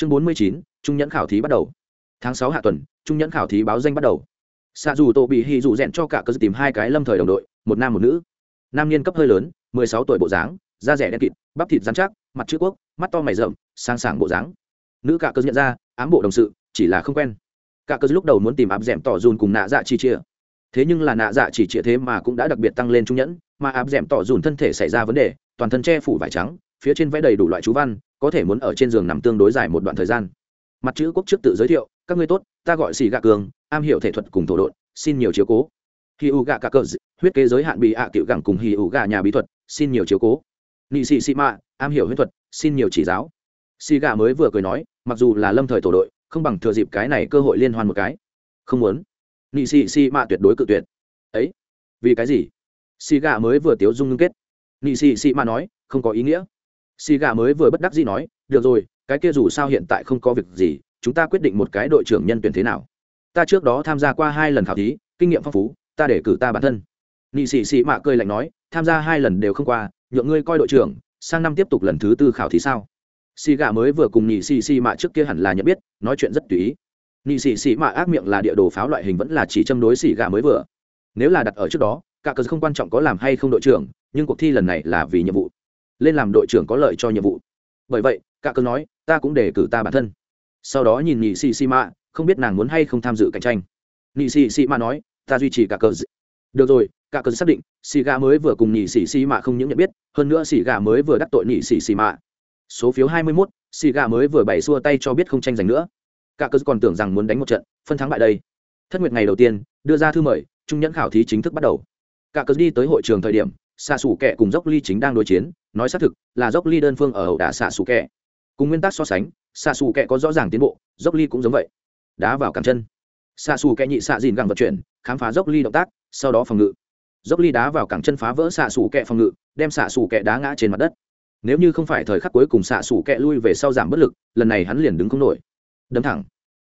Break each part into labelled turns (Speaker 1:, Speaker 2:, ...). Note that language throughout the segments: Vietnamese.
Speaker 1: chương bốn mươi chín, trung nhẫn khảo thí bắt đầu. Tháng sáu hạ tuần, trung nhẫn khảo thí báo danh bắt đầu. Xạ dù tổ bị hì dù rèn cho cả cơ tìm hai cái lâm thời đồng đội, một nam một nữ. Nam niên cấp hơi lớn, mười sáu tuổi bộ dáng, da rẻ đen kịt, bắp thịt dán chắc, mặt chữ quốc, mắt to mày rậm sang sảng bộ dáng. Nữ cả cơ nhận ra, ám bộ đồng sự, chỉ là không quen. Cả cơ lúc đầu muốn tìm áp d ẻ m tỏ dùn cùng nạ dạ chi chia. Thế nhưng là nạ dạ chỉ chia thế mà cũng đã đặc biệt tăng lên trung nhẫn, mà áp d ẻ m tỏ dùn thân thể xảy ra vấn đề, toàn thân che phủ vải trắng phía trên vẽ đầy đủ loại chú văn có thể muốn ở trên giường nằm tương đối dài một đoạn thời gian. Mặt chữ quốc trước tự giới thiệu các ngươi tốt ta gọi xì gạ cường am hiểu thể thuật cùng thổ đội, xin nhiều chiếu cố. Hi u gạ cả cờ huyết kế giới hạn bị ạ à cựu gẳng cùng hi u gạ nhà bí thuật xin nhiều chiếu cố. Nị sĩ sĩ mạ am hiểu huyết thuật xin nhiều chỉ giáo. Xì gạ mới vừa cười nói mặc dù là lâm thời tổ đội không bằng thừa dịp cái này cơ hội liên hoan một cái. Không muốn. Nị sĩ sĩ mạ tuyệt đối cự tuyệt. Ấy vì cái gì? Xì gạ mới vừa tiếu dung ngưng kết. Nị sĩ sĩ mạ nói không có ý nghĩa xì gà mới vừa bất đắc dĩ nói, được rồi, cái kia dù sao hiện tại không có việc gì, chúng ta quyết định một cái đội trưởng nhân tuyển thế nào. Ta trước đó tham gia qua hai lần khảo thí, kinh nghiệm phong phú, ta để cử ta bản thân. Nị sĩ sĩ mạ cười lạnh nói, tham gia hai lần đều không qua, nhượng ngươi coi đội trưởng, sang năm tiếp tục lần thứ tư khảo thí sao? Xì gà mới vừa cùng nhị xì xì mạ trước kia hẳn là nhận biết, nói chuyện rất tùy ý. Nhị xì xì mạ ác miệng là địa đồ pháo loại hình vẫn là chỉ châm đối xì gà mới vừa. Nếu là đặt ở trước đó, cả cờ không quan trọng có làm hay không đội trưởng, nhưng cuộc thi lần này là vì nhiệm vụ lên làm đội trưởng có lợi cho nhiệm vụ. Bởi vậy cả cờ nói ta cũng để cử ta bản thân. Sau đó nhìn nhị xì xì mạ không biết nàng muốn hay không tham dự cạnh tranh. Nhị xì xì mạ nói ta duy trì cả cờ được rồi cả cờ xác định xì gà mới vừa cùng nhị xì xì mạ không những nhận biết hơn nữa xì gà mới vừa đắc tội nhị xì xì mạ số phiếu hai mươi 21, xì gà mới vừa bày xua tay cho biết không tranh giành nữa. Cả cờ còn tưởng rằng muốn đánh một trận phân thắng bại đây. Thất nguyệt ngày đầu tiên đưa ra thư mời trung nhẫn khảo thí chính thức bắt đầu. Cả cờ đi tới hội trường thời điểm xạ xù kẹ cùng dốc ly chính đang đối chiến, nói xác thực là dốc ly đơn phương ở hậu đả xạ xù kẹ cùng nguyên tắc so sánh, xạ xù kẹ có rõ ràng tiến bộ, dốc ly cũng giống vậy. Đá vào cẳng chân. Xạ xù kẹ nhị xạ dìn gẳng vận chuyển, khám phá dốc ly động tác, sau đó phòng ngự. Dốc ly đá vào cẳng chân phá vỡ xạ xù kẹ phòng ngự, đem xạ xù kẹ đá ngã trên mặt đất. Nếu như không phải thời khắc cuối cùng xạ xù kẹ lui về sau giảm bất lực, lần này hắn liền đứng không nổi. Đấm thẳng.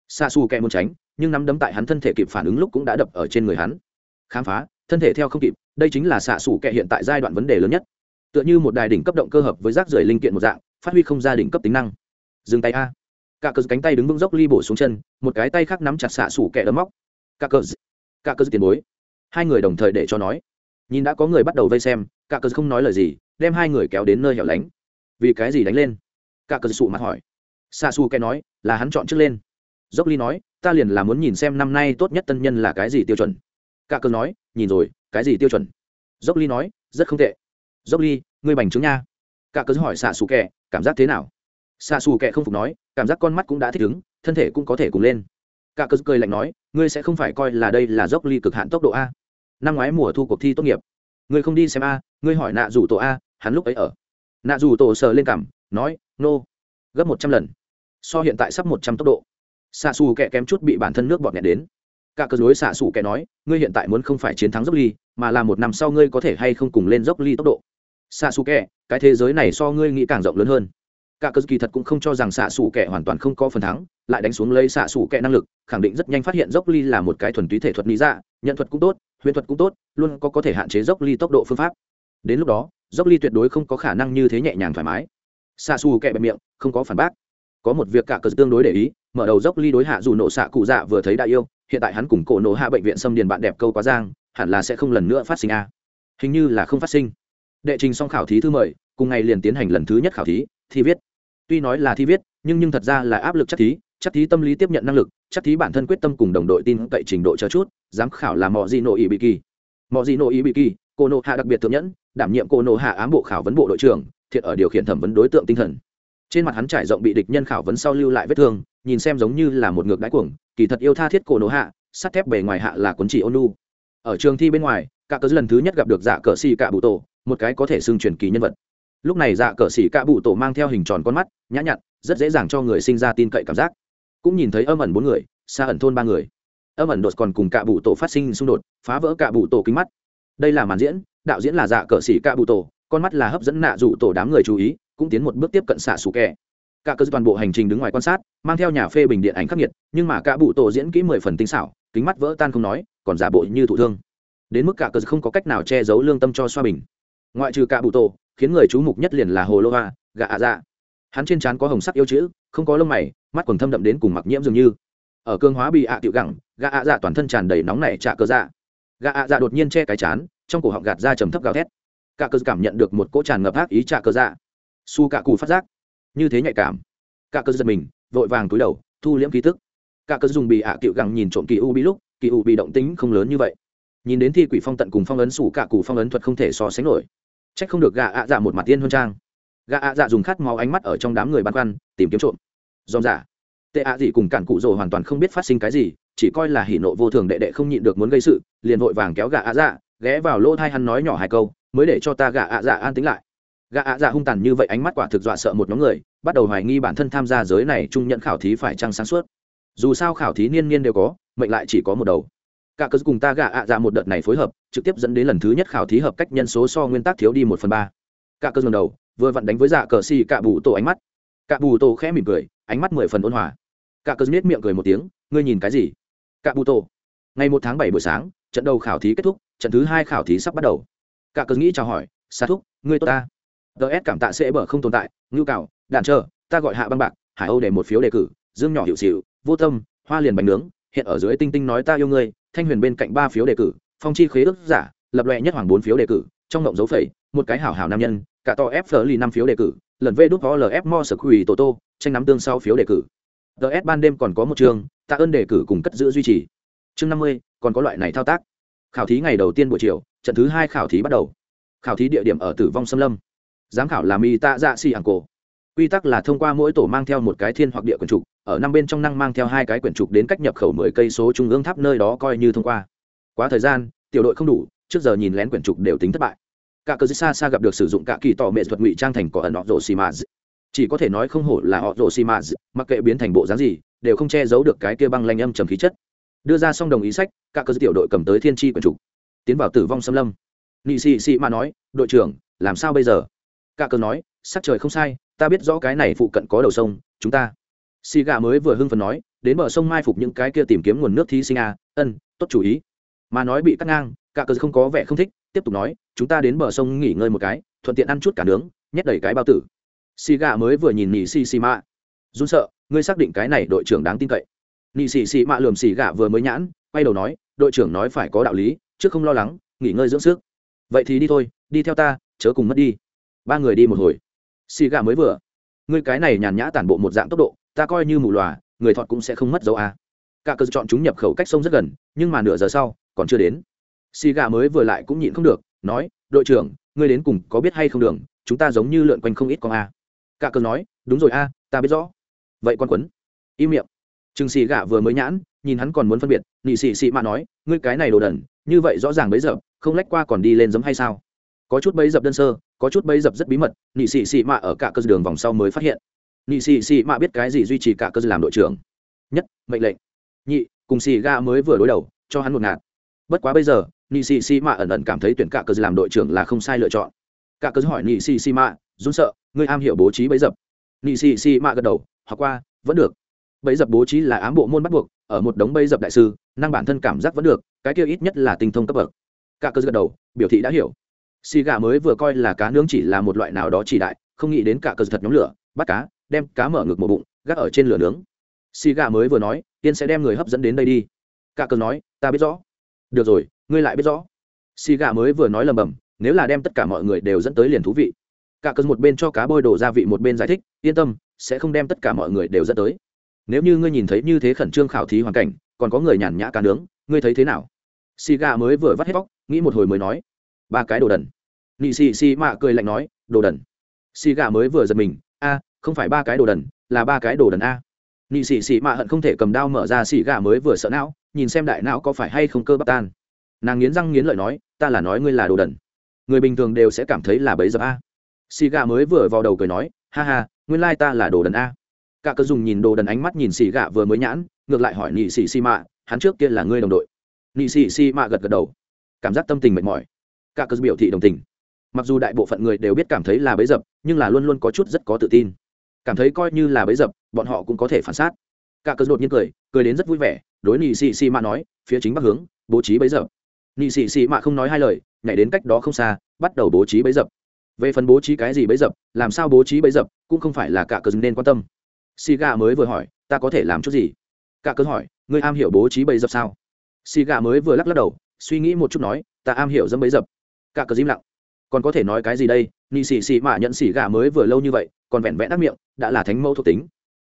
Speaker 1: Xạ xù kẹ muốn tránh, nhưng nắm đấm tại hắn thân thể kịp phản ứng lúc cũng đã đập ở trên người hắn. Khám phá thân thể theo không kịp, đây chính là xạ xủ kẹ hiện tại giai đoạn vấn đề lớn nhất. Tựa như một đài đỉnh cấp động cơ hợp với rác rưởi linh kiện một dạng, phát huy không ra đỉnh cấp tính năng. Dừng tay a. Cả cờ cánh tay đứng vững dốc ly bổ xuống chân, một cái tay khác nắm chặt xạ xủ kẹ đấm móc. Cả cờ cả cờ tiền bối. Hai người đồng thời để cho nói. Nhìn đã có người bắt đầu vây xem, cả cờ không nói lời gì, đem hai người kéo đến nơi hẻo lánh. Vì cái gì đánh lên? Cả cờ sụ mặt hỏi. Xạ xù kẹ nói, là hắn chọn trước lên. Dốc ly nói, ta liền là muốn nhìn xem năm nay tốt nhất tân nhân là cái gì tiêu chuẩn cả cờ nói, nhìn rồi, cái gì tiêu chuẩn? Dốc ly nói, rất không tệ. Dốc ly, ngươi bành trướng nha. Cả cớ hỏi xạ xù kẹ cảm giác thế nào? Xạ xù kẹ không phục nói, cảm giác con mắt cũng đã thích ứng, thân thể cũng có thể cùng lên. Cả cớ cười lạnh nói, ngươi sẽ không phải coi là đây là dốc ly cực hạn tốc độ a. Năm ngoái mùa thu cuộc thi tốt nghiệp. Ngươi không đi xem a, ngươi hỏi nạ rủ tổ a, hắn lúc ấy ở. Nạ rủ tổ sờ lên cảm nói, nô、no. gấp một trăm lần. So hiện tại sắp một trăm tốc độ. Xạ xù kẹ kém chút bị bản thân nước bọt nhẹ đến cả cơ đối xạ sủ kẻ nói, ngươi hiện tại muốn không phải chiến thắng dốc ly, mà là một năm sau ngươi có thể hay không cùng lên dốc ly tốc độ? Xạ sủ kẻ, cái thế giới này so ngươi nghĩ càng rộng lớn hơn. Cả cơ kỳ thật cũng không cho rằng xạ sủ kẻ hoàn toàn không có phần thắng, lại đánh xuống lấy xạ sủ kẻ năng lực, khẳng định rất nhanh phát hiện dốc ly là một cái thuần túy thể thuật lý dạ nhận thuật cũng tốt huyền thuật cũng tốt, luôn có có thể hạn chế dốc ly tốc độ phương pháp. Đến lúc đó, dốc ly tuyệt đối không có khả năng như thế nhẹ nhàng thoải mái. Xạ xù kẹ bẹp miệng, không có phản bác. Có một việc cả cờ tương đối để ý, mở đầu dốc ly đối hạ dù nổ xạ cụ dạ vừa thấy đại yêu hiện tại hắn cùng cổ nổ hạ bệnh viện xâm điền bạn đẹp câu quá giang, hẳn là sẽ không lần nữa phát sinh a. Hình như là không phát sinh. Đệ trình xong khảo thí thư mời cùng ngày liền tiến hành lần thứ nhất khảo thí, thi viết. Tuy nói là thi viết, nhưng nhưng thật ra là áp lực chắc thí chắc thí tâm lý tiếp nhận năng lực, chắc thí bản thân quyết tâm cùng đồng đội tin cậy trình độ chờ chút, giám khảo là mọi gì nội ý bị kỳ. Mọi gì nội ý bị kỳ cô nộ hạ đặc biệt thượng nhẫn, đảm nhiệm cô nộ hạ ám bộ khảo vấn bộ đội trưởng thiện ở điều khiển thẩm vấn đối tượng tinh thần trên mặt hắn trải rộng bị địch nhân khảo vấn sau lưu lại vết thương, nhìn xem giống như là một ngược đáy cuồng, kỳ thật yêu tha thiết cổ nổ hạ, sắt thép bề ngoài hạ là cuốn chỉ ôn ở trường thi bên ngoài cả cớ lần thứ nhất gặp được dạ cờ xì cạ bụ tổ, một cái có thể xưng truyền kỳ nhân vật. Lúc này dạ cờ xì cạ bụ tổ mang theo hình tròn con mắt, nhã nhặn, rất dễ dàng cho người sinh ra tin cậy cảm giác. Cũng nhìn thấy âm ẩn bốn người, xa ẩn thôn ba người. Âm ẩn đột còn cùng cạ bụ tổ phát sinh xung đột, phá vỡ cạ bụ tổ kính mắt. Đây là màn diễn, đạo diễn là dạ cờ xì cạ bụ tổ, con mắt là hấp dẫn nạ dụ tổ đám người chú ý cũng tiến một bước tiếp cận xạ xù kẹ. Cả cơ toàn bộ hành trình đứng ngoài quan sát, mang theo nhà phê bình điện ảnh khắc nghiệt, nhưng mà cả bụ tổ diễn kỹ mười phần tinh xảo, kính mắt vỡ tan không nói, còn giả bộ như thụ thương. Đến mức cả cơ không có cách nào che giấu lương tâm cho xoa bình. Ngoại trừ cả bụ tổ, khiến người chú mục nhất liền là hồ lô hoa gạ ạ dạ. Hắn trên trán có hồng sắc yêu chữ, không có lông mày, mắt quần thâm đậm đến cùng mặc nhiễm dường như. Ở cương hóa bị ạ tiểu gẳng gạ ạ dạ toàn thân tràn đầy nóng nảy trả cơ dạ. Gạ ạ dạ đột nhiên che cái chán, trong cổ họng gạt ra trầm thấp gào thét. Cả cơ cảm nhận được một cỗ tràn ngập ác ý trả cơ dạ su cả cù phát giác. Như thế nhạy cảm. Cả cơ giật mình, vội vàng túi đầu, thu liễm ký tức. Cả cơ dùng bị ạ cựu gẳng nhìn trộm kỳ u bị lúc, kỳ u bị động tính không lớn như vậy. Nhìn đến thi quỷ phong tận cùng phong ấn sủ cả cù phong ấn thuật không thể so sánh nổi. Trách không được gạ ạ dạ một mặt tiên huân trang. Gạ ạ dạ dùng khát máu ánh mắt ở trong đám người băn khoăn, tìm kiếm trộm. Dòm giả. Tệ ạ gì cùng cản cụ rồ hoàn toàn không biết phát sinh cái gì, chỉ coi là hỉ nộ vô thường đệ đệ không nhịn được muốn gây sự, liền vội vàng kéo gạ ạ dạ ghé vào lỗ thai hắn nói nhỏ hai câu, mới để cho ta gạ ạ dạ an tính lại gã ạ dạ hung tàn như vậy ánh mắt quả thực dọa sợ một nhóm người, bắt đầu hoài nghi bản thân tham gia giới này trung nhận khảo thí phải trăng sáng suốt. Dù sao khảo thí niên niên đều có, mệnh lại chỉ có một đầu. Cả cơ cùng ta gạ ạ dạ một đợt này phối hợp, trực tiếp dẫn đến lần thứ nhất khảo thí hợp cách nhân số so nguyên tắc thiếu đi một phần ba. Cả cơ lần đầu, vừa vặn đánh với dạ cờ xì cạ bù tổ ánh mắt. Cạ bù tổ khẽ mỉm cười, ánh mắt mười phần ôn hòa. Cả cơ nết miệng cười một tiếng, ngươi nhìn cái gì? Cạ bù tổ. Ngày một tháng bảy buổi sáng, trận đầu khảo thí kết thúc, trận thứ hai khảo thí sắp bắt đầu. Cả cơ nghĩ chào hỏi xa thúc, ngươi tốt ta ts cảm tạ sẽ bở không tồn tại ngưu cạo đạn trơ ta gọi hạ băng bạc hải âu để một phiếu đề cử dương nhỏ hiệu xịu vô tâm hoa liền bánh nướng hiện ở dưới tinh tinh nói ta yêu ngươi thanh huyền bên cạnh ba phiếu đề cử phong chi khế ước giả lập lệ nhất hoàng bốn phiếu đề cử trong ngộng dấu phẩy một cái hảo hảo nam nhân cả to f phở lì năm phiếu đề cử lần v đút có lf mo sở quỳ tổ tô tranh nắm tương sau phiếu đề cử. Ts ban đêm còn có một trường, tạ ơn đề cử cùng cất giữ duy trì. Chương năm mươi còn có loại này thao tác. Khảo thí ngày đầu tiên buổi chiều trận thứ hai khảo thí bắt đầu. Khảo thí địa điểm ở tử vong xâm lâm giám khảo là mi tạ dạ xì ảng cổ. Quy tắc là thông qua mỗi tổ mang theo một cái thiên hoặc địa quyển trục, ở năm bên trong năng mang theo hai cái quyển trục đến cách nhập khẩu mười cây số trung ương tháp nơi đó coi như thông qua. Quá thời gian, tiểu đội không đủ, trước giờ nhìn lén quyển trục đều tính thất bại. Cả cơ xa xa gặp được sử dụng cả kỳ tỏ mệ thuật ngụy trang thành có ẩn họ rồ xì mà chỉ có thể nói không hổ là họ rồ xì mà mặc kệ biến thành bộ dáng gì, đều không che giấu được cái kia băng lanh âm trầm khí chất. Đưa ra xong đồng ý sách, cả cơ tiểu đội cầm tới thiên tri quyển trục. Tiến vào tử vong xâm lâm. Nị xì xì mà nói, đội trưởng, làm sao bây giờ? Cả cờ nói sắc trời không sai ta biết rõ cái này phụ cận có đầu sông chúng ta. Xì gà mới vừa hưng phần nói đến bờ sông mai phục những cái kia tìm kiếm nguồn nước thí sinh à, ân tốt chủ ý. Mà nói bị cắt ngang cả cờ không có vẻ không thích tiếp tục nói chúng ta đến bờ sông nghỉ ngơi một cái thuận tiện ăn chút cả nướng nhét đầy cái bao tử. Xì gà mới vừa nhìn nhị xì xì mạ run sợ ngươi xác định cái này đội trưởng đáng tin cậy. Nhị xì xì mạ lườm xì gà vừa mới nhãn quay đầu nói đội trưởng nói phải có đạo lý chứ không lo lắng nghỉ ngơi dưỡng sức. Vậy thì đi thôi đi theo ta chớ cùng mất đi ba người đi một hồi. Xì gà mới vừa. Ngươi cái này nhàn nhã tản bộ một dạng tốc độ, ta coi như mù lòa người thọt cũng sẽ không mất dấu a. Cả cơ chọn chúng nhập khẩu cách sông rất gần, nhưng mà nửa giờ sau, còn chưa đến. Xì gà mới vừa lại cũng nhịn không được, nói, đội trưởng, ngươi đến cùng có biết hay không đường, chúng ta giống như lượn quanh không ít con a. Cả cơ nói, đúng rồi a, ta biết rõ. Vậy con quấn. Im miệng. Chừng xì gà vừa mới nhãn, nhìn hắn còn muốn phân biệt nị xì xì mà nói, ngươi cái này đồ đần, như vậy rõ ràng bấy giờ, không lách qua còn đi lên giống hay sao? Có chút bấy dập đơn sơ, có chút bấy dập rất bí mật, nị xì xì mạ ở cả cơ đường vòng sau mới phát hiện. Nị xì xì mạ biết cái gì duy trì cả cơ làm đội trưởng? Nhất, mệnh lệnh. Nhị, cùng xì ga mới vừa đối đầu, cho hắn một ngạt. Bất quá bây giờ, nị xì xì mạ ẩn ẩn cảm thấy tuyển cả cơ làm đội trưởng là không sai lựa chọn. Cả cơ hỏi nị xì xì mạ, run sợ, ngươi am hiểu bố trí bấy dập? Nị xì xì mạ gật đầu, học qua, vẫn được. Bấy dập bố trí là ám bộ môn bắt buộc, ở một đống bấy dập đại sư, năng bản thân cảm giác vẫn được, cái kia ít nhất là tinh thông cấp bậc. Cả cơ gật đầu, biểu thị đã hiểu xì gà mới vừa coi là cá nướng chỉ là một loại nào đó chỉ đại, không nghĩ đến cả cơ thật nhóm lửa, bắt cá, đem cá mở ngực một bụng, gác ở trên lửa nướng. Xì gà mới vừa nói, tiên sẽ đem người hấp dẫn đến đây đi. Cả cơ nói, ta biết rõ. Được rồi, ngươi lại biết rõ. Xì gà mới vừa nói lầm bầm, nếu là đem tất cả mọi người đều dẫn tới liền thú vị. Cả cơ một bên cho cá bôi đổ gia vị một bên giải thích, yên tâm, sẽ không đem tất cả mọi người đều dẫn tới. Nếu như ngươi nhìn thấy như thế khẩn trương khảo thí hoàn cảnh, còn có người nhàn nhã cá nướng, ngươi thấy thế nào? Xì gà mới vừa vắt hết vóc nghĩ một hồi mới nói ba cái đồ đần. Nị xì xì mạ cười lạnh nói, đồ đần. Xì gà mới vừa giật mình, a, không phải ba cái đồ đần, là ba cái đồ đần a. Nị xì xì mạ hận không thể cầm đao mở ra xì gà mới vừa sợ não, nhìn xem đại não có phải hay không cơ bắp tan. Nàng nghiến răng nghiến lợi nói, ta là nói ngươi là đồ đần. Người bình thường đều sẽ cảm thấy là bấy giờ a. Xì gà mới vừa vào đầu cười nói, ha ha, nguyên lai ta là đồ đần a. Cả cơ dùng nhìn đồ đần ánh mắt nhìn xì gà vừa mới nhãn, ngược lại hỏi nị xì xì mạ, hắn trước kia là ngươi đồng đội. Nị xì xì mạ gật gật đầu. Cảm giác tâm tình mệt mỏi cả cơ biểu thị đồng tình. Mặc dù đại bộ phận người đều biết cảm thấy là bấy dập, nhưng là luôn luôn có chút rất có tự tin. Cảm thấy coi như là bấy dập, bọn họ cũng có thể phản xác. Cả cớ đột nhiên cười cười đến rất vui vẻ, đối nị xì xì mạ nói, phía chính bắc hướng, bố trí bấy dập. Nị xì xì mạ không nói hai lời, nhảy đến cách đó không xa, bắt đầu bố trí bấy dập. Về phần bố trí cái gì bấy dập, làm sao bố trí bấy dập, cũng không phải là cả cơ nên quan tâm. Xì gà mới vừa hỏi, ta có thể làm chút gì? Cả cơ hỏi, ngươi am hiểu bố trí bấy dập sao? Xì gà mới vừa lắc lắc đầu, suy nghĩ một chút nói, ta am hiểu dâm bấy dập cả cờ im lặng. Còn có thể nói cái gì đây? Nị xì xì mạ nhận xì gà mới vừa lâu như vậy, còn vẹn vẹn đắc miệng, đã là thánh mẫu thuộc tính.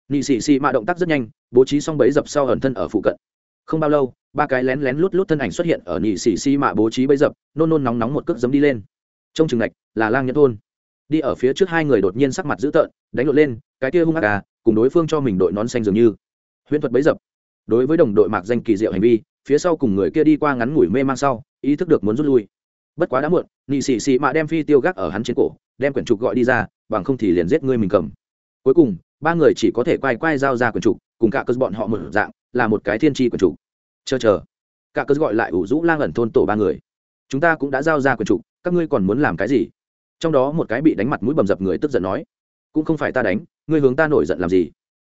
Speaker 1: Nị xì xì mạ động tác rất nhanh, bố trí xong bấy dập sau ẩn thân ở phụ cận. Không bao lâu, ba cái lén lén lút lút thân ảnh xuất hiện ở nị xì xì mạ bố trí bấy dập, nôn nôn nóng nóng một cước giấm đi lên. Trong trường ngạch, là lang nhân thôn. Đi ở phía trước hai người đột nhiên sắc mặt dữ tợn, đánh lộn lên, cái kia hung ác à cùng đối phương cho mình đội nón xanh dường như. Huyễn thuật bấy dập. Đối với đồng đội mạc danh kỳ diệu hành vi, phía sau cùng người kia đi qua ngắn ngủi mê mang sau, ý thức được muốn rút lui bất quá đã muộn, nị xì xì mạ đem phi tiêu gác ở hắn trên cổ, đem quyển trục gọi đi ra, bằng không thì liền giết ngươi mình cầm. Cuối cùng, ba người chỉ có thể quay quay giao ra quyển trục, cùng cả cơ bọn họ một dạng, là một cái thiên tri quyển trục. Chờ chờ. Cả cơ gọi lại ủ rũ lang ẩn thôn tổ ba người. Chúng ta cũng đã giao ra quyển trục, các ngươi còn muốn làm cái gì? Trong đó một cái bị đánh mặt mũi bầm dập người tức giận nói. Cũng không phải ta đánh, ngươi hướng ta nổi giận làm gì?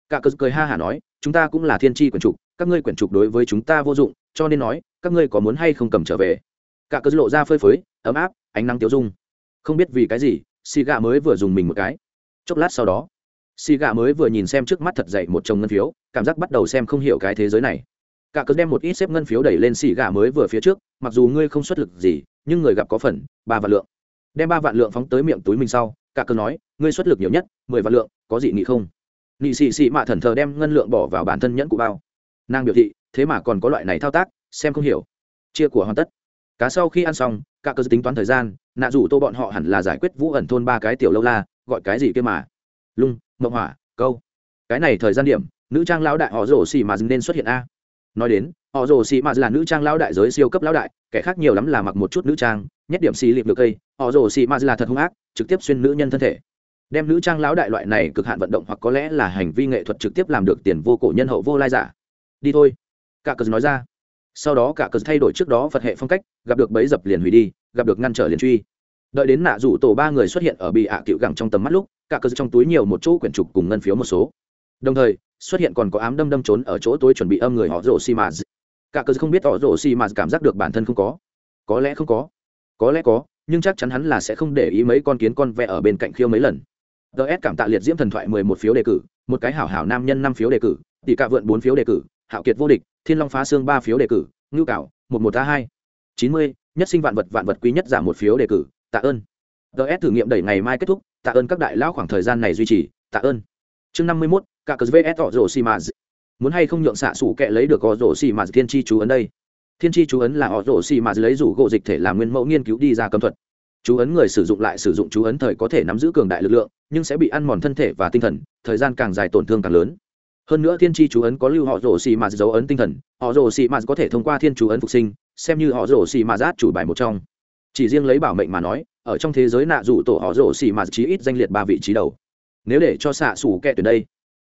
Speaker 1: Cả cơ cười ha hả nói, chúng ta cũng là thiên tri quyển trục, các ngươi quyển trục đối với chúng ta vô dụng, cho nên nói, các ngươi có muốn hay không cầm trở về? Cả cơ lộ ra phơi phới, ấm áp, ánh nắng tiêu dung. Không biết vì cái gì, xì gà mới vừa dùng mình một cái. Chốc lát sau đó, xì gà mới vừa nhìn xem trước mắt thật dậy một chồng ngân phiếu, cảm giác bắt đầu xem không hiểu cái thế giới này. Cả cớ đem một ít xếp ngân phiếu đẩy lên xì gà mới vừa phía trước, mặc dù ngươi không xuất lực gì, nhưng người gặp có phần, ba vạn lượng. Đem ba vạn lượng phóng tới miệng túi mình sau, cả cớ nói, ngươi xuất lực nhiều nhất, mười vạn lượng, có gì nghị không? Nghị xì xì mạ thần thờ đem ngân lượng bỏ vào bản thân nhẫn cụ bao. Nàng biểu thị, thế mà còn có loại này thao tác, xem không hiểu. Chia của hoàn tất cá sau khi ăn xong, cả cơ tính toán thời gian, nạ rủ tô bọn họ hẳn là giải quyết vũ ẩn thôn ba cái tiểu lâu la, gọi cái gì kia mà? Lung, mộng hỏa, câu. Cái này thời gian điểm, nữ trang lão đại họ rổ xì mà nên xuất hiện a. Nói đến, họ rổ xì mà là nữ trang lão đại giới siêu cấp lão đại, kẻ khác nhiều lắm là mặc một chút nữ trang, nhất điểm xì lịp được cây, họ rổ xì mà là thật hung ác, trực tiếp xuyên nữ nhân thân thể. Đem nữ trang lão đại loại này cực hạn vận động hoặc có lẽ là hành vi nghệ thuật trực tiếp làm được tiền vô cổ nhân hậu vô lai giả. Đi thôi. Cả cờ nói ra sau đó cả cờ thay đổi trước đó phật hệ phong cách, gặp được bấy dập liền hủy đi, gặp được ngăn trở liền truy. Đợi đến nạ rủ tổ ba người xuất hiện ở bị ạ à cựu gẳng trong tầm mắt lúc, cả cờ trong túi nhiều một chỗ quyển trục cùng ngân phiếu một số. Đồng thời, xuất hiện còn có ám đâm đâm trốn ở chỗ tôi chuẩn bị âm người họ rổ xi mạt. Cả cờ không biết họ rổ xi mạt cảm giác được bản thân không có. Có lẽ không có. Có lẽ có, nhưng chắc chắn hắn là sẽ không để ý mấy con kiến con vẽ ở bên cạnh khiêu mấy lần. Ts cảm tạ liệt diễm thần thoại mười một phiếu đề cử, một cái hảo hảo nam nhân năm phiếu đề cử, tỷ cả vượn bốn phiếu đề cử hạo kiệt vô địch, thiên long phá xương ba phiếu đề cử, ngưu cảo, một một a hai. Chín mươi, nhất sinh vạn vật vạn vật quý nhất giảm một phiếu đề cử, tạ ơn. Ts thử nghiệm đẩy ngày mai kết thúc, tạ ơn các đại lão khoảng thời gian này duy trì, tạ ơn. Chương năm mươi mốt, cả cờ vs tỏ rổ xì mà muốn hay không nhượng xạ xủ kệ lấy được có rổ xì mà thiên chi chú ấn đây? Thiên chi chú ấn là họ rổ xì mà lấy rủ gỗ dịch thể làm nguyên mẫu nghiên cứu đi ra cấm thuật. Chú ấn người sử dụng lại sử dụng chú ấn thời có thể nắm giữ cường đại lực lượng, nhưng sẽ bị ăn mòn thân thể và tinh thần, thời gian càng dài tổn thương càng lớn hơn nữa thiên tri chú ấn có lưu họ rổ xì mà dấu ấn tinh thần, họ rổ xì mà có thể thông qua thiên chú ấn phục sinh, xem như họ rổ xì mà rát chủ bài một trong. Chỉ riêng lấy bảo mệnh mà nói, ở trong thế giới nạ dụ tổ họ rổ xì mà chí ít danh liệt ba vị trí đầu. Nếu để cho xạ xù kẹ tuyển đây,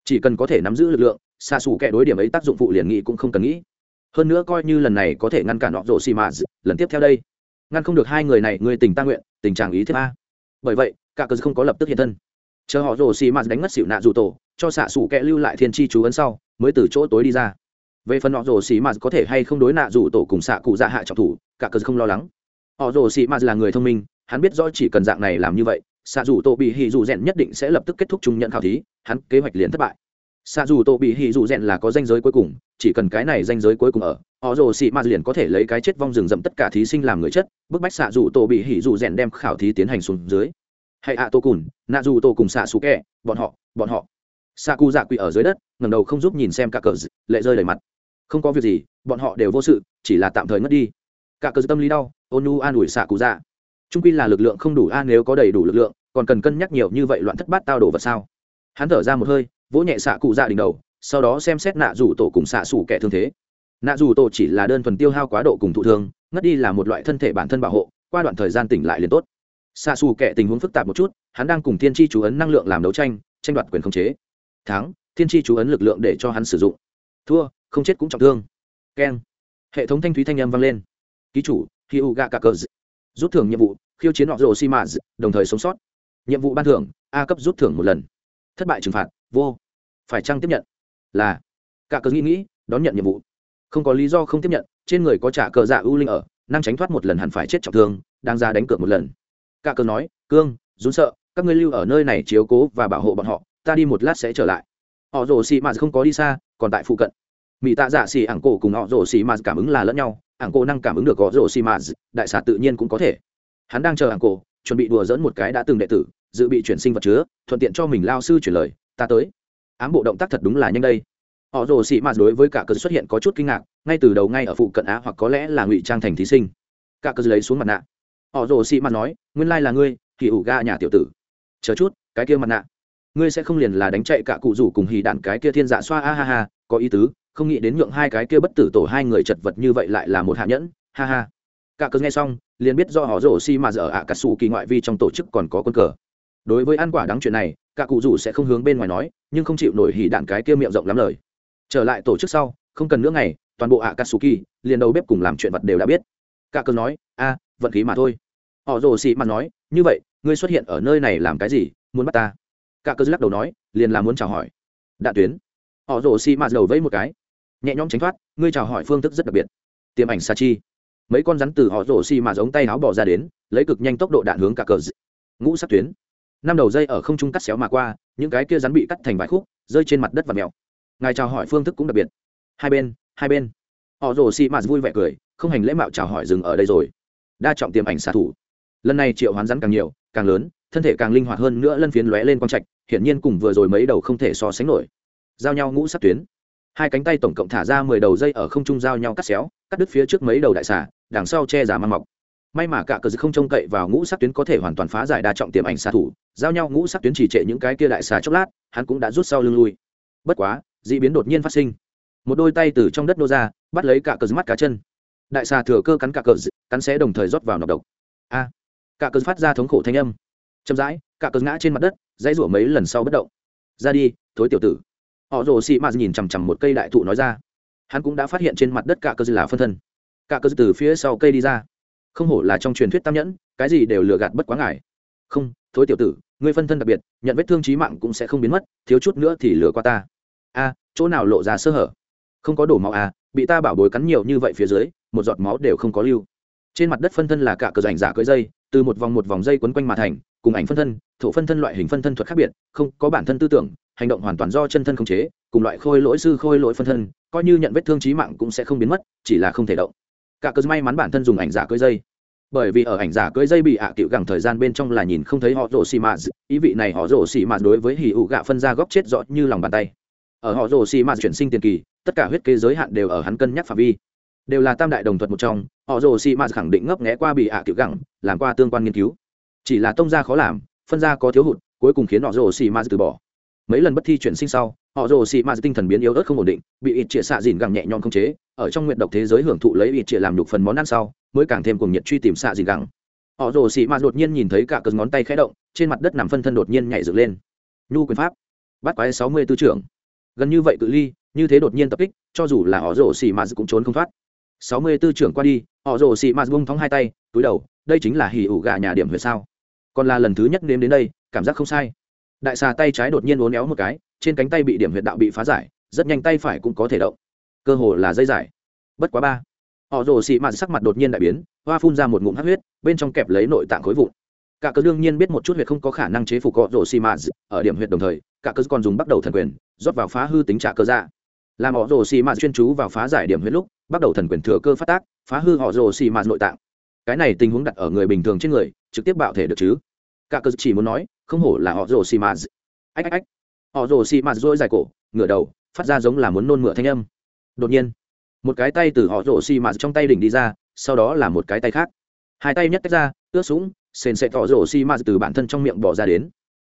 Speaker 1: chỉ cần có thể nắm giữ lực lượng, xạ xù kẹ đối điểm ấy tác dụng phụ liền nghị cũng không cần nghĩ. Hơn nữa coi như lần này có thể ngăn cản họ rổ xì mà, lần tiếp theo đây, ngăn không được hai người này, người tình ta nguyện, tình trạng ý thứ ba bởi vậy, cả cớ không có lập tức hiện thân chờ họ rồ xì mạt đánh mất xịu nạ dù tổ, cho xạ xủ kẹ lưu lại thiên tri chú ấn sau, mới từ chỗ tối đi ra. Về phần họ rồ xì mạt có thể hay không đối nạ dù tổ cùng xạ cụ dạ hạ trọng thủ, cả cờ không lo lắng. Họ rồ xì mạt là người thông minh, hắn biết rõ chỉ cần dạng này làm như vậy, xạ dù tổ bị hì dù rèn nhất định sẽ lập tức kết thúc trung nhận khảo thí, hắn kế hoạch liền thất bại. Xạ dù tổ bị hì dù rèn là có danh giới cuối cùng, chỉ cần cái này danh giới cuối cùng ở, họ rồ xì mà liền có thể lấy cái chết vong rừng rậm tất cả thí sinh làm người chất, bức bách xạ dù tổ bị hì dù rèn đem khảo thí tiến hành xuống dưới. Hãy ạ tô cùn, nạ dù tô cùng xạ xù kẹ, bọn họ bọn họ. Xạ cụ dạ quỳ ở dưới đất ngầm đầu không giúp nhìn xem cả cờ lệ rơi đầy mặt. Không có việc gì, bọn họ đều vô sự, chỉ là tạm thời ngất đi. Cả cờ tâm lý đau, ôn nu an ủi xạ cụ dạ. Trung quy là lực lượng không đủ a, nếu có đầy đủ lực lượng, còn cần cân nhắc nhiều như vậy loạn thất bát tao đổ vật sao? Hắn thở ra một hơi, vỗ nhẹ xạ cụ dạ đỉnh đầu, sau đó xem xét nạ rủ tổ cùng xạ xù kẻ thương thế. Nạ rủ tổ chỉ là đơn thuần tiêu hao quá độ cùng thụ thương, ngất đi là một loại thân thể bản thân bảo hộ, qua đoạn thời gian tỉnh lại liền tốt xa xù kệ tình huống phức tạp một chút, hắn đang cùng Thiên tri chú ấn năng lượng làm đấu tranh tranh đoạt quyền khống chế. Thắng, thiên tri chú ấn lực lượng để cho hắn sử dụng. Thua, không chết cũng trọng thương. Keng. Hệ thống thanh thúy thanh âm vang lên. Ký chủ hi u gạ cà cờ rút thưởng nhiệm vụ, khiêu chiến họ rồ xi mã đồng thời sống sót. Nhiệm vụ ban thưởng, a cấp rút thưởng một lần. Thất bại trừng phạt, vô. Phải chăng tiếp nhận? Là. Cả cờ nghĩ nghĩ, đón nhận nhiệm vụ. Không có lý do không tiếp nhận, trên người có trả cờ dạ ưu linh ở, năng tránh thoát một lần hẳn phải chết trọng thương đang ra đánh cược một lần cả cờ nói cương run sợ các ngươi lưu ở nơi này chiếu cố và bảo hộ bọn họ ta đi một lát sẽ trở lại. Họ rồ xì mà không có đi xa còn tại phụ cận. Mỹ tạ dạ xì ảng cổ cùng họ rồ xì mà cảm ứng là lẫn nhau ảng cổ năng cảm ứng được họ rồ xì mà, đại xà tự nhiên cũng có thể. Hắn đang chờ ảng cổ chuẩn bị đùa dẫn một cái đã từng đệ tử dự bị chuyển sinh vật chứa thuận tiện cho mình lao sư chuyển lời ta tới. Ám bộ động tác thật đúng là nhanh đây. Họ rồ xì mà đối với cả cờ xuất hiện có chút kinh ngạc ngay từ đầu ngay ở phụ cận á hoặc có lẽ là ngụy trang thành thí sinh. Cả cờ lấy xuống mặt nạ họ rồ xị mặt nói, nguyên lai là ngươi thì ủ ga nhà tiểu tử. Chờ chút, cái kia mặt nạ. Ngươi sẽ không liền là đánh chạy cả cụ rủ cùng hì đạn cái kia thiên dạ xoa, a ha ha, có ý tứ, không nghĩ đến nhượng hai cái kia bất tử tổ hai người chật vật như vậy lại là một hạ nhẫn, ha ha. Cả cớ nghe xong, liền biết do họ rổ xi mà dở ạ cà sủ kỳ ngoại vi trong tổ chức còn có quân cờ. Đối với ăn quả đáng chuyện này, cả cụ rủ sẽ không hướng bên ngoài nói, nhưng không chịu nổi hỉ đạn cái kia miệng rộng lắm lời. Trở lại tổ chức sau, không cần nữa ngày, toàn bộ ạ cà sủ kỳ, liền đầu bếp cùng làm chuyện vật đều đã biết. Cả cớ nói, a vận khí mà thôi. Họ rồ xì mặt nói, như vậy, ngươi xuất hiện ở nơi này làm cái gì? Muốn bắt ta? Cả cơ lắc đầu nói, liền là muốn chào hỏi. Đạn tuyến. Họ rồ xì mặt đầu vẫy một cái. Nhẹ nhõm tránh thoát, ngươi chào hỏi phương thức rất đặc biệt. Tiềm ảnh sa chi mấy con rắn từ họ rồ xì mặt giống tay áo bỏ ra đến, lấy cực nhanh tốc độ đạn hướng cả cờ ngũ sắc tuyến. Năm đầu dây ở không trung cắt xéo mà qua, những cái kia rắn bị cắt thành vài khúc, rơi trên mặt đất và mèo. Ngài chào hỏi phương thức cũng đặc biệt. Hai bên hai bên. Họ rồ xì mặt vui vẻ cười, không hành lễ mạo chào hỏi dừng ở đây rồi đa trọng tiềm ảnh xạ thủ. Lần này triệu hoán rắn càng nhiều, càng lớn, thân thể càng linh hoạt hơn nữa lân phiến lóe lên quang trạch, hiển nhiên cùng vừa rồi mấy đầu không thể so sánh nổi. Giao nhau ngũ sắc tuyến. Hai cánh tay tổng cộng thả ra mười đầu dây ở không trung giao nhau cắt xéo, cắt đứt phía trước mấy đầu đại xà, đằng sau che giả mang mọc. May mà cả cờ không trông cậy vào ngũ sắc tuyến có thể hoàn toàn phá giải đa trọng tiềm ảnh xạ thủ, giao nhau ngũ sắc tuyến chỉ trệ những cái kia đại xà chốc lát, hắn cũng đã rút sau lưng lui. Bất quá d ị biến đột nhiên phát sinh. Một đôi tay từ trong đất nô ra, bắt lấy cả cờ mắt cá chân đại xà thừa cơ cắn cả cờ cắn xé đồng thời rót vào nọc độc. A, cả cờ phát ra thống khổ thanh âm. Chậm rãi, cả cờ ngã trên mặt đất, dãy rủa mấy lần sau bất động. Ra đi, thối tiểu tử. Họ rồ xị mạt nhìn chằm chằm một cây đại thụ nói ra. Hắn cũng đã phát hiện trên mặt đất cả cơ dư là phân thân. Cả cơ dư từ phía sau cây đi ra. Không hổ là trong truyền thuyết tam nhẫn, cái gì đều lừa gạt bất quá ngại không, thối tiểu tử, ngươi phân thân đặc biệt, nhận vết thương trí mạng cũng sẽ không biến mất, thiếu chút nữa thì lừa qua ta. A, chỗ nào lộ ra sơ hở? Không có đổ máu à bị ta bảo bối cắn nhiều như vậy phía dưới một giọt máu đều không có lưu. Trên mặt đất phân thân là cả cờ rảnh giả cưỡi dây, từ một vòng một vòng dây quấn quanh mà thành, cùng ảnh phân thân, thổ phân thân loại hình phân thân thuật khác biệt, không có bản thân tư tưởng, hành động hoàn toàn do chân thân khống chế, cùng loại khôi lỗi sư khôi lỗi phân thân, coi như nhận vết thương trí mạng cũng sẽ không biến mất, chỉ là không thể động. Cả cờ may mắn bản thân dùng ảnh giả cưỡi dây. Bởi vì ở ảnh giả cưỡi dây bị ạ à cựu gẳng thời gian bên trong là nhìn không thấy họ rổ xì mạt, ý vị này họ rổ xì mạt đối với hỉ ụ gạ phân ra góc chết rõ như lòng bàn tay. Ở họ rổ xì mạt chuyển sinh tiền kỳ, tất cả huyết kế giới hạn đều ở hắn cân nhắc phạm vi đều là tam đại đồng thuật một trong, họ rồ xì mạt khẳng định ngấp nghé qua bị ạ à cựu gẳng, làm qua tương quan nghiên cứu. Chỉ là tông gia khó làm, phân gia có thiếu hụt, cuối cùng khiến họ rồ xì mạt từ bỏ. Mấy lần bất thi chuyển sinh sau, họ rồ xì mạt tinh thần biến yếu ớt không ổn định, bị ít trịa xạ dìn gẳng nhẹ nhõm không chế, ở trong nguyện độc thế giới hưởng thụ lấy ít trịa làm nhục phần món ăn sau, mới càng thêm cùng nhiệt truy tìm xạ dìn gẳng. Họ rồ xì mạt đột nhiên nhìn thấy cả cờ ngón tay khẽ động, trên mặt đất nằm phân thân đột nhiên nhảy dựng lên. Nhu quyền pháp. Bắt quái sáu mươi tư trưởng. Gần như vậy cự ly, như thế đột nhiên tập kích, cho dù là họ rồ xì mạt cũng trốn không thoát sáu mươi tư trưởng qua đi, họ rồ xì mạt bung thóng hai tay, túi đầu, đây chính là hỉ ủ gà nhà điểm huyệt sao? Còn là lần thứ nhất nếm đến đây, cảm giác không sai. Đại xà tay trái đột nhiên uốn éo một cái, trên cánh tay bị điểm huyệt đạo bị phá giải, rất nhanh tay phải cũng có thể động. Cơ hồ là dây giải. Bất quá ba. Họ rồ xì mạt sắc mặt đột nhiên đại biến, hoa phun ra một ngụm hát huyết, bên trong kẹp lấy nội tạng khối vụn. Cả cơ đương nhiên biết một chút huyệt không có khả năng chế phục họ rồ xì mạt ở điểm huyệt đồng thời, cả cơ còn dùng bắt đầu thần quyền, rót vào phá hư tính trả cơ ra làm họ rồ xì mạt chuyên chú vào phá giải điểm huyết lúc, bắt đầu thần quyền thừa cơ phát tác, phá hư họ rồ xì mạt nội tạng. Cái này tình huống đặt ở người bình thường trên người, trực tiếp bạo thể được chứ? Cả cơ chỉ muốn nói, không hổ là họ rồ xì mạt. Ách ách ách. Họ rồ xì mạt dỗi dài cổ, ngửa đầu, phát ra giống là muốn nôn mửa thanh âm. Đột nhiên, một cái tay từ họ rồ xì mạt trong tay đỉnh đi ra, sau đó là một cái tay khác. Hai tay nhất tách ra, ướt sũng, sền sệt họ rồ xì mạt từ bản thân trong miệng bỏ ra đến.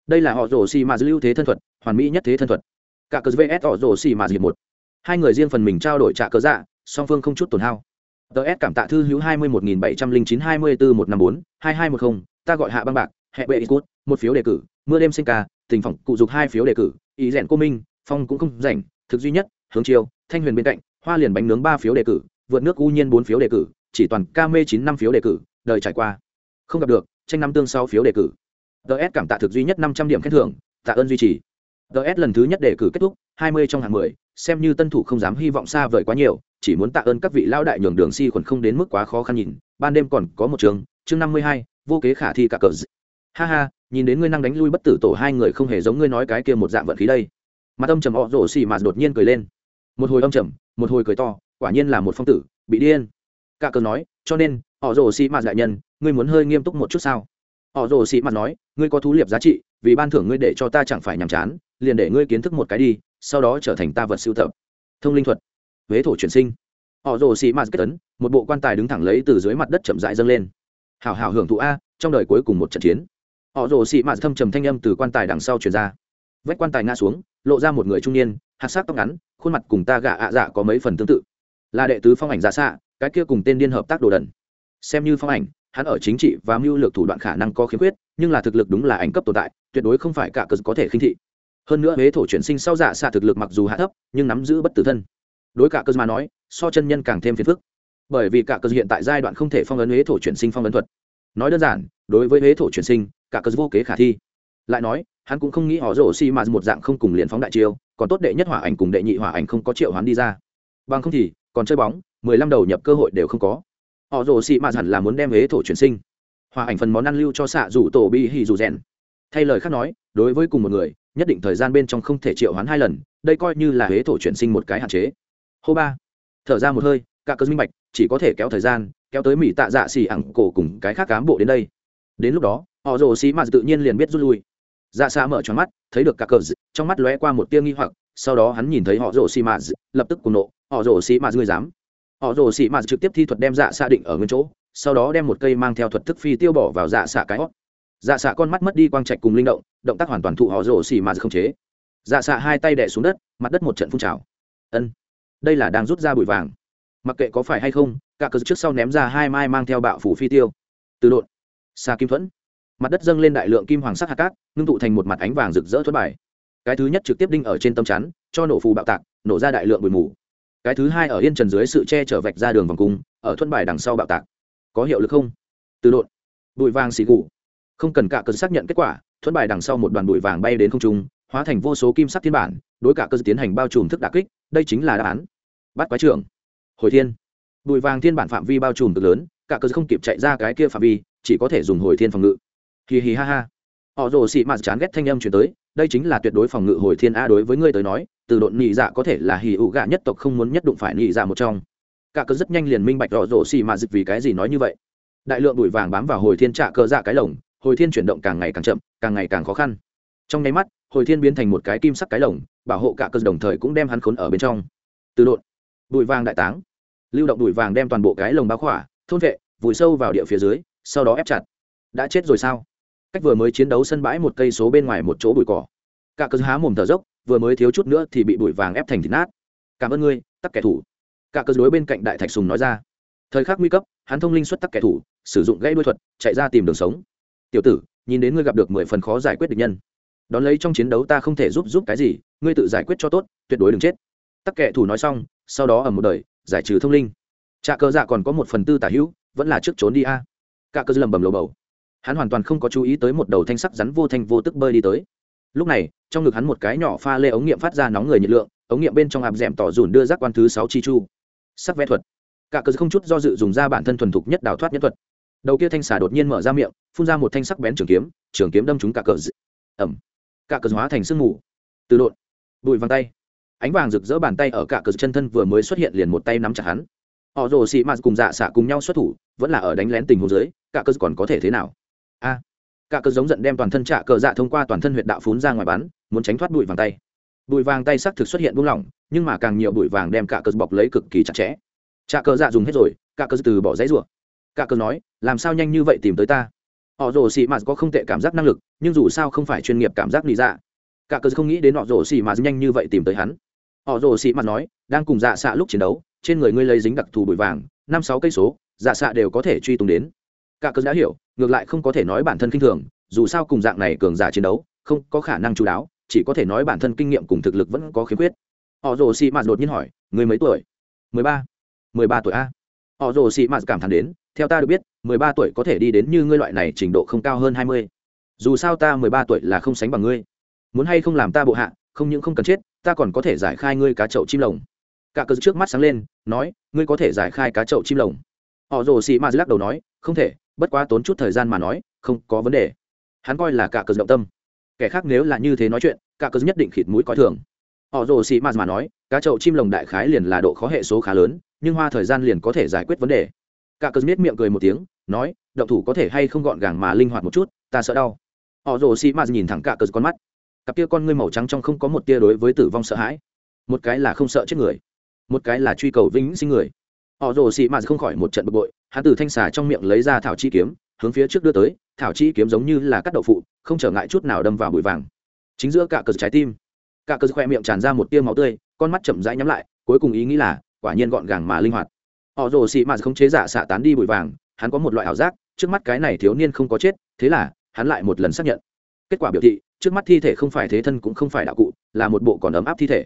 Speaker 1: Đây là họ rồ xì mạt lưu thế thân thuật, hoàn mỹ nhất thế thân thuật. Cả cơ vs họ rồ xì mạt một hai người riêng phần mình trao đổi trả cờ dạ song phương không chút tổn hao. Ts cảm tạ thư hữu hai mươi một nghìn bảy trăm linh chín hai mươi bốn một năm bốn hai hai một không ta gọi hạ băng bạc hẹ bệ cút một phiếu đề cử mưa đêm sinh ca tình phỏng cụ dục hai phiếu đề cử ý rèn cô minh phong cũng không rảnh thực duy nhất hướng chiều, thanh huyền bên cạnh hoa liền bánh nướng ba phiếu đề cử vượt nước u nhiên bốn phiếu đề cử chỉ toàn ca mê chín năm phiếu đề cử đời trải qua. Không gặp được tranh năm tương sáu phiếu đề cử. Ts cảm tạ thực duy nhất năm trăm điểm khen thưởng tạ ơn duy trì. Ts lần thứ nhất đề cử kết thúc hai mươi trong hàng mười, xem như tân thủ không dám hy vọng xa vời quá nhiều, chỉ muốn tạ ơn các vị lao đại nhường đường si khuẩn không đến mức quá khó khăn nhìn, ban đêm còn có một trường chương năm mươi hai, vô kế khả thi cả cờ d... ha ha, nhìn đến ngươi năng đánh lui bất tử tổ hai người không hề giống ngươi nói cái kia một dạng vận khí đây. Mặt âm trầm ọ rổ xì mà đột nhiên cười lên. Một hồi âm trầm, một hồi cười to, quả nhiên là một phong tử, bị điên. Cả cờ nói, cho nên họ rồ xì mạt đại nhân, ngươi muốn hơi nghiêm túc một chút sao? Họ rồ xì mạt nói, ngươi có thú liệp giá trị, vì ban thưởng ngươi để cho ta chẳng phải nhàm chán, liền để ngươi kiến thức một cái đi sau đó trở thành ta vật sưu tập. Thông linh thuật. Huế thổ chuyển sinh. Họ rồ xì mạt kết tấn, một bộ quan tài đứng thẳng lấy từ dưới mặt đất chậm rãi dâng lên. Hào hào hưởng thụ a, trong đời cuối cùng một trận chiến. Họ rồ xì mạt thâm trầm thanh âm từ quan tài đằng sau truyền ra. Vách quan tài ngã xuống, lộ ra một người trung niên, hạt sắc tóc ngắn, khuôn mặt cùng ta gạ ạ dạ có mấy phần tương tự. Là đệ tứ phong ảnh giả xạ, cái kia cùng tên điên hợp tác đồ đần. Xem như phong ảnh, hắn ở chính trị và mưu lược thủ đoạn khả năng có khiếm khuyết, nhưng là thực lực đúng là ảnh cấp tồn tại, tuyệt đối không phải cả cờ có thể khinh thị hơn nữa huế thổ chuyển sinh sau giả xạ thực lực mặc dù hạ thấp, nhưng nắm giữ bất tử thân. Đối cả cơ mà nói, so chân nhân càng thêm phiền phức. Bởi vì cả cơ hiện tại giai đoạn không thể phong ấn huế thổ chuyển sinh phong ấn thuật. Nói đơn giản, đối với huế thổ chuyển sinh, cả cơ vô kế khả thi. Lại nói, hắn cũng không nghĩ họ rổ xi mà một dạng không cùng liền phóng đại chiêu, còn tốt đệ nhất hỏa ảnh cùng đệ nhị hỏa ảnh không có triệu hoán đi ra. Bằng không thì, còn chơi bóng, mười lăm đầu nhập cơ hội đều không có. Họ rổ xi mà hẳn là muốn đem huế thổ chuyển sinh. Hỏa ảnh phần món ăn lưu cho xạ rủ tổ bi hì dù rèn. Thay lời khác nói, đối với cùng một người nhất định thời gian bên trong không thể triệu hoán hai lần, đây coi như là huế thổ chuyển sinh một cái hạn chế. Hô ba, thở ra một hơi, cả cơ minh bạch, chỉ có thể kéo thời gian, kéo tới mỹ tạ dạ xì ẳng cổ cùng cái khác cám bộ đến đây. Đến lúc đó, họ rồ xì mạt tự nhiên liền biết rút lui. Dạ xa mở tròn mắt, thấy được cả cờ trong mắt lóe qua một tia nghi hoặc, sau đó hắn nhìn thấy họ rồ xì mạt lập tức cùng nộ, họ rồ xì mạt ngươi dám? Họ rồ xì mạt trực tiếp thi thuật đem dạ xa định ở nguyên chỗ, sau đó đem một cây mang theo thuật thức phi tiêu bỏ vào dạ xạ cái hót dạ xạ con mắt mất đi quang trạch cùng linh động động tác hoàn toàn thụ họ rổ xì mà không chế. Dạ xạ hai tay đẻ xuống đất, mặt đất một trận phun trào. Ân, đây là đang rút ra bụi vàng. Mặc kệ có phải hay không, cả cờ trước sau ném ra hai mai mang theo bạo phủ phi tiêu. Từ đột xa kim thuẫn. Mặt đất dâng lên đại lượng kim hoàng sắc hạt cát, ngưng tụ thành một mặt ánh vàng rực rỡ thuẫn bài. Cái thứ nhất trực tiếp đinh ở trên tâm chắn, cho nổ phù bạo tạc, nổ ra đại lượng bụi mù. Cái thứ hai ở yên trần dưới sự che chở vạch ra đường vòng cung, ở thuẫn bài đằng sau bạo tạc. Có hiệu lực không? Từ đột bụi vàng xì gù. Không cần cả cơn xác nhận kết quả thuẫn bài đằng sau một đoàn bụi vàng bay đến không trung, hóa thành vô số kim sắc thiên bản, đối cả cơ tiến hành bao trùm thức đà kích, đây chính là đáp án. Bắt quái trưởng. Hồi thiên. Bụi vàng thiên bản phạm vi bao trùm cực lớn, cả cơ không kịp chạy ra cái kia phạm vi, chỉ có thể dùng hồi thiên phòng ngự. Hì hì ha ha. Họ rồ xị mạt chán ghét thanh âm chuyển tới, đây chính là tuyệt đối phòng ngự hồi thiên a đối với ngươi tới nói, từ độn nhị dạ có thể là hì ụ gạ nhất tộc không muốn nhất đụng phải nhị dạ một trong. Cả cơ rất nhanh liền minh bạch rõ rồ xị mạt dịch vì cái gì nói như vậy. Đại lượng bụi vàng bám vào hồi thiên trạ cơ dạ cái lồng hồi thiên chuyển động càng ngày càng chậm, càng ngày càng khó khăn. Trong nháy mắt, hồi thiên biến thành một cái kim sắc cái lồng, bảo hộ cả cơ đồng thời cũng đem hắn khốn ở bên trong. Từ đột bụi vàng đại táng. Lưu động bụi vàng đem toàn bộ cái lồng bao khỏa, thôn vệ, vùi sâu vào địa phía dưới, sau đó ép chặt. Đã chết rồi sao? Cách vừa mới chiến đấu sân bãi một cây số bên ngoài một chỗ bụi cỏ. Cả cơ há mồm thở dốc, vừa mới thiếu chút nữa thì bị bụi vàng ép thành thịt nát. Cảm ơn ngươi, tắc kẻ thủ. Cả cơ đối bên cạnh đại thạch sùng nói ra. Thời khắc nguy cấp, hắn thông linh xuất tắc kẻ thủ, sử dụng gây đuôi thuật, chạy ra tìm đường sống tiểu tử, nhìn đến ngươi gặp được mười phần khó giải quyết được nhân. Đón lấy trong chiến đấu ta không thể giúp giúp cái gì, ngươi tự giải quyết cho tốt, tuyệt đối đừng chết. Tắc kệ thủ nói xong, sau đó ở một đời, giải trừ thông linh. Trà cờ dạ còn có một phần tư tả hữu, vẫn là trước trốn đi a. À. cả cơ dạ lầm bầm lầu bầu. Hắn hoàn toàn không có chú ý tới một đầu thanh sắc rắn vô thanh vô tức bơi đi tới. Lúc này, trong ngực hắn một cái nhỏ pha lê ống nghiệm phát ra nóng người nhiệt lượng, ống nghiệm bên trong hạp d ẻ m tỏ dùn đưa giác quan thứ sáu chi chu. Sắc vẽ thuật. Cả cơ dạ không chút do dự dùng ra bản thân thuần thục nhất đào thoát nhất thuật đầu kia thanh xà đột nhiên mở ra miệng, phun ra một thanh sắc bén trường kiếm trường kiếm đâm trúng cả cờ ẩm. Cả cờ hóa thành sương mù. Từ đột. Bụi vàng tay. Ánh vàng rực rỡ bàn tay ở cả cờ chân thân vừa mới xuất hiện liền một tay nắm chặt hắn. Họ rồ xị mạt cùng dạ xạ cùng nhau xuất thủ, vẫn là ở đánh lén tình hồ dưới, cả cờ còn có thể thế nào? A. Cả cờ giống giận đem toàn thân trả cờ dạ thông qua toàn thân huyệt đạo phún ra ngoài bắn, muốn tránh thoát bụi vàng tay. Bụi vàng tay sắc thực xuất hiện buông lỏng, nhưng mà càng nhiều bụi vàng đem cả cờ bọc lấy cực kỳ chặt chẽ. Trả cờ dạ dùng hết rồi, cả cờ từ bỏ dãy ruộng cả cờ nói, làm sao nhanh như vậy tìm tới ta? Họ rồ xì mạt có không tệ cảm giác năng lực, nhưng dù sao không phải chuyên nghiệp cảm giác lý dạ. Cả cờ không nghĩ đến họ rồ xì mạt nhanh như vậy tìm tới hắn. Họ rồ xì mạt nói, đang cùng dạ xạ lúc chiến đấu, trên người ngươi lấy dính đặc thù bụi vàng, năm sáu cây số dạ xạ đều có thể truy tung đến. Cả cớ đã hiểu, ngược lại không có thể nói bản thân kinh thường, dù sao cùng dạng này cường giả chiến đấu, không có khả năng chú đáo, chỉ có thể nói bản thân kinh nghiệm cùng thực lực vẫn có khiếm khuyết. Họ rồ xì mạt đột nhiên hỏi, người mấy tuổi? Mười ba. Mười ba tuổi a. Họ rồ xì mạt cảm thán đến theo ta được biết, mười ba tuổi có thể đi đến như ngươi loại này trình độ không cao hơn hai mươi. Dù sao ta mười ba tuổi là không sánh bằng ngươi. Muốn hay không làm ta bộ hạ, không những không cần chết, ta còn có thể giải khai ngươi cá chậu chim lồng. Cả cớ trước mắt sáng lên, nói, ngươi có thể giải khai cá chậu chim lồng. Họ rồ xì mạt lắc đầu nói, không thể, bất quá tốn chút thời gian mà nói, không có vấn đề. Hắn coi là cả cờ động tâm. Kẻ khác nếu là như thế nói chuyện, cả cờ nhất định khịt mũi coi thường. Họ rồ xì mà nói, cá chậu chim lồng đại khái liền là độ khó hệ số khá lớn, nhưng hoa thời gian liền có thể giải quyết vấn đề cả cờ biết miệng cười một tiếng, nói, động thủ có thể hay không gọn gàng mà linh hoạt một chút, ta sợ đau. Họ rồ xì mà nhìn thẳng cả cờ con mắt. Cặp kia con ngươi màu trắng trong không có một tia đối với tử vong sợ hãi. Một cái là không sợ chết người, một cái là truy cầu vĩnh sinh người. Họ rồ xì mà không khỏi một trận bực bội, hắn từ thanh xà trong miệng lấy ra thảo chi kiếm, hướng phía trước đưa tới, thảo chi kiếm giống như là cắt đậu phụ, không trở ngại chút nào đâm vào bụi vàng. Chính giữa cả cờ trái tim, cả cờ khoe miệng tràn ra một tia máu tươi, con mắt chậm rãi nhắm lại, cuối cùng ý nghĩ là, quả nhiên gọn gàng mà linh hoạt họ rồ xì mạt không chế giả xạ tán đi bụi vàng hắn có một loại ảo giác trước mắt cái này thiếu niên không có chết thế là hắn lại một lần xác nhận. Kết quả biểu thị trước mắt thi thể không phải thế thân cũng không phải đạo cụ là một bộ còn ấm áp thi thể.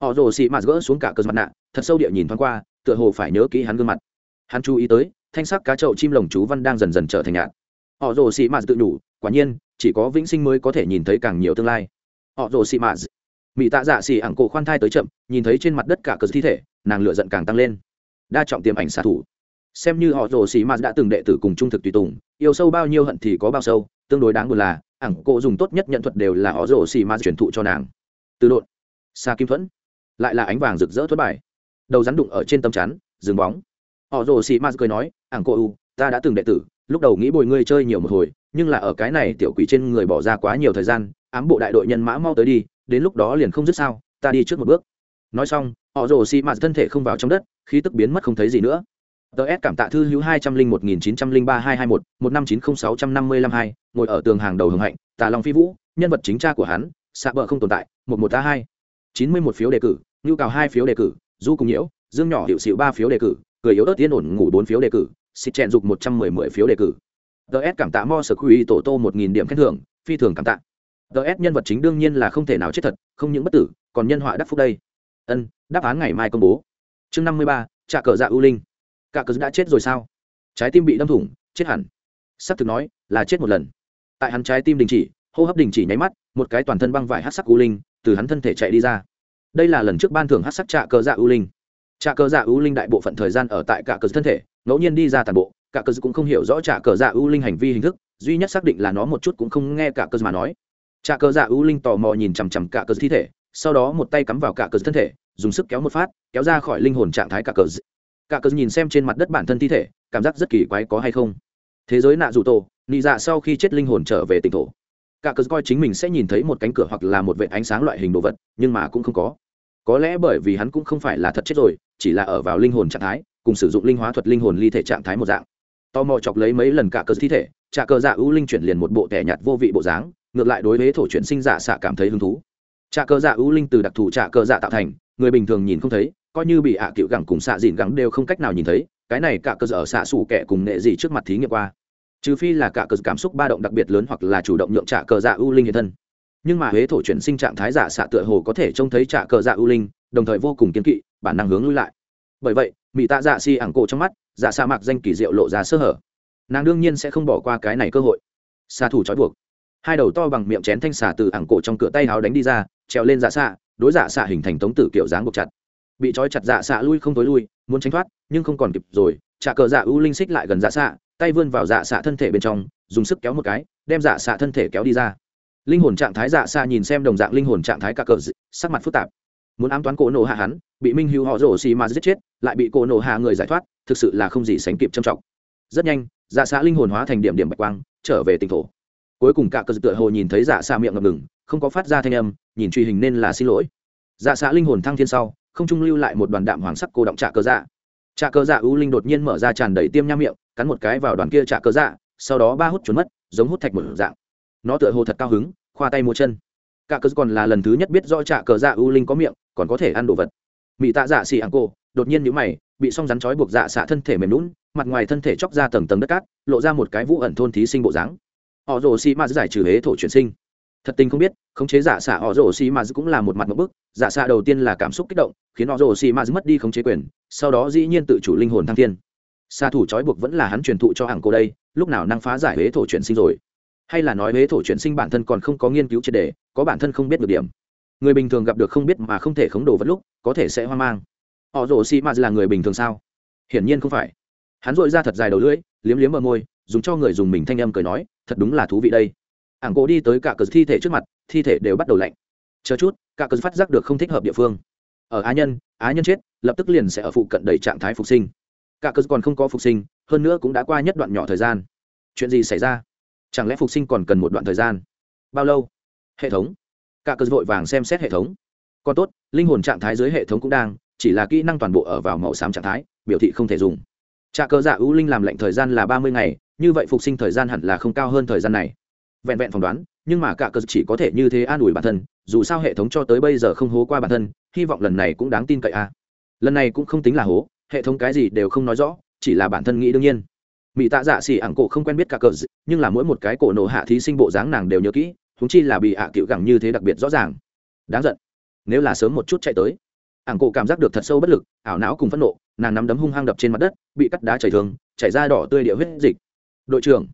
Speaker 1: Họ rồ xì mạt gỡ xuống cả cơn mặt nạ thật sâu địa nhìn thoáng qua tựa hồ phải nhớ kỹ hắn gương mặt. Hắn chú ý tới thanh sắc cá chậu chim lồng chú văn đang dần dần trở thành nhạt. Họ rồ xì mạt tự nhủ quả nhiên chỉ có vĩnh sinh mới có thể nhìn thấy càng nhiều tương lai. Họ rồ xì mạt, mỹ tạ dạ xì ảng cổ khoan thai tới chậm nhìn thấy trên mặt đất cả cờ thi thể nàng lựa giận càng tăng lên đa trọng tiềm ảnh xạ thủ. Xem như họ rồ xì mà đã từng đệ tử cùng trung thực tùy tùng, yêu sâu bao nhiêu hận thì có bao sâu, tương đối đáng buồn là, ảng cô dùng tốt nhất nhận thuật đều là họ rồ xì mà truyền thụ cho nàng. Từ đột xa kim thuẫn, lại là ánh vàng rực rỡ thuẫn bài. Đầu rắn đụng ở trên tấm chắn dừng bóng. Họ rồ xì ma cười nói, ảng cô u, ta đã từng đệ tử, lúc đầu nghĩ bồi ngươi chơi nhiều một hồi, nhưng là ở cái này tiểu quỷ trên người bỏ ra quá nhiều thời gian, ám bộ đại đội nhân mã mau tới đi, đến lúc đó liền không dứt sao, ta đi trước một bước. Nói xong, họ rồ xì ma thân thể không vào trong đất khí tức biến mất không thấy gì nữa. Ts cảm tạ thư hữu hai trăm linh một nghìn chín trăm linh ba hai hai một một năm chín không sáu trăm năm mươi lăm hai, ngồi ở tường hàng đầu hưởng hạnh, tà long phi vũ, nhân vật chính cha của hắn xạ bờ không tồn tại, một một ta hai. Chín mươi một phiếu đề cử, nhu cầu hai phiếu đề cử, du cùng nhiễu, dương nhỏ hiệu xịu ba phiếu đề cử, cười yếu ớt tiên ổn ngủ bốn phiếu đề cử, xịt chèn dục một trăm mười mười phiếu đề cử. Ts cảm tạ mo sở quy tổ tô một nghìn điểm khen thưởng, phi thường cảm tạ. Ts nhân vật chính đương nhiên là không thể nào chết thật, không những bất tử, còn nhân họa đắc phúc đây. Ân, đáp án ngày mai công bố chương năm mươi ba trà cờ dạ ưu linh. Cả cờ đã chết rồi sao? Trái tim bị đâm thủng, chết hẳn. S ắ c thực nói, là chết một lần. Tại hắn trái tim đình chỉ, hô hấp đình chỉ nháy mắt, một cái toàn thân băng vải hát sắc ưu linh từ hắn thân thể chạy đi ra. Đây là lần trước ban thưởng hát sắc trạ cờ dạ ưu linh. Trạ cờ dạ ưu linh đại bộ phận thời gian ở tại cả cờ thân thể, ngẫu nhiên đi ra toàn bộ, cả cờ cũng không hiểu rõ trạ cờ dạ ưu linh hành vi hình thức, duy nhất xác định là nó một chút cũng không nghe cả cờ mà nói. Trạ cờ dạ ưu linh tò mò nhìn chằm chằm cả cờ thi thể sau đó một tay cắm vào cả cờ thân thể, dùng sức kéo một phát, kéo ra khỏi linh hồn trạng thái cả cờ. Cả cờ nhìn xem trên mặt đất bản thân thi thể, cảm giác rất kỳ quái có hay không. Thế giới nạ dù tổ, nị dạ sau khi chết linh hồn trở về tỉnh thổ. Cả cờ coi chính mình sẽ nhìn thấy một cánh cửa hoặc là một vệ ánh sáng loại hình đồ vật, nhưng mà cũng không có. Có lẽ bởi vì hắn cũng không phải là thật chết rồi, chỉ là ở vào linh hồn trạng thái, cùng sử dụng linh hóa thuật linh hồn ly thể trạng thái một dạng. Tò mò chọc lấy mấy lần cả cờ thi thể trả cờ dạ ưu linh chuyển liền một bộ tẻ nhạt vô vị bộ dáng, ngược lại đối với thổ chuyển sinh giả xạ cảm thấy hứng thú trả cờ dạ ưu linh từ đặc thù trả cờ dạ tạo thành, người bình thường nhìn không thấy, coi như bị ạ à cựu gẳng cùng xạ dìn gẳng đều không cách nào nhìn thấy, cái này cả cờ ở xạ xù kẻ cùng nệ gì trước mặt thí nghiệm qua. Trừ phi là cả cờ cảm xúc ba động đặc biệt lớn hoặc là chủ động nhượng trả cờ dạ ưu linh hiện thân. Nhưng mà huế thổ chuyển sinh trạng thái giả xạ tựa hồ có thể trông thấy trả cờ dạ ưu linh, đồng thời vô cùng kiên kỵ, bản năng hướng lui lại. Bởi vậy mỹ tạ dạ si ảng cổ trong mắt dạ sa mạc danh kỳ diệu lộ ra sơ hở. Nàng đương nhiên sẽ không bỏ qua cái này cơ hội. Xạ thủ trói buộc. Hai đầu to bằng miệng chén thanh xà từ ảng cổ trong cửa tay háo đánh đi ra trèo lên dạ xạ, đối dạ xạ hình thành tống tử kiểu dáng buộc chặt. Bị trói chặt dạ xạ lui không tối lui, muốn tránh thoát, nhưng không còn kịp rồi, trả cờ dạ ưu linh xích lại gần dạ xạ, tay vươn vào dạ xạ thân thể bên trong, dùng sức kéo một cái, đem dạ xạ thân thể kéo đi ra. Linh hồn trạng thái dạ xạ nhìn xem đồng dạng linh hồn trạng thái cả cờ sắc mặt phức tạp. Muốn ám toán cổ nổ hạ hắn, bị minh hữu họ rổ xì mà giết chết, lại bị cổ nổ hạ người giải thoát, thực sự là không gì sánh kịp trầm trọng. Rất nhanh dạ xạ linh hồn hóa thành điểm điểm bạch quang, trở về tỉnh thổ cuối cùng cả cơ tựa hồ nhìn thấy dạ xạ miệng ngập ngừng, không có phát ra thanh âm, nhìn truy hình nên là xin lỗi. Dạ xạ linh hồn thăng thiên sau, không trung lưu lại một đoàn đạm hoàng sắc cô động trạ cơ dạ. Trạ cơ dạ ưu linh đột nhiên mở ra tràn đầy tiêm nham miệng, cắn một cái vào đoàn kia trạ cơ dạ sau đó ba hút trốn mất, giống hút thạch một dạng. Nó tựa hồ thật cao hứng, khoa tay mua chân. Cả cơ còn là lần thứ nhất biết rõ trạ cơ dạ ưu linh có miệng, còn có thể ăn đồ vật. Mỹ tạ dạ xì ảng cô, đột nhiên nhíu mày, bị song rắn chói buộc dạ xạ thân thể mềm lún mặt ngoài thân thể chóc ra tầng tầng đất cát, lộ ra một cái vũ ẩn thôn thí sinh bộ dáng họ rồ xì ma giải trừ hế thổ chuyển sinh. Thật tình không biết, khống chế giả xạ họ rồ xì ma cũng là một mặt một bức. Giả xạ đầu tiên là cảm xúc kích động, khiến họ rồ xì ma mất đi khống chế quyền, sau đó dĩ nhiên tự chủ linh hồn thăng thiên. Xạ thủ trói buộc vẫn là hắn truyền thụ cho hàng cô đây, lúc nào năng phá giải hế thổ chuyển sinh rồi? Hay là nói hế thổ chuyển sinh bản thân còn không có nghiên cứu triệt đề, có bản thân không biết được điểm. Người bình thường gặp được không biết mà không thể khống đồ vật lúc, có thể sẽ hoang mang. Họ rồ xì ma là người bình thường sao? Hiển nhiên không phải. Hắn dội ra thật dài đầu lưỡi, liếm liếm ở môi, dùng cho người dùng mình thanh âm cười nói thật đúng là thú vị đây. Ảng cổ đi tới cả cờ thi thể trước mặt, thi thể đều bắt đầu lạnh. Chờ chút, cả cờ phát giác được không thích hợp địa phương. Ở á nhân á nhân chết, lập tức liền sẽ ở phụ cận đầy trạng thái phục sinh. Cả cờ còn không có phục sinh, hơn nữa cũng đã qua nhất đoạn nhỏ thời gian. Chuyện gì xảy ra? Chẳng lẽ phục sinh còn cần một đoạn thời gian? Bao lâu? Hệ thống. Cả cờ vội vàng xem xét hệ thống. Còn tốt, linh hồn trạng thái dưới hệ thống cũng đang, chỉ là kỹ năng toàn bộ ở vào màu xám trạng thái, biểu thị không thể dùng. Trà cơ dạ ưu linh làm lệnh thời gian là ba mươi ngày như vậy phục sinh thời gian hẳn là không cao hơn thời gian này. Vẹn vẹn phỏng đoán, nhưng mà cả cơ chỉ có thể như thế an ủi bản thân, dù sao hệ thống cho tới bây giờ không hố qua bản thân, hy vọng lần này cũng đáng tin cậy a à. lần này cũng không tính là hố, hệ thống cái gì đều không nói rõ, chỉ là bản thân nghĩ đương nhiên. Mỹ tạ dạ xỉ ảng cổ không quen biết cả cờ nhưng là mỗi một cái cổ nổ hạ thí sinh bộ dáng nàng đều nhớ kỹ húng chi là bị hạ cựu gẳng như thế đặc biệt rõ ràng. Đáng giận. Nếu là sớm một chút chạy tới, ảng cổ cảm giác được thật sâu bất lực, ảo não cùng phẫn nộ, nàng nắm đấm hung hăng đập trên mặt đất, bị cắt đá chảy thường chảy ra đỏ tươi địa huyết dịch đội trưởng.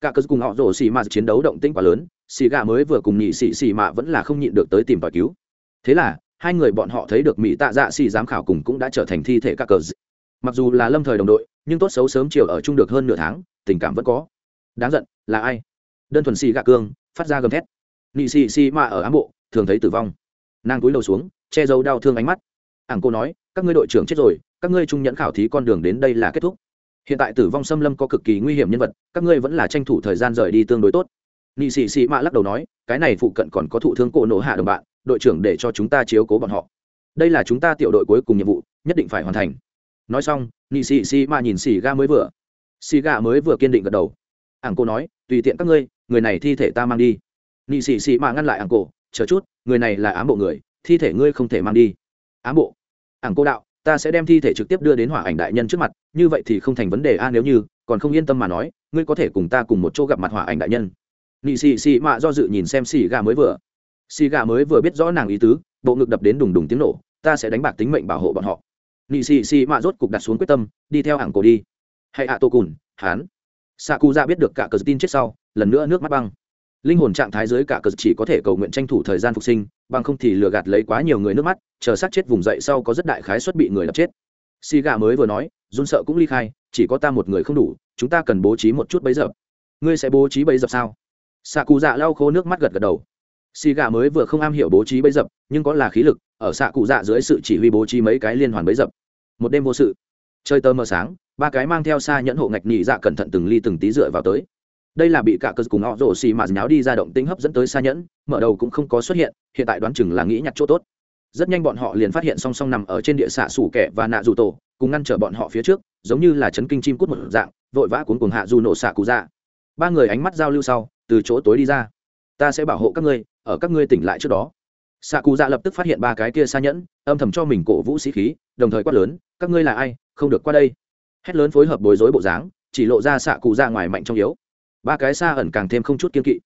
Speaker 1: Cả cớ cùng họ rổ xì mạ chiến đấu động tĩnh quá lớn, xì gà mới vừa cùng nhị xì xì mạ vẫn là không nhịn được tới tìm tòi cứu. Thế là, hai người bọn họ thấy được mỹ tạ dạ xì giám khảo cùng cũng đã trở thành thi thể các cờ mặc dù là lâm thời đồng đội, nhưng tốt xấu sớm chiều ở chung được hơn nửa tháng, tình cảm vẫn có. Đáng giận, là ai? Đơn thuần xì gà cương, phát ra gầm thét. Nhị xì xì mạ ở ám bộ, thường thấy tử vong. Nàng cúi đầu xuống, che giấu đau thương ánh mắt. Ảng cô nói, các ngươi đội trưởng chết rồi, các ngươi trung nhẫn khảo thí con đường đến đây là kết thúc hiện tại tử vong xâm lâm có cực kỳ nguy hiểm nhân vật, các ngươi vẫn là tranh thủ thời gian rời đi tương đối tốt. Nị sĩ sĩ mạ lắc đầu nói, cái này phụ cận còn có thụ thương cổ nổ hạ đồng bạn, đội trưởng để cho chúng ta chiếu cố bọn họ. Đây là chúng ta tiểu đội cuối cùng nhiệm vụ, nhất định phải hoàn thành. Nói xong, nị sĩ sĩ mạ nhìn xì ga mới vừa. Xì ga mới vừa kiên định gật đầu. Ảng cô nói, tùy tiện các ngươi, người này thi thể ta mang đi. Nị sĩ sĩ mạ ngăn lại ảng cổ, chờ chút, người này là ám bộ người, thi thể ngươi không thể mang đi. Ám bộ. Ảng cô đạo ta sẽ đem thi thể trực tiếp đưa đến hỏa ảnh đại nhân trước mặt, như vậy thì không thành vấn đề. A, nếu như, còn không yên tâm mà nói, ngươi có thể cùng ta cùng một chỗ gặp mặt hỏa ảnh đại nhân. Nị xì xì mạ do dự nhìn xem xì gà mới vừa. Xì gà mới vừa biết rõ nàng ý tứ, bộ ngực đập đến đùng đùng tiếng nổ, ta sẽ đánh bạc tính mệnh bảo hộ bọn họ. Nị xì xì mạ rốt cục đặt xuống quyết tâm, đi theo hàng cổ đi. Hãy hạ tô cùn, hán. Xạ cụ ra biết được cả cờ tin chết sau, lần nữa nước mắt băng. Linh hồn trạng thái dưới cả cờ chỉ có thể cầu nguyện tranh thủ thời gian phục sinh bằng không thì lừa gạt lấy quá nhiều người nước mắt, chờ sát chết vùng dậy sau có rất đại khái suất bị người đập chết. Xì gà mới vừa nói, run sợ cũng ly khai, chỉ có ta một người không đủ, chúng ta cần bố trí một chút bấy giờ ngươi sẽ bố trí bấy dập sao? Xạ cụ dạ lau khô nước mắt gật gật đầu. Xì gà mới vừa không am hiểu bố trí bấy dập, nhưng có là khí lực, ở xạ cụ dạ dưới sự chỉ huy bố trí mấy cái liên hoàn bấy dập. Một đêm vô sự. Chơi tơ mờ sáng, ba cái mang theo xa nhẫn hộ ngạch nhị dạ cẩn thận từng ly từng tí dựa vào tới đây là bị cả cơ cùng họ rổ xì mà nháo đi ra động tính hấp dẫn tới xa nhẫn, mở đầu cũng không có xuất hiện hiện tại đoán chừng là nghĩ nhặt chỗ tốt. Rất nhanh bọn họ liền phát hiện song song nằm ở trên địa xạ sủ kẻ và nạ dù tổ, cùng ngăn trở bọn họ phía trước, giống như là chấn kinh chim cút một dạng, vội vã cuốn cuồng hạ dù nổ xạ cụ ra ba người ánh mắt giao lưu sau, từ chỗ tối đi ra. Ta sẽ bảo hộ các ngươi, ở các ngươi tỉnh lại trước đó. Xạ cụ dạ lập tức phát hiện ba cái kia xa nhẫn, âm thầm cho mình cổ vũ sĩ khí, đồng thời quát lớn, các ngươi là ai, không được qua đây. Hét lớn phối hợp bối rối bộ dáng, chỉ lộ ra xạ cụ dạ ngoài mạnh trong yếu ba cái xa ẩn càng thêm không chút kiên kỵ.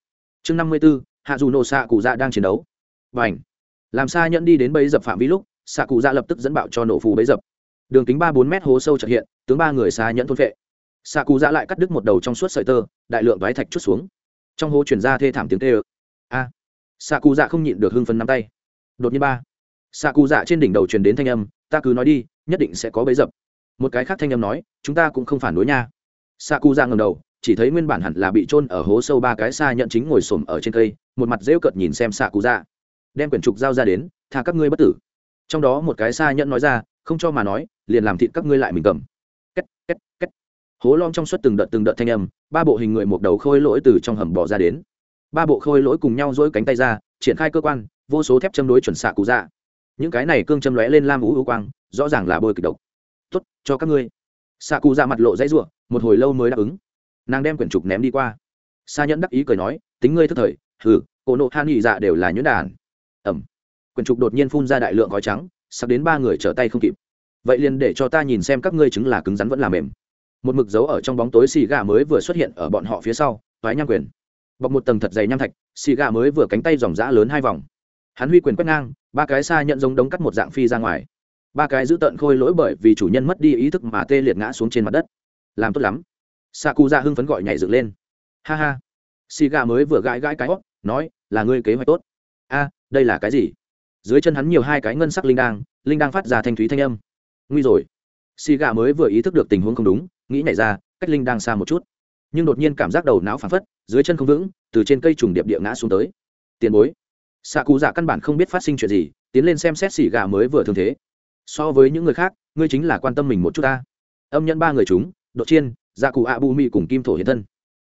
Speaker 1: Chương năm mươi b ố hạ dù nổ xạ cụ dạ đang chiến đấu. Và ảnh làm xa nhẫn đi đến bấy dập phạm vi lúc xạ cụ dạ lập tức dẫn bạo cho nổ phù bấy dập. Đường kính ba bốn mét hố sâu trật hiện, tướng ba người xa nhẫn thôn vệ xạ cụ dạ lại cắt đứt một đầu trong suốt sợi tơ, đại lượng vái thạch chút xuống. Trong hố chuyển ra thê thảm tiếng tê ơ a! Xạ cụ dạ không nhịn được hưng phấn nắm tay. Đột nhiên ba xạ cụ dạ trên đỉnh đầu truyền đến thanh âm, ta cứ nói đi, nhất định sẽ có bấy dập. Một cái khác thanh âm nói, chúng ta cũng không phản đối nha. Xạ cụ dạ ngầm đầu chỉ thấy nguyên bản hẳn là bị trôn ở hố sâu ba cái xa nhận chính ngồi xổm ở trên cây, một mặt rêu cợt nhìn xem xạ cụ dạ đem quyển trục dao ra đến, tha các ngươi bất tử. Trong đó một cái xa nhận nói ra, không cho mà nói, liền làm thịt các ngươi lại mình cầm. Két két két. Hố lom trong suốt từng đợt từng đợt thanh âm, ba bộ hình người một đầu khôi lỗi từ trong hầm bỏ ra đến. Ba bộ khôi lỗi cùng nhau dỗi cánh tay ra, triển khai cơ quan, vô số thép châm đối chuẩn xạ cụ dạ những cái này cương châm lóe lên lam ú ưu quang, rõ ràng là bôi kịch độc. Tốt, cho các ngươi. Xạ cụ dạ mặt lộ dãy ruộng một hồi lâu mới đáp ứng nàng đem quyển trục ném đi qua. Sa nhẫn đắc ý cười nói, tính ngươi thức thời, hừ, cổ nộ han nghỉ dạ đều là nhuyễn đàn. Ẩm quyển trục đột nhiên phun ra đại lượng gói trắng, sắp đến ba người trở tay không kịp. Vậy liền để cho ta nhìn xem các ngươi chứng là cứng rắn vẫn là mềm. Một mực dấu ở trong bóng tối xì gà mới vừa xuất hiện ở bọn họ phía sau, toái nham quyền. Bọc một tầng thật dày nham thạch, xì gà mới vừa cánh tay dòng giã lớn hai vòng. Hắn huy quyền quét ngang, ba cái xa nhận giống đống cắt một dạng phi ra ngoài. Ba cái giữ tận khôi lỗi bởi vì chủ nhân mất đi ý thức mà tê liệt ngã xuống trên mặt đất. Làm tốt lắm xạ cụ ra hưng phấn gọi nhảy dựng lên. Ha ha. Xì gà mới vừa gãi gãi cái hót nói, là ngươi kế hoạch tốt. A, đây là cái gì? Dưới chân hắn nhiều hai cái ngân sắc linh đang linh đang phát ra thanh thúy thanh âm. Nguy rồi. Xì gà mới vừa ý thức được tình huống không đúng, nghĩ nhảy ra, cách linh đang xa một chút. Nhưng đột nhiên cảm giác đầu não phản phất, dưới chân không vững, từ trên cây trùng điệp địa ngã xuống tới. Tiền bối. Xạ cụ dạ căn bản không biết phát sinh chuyện gì, tiến lên xem xét xì gà mới vừa thương thế. So với những người khác, ngươi chính là quan tâm mình một chút ta. Âm nhân ba người chúng độ chiên dạ cụ ạ bu mi cùng kim thổ hiện thân.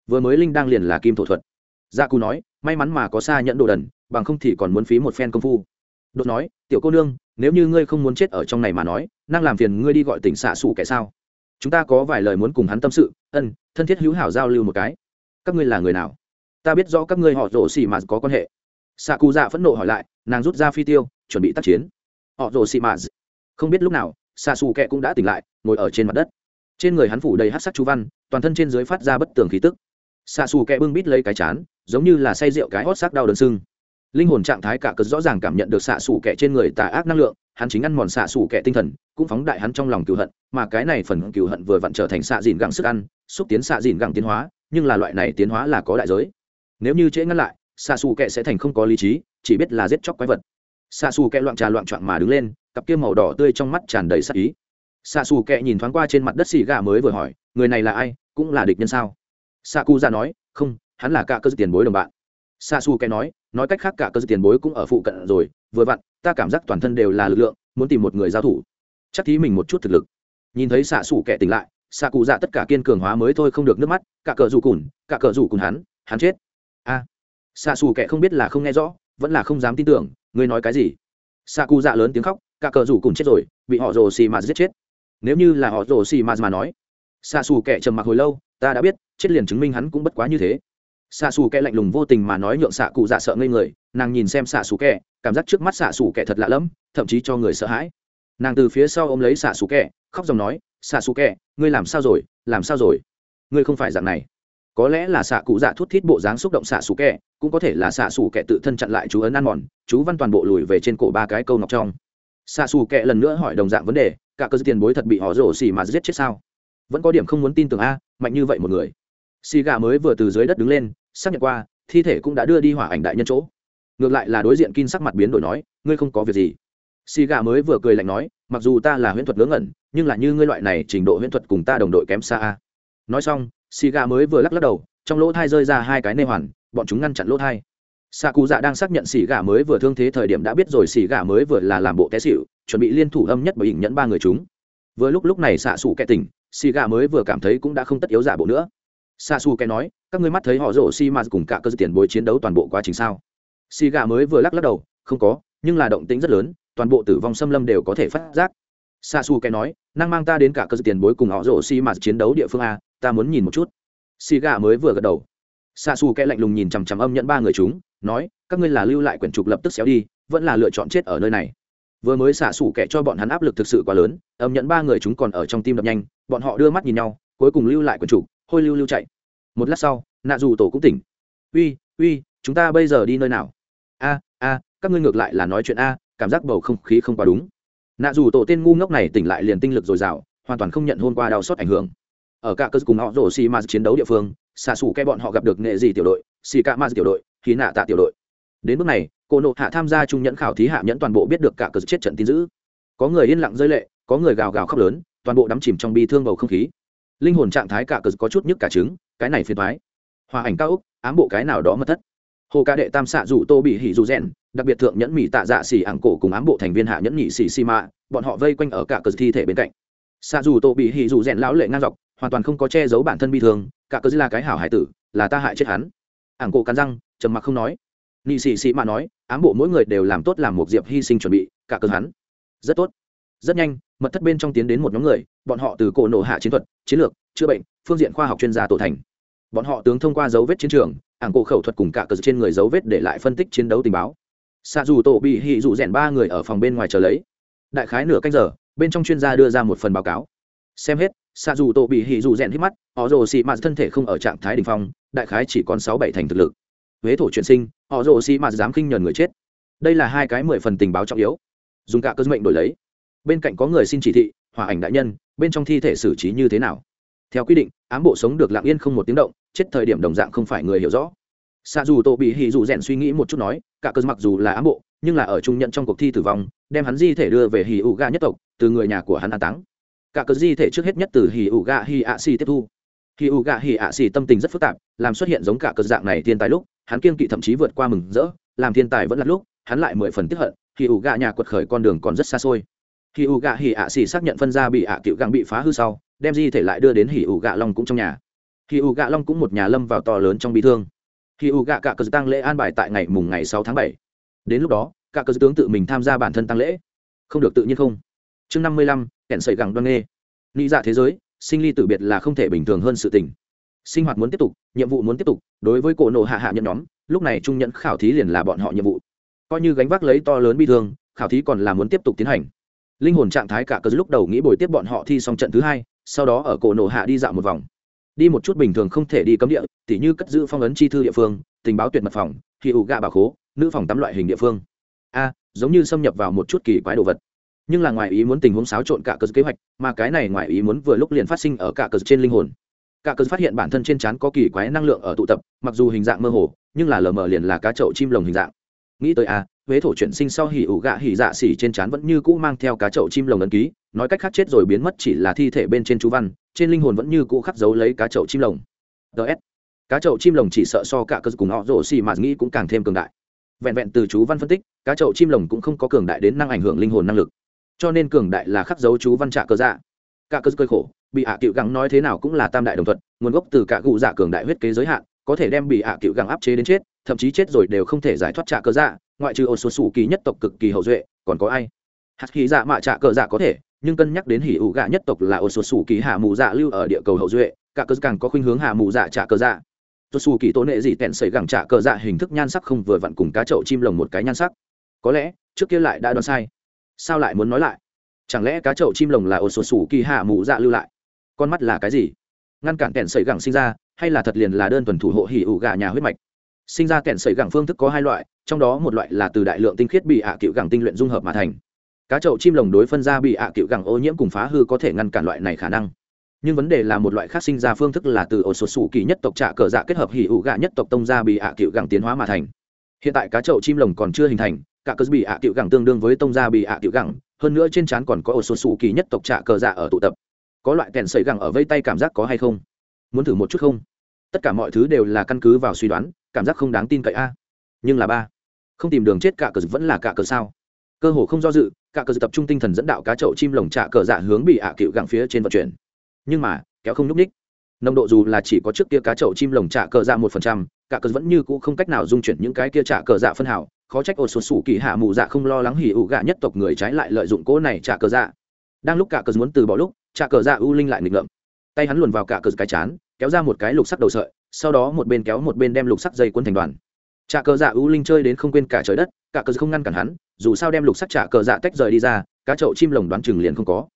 Speaker 1: Vừa mới linh đang liền là kim thổ thuật. Dạ cụ nói, may mắn mà có xa nhận đồ đần, bằng không thì còn muốn phí một phen công phu. Đột nói, tiểu cô nương, nếu như ngươi không muốn chết ở trong này mà nói, năng làm phiền ngươi đi gọi tỉnh xạ xù kẻ sao? Chúng ta có vài lời muốn cùng hắn tâm sự, ân, thân thiết hữu hảo giao lưu một cái. Các ngươi là người nào? Ta biết rõ các ngươi họ rổ xì mà có quan hệ. Xạ cụ dạ phẫn nộ hỏi lại, nàng rút ra phi tiêu, chuẩn bị tác chiến. Họ rổ xì mà không biết lúc nào xạ xù kẹ cũng đã tỉnh lại, ngồi ở trên mặt đất trên người hắn phủ đầy hát sắc chú văn, toàn thân trên dưới phát ra bất tường khí tức. Xạ xù kẹ bưng bít lấy cái chán, giống như là say rượu cái hót sắc đau đớn sưng. Linh hồn trạng thái cả cớ rõ ràng cảm nhận được xạ xù kẹ trên người tà ác năng lượng, hắn chính ăn mòn xạ xù kẹ tinh thần, cũng phóng đại hắn trong lòng cựu hận, mà cái này phần cựu hận vừa vặn trở thành xạ dìn gẳng sức ăn, xúc tiến xạ dìn gẳng tiến hóa, nhưng là loại này tiến hóa là có đại giới. Nếu như trễ ngăn lại, xạ xù kẹ sẽ thành không có lý trí, chỉ biết là giết chóc quái vật. Xạ xù kẹ loạn trà loạn trọn mà đứng lên, cặp kia màu đỏ tươi trong mắt tràn đầy sắc ý xạ xù Kệ nhìn thoáng qua trên mặt đất xì gà mới vừa hỏi, người này là ai? Cũng là địch nhân sao? Xạ cụ ra dạ nói, không, hắn là cả cơ tiền bối đồng bạn. Xạ xù Kệ nói nói cách khác cả cơ tiền bối cũng ở phụ cận rồi, vừa vặn, ta cảm giác toàn thân đều là lực lượng, muốn tìm một người giao thủ. Chắc thí mình một chút thực lực. Nhìn thấy xạ xù Kệ tỉnh lại, xạ cụ dạ tất cả kiên cường hóa mới thôi không được nước mắt cả cờ rủ cùn cả cờ rủ cùn hắn hắn chết. A. À. xạ xù kệ không biết là không nghe rõ, vẫn là không dám tin tưởng, ngươi nói cái gì? Xạ cụ dạ lớn tiếng khóc cả cờ rủ cùn chết rồi, bị họ rồ xì mà giết chết nếu như là họ rồ xì mà mà nói xa xù kẻ trầm mặc hồi lâu, ta đã biết, chết liền chứng minh hắn cũng bất quá như thế. Xạ xù kẻ lạnh lùng vô tình mà nói nhượng xạ cụ dạ sợ ngây người, nàng nhìn xem xạ xù kẻ, cảm giác trước mắt xạ xù kẻ thật lạ lẫm, thậm chí cho người sợ hãi. Nàng từ phía sau ôm lấy xạ xù kẻ, khóc dòng nói xạ xù kẻ, ngươi làm sao rồi, làm sao rồi? Ngươi không phải dạng này. Có lẽ là xạ cụ dạ thút thít bộ dáng xúc động xạ xù kẻ, cũng có thể là xạ xù kẻ tự thân chặn lại chú ấn ăn mòn, chú văn toàn bộ lùi về trên cổ ba cái câu ngọc trong. Xạ xù kẻ lần nữa hỏi đồng dạng vấn đề cả cơ tiền bối thật bị họ rổ xì mà giết chết sao? Vẫn có điểm không muốn tin tưởng a, mạnh như vậy một người. Xì gà mới vừa từ dưới đất đứng lên, xác nhận qua, thi thể cũng đã đưa đi hỏa ảnh đại nhân chỗ. Ngược lại là đối diện kin sắc mặt biến đổi nói, ngươi không có việc gì. Xì gà mới vừa cười lạnh nói, mặc dù ta là huyễn thuật ngớ ngẩn, nhưng là như ngươi loại này trình độ huyễn thuật cùng ta đồng đội kém xa a. Nói xong, xì gà mới vừa lắc lắc đầu, trong lỗ thai rơi ra hai cái nê hoàn, bọn chúng ngăn chặn lỗ thai. Xạ cụ dạ đang xác nhận xì gà mới vừa thương thế thời điểm đã biết rồi, xì gà mới vừa là làm bộ té xịu chuẩn bị liên thủ âm nhất bởi hình nhẫn ba người chúng. Vừa lúc lúc này xạ xù kẻ tỉnh, xì gà mới vừa cảm thấy cũng đã không tất yếu giả bộ nữa. Xạ xù kẻ nói, các ngươi mắt thấy họ rổ xi m cùng cả cơ tiền bối chiến đấu toàn bộ quá trình sao? Xì gà mới vừa lắc lắc đầu, không có, nhưng là động tĩnh rất lớn, toàn bộ tử vong xâm lâm đều có thể phát giác. Xạ xù kẻ nói, năng mang ta đến cả cơ tiền bối cùng họ rổ xi m chiến đấu địa phương a, ta muốn nhìn một chút. Xì gà mới vừa gật đầu. Xạ xù kẻ lạnh lùng nhìn chằm chằm âm nhận ba người chúng, nói, các ngươi là lưu lại quyển trục lập tức xéo đi, vẫn là lựa chọn chết ở nơi này vừa mới xả sủ kẻ cho bọn hắn áp lực thực sự quá lớn, âm nhận ba người chúng còn ở trong tim đập nhanh, bọn họ đưa mắt nhìn nhau, cuối cùng lưu lại quần chủ, hôi lưu lưu chạy. Một lát sau, nạ dù tổ cũng tỉnh. Uy uy, chúng ta bây giờ đi nơi nào? A a, các ngươi ngược lại là nói chuyện a, cảm giác bầu không khí không quá đúng. Nạ dù tổ tên ngu ngốc này tỉnh lại liền tinh lực dồi dào, hoàn toàn không nhận hôn qua đau xót ảnh hưởng. Ở cả cơ cùng họ rổ xì ma chiến đấu địa phương xả sủ kẻ bọn họ gặp được nghệ gì tiểu đội, xì cả ma tiểu đội, khí nạ tạ tiểu đội. Đến bước này cô nộ hạ tham gia trung nhẫn khảo thí hạ nhẫn toàn bộ biết được cả cờ chết trận tin dữ. Có người yên lặng rơi lệ, có người gào gào khóc lớn, toàn bộ đắm chìm trong bi thương bầu không khí. Linh hồn trạng thái cả cờ có chút nhức cả trứng, cái này phiền thoái hòa ảnh cao úc, ám bộ cái nào đó mất thất. Hồ ca đệ tam xạ rủ tô bị hỉ dù rèn, đặc biệt thượng nhẫn mỹ tạ dạ xỉ ảng cổ cùng ám bộ thành viên hạ nhẫn nhị xỉ xi mạ, bọn họ vây quanh ở cả cờ thi thể bên cạnh. Xạ dù tô bị hỉ dù rèn lão lệ ngang dọc, hoàn toàn không có che giấu bản thân bi thương, cả cờ là cái hảo hải tử, là ta hại chết hắn. Ảng cổ cắn răng, trầm mặc không nói nị sĩ sĩ mạ nói, ám bộ mỗi người đều làm tốt làm một diệp hy sinh chuẩn bị, cả cơ hắn. Rất tốt. Rất nhanh, mật thất bên trong tiến đến một nhóm người, bọn họ từ cổ nổ hạ chiến thuật, chiến lược, chữa bệnh, phương diện khoa học chuyên gia tổ thành. Bọn họ tướng thông qua dấu vết chiến trường, ảng cổ khẩu thuật cùng cả cờ trên người dấu vết để lại phân tích chiến đấu tình báo. Xa dù tổ bị hị dụ rèn ba người ở phòng bên ngoài chờ lấy. Đại khái nửa canh giờ, bên trong chuyên gia đưa ra một phần báo cáo. Xem hết xa dù tổ bị hị dụ rèn hít mắt, họ rồ xị mạt thân thể không ở trạng thái đ ỉ n h phong, đại khái chỉ còn sáu bảy thành thực lực. Huế thổ chuyển sinh họ rồ xì mà dám khinh nhờn người chết. Đây là hai cái mười phần tình báo trọng yếu. Dùng cả cơ mệnh đổi lấy. Bên cạnh có người xin chỉ thị hòa ảnh đại nhân, bên trong thi thể xử trí như thế nào? Theo quy định, ám bộ sống được lặng yên không một tiếng động, chết thời điểm đồng dạng không phải người hiểu rõ. Xa dù tổ bị hì dù rèn suy nghĩ một chút nói, cả cơ mặc dù là ám bộ, nhưng là ở trung nhận trong cuộc thi tử vong, đem hắn di thể đưa về hì ủ ga nhất tộc, từ người nhà của hắn an táng. Cả cơ di thể trước hết nhất từ hì ủ ga hì ạ xì tiếp thu. Hì ủ ga hỉ ạ xì tâm tình rất phức tạp, làm xuất hiện giống cả cờ dạng này thiên tài lúc hắn kiên kỵ thậm chí vượt qua mừng rỡ, làm thiên tài vẫn là lúc, hắn lại mười phần tiếp hận, khi u gạ nhà quật khởi con đường còn rất xa xôi. Khi u gạ hỉ ạ xì xác nhận phân ra bị ạ cựu gặng bị phá hư sau, đem di thể lại đưa đến hỉ u gạ long cũng trong nhà. Khi u gạ long cũng một nhà lâm vào to lớn trong bị thương. Khi u gạ cả cờ tăng lễ an bài tại ngày mùng ngày sáu tháng bảy. Đến lúc đó cả cờ tướng tự mình tham gia bản thân tăng lễ. Không được tự nhiên không? Chương năm mươi lăm, kẻn sợi gẳng đoan nghê. Nghĩ dạ thế giới, sinh ly tử biệt là không thể bình thường hơn sự tình sinh hoạt muốn tiếp tục, nhiệm vụ muốn tiếp tục, đối với cổ nộ hạ hạ nhận nhóm, lúc này trung nhẫn khảo thí liền là bọn họ nhiệm vụ. Coi như gánh vác lấy to lớn bi thương, khảo thí còn là muốn tiếp tục tiến hành. Linh hồn trạng thái cả cớ lúc đầu nghĩ bồi tiếp bọn họ thi xong trận thứ hai, sau đó ở cổ nộ hạ đi dạo một vòng. Đi một chút bình thường không thể đi cấm địa, tỉ như cất giữ phong ấn chi thư địa phương, tình báo tuyệt mật phòng khi ủ gạ bà khố, nữ phòng tắm loại hình địa phương. A, giống như xâm nhập vào một chút kỳ quái đồ vật. Nhưng là ngoài ý muốn tình huống xáo trộn cả cơ kế hoạch, mà cái này ngoài ý muốn vừa lúc liền phát sinh ở cả cơ trên linh hồn cả cơn phát hiện bản thân trên trán có kỳ quái năng lượng ở tụ tập, mặc dù hình dạng mơ hồ, nhưng là lờ mờ liền là cá chậu chim lồng hình dạng. Nghĩ tới a huế thổ chuyển sinh sau hỉ ủ gạ hỉ dạ xỉ trên trán vẫn như cũ mang theo cá chậu chim lồng ấn ký, nói cách khác chết rồi biến mất chỉ là thi thể bên trên chú văn, trên linh hồn vẫn như cũ khắc dấu lấy cá chậu chim lồng. Ts cá chậu chim lồng chỉ sợ so cả cơ cùng họ rổ xì mà nghĩ cũng càng thêm cường đại. Vẹn vẹn từ chú văn phân tích, cá chậu chim lồng cũng không có cường đại đến năng ảnh hưởng linh hồn năng lực. Cho nên cường đại là khắc dấu chú văn trạ cơ dạ cả cơ cơi khổ, bị hạ à cựu gắng nói thế nào cũng là tam đại đồng thuận, nguồn gốc từ cả cụ dạ cường đại huyết kế giới hạn, có thể đem bị hạ à cựu gắng áp chế đến chết, thậm chí chết rồi đều không thể giải thoát trả cơ dạ ngoại trừ ô số sủ kỳ nhất tộc cực kỳ hậu duệ, còn có ai? Hạt khí dạ mạ trả cơ dạ có thể, nhưng cân nhắc đến hỉ ủ gạ nhất tộc là ô số sủ kỳ hạ mù dạ lưu ở địa cầu hậu duệ, cả cơ càng có khuynh hướng hạ mù dạ trả cơ dạ. Tô sủ kỳ tố nệ gì tẹn sẩy gẳng trả cơ dạ hình thức nhan sắc không vừa vặn cùng cá chậu chim lồng một cái nhan sắc. Có lẽ, trước kia lại đã đoán sai. Sao lại muốn nói lại? Chẳng lẽ cá chậu chim lồng là ổ sổ sủ kỳ hạ mụ dạ lưu lại? Con mắt là cái gì? Ngăn cản kẹn sẩy gẳng sinh ra, hay là thật liền là đơn thuần thủ hộ hỉ ủ gà nhà huyết mạch? Sinh ra kẹn sẩy gẳng phương thức có hai loại, trong đó một loại là từ đại lượng tinh khiết bị hạ cựu gẳng tinh luyện dung hợp mà thành. Cá chậu chim lồng đối phân ra bị hạ cựu gẳng ô nhiễm cùng phá hư có thể ngăn cản loại này khả năng. Nhưng vấn đề là một loại khác sinh ra phương thức là từ ổ sổ sủ kỳ nhất tộc trạ cờ dạ kết hợp hỉ ủ gà nhất tộc tông ra bị hạ cựu gẳng tiến hóa mà thành. Hiện tại cá chậu chim lồng còn chưa hình thành, cả cơ bị ạ cựu gẳng tương đương với tông gia bị ạ cựu gẳng hơn nữa trên trán còn có ổ số sủ kỳ nhất tộc trạ cờ dạ ở tụ tập. Có loại kèn sấy gẳng ở vây tay cảm giác có hay không? Muốn thử một chút không? Tất cả mọi thứ đều là căn cứ vào suy đoán, cảm giác không đáng tin cậy a. Nhưng là ba, không tìm đường chết cả cờ vẫn là cả cờ sao? Cơ hồ không do dự, cả cờ tập trung tinh thần dẫn đạo cá chậu chim lồng trạ cờ dạ hướng bị ạ cựu gẳng phía trên vận chuyển. Nhưng mà, kéo không nhúc ních nồng độ dù là chỉ có trước kia cá chậu chim lồng trạ cờ dạ một phần trăm, cả cờ vẫn như cũ không cách nào dung chuyển những cái kia trạ cờ dạ phân hảo khó trách ổ sột sủ kỳ hạ mù dạ không lo lắng hỉ ủ gạ nhất tộc người trái lại lợi dụng cỗ này trả cờ dạ. Đang lúc cả cờ muốn từ bỏ lúc, trả cờ dạ u linh lại nghịch ngợm. Tay hắn luồn vào cả cờ cái chán, kéo ra một cái lục sắc đầu sợi, sau đó một bên kéo một bên đem lục sắc dây quân thành đoàn. Trả cờ dạ u linh chơi đến không quên cả trời đất, cả cờ không ngăn cản hắn, dù sao đem lục sắc trả cờ dạ tách rời đi ra, cá chậu chim lồng đoán chừng liền không có.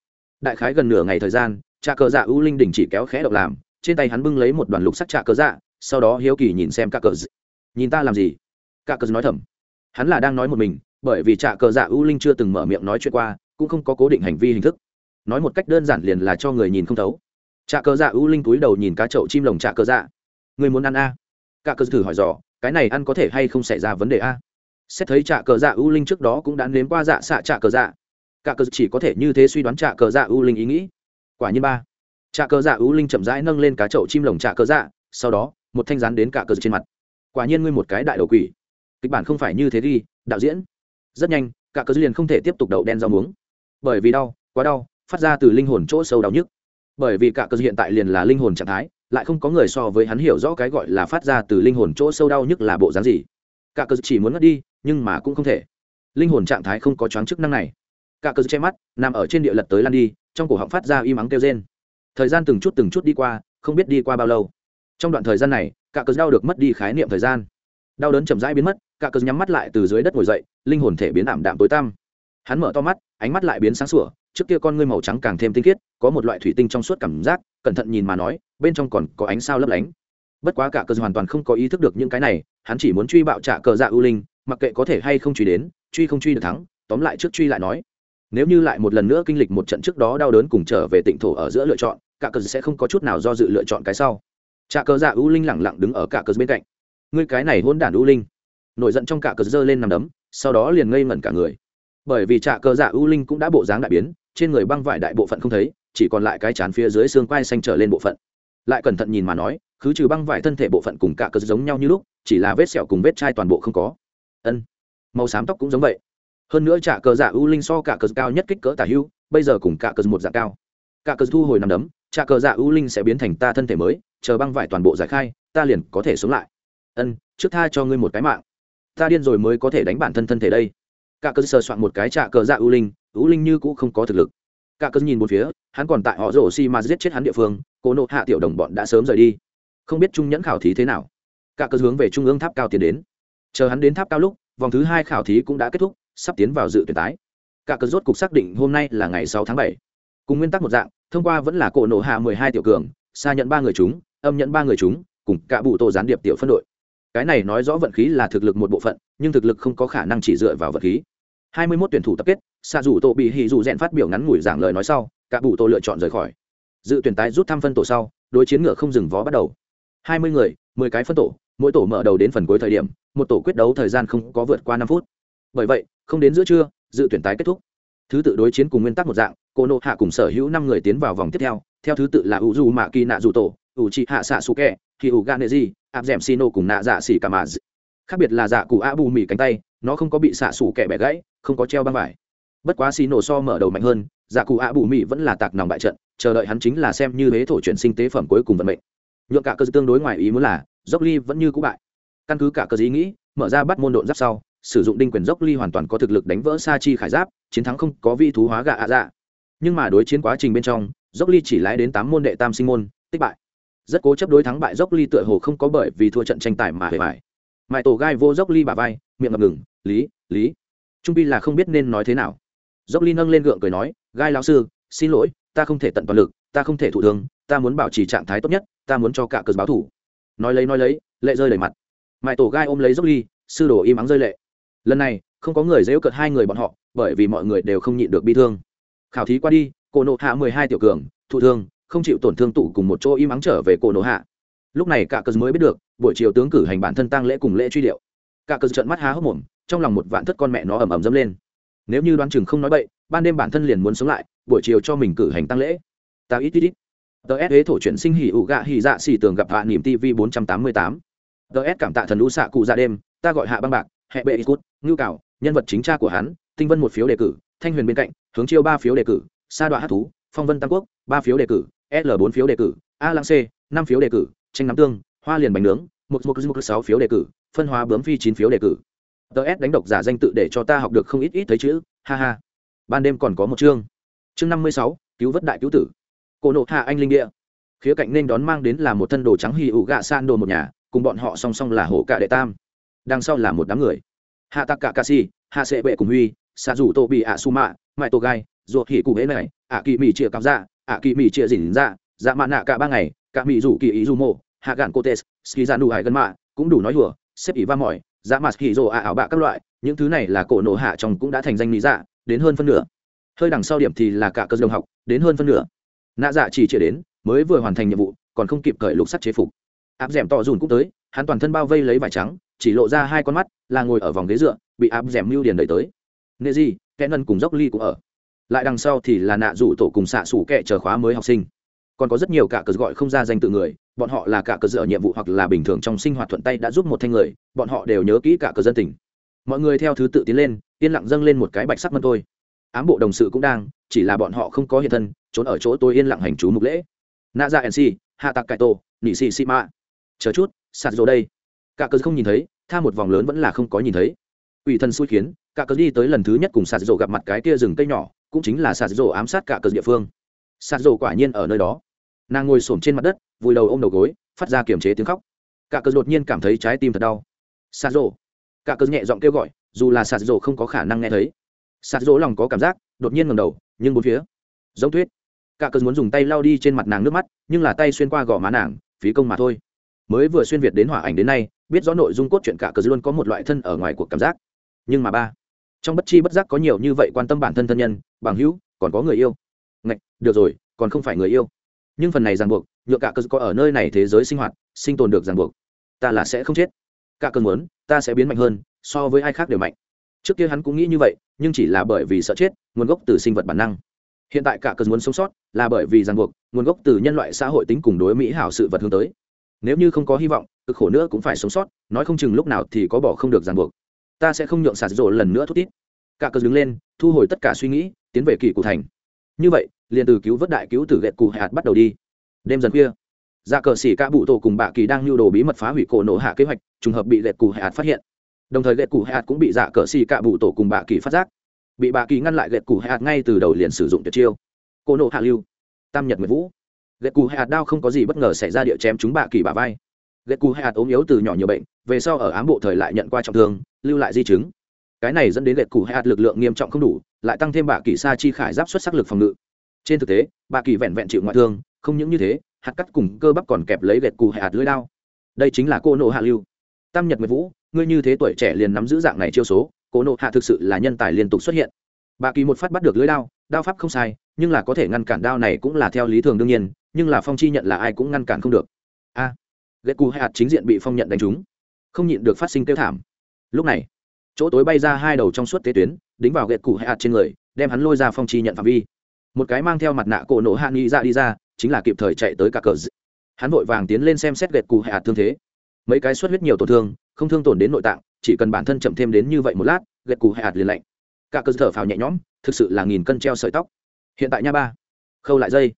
Speaker 1: Đại khái gần nửa ngày thời gian, trả cờ dạ u linh đình chỉ kéo khẽ độc làm, trên tay hắn bưng lấy một đoàn lục sắc trả cờ dạ sau đó hiếu kỳ nhìn xem cả cờ nhìn ta làm gì? Cả cờ nói thầm hắn là đang nói một mình, bởi vì trạ cờ dạ ưu linh chưa từng mở miệng nói chuyện qua, cũng không có cố định hành vi hình thức. Nói một cách đơn giản liền là cho người nhìn không thấu. Trạ cờ dạ ưu linh túi đầu nhìn cá chậu chim lồng trạ cờ dạ. Người muốn ăn a? À? cả cờ thử hỏi dò, cái này ăn có thể hay không xảy ra vấn đề a? Xét thấy trạ cờ dạ ưu linh trước đó cũng đã nếm qua dạ xạ trạ cờ dạ. Cả cờ chỉ có thể như thế suy đoán trạ cờ dạ ưu linh ý nghĩ. Quả nhiên ba. Trạ cờ dạ ưu linh chậm rãi nâng lên cá chậu chim lồng trạ cờ dạ sau đó, một thanh rán đến cả cờ trên mặt. Quả nhiên ngươi một cái đại đầu quỷ kịch bản không phải như thế đi, đạo diễn. Rất nhanh, cả cớ liền không thể tiếp tục đậu đen rau muống. Bởi vì đau, quá đau, phát ra từ linh hồn chỗ sâu đau nhức. Bởi vì cả cớ hiện tại liền là linh hồn trạng thái, lại không có người so với hắn hiểu rõ cái gọi là phát ra từ linh hồn chỗ sâu đau nhức là bộ dáng gì. Cả cớ chỉ muốn ngất đi, nhưng mà cũng không thể. Linh hồn trạng thái không có choáng chức năng này. Cả cớ che mắt, nằm ở trên địa lật tới lan đi, trong cổ họng phát ra im ắng kêu rên. Thời gian từng chút từng chút đi qua, không biết đi qua bao lâu. Trong đoạn thời gian này, cả cớ đau được mất đi khái niệm thời gian. Đau đớn chậm rãi biến mất cả cờ nhắm mắt lại từ dưới đất ngồi dậy, linh hồn thể biến ảm đạm tối tăm. Hắn mở to mắt, ánh mắt lại biến sáng sủa, trước kia con ngươi màu trắng càng thêm tinh khiết, có một loại thủy tinh trong suốt cảm giác, cẩn thận nhìn mà nói, bên trong còn có ánh sao lấp lánh. Bất quá cả cờ hoàn toàn không có ý thức được những cái này, hắn chỉ muốn truy bạo trả cờ dạ ưu linh, mặc kệ có thể hay không truy đến, truy không truy được thắng, tóm lại trước truy lại nói. Nếu như lại một lần nữa kinh lịch một trận trước đó đau đớn cùng trở về tỉnh thổ ở giữa lựa chọn, cả cờ sẽ không có chút nào do dự lựa chọn cái sau. Trả cờ dạ ưu linh lẳng lặng đứng ở cả cờ bên cạnh. Ngươi cái này hôn đản ưu linh nổi giận trong cả cờ dơ lên nằm đấm, sau đó liền ngây ngẩn cả người. Bởi vì trạ cờ dạ ưu linh cũng đã bộ dáng đại biến, trên người băng vải đại bộ phận không thấy, chỉ còn lại cái chán phía dưới xương quai xanh trở lên bộ phận. Lại cẩn thận nhìn mà nói, khứ trừ băng vải thân thể bộ phận cùng cả cờ giống nhau như lúc, chỉ là vết sẹo cùng vết chai toàn bộ không có. Ân, màu xám tóc cũng giống vậy. Hơn nữa trả cờ dạ ưu linh so cả cờ cao nhất kích cỡ tả hưu, bây giờ cùng cả cờ một dạng cao. Cả cờ thu hồi nằm đấm trả cờ dạ ưu linh sẽ biến thành ta thân thể mới, chờ băng vải toàn bộ giải khai, ta liền có thể sống lại. Ân, trước tha cho ngươi một cái mạng ta điên rồi mới có thể đánh bản thân thân thể đây. Cả cờ sờ soạn một cái trả cờ dạ ưu linh ưu linh như cũ không có thực lực. Cả cờ nhìn một phía, hắn còn tại họ rổ xi mà giết chết hắn địa phương, cô nộ hạ tiểu đồng bọn đã sớm rời đi. Không biết trung nhẫn khảo thí thế nào. Cả cờ hướng về trung ương tháp cao tiến đến. Chờ hắn đến tháp cao lúc, vòng thứ hai khảo thí cũng đã kết thúc, sắp tiến vào dự tuyển tái. Cả cờ rốt cục xác định hôm nay là ngày sáu tháng bảy. Cùng nguyên tắc một dạng, thông qua vẫn là cổ nộ hạ mười hai tiểu cường xa nhận ba người chúng, âm nhận ba người chúng, cùng cả bụ tổ gián điệp tiểu phân đội cái này nói rõ vận khí là thực lực một bộ phận, nhưng thực lực không có khả năng chỉ dựa vào vận khí. Hai mươi 21 tuyển thủ tập kết xa dù tổ bị hỉ dù rèn phát biểu ngắn ngủi giảng lời nói sau, cả bụ tổ lựa chọn rời khỏi. Dự tuyển tái rút thăm phân tổ sau, đối chiến ngựa không dừng vó bắt đầu. Hai mươi người, mười cái phân tổ, mỗi tổ mở đầu đến phần cuối thời điểm, một tổ quyết đấu thời gian không có vượt qua năm phút. Bởi vậy, không đến giữa trưa, dự tuyển tái kết thúc. Thứ tự đối chiến cùng nguyên tắc một dạng, cô nộ hạ cùng sở hữu năm người tiến vào vòng tiếp theo theo thứ tự là u du mạ kỳ nạ dù tổ u chi hạ xạ su kẹ khi u gan gì, áp d ẻ m cùng nạ dạ xỉ cả mà khác biệt là dạ cụ a bù mỉ cánh tay nó không có bị xạ xù kẹ bẻ gãy không có treo băng vải. Bất quá xì nổ so mở đầu mạnh hơn dạ cụ a bù mỉ vẫn là tạc nòng bại trận chờ đợi hắn chính là xem như huế thổ chuyển sinh tế phẩm cuối cùng vận mệnh. Nhượng cả cơ tương đối ngoài ý muốn là dốc ly vẫn như cũ bại. Căn cứ cả cơ ý nghĩ mở ra bắt môn độn giáp sau sử dụng đinh quyền dốc ly hoàn toàn có thực lực đánh vỡ sa chi khải giáp chiến thắng không có vi thú hóa gạ ạ dạ. Nhưng mà đối chiến quá trình bên trong dốc ly chỉ lái đến tám môn đệ tam sinh môn tích bại rất cố chấp đối thắng bại dốc ly tựa hồ không có bởi vì thua trận tranh tài mà hề bại. Mãi tổ gai vô dốc ly bà vai, miệng ngập ngừng, lý lý. Trung bi là không biết nên nói thế nào. Dốc ly nâng lên gượng cười nói, gai lão sư, xin lỗi, ta không thể tận toàn lực, ta không thể thụ thương, ta muốn bảo trì trạng thái tốt nhất, ta muốn cho cả cờ báo thủ. Nói lấy nói lấy, lệ rơi đầy mặt. Mãi tổ gai ôm lấy dốc ly, sư đồ im ắng rơi lệ. Lần này, không có người dễu cợt hai người bọn họ, bởi vì mọi người đều không nhịn được bi thương. Khảo thí qua đi cổ nộ hạ mười hai tiểu cường, thụ thương không chịu tổn thương tụ cùng một chỗ im ắng trở về cổ nổ hạ. Lúc này cả cờ mới biết được, buổi chiều tướng cử hành bản thân tăng lễ cùng lễ truy điệu. Cả cờ trợn mắt há hốc mồm, trong lòng một vạn thất con mẹ nó ầm ầm dâm lên. Nếu như đoán chừng không nói bậy, ban đêm bản thân liền muốn sống lại, buổi chiều cho mình cử hành tăng lễ. Ta ít ít ít. Tờ s thổ chuyển sinh hỉ ụ gạ hỉ dạ xỉ tường gặp hạ niềm tv bốn trăm tám mươi tám. Tờ s cảm tạ thần lũ xạ cụ ra đêm, ta gọi hạ băng bạc, hệ bệ cút, ngưu cảo, nhân vật chính cha của hắn, tinh vân một phiếu đề cử, thanh huyền bên cạnh, hướng chiêu ba phiếu đề cử, sa đoạn hát thú, phong vân tam quốc, ba phiếu đề cử l bốn phiếu đề cử, a lãng c, năm phiếu đề cử tranh nắm tương, hoa liền bánh nướng, một một một sáu phiếu đề cử, phân hóa bướm phi chín phiếu đề cử. Tờ s đánh độc giả danh tự để cho ta học được không ít ít thấy chữ, ha ha. Ban đêm còn có một chương. Chương năm mươi sáu, cứu vớt đại cứu tử. Cổ nộ hạ anh linh địa. Khía cạnh nên đón mang đến là một thân đồ trắng hì ụ gạ san đồ một nhà, cùng bọn họ song song là hổ cả đệ tam. Đằng sau là một đám người. Hạ tạc cả ca si, hạ sệ bệ cùng huy xạ rủ tô bị ạ su mạ mãi tô gai, ruột hỉ cụ hễ này ạ kỳ mì chia cắm dạ ạ kỳ mỹ chia dỉn ra dạ mạn nạ cả ba ngày, cả mỹ rủ kỳ ý du mô hạ gạn cô tes ski ra nụ hải gần mạ, cũng đủ nói hùa xếp ý va mỏi dạ mạt hỉ rồ ạ ảo bạ các loại, những thứ này là cổ nổ hạ trong cũng đã thành danh lý dạ đến hơn phân nửa. Hơi đằng sau điểm thì là cả cơ đồng học, đến hơn phân nửa. Nạ dạ chỉ chỉ đến, mới vừa hoàn thành nhiệm vụ, còn không kịp cởi lục sắt chế phục. Áp d to dùn cũng tới, hắn toàn thân bao vây lấy vải trắng, chỉ lộ ra hai con mắt, là ngồi ở vòng ghế dựa, bị áp d mưu điền đẩy tới. Nệ gì kẽ ngân cùng dốc ly cũng ở lại đằng sau thì là nạ rủ tổ cùng xạ xủ kệ chờ khóa mới học sinh. Còn có rất nhiều cả cờ gọi không ra danh tự người, bọn họ là cả cờ dựa nhiệm vụ hoặc là bình thường trong sinh hoạt thuận tay đã giúp một thanh người, bọn họ đều nhớ kỹ cả cờ dân tỉnh mọi người theo thứ tự tiến lên, yên lặng dâng lên một cái bạch sắc mân tôi ám bộ đồng sự cũng đang, chỉ là bọn họ không có hiện thân, trốn ở chỗ tôi yên lặng hành chú mục lễ. Nạ dạ ra nc hạ tạc cải tổ, nị xì xì mạ. Chờ chút, sạt rồi đây. Cả cờ không nhìn thấy, tha một vòng lớn vẫn là không có nhìn thấy. Ủy thân xui khiến cả cờ đi tới lần thứ nhất cùng sạt rổ gặp mặt cái kia rừng cây nhỏ, cũng chính là sạt rổ ám sát cả cờ địa phương. Sạt rổ quả nhiên ở nơi đó. Nàng ngồi s trên mặt đất, vùi đầu ô m đầu gối, phát ra kiềm chế tiếng khóc. Cả cờ đột nhiên cảm thấy trái tim thật đau. Sạt rổ cả cờ nhẹ giọng kêu gọi, dù là sạt rổ không có khả năng nghe thấy. Sạt rổ lòng có cảm giác, đột nhiên ngầm đầu, nhưng bốn phía. Giống tuyết. Cả cờ muốn dùng tay lau đi trên mặt nàng nước mắt, nhưng là tay xuyên qua gò má nàng, phí công mà thôi. Mới vừa xuyên việt đến hỏa ảnh đến nay, biết rõ nội dung cốt truyện cả cờ luôn có một loại thân ở ngoài cuộc cảm giác. Nhưng mà ba trong bất chi bất giác có nhiều như vậy quan tâm bản thân thân nhân, bằng hữu, còn có người yêu. Ngạch, được rồi, còn không phải người yêu. Nhưng phần này ràng buộc, nhựa cả cơ có ở nơi này thế giới sinh hoạt, sinh tồn được ràng buộc. Ta là sẽ không chết. Cả cơn muốn, ta sẽ biến mạnh hơn, so với ai khác đều mạnh. Trước kia hắn cũng nghĩ như vậy, nhưng chỉ là bởi vì sợ chết, nguồn gốc từ sinh vật bản năng. Hiện tại cả cơn muốn sống sót, là bởi vì ràng buộc, nguồn gốc từ nhân loại xã hội tính cùng đối mỹ hảo sự vật hướng tới. Nếu như không có hy vọng, cực khổ nữa cũng phải sống sót, nói không chừng lúc nào thì có bỏ không được ràng buộc ta sẽ không nhượng sạt rộ lần nữa thút tít. Cả cờ đứng lên, thu hồi tất cả suy nghĩ, tiến về kỳ cụ thành. Như vậy, liền từ cứu vớt đại cứu tử ghẹt cụ hạt bắt đầu đi. Đêm dần khuya dạ cờ xỉ cả bụ tổ cùng bạ kỳ đang nhu đồ bí mật phá hủy cổ nổ hạ kế hoạch, trùng hợp bị ghẹt cụ hạt phát hiện. Đồng thời ghẹt cụ hạt cũng bị dạ cờ xỉ cả bụ tổ cùng bạ kỳ phát giác. Bị bạ kỳ ngăn lại ghẹt cụ hạt ngay từ đầu liền sử dụng tuyệt chiêu. Cổ nổ hạ lưu, tam nhật nguyệt vũ. Ghẹt cụ hạt đao không có gì bất ngờ xảy ra địa chém chúng bạ kỳ bả vai. Ghẹt cụ hạt ốm yếu từ nhỏ nhiều bệnh, về sau ở ám bộ thời lại nhận qua trọng thương lưu lại di chứng. Cái này dẫn đến lệ cụ hạt lực lượng nghiêm trọng không đủ lại tăng thêm bạ kỳ sa chi khải giáp xuất sắc lực phòng ngự. Trên thực tế bạ kỳ vẹn vẹn chịu ngoại thương không những như thế hạt cắt cùng cơ bắp còn kẹp lấy lệ cụ hạt lưỡi đao. Đây chính là cô nộ hạ lưu. Tam nhật nguyệt vũ ngươi như thế tuổi trẻ liền nắm giữ dạng này chiêu số cô nộ hạ thực sự là nhân tài liên tục xuất hiện. Bà kỳ một phát bắt được lưỡi đao đao pháp không sai nhưng là có thể ngăn cản đao này cũng là theo lý thường đương nhiên nhưng là phong chi nhận là ai cũng ngăn cản không được. A à, ghét cù hạt chính diện bị phong nhận đánh trúng. Không nhịn được phát sinh kêu thảm lúc này, chỗ tối bay ra hai đầu trong suốt tế tuyến, đính vào ghét cù hạt trên người, đem hắn lôi ra phong chi nhận phạm vi. Một cái mang theo mặt nạ cổ nổ hạ nghị ra đi ra, chính là kịp thời chạy tới cả cờ hắn vội vàng tiến lên xem xét ghét cù hạt thương thế. Mấy cái xuất huyết nhiều tổn thương, không thương tổn đến nội tạng, chỉ cần bản thân chậm thêm đến như vậy một lát ghét cù hạt liền lạnh. Cả cờ thở phào nhẹ nhõm, thực sự là nghìn cân treo sợi tóc. Hiện tại nha ba, khâu lại dây.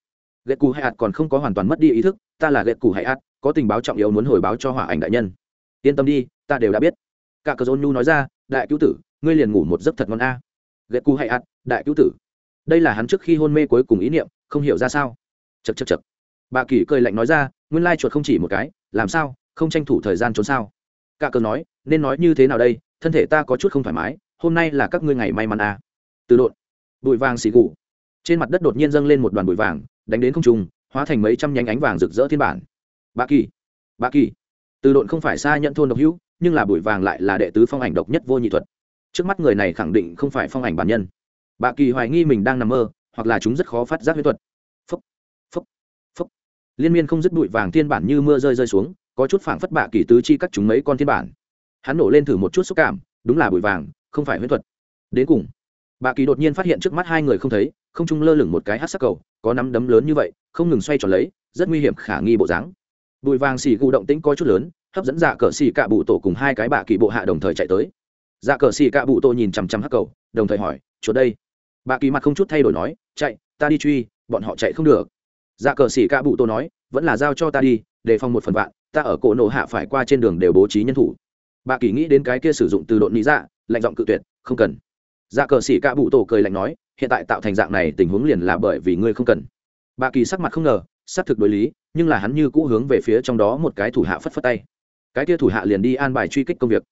Speaker 1: Ghét cù hạt còn không có hoàn toàn mất đi ý thức, ta là ghét cù hạt, có tình báo trọng yếu muốn hồi báo cho hỏa ảnh đại nhân. Yên tâm đi, ta đều đã biết cả cơ dôn nhu nói ra, đại cứu tử, ngươi liền ngủ một giấc thật ngon a. À. cu hay ạt đại cứu tử. Đây là hắn trước khi hôn mê cuối cùng ý niệm, không hiểu ra sao. Chật chật chật bà kỳ cười lạnh nói ra, nguyên lai chuột không chỉ một cái, làm sao, không tranh thủ thời gian trốn sao? Cả cờ nói, nên nói như thế nào đây, thân thể ta có chút không thoải mái, hôm nay là các ngươi ngày may mắn à. từ đột bụi vàng xì gù. Trên mặt đất đột nhiên dâng lên một đoàn bụi vàng, đánh đến không trùng hóa thành mấy trăm nhánh ánh vàng rực rỡ thiên bản. Bà kỳ. Bà kỳ. Từ độn không phải xa nhận thôn độc hữu nhưng là bụi vàng lại là đệ tứ phong ảnh độc nhất vô nhị thuật. Trước mắt người này khẳng định không phải phong ảnh bản nhân. Bà kỳ hoài nghi mình đang nằm mơ, hoặc là chúng rất khó phát giác huyết thuật. Phúc phúc phúc. Liên miên không dứt bụi vàng thiên bản như mưa rơi rơi xuống, có chút phảng phất bạ kỳ tứ chi cắt chúng mấy con thiên bản. Hắn nổ lên thử một chút xúc cảm, đúng là bụi vàng, không phải huyết thuật. Đến cùng bà kỳ đột nhiên phát hiện trước mắt hai người không thấy, không trung lơ lửng một cái hát sắc cầu, có nắm đấm lớn như vậy, không ngừng xoay tròn lấy, rất nguy hiểm khả nghi bộ dáng. Bụi vàng xì gù động tĩnh có chút lớn hấp dẫn dạ cờ xì cạ bụ tổ cùng hai cái bạ kỳ bộ hạ đồng thời chạy tới. Dạ cờ xì cạ bụ tổ nhìn chằm chằm hắc cầu, đồng thời hỏi, chuột đây. Bà kỳ mặt không chút thay đổi nói, chạy, ta đi truy, bọn họ chạy không được. Dạ cờ xì cạ bụ tổ nói, vẫn là giao cho ta đi, đề phòng một phần vạn, ta ở cổ nổ hạ phải qua trên đường đều bố trí nhân thủ. Bà kỳ nghĩ đến cái kia sử dụng từ độn lý dạ lạnh giọng cự tuyệt, không cần. Dạ cờ xì cạ bụ tổ cười lạnh nói, hiện tại tạo thành dạng này tình huống liền là bởi vì ngươi không cần. Bà kỳ sắc mặt không ngờ xác thực đối lý, nhưng là hắn như cũ hướng về phía trong đó một cái thủ hạ phất phất tay cái kia thủ hạ liền đi an bài truy kích công việc.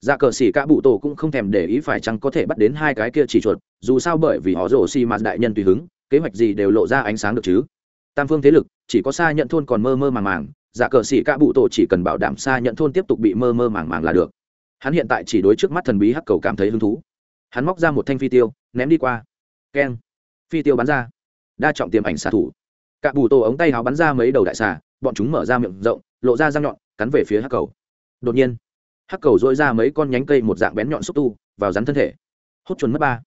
Speaker 1: Dạ cờ xỉ cả bụ tổ cũng không thèm để ý phải chăng có thể bắt đến hai cái kia chỉ chuột, dù sao bởi vì họ rổ xi mạt đại nhân tùy hứng, kế hoạch gì đều lộ ra ánh sáng được chứ. Tam phương thế lực, chỉ có xa nhận thôn còn mơ mơ màng màng dạ cờ xỉ cả bụ tổ chỉ cần bảo đảm xa nhận thôn tiếp tục bị mơ mơ màng màng là được. Hắn hiện tại chỉ đối trước mắt thần bí hắc cầu cảm thấy hứng thú. Hắn móc ra một thanh phi tiêu, ném đi qua. Keng. Phi tiêu bắn ra. Đa trọng tiềm ảnh xạ thủ. Cả bù tổ ống tay áo bắn ra mấy đầu đại xà, bọn chúng mở ra miệng rộng, lộ ra răng nhọn cắn về phía hắc cầu. Đột nhiên, hắc cầu dỗi ra mấy con nhánh cây một dạng bén nhọn xúc tu, vào rắn thân thể. Hốt chuẩn mất ba.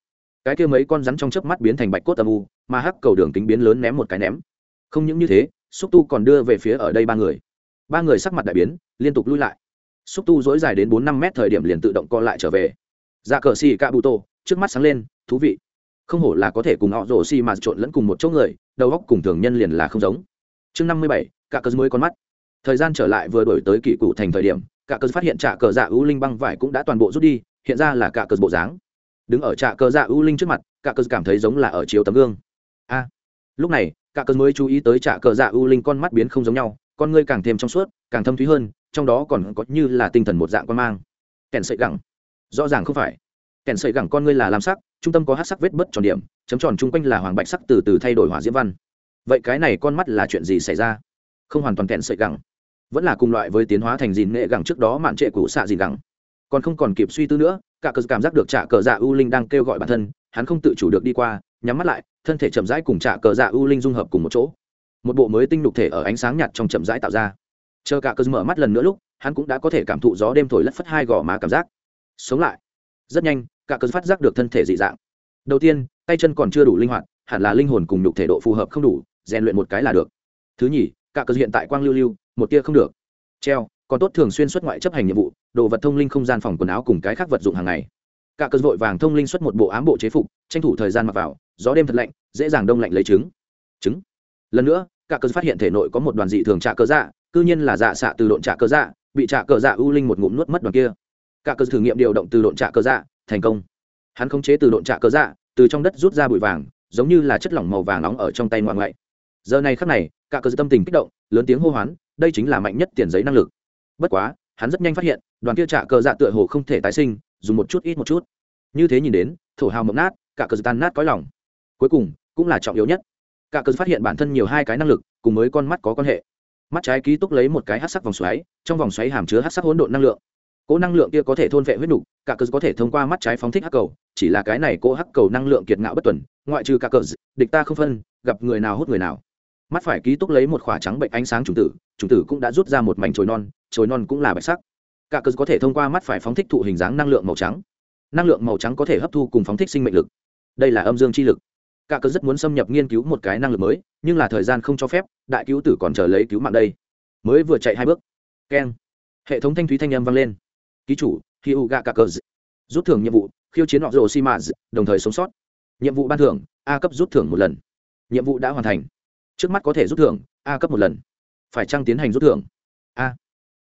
Speaker 1: Cái kia mấy con rắn trong chớp mắt biến thành bạch cốt âm u, mà hắc cầu đường kính biến lớn ném một cái ném. Không những như thế, xúc tu còn đưa về phía ở đây ba người. Ba người sắc mặt đại biến, liên tục lui lại. Xúc tu dối dài đến bốn năm mét thời điểm liền tự động co lại trở về. Dạ cờ xì cạ bụ tô, trước mắt sáng lên, thú vị. Không hổ là có thể cùng họ rổ xì mà trộn lẫn cùng một chỗ người, đầu góc cùng thường nhân liền là không giống. Chương năm mươi bảy cả cờ mới con mắt thời gian trở lại vừa đổi tới kỷ cụ thành thời điểm, cả cờ phát hiện trạ cờ dạ ưu linh băng vải cũng đã toàn bộ rút đi, hiện ra là cả cờ bộ dáng. Đứng ở trạ cờ dạ ưu linh trước mặt, cả cờ cảm thấy giống là ở chiếu tấm gương. A! Lúc này, cả cờ mới chú ý tới trạ cờ dạ ưu linh con mắt biến không giống nhau, con ngươi càng thêm trong suốt, càng thâm thúy hơn, trong đó còn có như là tinh thần một dạng quan mang. Kèn sợi gẳng. Rõ ràng không phải. Kèn sợi gẳng con ngươi là làm sắc, trung tâm có hát sắc vết bớt tròn điểm, chấm tròn chung quanh là hoàng bạch sắc từ từ thay đổi hỏa diễm văn. Vậy cái này con mắt là chuyện gì xảy ra? Không hoàn toàn kèn sợi gẳng vẫn là cùng loại với tiến hóa thành dìn nghệ gẳng trước đó mạn trệ cũ xạ dìn gẳng. Còn không còn kịp suy tư nữa, cả cờ cảm giác được trả cờ dạ u linh đang kêu gọi bản thân, hắn không tự chủ được đi qua, nhắm mắt lại, thân thể chậm rãi cùng trả cờ dạ u linh dung hợp cùng một chỗ. Một bộ mới tinh đục thể ở ánh sáng nhạt trong chậm rãi tạo ra. Chờ cả cờ mở mắt lần nữa lúc, hắn cũng đã có thể cảm thụ gió đêm thổi lất phất hai gò má cảm giác. Sống lại. Rất nhanh, cả cờ phát giác được thân thể dị dạng. Đầu tiên, tay chân còn chưa đủ linh hoạt, hẳn là linh hồn cùng đục thể độ phù hợp không đủ, rèn luyện một cái là được. Thứ nhì, cả cờ hiện tại quang lưu lưu một tia không được. Treo, còn tốt thường xuyên xuất ngoại chấp hành nhiệm vụ, đồ vật thông linh không gian phòng quần áo cùng cái khác vật dụng hàng ngày. Cả cơ vội vàng thông linh xuất một bộ ám bộ chế phục, tranh thủ thời gian mặc vào, gió đêm thật lạnh, dễ dàng đông lạnh lấy trứng. Trứng. Lần nữa, cả cơ phát hiện thể nội có một đoàn dị thường trạ cơ dạ cư nhiên là dạ xạ từ độn trạ cơ dạ bị trạ cơ dạ ưu linh một ngụm nuốt mất đoàn kia. Cả cơ thử nghiệm điều động từ độn trạ cơ dạ thành công. Hắn khống chế từ độn trạ cơ dạ từ trong đất rút ra bụi vàng, giống như là chất lỏng màu vàng nóng ở trong tay ngoại ngoại. Giờ này khắc này, cả cơ tâm tình kích động, lớn tiếng hô hoán đây chính là mạnh nhất tiền giấy năng lực. Bất quá, hắn rất nhanh phát hiện, đoàn kia trả cờ dạ tựa hồ không thể tái sinh, dùng một chút ít một chút. Như thế nhìn đến, thổ hào mộng nát, cả cờ tan nát cõi lòng. Cuối cùng, cũng là trọng yếu nhất. Cả cờ phát hiện bản thân nhiều hai cái năng lực, cùng với con mắt có quan hệ. Mắt trái ký túc lấy một cái hát sắc vòng xoáy, trong vòng xoáy hàm chứa hát sắc hỗn độn năng lượng. Cỗ năng lượng kia có thể thôn vệ huyết nục, cả cờ có thể thông qua mắt trái phóng thích hắc cầu, chỉ là cái này cỗ hắc cầu năng lượng kiệt ngạo bất tuần, ngoại trừ cả cờ, địch ta không phân, gặp người nào hút người nào mắt phải ký túc lấy một khỏa trắng bệnh ánh sáng trùng tử trùng tử cũng đã rút ra một mảnh trồi non trồi non cũng là bạch sắc. Cả cơ có thể thông qua mắt phải phóng thích thụ hình dáng năng lượng màu trắng. Năng lượng màu trắng có thể hấp thu cùng phóng thích sinh mệnh lực. Đây là âm dương chi lực. Cả cơ rất muốn xâm nhập nghiên cứu một cái năng lực mới, nhưng là thời gian không cho phép, đại cứu tử còn chờ lấy cứu mạng đây. Mới vừa chạy hai bước. Keng. Hệ thống thanh thúy thanh âm vang lên. Ký chủ khi u gạ cả cơ. Rút thưởng nhiệm vụ, khiêu chiến họ rồ xi mã đồng thời sống sót. Nhiệm vụ ban thưởng, a cấp rút thưởng một lần. Nhiệm vụ đã hoàn thành trước mắt có thể rút thưởng, a cấp một lần. Phải chăng tiến hành rút thưởng? A.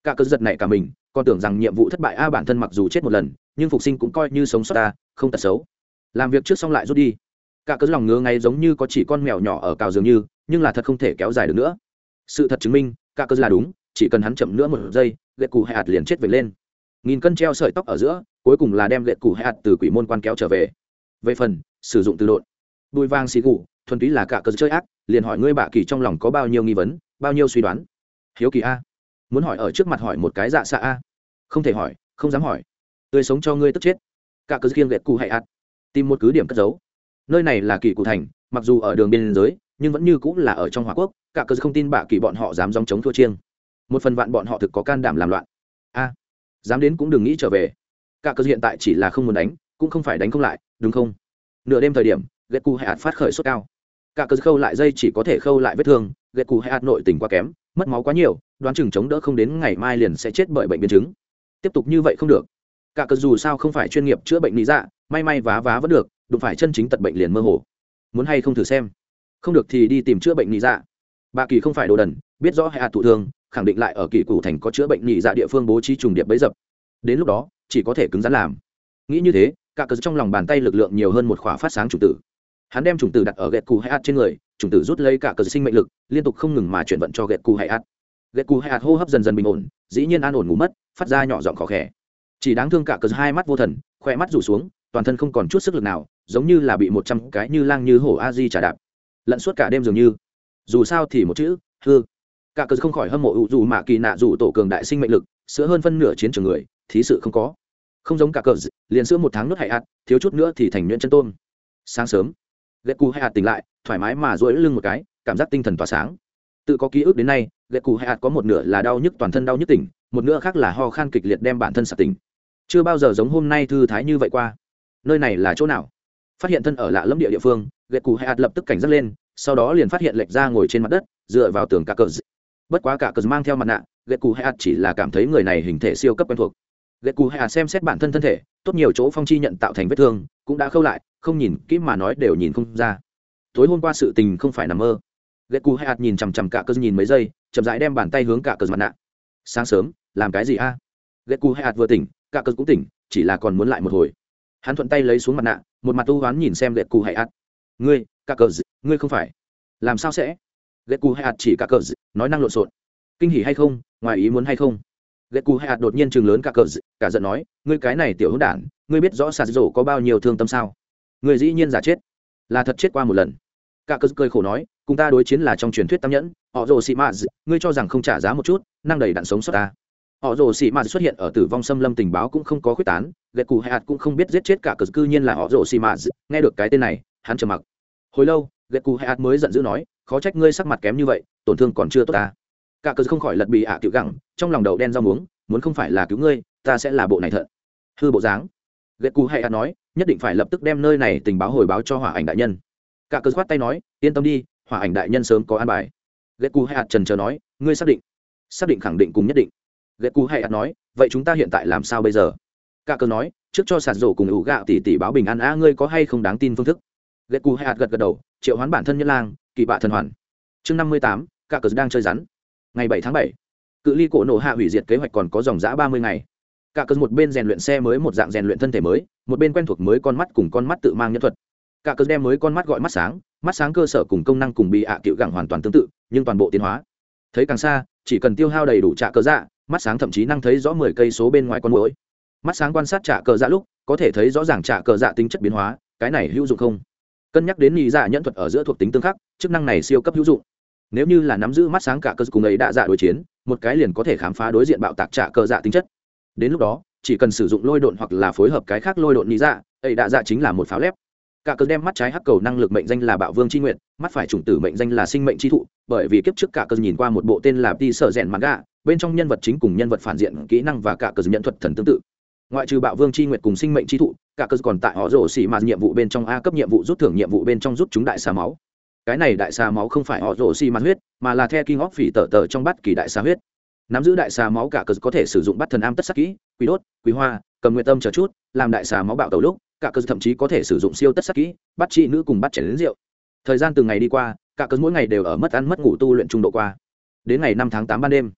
Speaker 1: Cả cơ giật này cả mình, còn tưởng rằng nhiệm vụ thất bại a bản thân mặc dù chết một lần, nhưng phục sinh cũng coi như sống sót a, không tật xấu. Làm việc trước xong lại rút đi. Cả cơn lòng ngứa ngay giống như có chỉ con mèo nhỏ ở cào dường như, nhưng là thật không thể kéo dài được nữa. Sự thật chứng minh, cả cơn là đúng, chỉ cần hắn chậm nữa một giây gậy cù hạt liền chết về lên. Nghìn cân treo sợi tóc ở giữa, cuối cùng là đem gậy cù hạt từ quỷ môn quan kéo trở về. Về phần, sử dụng từ độn. Đuôi vang xì gù, thuần túy là cả cờ chơi ác liền hỏi ngươi bạ kỳ trong lòng có bao nhiêu nghi vấn, bao nhiêu suy đoán? Hiếu kỳ a. Muốn hỏi ở trước mặt hỏi một cái dạ xạ a. Không thể hỏi, không dám hỏi. Tươi sống cho ngươi tức chết. Cả cơ kiêng gẹt cụ hay ạt. Tìm một cứ điểm cất giấu. Nơi này là kỳ cụ thành, mặc dù ở đường biên giới, nhưng vẫn như cũng là ở trong hòa quốc, cả cơ không tin bạ kỳ bọn họ dám dòng chống thua chiêng. Một phần vạn bọn họ thực có can đảm làm loạn. A. Dám đến cũng đừng nghĩ trở về. Cả cơ hiện tại chỉ là không muốn đánh, cũng không phải đánh không lại, đúng không? Nửa đêm thời điểm ghét cụ hay ạt phát khởi sốt cao cả cơ khâu lại dây chỉ có thể khâu lại vết thương ghét cụ hay hạt nội tình quá kém, mất máu quá nhiều, đoán chừng chống đỡ không đến ngày mai liền sẽ chết bởi bệnh biến chứng. Tiếp tục như vậy không được. Cả cơ dù sao không phải chuyên nghiệp chữa bệnh lý dạ may may vá vá vẫn được, đụng phải chân chính tật bệnh liền mơ hồ. Muốn hay không thử xem. Không được thì đi tìm chữa bệnh lý dạ. Bà kỳ không phải đồ đần, biết rõ hay hạt thụ thương, khẳng định lại ở kỳ cụ thành có chữa bệnh nhị dạ địa phương bố trí trùng điệp bấy dập. Đến lúc đó, chỉ có thể cứng rắn làm. Nghĩ như thế, cả cớ trong lòng bàn tay lực lượng nhiều hơn một khỏa phát sáng chủ tử hắn đem chủng tử đặt ở ghẹt cù hay ạt trên người, chủng tử rút lấy cả cờ sinh mệnh lực, liên tục không ngừng mà chuyển vận cho ghẹt cù hay ạt. Ghẹt cù hay ạt hô hấp dần dần bình ổn, dĩ nhiên an ổn ngủ mất, phát ra nhỏ giọng khó khẽ. Chỉ đáng thương cả cờ hai mắt vô thần khoe mắt rủ xuống, toàn thân không còn chút sức lực nào, giống như là bị một trăm cái như lang như hổ a di trả đạp. Lẫn suốt cả đêm dường như, dù sao thì một chữ, hư. Cả cờ không khỏi hâm mộ dù mà kỳ nạ dù tổ cường đại sinh mệnh lực, sữa hơn phân nửa chiến trường người, thí sự không có. Không giống cả cờ, liền sữa một tháng nước hải ạt, thiếu chút nữa thì thành nhuyễn chân tôn. sáng sớm ghét cù hay hạt tỉnh lại, thoải mái mà duỗi lưng một cái, cảm giác tinh thần tỏa sáng. Tự có ký ức đến nay ghét cù hay hạt có một nửa là đau nhức toàn thân đau nhức tỉnh, một nửa khác là ho khan kịch liệt đem bản thân sạc tỉnh. Chưa bao giờ giống hôm nay thư thái như vậy qua. Nơi này là chỗ nào? Phát hiện thân ở lạ lẫm địa địa phương ghét cù hay hạt lập tức cảnh giác lên, sau đó liền phát hiện lệch ra ngồi trên mặt đất, dựa vào tường cả cờ bất quá cả cờ mang theo mặt nạ ghét cù hay hạt chỉ là cảm thấy người này hình thể siêu cấp quen thuộc ghét cù hay à xem xét bản thân thân thể, tốt nhiều chỗ phong chi nhận tạo thành vết thương, cũng đã khâu lại, không nhìn kỹ mà nói đều nhìn không ra. Tối hôm qua sự tình không phải nằm mơ. Ghét cù hay à nhìn chằm chằm cả cơ nhìn mấy giây, chậm rãi đem bàn tay hướng cả cơ mặt nạ. Sáng sớm, làm cái gì a? À? ghét cù hay à vừa tỉnh, cả cơ cũng tỉnh, chỉ là còn muốn lại một hồi. Hắn thuận tay lấy xuống mặt nạ, một mặt tu hoán nhìn xem ghét cù hay ngươi, cả cơ ngươi không phải. Làm sao sẽ? Ghét cù hay chỉ cả cơ nói năng lộn xộn. Kinh hỉ hay không? Ngoài ý muốn hay không? Ghét cù hay đột nhiên chừng lớn cả cờ cả giận nói, ngươi cái này tiểu hữu đản, ngươi biết rõ sạt rổ có bao nhiêu thương tâm sao? Ngươi dĩ nhiên giả chết. Là thật chết qua một lần. Cả cơ cười khổ nói, cùng ta đối chiến là trong truyền thuyết tam nhẫn, họ rồ xị mã ngươi cho rằng không trả giá một chút, năng đầy đạn sống sót ta. Họ rồ xị mã xuất hiện ở tử vong xâm lâm tình báo cũng không có khuyết tán lệ cụ hạt cũng không biết giết chết cả cờ cư nhiên là họ rồ xị mã nghe được cái tên này, hắn trầm mặc. Hồi lâu lệ cụ hạt mới giận dữ nói, khó trách ngươi sắc mặt kém như vậy, tổn thương còn chưa tốt ta. Cả cờ không khỏi lật bì ạ à cựu gẳng, trong lòng đầu đen rau muống, muốn không phải là cứu ngươi ta sẽ là bộ này thận. Hư bộ dáng. Ghét cù hay ạt nói, nhất định phải lập tức đem nơi này tình báo hồi báo cho hỏa ảnh đại nhân. Cả cờ khoát tay nói, yên tâm đi, hỏa ảnh đại nhân sớm có an bài. Ghét cù hay ạt trần chờ nói, ngươi xác định. Xác định khẳng định cùng nhất định. Ghét cù hay ạt nói, vậy chúng ta hiện tại làm sao bây giờ? Cả cờ nói, trước cho sạt rổ cùng ủ gạo tỉ tỉ báo bình an a ngươi có hay không đáng tin phương thức? Ghét cù hay ạt gật gật đầu, triệu hoán bản thân nhân lang, kỳ bạ thần hoàn. Chương năm mươi tám, cả cờ đang chơi rắn. Ngày bảy tháng bảy, cự ly cổ nổ hạ hủy diệt kế hoạch còn có dòng giã ba mươi ngày cả cờ một bên rèn luyện xe mới, một dạng rèn luyện thân thể mới, một bên quen thuộc mới con mắt cùng con mắt tự mang nhân thuật. Cả cờ đem mới con mắt gọi mắt sáng mắt sáng cơ sở cùng công năng cùng bị ạ à cựu gẳng hoàn toàn tương tự, nhưng toàn bộ tiến hóa. Thấy càng xa, chỉ cần tiêu hao đầy đủ trả cờ dạ mắt sáng thậm chí năng thấy rõ mười cây số bên ngoài con mũi. Mắt sáng quan sát trả cờ dạ lúc, có thể thấy rõ ràng trả cờ dạ tính chất biến hóa, cái này hữu dụng không? Cân nhắc đến nhị dạ nhẫn thuật ở giữa thuộc tính tương khắc, chức năng này siêu cấp hữu dụng. Nếu như là nắm giữ mắt sáng cả cơ cùng ấy đã dạ đối chiến, một cái liền có thể khám phá đối diện bạo tạc trả cờ dạ tính chất đến lúc đó, chỉ cần sử dụng lôi độn hoặc là phối hợp cái khác lôi độn nhị dạ ấy đã dạ chính là một pháo lép. Cả cớ đem mắt trái hắc cầu năng lực mệnh danh là bạo vương c h i nguyện mắt phải chủng tử mệnh danh là sinh mệnh c h i thụ, bởi vì kiếp trước cả cớ nhìn qua một bộ tên là ti sợ rèn mặt gà bên trong nhân vật chính cùng nhân vật phản diện kỹ năng và cả cớ nhận thuật thần tương tự. Ngoại trừ bạo vương c h i nguyện cùng sinh mệnh c h i thụ, cả cớ còn tại họ rổ xỉ mạt nhiệm vụ bên trong a cấp nhiệm vụ rút thưởng nhiệm vụ bên trong rút chúng đại xà máu. Cái này đại xà máu không phải họ rổ xỉ mạt huyết, mà là the king of phỉ tờ tờ trong bát kỳ đại xà huyết nắm giữ đại xà máu cả cờ có thể sử dụng bắt thần am tất sắc kỹ quý đốt quý hoa, cầm nguyện tâm chờ chút, làm đại xà máu bạo tàu lúc, cả cờ thậm chí có thể sử dụng siêu tất sắc kỹ, bắt chị nữ cùng bắt chảy đến rượu. Thời gian từng ngày đi qua, cả cờ mỗi ngày đều ở mất ăn mất ngủ tu luyện trung độ qua. Đến ngày năm tháng tám ban đêm,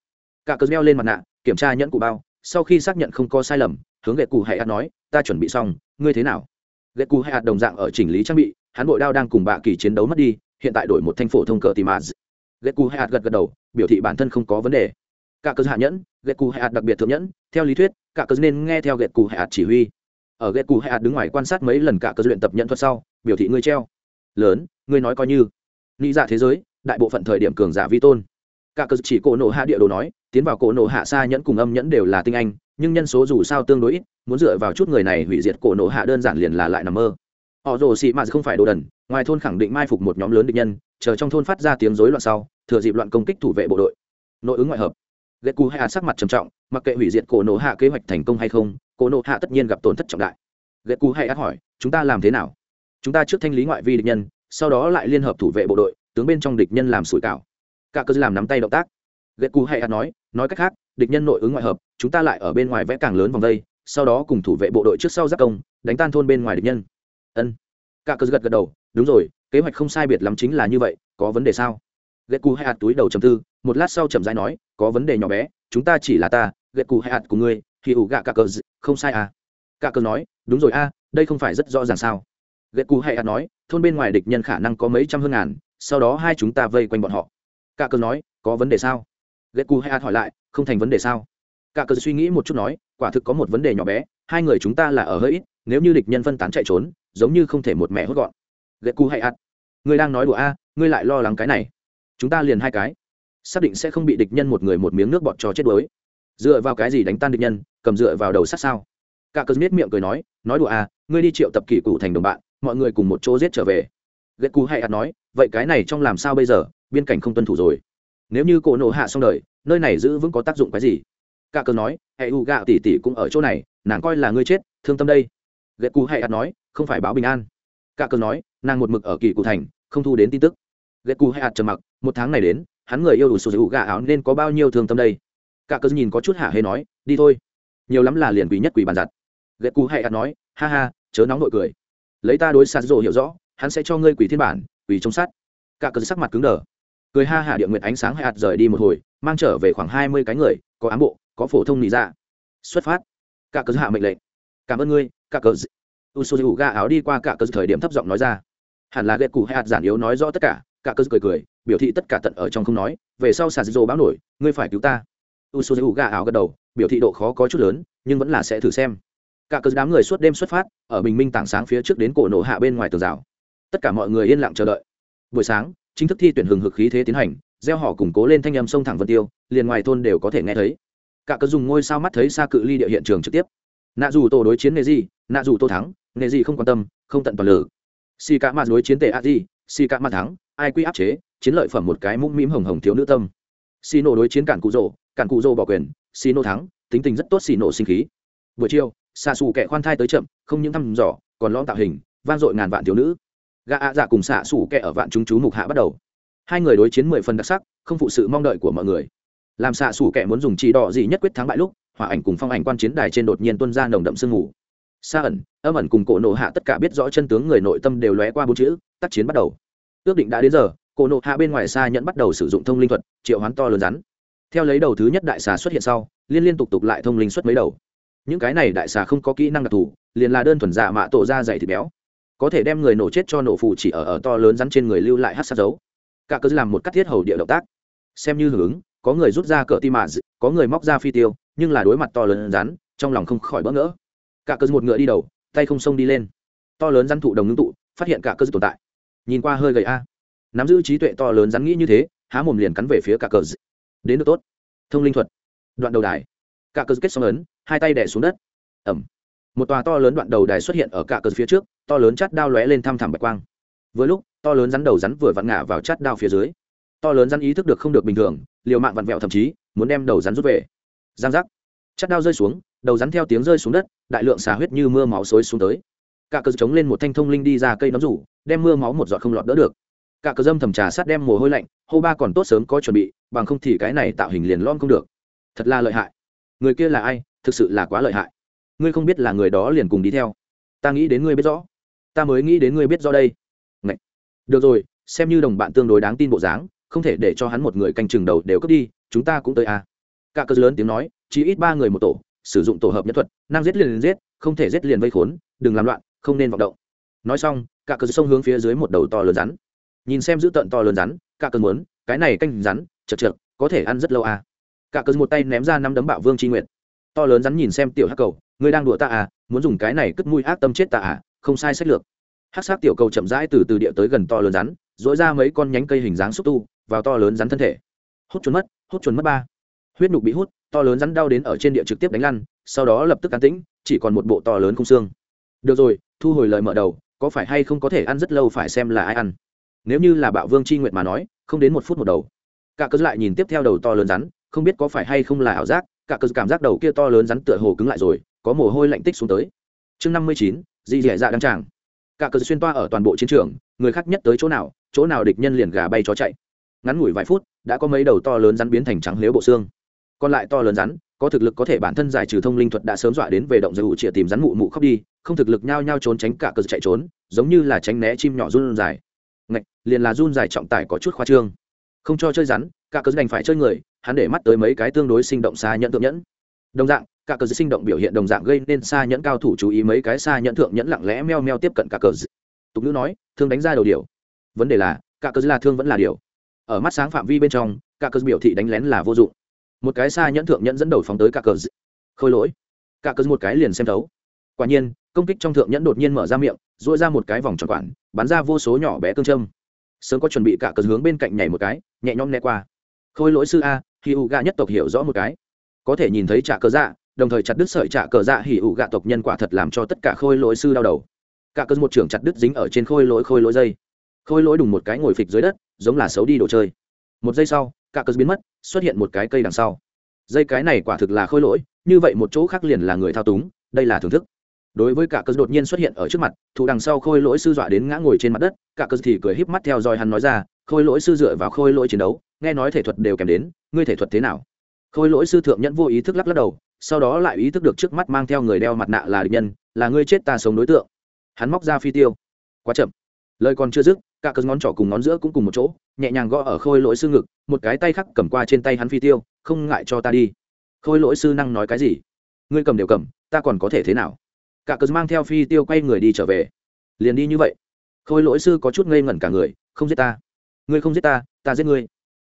Speaker 1: cả cờ đeo lên mặt nạ, kiểm tra nhẫn cụ bao, sau khi xác nhận không có sai lầm, hướng ghệ cụ hãy ạt nói, ta chuẩn bị xong, ngươi thế nào? Ghệ cụ hãy ạt đồng dạng ở chỉnh lý trang bị, hắn bội đao đang cùng bạ kỳ chiến đấu mất đi, hiện tại đổi một thanh phổ thông cờ tìm mà ghệ cụ hãy ạt gật gật đầu, biểu thị bản thân không có vấn đề cả cớ hạ nhẫn, ghẹt cù hạ đặc biệt thượng nhẫn, theo lý thuyết, cả cớ nên nghe theo ghẹt cù hạ chỉ huy. Ở ghẹt cù hạ đứng ngoài quan sát mấy lần cả cơ luyện tập nhận thuật sau, biểu thị ngươi treo. Lớn, ngươi nói coi như. Nghĩ dạ thế giới, đại bộ phận thời điểm cường giả vi tôn. Cả cơ chỉ cổ nổ hạ địa đồ nói, tiến vào cổ nổ hạ xa nhẫn cùng âm nhẫn đều là tinh anh, nhưng nhân số dù sao tương đối ít, muốn dựa vào chút người này hủy diệt cổ nổ hạ đơn giản liền là lại nằm mơ. Họ rồ xị mà không phải đồ đần, ngoài thôn khẳng định mai phục một nhóm lớn địch nhân, chờ trong thôn phát ra tiếng rối loạn sau, thừa dịp loạn công kích thủ vệ bộ đội. Nội ứng ngoại hợp ghét cù hạ à, sắc mặt trầm trọng mặc kệ hủy diệt cổ Nộ hạ kế hoạch thành công hay không cổ nộ hạ tất nhiên gặp tổn thất trọng đại. Ghét cù hạ à hỏi chúng ta làm thế nào? Chúng ta trước thanh lý ngoại vi địch nhân sau đó lại liên hợp thủ vệ bộ đội tướng bên trong địch nhân làm sủi cảo. Cả cơ làm nắm tay động tác. Ghét cù hạ à nói nói cách khác địch nhân nội ứng ngoại hợp chúng ta lại ở bên ngoài vẽ càng lớn vòng đây, sau đó cùng thủ vệ bộ đội trước sau giáp công đánh tan thôn bên ngoài địch nhân. Ân. Cả cơ gật gật đầu đúng rồi kế hoạch không sai biệt lắm chính là như vậy có vấn đề sao? Ghét cù hạ túi đầu chầm tư một lát sau chậm rãi nói, có vấn đề nhỏ bé, chúng ta chỉ là ta ghét cù hay ạt của ngươi, thì ủ gạ cả cờ không sai à? Cả cờ nói, đúng rồi a, đây không phải rất rõ ràng sao? Ghét cù hay ạt nói, thôn bên ngoài địch nhân khả năng có mấy trăm hơn ngàn, sau đó hai chúng ta vây quanh bọn họ. Cả cờ nói, có vấn đề sao? Ghét cù hay ạt hỏi lại, không thành vấn đề sao? Cả cờ suy nghĩ một chút nói, quả thực có một vấn đề nhỏ bé, hai người chúng ta là ở hơi ít, nếu như địch nhân phân tán chạy trốn, giống như không thể một mẹ hốt gọn. Ghét cù hay ạt ngươi đang nói đùa a, ngươi lại lo lắng cái này. Chúng ta liền hai cái xác định sẽ không bị địch nhân một người một miếng nước bọt cho chết đuối. Dựa vào cái gì đánh tan địch nhân, cầm dựa vào đầu sát sao? Cả cớ miết miệng cười nói nói đùa à ngươi đi triệu tập kỷ cụ thành đồng bạn, mọi người cùng một chỗ giết trở về. Ghét cú hay hạt nói, vậy cái này trong làm sao bây giờ, biên cảnh không tuân thủ rồi. Nếu như cổ nổ hạ xong đời, nơi này giữ vững có tác dụng cái gì? Cả cớ nói, hệ u gạo tỷ tỷ cũng ở chỗ này, nàng coi là ngươi chết, thương tâm đây. Ghét cú hay hạt nói, không phải báo bình an. Cả cớ nói, nàng một mực ở kỳ cụ thành, không thu đến tin tức. Ghét cú hay hạt trầm mặc, một tháng này đến hắn người yêu đủ sụt gạ áo nên có bao nhiêu thương tâm đây? Cả cơ nhìn có chút hạ hê nói, đi thôi. Nhiều lắm là liền quỷ nhất quỷ bàn giặt. Ghét cú hay ạt nói, ha ha, chớ nóng nội cười. Lấy ta đối sạt rồ hiểu rõ, hắn sẽ cho ngươi quỷ thiên bản, quỷ trong sát. Cả cơ sắc mặt cứng đờ. Cười ha hạ địa nguyện ánh sáng hay ạt rời đi một hồi, mang trở về khoảng hai mươi cái người, có ám bộ, có phổ thông nị ra dạ. xuất phát. Cả cơ hạ mệnh lệnh. Cảm ơn ngươi, cả cơ. u sô ga áo đi qua cả cơ thời điểm thấp giọng nói ra. Hẳn là ghét cụ hay ạt giản yếu nói rõ tất cả cả cơ cười cười biểu thị tất cả tận ở trong không nói, về sau sạt rồ báo nổi, ngươi phải cứu ta. U s u ga ảo gật đầu, biểu thị độ khó có chút lớn, nhưng vẫn là sẽ thử xem. Cả cớ đám người suốt đêm xuất phát, ở bình minh tảng sáng phía trước đến cổ nổ hạ bên ngoài tường rào. Tất cả mọi người yên lặng chờ đợi. Buổi sáng, chính thức thi tuyển hừng hực khí thế tiến hành, gieo họ củng cố lên thanh âm sông thẳng vân tiêu, liền ngoài thôn đều có thể nghe thấy. Cả cớ dùng ngôi sao mắt thấy xa cự ly địa hiện trường trực tiếp. Nạ dù tổ đối chiến nề gì nạ dù tô thắng nề gì không quan tâm, không tận toàn lử xì cả mà đối chiến tệ a di xì cả mà thắng ai quy áp chế, chiến lợi phẩm một cái mũm mĩm hồng hồng thiếu nữ tâm. Xì nổ đối chiến cản cụ rồ, cản cụ rồ bỏ quyền xì nổ thắng, tính tình rất tốt xì nổ sinh khí. Buổi chiều xạ xù kẻ khoan thai tới chậm, không những thăm dò, còn lõm tạo hình, vang dội ngàn vạn thiếu nữ. Gã ạ dạ cùng xạ xù kẻ ở vạn chúng chú mục hạ bắt đầu. Hai người đối chiến mười phần đặc sắc, không phụ sự mong đợi của mọi người. Làm xạ xủ kẻ muốn dùng chỉ đỏ gì nhất quyết thắng bại lúc, hòa ảnh cùng phong ảnh quan chiến đài trên đột nhiên tuân ra nồng đậm sương mù. Xa ẩn, âm ẩn cùng cổ nổ hạ tất cả biết rõ chân tướng người nội tâm đều lóe qua bốn chữ, tác chiến bắt đầu ước định đã đến giờ, cổ nộ hạ bên ngoài xa nhẫn bắt đầu sử dụng thông linh thuật, triệu hoán to lớn rắn. Theo lấy đầu thứ nhất đại xà xuất hiện sau, liên liên tục tục lại thông linh xuất mấy đầu. Những cái này đại xà không có kỹ năng đặc thù, liền là đơn thuần dạ mạ tổ ra dày thịt béo. Có thể đem người nổ chết cho nổ phù chỉ ở ở to lớn rắn trên người lưu lại hát sát dấu. Cả cơ làm một cắt thiết hầu địa động tác. Xem như hưởng ứng, có người rút ra cỡ tim mạ có người móc ra phi tiêu, nhưng là đối mặt to lớn rắn, trong lòng không khỏi bỡ ngỡ. Cả cơ một ngựa đi đầu, tay không xông đi lên. To lớn rắn thụ đồng ngưng tụ, phát hiện cả cơ tồn tại nhìn qua hơi gầy a. Nắm giữ trí tuệ to lớn rắn nghĩ như thế, há mồm liền cắn về phía cả cờ đến được tốt. Thông linh thuật. Đoạn đầu đài. Cả cờ kết xong ấn, hai tay đẻ xuống đất. Ẩm. Một tòa to lớn đoạn đầu đài xuất hiện ở cả cờ phía trước, to lớn chát đao lóe lên thăm thẳm bạch quang. Vừa lúc, to lớn rắn đầu rắn vừa vặn ngả vào chát đao phía dưới. To lớn rắn ý thức được không được bình thường, liều mạng vặn vẹo thậm chí, muốn đem đầu rắn rút về. Giang giác. Chát đao rơi xuống, đầu rắn theo tiếng rơi xuống đất, đại lượng xà huyết như mưa máu xối xuống tới cả cờ chống lên một thanh thông linh đi ra cây nấm rủ đem mưa máu một giọt không lọt đỡ được. Cả cờ dâm thầm trà sát đem mồ hôi lạnh hô ba còn tốt sớm có chuẩn bị bằng không thì cái này tạo hình liền lon không được. Thật là lợi hại. Người kia là ai? Thực sự là quá lợi hại. Ngươi không biết là người đó liền cùng đi theo. Ta nghĩ đến ngươi biết rõ. Ta mới nghĩ đến ngươi biết rõ đây. Ngậy. được rồi xem như đồng bạn tương đối đáng tin bộ dáng không thể để cho hắn một người canh chừng đầu đều cướp đi chúng ta cũng tới à. cả cờ lớn tiếng nói chỉ ít ba người một tổ sử dụng tổ hợp nhất thuật năng giết liền, liền giết không thể giết liền vây khốn đừng làm loạn không nên vọng động. Nói xong, cả cờ sông hướng phía dưới một đầu to lớn rắn. Nhìn xem giữ tận to lớn rắn, cả cờ muốn, cái này canh rắn, chật chật có thể ăn rất lâu à. cả cờ một tay ném ra năm đấm bạo vương tri nguyện to lớn rắn nhìn xem tiểu hắc cầu, ngươi đang đùa ta à muốn dùng cái này cất mũi ác tâm chết ta à không sai sách lược. Hắc sát tiểu cầu chậm rãi từ từ địa tới gần to lớn rắn dỗi ra mấy con nhánh cây hình dáng xúc tu, vào to lớn rắn thân thể. Hút chuồn mất, hút chuồn mất ba. Huyết nhục bị hút, to lớn rắn đau đến ở trên địa trực tiếp đánh lăn, sau đó lập tức cán tĩnh, chỉ còn một bộ to lớn không xương. Được rồi thu hồi lời mở đầu, có phải hay không có thể ăn rất lâu phải xem là ai ăn. Nếu như là bạo vương c h i nguyện mà nói, không đến một phút một đầu. Cả cớ lại nhìn tiếp theo đầu to lớn rắn, không biết có phải hay không là ảo giác, cả cớ cảm giác đầu kia to lớn rắn tựa hồ cứng lại rồi, có mồ hôi lạnh tích xuống tới. Chương năm mươi chín dị dẻ dạ đăng tràng. Cả cớ xuyên toa ở toàn bộ chiến trường, người khác nhất tới chỗ nào chỗ nào địch nhân liền gà bay chó chạy. Ngắn ngủi vài phút, đã có mấy đầu to lớn rắn biến thành trắng lếu bộ xương. Còn lại to lớn rắn, có thực lực có thể bản thân giải trừ thông linh thuật đã sớm dọa đến về động giới ủ chĩa tìm rắn mụ mụ khóc đi không thực lực nhao nhao trốn tránh cả cờ chạy trốn, giống như là tránh né chim nhỏ run dài. Ngạch, liền là run dài trọng tải có chút khoa trương. Không cho chơi rắn, cả cờ đành phải chơi người, hắn để mắt tới mấy cái tương đối sinh động xa nhẫn tượng nhẫn. Đồng dạng, cả cờ sinh động biểu hiện đồng dạng gây nên xa nhẫn cao thủ chú ý mấy cái xa nhẫn thượng nhẫn lặng lẽ meo meo tiếp cận cả cờ. Tục ngữ nói, thương đánh ra đầu điều. Vấn đề là, cả cờ là thương vẫn là điều. Ở mắt sáng phạm vi bên trong, cả cờ biểu thị đánh lén là vô dụng. Một cái xa nhẫn thượng nhẫn dẫn đầu phóng tới cả cờ. Khôi lỗi. Cả cờ một cái liền xem thấu. Quả nhiên công kích trong thượng nhẫn đột nhiên mở ra miệng dội ra một cái vòng tròn quản bắn ra vô số nhỏ bé cương châm. Sớm có chuẩn bị cả cờ hướng bên cạnh nhảy một cái, nhẹ nhõm né qua. Khôi lỗi sư a khi u gạ nhất tộc hiểu rõ một cái. Có thể nhìn thấy trả cờ dạ đồng thời chặt đứt sợi trả cờ dạ hỉ u gạ tộc nhân quả thật làm cho tất cả khôi lỗi sư đau đầu. Cả cơn một trưởng chặt đứt dính ở trên khôi lỗi khôi lỗi dây. Khôi lỗi đùng một cái ngồi phịch dưới đất, giống là xấu đi đồ chơi. Một giây sau, cả cơn biến mất, xuất hiện một cái cây đằng sau. Dây cái này quả thực là khôi lỗi, như vậy một chỗ khác liền là người thao túng, đây là thưởng thức đối với cả cơn đột nhiên xuất hiện ở trước mặt thủ đằng sau khôi lỗi sư dọa đến ngã ngồi trên mặt đất, cả cơn thì cười híp mắt theo dõi hắn nói ra, khôi lỗi sư dựa vào khôi lỗi chiến đấu, nghe nói thể thuật đều kèm đến, ngươi thể thuật thế nào? Khôi lỗi sư thượng nhẫn vô ý thức lắc lắc đầu, sau đó lại ý thức được trước mắt mang theo người đeo mặt nạ là địch nhân, là ngươi chết ta sống đối tượng. Hắn móc ra phi tiêu. Quá chậm. Lời còn chưa dứt, cả cơn ngón trỏ cùng ngón giữa cũng cùng một chỗ, nhẹ nhàng gõ ở khôi lỗi sư ngực, một cái tay khắc cầm qua trên tay hắn phi tiêu, không ngại cho ta đi. Khôi lỗi sư năng nói cái gì? Ngươi cầm đều cầm, ta còn có thể thế nào? Cả cớ mang theo phi tiêu quay người đi trở về. Liền đi như vậy. Khôi lỗi sư có chút ngây ngẩn cả người, không giết ta. Ngươi không giết ta ta giết ngươi.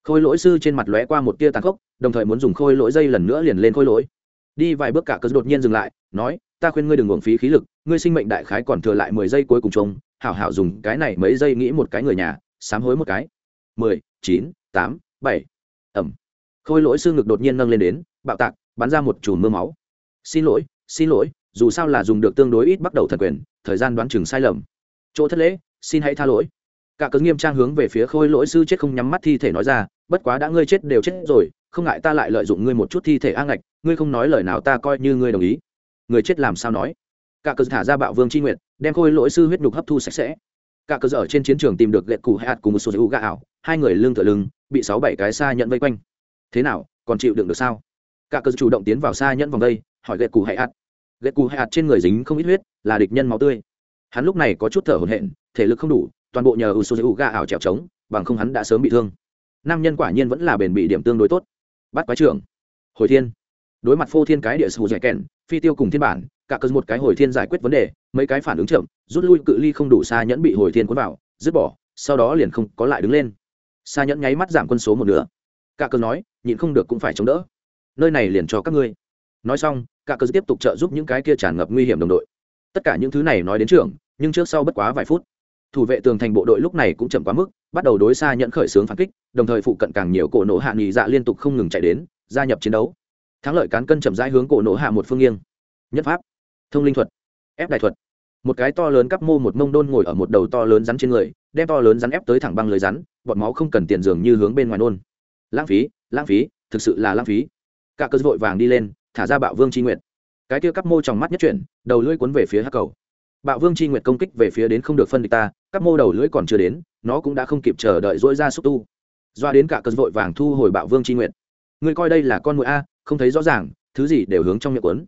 Speaker 1: Khôi lỗi sư trên mặt lóe qua một tia tàn khốc, đồng thời muốn dùng khôi lỗi dây lần nữa liền lên khôi lỗi. Đi vài bước cả cớ đột nhiên dừng lại, nói, ta khuyên ngươi đừng uổng phí khí lực, ngươi sinh mệnh đại khái còn thừa lại mười giây cuối cùng chung, hảo hảo dùng cái này mấy giây nghĩ một cái người nhà, sám hối một cái. Mười, chín, tám, bảy. Ẩm. Khôi lỗi sư ngực đột nhiên nâng lên đến, bạo tạc, bắn ra một chùm mưa máu. Xin lỗi xin lỗi dù sao là dùng được tương đối ít bắt đầu thần quyền thời gian đoán chừng sai lầm. Chỗ thất lễ xin hãy tha lỗi. Cả cớ nghiêm trang hướng về phía khôi lỗi sư chết không nhắm mắt thi thể nói ra bất quá đã ngươi chết đều chết rồi không ngại ta lại lợi dụng ngươi một chút thi thể a ngạch ngươi không nói lời nào ta coi như ngươi đồng ý. Người chết làm sao nói? Cả cớ thả ra bạo vương tri nguyện đem khôi lỗi sư huyết nhục hấp thu sạch sẽ. Cả cớ ở trên chiến trường tìm được lệ cụ hay cùng một số dữ gà ảo hai người lưng tựa lưng bị sáu bảy cái xa nhận vây quanh. Thế nào còn chịu đựng được sao? Cả cớ chủ động tiến vào xa nhận vòng đây, hỏi lệ cụ hay ạt ghẹt cụ hay trên người dính không ít huyết, là địch nhân máu tươi. Hắn lúc này có chút thở hổn hển, thể lực không đủ, toàn bộ nhờ u số u gà ảo trèo trống, bằng không hắn đã sớm bị thương. Nam nhân quả nhiên vẫn là bền bị điểm tương đối tốt. Bắt quái trưởng. Hồi thiên. Đối mặt phô thiên cái địa sù dạy kèn phi tiêu cùng thiên bản, cả cơn một cái hồi thiên giải quyết vấn đề, mấy cái phản ứng chậm, rút lui cự ly không đủ xa nhẫn bị hồi thiên cuốn vào, dứt bỏ, sau đó liền không có lại đứng lên. Xa nhẫn nháy mắt giảm quân số một nửa. Cả cơn nói, nhịn không được cũng phải chống đỡ. Nơi này liền cho các ngươi. Nói xong cả cơ tiếp tục trợ giúp những cái kia tràn ngập nguy hiểm đồng đội. Tất cả những thứ này nói đến trường, nhưng trước sau bất quá vài phút. Thủ vệ tường thành bộ đội lúc này cũng chậm quá mức, bắt đầu đối xa nhận khởi xướng phản kích, đồng thời phụ cận càng nhiều cổ nổ hạ nghỉ dạ liên tục không ngừng chạy đến, gia nhập chiến đấu. Thắng lợi cán cân chậm rãi hướng cổ nổ hạ một phương nghiêng. Nhất pháp. Thông linh thuật. Ép đại thuật. Một cái to lớn cắp mô một mông đôn ngồi ở một đầu to lớn rắn trên người, đem to lớn rắn ép tới thẳng băng lưới rắn, bọn máu không cần tiền dường như hướng bên ngoài nôn lãng phí lãng phí, thực sự là lãng phí. Cả cơ vội vàng đi lên thả ra bạo vương tri nguyện cái kia cắp mô trong mắt nhất chuyển, đầu lưỡi cuốn về phía hắc cầu. Bạo vương tri nguyện công kích về phía đến không được phân địch ta, cắp mô đầu lưỡi còn chưa đến, nó cũng đã không kịp chờ đợi dỗi ra xúc tu. Doa đến cả cơn vội vàng thu hồi bạo vương tri nguyện ngươi coi đây là con mũi a, không thấy rõ ràng, thứ gì đều hướng trong miệng quấn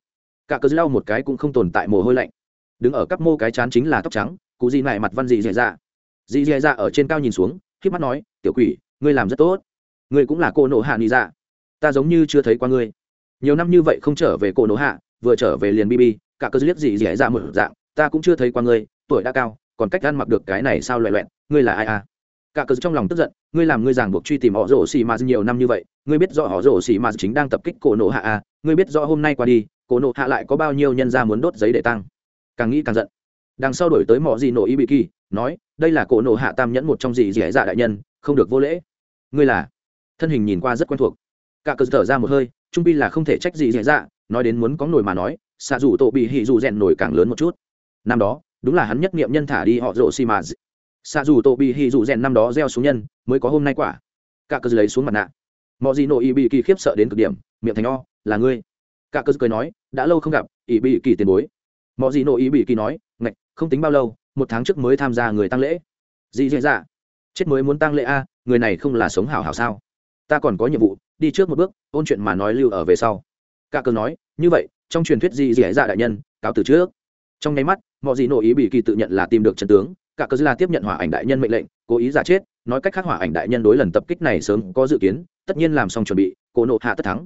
Speaker 1: cả cơn lau một cái cũng không tồn tại mồ hôi lạnh. Đứng ở cắp mô cái chán chính là tóc trắng cụ gì lại mặt văn dị dẻ dạ. Dị dẻ dạ ở trên cao nhìn xuống khi mắt nói, tiểu quỷ, ngươi làm rất tốt. Ngươi cũng là cô nộ hạ nghĩ dạ. Ta giống như chưa thấy qua ngươi nhiều năm như vậy không trở về cổ nổ hạ, vừa trở về liền bb cả cơ liếc gì dẻ ra một dạng, ta cũng chưa thấy qua ngươi, tuổi đã cao, còn cách ăn mặc được cái này sao loẹ loẹn, ngươi là ai à? Cả cơ trong lòng tức giận, ngươi làm ngươi giảng buộc truy tìm họ rổ xì mà nhiều năm như vậy, ngươi biết rõ họ rổ xì mà chính đang tập kích cổ nổ hạ à ngươi biết rõ hôm nay qua đi, cổ nổ hạ lại có bao nhiêu nhân ra muốn đốt giấy để tăng. Càng nghĩ càng giận. Đằng sau đổi tới mỏ gì nổ y bị kỳ nói, đây là cổ nổ hạ tam nhẫn một trong gì dẻ dạ đại nhân, không được vô lễ. Ngươi là? Thân hình nhìn qua rất quen thuộc cả cơ thở ra một hơi, trung pi là không thể trách gì dễ dạ nói đến muốn có nổi mà nói, xạ dù tổ bị hỉ dù rèn nổi càng lớn một chút. Năm đó, đúng là hắn nhất niệm nhân thả đi họ rộ xì mà xạ dù tổ bị hỉ dù rèn năm đó gieo xuống nhân, mới có hôm nay quả. Cả cơ lấy xuống mặt nạ. Mọi gì nội y bị kỳ khiếp sợ đến cực điểm, miệng thành o, là ngươi. Cả cơ cười nói, đã lâu không gặp y bị kỳ tiền bối. Mọi gì nội y bị kỳ nói, ngạch, không tính bao lâu, một tháng trước mới tham gia người tăng lễ. Dị dạ dạ. Chết mới muốn tăng lễ a, người này không là sống hảo hảo sao? Ta còn có nhiệm vụ, đi trước một bước, ôn chuyện mà nói lưu ở về sau. Cả cơ nói, như vậy, trong truyền thuyết dị dạ đại nhân, cáo từ trước. Trong nháy mắt, mọi gì nội ý bị kỳ tự nhận là tìm được trận tướng, cả cơ là tiếp nhận hỏa ảnh đại nhân mệnh lệnh, cố ý giả chết, nói cách khác hỏa ảnh đại nhân đối lần tập kích này sớm có dự kiến, tất nhiên làm xong chuẩn bị cổ nộ hạ tất thắng.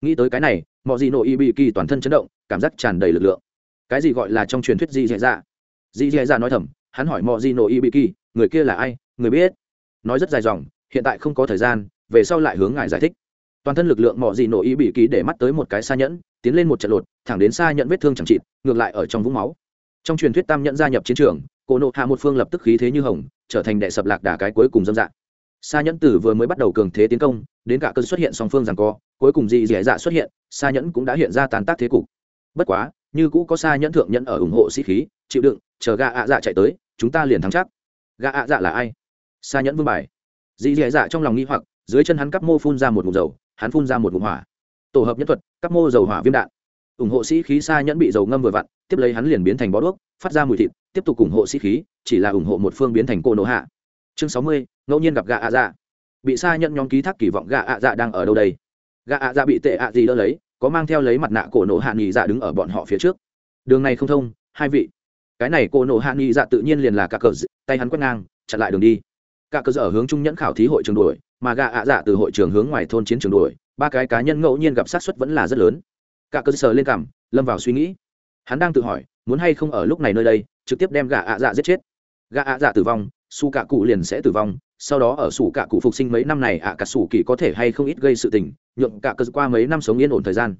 Speaker 1: Nghĩ tới cái này, mọi gì nộ y bị kỳ toàn thân chấn động, cảm giác tràn đầy lực lượng. Cái gì gọi là trong truyền thuyết gì dạy dạ? Dị dạy dạ nói thầm, hắn hỏi mọi gì nộ y bị kỳ, người kia là ai? Người biết? Nói rất dài dòng, hiện tại không có thời gian về sau lại hướng ngài giải thích toàn thân lực lượng mọi gì nổi ý bị ký để mắt tới một cái xa nhẫn tiến lên một trận lột thẳng đến xa nhẫn vết thương chẳng chịt ngược lại ở trong vũng máu trong truyền thuyết tam nhẫn gia nhập chiến trường cổ nộ hạ một phương lập tức khí thế như hồng trở thành đệ sập lạc đà cái cuối cùng dâm dạng Sa Nhẫn Tử vừa mới bắt đầu cường thế tiến công, đến cả cơn xuất hiện song phương giằng co, cuối cùng dị dẻ dạ xuất hiện, Sa Nhẫn cũng đã hiện ra tàn tác thế cục. Bất quá, như cũ có Sa Nhẫn thượng nhẫn ở ủng hộ sĩ khí, chịu đựng, chờ gã ạ dạ chạy tới, chúng ta liền thắng chắc. Gã ạ dạ là ai? Sa Nhẫn vương bài. Dị dẻ dạ trong lòng nghi hoặc, dưới chân hắn cắp mô phun ra một ngụm dầu, hắn phun ra một ngụm hỏa. Tổ hợp nhân thuật, cắp mô dầu hỏa viêm đạn. ủng hộ sĩ khí xa Nhẫn bị dầu ngâm vừa vặn, tiếp lấy hắn liền biến thành bó đuốc, phát ra mùi thịt, tiếp tục ủng hộ sĩ khí, chỉ là ủng hộ một phương biến thành cô nổ hạ. Chương sáu mươi, ngẫu nhiên gặp gã ạ dạ bị xa nhẫn nhóm ký thác kỳ vọng gà ạ dạ đang ở đâu đây gà ạ dạ bị tệ ạ gì đỡ lấy có mang theo lấy mặt nạ cổ nổ hạ nghỉ dạ đứng ở bọn họ phía trước đường này không thông hai vị cái này cổ nổ hạ nghỉ dạ tự nhiên liền là cả cờ tay hắn quét ngang chặn lại đường đi cả cơ sở hướng trung nhẫn khảo thí hội trường đuổi, mà gạ ạ dạ từ hội trường hướng ngoài thôn chiến trường đuổi, ba cái cá nhân ngẫu nhiên gặp sát xuất vẫn là rất lớn. Cả cơ sở lên cằm, lâm vào suy nghĩ. Hắn đang tự hỏi, muốn hay không ở lúc này nơi đây, trực tiếp đem gạ ạ dạ giết chết. Gạ ạ dạ tử vong su cạ cụ liền sẽ tử vong, sau đó ở sủ cạ cụ phục sinh mấy năm này ạ cả sủ kỳ có thể hay không ít gây sự tình, nhượng cả cơ qua mấy năm sống yên ổn thời gian.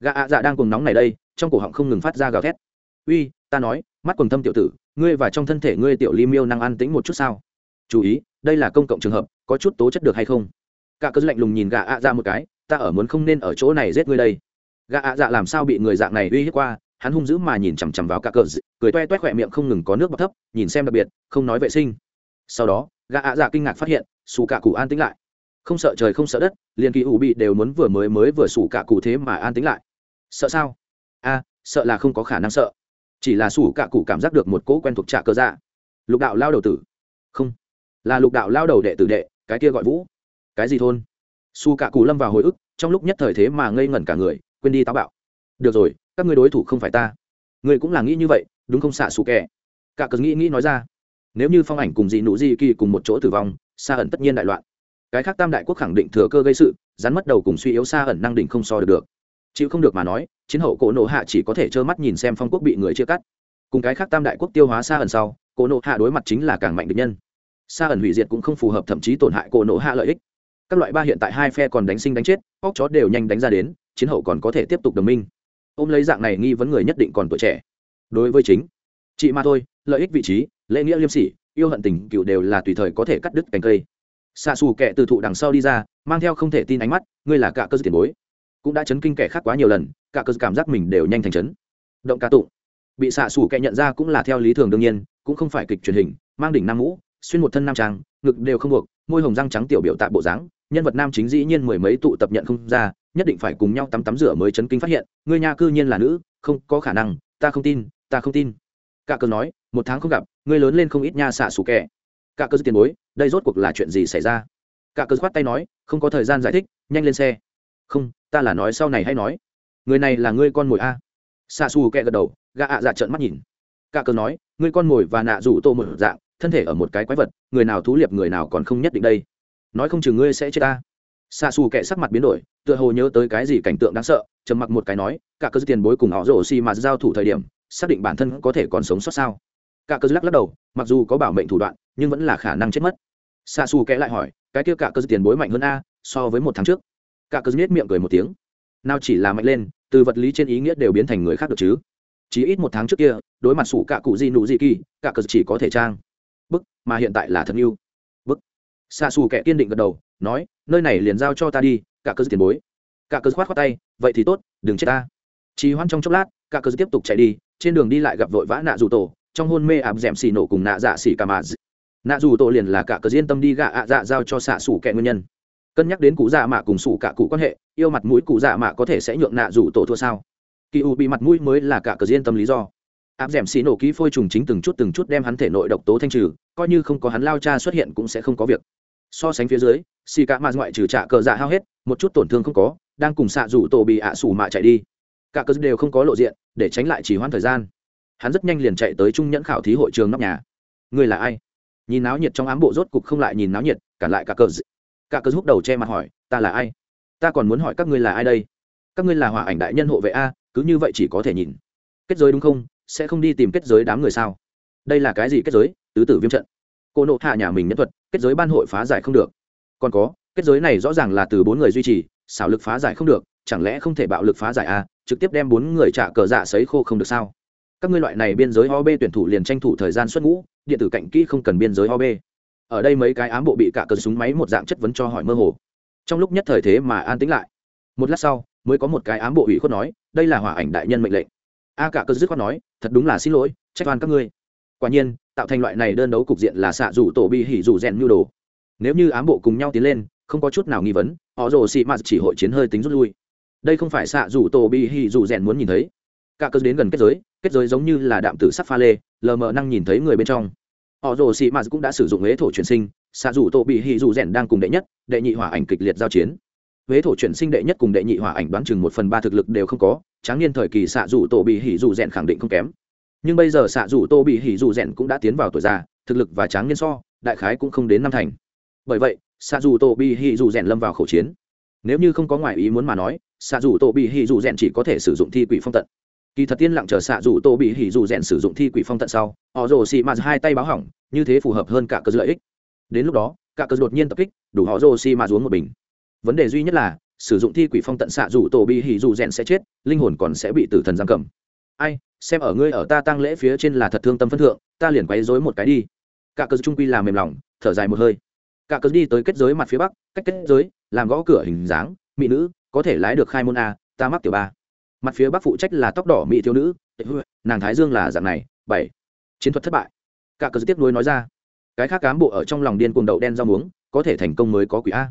Speaker 1: Gạ ạ dạ đang cùng nóng này đây, trong cổ họng không ngừng phát ra gào thét. Uy, ta nói, mắt quần thâm tiểu tử, ngươi và trong thân thể ngươi tiểu ly miêu năng ăn tĩnh một chút sao? Chú ý, đây là công cộng trường hợp, có chút tố chất được hay không? Cả cơ lạnh lùng nhìn gạ ạ dạ một cái, ta ở muốn không nên ở chỗ này giết ngươi đây. Gạ ạ dạ làm sao bị người dạng này uy hiếp qua, hắn hung dữ mà nhìn chằm chằm vào cả cờ cười toe toét khỏe miệng không ngừng có nước bọt thấp, nhìn xem đặc biệt, không nói vệ sinh. Sau đó, gã ạ dạ kinh ngạc phát hiện, xù cả cụ an tính lại. Không sợ trời không sợ đất, liền kỳ ủ bị đều muốn vừa mới mới vừa xù cả cụ thế mà an tính lại. Sợ sao? A, sợ là không có khả năng sợ. Chỉ là xù cả cụ cảm giác được một cỗ quen thuộc trả cơ dạ. Lục đạo lao đầu tử. Không là lục đạo lao đầu đệ tử đệ, cái kia gọi vũ. Cái gì thôn? Su cạ cù lâm vào hồi ức, trong lúc nhất thời thế mà ngây ngẩn cả người, quên đi táo bạo. Được rồi, các ngươi đối thủ không phải ta. Ngươi cũng là nghĩ như vậy, đúng không xạ xù kẻ? Cả cờ nghĩ nghĩ nói ra. Nếu như phong ảnh cùng dị nụ di kỳ cùng một chỗ tử vong xa ẩn tất nhiên đại loạn. Cái khác tam đại quốc khẳng định thừa cơ gây sự, rắn mất đầu cùng suy yếu xa ẩn năng định không so được được. Chịu không được mà nói, chiến hậu cổ nộ hạ chỉ có thể trơ mắt nhìn xem phong quốc bị người chia cắt. Cùng cái khác tam đại quốc tiêu hóa xa ẩn sau, cổ nộ hạ đối mặt chính là càng mạnh được nhân xa ẩn hủy diệt cũng không phù hợp thậm chí tổn hại cổ nổ hạ lợi ích. Các loại ba hiện tại hai phe còn đánh sinh đánh chết, óc chó đều nhanh đánh ra đến, chiến hậu còn có thể tiếp tục đồng minh. Ôm lấy dạng này nghi vấn người nhất định còn tuổi trẻ. Đối với chính, chị mà thôi, lợi ích vị trí, lễ nghĩa liêm sỉ, yêu hận tình cựu đều là tùy thời có thể cắt đứt cành cây. Xạ xù kẻ từ thụ đằng sau đi ra, mang theo không thể tin ánh mắt, ngươi là cả cơ tiền bối. Cũng đã chấn kinh kẻ khác quá nhiều lần, cả cơ cảm giác mình đều nhanh thành chấn. Động ca tụng. Bị xạ xù kẻ nhận ra cũng là theo lý thường đương nhiên, cũng không phải kịch truyền hình, mang đỉnh nam mũ xuyên một thân nam trang, ngực đều không buộc, môi hồng răng trắng tiểu biểu tạ bộ dáng, nhân vật nam chính dĩ nhiên mười mấy tụ tập nhận không ra, nhất định phải cùng nhau tắm tắm rửa mới chấn kinh phát hiện, người nhà cư nhiên là nữ, không có khả năng, ta không tin, ta không tin. Cả cơ nói, một tháng không gặp ngươi lớn lên không ít nha xạ xù kẻ. Cả cơ tiền bối, đây rốt cuộc là chuyện gì xảy ra? Cả cơ khoát tay nói, không có thời gian giải thích, nhanh lên xe. Không, ta là nói sau này hay nói. Người này là ngươi con mồi a. Xạ xù kẻ gật đầu gạ ạ dạ trợn mắt nhìn. Cả cơ nói, ngươi con mồi và nạ rủ tô một dạng thân thể ở một cái quái vật, người nào thú liệp người nào còn không nhất định đây. Nói không chừng ngươi sẽ chết ta. Xa xù kệ sắc mặt biến đổi, tựa hồ nhớ tới cái gì cảnh tượng đáng sợ, trầm mặc một cái nói, cả cơ tiền bối cùng họ rổ xi mà giao thủ thời điểm, xác định bản thân có thể còn sống sót sao? Cả cơ lắc lắc đầu, mặc dù có bảo mệnh thủ đoạn, nhưng vẫn là khả năng chết mất. Xa xù kẽ lại hỏi, cái kia cả cơ tiền bối mạnh hơn a, so với một tháng trước? Cả cơ biết miệng cười một tiếng. Nào chỉ là mạnh lên, từ vật lý trên ý nghĩa đều biến thành người khác được chứ. Chỉ ít một tháng trước kia, đối mặt sủ cả cụ di nụ di kỳ, cả cơ chỉ có thể trang bức, mà hiện tại là thật yêu. Bức. Xa xù kẻ kiên định gật đầu, nói, nơi này liền giao cho ta đi, cả cơ tiền bối. Cả cơ khoát khoát tay, vậy thì tốt, đừng chết ta. Chỉ hoan trong chốc lát, cả cơ tiếp tục chạy đi, trên đường đi lại gặp vội vã nạ dù tổ, trong hôn mê ảm d xì nổ cùng nạ dạ xì cà mà nạ dù tổ liền là cả cơ diên tâm đi gạ ạ dạ giao cho xạ xù kẹ nguyên nhân. Cân nhắc đến cụ dạ mạ cùng sủ cả cụ quan hệ, yêu mặt mũi cụ dạ mạ có thể sẽ nhượng nạ dù tổ thua sao? Kỳ u bị mặt mũi mới là cả cờ diên tâm lý do áp d xì nổ ký phôi trùng chính từng chút từng chút đem hắn thể nội độc tố thanh trừ, coi như không có hắn lao cha xuất hiện cũng sẽ không có việc. So sánh phía dưới xì cả mạ ngoại trừ trả cờ dạ hao hết, một chút tổn thương không có, đang cùng xạ rủ tổ bị ạ sủ mạ chạy đi. Cả cờ đều không có lộ diện, để tránh lại chỉ hoãn thời gian. Hắn rất nhanh liền chạy tới trung nhẫn khảo thí hội trường nóc nhà. Người là ai? Nhìn náo nhiệt trong ám bộ rốt cục không lại nhìn náo nhiệt cản lại cả cờ cả cờ húc đầu che mặt hỏi, ta là ai? Ta còn muốn hỏi các ngươi là ai đây? Các ngươi là hỏa ảnh đại nhân hộ vệ a, cứ như vậy chỉ có thể nhìn. Kết giới đúng không? Sẽ không đi tìm kết giới đám người sao đây là cái gì kết giới tứ tử viêm trận cô nộ hạ nhà mình nhân thuật kết giới ban hội phá giải không được còn có kết giới này rõ ràng là từ bốn người duy trì xảo lực phá giải không được chẳng lẽ không thể bạo lực phá giải à? trực tiếp đem bốn người trả cờ dạ sấy khô không được sao các ngươi loại này biên giới OB tuyển thủ liền tranh thủ thời gian xuất ngũ, điện tử cạnh kỹ không cần biên giới OB. Ở đây mấy cái ám bộ bị cả cờ súng máy một dạng chất vấn cho hỏi mơ hồ. Trong lúc nhất thời thế mà an tĩnh lại. Một lát sau, mới có một cái ám bộ ủy khuất nói, đây là hỏa ảnh đại nhân mệnh lệnh. A cả cờ dứt khoát nói, thật đúng là xin lỗi, trách oan các ngươi. Quả nhiên, tạo thành loại này đơn đấu cục diện là xạ rủ tổ bi hỉ rủ rèn nhu đồ. Nếu như ám bộ cùng nhau tiến lên, không có chút nào nghi vấn, họ rồ xị mà chỉ hội chiến hơi tính rút lui. Đây không phải xạ rủ tổ bi hỉ rủ rèn muốn nhìn thấy cả cơ đến gần kết giới kết giới giống như là đạm tử sắc pha lê lờ mờ năng nhìn thấy người bên trong họ rồ xị mạt cũng đã sử dụng huế thổ chuyển sinh xạ rủ tổ bị hỉ rủ rèn đang cùng đệ nhất đệ nhị hỏa ảnh kịch liệt giao chiến huế thổ chuyển sinh đệ nhất cùng đệ nhị hỏa ảnh đoán chừng một phần ba thực lực đều không có, tráng niên thời kỳ xạ dù tổ bị hỉ dù rèn khẳng định không kém. Nhưng bây giờ xạ dù tô bị hỉ dù rèn cũng đã tiến vào tuổi già, thực lực và tráng niên so, đại khái cũng không đến năm thành. Bởi vậy, xạ dù tô bị hỉ dù rèn lâm vào khẩu chiến. Nếu như không có ngoại ý muốn mà nói, xạ dù tô bị hỉ dù rèn chỉ có thể sử dụng thi quỷ phong tận. Kỳ thật tiên lặng chờ xạ dù tô bị hỉ dù rèn sử dụng thi quỷ phong tận sau họ rồ xị mạt hai tay báo hỏng, như thế phù hợp hơn cả cơ lợi ích. Đến lúc đó, cả cơ đột nhiên tập kích, đủ họ rồ xị mạt uống một bình vấn đề duy nhất là, sử dụng thi quỷ phong tận xạ dù tổ bị hỉ dù rèn sẽ chết, linh hồn còn sẽ bị tử thần giam cầm. Ai, xem ở ngươi ở ta tăng lễ phía trên là thật thương tâm phân thượng, ta liền quấy dối một cái đi. Cả cơ trung quy là mềm lòng, thở dài một hơi. Cả cơ đi tới kết giới mặt phía bắc, cách kết giới, làm gõ cửa hình dáng, mỹ nữ, có thể lái được khai môn a, ta mắc tiểu ba. Mặt phía bắc phụ trách là tóc đỏ mỹ thiếu nữ. Nàng thái dương là dạng này, bảy. Chiến thuật thất bại. Cả cờ tiếp nối nói ra. Cái khác cán bộ ở trong lòng điên cuồng đậu đen rau muống, có thể thành công mới có quỷ a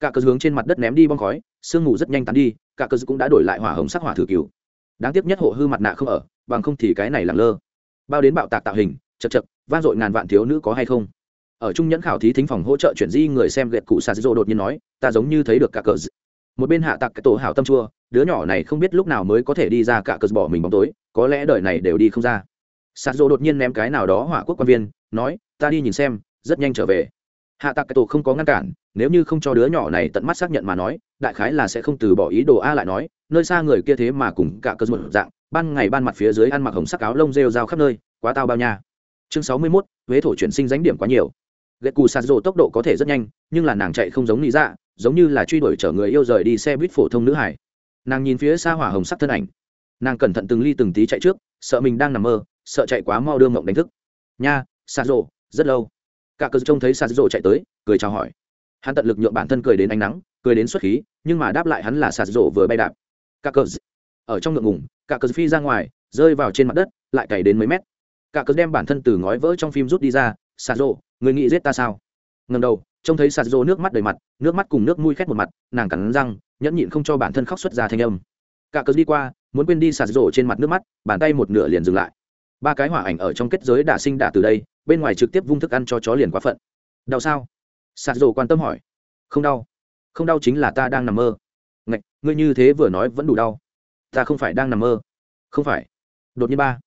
Speaker 1: cả cơ hướng trên mặt đất ném đi bong khói, sương mù rất nhanh tán đi, cả cơ cũng đã đổi lại hỏa hồng sắc hỏa thử cứu đáng tiếc nhất hộ hư mặt nạ không ở, bằng không thì cái này lẳng lơ. Bao đến bạo tạc tạo hình, chật chật, vang dội ngàn vạn thiếu nữ có hay không? Ở trung nhẫn khảo thí thính phòng hỗ trợ chuyển di người xem gệt cụ sạt dô đột nhiên nói, ta giống như thấy được cả cờ một bên hạ tặc cái tổ hảo tâm chua, đứa nhỏ này không biết lúc nào mới có thể đi ra cả cờ bỏ mình bóng tối, có lẽ đời này đều đi không ra. Sạt dô đột nhiên ném cái nào đó hỏa quốc quan viên, nói, ta đi nhìn xem, rất nhanh trở về hạ tạc cái tổ không có ngăn cản nếu như không cho đứa nhỏ này tận mắt xác nhận mà nói đại khái là sẽ không từ bỏ ý đồ a lại nói nơi xa người kia thế mà cùng cả cơ một dạng ban ngày ban mặt phía dưới ăn mặc hồng sắc áo lông rêu rao khắp nơi quá tao bao nha. Chương sáu mươi 61, huế thổ chuyển sinh dánh điểm quá nhiều. Ghét cù sạt rộ tốc độ có thể rất nhanh nhưng là nàng chạy không giống lý dạ giống như là truy đuổi chở người yêu rời đi xe buýt phổ thông nữ hải. Nàng nhìn phía xa hỏa hồng sắc thân ảnh. Nàng cẩn thận từng ly từng tí chạy trước sợ mình đang nằm mơ sợ chạy quá mau đưa mộng đánh thức. Nha sạt rộ rất lâu cả cơ trông thấy sạt rộ chạy tới, cười chào hỏi. Hắn tận lực nhượng bản thân cười đến ánh nắng, cười đến xuất khí, nhưng mà đáp lại hắn là sạt rộ vừa bay đạp. Cả cơ ở trong ngượng ngùng, cả cơ phi ra ngoài, rơi vào trên mặt đất, lại cày đến mấy mét. Cả cơ đem bản thân từ ngói vỡ trong phim rút đi ra sạt rộ người nghĩ giết ta sao? Ngần đầu, trông thấy sạt rộ nước mắt đầy mặt, nước mắt cùng nước mũi khét một mặt, nàng cắn răng, nhẫn nhịn không cho bản thân khóc xuất ra thanh âm. Cả cơ đi qua, muốn quên đi sạt rộ trên mặt nước mắt, bàn tay một nửa liền dừng lại. Ba cái hỏa ảnh ở trong kết giới đả sinh đả từ đây bên ngoài trực tiếp vung thức ăn cho chó liền quá phận. Đau sao? Sạt rổ quan tâm hỏi. Không đau. Không đau chính là ta đang nằm mơ. Ngạch, ngươi như thế vừa nói vẫn đủ đau. Ta không phải đang nằm mơ. Không phải. Đột nhiên ba.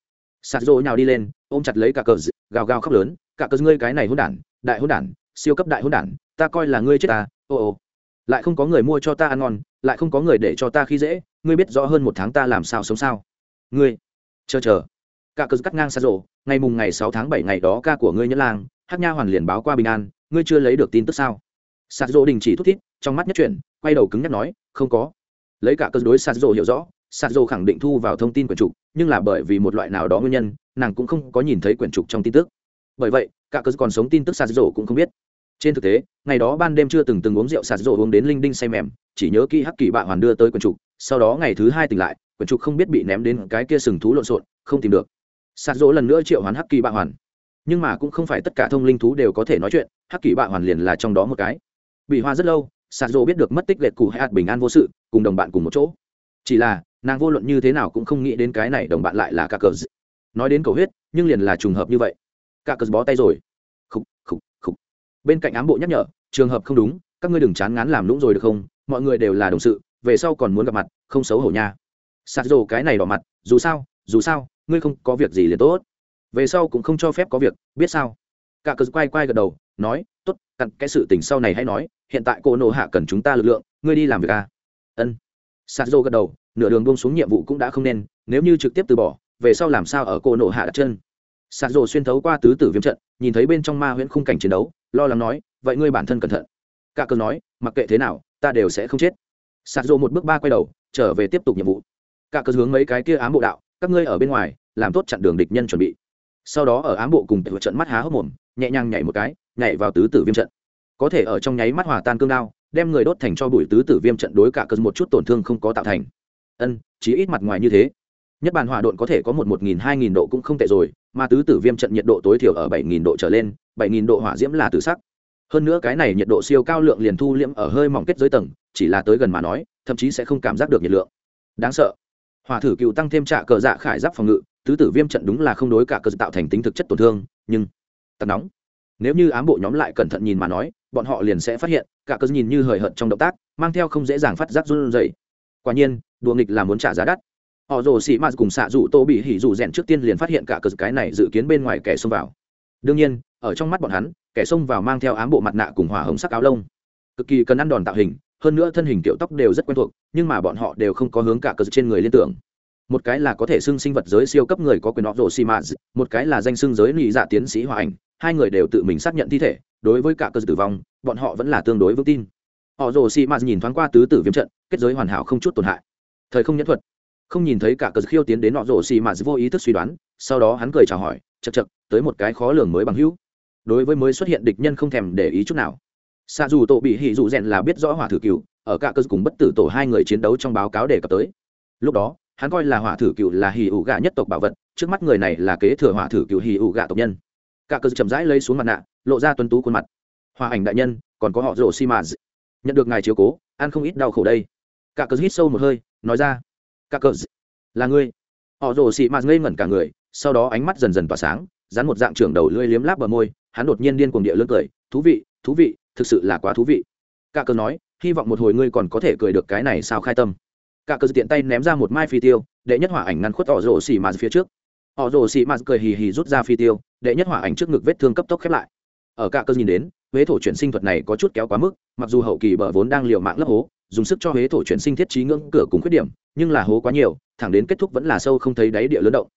Speaker 1: Sạt rổ nhào đi lên ôm chặt lấy cả cờ gào gào khóc lớn. Cả cờ ngươi cái này hôn đản đại hôn đản siêu cấp đại hôn đản ta coi là ngươi chết ta. Ô ô. Lại không có người mua cho ta ăn ngon lại không có người để cho ta khi dễ ngươi biết rõ hơn một tháng ta làm sao sống sao. Ngươi. Chờ chờ cả cờ cắt ngang xa rổ ngày mùng ngày sáu tháng bảy ngày đó ca của ngươi nhẫn lang, hát nha hoàn liền báo qua bình an, ngươi chưa lấy được tin tức sao? Sạt rổ đình chỉ thút thít, trong mắt nhất chuyển, quay đầu cứng nhắc nói, không có. Lấy cả cơ đối sạt rổ hiểu rõ, sạt rổ khẳng định thu vào thông tin quyển trục, nhưng là bởi vì một loại nào đó nguyên nhân, nàng cũng không có nhìn thấy quyển trục trong tin tức. Bởi vậy, cả cơ còn sống tin tức sạt rổ cũng không biết. Trên thực tế, ngày đó ban đêm chưa từng từng uống rượu sạt rổ uống đến linh đinh say mềm, chỉ nhớ kỹ hắc kỳ bạ hoàn đưa tới quyển trục, sau đó ngày thứ hai tỉnh lại, quyển trục không biết bị ném đến cái kia sừng thú lộn xộn, không tìm được sạt dỗ lần nữa triệu hoán hắc kỳ bạ hoàn. Nhưng mà cũng không phải tất cả thông linh thú đều có thể nói chuyện, hắc kỳ bạ hoàn liền là trong đó một cái. Bị hoa rất lâu, sạt dỗ biết được mất tích lệch cụ hay hạt bình an vô sự, cùng đồng bạn cùng một chỗ. Chỉ là, nàng vô luận như thế nào cũng không nghĩ đến cái này đồng bạn lại là cả cờ nói đến cầu huyết, nhưng liền là trùng hợp như vậy. Cả cờ bó tay rồi. Khục khục khục. Bên cạnh ám bộ nhắc nhở, trường hợp không đúng, các ngươi đừng chán ngán làm lũng rồi được không? Mọi người đều là đồng sự, về sau còn muốn gặp mặt, không xấu hổ nha. Sạt rồ cái này đỏ mặt, dù sao dù sao ngươi không có việc gì liền tốt. Về sau cũng không cho phép có việc, biết sao? Cả cờ quay quay gật đầu, nói, tốt, cặn cái sự tình sau này hãy nói, hiện tại cô nộ hạ cần chúng ta lực lượng, ngươi đi làm việc à? Ân. Sạt dô gật đầu, nửa đường buông xuống nhiệm vụ cũng đã không nên, nếu như trực tiếp từ bỏ, về sau làm sao ở cô nộ hạ đặt chân? Sạt dô xuyên thấu qua tứ tử viêm trận, nhìn thấy bên trong ma huyễn khung cảnh chiến đấu, lo lắng nói, vậy ngươi bản thân cẩn thận. Cả cờ nói, mặc kệ thế nào, ta đều sẽ không chết. Sạt dô một bước ba quay đầu, trở về tiếp tục nhiệm vụ. Cả cờ hướng mấy cái kia ám bộ đạo các ngươi ở bên ngoài, làm tốt chặn đường địch nhân chuẩn bị. Sau đó ở ám bộ cùng tệ trận mắt há hốc mồm, nhẹ nhàng nhảy một cái, nhảy vào tứ tử viêm trận. Có thể ở trong nháy mắt hòa tan cương đao, đem người đốt thành cho bụi tứ tử viêm trận đối cả cơn một chút tổn thương không có tạo thành. Ân chỉ ít mặt ngoài như thế. Nhất bản hỏa độn có thể có một một nghìn hai nghìn độ cũng không tệ rồi, mà tứ tử viêm trận nhiệt độ tối thiểu ở bảy nghìn độ trở lên, bảy nghìn độ hỏa diễm là tử sắc. Hơn nữa cái này nhiệt độ siêu cao lượng liền thu liễm ở hơi mỏng kết dưới tầng, chỉ là tới gần mà nói, thậm chí sẽ không cảm giác được nhiệt lượng. Đáng sợ hòa thử cựu tăng thêm trạ cờ dạ khải giáp phòng ngự, tứ tử viêm trận đúng là không đối cả cờ tạo thành tính thực chất tổn thương, nhưng tật nóng. Nếu như ám bộ nhóm lại cẩn thận nhìn mà nói, bọn họ liền sẽ phát hiện, cả cờ nhìn như hời hợt trong động tác, mang theo không dễ dàng phát giác run rẩy. Quả nhiên, đùa nghịch là muốn trả giá đắt. Họ rồ xị mạt cùng xạ dụ tô bị hỉ dụ rèn trước tiên liền phát hiện cả cờ cái này dự kiến bên ngoài kẻ xông vào. Đương nhiên, ở trong mắt bọn hắn, kẻ xông vào mang theo ám bộ mặt nạ cùng hỏa hồng sắc áo lông, cực kỳ cần ăn đòn tạo hình hơn nữa thân hình kiểu tóc đều rất quen thuộc, nhưng mà bọn họ đều không có hướng cả cờ trên người liên tưởng. Một cái là có thể xưng sinh vật giới siêu cấp người có quyền họ rổ xì mạt một cái là danh xưng giới lụy dạ tiến sĩ hòa ảnh, hai người đều tự mình xác nhận thi thể, đối với cả cơ tử vong, bọn họ vẫn là tương đối vững tin. Họ rồ xì mạt nhìn thoáng qua tứ tử viêm trận, kết giới hoàn hảo không chút tổn hại. Thời không nhẫn thuật. Không nhìn thấy cả cờ khiêu tiến đến họ rồ xì mạt vô ý thức suy đoán, sau đó hắn cười chào hỏi chật chật tới một cái khó lường mới bằng hữu. Đối với mới xuất hiện địch nhân không thèm để ý chút nào xa dù tổ bị hỉ dụ rèn là biết rõ hỏa thử cựu ở cả cơ cùng bất tử tổ hai người chiến đấu trong báo cáo đề cập tới. Lúc đó, hắn coi là hỏa thử cựu là hỉ ủ gạ nhất tộc bảo vật, trước mắt người này là kế thừa hỏa thử cựu hỉ ủ gạ tộc nhân. Cả cơ chậm rãi lấy xuống mặt nạ, lộ ra tuấn tú khuôn mặt. Hòa ảnh đại nhân, còn có họ rổ xi mã. Nhận được ngài chiếu cố, ăn không ít đau khổ đây. Cả cơ hít sâu một hơi, nói ra, cả cơ, là ngươi. Họ rổ xi mã ngây ngẩn cả người, sau đó ánh mắt dần dần tỏa sáng rắn một dạng trưởng đầu lưỡi liếm láp bờ môi, hắn đột nhiên điên cuồng địa lưỡi cười, thú vị thú vị thực sự là quá thú vị. Cả cờ nói, hy vọng một hồi ngươi còn có thể cười được cái này sao khai tâm. Cả cờ tiện tay ném ra một mai phi tiêu, đệ nhất hỏa ảnh ngăn khuất ỏ rồ xì mạt phía trước. Ỏ rồ xì mạt cười hì hì rút ra phi tiêu, đệ nhất hỏa ảnh trước ngực vết thương cấp tốc khép lại. Ở cả cờ nhìn đến, huế thổ chuyển sinh thuật này có chút kéo quá mức, mặc dù hậu kỳ bờ vốn đang liều mạng lấp hố, dùng sức cho huế thổ chuyển sinh thiết trí ngưỡng cửa cùng khuyết điểm, nhưng là hố quá nhiều, thẳng đến kết thúc vẫn là sâu không thấy đáy địa lớn động.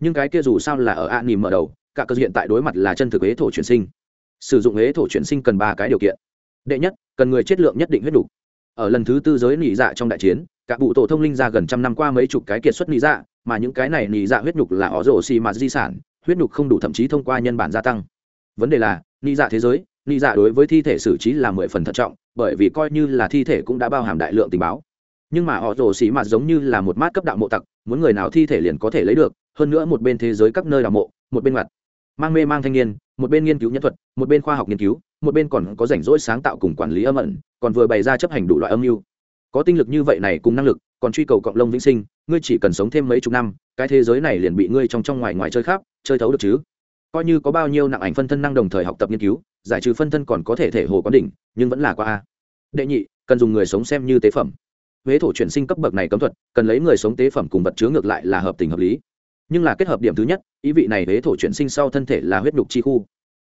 Speaker 1: Nhưng cái kia dù sao là ở a nìm mở đầu cả cơ hiện tại đối mặt là chân thực huế thổ chuyển sinh sử dụng huế thổ chuyển sinh cần ba cái điều kiện. Đệ nhất, cần người chất lượng nhất định huyết đủ. Ở lần thứ tư giới nỉ dạ trong đại chiến, cả bụ tổ thông linh ra gần trăm năm qua mấy chục cái kiệt xuất nỉ dạ mà những cái này nỉ dạ huyết nhục là ó rổ xì mà di sản, huyết nhục không đủ thậm chí thông qua nhân bản gia tăng. Vấn đề là, nỉ dạ thế giới, nỉ dạ đối với thi thể xử trí là mười phần thận trọng, bởi vì coi như là thi thể cũng đã bao hàm đại lượng tình báo. Nhưng mà họ rổ xì mà giống như là một mát cấp đạo mộ tặc, muốn người nào thi thể liền có thể lấy được, hơn nữa một bên thế giới các nơi đào mộ, một bên mặt mang mê mang thanh niên một bên nghiên cứu nhân thuật, một bên khoa học nghiên cứu, một bên còn có rảnh rỗi sáng tạo cùng quản lý âm ẩn, còn vừa bày ra chấp hành đủ loại âm mưu. Có tinh lực như vậy này cùng năng lực, còn truy cầu cộng lông vĩnh sinh, ngươi chỉ cần sống thêm mấy chục năm, cái thế giới này liền bị ngươi trong trong ngoài ngoài chơi khắp, chơi thấu được chứ? Coi như có bao nhiêu nặng ảnh phân thân năng đồng thời học tập nghiên cứu, giải trừ phân thân còn có thể thể hồ có đỉnh, nhưng vẫn là qua a. Đệ nhị, cần dùng người sống xem như tế phẩm. Huế thổ chuyển sinh cấp bậc này cấm thuật, cần lấy người sống tế phẩm cùng vật chứa ngược lại là hợp tình hợp lý nhưng là kết hợp điểm thứ nhất, ý vị này huế thổ chuyển sinh sau thân thể là huyết nhục chi khu.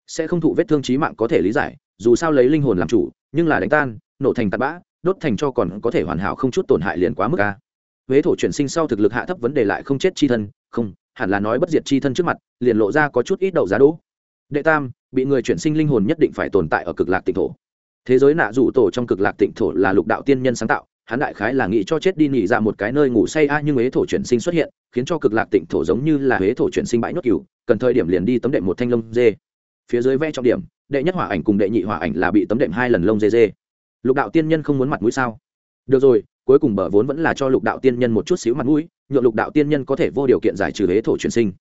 Speaker 1: Sẽ không thụ vết thương trí mạng có thể lý giải, dù sao lấy linh hồn làm chủ, nhưng là đánh tan, nổ thành tạt bã, đốt thành cho còn có thể hoàn hảo không chút tổn hại liền quá mức ca huế thổ chuyển sinh sau thực lực hạ thấp vấn đề lại không chết chi thân, không, hẳn là nói bất diệt chi thân trước mặt, liền lộ ra có chút ít đậu giá đỗ. Đệ tam, bị người chuyển sinh linh hồn nhất định phải tồn tại ở cực lạc tịnh thổ. Thế giới nạ rủ tổ trong cực lạc tịnh thổ là lục đạo tiên nhân sáng tạo hắn đại khái là nghĩ cho chết đi nghỉ ra dạ một cái nơi ngủ say a, nhưng huế thổ chuyển sinh xuất hiện, khiến cho cực lạc tịnh thổ giống như là huế thổ chuyển sinh bãi nốt cừu, cần thời điểm liền đi tấm đệm một thanh lông dê. Phía dưới vẽ trọng điểm, đệ nhất hỏa ảnh cùng đệ nhị hỏa ảnh là bị tấm đệm hai lần lông dê dê. Lục đạo tiên nhân không muốn mặt mũi sao? Được rồi, cuối cùng bở vốn vẫn là cho lục đạo tiên nhân một chút xíu mặt mũi, nhượng lục đạo tiên nhân có thể vô điều kiện giải trừ huế thổ chuyển sinh.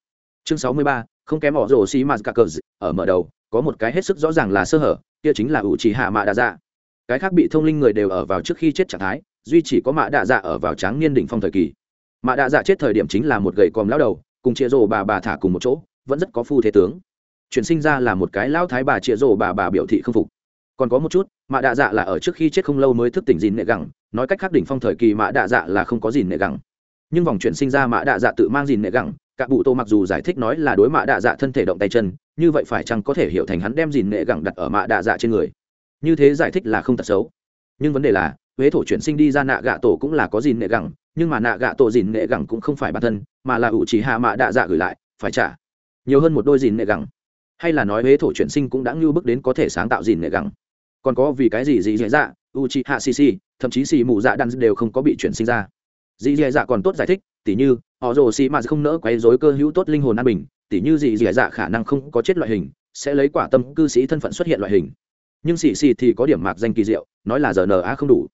Speaker 1: Chương sáu mươi ba, không kém họ rồ xi mạt cả cờ ở mở đầu, có một cái hết sức rõ ràng là sơ hở, kia chính là ủ trì hạ mạ đa dạ. Cái khác bị thông linh người đều ở vào trước khi chết trạng thái duy chỉ có mạ đạ dạ ở vào tráng niên đỉnh phong thời kỳ. Mạ đạ dạ chết thời điểm chính là một gầy còm lao đầu, cùng chia rổ bà bà thả cùng một chỗ, vẫn rất có phu thế tướng. Chuyển sinh ra là một cái lao thái bà chia rổ bà bà biểu thị không phục. Còn có một chút, mạ đạ dạ là ở trước khi chết không lâu mới thức tỉnh dìn nệ gẳng, nói cách khác đỉnh phong thời kỳ mạ đạ dạ là không có dìn nệ gẳng. Nhưng vòng chuyển sinh ra mạ đạ dạ tự mang dìn nệ gẳng, cả bụ tô mặc dù giải thích nói là đối mạ đạ dạ thân thể động tay chân, như vậy phải chăng có thể hiểu thành hắn đem dìn nệ gẳng đặt ở mạ đạ dạ trên người? Như thế giải thích là không tật xấu. Nhưng vấn đề là huế thổ chuyển sinh đi ra nạ gạ tổ cũng là có dìn nệ gẳng, nhưng mà nạ gạ tổ dìn nệ gẳng cũng không phải bản thân, mà là ủ chỉ hạ mạ Đạ dạ gửi lại, phải trả. Nhiều hơn một đôi dìn nệ gẳng. Hay là nói huế thổ chuyển sinh cũng đã ngưu bước đến có thể sáng tạo dìn nệ gẳng. Còn có vì cái gì gì dễ dạ u chi hạ xì xì, thậm chí xì mù dạ đan đều không có bị chuyển sinh ra. Dì dì dạ còn tốt giải thích, tỉ như, họ rồ xì mà không nỡ quấy dối cơ hữu tốt linh hồn an bình, tỉ như dì dì dạ khả năng không có chết loại hình, sẽ lấy quả tâm cư sĩ thân phận xuất hiện loại hình. Nhưng xì xì thì có điểm mạc danh kỳ diệu, nói là giờ n a không đủ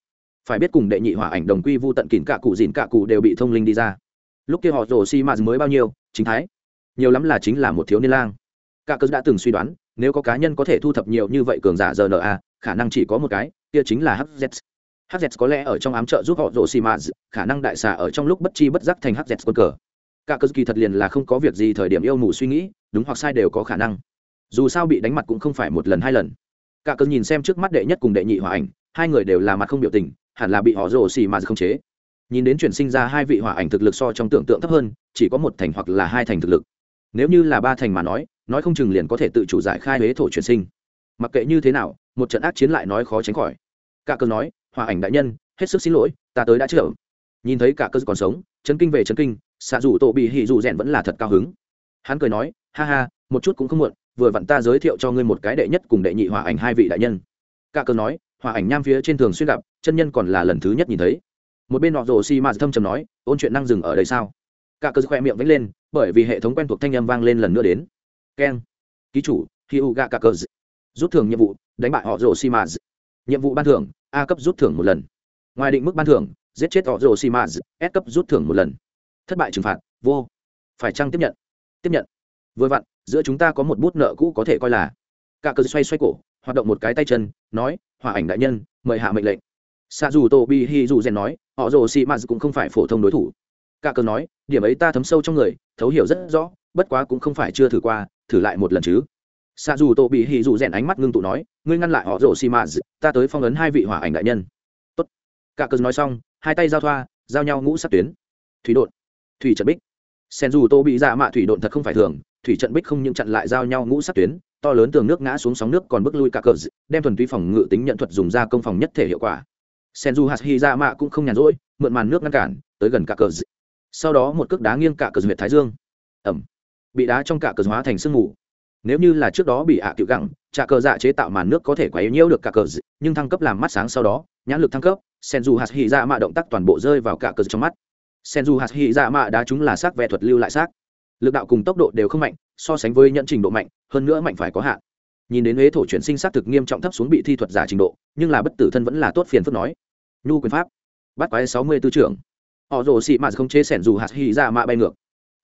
Speaker 1: phải biết cùng đệ nhị hỏa ảnh đồng quy vu tận kỉn cả cụ dìn cả cụ đều bị thông linh đi ra. Lúc kia họ rồ xì mà mới bao nhiêu, chính thái. Nhiều lắm là chính là một thiếu niên lang. Cả cớ đã từng suy đoán, nếu có cá nhân có thể thu thập nhiều như vậy cường giả giờ khả năng chỉ có một cái, kia chính là hz hz có lẽ ở trong ám trợ giúp họ rồ xi mà khả năng đại xà ở trong lúc bất chi bất giác thành hz quân cờ. Cả cơ kỳ thật liền là không có việc gì thời điểm yêu mù suy nghĩ, đúng hoặc sai đều có khả năng. Dù sao bị đánh mặt cũng không phải một lần hai lần. Cả cơ nhìn xem trước mắt đệ nhất cùng đệ nhị hòa ảnh, hai người đều là mặt không biểu tình hẳn là bị họ rồ xì mà không chế. Nhìn đến chuyển sinh ra hai vị hỏa ảnh thực lực so trong tưởng tượng thấp hơn, chỉ có một thành hoặc là hai thành thực lực. Nếu như là ba thành mà nói nói không chừng liền có thể tự chủ giải khai huế thổ chuyển sinh. Mặc kệ như thế nào, một trận ác chiến lại nói khó tránh khỏi. Cả cơ nói hòa ảnh đại nhân, hết sức xin lỗi, ta tới đã chữa nhìn thấy cả cơ còn sống, chấn kinh về chấn kinh, xạ dù tổ bị hỉ dù rèn vẫn là thật cao hứng. Hắn cười nói, ha ha, một chút cũng không muộn, vừa vặn ta giới thiệu cho ngươi một cái đệ nhất cùng đệ nhị hòa ảnh hai vị đại nhân. Cả cơ nói hòa ảnh nham phía trên thường xuyên gặp, chân nhân còn là lần thứ nhất nhìn thấy. Một bên nọ rồ xi ma thâm trầm nói, ôn chuyện năng dừng ở đây sao? Cả cơ khoe miệng vẫy lên, bởi vì hệ thống quen thuộc thanh âm vang lên lần nữa đến. Keng ký chủ, khi u gạ cả cơ rút thưởng nhiệm vụ, đánh bại họ rồ xi ma nhiệm vụ ban thưởng, a cấp rút thưởng một lần. Ngoài định mức ban thưởng, giết chết họ rồ xi ma s cấp rút thưởng một lần. Thất bại trừng phạt, vô. Phải chăng tiếp nhận? Tiếp nhận. Vừa vặn, giữa chúng ta có một bút nợ cũ có thể coi là. Cả cơ xoay xoay cổ hoạt động một cái tay chân, nói hòa ảnh đại nhân, mời hạ mệnh lệnh. Xa dù tô bi hi dù rèn nói, họ rồ xi ma cũng không phải phổ thông đối thủ. Cả cờ nói, điểm ấy ta thấm sâu trong người, thấu hiểu rất rõ, bất quá cũng không phải chưa thử qua, thử lại một lần chứ. Xạ dù tô bị hì dù rèn ánh mắt ngưng tụ nói, ngươi ngăn lại họ rồ xì mạ ta tới phong ấn hai vị hỏa ảnh đại nhân. Tốt. Cả cờ nói xong, hai tay giao thoa, giao nhau ngũ sát tuyến. Thủy đột thủy trận bích. Sen dù tô bị dạ mạ thủy đột thật không phải thường, thủy trận bích không những chặn lại giao nhau ngũ sát tuyến to lớn tường nước ngã xuống sóng nước còn bước lui cả cờ đem thuần túy phòng ngự tính nhận thuật dùng ra công phòng nhất thể hiệu quả. Senju Hashi hạt hy mạ cũng không nhàn rỗi, mượn màn nước ngăn cản, tới gần cả cờ sau đó một cước đá nghiêng cả cờ huyệt thái dương. Ẩm. Bị đá trong cả cờ hóa thành sương mù. Nếu như là trước đó bị ạ à cựu gẳng trà cờ dạ chế tạo màn nước có thể quá yếu nhiễu được cả cờ nhưng thăng cấp làm mắt sáng sau đó, nhãn lực thăng cấp, Senju Hashi hạt hy mạ động tác toàn bộ rơi vào cả cờ trong mắt. Senju Hashi hạt hy mạ đá chúng là xác, vẽ thuật lưu lại xác. Lực đạo cùng tốc độ đều không mạnh, so sánh với nhận trình độ mạnh hơn nữa mạnh phải có hạn. Nhìn đến huế thổ chuyển sinh xác thực nghiêm trọng thấp xuống bị thi thuật giả trình độ, nhưng là bất tử thân vẫn là tốt phiền phức nói. Nhu quyền pháp. Bắt quái sáu mươi tư trưởng. Họ rồ xị mạt không chế sẻn dù hạt hy ra mạ bay ngược.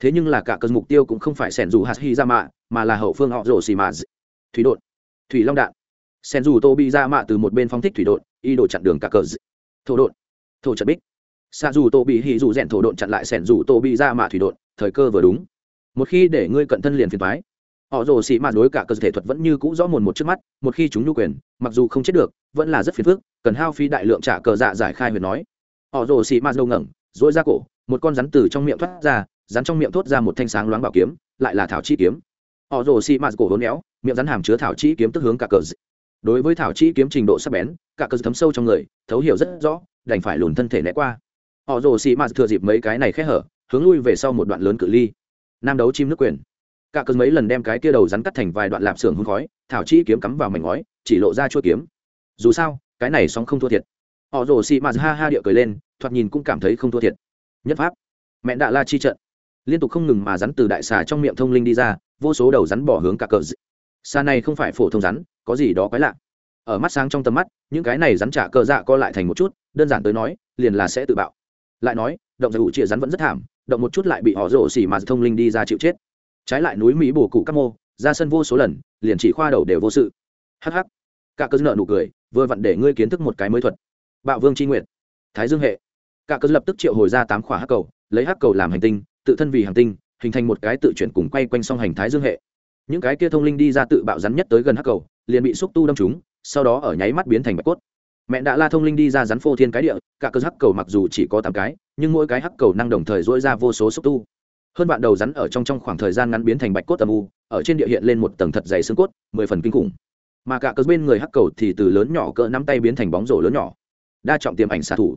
Speaker 1: Thế nhưng là cả cơn mục tiêu cũng không phải sẻn dù hạt hy ra mạ, mà là hậu phương họ rồ xị mạt thủy đột thủy long đạn. Sẻn dù tô bị ra mạ từ một bên phóng thích thủy đột y đổ chặn đường cả cờ thổ đột thổ trận bích. Xa dù tô bị hì dù rèn thổ đột chặn lại sẻn dù tô bị ra mạ thủy đột thời cơ vừa đúng. Một khi để ngươi cận thân liền phiền thoái họ rồ xì mạt đối cả cơ thể thuật vẫn như cũ rõ mồn một trước mắt, một khi chúng nhu quyền, mặc dù không chết được, vẫn là rất phiền phức, cần hao phí đại lượng trả cờ dạ giải khai huyền nói. Họ rồ xì mạt đâu ngẩng dỗi ra cổ, một con rắn từ trong miệng thoát ra, rắn trong miệng thốt ra một thanh sáng loáng bảo kiếm, lại là thảo chi kiếm. Họ rồ xì mạt cổ hốn éo, miệng rắn hàm chứa thảo chi kiếm tức hướng cả cờ đối với thảo chi kiếm trình độ sắc bén, cả cờ thấm sâu trong người, thấu hiểu rất rõ, đành phải lùn thân thể né qua. Họ rồ xì mạt thừa dịp mấy cái này khẽ hở, hướng lui về sau một đoạn lớn cự ly. Nam đấu chim nước quyền cả cơn mấy lần đem cái kia đầu rắn cắt thành vài đoạn lạp xưởng hương khói, thảo chi kiếm cắm vào mảnh ngói, chỉ lộ ra chuôi kiếm. Dù sao, cái này sóng không thua thiệt. Họ rồ xị mạt ha ha địa cười lên, thoạt nhìn cũng cảm thấy không thua thiệt. Nhất pháp. Mẹ đạ la chi trận. Liên tục không ngừng mà rắn từ đại xà trong miệng thông linh đi ra, vô số đầu rắn bỏ hướng cả cờ xa này không phải phổ thông rắn, có gì đó quái lạ. Ở mắt sáng trong tầm mắt, những cái này rắn trả cờ dạ co lại thành một chút, đơn giản tới nói, liền là sẽ tự bạo. Lại nói, động giải ủ chia rắn vẫn rất thảm, động một chút lại bị họ rổ xỉ mà thông linh đi ra chịu chết trái lại núi mỹ bổ cụ các mô, ra sân vô số lần, liền chỉ khoa đầu đều vô sự. Hh cả cơ nợ nụ cười, vừa vặn để ngươi kiến thức một cái mới thuật. Bạo vương tri nguyện thái dương hệ. Cả cơ lập tức triệu hồi ra tám khỏa hắc cầu, lấy hắc cầu làm hành tinh, tự thân vì hành tinh, hình thành một cái tự chuyển cùng quay quanh song hành thái dương hệ. Những cái kia thông linh đi ra tự bạo rắn nhất tới gần hắc cầu, liền bị xúc tu đâm chúng sau đó ở nháy mắt biến thành bạch cốt. Mẹ đã la thông linh đi ra rắn phô thiên cái địa, cả cơ hắc cầu mặc dù chỉ có tám cái, nhưng mỗi cái hắc cầu năng đồng thời dỗi ra vô số xúc tu hơn bạn đầu rắn ở trong trong khoảng thời gian ngắn biến thành bạch cốt âm u, ở trên địa hiện lên một tầng thật dày xương cốt, mười phần kinh khủng. Mà cả cơ bên người hắc cầu thì từ lớn nhỏ cỡ nắm tay biến thành bóng rổ lớn nhỏ. Đa trọng tiềm ảnh xạ thủ.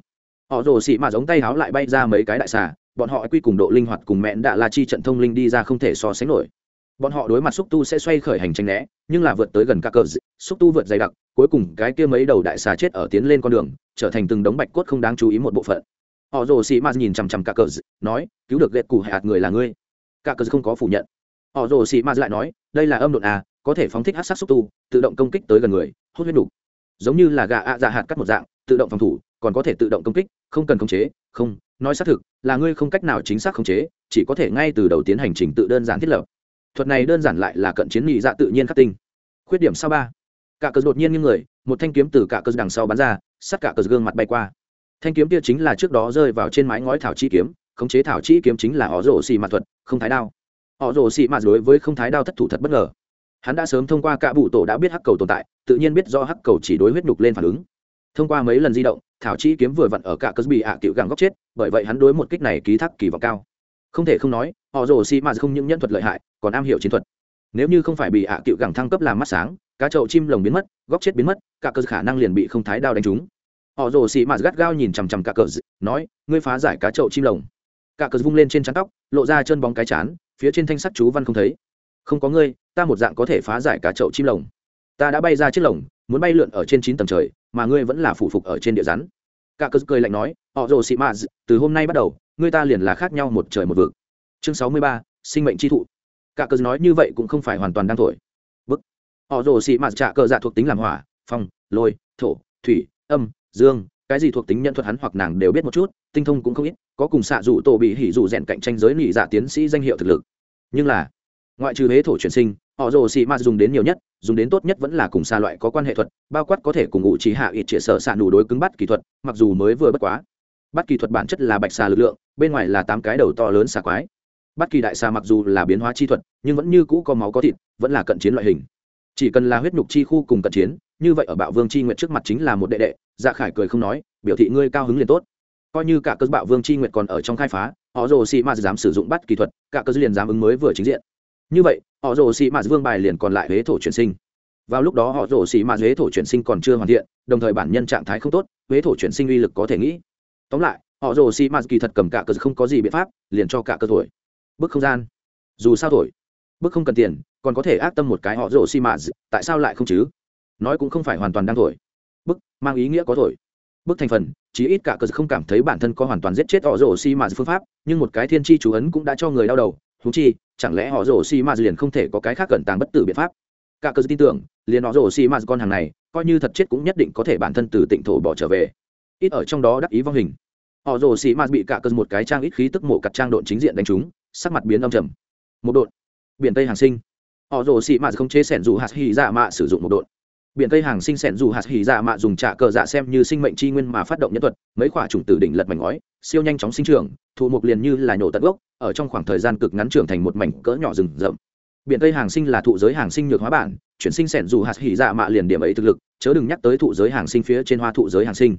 Speaker 1: Họ rồ xị mà giống tay háo lại bay ra mấy cái đại xà, bọn họ quy cùng độ linh hoạt cùng mẹn đã la chi trận thông linh đi ra không thể so sánh nổi. Bọn họ đối mặt xúc tu sẽ xoay khởi hành tranh né, nhưng là vượt tới gần các cờ xúc tu vượt dày đặc, cuối cùng cái kia mấy đầu đại xà chết ở tiến lên con đường, trở thành từng đống bạch cốt không đáng chú ý một bộ phận. Họ rồ xị mà nhìn chằm chằm cả cờ nói, cứu được ghẹt củ hạt người là ngươi. Cả cờ không có phủ nhận. Họ rồ xì ma lại nói, đây là âm độn à có thể phóng thích hát sát xúc tu, tự động công kích tới gần người hốt huyết đủ giống như là gà ạ dạ hạt cắt một dạng, tự động phòng thủ, còn có thể tự động công kích, không cần khống chế, không, nói xác thực, là ngươi không cách nào chính xác khống chế, chỉ có thể ngay từ đầu tiến hành trình tự đơn giản thiết lập. Thuật này đơn giản lại là cận chiến nghị dạ tự nhiên khắc tinh. Khuyết điểm sao ba. Cả cờ đột nhiên như người, một thanh kiếm từ cả cờ đằng sau bắn ra sát cả cờ gương mặt bay qua. Thanh kiếm kia chính là trước đó rơi vào trên mái ngói thảo chi kiếm khống chế thảo chi kiếm chính là họ rổ xì mạt thuật, không thái đao. Họ rổ xì mạt đối với không thái đao thất thủ thật bất ngờ. Hắn đã sớm thông qua cả bụ tổ đã biết hắc cầu tồn tại, tự nhiên biết do hắc cầu chỉ đối huyết nhục lên phản ứng. Thông qua mấy lần di động, thảo chi kiếm vừa vặn ở cả cớ bị ạ à cựu gẳng góc chết, bởi vậy hắn đối một kích này ký thác kỳ vọng cao. Không thể không nói, họ rồ xì mạt không những nhân thuật lợi hại, còn am hiểu chiến thuật. Nếu như không phải bị ạ à cựu gẳng thăng cấp làm mắt sáng, cá chậu chim lồng biến mất, góc chết biến mất, cả cơ khả năng liền bị không thái đao đánh trúng. Họ rồ xì mạt gắt gao nhìn chằm chằm cả cờ nói, ngươi phá giải cá chậu chim lồng cả cờ vung lên trên trán tóc, lộ ra chân bóng cái chán, phía trên thanh sắt chú văn không thấy. Không có ngươi, ta một dạng có thể phá giải cá chậu chim lồng. Ta đã bay ra chiếc lồng, muốn bay lượn ở trên chín tầng trời, mà ngươi vẫn là phủ phục ở trên địa rắn. Cả cờ cười lạnh nói, họ rồ xị mạt từ hôm nay bắt đầu, ngươi ta liền là khác nhau một trời một vực. Chương sáu mươi ba, sinh mệnh chi thụ. Cả cờ nói như vậy cũng không phải hoàn toàn đang thổi. Bức. Họ rồ xị mạt trả cờ dạ thuộc tính làm hỏa, phong, lôi, thổ, thủy, âm, dương cái gì thuộc tính nhân thuật hắn hoặc nàng đều biết một chút, tinh thông cũng không ít, có cùng xạ dụ tổ bị hỉ dụ rèn cạnh tranh giới nị dạ tiến sĩ danh hiệu thực lực. Nhưng là, ngoại trừ huế thổ chuyển sinh, họ rồ xị mạt dùng đến nhiều nhất, dùng đến tốt nhất vẫn là cùng xa loại có quan hệ thuật, bao quát có thể cùng ngụ trí hạ ít trịa sở xạ đủ đối cứng bắt kỹ thuật, mặc dù mới vừa bất quá. Bắt kỹ thuật bản chất là bạch xà lực lượng, bên ngoài là tám cái đầu to lớn xà quái. Bất kỳ đại xà mặc dù là biến hóa chi thuật, nhưng vẫn như cũ có máu có thịt, vẫn là cận chiến loại hình. Chỉ cần là huyết nhục chi khu cùng cận chiến như vậy ở bạo vương chi nguyện trước mặt chính là một đệ đệ dạ khải cười không nói, biểu thị ngươi cao hứng liền tốt. Coi như cả cơ bạo vương chi nguyện còn ở trong khai phá, họ rồ xì m dám sử dụng bắt kỹ thuật, cả cơ liền dám ứng mới vừa chính diện. Như vậy, họ rồ xì m vương bài liền còn lại huế thổ chuyển sinh. Vào lúc đó họ rồ xì m huế thổ chuyển sinh còn chưa hoàn thiện, đồng thời bản nhân trạng thái không tốt, huế thổ chuyển sinh uy lực có thể nghĩ. Tóm lại, họ rồ xì m kỳ thật cầm cả cơ không có gì biện pháp, liền cho cả cơ thổi. Bức không gian. Dù sao thổi. Bức không cần tiền, còn có thể ác tâm một cái họ rồ xì m tại sao lại không chứ? Nói cũng không phải hoàn toàn đang thổi. Bức, mang ý nghĩa có thổi. Bức thành phần, chí ít cả cờ không cảm thấy bản thân có hoàn toàn giết chết họ rổ xi mà phương pháp, nhưng một cái thiên tri chú ấn cũng đã cho người đau đầu. Thú chi, chẳng lẽ họ rổ xi mà liền không thể có cái khác cẩn tàng bất tử biện pháp? Cả cờ tin tưởng, liền họ rổ xi mà con hàng này, coi như thật chết cũng nhất định có thể bản thân từ tịnh thổ bỏ trở về. Ít ở trong đó đắc ý vong hình. Họ rổ xi mà bị cả cờ một cái trang ít khí tức mộ cặt trang độn chính diện đánh trúng, sắc mặt biến âm trầm. Một độn. Biển tây hàng sinh. Họ rồ xi mà không chế sẻn dù hạt hy dạ mạ sử dụng một độn biển cây hàng sinh sẻn dù hạt hỉ dạ mạ dùng trả cờ dạ xem như sinh mệnh tri nguyên mà phát động nhân thuật, mấy quả trùng tử đỉnh lật mảnh ngói, siêu nhanh chóng sinh trưởng, thụ mục liền như là nhổ tận gốc, ở trong khoảng thời gian cực ngắn trưởng thành một mảnh cỡ nhỏ rừng rậm. Biển cây hàng sinh là thụ giới hàng sinh nhược hóa bản, chuyển sinh sẻn dù hạt hỉ dạ mạ liền điểm ấy thực lực, chớ đừng nhắc tới thụ giới hàng sinh phía trên hoa thụ giới hàng sinh.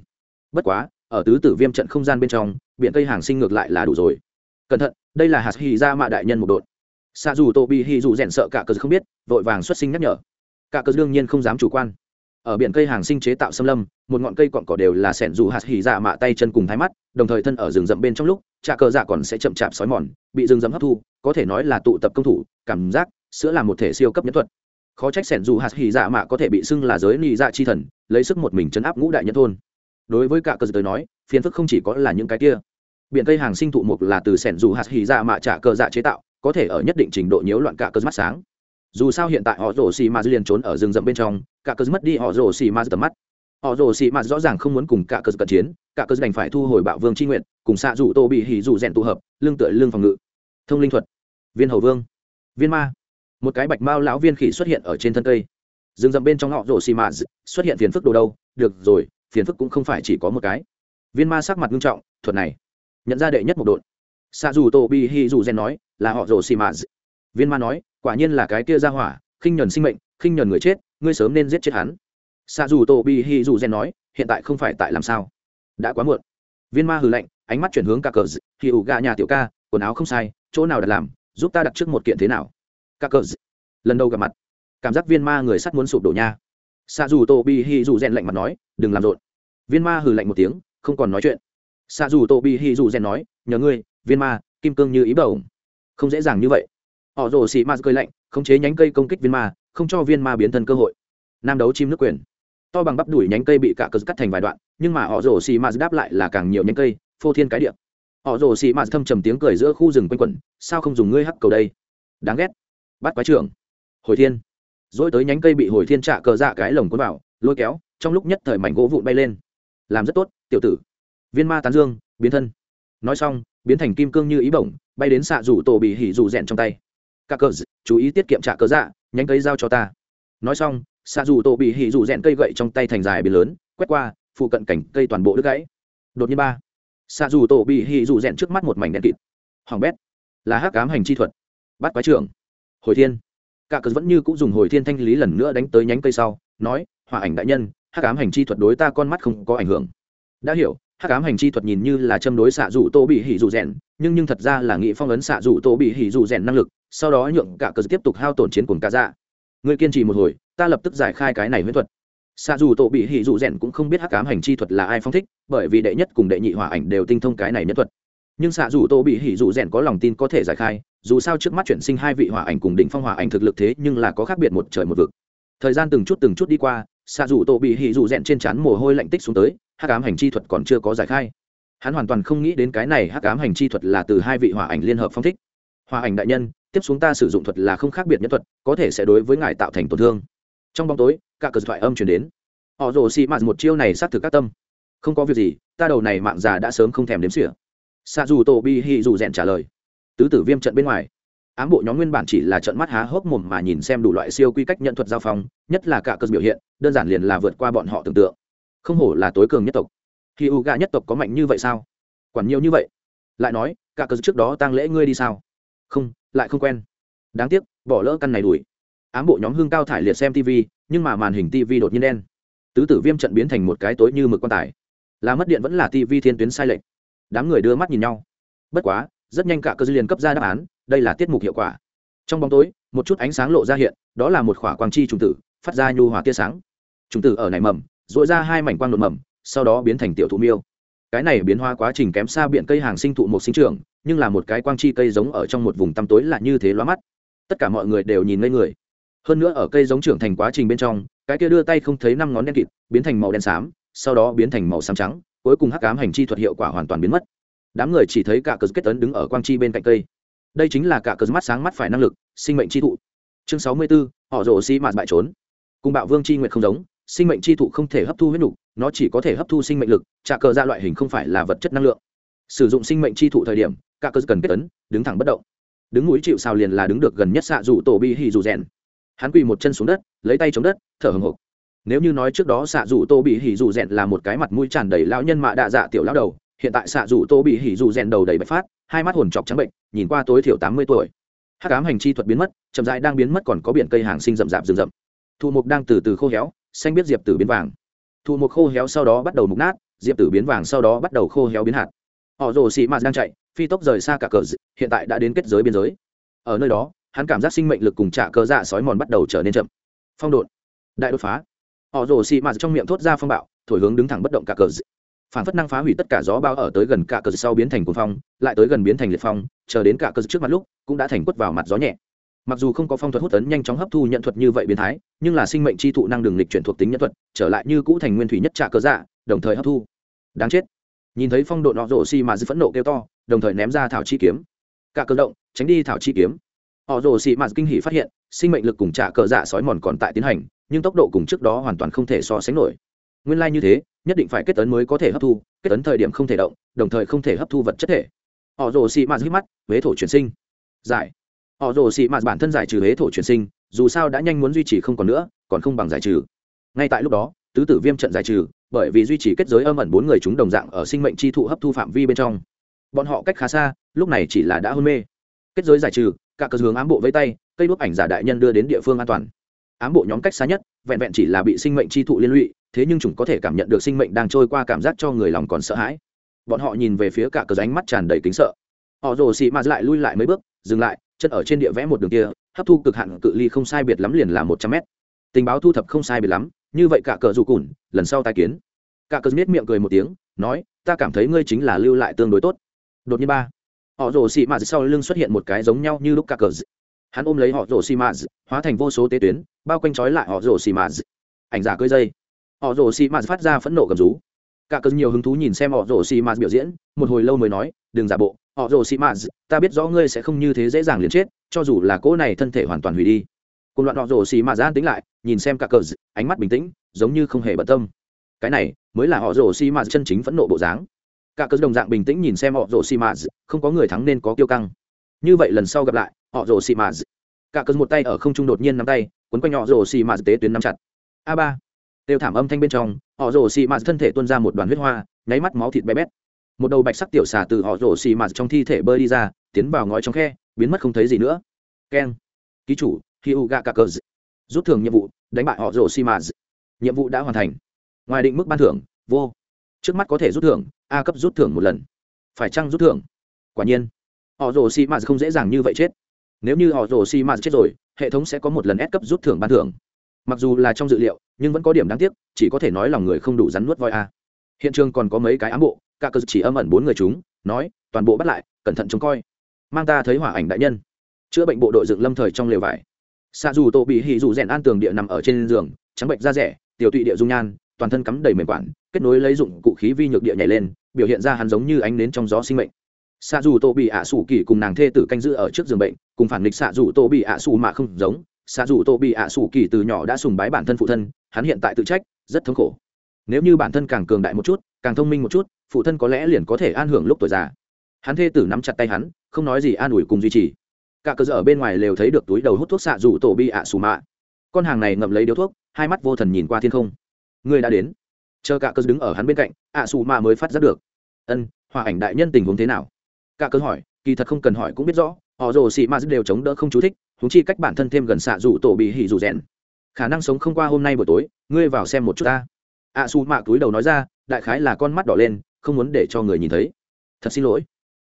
Speaker 1: Bất quá, ở tứ tử viêm trận không gian bên trong, biển cây hàng sinh ngược lại là đủ rồi. Cẩn thận, đây là hạt hỉ dạ mạ đại nhân một đột xa dù tô bi hỉ dù rèn sợ cả cờ không biết, vội vàng xuất sinh nhắc nhở cả cờ đương nhiên không dám chủ quan. Ở biển cây hàng sinh chế tạo xâm lâm, một ngọn cây cọn cỏ đều là sẻn dù hạt hỉ dạ mạ tay chân cùng thái mắt, đồng thời thân ở rừng rậm bên trong lúc trà cờ dạ còn sẽ chậm chạp xói mòn, bị rừng rậm hấp thu, có thể nói là tụ tập công thủ, cảm giác sữa là một thể siêu cấp nhất thuật. Khó trách sẻn dù hạt hỉ dạ mạ có thể bị xưng là giới nị dạ chi thần, lấy sức một mình chấn áp ngũ đại nhân thôn. Đối với cả cờ dạ tới nói, phiền phức không chỉ có là những cái kia. Biển cây hàng sinh thụ mục là từ sẻn dù hạt hỉ dạ mạ trả cờ dạ chế tạo, có thể ở nhất định trình độ nhiễu loạn cả cơ mắt sáng dù sao hiện tại họ rổ xì ma liền trốn ở rừng rậm bên trong, cả cớ mất đi họ rổ xì ma tầm mắt. Họ rồ xì ma rõ ràng không muốn cùng cả cơn cận chiến, cả cơn đành phải thu hồi bạo vương c nguyện, cùng xạ rủ tô bị hỉ rủ rèn tụ hợp lương tựa lương phòng ngự. Thông linh thuật. Viên hầu vương. Viên ma. Một cái bạch mao lão viên khỉ xuất hiện ở trên thân cây. Rừng rậm bên trong họ rồ xì ma xuất hiện phiền phức đồ đâu? Được rồi, phiền phức cũng không phải chỉ có một cái. Viên ma sắc mặt nghiêm trọng, thuật này. Nhận ra đệ nhất một đội xạ dù tô bị hỉ rủ rèn nói, là họ rồ xì ma viên ma nói quả nhiên là cái kia ra hỏa, khinh nhuần sinh mệnh, khinh nhuần người chết, ngươi sớm nên giết chết hắn. Xa dù tô bi hi dù gen nói, hiện tại không phải tại làm sao? Đã quá muộn. Viên ma hừ lạnh, ánh mắt chuyển hướng cả cờ khi ủ gà nhà tiểu ca, quần áo không sai, chỗ nào đặt làm, giúp ta đặt trước một kiện thế nào? Cả cờ lần đầu gặp mặt. Cảm giác viên ma người sắt muốn sụp đổ nha. Xa dù tô bi hi dù gen lạnh mặt nói, đừng làm rộn. Viên ma hừ lạnh một tiếng, không còn nói chuyện. Xa dù tô bi hi dù gen nói, nhờ ngươi, viên ma, kim cương như ý bầu không dễ dàng như vậy họ rồ xì ma cười lạnh, khống chế nhánh cây công kích viên ma, không cho viên ma biến thân cơ hội. Nam đấu chim nước quyền. To bằng bắp đuổi nhánh cây bị cả cờ cắt thành vài đoạn, nhưng mà họ rồ xì ma đáp lại là càng nhiều nhánh cây, phô thiên cái điệp họ rồ xì ma thâm trầm tiếng cười giữa khu rừng quanh quẩn, sao không dùng ngươi hắc cầu đây? Đáng ghét. Bắt quái trưởng. Hồi thiên. Dỗi tới nhánh cây bị hồi thiên trạ cờ dạ cái lồng cuốn vào, lôi kéo, trong lúc nhất thời mảnh gỗ vụn bay lên. Làm rất tốt, tiểu tử. Viên ma tán dương, biến thân. Nói xong, biến thành kim cương như ý bổng, bay đến xạ rủ tổ bị hỉ rủ rèn trong tay các cờ chú ý tiết kiệm trả cờ dạ nhánh cây giao cho ta. Nói xong, xạ dù tổ bị hỉ dù rèn cây gậy trong tay thành dài biến lớn, quét qua, phụ cận cảnh cây toàn bộ đứt gãy. Đột nhiên ba, xạ dù tổ bị hỉ dù rèn trước mắt một mảnh đen kịt. Hoàng bét, là hắc cám hành chi thuật. Bắt quái trưởng. Hồi thiên. Cả cờ vẫn như cũng dùng hồi thiên thanh lý lần nữa đánh tới nhánh cây sau, nói hòa ảnh đại nhân, hắc cám hành chi thuật đối ta con mắt không có ảnh hưởng. Đã hiểu hắc ám hành chi thuật nhìn như là châm đối xạ dù tô bị hỉ dù rèn, nhưng nhưng thật ra là nghị phong ấn xạ dù tô bị hỉ dù rèn năng lực, sau đó nhượng cả cờ tiếp tục hao tổn chiến cùng cả dạ. Người kiên trì một hồi, ta lập tức giải khai cái này huyễn thuật. Xạ dù tô bị hỉ dù rèn cũng không biết hắc ám hành chi thuật là ai phong thích, bởi vì đệ nhất cùng đệ nhị hỏa ảnh đều tinh thông cái này nhất thuật. Nhưng xạ dù tô bị hỉ dù rèn có lòng tin có thể giải khai, dù sao trước mắt chuyển sinh hai vị hỏa ảnh cùng đỉnh phong hỏa ảnh thực lực thế nhưng là có khác biệt một trời một vực. Thời gian từng chút từng chút đi qua, xạ dù tô bị hỉ dù rèn trên trán mồ hôi lạnh tích xuống tới hắc ám hành chi thuật còn chưa có giải khai. Hắn hoàn toàn không nghĩ đến cái này hắc ám hành chi thuật là từ hai vị hòa ảnh liên hợp phong thích. Hòa ảnh đại nhân, tiếp xuống ta sử dụng thuật là không khác biệt nhất thuật, có thể sẽ đối với ngài tạo thành tổn thương. Trong bóng tối, cả cờ thoại âm chuyển đến. Họ rồ xị mạt một chiêu này xác thực các tâm. Không có việc gì, ta đầu này mạng già đã sớm không thèm đếm xỉa. Xa dù tổ bi hi dù rèn trả lời. Tứ tử viêm trận bên ngoài. Ám bộ nhóm nguyên bản chỉ là trận mắt há hốc mồm mà nhìn xem đủ loại siêu quy cách nhận thuật giao phong, nhất là cả cơ biểu hiện, đơn giản liền là vượt qua bọn họ tưởng tượng không hổ là tối cường nhất tộc. Khi u gà nhất tộc có mạnh như vậy sao? Quản nhiều như vậy. Lại nói, cả cơ trước đó tăng lễ ngươi đi sao? Không, lại không quen. Đáng tiếc, bỏ lỡ căn này đuổi. Ám bộ nhóm hương cao thải liệt xem tv nhưng mà màn hình tv đột nhiên đen. Tứ tử viêm trận biến thành một cái tối như mực quan tài. Là mất điện vẫn là tv thiên tuyến sai lệch. Đám người đưa mắt nhìn nhau. Bất quá, rất nhanh cả cơ dư liền cấp ra đáp án, đây là tiết mục hiệu quả. Trong bóng tối, một chút ánh sáng lộ ra hiện, đó là một khỏa quang chi trùng tử, phát ra nhu hòa tia sáng. Trùng tử ở nảy mầm dội ra hai mảnh quang nội mầm sau đó biến thành tiểu thụ miêu. Cái này biến hóa quá trình kém xa biện cây hàng sinh thụ một sinh trưởng nhưng là một cái quang chi cây giống ở trong một vùng tăm tối là như thế loa mắt. Tất cả mọi người đều nhìn ngây người. Hơn nữa ở cây giống trưởng thành quá trình bên trong cái kia đưa tay không thấy năm ngón đen kịt biến thành màu đen xám sau đó biến thành màu xám trắng cuối cùng hắc cám hành chi thuật hiệu quả hoàn toàn biến mất. Đám người chỉ thấy cả cờ kết tấn đứng ở quang chi bên cạnh cây. Đây chính là cả cờ mắt sáng mắt phải năng lực sinh mệnh chi thụ. Chương sáu mươi 64, họ rồ xi mạt bại trốn. Cùng bạo vương chi nguyện không giống sinh mệnh chi thụ không thể hấp thu huyết nục, nó chỉ có thể hấp thu sinh mệnh lực trả cờ ra loại hình không phải là vật chất năng lượng. Sử dụng sinh mệnh chi thụ thời điểm cả cơ cần kết tấn đứng thẳng bất động. Đứng mũi chịu sao liền là đứng được gần nhất xạ dù tổ bi hì dù rèn. Hắn quỳ một chân xuống đất, lấy tay chống đất, thở hồng hộc nếu như nói trước đó xạ dù tô bị hỉ dù rèn là một cái mặt mũi tràn đầy lão nhân mạ đạ dạ tiểu lão đầu, hiện tại xạ dù tô bị hỉ dù rèn đầu đầy bạch phát, hai mắt hồn chọc trắng bệnh, nhìn qua tối thiểu tám mươi tuổi. Hắc ám hành chi thuật biến mất, chậm rãi đang biến mất còn có biển cây hàng sinh rậm rạp rừng rậm. Thụ mục đang từ từ khô héo xanh biết diệp tử biến vàng. Thụ mục khô héo sau đó bắt đầu mục nát, diệp tử biến vàng sau đó bắt đầu khô héo biến hạt. Họ rồ xị mạt đang chạy, phi tốc rời xa cả cờ hiện tại đã đến kết giới biên giới. Ở nơi đó, hắn cảm giác sinh mệnh lực cùng trả cờ dạ sói mòn bắt đầu trở nên chậm. Phong độn, đại đột phá. Họ rồ xị mạt trong miệng thốt ra phong bạo, thổi hướng đứng thẳng bất động cả cờ phản phất năng phá hủy tất cả gió bao ở tới gần cả cờ sau biến thành cuồng phong, lại tới gần biến thành liệt phong, chờ đến cả cờ trước mặt lúc, cũng đã thành quất vào mặt gió nhẹ mặc dù không có phong thuật hút tấn nhanh chóng hấp thu nhận thuật như vậy biến thái, nhưng là sinh mệnh chi thụ năng đường lịch chuyển thuộc tính nhân thuật, trở lại như cũ thành nguyên thủy nhất trạ cơ dạ đồng thời hấp thu. Đáng chết. Nhìn thấy phong độ nọ rổ xi mà dư phẫn nộ kêu to, đồng thời ném ra thảo chi kiếm. Cả cơ động, tránh đi thảo chi kiếm. Họ rổ xi mà kinh hỉ phát hiện, sinh mệnh lực cùng trả cờ dạ sói mòn còn tại tiến hành, nhưng tốc độ cùng trước đó hoàn toàn không thể so sánh nổi. Nguyên lai、like、như thế, nhất định phải kết tấn mới có thể hấp thu, kết tấn thời điểm không thể động, đồng thời không thể hấp thu vật chất thể. Họ rồ xị mạt hít mắt, huế thổ chuyển sinh. Giải họ rồ xị mạt bản thân giải trừ huế thổ chuyển sinh, dù sao đã nhanh muốn duy trì không còn nữa, còn không bằng giải trừ. Ngay tại lúc đó, tứ tử viêm trận giải trừ, bởi vì duy trì kết giới âm ẩn bốn người chúng đồng dạng ở sinh mệnh chi thụ hấp thu phạm vi bên trong. Bọn họ cách khá xa, lúc này chỉ là đã hôn mê. Kết giới giải trừ, cả cơ hướng ám bộ với tay, cây đuốc ảnh giả đại nhân đưa đến địa phương an toàn. Ám bộ nhóm cách xa nhất, vẹn vẹn chỉ là bị sinh mệnh chi thụ liên lụy, thế nhưng chúng có thể cảm nhận được sinh mệnh đang trôi qua cảm giác cho người lòng còn sợ hãi. Bọn họ nhìn về phía cả cờ ánh mắt tràn đầy kính sợ. Họ rồ xị mạt lại lui lại mấy bước, dừng lại chân ở trên địa vẽ một đường kia, hấp thu cực hạn cự ly không sai biệt lắm liền là một trăm mét. Tình báo thu thập không sai biệt lắm, như vậy cả cờ dù cùn, lần sau tai kiến. Cả cờ miết miệng cười một tiếng, nói, ta cảm thấy ngươi chính là lưu lại tương đối tốt. Đột nhiên ba, họ rồ xị mạt sau lưng xuất hiện một cái giống nhau như lúc cả cờ. Hắn ôm lấy họ rồ xị mạt hóa thành vô số tế tuyến, bao quanh trói lại họ rồ xị mạt ảnh giả cơi dây. Họ rồ xị mạt phát ra phẫn nộ gầm rú. Cả cờ nhiều hứng thú nhìn xem họ rồ xị mạt biểu diễn, một hồi lâu mới nói, đừng giả bộ họ rồ xì mạt, ta biết rõ ngươi sẽ không như thế dễ dàng liền chết, cho dù là cỗ này thân thể hoàn toàn hủy đi. Cùng loạn họ rồ xì mà gian tính lại, nhìn xem cả cờ ánh mắt bình tĩnh, giống như không hề bận tâm. Cái này mới là họ rồ xì mà chân chính phẫn nộ bộ dáng. Cả cờ đồng dạng bình tĩnh nhìn xem họ rồ xì mà không có người thắng nên có kiêu căng. Như vậy lần sau gặp lại, họ rồ xì mà cả cờ một tay ở không trung đột nhiên nắm tay, quấn quanh họ rồ xì mà tế tuyến nắm chặt. A ba. Đều thảm âm thanh bên trong, họ rồ xì mà thân thể tuôn ra một đoàn huyết hoa, nháy mắt máu thịt bé bét một đầu bạch sắc tiểu xà từ họ rổ xì mạt trong thi thể bơi đi ra, tiến vào ngói trong khe, biến mất không thấy gì nữa. Keng. Ký chủ khi u gạ cả cờ rút thưởng nhiệm vụ, đánh bại họ rổ xì mạt. nhiệm vụ đã hoàn thành. Ngoài định mức ban thưởng, vô. Trước mắt có thể rút thưởng, a cấp rút thưởng một lần. Phải chăng rút thưởng? Quả nhiên. Họ rổ xì mạt không dễ dàng như vậy chết. Nếu như họ rổ xì mạt chết rồi, hệ thống sẽ có một lần ép cấp rút thưởng ban thưởng. Mặc dù là trong dự liệu, nhưng vẫn có điểm đáng tiếc, chỉ có thể nói lòng người không đủ rắn nuốt voi a. Hiện trường còn có mấy cái ám bộ cả cơ chỉ âm ẩn bốn người chúng, nói, toàn bộ bắt lại, cẩn thận trông coi. Mang ta thấy hỏa ảnh đại nhân. Chữa bệnh bộ đội dựng lâm thời trong lều vải. Xạ dù tổ bị hì dù rèn an tường địa nằm ở trên giường, trắng bệnh da rẻ, tiểu tụy địa dung nhan, toàn thân cắm đầy mềm quản, kết nối lấy dụng cụ khí vi nhược địa nhảy lên, biểu hiện ra hắn giống như ánh nến trong gió sinh mệnh. Xạ dù tổ bị ạ sủ kỳ cùng nàng thê tử canh giữ ở trước giường bệnh, cùng phản nghịch xạ dù tổ bị ạ sủ mà không giống. Xạ dù tổ bị ạ sủ kỳ từ nhỏ đã sùng bái bản thân phụ thân, hắn hiện tại tự trách, rất thống khổ. Nếu như bản thân càng cường đại một chút, càng thông minh một chút phụ thân có lẽ liền có thể an hưởng lúc tuổi già. Hắn thê tử nắm chặt tay hắn, không nói gì an ủi cùng duy trì. Cả cơ ở bên ngoài lều thấy được túi đầu hút thuốc xạ rủ tổ bi ạ xù mạ. Con hàng này ngậm lấy điếu thuốc, hai mắt vô thần nhìn qua thiên không. Người đã đến. Chờ cả cơ đứng ở hắn bên cạnh, ạ xù mạ mới phát giác được. Ân, hòa ảnh đại nhân tình huống thế nào? Cả cơ hỏi, kỳ thật không cần hỏi cũng biết rõ, họ rồ xị ma đều chống đỡ không chú thích húng chi cách bản thân thêm gần xạ rủ tổ bị hỉ rủ rẽn. khả năng sống không qua hôm nay buổi tối, ngươi vào xem một chút ta. Ạ xù mạ túi đầu nói ra, đại khái là con mắt đỏ lên không muốn để cho người nhìn thấy. Thật xin lỗi.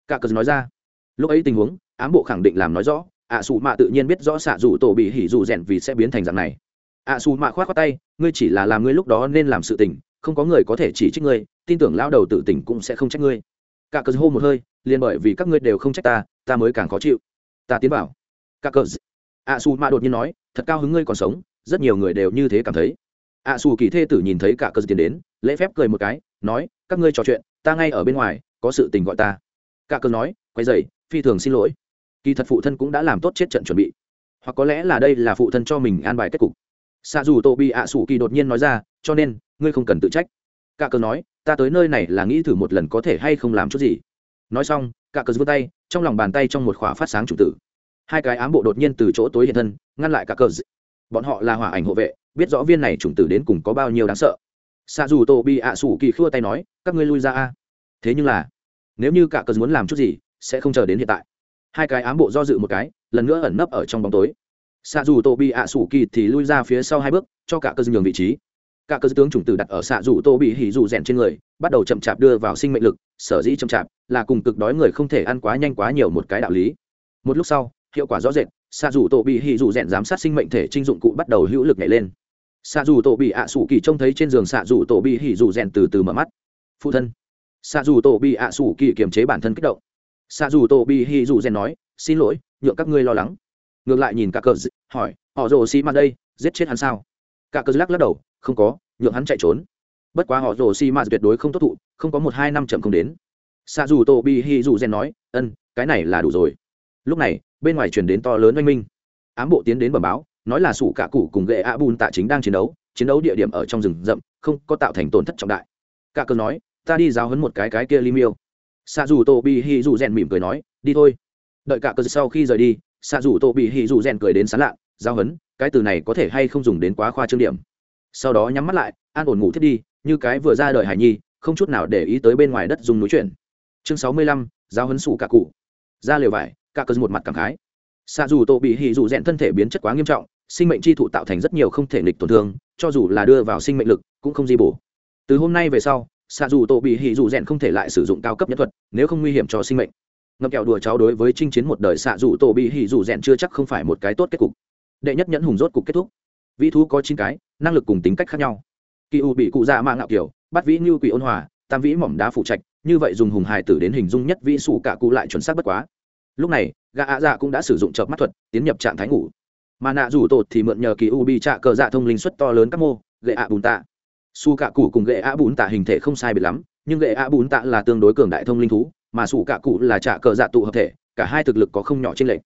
Speaker 1: Cả cờ nói ra. Lúc ấy tình huống, ám bộ khẳng định làm nói rõ, ạ xù mạ tự nhiên biết rõ xạ dù tổ bị hỉ dù rèn vì sẽ biến thành dạng này. Ạ xù mạ khoát khoát tay, ngươi chỉ là làm ngươi lúc đó nên làm sự tình, không có người có thể chỉ trích ngươi, tin tưởng lao đầu tự tỉnh cũng sẽ không trách ngươi. Cả cờ hô một hơi, liền bởi vì các ngươi đều không trách ta ta mới càng khó chịu. Ta tiến bảo cả cờ ạ xù mạ đột nhiên nói, thật cao hứng ngươi còn sống, rất nhiều người đều như thế cảm thấy. Ạ xù kỳ thê tử nhìn thấy cả cờ tiến đến, lễ phép cười một cái, nói, các ngươi trò chuyện ta ngay ở bên ngoài, có sự tình gọi ta. Cả cơn nói, quay dày phi thường xin lỗi. Kỳ thật phụ thân cũng đã làm tốt chết trận chuẩn bị. Hoặc có lẽ là đây là phụ thân cho mình an bài kết cục. Xa dù tô bị ạ sủ kỳ đột nhiên nói ra, cho nên, ngươi không cần tự trách. Cả cơn nói, ta tới nơi này là nghĩ thử một lần có thể hay không làm chút gì. Nói xong, cả cơn vươn tay, trong lòng bàn tay trong một khỏa phát sáng chủ tử. Hai cái ám bộ đột nhiên từ chỗ tối hiện thân, ngăn lại cả cơn. Bọn họ là hỏa ảnh hộ vệ, biết rõ viên này chủng tử đến cùng có bao nhiêu đáng sợ xa dù tô bị ạ sủ kỳ khua tay nói, các ngươi lui ra a. Thế nhưng là, nếu như cả cờ muốn làm chút gì, sẽ không chờ đến hiện tại. Hai cái ám bộ do dự một cái, lần nữa ẩn nấp ở trong bóng tối. Xa dù tô bị ạ sủ kỳ thì lui ra phía sau hai bước, cho cả cờ nhường vị trí. Cả cơ tướng chủng tử đặt ở xạ dù tô bị hỉ dù rèn trên người, bắt đầu chậm chạp đưa vào sinh mệnh lực, sở dĩ chậm chạp là cùng cực đói người không thể ăn quá nhanh quá nhiều một cái đạo lý. Một lúc sau, hiệu quả rõ rệt, xạ dù tổ bị hỉ dù rèn giám sát sinh mệnh thể trinh dụng cụ bắt đầu hữu lực nhảy lên xạ dù tổ bị ạ sủ kỳ trông thấy trên giường xạ dù tổ bị hỉ dù rèn từ từ mở mắt. Phụ thân. Xạ dù tổ bị ạ sủ kỳ kiềm chế bản thân kích động. Xạ dù tổ bị hỉ dù rèn nói, xin lỗi, nhượng các ngươi lo lắng. Ngược lại nhìn cả cờ hỏi, họ rồ xi mặt đây, giết chết hắn sao? Cả cờ lắc lắc đầu, không có, nhượng hắn chạy trốn. Bất quá họ rồ xi mặt tuyệt đối không tốt thụ, không có một hai năm chậm không đến. Xạ dù tổ bị hỉ dù rèn nói, ân, cái này là đủ rồi. Lúc này, bên ngoài chuyển đến to lớn oanh minh. Ám bộ tiến đến bẩm báo nói là sủ cả cụ cùng ghệ a bùn tạ chính đang chiến đấu chiến đấu địa điểm ở trong rừng rậm, không có tạo thành tổn thất trọng đại. Cả cờ nói, ta đi giáo hấn một cái cái kia li miêu. Xạ dù tô bị hì dù rèn mỉm cười nói, đi thôi. Đợi cả cờ sau khi rời đi xạ dù tô bị hì dù rèn cười đến sán lạ, giáo hấn cái từ này có thể hay không dùng đến quá khoa trương điểm? Sau đó nhắm mắt lại, an ổn ngủ thiết đi, như cái vừa ra đời hải nhi, không chút nào để ý tới bên ngoài đất dùng núi chuyển. Chương sáu mươi lăm, giáo hấn sủ cả cụ ra liều vải, cả cờ một mặt cảm khái. Xạ dù tô bị hì dù rèn thân thể biến chất quá nghiêm trọng sinh mệnh chi thụ tạo thành rất nhiều không thể nghịch tổn thương, cho dù là đưa vào sinh mệnh lực, cũng không di bổ. Từ hôm nay về sau xạ dù tổ bị hỉ dù rèn không thể lại sử dụng cao cấp nhất thuật, nếu không nguy hiểm cho sinh mệnh. Ngậm kẹo đùa cháu đối với chinh chiến một đời xạ dù tổ bị hỉ dù rèn chưa chắc không phải một cái tốt kết cục. Đệ nhất nhẫn hùng rốt cục kết thúc. Vĩ thú có chín cái, năng lực cùng tính cách khác nhau. Kỳ u bị cụ dạ già mạng ngạo kiểu bắt vĩ như quỷ ôn hòa, tam vĩ mỏm đá phụ trạch, như vậy dùng hùng hài tử đến hình dung nhất vĩ sủ cả cụ lại chuẩn xác bất quá. Lúc này, gã ạ dạ cũng đã sử dụng chợp mắt thuật, tiến nhập trạng thái ngủ mà nạ rủ tột thì mượn nhờ kỳ u bị trạ cờ dạ thông linh suất to lớn các mô gậy ạ bùn tạ. Su cạ cụ cùng gậy ạ bùn tạ hình thể không sai biệt lắm, nhưng gậy ạ bùn tạ là tương đối cường đại thông linh thú, mà su cạ cụ là trạ cờ dạ tụ hợp thể, cả hai thực lực có không nhỏ trên lệch.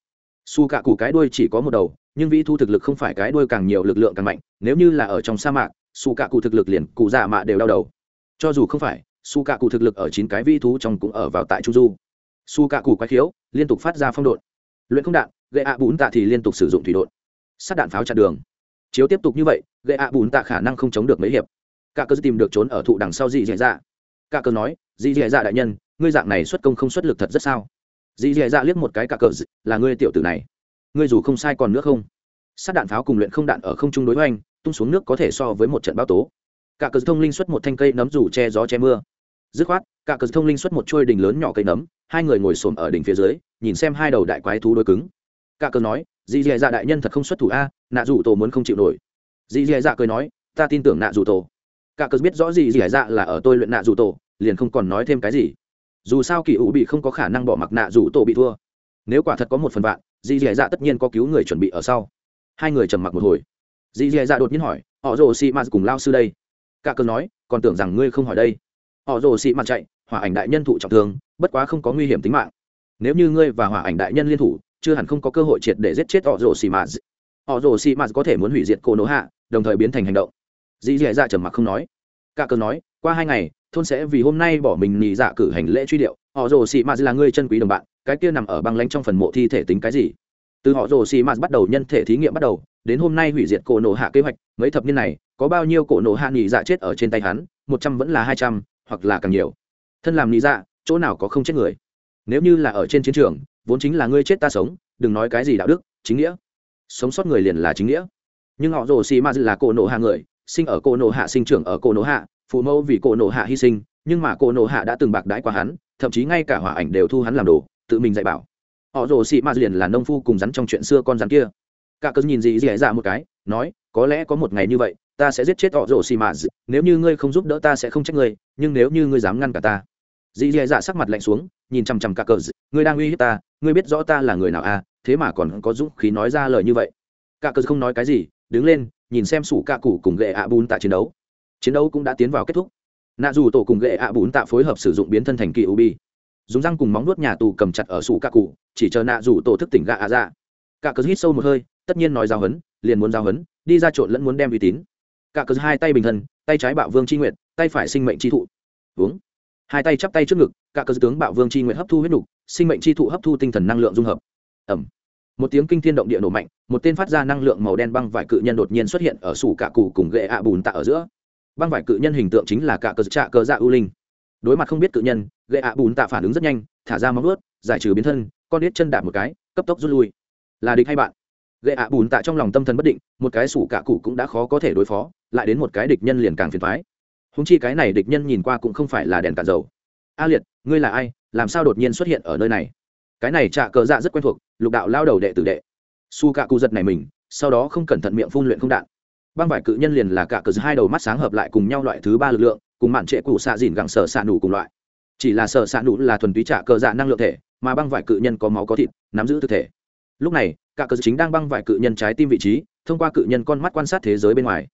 Speaker 1: Su cạ cụ cái đuôi chỉ có một đầu, nhưng vĩ thu thực lực không phải cái đuôi càng nhiều lực lượng càng mạnh, nếu như là ở trong sa mạc, su cạ cụ thực lực liền cụ dạ mạ đều đau đầu. Cho dù không phải, su cạ cụ thực lực ở chín cái vĩ thú trong cũng ở vào tại trung du. Su cạ cụ quái khiếu, liên tục phát ra phong độn. Luyện không đạn gậy ạ bùn tạ thì liên tục sử dụng thủy độn sát đạn pháo chặn đường. Chiếu tiếp tục như vậy gậy ạ bùn tạ khả năng không chống được mấy hiệp. Cả cơ tìm được trốn ở thụ đằng sau dì dì dạ. Cả cơ nói dì dì dạ đại nhân, ngươi dạng này xuất công không xuất lực thật rất sao? Dì dì dạ liếc một cái cả cờ là ngươi tiểu tử này. Ngươi dù không sai còn nữa không? Sát đạn pháo cùng luyện không đạn ở không trung đối hoành, tung xuống nước có thể so với một trận bão tố. Cả cờ thông linh xuất một thanh cây nấm rủ che gió che mưa. Dứt khoát, cả cờ thông linh xuất một chuôi đỉnh lớn nhỏ cây nấm, hai người ngồi xổm ở đỉnh phía dưới, nhìn xem hai đầu đại quái thú đối cứng. Cả cờ nói dì dì dạ đại nhân thật không xuất thủ a, nạ dù tổ muốn không chịu nổi. Dì dì dạ cười nói, ta tin tưởng nạ dù tổ. Cả cớ biết rõ dì dì dạ là ở tôi luyện nạ dù tổ, liền không còn nói thêm cái gì. Dù sao kỳ ủ bị không có khả năng bỏ mặc nạ dù tổ bị thua. Nếu quả thật có một phần vạn, dì dì dạ tất nhiên có cứu người chuẩn bị ở sau. Hai người trầm mặc một hồi. Dì dì dạ đột nhiên hỏi, họ rồ xị mạt cùng lao sư đây? Cả cớ nói, còn tưởng rằng ngươi không hỏi đây. Họ rồ xị mạt chạy, hỏa ảnh đại nhân thụ trọng thương, bất quá không có nguy hiểm tính mạng. Nếu như ngươi và hỏa ảnh đại nhân liên thủ chưa hẳn không có cơ hội triệt để giết chết họ rồ xì mạt họ rồ xì mạt có thể muốn hủy diệt cô nỗ hạ đồng thời biến thành hành động. Dì dì dạ trầm mặc không nói. Cả cờ nói, qua hai ngày, thôn sẽ vì hôm nay bỏ mình nhì dạ cử hành lễ truy điệu. Họ rồ xì mạt là người chân quý đồng bạn, cái kia nằm ở băng lánh trong phần mộ thi thể tính cái gì? Từ họ rồ xì mạt bắt đầu nhân thể thí nghiệm bắt đầu, đến hôm nay hủy diệt cổ nổ hạ kế hoạch, mấy thập niên này, có bao nhiêu cổ nổ hạ nhì dạ chết ở trên tay hắn? Một trăm vẫn là hai trăm, hoặc là càng nhiều. Thân làm nhì dạ chỗ nào có không chết người? Nếu như là ở trên chiến trường vốn chính là ngươi chết ta sống, đừng nói cái gì đạo đức, chính nghĩa. Sống sót người liền là chính nghĩa. Nhưng họ rồ xì ma là cổ nộ hạ người, sinh ở cổ nộ hạ, sinh trưởng ở cổ nộ hạ, phụ mẫu vì cổ nộ hạ hy sinh, nhưng mà cổ nộ hạ đã từng bạc đãi qua hắn, thậm chí ngay cả hỏa ảnh đều thu hắn làm đồ, tự mình dạy bảo. Họ rồ xì ma liền là nông phu cùng rắn trong chuyện xưa con rắn kia. Cả cơn nhìn gì dì dạ một cái, nói, có lẽ có một ngày như vậy, ta sẽ giết chết họ rồ xì ma nếu như ngươi không giúp đỡ ta sẽ không trách ngươi, nhưng nếu như ngươi dám ngăn cả ta dì dì dạ sắc mặt lạnh xuống, nhìn chằm chằm cả cờ ngươi đang uy hiếp ta, ngươi biết rõ ta là người nào à? Thế mà còn có dũng khí nói ra lời như vậy. Cả cờ không nói cái gì, đứng lên, nhìn xem sủ cạ cụ cùng gệ ạ bún tạ chiến đấu. Chiến đấu cũng đã tiến vào kết thúc. Nạ dù tổ cùng gệ ạ bún tạ phối hợp sử dụng biến thân thành kỳ ubi dùng răng cùng móng nuốt nhà tù cầm chặt ở sủ cạ cụ, chỉ chờ nạ dù tổ thức tỉnh gạ ạ ra cả cờ hít sâu một hơi, tất nhiên nói giao hấn, liền muốn giao hấn, đi ra trộn lẫn muốn đem uy tín. Cả cờ hai tay bình thân, tay trái bạo vương tri nguyện tay phải sinh mệnh tri thụ. Uống hai tay chắp tay trước ngực, cả cơ tướng bạo vương c nguyện hấp thu huyết nục, sinh mệnh tri thụ hấp thu tinh thần năng lượng dung hợp. Ẩm. Một tiếng kinh thiên động địa nổ mạnh, một tên phát ra năng lượng màu đen băng vải cự nhân đột nhiên xuất hiện ở sủ cả cụ cùng gậy ạ bùn tạ ở giữa. Băng vải cự nhân hình tượng chính là cả cơ trạ cơ dạ ưu linh. Đối mặt không biết cự nhân gậy ạ bùn tạ phản ứng rất nhanh, thả ra móng ướt giải trừ biến thân, con đít chân đạp một cái, cấp tốc rút lui. Là địch hay bạn? Gậy ạ bùn tạ trong lòng tâm thần bất định, một cái sủ cả cụ cũng đã khó có thể đối phó, lại đến một cái địch nhân liền càng phiền thoái húng chi cái này địch nhân nhìn qua cũng không phải là đèn cạn dầu. A liệt, ngươi là ai? Làm sao đột nhiên xuất hiện ở nơi này? Cái này trạ cờ dạ rất quen thuộc, lục đạo lao đầu đệ tử đệ. Su cạ cụ giật này mình, sau đó không cẩn thận miệng phun luyện không đạn. Băng vải cự nhân liền là cả cờ hai đầu mắt sáng hợp lại cùng nhau loại thứ ba lực lượng, cùng mạn trệ cụ xạ dìn gẳng sở xạ nủ cùng loại. Chỉ là sở xạ nủ là thuần túy trả cờ dạ năng lượng thể, mà băng vải cự nhân có máu có thịt, nắm giữ thực thể. Lúc này, cả cờ chính đang băng vải cự nhân trái tim vị trí, thông qua cự nhân con mắt quan sát thế giới bên ngoài.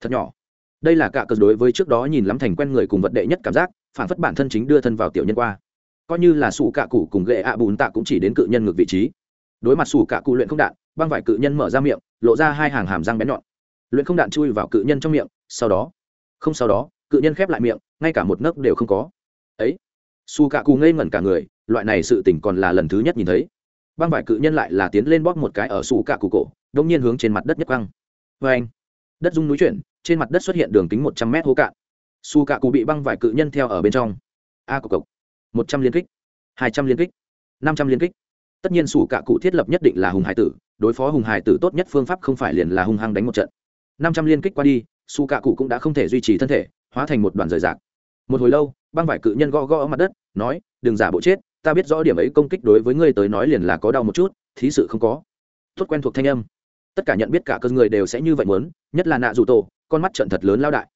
Speaker 1: Thật nhỏ đây là cả cờ đối với trước đó nhìn lắm thành quen người cùng vật đệ nhất cảm giác, phản phất bản thân chính đưa thân vào tiểu nhân qua. Coi như là sủ cạ cụ cùng gệ ạ bùn tạ cũng chỉ đến cự nhân ngược vị trí. Đối mặt sủ cạ cụ luyện không đạn, băng vải cự nhân mở ra miệng, lộ ra hai hàng hàm răng bén nhọn. Luyện không đạn chui vào cự nhân trong miệng, sau đó, không sau đó, cự nhân khép lại miệng, ngay cả một nấc đều không có. Ấy su cạ cụ ngây ngẩn cả người, loại này sự tỉnh còn là lần thứ nhất nhìn thấy. Băng vải cự nhân lại là tiến lên bóp một cái ở su cạ cụ cổ đông nhiên hướng trên mặt đất nhất quăng. Vê anh đất rung núi chuyển trên mặt đất xuất hiện đường kính một trăm mét hố cạn. Su cạ cụ bị băng vải cự nhân theo ở bên trong. A cộc cộc một trăm liên kích. Hai trăm liên kích. Năm trăm liên kích. Tất nhiên sủ cạ cụ thiết lập nhất định là hùng hải tử, đối phó hùng hải tử tốt nhất phương pháp không phải liền là hung hăng đánh một trận. Năm trăm liên kích qua đi, su cạ cụ cũng đã không thể duy trì thân thể, hóa thành một đoàn rời rạc. Một hồi lâu, băng vải cự nhân gõ gõ mặt đất, nói, đừng giả bộ chết, ta biết rõ điểm ấy công kích đối với ngươi tới nói liền là có đau một chút, thí sự không có. Tốt quen thuộc thanh âm. Tất cả nhận biết cả cơn người đều sẽ như vậy muốn, nhất là nạ dù tổ con mắt trận thật lớn lao đại.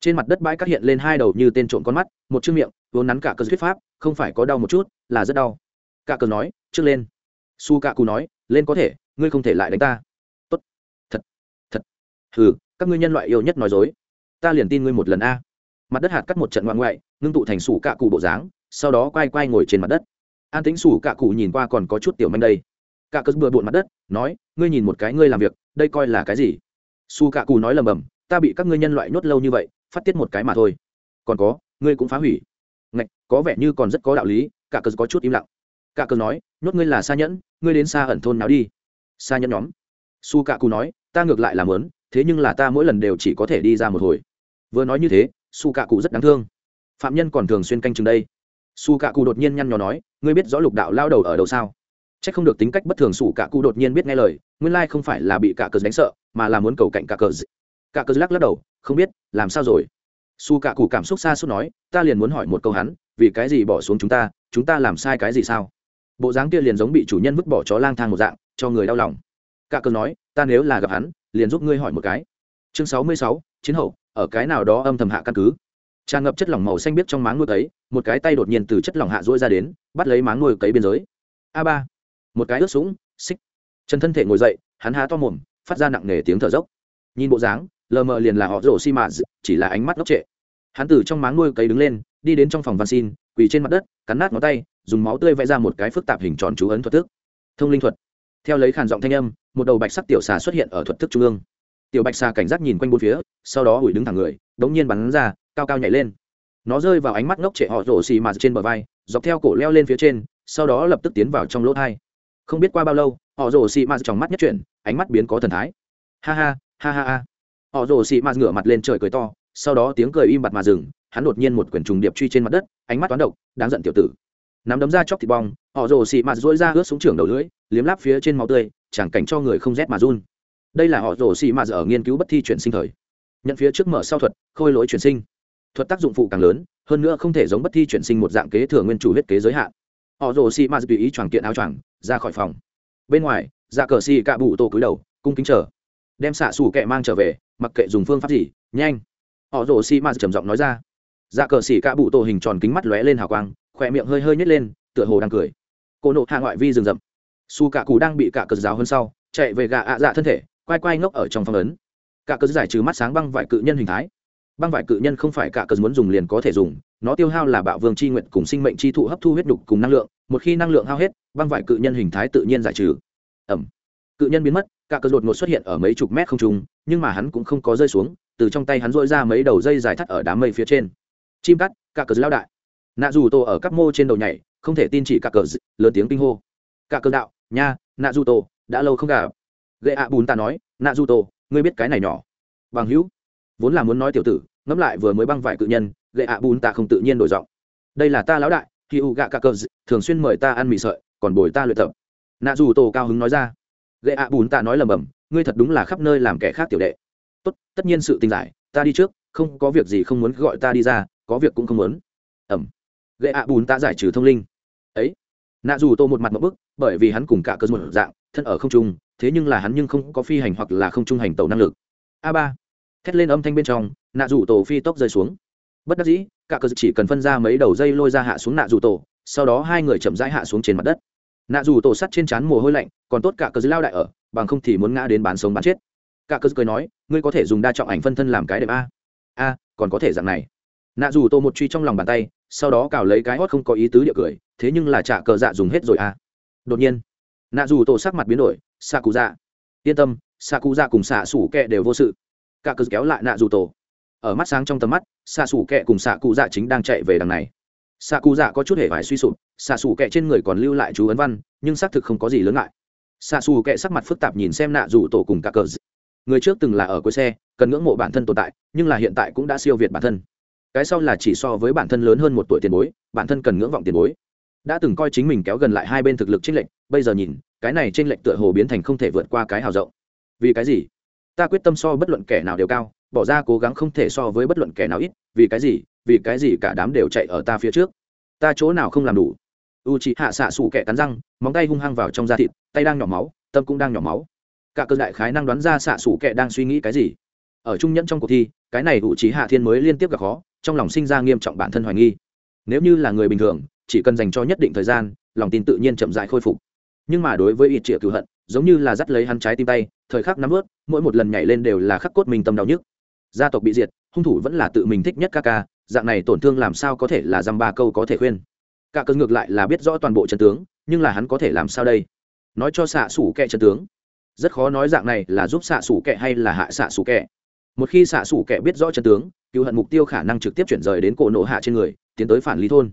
Speaker 1: Trên mặt đất bãi cắt hiện lên hai đầu như tên trộm con mắt, một chiếc miệng, vốn nắn cả cờ thuyết pháp, không phải có đau một chút, là rất đau. Cả cờ nói, trước lên. Su cạ cù nói, lên có thể, ngươi không thể lại đánh ta. Tốt. Thật. Thật. Hừ, các ngươi nhân loại yêu nhất nói dối. Ta liền tin ngươi một lần a. Mặt đất hạt cắt một trận ngoan ngoại, ngưng tụ thành sủ cạ cụ bộ dáng, sau đó quay quay ngồi trên mặt đất. An tính sủ cạ cụ nhìn qua còn có chút tiểu manh đây. Cạ cớ bừa bộn mặt đất, nói, ngươi nhìn một cái ngươi làm việc, đây coi là cái gì? Su cạ cụ nói lầm bầm ta bị các ngươi nhân loại nhốt lâu như vậy, phát tiết một cái mà thôi. Còn có, ngươi cũng phá hủy. Ngạch, có vẻ như còn rất có đạo lý, cả cờ có chút im lặng. Cả cờ nói, nhốt ngươi là xa nhẫn, ngươi đến xa ẩn thôn nào đi? Xa nhẫn nhóm. Su cạ cù nói, ta ngược lại làm lớn, thế nhưng là ta mỗi lần đều chỉ có thể đi ra một hồi. Vừa nói như thế, su cạ cụ rất đáng thương. Phạm nhân còn thường xuyên canh chừng đây. Su cạ cụ đột nhiên nhăn nhò nói, ngươi biết rõ lục đạo lao đầu ở đâu sao? C h ắ c không được tính cách bất thường su cạ cụ đột nhiên biết nghe lời, nguyên lai không phải là bị cả cờ đánh sợ, mà là muốn cầu cạnh cả cờ cả cơ lắc lắc đầu, không biết, làm sao rồi? Su cạ cụ cảm xúc xa suốt nói, ta liền muốn hỏi một câu hắn, vì cái gì bỏ xuống chúng ta chúng ta làm sai cái gì sao? Bộ dáng kia liền giống bị chủ nhân vứt bỏ chó lang thang một dạng, cho người đau lòng. Cả cơ nói, ta nếu là gặp hắn, liền giúp ngươi hỏi một cái. Chương sáu mươi sáu, chiến hậu, ở cái nào đó âm thầm hạ căn cứ. Tràn ngập chất lỏng màu xanh biếc trong máng nuôi cấy, một cái tay đột nhiên từ chất lỏng hạ duỗi ra đến, bắt lấy máng nuôi cấy biên giới a ba. Một cái ướt sũng, xích. Chân thân thể ngồi dậy, hắn há to mồm, phát ra nặng nề tiếng thở dốc. Nhìn bộ dáng lờ mờ liền là họ rổ xi mạ chỉ là ánh mắt ngốc trệ. Hắn từ trong máng nuôi cấy đứng lên, đi đến trong phòng văn xin, quỳ trên mặt đất, cắn nát ngón tay, dùng máu tươi vẽ ra một cái phức tạp hình tròn chú ấn thuật thức. Thông linh thuật. Theo lấy khàn giọng thanh âm, một đầu bạch sắc tiểu xà xuất hiện ở thuật thức trung ương. Tiểu bạch xà cảnh giác nhìn quanh bốn phía, sau đó ủi đứng thẳng người, đống nhiên bắn ra, cao cao nhảy lên. Nó rơi vào ánh mắt ngốc trệ họ rổ xì mà trên bờ vai, dọc theo cổ leo lên phía trên, sau đó lập tức tiến vào trong lỗ thai. Không biết qua bao lâu, họ rổ xì mà trong mắt nhất chuyển, ánh mắt biến có thần thái. Ha ha ha ha ha họ rồ xì mạt ngửa mặt lên trời cười to, sau đó tiếng cười im bặt mà dừng, hắn đột nhiên một quyển trùng điệp truy trên mặt đất, ánh mắt toán độc, đáng giận tiểu tử. Nắm đấm ra chóc thịt bong, họ rồ xị mạt dỗi ra ướt xuống trưởng đầu lưỡi, liếm láp phía trên máu tươi, chẳng cảnh cho người không rét mà run. Đây là họ rồ xị mạt ở nghiên cứu bất thi chuyển sinh thời. Nhận phía trước mở sau thuật, khôi lỗi chuyển sinh. Thuật tác dụng phụ càng lớn, hơn nữa không thể giống bất thi chuyển sinh một dạng kế thừa nguyên chủ huyết kế giới hạn. Họ rồ xị mạt tùy ý choàng kiện áo choàng, ra khỏi phòng. Bên ngoài ra cờ xì cạ bụ tô cúi đầu, cung kính chờ. Đem xạ xù kẹ mang trở về mặc kệ dùng phương pháp gì, nhanh. Họ rồ xi mạt trầm giọng nói ra. Dạ cờ xỉ cạ bụ tô hình tròn kính mắt lóe lên hào quang, khỏe miệng hơi hơi nhét lên, tựa hồ đang cười. Cô nộ hạ ngoại vi rừng rậm. Su cạ cù đang bị cả cờ giáo hơn sau, chạy về gà ạ dạ thân thể, quay quay ngốc ở trong phong ấn. Cả cờ giải trừ mắt sáng băng vải cự nhân hình thái. Băng vải cự nhân không phải cả cờ muốn dùng liền có thể dùng, nó tiêu hao là bạo vương c h i nguyện cùng sinh mệnh c h i thụ hấp thu huyết đục cùng năng lượng, một khi năng lượng hao hết, băng vải cự nhân hình thái tự nhiên giải trừ. Ẩm. Cự nhân biến mất cả cờ đột ngột xuất hiện ở mấy chục mét không trung, nhưng mà hắn cũng không có rơi xuống, từ trong tay hắn dội ra mấy đầu dây dài thắt ở đám mây phía trên. Chim cắt, cả cờ lao đại. Nạ dù tô ở các mô trên đầu nhảy, không thể tin chỉ cả cờ lớn tiếng kinh hô. Cả cờ đạo, nha, nạ dù tô, đã lâu không gặp. Gậy ạ bùn ta nói, nạ dù tô, ngươi biết cái này nhỏ. Bằng hữu, vốn là muốn nói tiểu tử, ngẫm lại vừa mới băng vải cự nhân gậy ạ bùn ta không tự nhiên đổi giọng. Đây là ta lão đại khi u gạ cả cờ thường xuyên mời ta ăn mì sợi, còn bồi ta luyện tập. Nạ dù tô cao hứng nói ra gậy ạ bùn ta nói lầm bầm, ngươi thật đúng là khắp nơi làm kẻ khác tiểu đệ. Tốt, tất nhiên sự tình giải, ta đi trước, không có việc gì không muốn gọi ta đi ra, có việc cũng không muốn. Ẩm. Gậy ạ bùn ta giải trừ thông linh. Ấy. Nạ dù tô một mặt một bức, bởi vì hắn cùng cả cơ một dạng, thân ở không trung, thế nhưng là hắn nhưng không có phi hành hoặc là không trung hành tàu năng lực. A ba. Thét lên âm thanh bên trong, nạ dù tổ phi tốc rơi xuống. Bất đắc dĩ, cả cơ chỉ cần phân ra mấy đầu dây lôi ra hạ xuống nạ dù tổ sau đó hai người chậm rãi hạ xuống trên mặt đất nạ dù tổ sắt trên trán mồ hôi lạnh, còn tốt cả cơ lao đại ở, bằng không thì muốn ngã đến bán sống bán chết. Cả cơ cười nói, ngươi có thể dùng đa trọng ảnh phân thân làm cái đẹp a. A, còn có thể dạng này. Nạ dù tô một truy trong lòng bàn tay, sau đó cào lấy cái hót không có ý tứ địa cười, thế nhưng là trả cờ dạ dùng hết rồi a. đột nhiên, nạ dù tổ sắc mặt biến đổi, xạ cụ dạ. Yên tâm, xạ cụ dạ cùng xạ sủ kẹ đều vô sự. Cả cờ kéo lại nạ dù tổ. Ở mắt sáng trong tầm mắt, xạ sủ kẹ cùng xạ cụ dạ chính đang chạy về đằng này. Xạ cụ dạ có chút hề vải suy sụp xạ xù kẹ trên người còn lưu lại chú ấn văn, nhưng xác thực không có gì lớn ngại. Xạ xù kẹ sắc mặt phức tạp nhìn xem nạ dù tổ cùng cả cờ người trước từng là ở cuối xe, cần ngưỡng mộ bản thân tồn tại, nhưng là hiện tại cũng đã siêu việt bản thân. Cái sau là chỉ so với bản thân lớn hơn một tuổi tiền bối, bản thân cần ngưỡng vọng tiền bối. Đã từng coi chính mình kéo gần lại hai bên thực lực tranh lệch, bây giờ nhìn, cái này tranh lệch tựa hồ biến thành không thể vượt qua cái hào rộng. Vì cái gì? Ta quyết tâm so bất luận kẻ nào đều cao, bỏ ra cố gắng không thể so với bất luận kẻ nào ít, vì cái gì? Vì cái gì cả đám đều chạy ở ta phía trước? Ta chỗ nào không làm đủ? U chị hạ xạ xù kẻ cắn răng, móng tay hung hăng vào trong da thịt, tay đang nhỏ máu, tâm cũng đang nhỏ máu. Cả cơ đại khái năng đoán ra xạ xù kẻ đang suy nghĩ cái gì. Ở trung nhẫn trong cuộc thi, cái này u chị hạ thiên mới liên tiếp gặp khó, trong lòng sinh ra nghiêm trọng bản thân hoài nghi. Nếu như là người bình thường, chỉ cần dành cho nhất định thời gian, lòng tin tự nhiên chậm dại khôi phục. Nhưng mà đối với ít triệu cựu hận, giống như là dắt lấy hắn trái tim tay, thời khắc nắm ướt mỗi một lần nhảy lên đều là khắc cốt mình tâm đau nhức. Gia tộc bị diệt, hung thủ vẫn là tự mình thích nhất ca ca, dạng này tổn thương làm sao có thể là dăm ba câu có thể khuyên cả cơn ngược lại là biết rõ toàn bộ trận tướng, nhưng là hắn có thể làm sao đây? Nói cho xạ xủ kệ trận tướng. Rất khó nói dạng này là giúp xạ xủ kệ hay là hạ xạ xủ kệ một khi xạ xủ kệ biết rõ trận tướng cựu hận mục tiêu khả năng trực tiếp chuyển rời đến cổ nổ hạ trên người, tiến tới phản lý thôn.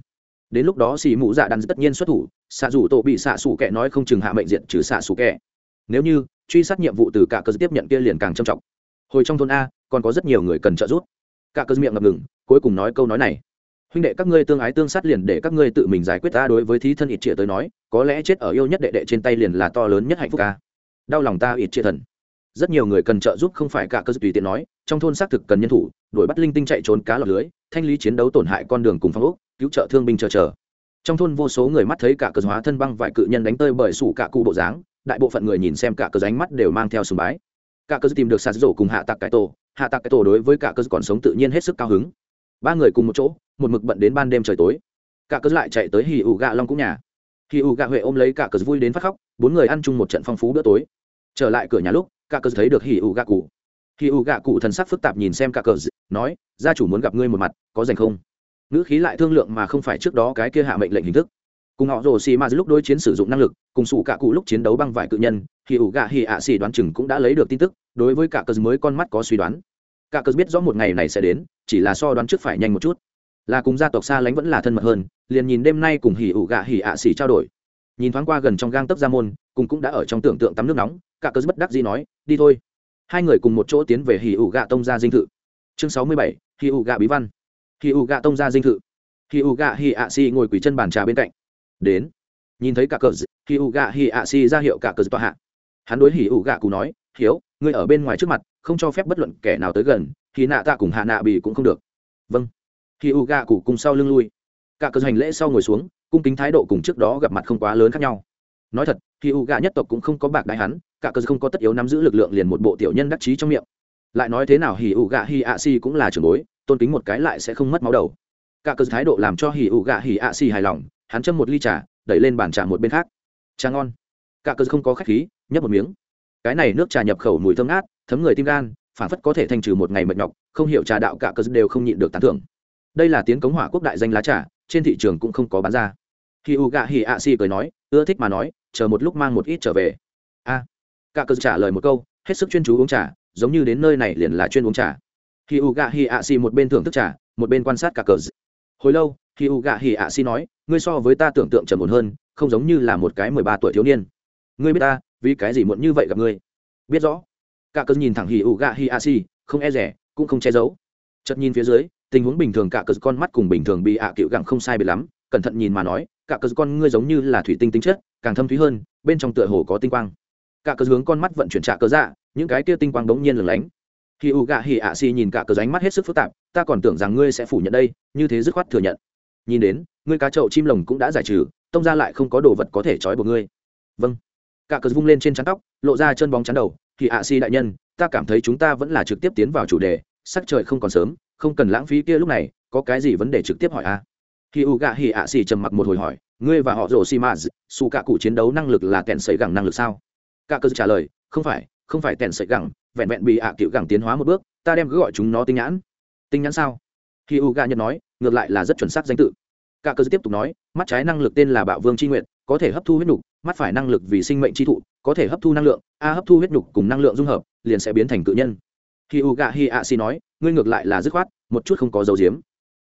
Speaker 1: Đến lúc đó xì mụ dạ đắn tất nhiên xuất thủ, xạ rủ tổ bị xạ xủ kẹ nói không chừng hạ mệnh diện trừ xạ xủ kẹ nếu như, truy sát nhiệm vụ từ cả cơ tiếp nhận kia liền càng trầm trọng. Hồi trong thôn a, còn có rất nhiều người cần trợ giúp. Cả cơ miệng ngập ngừng, cuối cùng nói câu nói này huynh đệ các ngươi tương ái tương sát liền để các ngươi tự mình giải quyết ta đối với thí thân ít trịa tới nói, có lẽ chết ở yêu nhất đệ đệ trên tay liền là to lớn nhất hạnh phúc ca. Đau lòng ta ít trịa thần. Rất nhiều người cần trợ giúp không phải cả cơ tùy tiện nói, trong thôn xác thực cần nhân thủ, đuổi bắt linh tinh chạy trốn cá lọt lưới, thanh lý chiến đấu tổn hại con đường cùng phong ốc, cứu trợ thương binh chờ chờ. Trong thôn vô số người mắt thấy cả cơ hóa thân băng vài cự nhân đánh tơi bởi sủ cả cụ bộ dáng, đại bộ phận người nhìn xem cả cơ ánh mắt đều mang theo sùng bái. Cả cơ tìm được sạt rổ cùng hạ tạc cái tổ, hạ tạc cái tổ đối với cả cơ còn sống tự nhiên hết sức cao hứng. Ba người cùng một chỗ một mực bận đến ban đêm trời tối. Cả cớ lại chạy tới hì ủ gạ long cũng nhà. Hì ủ gạ huệ ôm lấy cả cớ vui đến phát khóc, bốn người ăn chung một trận phong phú bữa tối. Trở lại cửa nhà lúc, cả cớ thấy được hì ủ gạ cụ. Hì ủ gạ cụ thần sắc phức tạp nhìn xem cả cớ, nói, gia chủ muốn gặp ngươi một mặt, có dành không? Ngữ khí lại thương lượng mà không phải trước đó cái kia hạ mệnh lệnh hình thức. Cùng họ rồ xì ma lúc đối chiến sử dụng năng lực, cùng sủ cả cụ lúc chiến đấu băng vải cự nhân hì ủ gạ hì ạ xì đoán chừng cũng đã lấy được tin tức, đối với cả cớ mới con mắt có suy đoán. Cả cớ biết rõ một ngày này sẽ đến, chỉ là so đoán trước phải nhanh một chút là cùng gia tộc xa lánh vẫn là thân mật hơn, liền nhìn đêm nay cùng hỉ ủ gạ hỉ ạ xỉ trao đổi. Nhìn thoáng qua gần trong gang tấc ra môn, cùng cũng đã ở trong tưởng tượng tắm nước nóng, cả cớ bất đắc gì nói, đi thôi. Hai người cùng một chỗ tiến về hỉ ủ gạ tông ra dinh thự. Chương sáu mươi bảy, hỉ ủ gạ bí văn. Hỉ ủ gạ tông ra dinh thự. Hỉ ủ gạ hỉ ạ xỉ ngồi quỳ chân bàn trà bên cạnh. Đến, nhìn thấy cả cờ hỉ ụ gạ hỉ ạ xỉ ra hiệu cả cờ tọa hạ. Hắn đối hỉ ụ gạ cụ nói, hiếu, ngươi ở bên ngoài trước mặt, không cho phép bất luận kẻ nào tới gần thì nạ tạ cùng hạ nạ bị cũng không được. Vâng khi u gạ cụ cùng sau lưng lui, cả cơ hành lễ sau ngồi xuống, cung kính thái độ cùng trước đó gặp mặt không quá lớn khác nhau. Nói thật, khi u gạ nhất tộc cũng không có bạc đại hắn, cả cơ không có tất yếu nắm giữ lực lượng liền một bộ tiểu nhân đắc chí trong miệng. Lại nói thế nào hì u gạ hì ạ si cũng là trưởng bối, tôn kính một cái lại sẽ không mất máu đầu. Cả cơ thái độ làm cho hì u gạ hì ạ si hài lòng, hắn châm một ly trà, đẩy lên bàn trà một bên khác. Trà ngon. Cả cơ không có khách khí, nhấp một miếng. Cái này nước trà nhập khẩu mùi thơm ngát, thấm người tim gan phản phất có thể thanh trừ một ngày mệt nhọc, không hiểu trà đạo cả cơ đều không nhịn được tán thưởng đây là tiến cống hỏa quốc đại danh lá trà, trên thị trường cũng không có bán ra. Khi u gạ hì ạ xì cười nói, ưa thích mà nói, chờ một lúc mang một ít trở về. A. Cả cơ trả lời một câu, hết sức chuyên chú uống trà, giống như đến nơi này liền là chuyên uống trà. Khi u gạ hì ạ xì một bên thưởng thức trà, một bên quan sát cả cờ hồi lâu khi u gạ hì ạ xì nói, ngươi so với ta tưởng tượng trầm ổn hơn, không giống như là một cái mười ba tuổi thiếu niên. Ngươi biết ta, vì cái gì muộn như vậy gặp ngươi? Biết rõ. Cả cơn nhìn thẳng hì ủ gạ hì a si không e rẻ, cũng không che giấu. Chợt nhìn phía dưới tình huống bình thường cả cựu con mắt cùng bình thường bị ạ à cựu gặng không sai biệt lắm, cẩn thận nhìn mà nói, cả cựu con ngươi giống như là thủy tinh tính chất, càng thâm thúy hơn, bên trong tựa hồ có tinh quang. Cả cựu hướng con mắt vận chuyển trả cớ dạ những cái kia tinh quang đống nhiên lửng lánh. Khi u gạ hỉ ạ si nhìn cả cờ ránh mắt hết sức phức tạp, ta còn tưởng rằng ngươi sẽ phủ nhận đây, như thế dứt khoát thừa nhận. Nhìn đến, ngươi cá chậu chim lồng cũng đã giải trừ, tông ra lại không có đồ vật có thể trói buộc ngươi. Vâng. Cả cờ vung lên trên chắn tóc, lộ ra chân bóng chắn đầu. Thì ạ si đại nhân, ta cảm thấy chúng ta vẫn là trực tiếp tiến vào chủ đề, sắc trời không còn sớm không cần lãng phí kia lúc này, có cái gì vấn đề trực tiếp hỏi a khi u gạ hì ạ xì trầm mặc một hồi hỏi, ngươi và họ rồ xì mã su cả cụ chiến đấu năng lực là tèn sấy gẳng năng lực sao? Cả cơ trả lời, không phải không phải tèn sấy gẳng, vẹn vẹn bị ạ à cựu gẳng tiến hóa một bước, ta đem cứ gọi chúng nó tinh nhãn. Tinh nhãn sao? Khi u gạ nhận nói, ngược lại là rất chuẩn xác danh tự. Cả cơ tiếp tục nói, mắt trái năng lực tên là bạo vương tri nguyện có thể hấp thu huyết nhục, mắt phải năng lực vì sinh mệnh chi thụ, có thể hấp thu năng lượng, a hấp thu huyết nhục cùng năng lượng dung hợp, liền sẽ biến thành cự nhân. Khi u gạ hi a si nói ngươi ngược lại là dứt khoát, một chút không có dấu diếm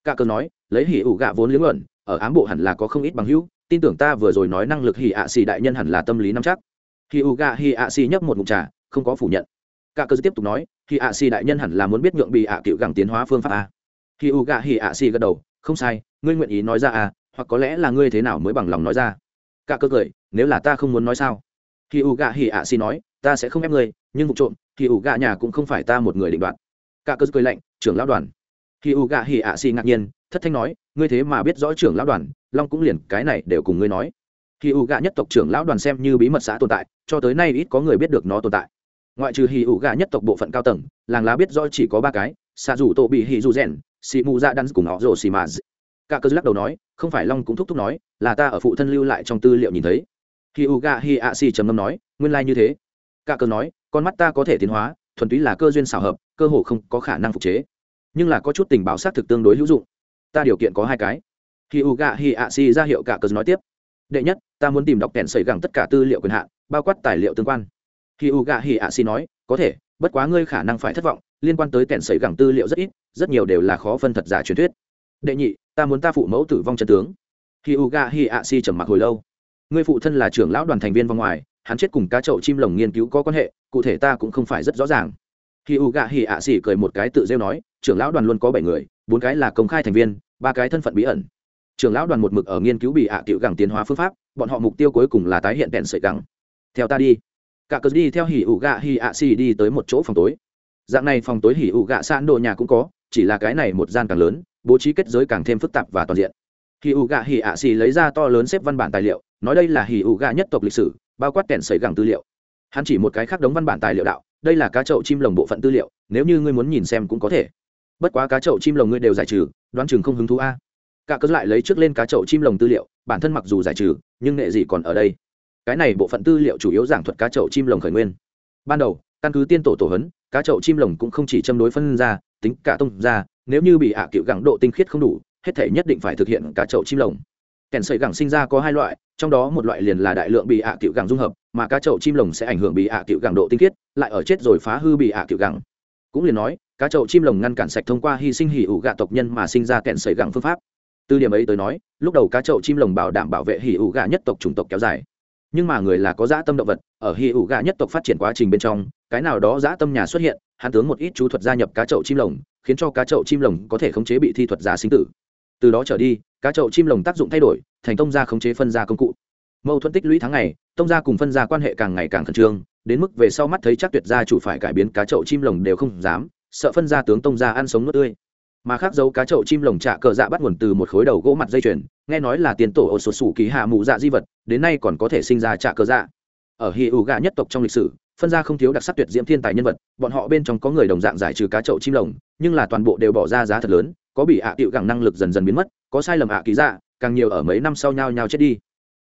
Speaker 1: cả cơ nói, lấy hỉ ủ gạ vốn liếng luận, ở ám bộ hẳn là có không ít bằng hữu, tin tưởng ta vừa rồi nói năng lực hỉ ạ xì đại nhân hẳn là tâm lý nắm chắc. Hỉ u gạ, hỉ a si nhấp một ngụm trà, không có phủ nhận. Cả cơ tiếp tục nói, hỉ ạ xì đại nhân hẳn là muốn biết nhượng bị ạ cựu gẳng tiến hóa phương pháp a. Hỉ u gạ, hỉ a si gật đầu, không sai, ngươi nguyện ý nói ra à hoặc có lẽ là ngươi thế nào mới bằng lòng nói ra. Cả cơ cười, nếu là ta không muốn nói sao? Hỉ u gạ, hỉ ạ xì nói, ta sẽ không ép ngươi, nhưng vụ trộm, hỉ u gạ nhà cũng không phải ta một người định đoạt cả cơ cười lạnh, trưởng lão đoàn. Khi u gạ hỉ ạ xì ngạc nhiên, thất thanh nói, ngươi thế mà biết rõ trưởng lão đoàn, long cũng liền cái này đều cùng ngươi nói. Khi u gạ nhất tộc trưởng lão đoàn xem như bí mật xã tồn tại, cho tới nay ít có người biết được nó tồn tại. Ngoại trừ hì ủ gà nhất tộc bộ phận cao tầng, làng lá biết rõ chỉ có ba cái xạ rủ tổ bị hì dù rèn, xì mù ra đan cùng họ rồ xì mà cả cơ lắc đầu nói, không phải long cũng thúc thúc nói, là ta ở phụ thân lưu lại trong tư liệu nhìn thấy. Khi ủ gà hì ạ xì trầm ngâm nói, nguyên lai như thế. Cả cơ nói, con mắt ta có thể tiến hóa, thuần túy là cơ duyên xảo hợp cơ hồ không có khả năng phục chế. Nhưng là có chút tình báo xác thực tương đối hữu dụng. Ta điều kiện có hai cái. Khi u gạ hi ạ si ra hiệu cả cờ nói tiếp. Đệ nhất, ta muốn tìm đọc kèn xảy gẳng tất cả tư liệu quyền hạn, bao quát tài liệu tương quan. Khi u gạ hi ạ si nói, có thể, bất quá ngươi khả năng phải thất vọng, liên quan tới kèn xảy gẳng tư liệu rất ít, rất nhiều đều là khó phân thật giả truyền thuyết. Đệ nhị, ta muốn ta phụ mẫu tử vong chân tướng. Khi u gạ hi ạ si trầm mặc hồi lâu. Ngươi phụ thân là trưởng lão đoàn thành viên vòng ngoài, hắn chết cùng cá chậu chim lồng nghiên cứu có quan hệ, cụ thể ta cũng không phải rất rõ ràng. Hỉ u gạ hỉ ạ xỉ cười một cái tự rêu nói, trưởng lão đoàn luôn có bảy người, bốn cái là công khai thành viên, ba cái thân phận bí ẩn. Trưởng lão đoàn một mực ở nghiên cứu bị ạ à cựu gẳng tiến hóa phương pháp, bọn họ mục tiêu cuối cùng là tái hiện đèn sợi gẳng. Theo ta đi. Cả cớ đi theo hỉ ủ gạ hỉ ạ xỉ đi tới một chỗ phòng tối. Dạng này phòng tối hỉ ủ gạ san đồ nhà cũng có, chỉ là cái này một gian càng lớn, bố trí kết giới càng thêm phức tạp và toàn diện. Hỉ ủ gạ hỉ ạ xỉ lấy ra to lớn xếp văn bản tài liệu, nói đây là hỉ ủ gạ nhất tộc lịch sử, bao quát kèn sấy gẳng tư liệu. Hắn chỉ một cái khác đống văn bản tài liệu đạo đây là cá chậu chim lồng bộ phận tư liệu, nếu như ngươi muốn nhìn xem cũng có thể. Bất quá cá chậu chim lồng ngươi đều giải trừ, đoán chừng không hứng thú a. Cả cớ lại lấy trước lên cá chậu chim lồng tư liệu, bản thân mặc dù giải trừ, nhưng nghệ gì còn ở đây? Cái này bộ phận tư liệu chủ yếu giảng thuật cá chậu chim lồng khởi nguyên. Ban đầu, căn cứ tiên tổ tổ hấn cá chậu chim lồng cũng không chỉ châm đối phân ra, tính cả tông ra, nếu như bị ạ à cựu gẳng độ tinh khiết không đủ, hết thể nhất định phải thực hiện cá chậu chim lồng kèn sợi gẳng sinh ra có hai loại, trong đó một loại liền là đại lượng bị ạ à cựu gẳng dung hợp, mà cá chậu chim lồng sẽ ảnh hưởng bị ạ à cựu gẳng độ tinh khiết, lại ở chết rồi phá hư bị ạ cựu gẳng. Cũng liền nói, cá chậu chim lồng ngăn cản sạch thông qua hy sinh hỉ ủ gạ tộc nhân mà sinh ra kèn sợi gẳng phương pháp. Từ điểm ấy tới nói, lúc đầu cá chậu chim lồng bảo đảm bảo vệ hỉ ủ gạ nhất tộc chủng tộc kéo dài. Nhưng mà người là có dã tâm động vật, ở hỉ ủ gạ nhất tộc phát triển quá trình bên trong, cái nào đó dã tâm nhà xuất hiện, hắn tướng một ít chú thuật gia nhập cá chậu chim lồng, khiến cho cá chậu chim lồng có thể khống chế bị thi thuật giả sinh tử từ đó trở đi, cá chậu chim lồng tác dụng thay đổi, thành tông gia khống chế phân gia công cụ. Mâu thuẫn tích lũy tháng ngày, tông gia cùng phân gia quan hệ càng ngày càng khẩn trương, đến mức về sau mắt thấy chắc tuyệt gia chủ phải cải biến cá chậu chim lồng đều không dám, sợ phân gia tướng tông gia ăn sống nước tươi. Mà khác dấu cá chậu chim lồng trạ cờ dạ bắt nguồn từ một khối đầu gỗ mặt dây chuyền, nghe nói là tiền tổ ô sột sủ kỳ hạ mụ dạ di vật, đến nay còn có thể sinh ra trạ cờ dạ. Ở hi ủ gà nhất tộc trong lịch sử, phân ra không thiếu đặc sắc tuyệt diễm thiên tài nhân vật, bọn họ bên trong có người đồng dạng giải trừ cá chậu chim lồng, nhưng là toàn bộ đều bỏ ra giá thật lớn có bị ạ à tiệu gẳng năng lực dần dần biến mất, có sai lầm ạ ký dạ càng nhiều ở mấy năm sau nhau nhau chết đi.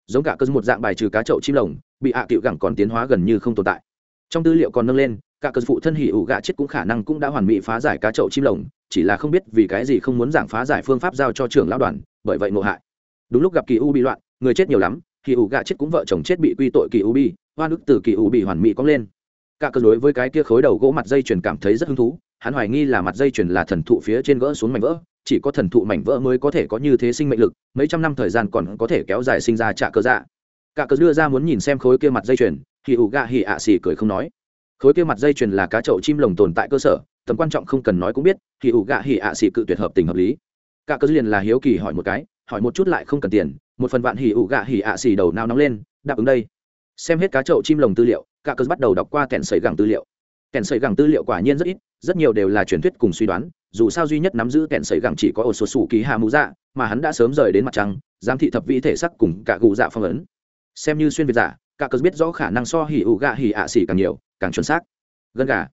Speaker 1: Giống cả cơ một dạng bài trừ cá chậu chim lồng, bị ạ tiệu gẳng còn tiến hóa gần như không tồn tại. Trong tư liệu còn nâng lên, cả cơ phụ thân hỉ ủ gạ chết cũng khả năng cũng đã hoàn mỹ phá giải cá chậu chim lồng, chỉ là không biết vì cái gì không muốn giảng phá giải phương pháp giao cho trưởng lão đoàn, bởi vậy ngộ hại. Đúng lúc gặp kỳ u bị loạn, người chết nhiều lắm kỳ ủ gạ chết cũng vợ chồng chết bị quy tội kỳ u bi, hoa nước từ kỳ u bị hoàn mỹ cong lên. Cả cơ đối với cái kia khối đầu gỗ mặt dây truyền cảm thấy rất hứng thú hắn hoài nghi là mặt dây chuyền là thần thụ phía trên gỡ xuống mảnh vỡ, chỉ có thần thụ mảnh vỡ mới có thể có như thế sinh mệnh lực, mấy trăm năm thời gian còn có thể kéo dài sinh ra trả cơ dạ. Cả cơ đưa ra muốn nhìn xem khối kia mặt dây chuyền hì ủ gạ hì ạ xì cười không nói. Khối kia mặt dây chuyền là cá chậu chim lồng tồn tại cơ sở, tầm quan trọng không cần nói cũng biết hì ủ gạ hì ạ xì cự tuyệt hợp tình hợp lý. Cả cơ liền là hiếu kỳ hỏi một cái, hỏi một chút lại không cần tiền, một phần vạn hì ủ gạ hì ạ xì đầu nao nóng lên, đáp ứng đây. Xem hết cá chậu chim lồng tư liệu, cả cơ bắt đầu đọc qua kẹn sấy gẳng tư liệu. Kẹn sấy gẳng tư liệu quả nhiên rất ít rất nhiều đều là truyền thuyết cùng suy đoán, dù sao duy nhất nắm giữ kẹn sấy gẳng chỉ có ổ số sủ ký hạ mũ dạ mà hắn đã sớm rời đến mặt trăng, giám thị thập vĩ thể sắc cùng cả gù dạ phong ấn. Xem như xuyên việt giả, cả cớ biết rõ khả năng so hỉ ủ gạ hỉ ạ xỉ càng nhiều, càng chuẩn xác. Gần gà.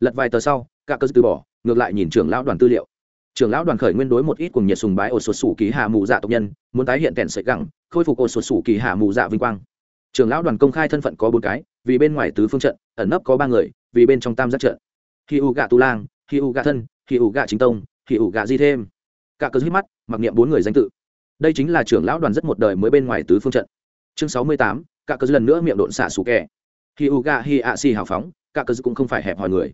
Speaker 1: Lật vài tờ sau, cả cớ từ bỏ, ngược lại nhìn trưởng lão đoàn tư liệu. Trưởng lão đoàn khởi nguyên đối một ít cùng nhiệt sùng bái ổ sột sủ ký hạ mù dạ tộc nhân, muốn tái hiện kẹn sợi gẳng, khôi phục ổ sột sủ kỳ hạ mù dạ vinh quang. Trưởng lão đoàn công khai thân phận có bốn cái, vì bên ngoài tứ phương trận, ẩn nấp có ba người, vì bên trong tam giác trận khi u gạ tu lang, khi u gạ thân, khi u gạ chính tông, khi u gạ di thêm. Cả cơ hít mắt, mặc niệm bốn người danh tự. Đây chính là trưởng lão đoàn rất một đời mới bên ngoài tứ phương trận. Chương sáu mươi tám, cả cơ lần nữa miệng độn xả sủ kẻ. Khi u gạ hi a si hào phóng, cả cơ cũng không phải hẹp hòi người.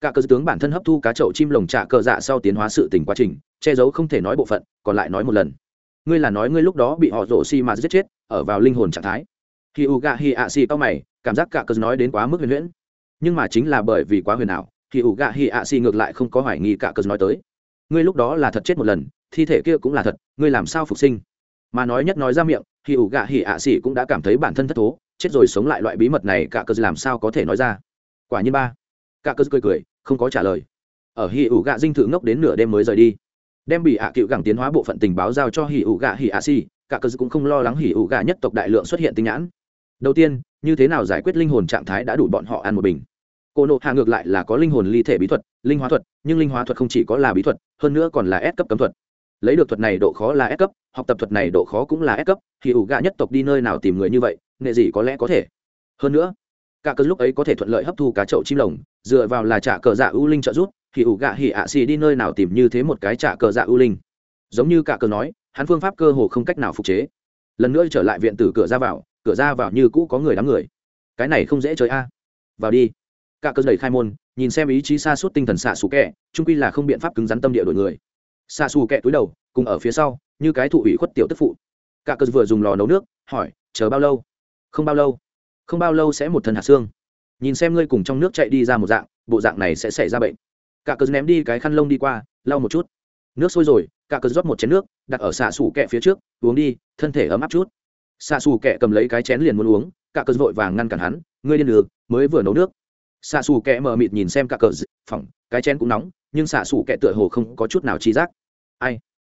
Speaker 1: Cả cơ tướng bản thân hấp thu cá chậu chim lồng trả cờ dạ sau tiến hóa sự tình quá trình, che giấu không thể nói bộ phận, còn lại nói một lần. Ngươi là nói ngươi lúc đó bị họ rổ xi mà giết chết, ở vào linh hồn trạng thái. Khi u gạ hi a si cao mày, cảm giác cả cơ nói đến quá mức huyền huyễn. Nhưng mà chính là bởi vì quá huyền ảo thì ủ gạ hi ạ xì ngược lại không có hoài nghi cả cờ nói tới. Ngươi lúc đó là thật chết một lần, thi thể kia cũng là thật, ngươi làm sao phục sinh? Mà nói nhất nói ra miệng, thì ủ gạ hi ạ xì cũng đã cảm thấy bản thân thất thố, chết rồi sống lại loại bí mật này cả cờ làm sao có thể nói ra. Quả nhiên ba. Cả cờ cười cười, không có trả lời. Ở hi ủ gạ dinh thự ngốc đến nửa đêm mới rời đi. Đem bị ạ cựu gẳng tiến hóa bộ phận tình báo giao cho hi ủ gạ hi ạ xì, cả cờ cũng không lo lắng hi ủ gạ nhất tộc đại lượng xuất hiện tinh nhãn. Đầu tiên, như thế nào giải quyết linh hồn trạng thái đã đủ bọn họ ăn một bình cô nộ hạ ngược lại là có linh hồn ly thể bí thuật, linh hóa thuật, nhưng linh hóa thuật không chỉ có là bí thuật, hơn nữa còn là S cấp cấm thuật. Lấy được thuật này độ khó là S cấp, học tập thuật này độ khó cũng là S cấp, thì ủ gạ nhất tộc đi nơi nào tìm người như vậy, nghệ gì có lẽ có thể. Hơn nữa, cả cơn lúc ấy có thể thuận lợi hấp thu cá chậu chim lồng, dựa vào là trả cờ dạ ưu linh trợ giúp, thì ủ gạ hỉ ạ xì đi nơi nào tìm như thế một cái trả cờ dạ ưu linh. Giống như cả cơn nói, hắn phương pháp cơ hồ không cách nào phục chế. Lần nữa trở lại viện tử cửa ra vào, cửa ra vào như cũ có người đám người. Cái này không dễ chơi a. Vào đi cả cơ đẩy khai môn, nhìn xem ý chí xa suốt tinh thần xạ xù kẹ trung quy là không biện pháp cứng rắn tâm địa đổi người. Xạ xù kẹ túi đầu, cùng ở phía sau, như cái thụ ủy khuất tiểu tức phụ. Cả cơ vừa dùng lò nấu nước, hỏi, chờ bao lâu? Không bao lâu. Không bao lâu sẽ một thân hạt xương. Nhìn xem ngươi cùng trong nước chạy đi ra một dạng, bộ dạng này sẽ xảy ra bệnh. Cả cơn ném đi cái khăn lông đi qua, lau một chút. Nước sôi rồi, cả cơn rót một chén nước, đặt ở xạ xù kẹ phía trước, uống đi, thân thể ấm áp chút. Xạ xù kẹ cầm lấy cái chén liền muốn uống, cả cơn vội vàng ngăn cản hắn, ngươi điên đường mới vừa nấu nước xạ xù kẹ mờ mịt nhìn xem cả cờ phỏng, cái chén cũng nóng, nhưng xạ xù kẹ tựa hồ không có chút nào trí giác. Ai?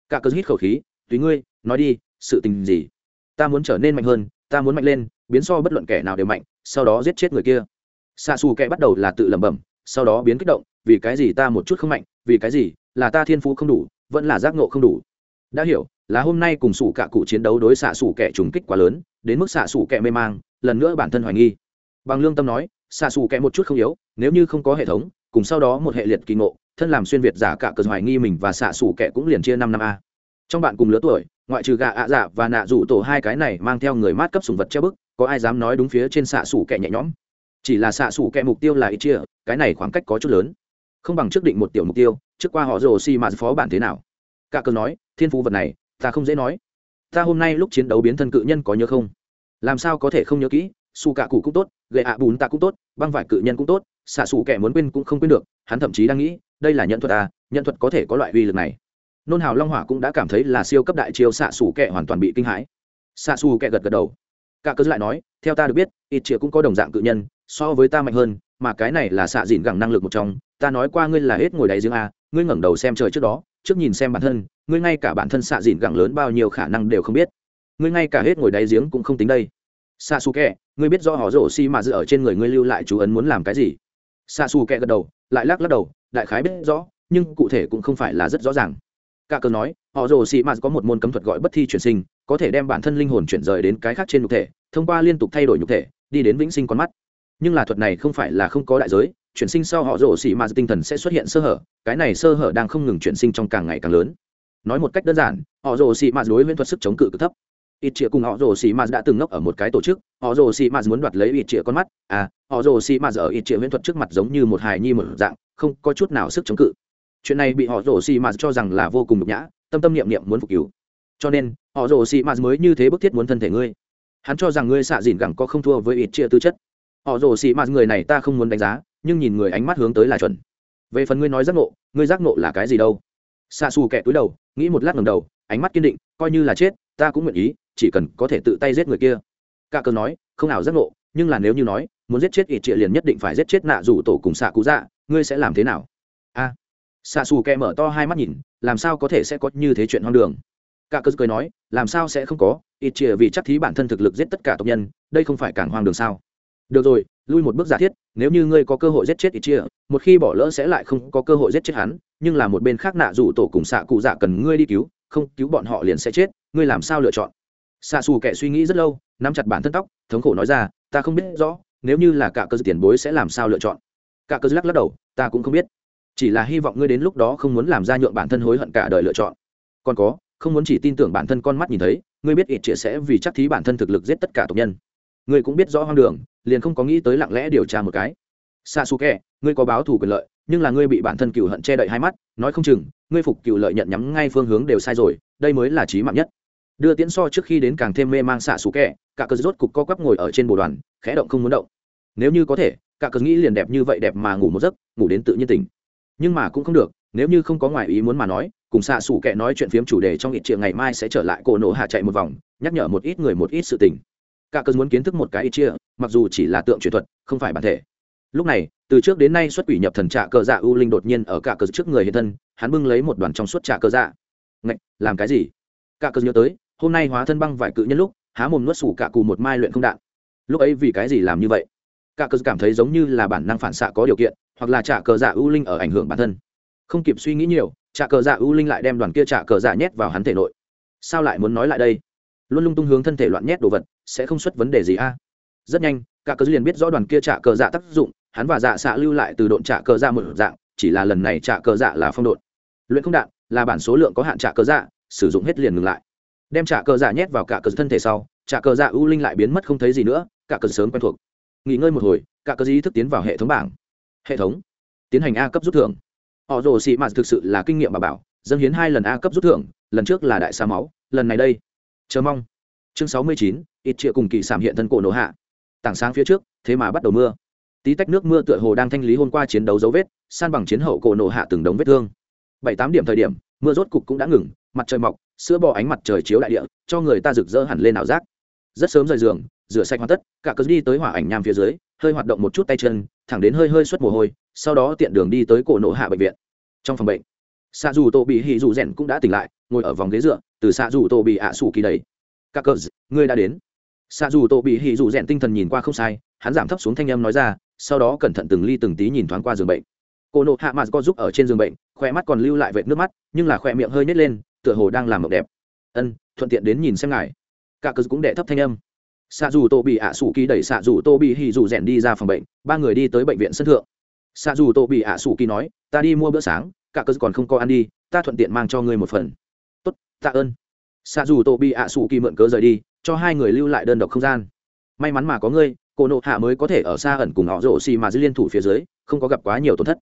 Speaker 1: Cả cờ hít khẩu khí, tùy ngươi, nói đi, sự tình gì? Ta muốn trở nên mạnh hơn, ta muốn mạnh lên, biến so bất luận kẻ nào đều mạnh, sau đó giết chết người kia. Xạ xù kẹ bắt đầu là tự lẩm bẩm, sau đó biến kích động, vì cái gì ta một chút không mạnh, vì cái gì, là ta thiên phú không đủ, vẫn là giác ngộ không đủ. Đã hiểu, là hôm nay cùng sủ cả cụ chiến đấu đối xạ sủ kẻ trùng kích quá lớn, đến mức xạ sủ kẻ mê mang, lần nữa bản thân hoài nghi. Bằng lương tâm nói xạ sủ kẻ một chút không yếu, nếu như không có hệ thống, cùng sau đó một hệ liệt kỳ ngộ, thân làm xuyên việt giả cả cờ hoài nghi mình và xạ sủ kẻ cũng liền chia năm năm a. Trong bạn cùng lứa tuổi, ngoại trừ gà ạ dạ và nạ rủ tổ hai cái này mang theo người mát cấp sùng vật che bức, có ai dám nói đúng phía trên xạ sủ kẻ nhẹ nhõm? Chỉ là xạ sủ kẻ mục tiêu là ít chia, cái này khoảng cách có chút lớn. Không bằng trước định một tiểu mục tiêu, trước qua họ rồ xi mà phó bản thế nào. Cả cờ nói, thiên phú vật này, ta không dễ nói. Ta hôm nay lúc chiến đấu biến thân cự nhân có nhớ không? Làm sao có thể không nhớ kỹ? Su cạ cụ cũng tốt gậy ạ bùn ta cũng tốt, băng vải cự nhân cũng tốt xạ xù kẻ muốn quên cũng không quên được, hắn thậm chí đang nghĩ, đây là nhận thuật à nhận thuật có thể có loại uy lực này. Nôn hào long hỏa cũng đã cảm thấy là siêu cấp đại chiêu xạ xù kẻ hoàn toàn bị kinh hãi. Xạ xù kẻ gật gật đầu. Cả cớ lại nói, theo ta được biết, ít chĩa cũng có đồng dạng cự nhân, so với ta mạnh hơn, mà cái này là xạ dìn gẳng năng lực một trong, ta nói qua ngươi là hết ngồi đáy giếng a ngươi ngẩng đầu xem trời trước đó, trước nhìn xem bản thân, ngươi ngay cả bản thân xạ dìn gẳng lớn bao nhiêu khả năng đều không biết. Ngươi ngay cả hết ngồi đáy giếng cũng không tính đây. Xạ xù kẹ ngươi biết do họ rổ xi mà dự ở trên người ngươi lưu lại chú ấn muốn làm cái gì? Xa xù kẹ gật đầu, lại lắc lắc đầu, đại khái biết rõ, nhưng cụ thể cũng không phải là rất rõ ràng. Cả cờ nói, họ rồ xì m có một môn cấm thuật gọi bất thi chuyển sinh, có thể đem bản thân linh hồn chuyển rời đến cái khác trên nhục thể, thông qua liên tục thay đổi nhục thể, đi đến vĩnh sinh con mắt. Nhưng là thuật này không phải là không có đại giới, chuyển sinh sau họ rồ xì m tinh thần sẽ xuất hiện sơ hở, cái này sơ hở đang không ngừng chuyển sinh trong càng ngày càng lớn. Nói một cách đơn giản, họ rồ xì m đối với thuật sức chống cự cực thấp ít chĩa cùng họ rồ xì m đã từng ngốc ở một cái tổ chức. Họ rồ xì m muốn đoạt lấy ít chĩa con mắt. À họ rồ xì m ở ít chĩa huyễn thuật trước mặt giống như một hài nhi một dạng, không có chút nào sức chống cự. Chuyện này bị họ rồ xì m cho rằng là vô cùng nhục nhã, tâm tâm niệm niệm muốn phục cứu. Cho nên họ rồ xì m mới như thế bức thiết muốn thân thể ngươi. Hắn cho rằng ngươi xạ dìn gẳng có không thua với ít chĩa tư chất. Họ rồ xì m người này ta không muốn đánh giá, nhưng nhìn người ánh mắt hướng tới là chuẩn. Về phần ngươi nói giác ngộ, ngươi giác ngộ là cái gì đâu? Xạ xù kẹ túi đầu, nghĩ một lát ngầm đầu, ánh mắt kiên định, coi như là chết, ta cũng nguyện ý chỉ cần có thể tự tay giết người kia. Cả cờ nói không nào giác ngộ nhưng là nếu như nói muốn giết chết ít trịa liền nhất định phải giết chết nạ rủ tổ cùng xạ cú dạ ngươi sẽ làm thế nào? A. À, xạ xù kẹ mở to hai mắt nhìn làm sao có thể sẽ có như thế chuyện hoang đường? Cả cờ cười nói làm sao sẽ không có ít trịa vì chắc thí bản thân thực lực giết tất cả tộc nhân đây không phải càng hoang đường sao? Được rồi lui một bước giả thiết nếu như ngươi có cơ hội giết chết ít chia một khi bỏ lỡ sẽ lại không có cơ hội giết chết hắn nhưng là một bên khác nạ rủ tổ cùng xạ cụ dạ cần ngươi đi cứu không cứu bọn họ liền sẽ chết ngươi làm sao lựa chọn? Xạ xù kệ suy nghĩ rất lâu, nắm chặt bản thân tóc, thống khổ nói ra, ta không biết rõ, nếu như là cả cơ tiền bối sẽ làm sao lựa chọn. Cả cơ lắc lắc đầu, ta cũng không biết. Chỉ là hy vọng ngươi đến lúc đó không muốn làm ra nhượng bản thân hối hận cả đời lựa chọn. Còn có, không muốn chỉ tin tưởng bản thân con mắt nhìn thấy, ngươi biết ít chia sẽ vì chắc thí bản thân thực lực giết tất cả tộc nhân. Ngươi cũng biết rõ hoang đường, liền không có nghĩ tới lặng lẽ điều tra một cái. Xa xù kẹ ngươi có báo thù quyền lợi, nhưng là ngươi bị bản thân cựu hận che đậy hai mắt, nói không chừng, ngươi phục cựu lợi nhận nhắm ngay phương hướng đều sai rồi, đây mới là trí mạng nhất đưa tiễn so trước khi đến càng thêm mê mang xạ xù kẹ, cả cờ rốt cục co quắp ngồi ở trên bồ đoàn, khẽ động không muốn động. Nếu như có thể, cả cờ nghĩ liền đẹp như vậy đẹp mà ngủ một giấc, ngủ đến tự nhiên tỉnh. Nhưng mà cũng không được, nếu như không có ngoại ý muốn mà nói, cùng xạ xù kẹ nói chuyện phiếm chủ đề trong ít chia ngày mai sẽ trở lại cổ nổ hạ chạy một vòng, nhắc nhở một ít người một ít sự tình. Cả cờ muốn kiến thức một cái ít chia mặc dù chỉ là tượng truyền thuật, không phải bản thể. Lúc này, từ trước đến nay xuất quỷ nhập thần trạ cờ dạ u linh đột nhiên ở cả cờ trước người hiện thân, hắn bưng lấy một đoàn trong suốt trạ cờ dạ. Ngạch, làm cái gì? Cả cờ nhớ tới hôm nay hóa thân băng vải cự nhân lúc, há mồm nuốt sủ cả cù một mai luyện không đạn. Lúc ấy vì cái gì làm như vậy? Cả cờ cảm thấy giống như là bản năng phản xạ có điều kiện, hoặc là trả cờ dạ ưu linh ở ảnh hưởng bản thân. Không kịp suy nghĩ nhiều, trả cờ dạ ưu linh lại đem đoàn kia trả cờ dạ nhét vào hắn thể nội. Sao lại muốn nói lại đây? Luôn lung tung hướng thân thể loạn nhét đồ vật, sẽ không xuất vấn đề gì a? Rất nhanh, cả cờ liền biết rõ đoàn kia trả cờ dạ tác dụng, hắn và dạ xạ lưu lại từ độn trả cờ dạ một dạng, chỉ là lần này trả cờ dạ là phong độn. Luyện không đạn là bản số lượng có hạn trả cờ dạ sử dụng hết liền ngừng lại đem trả cờ dạ nhét vào cả cờ thân thể sau trả cờ dạ ưu linh lại biến mất không thấy gì nữa, cả cờ sớm quen thuộc. Nghỉ ngơi một hồi, cả cờ ý thức tiến vào hệ thống bảng. Hệ thống. Tiến hành a cấp rút thưởng. Họ rồ xị mạt thực sự là kinh nghiệm bà bảo, dâng hiến hai lần a cấp rút thưởng, lần trước là đại xa máu, lần này đây. Chờ mong. Chương sáu mươi chín, ít triệu cùng kỳ sảm hiện thân cổ nổ hạ. Tảng sáng phía trước, thế mà bắt đầu mưa. Tí tách nước mưa tựa hồ đang thanh lý hôm qua chiến đấu dấu vết, san bằng chiến hậu cổ nổ hạ từng đống vết thương. Bảy tám điểm thời điểm, mưa rốt cục cũng đã ngừng, mặt trời mọc sữa bò ánh mặt trời chiếu đại địa, cho người ta rực rỡ hẳn lên ảo giác. Rất sớm rời giường, rửa sạch hoàn tất, cả cớ đi tới hỏa ảnh nham phía dưới, hơi hoạt động một chút tay chân, thẳng đến hơi hơi xuất mồ hôi, sau đó tiện đường đi tới cổ nổ hạ bệnh viện. Trong phòng bệnh xạ dù tô bị hì dù rèn cũng đã tỉnh lại, ngồi ở vòng ghế dựa, từ xạ dù tô bị ạ sủ kỳ đầy các cớ ngươi đã đến. Xạ dù tô bị hì dù rèn tinh thần nhìn qua không sai, hắn giảm thấp xuống thanh âm nói ra, sau đó cẩn thận từng ly từng tí nhìn thoáng qua giường bệnh. Cô nộ hạ mạt có giúp ở trên giường bệnh khoe mắt còn lưu lại vệt nước mắt, nhưng là khoe miệng hơi nhét lên tựa hồ đang làm mộng đẹp. Ân, thuận tiện đến nhìn xem ngài. Cả cớ cũng đệ thấp thanh âm. Xạ dù tô bị ạ sủ kỳ đẩy xạ dù tô bị hì dù rèn đi ra phòng bệnh, ba người đi tới bệnh viện sân thượng. Xạ dù tô bị ạ sủ kỳ nói, ta đi mua bữa sáng, cả cớ còn không có ăn đi, ta thuận tiện mang cho ngươi một phần. Tốt, tạ ơn. Xạ dù tô bị ạ sủ kỳ mượn cớ rời đi, cho hai người lưu lại đơn độc không gian. May mắn mà có ngươi, cô nộ hạ mới có thể ở xa ẩn cùng họ rổ xì mà giữ liên thủ phía dưới, không có gặp quá nhiều tổn thất.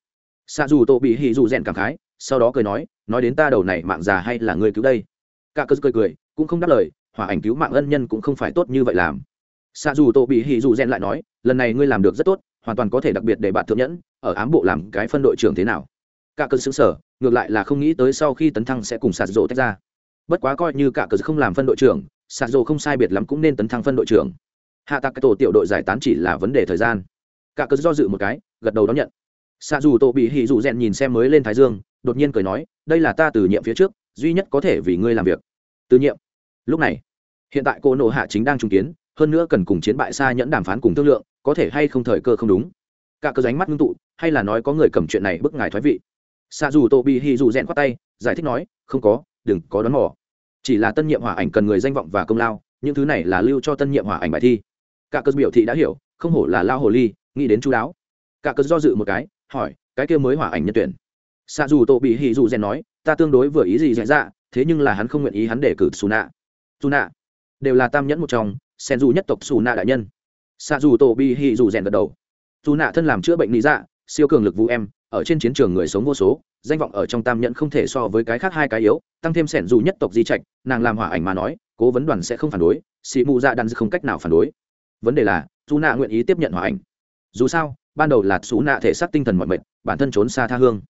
Speaker 1: Xạ dù tô bị hì dù rèn cảm khái sau đó cười nói nói đến ta đầu này mạng già hay là ngươi cứu đây. Cả cơ cười cười, cũng không đáp lời, hỏa ảnh cứu mạng ân nhân cũng không phải tốt như vậy làm. Xa dù tô bị hì dù rèn lại nói, lần này ngươi làm được rất tốt, hoàn toàn có thể đặc biệt để bạn thượng nhẫn, ở ám bộ làm cái phân đội trưởng thế nào. Cả cơ xứng sở ngược lại là không nghĩ tới sau khi tấn thăng sẽ cùng sạt rộ tách ra. Bất quá coi như cả cơ không làm phân đội trưởng sạt dù không sai biệt lắm cũng nên tấn thăng phân đội trưởng. Hạ tạc cái tổ tiểu đội giải tán chỉ là vấn đề thời gian. Cả cơ do dự một cái, gật đầu đón nhận. Xạ dù tổ bị hỉ dù rèn nhìn xem mới lên thái dương đột nhiên cười nói, đây là ta từ nhiệm phía trước, duy nhất có thể vì ngươi làm việc. Từ nhiệm? Lúc này, hiện tại cô nộ hạ chính đang trung kiến, hơn nữa cần cùng chiến bại xa nhẫn đàm phán cùng thương lượng, có thể hay không thời cơ không đúng. Cả cơ ránh mắt ngưng tụ, hay là nói có người cầm chuyện này bức ngài thoái vị? Xa dù Tô bị hì dù rèn khoát tay, giải thích nói, không có, đừng có đón mò. Chỉ là tân nhiệm hỏa ảnh cần người danh vọng và công lao, những thứ này là lưu cho tân nhiệm hỏa ảnh bài thi. Cả cơ biểu thị đã hiểu, không hổ là lao hồ ly, nghĩ đến chú đáo. Cả cơ do dự một cái, hỏi, cái kia mới hỏa ảnh nhân tuyển? Xạ dù tổ bị hì dù rèn nói ta tương đối vừa ý gì dạy dạ, thế nhưng là hắn không nguyện ý hắn để cử xù nạ xù nạ đều là tam nhẫn một trong sen dù nhất tộc xù nạ đại nhân. Xạ dù tổ bị hì dù rèn gật đầu. Dù nạ thân làm chữa bệnh lý dạ siêu cường lực vũ em ở trên chiến trường người sống vô số danh vọng ở trong tam nhẫn không thể so với cái khác hai cái yếu tăng thêm sẻn dù nhất tộc di trạch nàng làm hỏa ảnh mà nói cố vấn đoàn sẽ không phản đối sĩ mù dạ đan không cách nào phản đối. Vấn đề là dù nạ nguyện ý tiếp nhận hỏa ảnh. Dù sao ban đầu là xú nạ thể xác tinh thần mọi mệt bản thân trốn xa tha hương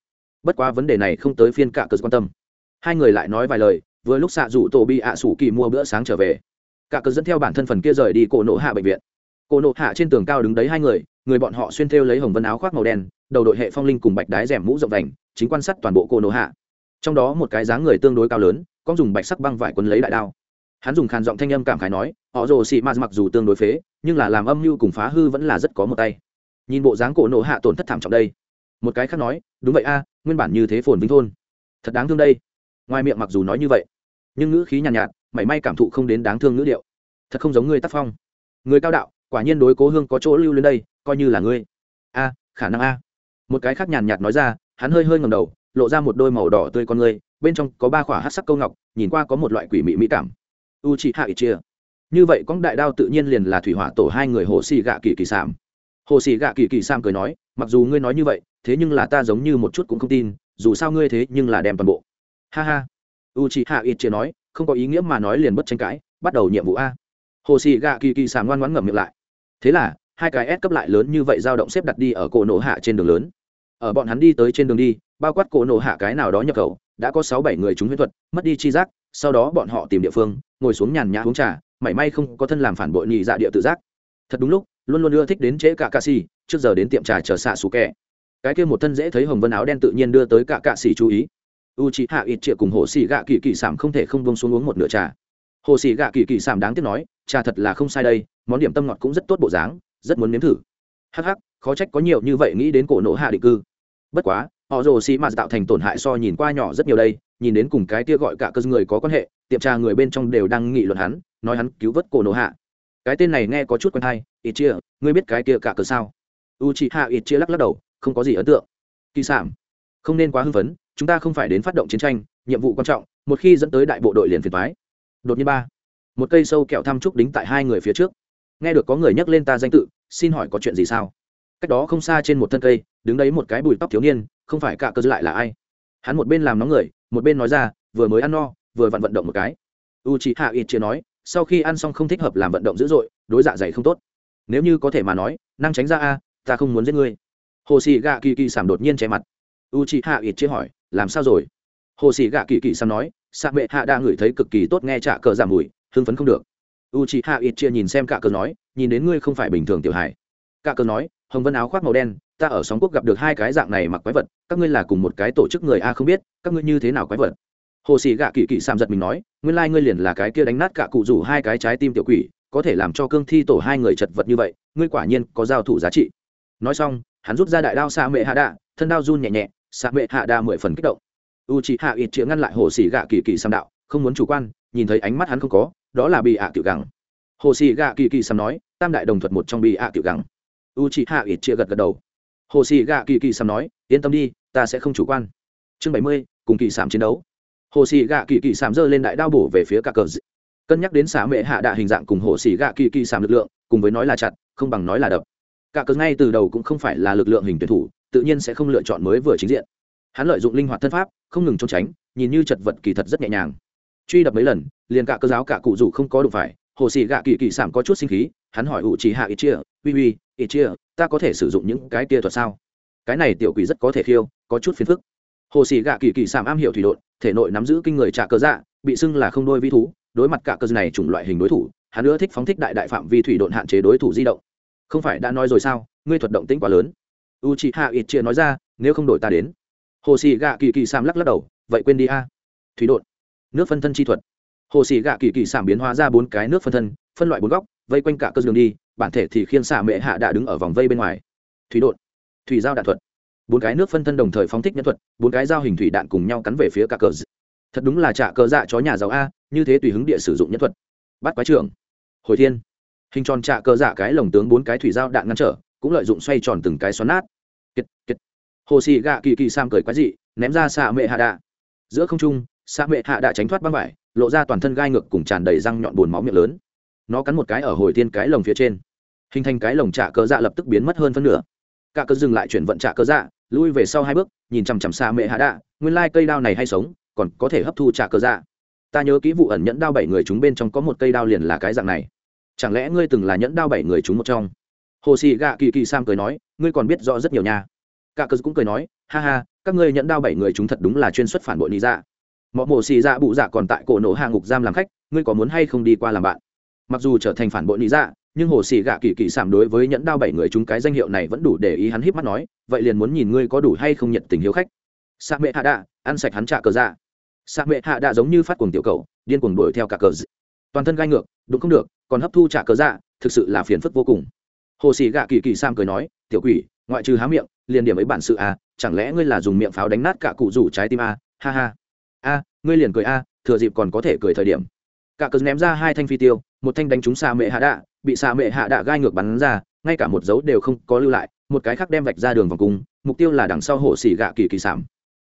Speaker 1: bất quá vấn đề này không tới phiên cả cờ quan tâm. Hai người lại nói vài lời, vừa lúc xạ rủ tổ bị ạ sủ kỳ mua bữa sáng trở về. Cả cờ dẫn theo bản thân phần kia rời đi cổ nộ hạ bệnh viện. Cổ nộ hạ trên tường cao đứng đấy hai người người bọn họ xuyên thêu lấy hồng vân áo khoác màu đen, đầu đội hệ phong linh cùng bạch đái rèm mũ rộng vành, chính quan sát toàn bộ cổ nộ hạ. Trong đó một cái dáng người tương đối cao lớn có dùng bạch sắc băng vải quấn lấy đại đao. Hắn dùng khàn giọng thanh âm cảm khái nói, họ rồ xị ma mặc dù tương đối phế, nhưng là làm âm mưu cùng phá hư vẫn là rất có một tay. Nhìn bộ dáng cổ nộ hạ tổn thất thảm trọng đây một cái khác nói đúng vậy a nguyên bản như thế phồn vinh thôn. Thật đáng thương đây. Ngoài miệng mặc dù nói như vậy nhưng ngữ khí nhàn nhạt, nhạt mảy may cảm thụ không đến đáng thương ngữ điệu. Thật không giống người tác phong. Người cao đạo quả nhiên đối cố hương có chỗ lưu lên đây coi như là ngươi. A khả năng a. Một cái khác nhàn nhạt nói ra hắn hơi hơi ngầm đầu lộ ra một đôi màu đỏ tươi con ngươi bên trong có ba khỏa hát sắc câu ngọc nhìn qua có một loại quỷ mị mỹ cảm. U chị hạ ít chia như vậy cóng đại đao tự nhiên liền là thủy hỏa tổ hai người hồ xì gạ kỳ kỳ sảm hồ xì gạ kỳ kỳ sam cười nói mặc dù ngươi nói như vậy, thế nhưng là ta giống như một chút cũng không tin, dù sao ngươi thế nhưng là đem toàn bộ. Ha ha. U chị hạ ít chia nói, không có ý nghĩa mà nói liền bất tranh cãi, bắt đầu nhiệm vụ a. Hồ xì gạ kỳ kỳ sàng ngoan ngoãn ngậm miệng lại. Thế là, hai cái S cấp lại lớn như vậy dao động xếp đặt đi ở cổ nổ hạ trên đường lớn. Ở bọn hắn đi tới trên đường đi, bao quát cổ nổ hạ cái nào đó nhập khẩu, đã có sáu bảy người chúng huyết thuật, mất đi chi giác, sau đó bọn họ tìm địa phương, ngồi xuống nhàn nhã uống trà, mảy may không có thân làm phản bội nhị dạ địa tự giác. Thật đúng lúc luôn luôn ưa thích đến trễ cả cạ xì trước giờ đến tiệm trà chờ xạ xù kẹ. Cái kia một thân dễ thấy hồng vân áo đen tự nhiên đưa tới cả cạ xì chú ý. U c hạ ít triệu cùng hồ xì gạ kỳ kỳ sảm không thể không bông xuống uống một nửa trà. Hồ xì gạ kỳ kỳ sảm đáng tiếc nói, trà thật là không sai đây, món điểm tâm ngọt cũng rất tốt bộ dáng, rất muốn nếm thử. Hắc hắc, khó trách có nhiều như vậy nghĩ đến cổ nộ hạ định cư. Bất quá, họ rồ xì mạt tạo thành tổn hại so nhìn qua nhỏ rất nhiều đây, nhìn đến cùng cái kia gọi cả cơ người có quan hệ, tiệm trà người bên trong đều đang nghị luận hắn, nói hắn cứu vớt cổ nộ hạ cái tên này nghe có chút quen hay ít chia ngươi biết cái kia cả cơ sao? U chị hạ ít chia lắc lắc đầu, không có gì ấn tượng. Kỳ sản không nên quá hưng phấn, chúng ta không phải đến phát động chiến tranh, nhiệm vụ quan trọng, một khi dẫn tới đại bộ đội liền phiền thoái đột nhiên ba, một cây sâu kẹo thăm trúc đính tại hai người phía trước. Nghe được có người nhắc lên ta danh tự, xin hỏi có chuyện gì sao? Cách đó không xa trên một thân cây, đứng đấy một cái bùi tóc thiếu niên, không phải cả cơ lại là ai? Hắn một bên làm nóng người, một bên nói ra, vừa mới ăn no, vừa vặn vận động một cái. U chị hạ ít chia nói sau khi ăn xong không thích hợp làm vận động dữ dội, đối dạ dày không tốt. Nếu như có thể mà nói, năng tránh ra a, ta không muốn giết ngươi. Hồ sĩ gạ kỳ kỳ sảm đột nhiên che mặt. U chị hạ ít chia hỏi, làm sao rồi? Hồ sĩ gạ kỳ kỳ sảm nói sạc bệ hạ đã ngửi thấy cực kỳ tốt nghe trả cờ giảm mùi, hưng phấn không được. U chị hạ ít chia nhìn xem cả cờ nói, nhìn đến ngươi không phải bình thường tiểu hải cả cờ nói, hồng vân áo khoác màu đen, ta ở sóng quốc gặp được hai cái dạng này mặc quái vật, các ngươi là cùng một cái tổ chức người a không biết, các ngươi như thế nào quái vật? Hồ sĩ gạ kỳ kỳ sàm giật mình nói, nguyên lai、like、ngươi liền là cái kia đánh nát cả cụ rủ hai cái trái tim tiểu quỷ, có thể làm cho cương thi tổ hai người chật vật như vậy, ngươi quả nhiên có giao thủ giá trị. Nói xong, hắn rút ra đại đao xạ mệ hạ đạ, thân đao run nhẹ nhẹ xạ mệ hạ đạ mười phần kích động. U c hạ ít chĩa ngăn lại hồ sĩ gạ kỳ kỳ sàm đạo, không muốn chủ quan, nhìn thấy ánh mắt hắn không có, đó là bị ạ à tiểu gắng hồ sĩ gạ kỳ kỳ sàm nói, tam đại đồng thuật một trong bị ạ à tiểu gắng u chị hạ ít chĩa gật gật đầu. Hồ sĩ gạ kỳ kỳ sàm nói, yên tâm đi, ta sẽ không chủ quan. Chương bảy mươi, cùng kỳ sàm chiến đấu hồ sĩ gạ kỳ kỳ sàm giơ lên đại đao bổ về phía cả cờ cân nhắc đến xả mệ hạ đạ hình dạng cùng hồ sĩ gạ kỳ kỳ sàm lực lượng, cùng với nói là chặt, không bằng nói là đập. Cả cờ ngay từ đầu cũng không phải là lực lượng hình tuyển thủ, tự nhiên sẽ không lựa chọn mới vừa chính diện. Hắn lợi dụng linh hoạt thân pháp, không ngừng trốn tránh, nhìn như chật vật kỳ thật rất nhẹ nhàng. Truy đập mấy lần, liền cả cơ giáo cả cụ dù không có đủ phải, hồ sĩ gạ kỳ kỳ sảm có chút sinh khí, hắn hỏi ủ chỉ hạ ít chia, uy uy ít chia, ta có thể sử dụng những cái kia thuật sao? Cái này tiểu quỷ rất có thể khiêu, có chút phiền phức. Hồ sĩ gạ kỳ kỳ sảm am hiểu thủy đột thể nội nắm giữ kinh người trả cơ dạ bị xưng là không đôi vi thú, đối mặt cả cơ này chủng loại hình đối thủ, hắn nữa thích phóng thích đại đại phạm vi thủy độn hạn chế đối thủ di động. Không phải đã nói rồi sao, ngươi thuật động tĩnh quá lớn. U chị hạ ít chia nói ra, nếu không đổi ta đến. Hồ sĩ gạ kỳ kỳ sam lắc lắc đầu, vậy quên đi a. Thủy độn. Nước phân thân chi thuật. Hồ sĩ gạ kỳ kỳ sam biến hóa ra bốn cái nước phân thân, phân loại bốn góc, vây quanh cả cơ đường đi, bản thể thì khiên xạ mệ hạ đã đứng ở vòng vây bên ngoài. Thủy độn. Thủy giao đạn thuật bốn cái nước phân thân đồng thời phóng thích nhân thuật, bốn cái dao hình thủy đạn cùng nhau cắn về phía cả cờ thật đúng là trả cờ dạ chó nhà giàu a, như thế tùy hứng địa sử dụng nhân thuật. Bắt quái trưởng. Hồi thiên. Hình tròn trả cờ dạ cái lồng tướng bốn cái thủy dao đạn ngăn trở, cũng lợi dụng xoay tròn từng cái xoắn nát. Kiệt kiệt. Hồ xì gạ kỳ kỳ sam cười quái dị, ném ra xạ mệ hạ đạ. Giữa không trung xạ mệ hạ đạ tránh thoát băng vải, lộ ra toàn thân gai ngược cùng tràn đầy răng nhọn bùn máu miệng lớn. Nó cắn một cái ở hồi thiên cái lồng phía trên. Hình thành cái lồng trả cờ dạ lập tức biến mất hơn phân nửa cả cơ dừng lại chuyển vận trả cơ dạ lui về sau hai bước, nhìn chằm chằm xa mẹ hạ đạ, nguyên lai cây đao này hay sống, còn có thể hấp thu trả cơ dạ. Ta nhớ kỹ vụ ẩn nhẫn đao bảy người chúng bên trong có một cây đao liền là cái dạng này. Chẳng lẽ ngươi từng là nhẫn đao bảy người chúng một trong? Hồ xì gạ kỳ kỳ sam cười nói, ngươi còn biết rõ rất nhiều nha. Cả cơ cũng cười nói, ha ha, các ngươi nhẫn đao bảy người chúng thật đúng là chuyên xuất phản bội lý dạ. Mọi mổ xì dạ bụ dạ còn tại cổ nổ hạ ngục giam làm khách, ngươi có muốn hay không đi qua làm bạn? Mặc dù trở thành phản bội lý dạ nhưng hồ sĩ gạ kỳ kỳ sảm đối với nhẫn đao bảy người chúng cái danh hiệu này vẫn đủ để ý hắn híp mắt nói vậy liền muốn nhìn ngươi có đủ hay không nhận tình hiếu khách. Sa mẹ hạ đạ ăn sạch hắn trả cờ dạ. Sa mẹ hạ đạ giống như phát cuồng tiểu cầu điên cuồng đuổi theo cả cờ toàn thân gai ngược đúng không được còn hấp thu trả cờ dạ thực sự là phiền phức vô cùng. Hồ sĩ gạ kỳ kỳ sam cười nói tiểu quỷ ngoại trừ há miệng liền điểm ấy bản sự à chẳng lẽ ngươi là dùng miệng pháo đánh nát cả cụ rủ trái tim à, ha ha. A ngươi liền cười a thừa dịp còn có thể cười thời điểm cả cờ ném ra hai thanh phi tiêu, một thanh đánh trúng xa mẹ hạ đạ, bị xa mẹ hạ đạ gai ngược bắn ra, ngay cả một dấu đều không có lưu lại, một cái khác đem vạch ra đường vòng cung, mục tiêu là đằng sau hồ xì gạ kỳ kỳ sảm.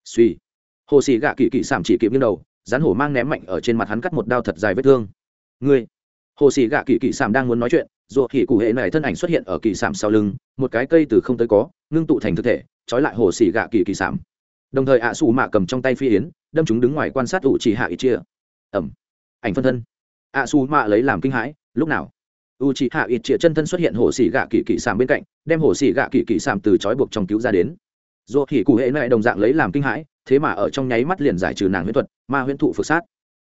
Speaker 1: Suy hồ xì gạ kỳ kỳ sảm chỉ kịp như đầu, rắn hổ mang ném mạnh ở trên mặt hắn cắt một đao thật dài vết thương. Ngươi. Hồ xì gạ kỳ kỳ sảm đang muốn nói chuyện ruột hỉ cụ hệ này thân ảnh xuất hiện ở kỳ sảm sau lưng, một cái cây từ không tới có, ngưng tụ thành thực thể, trói lại hồ xì gạ kỳ kỳ sảm. Đồng thời ạ xù mạ cầm trong tay phi yến, đâm chúng đứng ngoài quan sát ủ chỉ hạ ít chia. Ẩm ảnh phân thân. Ạ xù mạ lấy làm kinh hãi, lúc nào? U chỉ hạ ít chĩa chân thân xuất hiện hồ xỉ gạ kỳ kỳ sàm bên cạnh, đem hồ xỉ gạ kỳ kỳ sàm từ trói buộc trong cứu ra đến. Dù hỉ cụ hệ lại đồng dạng lấy làm kinh hãi, thế mà ở trong nháy mắt liền giải trừ nàng huyễn thuật, ma huyễn thụ phược sát.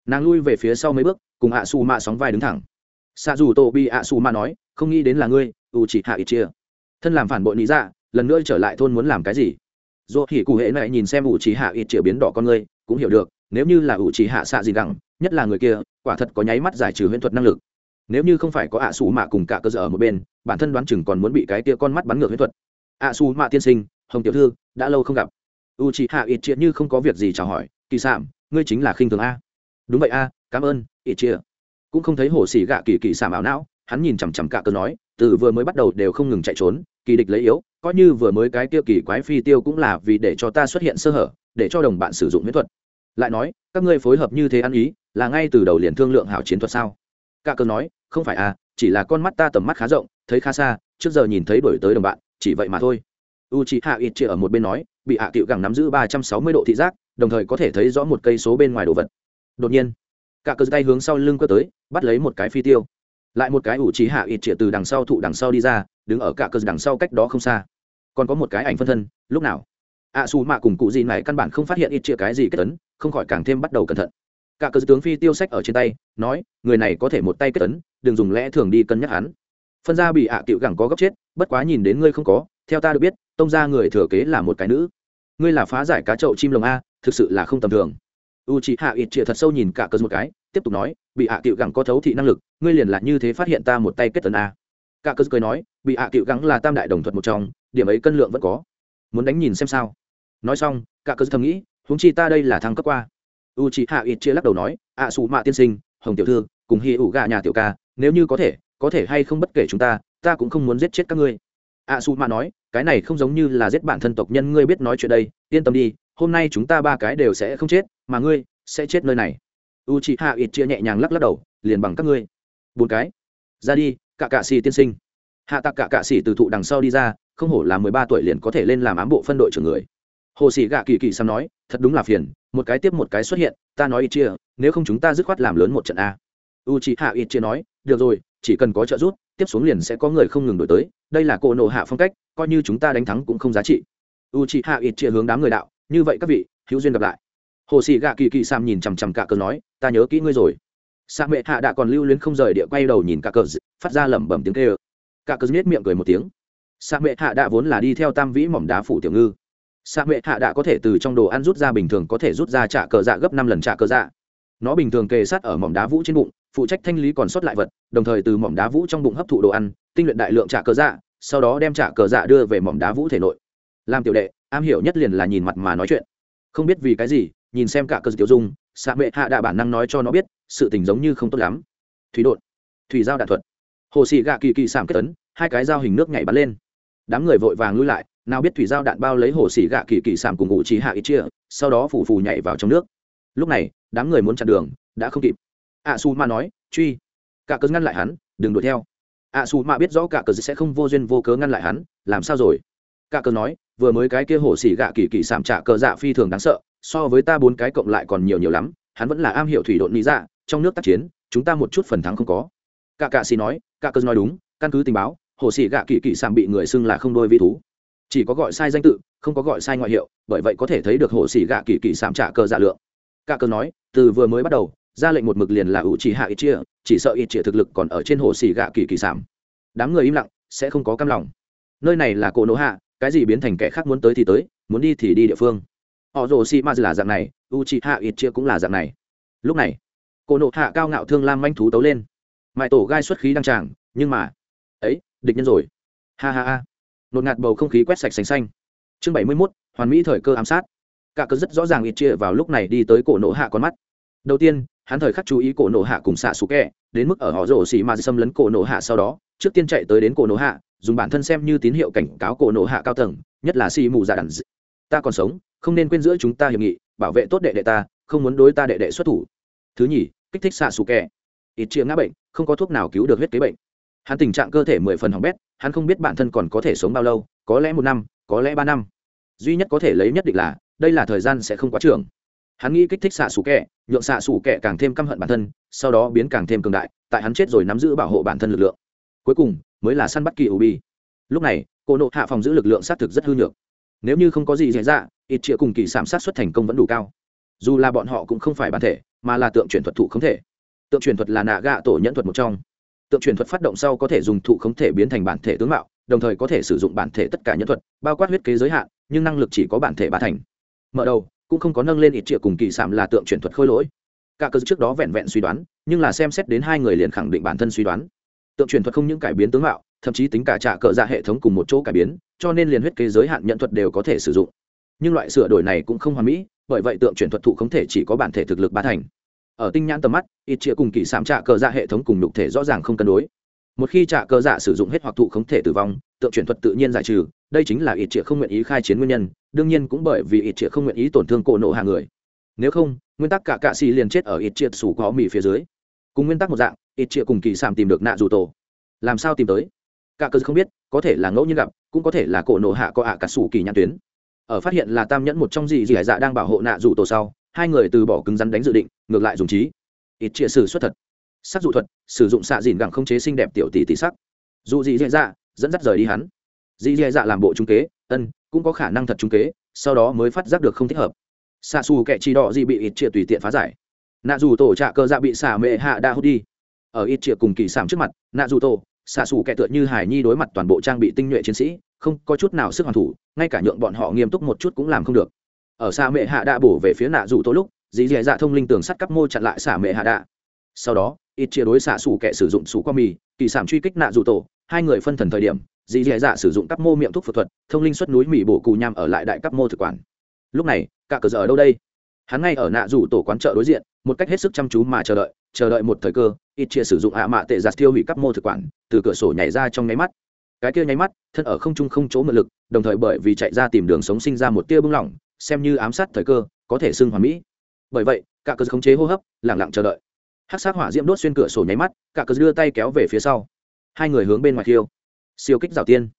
Speaker 1: Nàng lui về phía sau mấy bước, cùng ạ xù mạ sóng vai đứng thẳng. Xạ dù tô bị ạ xù mạ nói, không nghĩ đến là ngươi u chỉ hạ ít chia thân làm phản bội lý dạ lần nữa trở lại thôn muốn làm cái gì? Dù hỉ cụ hệ lại nhìn xem u chỉ hạ ít chia biến đỏ con ngươi, cũng hiểu được nếu như là u chỉ hạ xạ gì gẳng, nhất là người kia, quả thật có nháy mắt giải trừ huyễn thuật năng lực. Nếu như không phải có ạ xù mạ cùng cả cơ sở ở một bên, bản thân đoán chừng còn muốn bị cái kia con mắt bắn ngược huyễn thuật. Ạ xù mạ tiên sinh, hồng tiểu thư, đã lâu không gặp. U chỉ hạ ít chia như không có việc gì chào hỏi, kỳ sảm ngươi chính là khinh thường a. Đúng vậy a, cảm ơn, ít chia. Cũng không thấy hồ xỉ gạ kỳ kỳ sảm ảo não, hắn nhìn chằm chằm cả cơ nói, từ vừa mới bắt đầu đều không ngừng chạy trốn, kỳ địch lấy yếu, coi như vừa mới cái tiêu kỳ quái phi tiêu cũng là vì để cho ta xuất hiện sơ hở, để cho đồng bạn sử dụng huyễn thuật lại nói, các ngươi phối hợp như thế ăn ý, là ngay từ đầu liền thương lượng hảo chiến thuật sao? Cả cơ nói, không phải à chỉ là con mắt ta tầm mắt khá rộng, thấy khá xa, trước giờ nhìn thấy đổi tới đồng bạn, chỉ vậy mà thôi. U chị hạ ít chia ở một bên nói, bị hạ cựu gẳng nắm giữ ba trăm sáu mươi độ thị giác, đồng thời có thể thấy rõ một cây số bên ngoài đồ vật. Đột nhiên, cả cơ tay hướng sau lưng cơ tới, bắt lấy một cái phi tiêu. Lại một cái ủ trí hạ ít chĩa từ đằng sau thụ đằng sau đi ra, đứng ở cả cơ đằng sau cách đó không xa. Còn có một cái ảnh phân thân, lúc nào? Ạ xù mạ cùng cụ gì này căn bản không phát hiện ít chia cái gì kết tấn không khỏi càng thêm bắt đầu cẩn thận. Cả cơ tướng phi tiêu sách ở trên tay, nói, người này có thể một tay kết tấn đừng dùng lẽ thường đi cân nhắc hắn. Phân ra bị ạ à gẳng có gấp chết, bất quá nhìn đến ngươi không có, theo ta được biết, tông ra người thừa kế là một cái nữ. Ngươi là phá giải cá chậu chim lồng a, thực sự là không tầm thường. U chỉ hạ ít chia thật sâu nhìn cả cơn một cái, tiếp tục nói, bị hạ cựu gẳng có thấu thị năng lực, ngươi liền là như thế phát hiện ta một tay kết tấn a. Cả cơn cười nói, bị hạ cựu gắng là tam đại đồng thuật một trong, điểm ấy cân lượng vẫn có muốn đánh nhìn xem sao. Nói xong cả cơ thầm nghĩ huống chi ta đây là thăng cấp qua. U c hạ ít chia lắc đầu nói ạ à, xù mạ tiên sinh hồng tiểu thư cùng hi ủ gà nhà tiểu ca nếu như có thể có thể hay không bất kể chúng ta ta cũng không muốn giết chết các ngươi. Ạ à, xù mạ nói cái này không giống như là giết bản thân tộc nhân ngươi biết nói chuyện đây yên tâm đi hôm nay chúng ta ba cái đều sẽ không chết mà ngươi sẽ chết nơi này. U c h i hạ ít chia nhẹ nhàng lắc lắc đầu liền bằng các ngươi. Bốn cái. Ra đi cả cạ xì tiên sinh. Hạ tạc cả cạ xì từ thụ đằng sau đi ra không hổ là mười ba tuổi liền có thể lên làm ám bộ phân đội trưởng người. Hồ sĩ gạ kỳ kỳ sam nói, thật đúng là phiền, một cái tiếp một cái xuất hiện, ta nói ít chia, nếu không chúng ta dứt khoát làm lớn một trận a. U chị hạ ít chia nói, được rồi, chỉ cần có trợ giúp, tiếp xuống liền sẽ có người không ngừng đổi tới, đây là cỗ nộ hạ phong cách, coi như chúng ta đánh thắng cũng không giá trị. U chị hạ ít chia hướng đám người đạo, như vậy các vị, hữu duyên gặp lại. Hồ sĩ gạ kỳ kỳ sam nhìn chằm chằm cả cờ nói, ta nhớ kỹ ngươi rồi. Sa mẹ hạ đã còn lưu luyến không rời địa quay đầu nhìn cả cờ, phát ra lẩm bẩm tiếng kêu. Cả cờ nhếch miệng cười một tiếng sa mệ hạ đạ vốn là đi theo tam vĩ mỏm đá phủ tiểu ngư. Sa mệ hạ đạ có thể từ trong đồ ăn rút ra bình thường có thể rút ra trả cờ dạ gấp năm lần trả cờ dạ. Nó bình thường kề sát ở mỏm đá vũ trên bụng, phụ trách thanh lý còn sót lại vật, đồng thời từ mỏm đá vũ trong bụng hấp thụ đồ ăn, tinh luyện đại lượng trả cờ dạ sau đó đem trả cờ dạ đưa về mỏm đá vũ thể nội. Làm tiểu đệ, am hiểu nhất liền là nhìn mặt mà nói chuyện. Không biết vì cái gì, nhìn xem cả cơ tiểu dung xạ mệ hạ đạ bản năng nói cho nó biết, sự tình giống như không tốt lắm. Thủy đột, thủy giao đạn thuật. Hồ sĩ gạ kỳ kỳ sảm kết tấn, hai cái dao hình nước nhảy bắn lên đám người vội vàng lui lại, nào biết thủy giao đạn bao lấy hồ xỉ gạ kỳ kỳ sảm cùng ngụ trí hạ ít chia, sau đó phủ phù nhảy vào trong nước. Lúc này, đám người muốn chặn đường, đã không kịp. A su ma nói, truy. Cả cớ ngăn lại hắn, đừng đuổi theo. A su ma biết rõ cả cớ sẽ không vô duyên vô cớ ngăn lại hắn, làm sao rồi? Cả cớ nói, vừa mới cái kia hồ xỉ gạ kỳ kỳ sảm trả cờ dạ phi thường đáng sợ, so với ta bốn cái cộng lại còn nhiều nhiều lắm, hắn vẫn là am hiểu thủy độn lý dạ trong nước tác chiến, chúng ta một chút phần thắng không có. Cả cạ xì nói, cả cớ nói đúng, căn cứ tình báo hồ sĩ gạ kỳ kỳ sàm bị người xưng là không đôi vi thú. Chỉ có gọi sai danh tự, không có gọi sai ngoại hiệu, bởi vậy có thể thấy được hồ sĩ gạ kỳ kỳ sàm trả cờ dạ lượng. Cả cờ nói, từ vừa mới bắt đầu, ra lệnh một mực liền là ủ chỉ hạ ít chia, chỉ sợ ít chia thực lực còn ở trên hồ xì gạ kỳ kỳ sảm đám người im lặng, sẽ không có cam lòng. Nơi này là cổ nỗ hạ, cái gì biến thành kẻ khác muốn tới thì tới, muốn đi thì đi địa phương. Họ rồ xì ma là dạng này u chỉ hạ ít chia cũng là dạng này. Lúc này, cổ nộ hạ cao ngạo thương lam manh thú tấu lên. Mãi tổ gai xuất khí đăng tràng, nhưng mà, ấy địch nhân rồi. Ha ha ha. Nột ngạt bầu không khí quét sạch sành xanh. Chương bảy mươi mốt, hoàn mỹ thời cơ ám sát. Cả cớ rất rõ ràng ít chia vào lúc này đi tới cổ nổ hạ con mắt. Đầu tiên, hắn thời khắc chú ý cổ nổ hạ cùng xạ xú kẹ, đến mức ở họ rổ xì mà xâm lấn cổ nổ hạ sau đó, trước tiên chạy tới đến cổ nổ hạ, dùng bản thân xem như tín hiệu cảnh cáo cổ nổ hạ cao tầng, nhất là xì mù dạ giả đàn ta còn sống, không nên quên giữa chúng ta hiệp nghị, bảo vệ tốt đệ đệ ta, không muốn đối ta đệ đệ xuất thủ. Thứ nhì, kích thích xạ xù kẹ. Ít chia ngã bệnh, không có thuốc nào cứu được huyết kế bệnh hắn tình trạng cơ thể mười phần hỏng bét, hắn không biết bản thân còn có thể sống bao lâu, có lẽ một năm, có lẽ ba năm. Duy nhất có thể lấy nhất định là, đây là thời gian sẽ không quá trường hắn nghĩ kích thích xạ xù kẹ nhượng xạ xù kẹ càng thêm căm hận bản thân, sau đó biến càng thêm cường đại, tại hắn chết rồi nắm giữ bảo hộ bản thân lực lượng. Cuối cùng, mới là săn bắt kỳ ủ bi. Lúc này, cô nộ hạ phòng giữ lực lượng xác thực rất hư nhược. Nếu như không có gì xảy ra ít chĩa cùng kỳ sảm sát xuất thành công vẫn đủ cao. Dù là bọn họ cũng không phải bản thể, mà là tượng truyền thuật thụ không thể. Tượng truyền thuật là nạ gạ tổ nhẫn thuật một trong tượng truyền thuật phát động sau có thể dùng thụ không thể biến thành bản thể tướng mạo, đồng thời có thể sử dụng bản thể tất cả nhân thuật, bao quát huyết kế giới hạn, nhưng năng lực chỉ có bản thể ba thành. Mở đầu, cũng không có nâng lên ít triệu cùng kỳ sảm là tượng truyền thuật khôi lỗi. Cả cơ trước đó vẹn vẹn suy đoán, nhưng là xem xét đến hai người liền khẳng định bản thân suy đoán. Tượng truyền thuật không những cải biến tướng mạo, thậm chí tính cả trả cờ dạ hệ thống cùng một chỗ cải biến, cho nên liền huyết kế giới hạn nhận thuật đều có thể sử dụng. Nhưng loại sửa đổi này cũng không hoàn mỹ, bởi vậy tượng truyền thuật thụ không thể chỉ có bản thể thực lực ba thành ở tinh nhãn tầm mắt, ít chia cùng kỳ sạm trạ cờ dạ hệ thống cùng nhục thể rõ ràng không cân đối. Một khi trạ cờ dạ sử dụng hết hoặc thụ không thể tử vong, tượng chuyển thuật tự nhiên giải trừ, đây chính là ít chia không nguyện ý khai chiến nguyên nhân, đương nhiên cũng bởi vì ít chia không nguyện ý tổn thương cổ nộ hàng người. Nếu không, nguyên tắc cả cạ xì liền chết ở ít chia sủ có mì phía dưới. Cùng nguyên tắc một dạng, ít chia cùng kỳ sạm tìm được nạ dù tổ. Làm sao tìm tới? Cả cơ không biết, có thể là ngẫu nhiên gặp, cũng có thể là cổ nộ hạ có ạ cả sủ kỳ nhãn tuyến. Ở phát hiện là tam nhẫn một trong gì gì hải dạ đang bảo hộ nạ dù tổ sau, hai người từ bỏ cứng rắn đánh dự định ngược lại dùng trí. Ít chia sử xuất thật. Sắc dụ thuật, sử dụng xạ dìn gẳng không chế xinh đẹp tiểu tỷ tỷ sắc. Dù gì dễ dạ dẫn dắt rời đi hắn. Dì dì dạ làm bộ trung kế, ân, cũng có khả năng thật trung kế, sau đó mới phát giác được không thích hợp. Xạ xù kẹ chỉ đỏ gì bị ít chia tùy tiện phá giải. Nạ dù tổ trạ cơ dạ bị xả mệ hạ đa hút đi. Ở ít chia cùng kỳ sảm trước mặt, nạ dù tổ, xạ xù kẹ tựa như hải nhi đối mặt toàn bộ trang bị tinh nhuệ chiến sĩ, không có chút nào sức hoàn thủ, ngay cả nhượng bọn họ nghiêm túc một chút cũng làm không được. Ở xa mệ hạ đa bổ về phía nạ dù tổ lúc dì dì dạ thông linh tường sắt cắp mô chặn lại xả mệ hạ đạ. sau đó, ít chia đối xạ xù kệ sử dụng sủ qua mì, kỳ sảm truy kích nạ dù tổ, hai người phân thần thời điểm, dì dì dạ sử dụng cắp mô miệng thuốc phẫu thuật, thông linh xuất núi mì bổ cù nham ở lại đại cắp mô thực quản. Lúc này, cả cờ giờ ở đâu đây? Hắn ngay ở nạ rủ tổ quán chợ đối diện, một cách hết sức chăm chú mà chờ đợi chờ đợi một thời cơ, ít chia sử dụng ạ mạ tệ giặt tiêu hủy cắp mô thực quản, từ cửa sổ nhảy ra trong nháy mắt. Cái kia nháy mắt, thân ở không trung không chỗ mượn lực, đồng thời bởi vì chạy ra tìm đường sống sinh ra một tia bưng lỏng, xem như ám sát thời cơ, có thể xưng hoàn mỹ bởi vậy, cả cờ khống chế hô hấp, lẳng lặng chờ đợi. Hát sát hỏa diễm đốt xuyên cửa sổ nháy mắt, cả cờ đưa tay kéo về phía sau. Hai người hướng bên ngoài khiêu. Siêu kích rào tiên.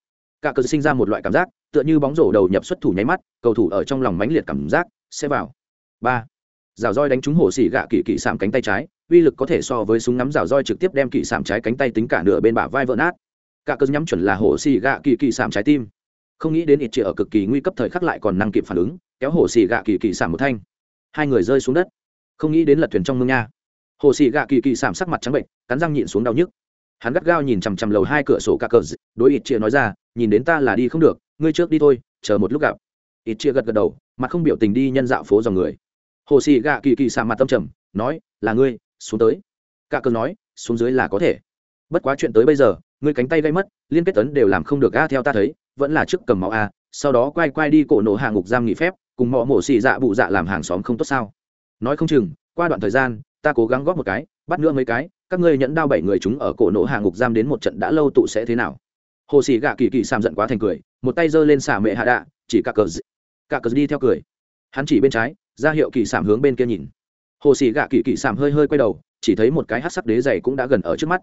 Speaker 1: Cả cờ sinh ra một loại cảm giác, tựa như bóng rổ đầu nhập xuất thủ nháy mắt, cầu thủ ở trong lòng mãnh liệt cảm giác, sẽ vào. Ba. Rào roi đánh trúng hổ xỉ gạ kỳ kỳ sạm cánh tay trái, uy lực có thể so với súng ngắm rào roi trực tiếp đem kỳ sạm trái cánh tay tính cả nửa bên bả vai vỡ nát. Cả cơn nhắm chuẩn là hổ xỉ gạ kỳ kỳ sạm trái tim. Không nghĩ đến ít chị ở cực kỳ nguy cấp thời khắc lại còn năng kịp phản ứng, kéo hổ xỉ gạ kỳ kỳ sạm một thanh hai người rơi xuống đất. Không nghĩ đến lật thuyền trong mương nha. Hồ Sĩ gạ kỳ kỳ sảm sắc mặt trắng bệnh, cắn răng nhịn xuống đau nhức. Hắn gắt gao nhìn chằm chằm lầu hai cửa sổ cả cờ đối ít chia nói ra, nhìn đến ta là đi không được, ngươi trước đi thôi, chờ một lúc gặp. Ít chia gật gật đầu mặt không biểu tình đi nhân dạo phố dòng người. Hồ Sĩ gạ kỳ kỳ sảm mặt tâm trầm, nói, là ngươi, xuống tới. Cả cờ nói, xuống dưới là có thể. Bất quá chuyện tới bây giờ, ngươi cánh tay gây mất, liên kết tấn đều làm không được a, theo ta thấy, vẫn là trước cầm máu a, sau đó quay quay đi cổ nổ hạ ngục giam nghỉ phép cùng mọ mổ xì dạ bụ dạ làm hàng xóm không tốt sao? Nói không chừng, qua đoạn thời gian, ta cố gắng góp một cái, bắt nữa mấy cái, các ngươi nhẫn đao bảy người chúng ở cổ nổ hạ ngục giam đến một trận đã lâu tụ sẽ thế nào? Hồ xì gạ kỳ kỳ sàm giận quá thành cười, một tay giơ lên xả mẹ hạ đạ, chỉ cả cờ cả cờ đi theo cười. Hắn chỉ bên trái, ra hiệu kỳ sàm hướng bên kia nhìn. Hồ xì gạ kỳ kỳ sàm hơi hơi quay đầu, chỉ thấy một cái hát sắc đế dày cũng đã gần ở trước mắt.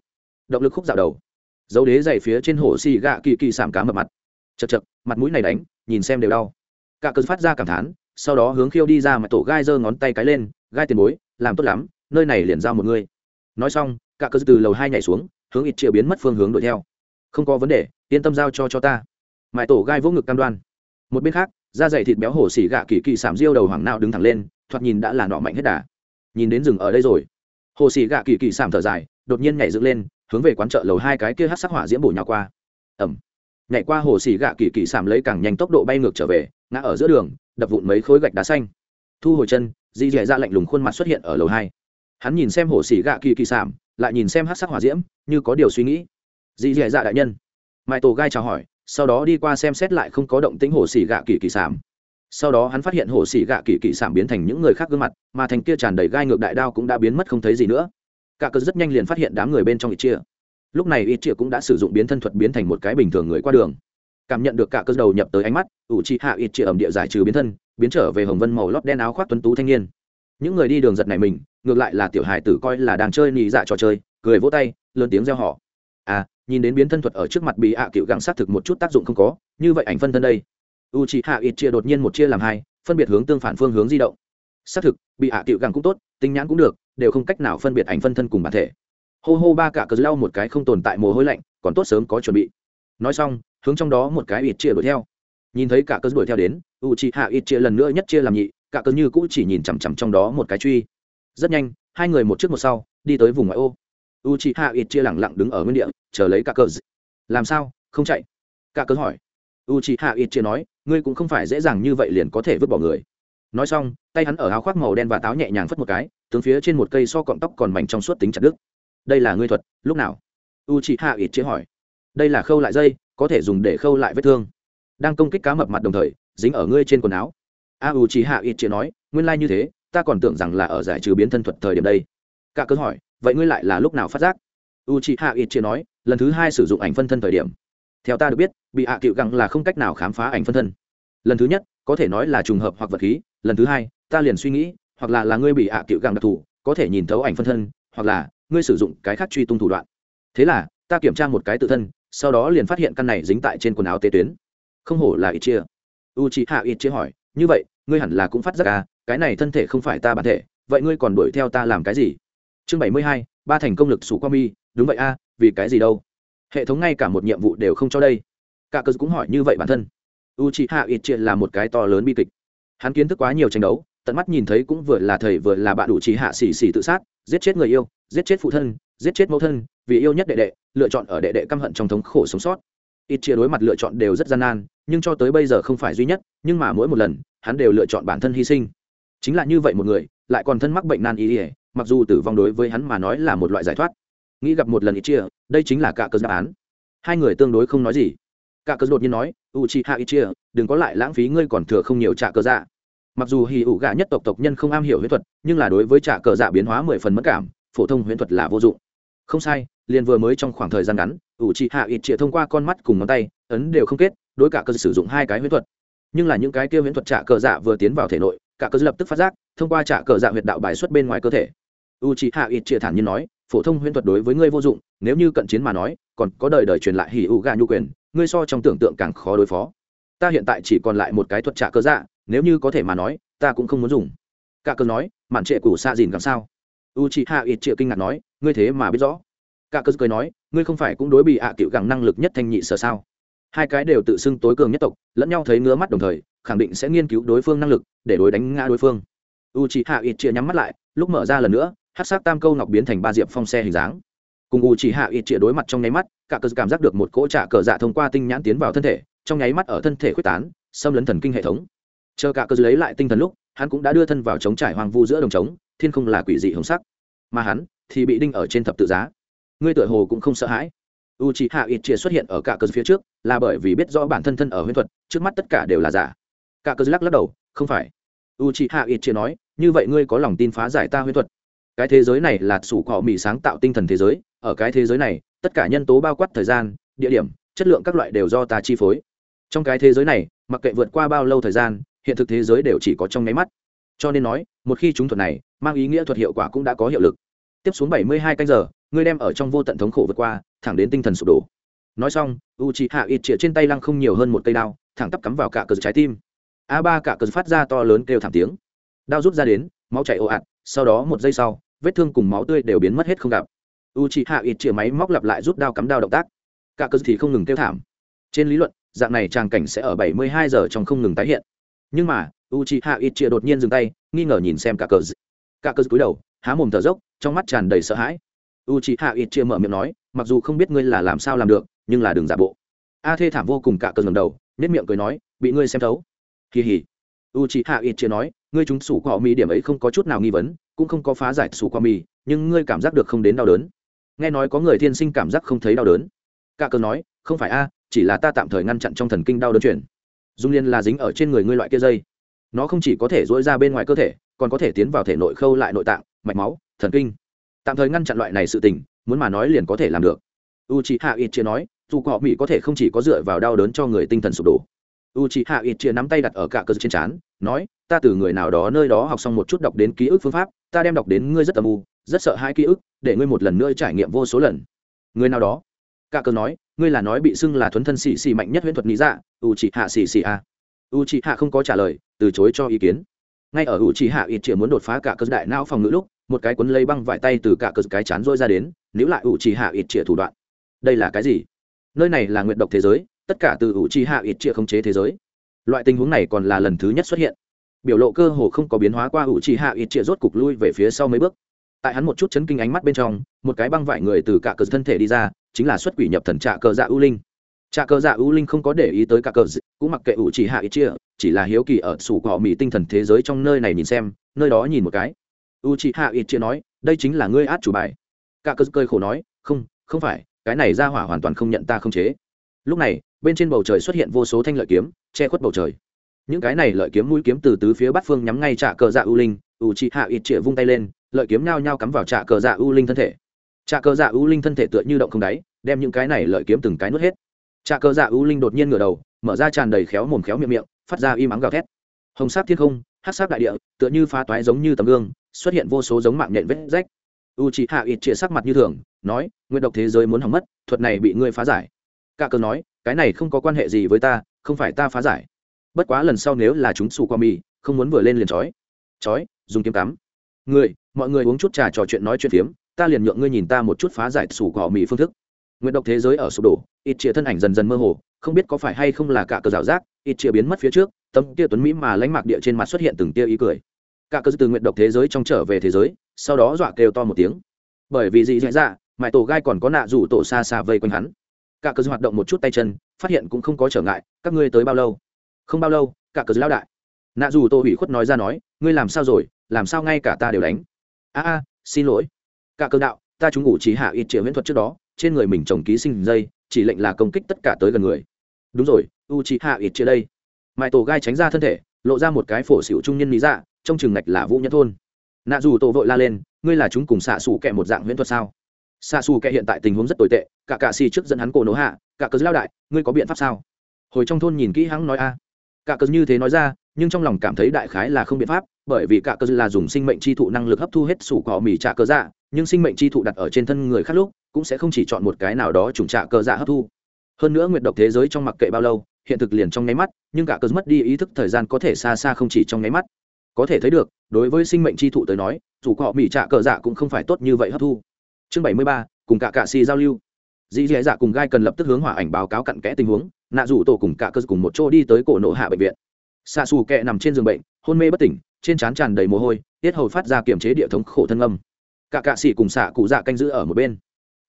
Speaker 1: Động lực khúc dạo đầu. Dấu đế dày phía trên hồ xì gạ kỳ kỳ sàm cá mập mặt. Chật chật, mặt mũi này đánh, nhìn xem đều đau cả cơn phát ra cảm thán, sau đó hướng khiêu đi ra mà tổ gai giơ ngón tay cái lên, gai tiền bối, làm tốt lắm, nơi này liền giao một người. Nói xong, cả cơn từ lầu hai nhảy xuống, hướng ít triệu biến mất phương hướng đuổi theo. Không có vấn đề, yên tâm giao cho cho ta. Mãi tổ gai vỗ ngực cam đoan. Một bên khác, da dày thịt béo hổ xỉ gạ kỳ kỳ sảm riêu đầu hoàng nào đứng thẳng lên, thoạt nhìn đã là nọ mạnh hết đà. Nhìn đến rừng ở đây rồi. Hồ xỉ gạ kỳ kỳ sảm thở dài, đột nhiên nhảy dựng lên, hướng về quán chợ lầu hai cái kia hát sắc hỏa diễm bổ nhào qua. Ẩm nhảy qua hồ xỉ gạ kỳ kỳ sảm lấy càng nhanh tốc độ bay ngược trở về ngã ở giữa đường, đập vụn mấy khối gạch đá xanh. Thu hồi chân, di dẻ ra dạ lạnh lùng khuôn mặt xuất hiện ở lầu hai. Hắn nhìn xem hồ xỉ gạ kỳ kỳ sảm lại nhìn xem hát sắc hỏa diễm, như có điều suy nghĩ. Di dẻ dạ đại nhân. Mai tổ gai chào hỏi, sau đó đi qua xem xét lại không có động tĩnh hồ xỉ gạ kỳ kỳ sảm sau đó hắn phát hiện hồ xỉ gạ kỳ kỳ sảm biến thành những người khác gương mặt, mà thành kia tràn đầy gai ngược đại đao cũng đã biến mất không thấy gì nữa. Cả cớ rất nhanh liền phát hiện đám người bên trong ít chia lúc này ít chia cũng đã sử dụng biến thân thuật biến thành một cái bình thường người qua đường cảm nhận được cả cơ đầu nhập tới ánh mắt, ủ trị hạ ít chia ẩm địa giải trừ biến thân, biến trở về hồng vân màu lót đen áo khoác tuấn tú thanh niên. Những người đi đường giật này mình, ngược lại là tiểu hài tử coi là đang chơi nhị dạ trò chơi, cười vỗ tay, lớn tiếng reo họ à nhìn đến biến thân thuật ở trước mặt bị hạ cựu gắng sát thực một chút tác dụng không có, như vậy ảnh phân thân đây. U chị hạ ít chia đột nhiên một chia làm hai, phân biệt hướng tương phản phương hướng di động. Xác thực, bị hạ cựu gắng cũng tốt, tinh nhãn cũng được, đều không cách nào phân biệt ảnh phân thân cùng bản thể. Hô hô ba cả cờ lau một cái không tồn tại mồ hôi lạnh, còn tốt sớm có chuẩn bị. Nói xong hướng trong đó một cái ít chia đuổi theo. Nhìn thấy cả cớ đuổi theo đến u chị hạ ít chia lần nữa nhất chia làm nhị, cả cớ như cũ chỉ nhìn chằm chằm trong đó một cái truy. Rất nhanh, hai người một trước một sau, đi tới vùng ngoại ô. U chị hạ ít chia lẳng lặng đứng ở nguyên địa, chờ lấy cả cớ làm sao? Không chạy. Cả cớ hỏi. U chị hạ ít chia nói, ngươi cũng không phải dễ dàng như vậy liền có thể vứt bỏ người. Nói xong, tay hắn ở áo khoác màu đen và táo nhẹ nhàng phất một cái tướng phía trên một cây so cọng tóc còn mảnh trong suốt tính chặt đứt. Đây là ngươi thuật, lúc nào? U chị hạ ít chia hỏi. Đây là khâu lại dây có thể dùng để khâu lại vết thương. Đang công kích cá mập mặt đồng thời, dính ở ngươi trên quần áo. A u chị hạ ít chia nói, nguyên lai、like、như thế, ta còn tưởng rằng là ở giải trừ biến thân thuật thời điểm đây. Cả cơn hỏi, vậy ngươi lại là lúc nào phát giác? U chị hạ ít chia nói, lần thứ hai sử dụng ảnh phân thân thời điểm. Theo ta được biết, bị hạ cựu gặng là không cách nào khám phá ảnh phân thân. Lần thứ nhất, có thể nói là trùng hợp hoặc vật khí, lần thứ hai, ta liền suy nghĩ, hoặc là là ngươi bị hạ cựu gặng đặc thù, có thể nhìn thấu ảnh phân thân, hoặc là ngươi sử dụng cái khác truy tung thủ đoạn. Thế là, ta kiểm tra một cái tự thân sau đó liền phát hiện căn này dính tại trên quần áo tế tuyến. Không hổ là ít chia u chị hạ ít chia hỏi như vậy ngươi hẳn là cũng phát giác à cái này thân thể không phải ta bản thể vậy ngươi còn đuổi theo ta làm cái gì? Chương bảy mươi hai ba thành công lực sủ qua mi đúng vậy a à, vì cái gì đâu? Hệ thống ngay cả một nhiệm vụ đều không cho đây. Cả cơ cũng hỏi như vậy bản thân. U chị hạ ít chia là một cái to lớn bi kịch. Hắn kiến thức quá nhiều tranh đấu tận mắt nhìn thấy cũng vừa là thầy vừa là bạn đủ trí hạ xỉ xỉ tự sát giết chết người yêu giết chết phụ thân giết chết mẫu thân vì yêu nhất đệ đệ, lựa chọn ở đệ đệ căm hận trong thống khổ sống sót. Ít chia đối mặt lựa chọn đều rất gian nan, nhưng cho tới bây giờ không phải duy nhất, nhưng mà mỗi một lần, hắn đều lựa chọn bản thân hy sinh. Chính là như vậy một người, lại còn thân mắc bệnh nan y ỉa mặc dù tử vong đối với hắn mà nói là một loại giải thoát. Nghĩ gặp một lần ít chia, đây chính là cả cơ đáp án. Hai người tương đối không nói gì. Cả cơ đột nhiên nói u chi hạ ít chia, đừng có lại lãng phí, ngươi còn thừa không nhiều trả cơ dạ. Mặc dù hì ủ gạ nhất tộc tộc nhân không am hiểu huyễn thuật, nhưng là đối với trả cờ dạ biến hóa mười phần mất cảm, phổ thông huyễn thuật là vô dụng không sai, liền vừa mới trong khoảng thời gian ngắn, ủ trị hạ ít trịa thông qua con mắt cùng ngón tay, ấn đều không kết, đối cả cơ sử dụng hai cái huyễn thuật. Nhưng là những cái kia huyễn thuật trả cờ dạ vừa tiến vào thể nội, cả cơ lập tức phát giác, thông qua trả cờ dạ huyệt đạo bài xuất bên ngoài cơ thể. U trị hạ ít trịa thản nhiên nói, phổ thông huyễn thuật đối với ngươi vô dụng, nếu như cận chiến mà nói, còn có đời đời truyền lại hỉ ủ gà nhu quyền, ngươi so trong tưởng tượng càng khó đối phó. Ta hiện tại chỉ còn lại một cái thuật trả cờ dạ nếu như có thể mà nói, ta cũng không muốn dùng. Cả cơ nói, mạn trệ củ xạ dìn làm sao? U chị hạ ít triệu kinh ngạc nói, ngươi thế mà biết rõ. Cả cơ cười nói, ngươi không phải cũng đối bị ạ à cựu gẳng năng lực nhất thanh nhị sở sao? Hai cái đều tự xưng tối cường nhất tộc, lẫn nhau thấy ngứa mắt đồng thời, khẳng định sẽ nghiên cứu đối phương năng lực, để đối đánh ngã đối phương. U chị hạ ít chia nhắm mắt lại, lúc mở ra lần nữa hát sắc tam câu ngọc biến thành ba diệp phong xe hình dáng. Cùng u chỉ hạ ít chĩa đối mặt trong nháy mắt, cả cơ cảm giác được một cỗ trả cờ dạ thông qua tinh nhãn tiến vào thân thể, trong nháy mắt ở thân thể quyết tán, xâm lấn thần kinh hệ thống. Chờ cả cơ lấy lại tinh thần lúc, hắn cũng đã đưa thân vào chống trải hoang vu giữa đồng trống thiên không là quỷ dị hồng sắc. Mà hắn thì bị đinh ở trên thập tự giá. Ngươi tựa hồ cũng không sợ hãi. U c h i hạ ít chia xuất hiện ở cả cờ phía trước, là bởi vì biết rõ bản thân thân ở huyễn thuật, trước mắt tất cả đều là giả. Cả cờ lắc lắc đầu, không phải. U c h i hạ ít chia nói, như vậy ngươi có lòng tin phá giải ta huyễn thuật? Cái thế giới này là sủ cọ mỹ sáng tạo tinh thần thế giới, ở cái thế giới này, tất cả nhân tố bao quát thời gian, địa điểm, chất lượng các loại đều do ta chi phối. Trong cái thế giới này, mặc kệ vượt qua bao lâu thời gian, hiện thực thế giới đều chỉ có trong nháy mắt. Cho nên nói một khi chúng thuật này, mang ý nghĩa thuật hiệu quả cũng đã có hiệu lực. Tiếp xuống bảy mươi hai canh giờ, ngươi đem ở trong vô tận thống khổ vượt qua, thẳng đến tinh thần sụp đổ. Nói xong u chị hạ ít chĩa trên tay lăng không nhiều hơn một cây đao, thẳng tắp cắm vào cả cờ trái tim. A ba cả cờ phát ra to lớn kêu thảm tiếng. Đao rút ra đến, máu chảy ồ ạt, sau đó một giây sau, vết thương cùng máu tươi đều biến mất hết không gặp. U chị hạ ít chĩa máy móc lặp lại rút đao cắm đao động tác. Cả cờ thì không ngừng kêu thảm. Trên lý luận, dạng này tràng cảnh sẽ ở bảy mươi hai giờ trong không ngừng tái hiện. Nhưng mà u c hạ ít chĩa đột nhiên dừng tay, nghi ngờ nhìn xem cả cờ cả cờ cúi đầu, há mồm thở dốc, trong mắt tràn đầy sợ hãi. U c hạ ít chia mở miệng nói, mặc dù không biết ngươi là làm sao làm được, nhưng là đừng giả bộ. A thê thảm vô cùng cả cờ ngầm đầu nếp miệng cười nói, bị ngươi xem thấu. Kỳ hỉ u c hạ ít chia nói, ngươi chúng sủ quả mì điểm ấy không có chút nào nghi vấn, cũng không có phá giải sủ quả mì, nhưng ngươi cảm giác được không đến đau đớn. Nghe nói có người thiên sinh cảm giác không thấy đau đớn. Cả cờ nói, không phải a, chỉ là ta tạm thời ngăn chặn trong thần kinh đau đớn chuyển. Dung liên là dính ở trên người ngươi loại kia dây nó không chỉ có thể dỗi ra bên ngoài cơ thể, còn có thể tiến vào thể nội khâu lại nội tạng, mạch máu, thần kinh. Tạm thời ngăn chặn loại này sự tình, muốn mà nói liền có thể làm được. U c h i hạ ít chia nói, dù họ mỹ có thể không chỉ có dựa vào đau đớn cho người tinh thần sụp đổ. U c h i hạ ít chia nắm tay đặt ở cả cơ trên trán, nói, ta từ người nào đó nơi đó học xong một chút đọc đến ký ức phương pháp, ta đem đọc đến ngươi rất âm u, rất sợ hai ký ức, để ngươi một lần nữa trải nghiệm vô số lần. Người nào đó, cả cơ nói, ngươi là nói bị xưng là thuấn thân xì xì mạnh nhất huyễn thuật lý dạ u c hạ xì xì a u c hạ không có trả lời, từ chối cho ý kiến. Ngay ở u c hạ ít chĩa muốn đột phá cả cơ đại não phòng ngữ lúc, một cái cuốn lấy băng vải tay từ cả cờ cái chán rôi ra đến, níu lại u trì hạ ít chĩa thủ đoạn. Đây là cái gì? Nơi này là nguyện độc thế giới, tất cả từ u trì hạ ít chĩa khống chế thế giới. Loại tình huống này còn là lần thứ nhất xuất hiện. Biểu lộ cơ hồ không có biến hóa qua u trì hạ ít chĩa rốt cục lui về phía sau mấy bước. Tại hắn một chút chấn kinh ánh mắt bên trong, một cái băng vải người từ cả cờ thân thể đi ra, chính là xuất quỷ nhập thần trạ cờ dạ ưu linh trà cờ dạ ưu linh không có để ý tới cả cờ dạ, cũng mặc kệ ủ chỉ hạ ít chia, chỉ là hiếu kỳ ở sủ cỏ mỹ tinh thần thế giới trong nơi này nhìn xem, nơi đó nhìn một cái. U chỉ hạ ít chia nói, đây chính là ngươi át chủ bài. Cả cờ dạ cười khổ nói, không không phải, cái này ra hỏa hoàn toàn không nhận ta không chế. Lúc này, bên trên bầu trời xuất hiện vô số thanh lợi kiếm, che khuất bầu trời. Những cái này lợi kiếm mũi kiếm từ tứ phía bát phương nhắm ngay trà cờ dạ u linh u chỉ hạ ít chia vung tay lên, lợi kiếm nhao nhao cắm vào trà cờ dạ u linh thân thể. Trà cờ dạ u linh thân thể tựa như động không đáy, đem những cái này lợi kiếm từng cái nuốt hết trà cờ dạ u linh đột nhiên ngửa đầu, mở ra tràn đầy khéo mồm khéo miệng miệng, phát ra im ắng gào thét. Hồng sát thiên không hát sát đại địa, tựa như phá toái giống như tấm gương, xuất hiện vô số giống mạng nhện vết rách. U c hạ ít chia sắc mặt như thường, nói nguyện độc thế giới muốn hỏng mất, thuật này bị ngươi phá giải. Cả cờ nói, cái này không có quan hệ gì với ta, không phải ta phá giải. Bất quá lần sau nếu là chúng xù qua mì, không muốn vừa lên liền chói chói dùng kiếm cắm. Người, mọi người uống chút trà trò chuyện nói chuyện phiếm, ta liền nhượng ngươi nhìn ta một chút phá giải xù cỏ mì phương thức. Nguyện độc thế giới ở sụp đổ ít chia thân ảnh dần dần mơ hồ, không biết có phải hay không là cả cờ rào rác, ít chia biến mất phía trước, tấm tia tuấn mỹ mà lánh mạc địa trên mặt xuất hiện từng tia ý cười. Cả cơ từ nguyện độc thế giới trong trở về thế giới, sau đó dọa kêu to một tiếng. Bởi vì gì dạy dạ mãi tổ gai còn có nạ rủ tổ xa xa vây quanh hắn. Cả cơ hoạt động một chút tay chân, phát hiện cũng không có trở ngại, các ngươi tới bao lâu? Không bao lâu, cả cơ lao đại. Nạ dù tổ hủy khuất nói ra nói, ngươi làm sao rồi, làm sao ngay cả ta đều đánh? A a, xin lỗi. Cả cơ đạo, ta chúng ngủ chỉ hạ ít triệu huyễn thuật trước đó trên người mình trồng ký sinh dây, chỉ lệnh là công kích tất cả tới gần người. Đúng rồi u chị hạ ít chia đây. Mãi tổ gai tránh ra thân thể, lộ ra một cái phổ xỉu trung nhân lý dạ trong trường ngạch là vũ nhân thôn. Nạ dù tổ vội la lên, ngươi là chúng cùng xạ xù kẹ một dạng huyễn thuật sao? Xạ xù kẹ hiện tại tình huống rất tồi tệ, cả cạ xì trước dẫn hắn cổ nổ hạ, cả cớ lao đại, ngươi có biện pháp sao? Hồi trong thôn nhìn kỹ hắn nói a. Cả cớ như thế nói ra, nhưng trong lòng cảm thấy đại khái là không biện pháp, bởi vì cả cớ là dùng sinh mệnh chi thụ năng lực hấp thu hết sủ cỏ mì trả cớ dạ nhưng sinh mệnh chi thụ đặt ở trên thân người khác lúc cũng sẽ không chỉ chọn một cái nào đó trùng trạ cơ dạ hấp thu. Hơn nữa nguyệt độc thế giới trong mặc kệ bao lâu, hiện thực liền trong nháy mắt, nhưng cả cơ mất đi ý thức thời gian có thể xa xa không chỉ trong nháy mắt. Có thể thấy được, đối với sinh mệnh tri thụ tới nói, dù họ bị trạ cờ dạ cũng không phải tốt như vậy hấp thu. Chương bảy mươi ba, cùng cả cạ xì giao lưu. Dì dì dạ cùng gai cần lập tức hướng hỏa ảnh báo cáo cặn kẽ tình huống, nạ rủ tổ cùng cả cơ cùng một chỗ đi tới cổ nộ hạ bệnh viện. Xạ xù kẹ nằm trên giường bệnh, hôn mê bất tỉnh, trên trán tràn đầy mồ hôi, tiết hầu phát ra kiềm chế địa thống khổ thân âm. Cả cạ xì cùng xạ cụ dạ canh giữ ở một bên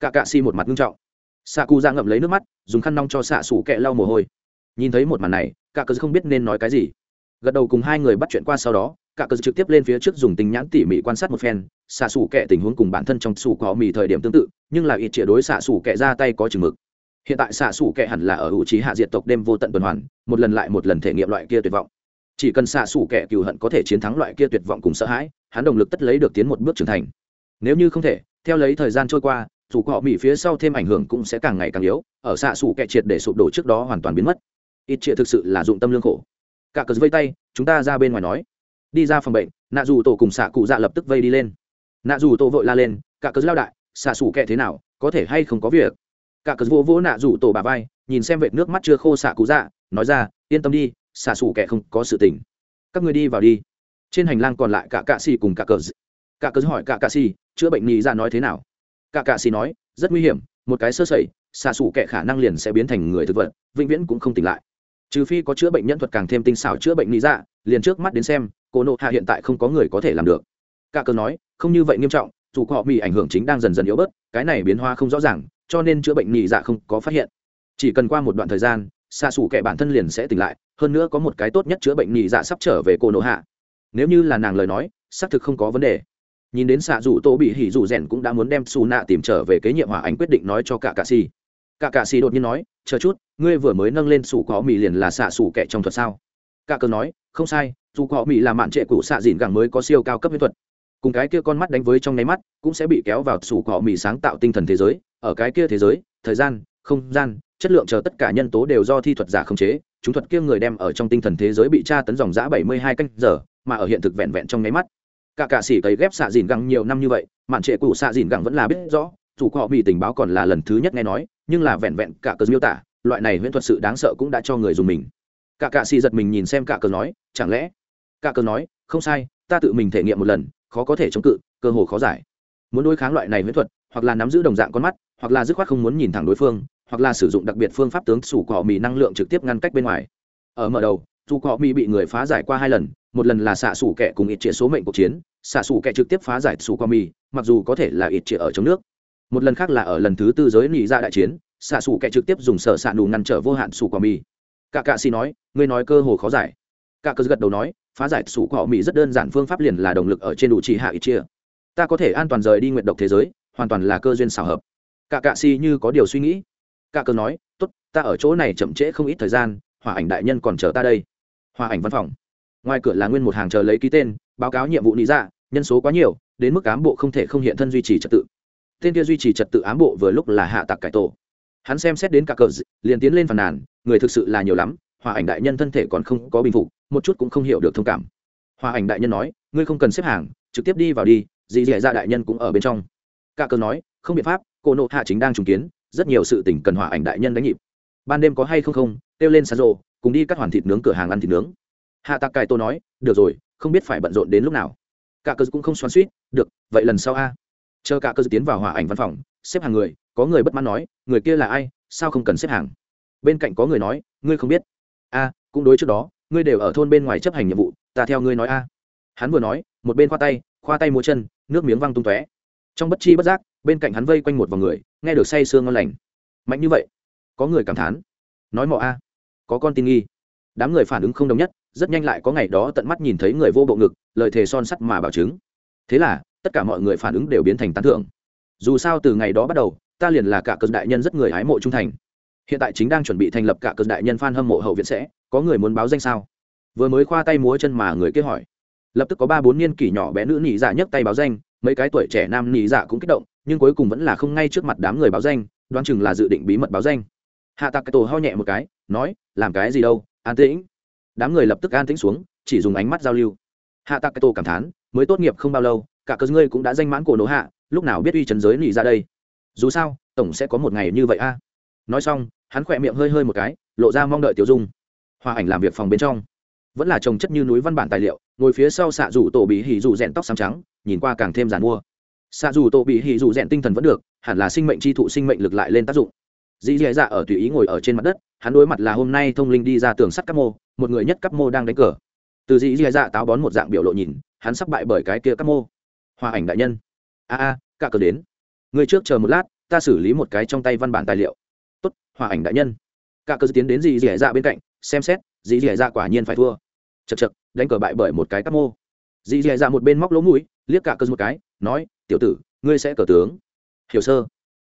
Speaker 1: cả cạ xì một mặt nghiêm trọng. Xạ cụ ra ngậm lấy nước mắt, dùng khăn nong cho xạ xủ kẹ lau mồ hôi. Nhìn thấy một màn này, cả cờ không biết nên nói cái gì. Gật đầu cùng hai người bắt chuyện qua sau đó, cả cờ trực tiếp lên phía trước dùng tình nhãn tỉ mỉ quan sát một phen, xạ xủ kẹ tình huống cùng bản thân trong xù có mì thời điểm tương tự, nhưng là ít chia đối xạ xủ kẹ ra tay có chừng mực. Hiện tại xạ xủ kẹ hẳn là ở hữu trí hạ diệt tộc đêm vô tận tuần hoàn, một lần lại một lần thể nghiệm loại kia tuyệt vọng. Chỉ cần xạ xủ kẹ cừu hận có thể chiến thắng loại kia tuyệt vọng cùng sợ hãi, hắn động lực tất lấy được tiến một bước trưởng thành. Nếu như không thể, theo lấy thời gian trôi qua dù họ mỹ phía sau thêm ảnh hưởng cũng sẽ càng ngày càng yếu, ở xạ xù kẹ triệt để sụp đổ trước đó hoàn toàn biến mất. Ít chia thực sự là dụng tâm lương khổ. Cả cờ vây tay, chúng ta ra bên ngoài nói. Đi ra phòng bệnh, nạ dù tổ cùng xạ cụ dạ lập tức vây đi lên. Nạ dù tổ vội la lên, cả cờ lao đại, xạ xù kẹ thế nào, có thể hay không có việc? Cả cờ vô vỗ nạ dù tổ bà vai, nhìn xem vệt nước mắt chưa khô xạ cụ dạ nói ra, yên tâm đi, xạ xù kẹ không có sự tình. Các người đi vào đi. Trên hành lang còn lại cả cạ xì cùng cả cờ cả cờ hỏi cả cạ xì, chữa bệnh nhì ra dạ nói thế nào? Cả cạ xì nói, rất nguy hiểm, một cái sơ sẩy, xạ xù kệ khả năng liền sẽ biến thành người thực vật, vĩnh viễn cũng không tỉnh lại. Trừ phi có chữa bệnh nhân thuật càng thêm tinh xảo chữa bệnh lý dạ liền trước mắt đến xem, cô nộ hạ hiện tại không có người có thể làm được. Cả cờ nói, không như vậy nghiêm trọng, dù họ bị ảnh hưởng chính đang dần dần yếu bớt, cái này biến hóa không rõ ràng, cho nên chữa bệnh nhị dạ không có phát hiện. Chỉ cần qua một đoạn thời gian xa xù kẻ bản thân liền sẽ tỉnh lại, hơn nữa có một cái tốt nhất chữa bệnh nhị dạ sắp trở về cô nộ hạ. Nếu như là nàng lời nói, xác thực không có vấn đề nhìn đến xạ dù tô bị hỉ dù rèn cũng đã muốn đem xù nạ tìm trở về kế nhiệm hòa ảnh quyết định nói cho cả cạ xì. Cả cạ xì đột nhiên nói, chờ chút, ngươi vừa mới nâng lên sủ có mì liền là xạ sủ kẻ trong thuật sao? Cả cờ nói, không sai dù có mì là mạn trệ cụ xạ dìn gẳng mới có siêu cao cấp huyết thuật. Cùng cái kia con mắt đánh với trong nháy mắt, cũng sẽ bị kéo vào sủ cỏ mì sáng tạo tinh thần thế giới. Ở cái kia thế giới, thời gian, không gian, chất lượng chờ tất cả nhân tố đều do thi thuật giả khống chế. Chúng thuật kia người đem ở trong tinh thần thế giới bị tra tấn dòng giã bảy mươi hai canh giờ, mà ở hiện thực vẹn vẹn trong nháy mắt cả cạ sĩ cấy ghép xạ dìn gẳng nhiều năm như vậy, mạn trệ cụ xạ dìn gẳng vẫn là biết rõ dù họ bị tình báo còn là lần thứ nhất nghe nói, nhưng là vẹn vẹn cả cờ miêu tả, loại này huyễn thuật sự đáng sợ cũng đã cho người dùng mình. Cả cạ xì giật mình nhìn xem cả cờ nói, chẳng lẽ? Cả cờ nói, không sai, ta tự mình thể nghiệm một lần, khó có thể chống cự, cơ hồ khó giải. Muốn đối kháng loại này huyễn thuật, hoặc là nắm giữ đồng dạng con mắt, hoặc là dứt khoát không muốn nhìn thẳng đối phương, hoặc là sử dụng đặc biệt phương pháp tướng sủ cỏ mì năng lượng trực tiếp ngăn cách bên ngoài. Ở mở đầu dù cọ mỹ bị người phá giải qua hai lần, một lần là xạ xủ kẻ cùng ít trịa số mệnh cuộc chiến, xạ xủ kẻ trực tiếp phá giải xù cọ mì mặc dù có thể là ít trịa ở trong nước. Một lần khác là ở lần thứ tư giới nỉ ra dạ đại chiến, xạ xủ kẻ trực tiếp dùng sở xạ nù ngăn trở vô hạn xù cọ mì cả cạ xì nói, ngươi nói cơ hồ khó giải. Cả cơ gật đầu nói, phá giải xù cọ mì rất đơn giản, phương pháp liền là động lực ở trên đủ chỉ hạ ít trịa ta có thể an toàn rời đi nguyện độc thế giới, hoàn toàn là cơ duyên xảo hợp. Cả cạ xì như có điều suy nghĩ. Cả cơ nói, tốt, ta ở chỗ này chậm trễ không ít thời gian hòa ảnh đại nhân còn chờ ta đây hòa ảnh văn phòng. Ngoài cửa là nguyên một hàng chờ lấy ký tên, báo cáo nhiệm vụ lý ra dạ, nhân số quá nhiều, đến mức cán bộ không thể không hiện thân duy trì trật tự. Tên kia duy trì trật tự ám bộ vừa lúc là hạ tặc cải tổ. Hắn xem xét đến cả cờ liền tiến lên phàn nàn, người thực sự là nhiều lắm, hòa ảnh đại nhân thân thể còn không có bình phục, một chút cũng không hiểu được thông cảm. Hòa ảnh đại nhân nói, ngươi không cần xếp hàng, trực tiếp đi vào đi, dì dì ra đại nhân cũng ở bên trong. Cả cờ nói, không biện pháp, cô nộ hạ chính đang trùng kiến, rất nhiều sự tỉnh cần hòa ảnh đại nhân đánh nhịp. Ban đêm có hay không không? Kêu lên xa rộ cùng đi cắt hoàn thịt nướng cửa hàng ăn thịt nướng. Hạ tạc cài tô nói, được rồi, không biết phải bận rộn đến lúc nào. Cả cơ cũng không xoắn suýt được, vậy lần sau a. Chờ cả cơ tiến vào hòa ảnh văn phòng, xếp hàng người, có người bất mãn nói, người kia là ai? Sao không cần xếp hàng? Bên cạnh có người nói, ngươi không biết. A, cũng đối trước đó, ngươi đều ở thôn bên ngoài chấp hành nhiệm vụ, ta theo ngươi nói a. Hắn vừa nói, một bên khoa tay khoa tay múa chân, nước miếng văng tung tóe. Trong bất chi bất giác, bên cạnh hắn vây quanh một vòng người, nghe được say sương ngon lành. Mạnh như vậy, có người cảm thán, nói mọ a có con tin nghi. Đám người phản ứng không đồng nhất, rất nhanh lại có ngày đó tận mắt nhìn thấy người vô bộ ngực, lời thề son sắt mà bảo chứng. Thế là, tất cả mọi người phản ứng đều biến thành tán thưởng. Dù sao từ ngày đó bắt đầu, ta liền là cả cơn đại nhân rất người hái mộ trung thành. Hiện tại chính đang chuẩn bị thành lập cả cơn đại nhân f hâm mộ hậu viện sẽ, có người muốn báo danh sao? Vừa mới khoa tay múa chân mà người kia hỏi. Lập tức có ba bốn niên kỷ nhỏ bé nữ nỉ dạ nhấc tay báo danh, mấy cái tuổi trẻ nam nỉ dạ cũng kích động, nhưng cuối cùng vẫn là không ngay trước mặt đám người báo danh, đoán chừng là dự định bí mật báo danh hạ tạc cái tổ ho nhẹ một cái, nói, làm cái gì đâu, an tĩnh. Đám người lập tức an tĩnh xuống, chỉ dùng ánh mắt giao lưu. Hạ tạc cái tổ cảm thán, mới tốt nghiệp không bao lâu, cả cơ ngươi cũng đã danh mãn cổ nổ hạ, lúc nào biết uy trần giới lì ra đây? Dù sao, tổng sẽ có một ngày như vậy a. Nói xong, hắn khỏe miệng hơi hơi một cái, lộ ra mong đợi tiểu dung. Hoa ảnh làm việc phòng bên trong. Vẫn là trồng chất như núi văn bản tài liệu, ngồi phía sau xạ rủ tổ bị hỉ rủ rèn tóc xám trắng, nhìn qua càng thêm giàn mua. Xạ rủ tổ bị hỉ rủ rèn tinh thần vẫn được, hẳn là sinh mệnh chi thụ sinh mệnh lực lại lên tác dụng dĩ dì dạ ở tùy ý ngồi ở trên mặt đất, hắn đối mặt là hôm nay thông linh đi ra tường sắt các mô, một người nhất cấp mô đang đánh cờ. Từ dĩ dì dạ táo bón một dạng biểu lộ nhìn, hắn sắp bại bởi cái kia các mô. Hòa ảnh đại nhân. A a, cả cờ đến. Người trước chờ một lát, ta xử lý một cái trong tay văn bản tài liệu. Tốt hòa ảnh đại nhân. Cả cờ tiến đến dì dì dạ bên cạnh, xem xét dì dì dạ quả nhiên phải thua. Chật chật đánh cờ bại bởi một cái các mô. Dì dì dạ một bên móc lỗ mũi, liếc cả cờ một cái, nói, tiểu tử, ngươi sẽ cờ tướng. Hiểu sơ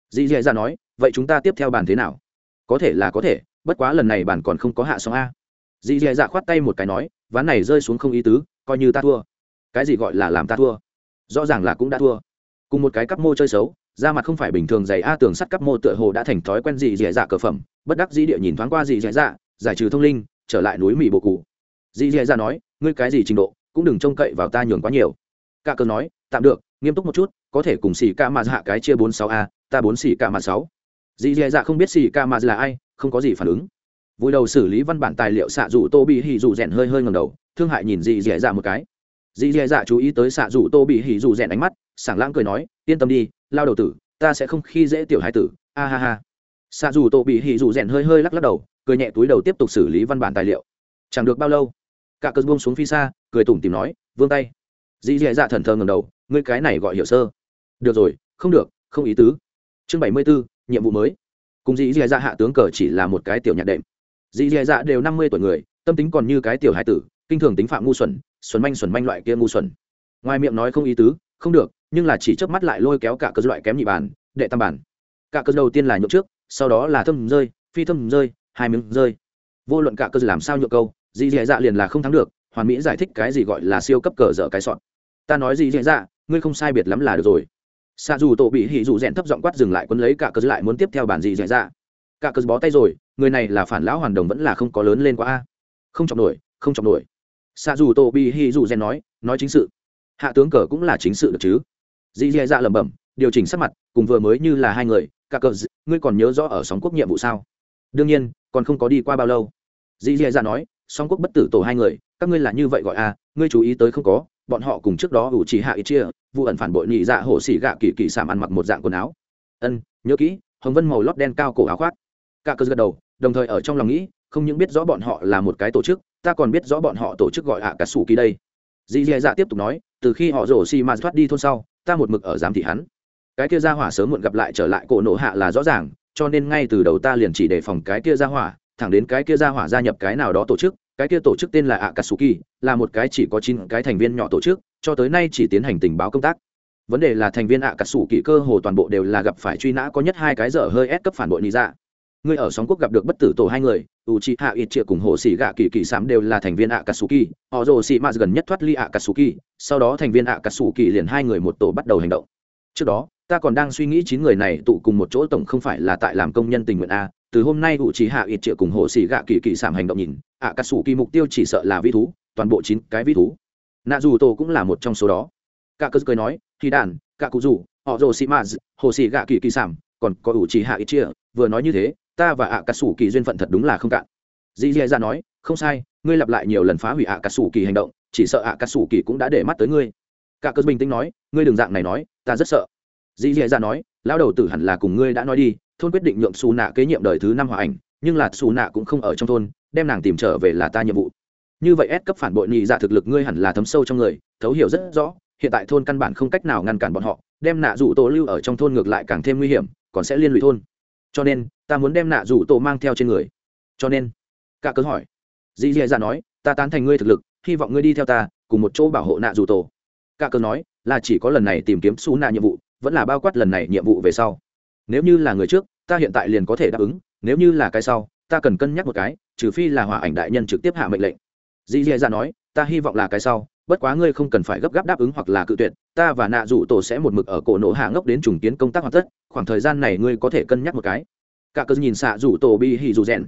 Speaker 1: dì dì dạ nói, vậy chúng ta tiếp theo bàn thế nào? Có thể là có thể, bất quá lần này bàn còn không có hạ xong a. Dì dì dạ khoát tay một cái nói, ván này rơi xuống không ý tứ, coi như ta thua. Cái gì gọi là làm ta thua? Rõ ràng là cũng đã thua. Cùng một cái cắp mô chơi xấu, da mặt không phải bình thường dày a, tường sắt cắp mô tựa hồ đã thành thói quen dì dì dạ cờ phẩm, bất đắc dĩ địa nhìn thoáng qua dì dì dạ giải trừ thông linh, trở lại núi mỹ bộ cụ. Dì dì dạ nói, ngươi cái gì trình độ, cũng đừng trông cậy vào ta nhường quá nhiều. Cả cờ nói, tạm được, nghiêm túc một chút, có thể cùng xì ca mà hạ dạ cái chia bốn sáu a ta bốn xì ca mà sáu. Dì dè dạ không biết xì ca mà là ai, không có gì phản ứng. Vui đầu xử lý văn bản tài liệu xạ dụ tô bị hì dụ rèn hơi hơi ngầm đầu, thương hại nhìn dì dè dạ một cái. Dì dè dạ chú ý tới xạ dụ tô bị hì dụ rèn ánh mắt, sảng lãng cười nói, yên tâm đi, lao đầu tử, ta sẽ không khi dễ tiểu hai tử. A ha ha. Xạ dù tô bị hỉ dù rèn hơi hơi lắc lắc đầu, cười nhẹ túi đầu tiếp tục xử lý văn bản tài liệu. Chẳng được bao lâu, cả cơn buông xuống phi xa, cười tủm tìm nói, vương tay. Dì dè dạ thần thờ ngầm đầu, ngươi cái này gọi hiểu sơ. Được rồi, không được, không ý tứ chương bảy mươi b ố nhiệm vụ mới. Cùng dì dì dạ hạ tướng cờ chỉ là một cái tiểu nhạc đệm. Dì dì dạ đều năm mươi tuổi người, tâm tính còn như cái tiểu hải tử, kinh thường tính phạm ngu xuẩn xuẩn manh xuẩn manh loại kia ngu xuẩn. Ngoài miệng nói không ý tứ, không được, nhưng là chỉ chớp mắt lại lôi kéo cả cơ loại kém nhị bản, đệ tam bản. Cả cơ đầu tiên là nhượng trước, sau đó là thâm rơi, phi thâm rơi, hai miếng rơi. Vô luận cả cơ làm sao nhượng câu dì dì dạ liền là không thắng được, hoàn mỹ giải thích cái gì gọi là siêu cấp cờ dở cái sọn ta nói gì dì dạ ngươi không sai biệt lắm là được rồi xa dù tổ bị hỉ dù rèn thấp giọng quát dừng lại quấn lấy cả cơ lại muốn tiếp theo bản gì dạy dạ cả cơ bó tay rồi, người này là phản lão hoàn đồng vẫn là không có lớn lên quá a. Không chọc nổi, không chọc nổi. Xa dù tổ bị hỉ dù rèn nói nói chính sự. Hạ tướng cờ cũng là chính sự được chứ. Dì dạy dạ lẩm bẩm, điều chỉnh sắc mặt, cùng vừa mới như là hai người, cả cờ ngươi còn nhớ rõ ở sóng quốc nhiệm vụ sao? Đương nhiên, còn không có đi qua bao lâu. Dì dạy dạ nói song quốc bất tử tổ hai người, các ngươi là như vậy gọi à ngươi chú ý tới không có bọn họ cùng trước đó ủ chỉ hạ ít chia, vụ ẩn phản bội nhị dạ hổ xỉ gạ kỳ kỳ sảm ăn mặc một dạng quần áo. Ân, nhớ kỹ, hồng vân màu lót đen cao cổ áo khoác. Cả cơ gật đầu, đồng thời ở trong lòng nghĩ, không những biết rõ bọn họ là một cái tổ chức, ta còn biết rõ bọn họ tổ chức gọi hạ cả sủ kỳ đây. Dì dì dạ tiếp tục nói, từ khi họ rổ xì mà thoát đi thôn sau, ta một mực ở giám thị hắn. Cái kia ra hỏa sớm muộn gặp lại trở lại cổ nổ hạ là rõ ràng, cho nên ngay từ đầu ta liền chỉ đề phòng cái kia ra hỏa, thẳng đến cái kia ra hỏa gia nhập cái nào đó tổ chức cái kia tổ chức tên là akatsuki, là một cái chỉ có chín cái thành viên nhỏ tổ chức, cho tới nay chỉ tiến hành tình báo công tác. Vấn đề là thành viên akatsuki cơ hồ toàn bộ đều là gặp phải truy nã, có nhất hai cái dở hơi ép cấp phản bội lý ra người ở sóng quốc gặp được bất tử tổ hai người u chi hạ ít triệu cùng hồ sĩ gạ kỳ kỳ sám đều là thành viên akatsuki họ rồ sĩ mạt gần nhất thoát ly akatsuki, sau đó thành viên akatsuki liền hai người một tổ bắt đầu hành động. Trước đó ta còn đang suy nghĩ chín người này tụ cùng một chỗ tổng không phải là tại làm công nhân tình nguyện a. Từ hôm nay ủ trí hạ ít triệu cùng hồ sĩ gạ kỳ kỳ sảm hành động nhìn, akatsuki mục tiêu chỉ sợ là vi thú, toàn bộ chín cái vi thú. Nạ dù tổ cũng là một trong số đó. Cả cơ cười nói khi đàn cả cụ dù họ rồ sĩ maz hồ sĩ gạ kỳ kỳ sảm, còn có ủ trí hạ ít triệu, vừa nói như thế, ta và ạ cà sủ kỳ duyên phận thật đúng là không cạn. Dì dì ra nói, không sai, ngươi lặp lại nhiều lần phá hủy ạ cà sủ kỳ hành động, chỉ sợ ạ cà sủ kỳ cũng đã để mắt tới ngươi. Cả cơ bình tĩnh nói, ngươi đừng dạng này nói, ta rất sợ dì dì dạ nói lao đầu tử hẳn là cùng ngươi đã nói đi, thôn quyết định nhượng xù nạ kế nhiệm đời thứ năm hòa ảnh, nhưng là xù nạ cũng không ở trong thôn, đem nàng tìm trở về là ta nhiệm vụ. Như vậy ép cấp phản bội nhị dạ thực lực ngươi hẳn là thấm sâu trong người, thấu hiểu rất rõ, hiện tại thôn căn bản không cách nào ngăn cản bọn họ, đem nạ dụ tổ lưu ở trong thôn ngược lại càng thêm nguy hiểm, còn sẽ liên lụy thôn. Cho nên, ta muốn đem nạ rủ tổ mang theo trên người. Cho nên cả cớ hỏi dì dì dạ nói, ta tán thành ngươi thực lực, hy vọng ngươi đi theo ta, cùng một chỗ bảo hộ nạ rủ tổ. Cả cớ nói, là chỉ có lần này tìm kiếm xù nạ nhiệm vụ vẫn là bao quát lần này nhiệm vụ về sau. Nếu như là người trước, ta hiện tại liền có thể đáp ứng, nếu như là cái sau, ta cần cân nhắc một cái, trừ phi là hòa ảnh đại nhân trực tiếp hạ mệnh lệnh. Dì dì ra nói, ta hy vọng là cái sau, bất quá ngươi không cần phải gấp gáp đáp ứng hoặc là cự tuyệt, ta và nạ rủ tổ sẽ một mực ở cổ nổ hạ ngốc đến trùng kiến công tác hoàn tất, khoảng thời gian này ngươi có thể cân nhắc một cái. Cả cờ nhìn xạ rủ tổ bị hỉ dù rèn.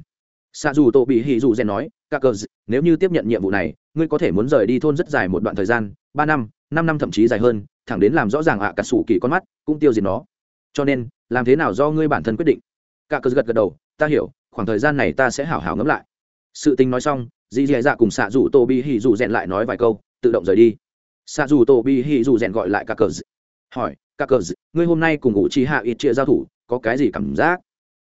Speaker 1: Xạ rủ tổ bị hỉ dù rèn nói, cả cờ, nếu như tiếp nhận nhiệm vụ này, ngươi có thể muốn rời đi thôn rất dài một đoạn thời gian, ba năm năm năm thậm chí dài hơn, thẳng đến làm rõ ràng ạ cả sủ kỳ con mắt, cũng tiêu diệt nó. Cho nên, làm thế nào do ngươi bản thân quyết định? Cả cờ gật gật đầu, ta hiểu, khoảng thời gian này ta sẽ hảo hảo ngẫm lại. Sự tình nói xong, dì dì dạ cùng xạ dụ tô bi hỉ dù rèn lại nói vài câu, tự động rời đi. Xạ dụ tô bi hỉ dù rèn gọi lại cả cờ hỏi, cả cờ ngươi hôm nay cùng ngụ chi hạ ít chia giao thủ, có cái gì cảm giác?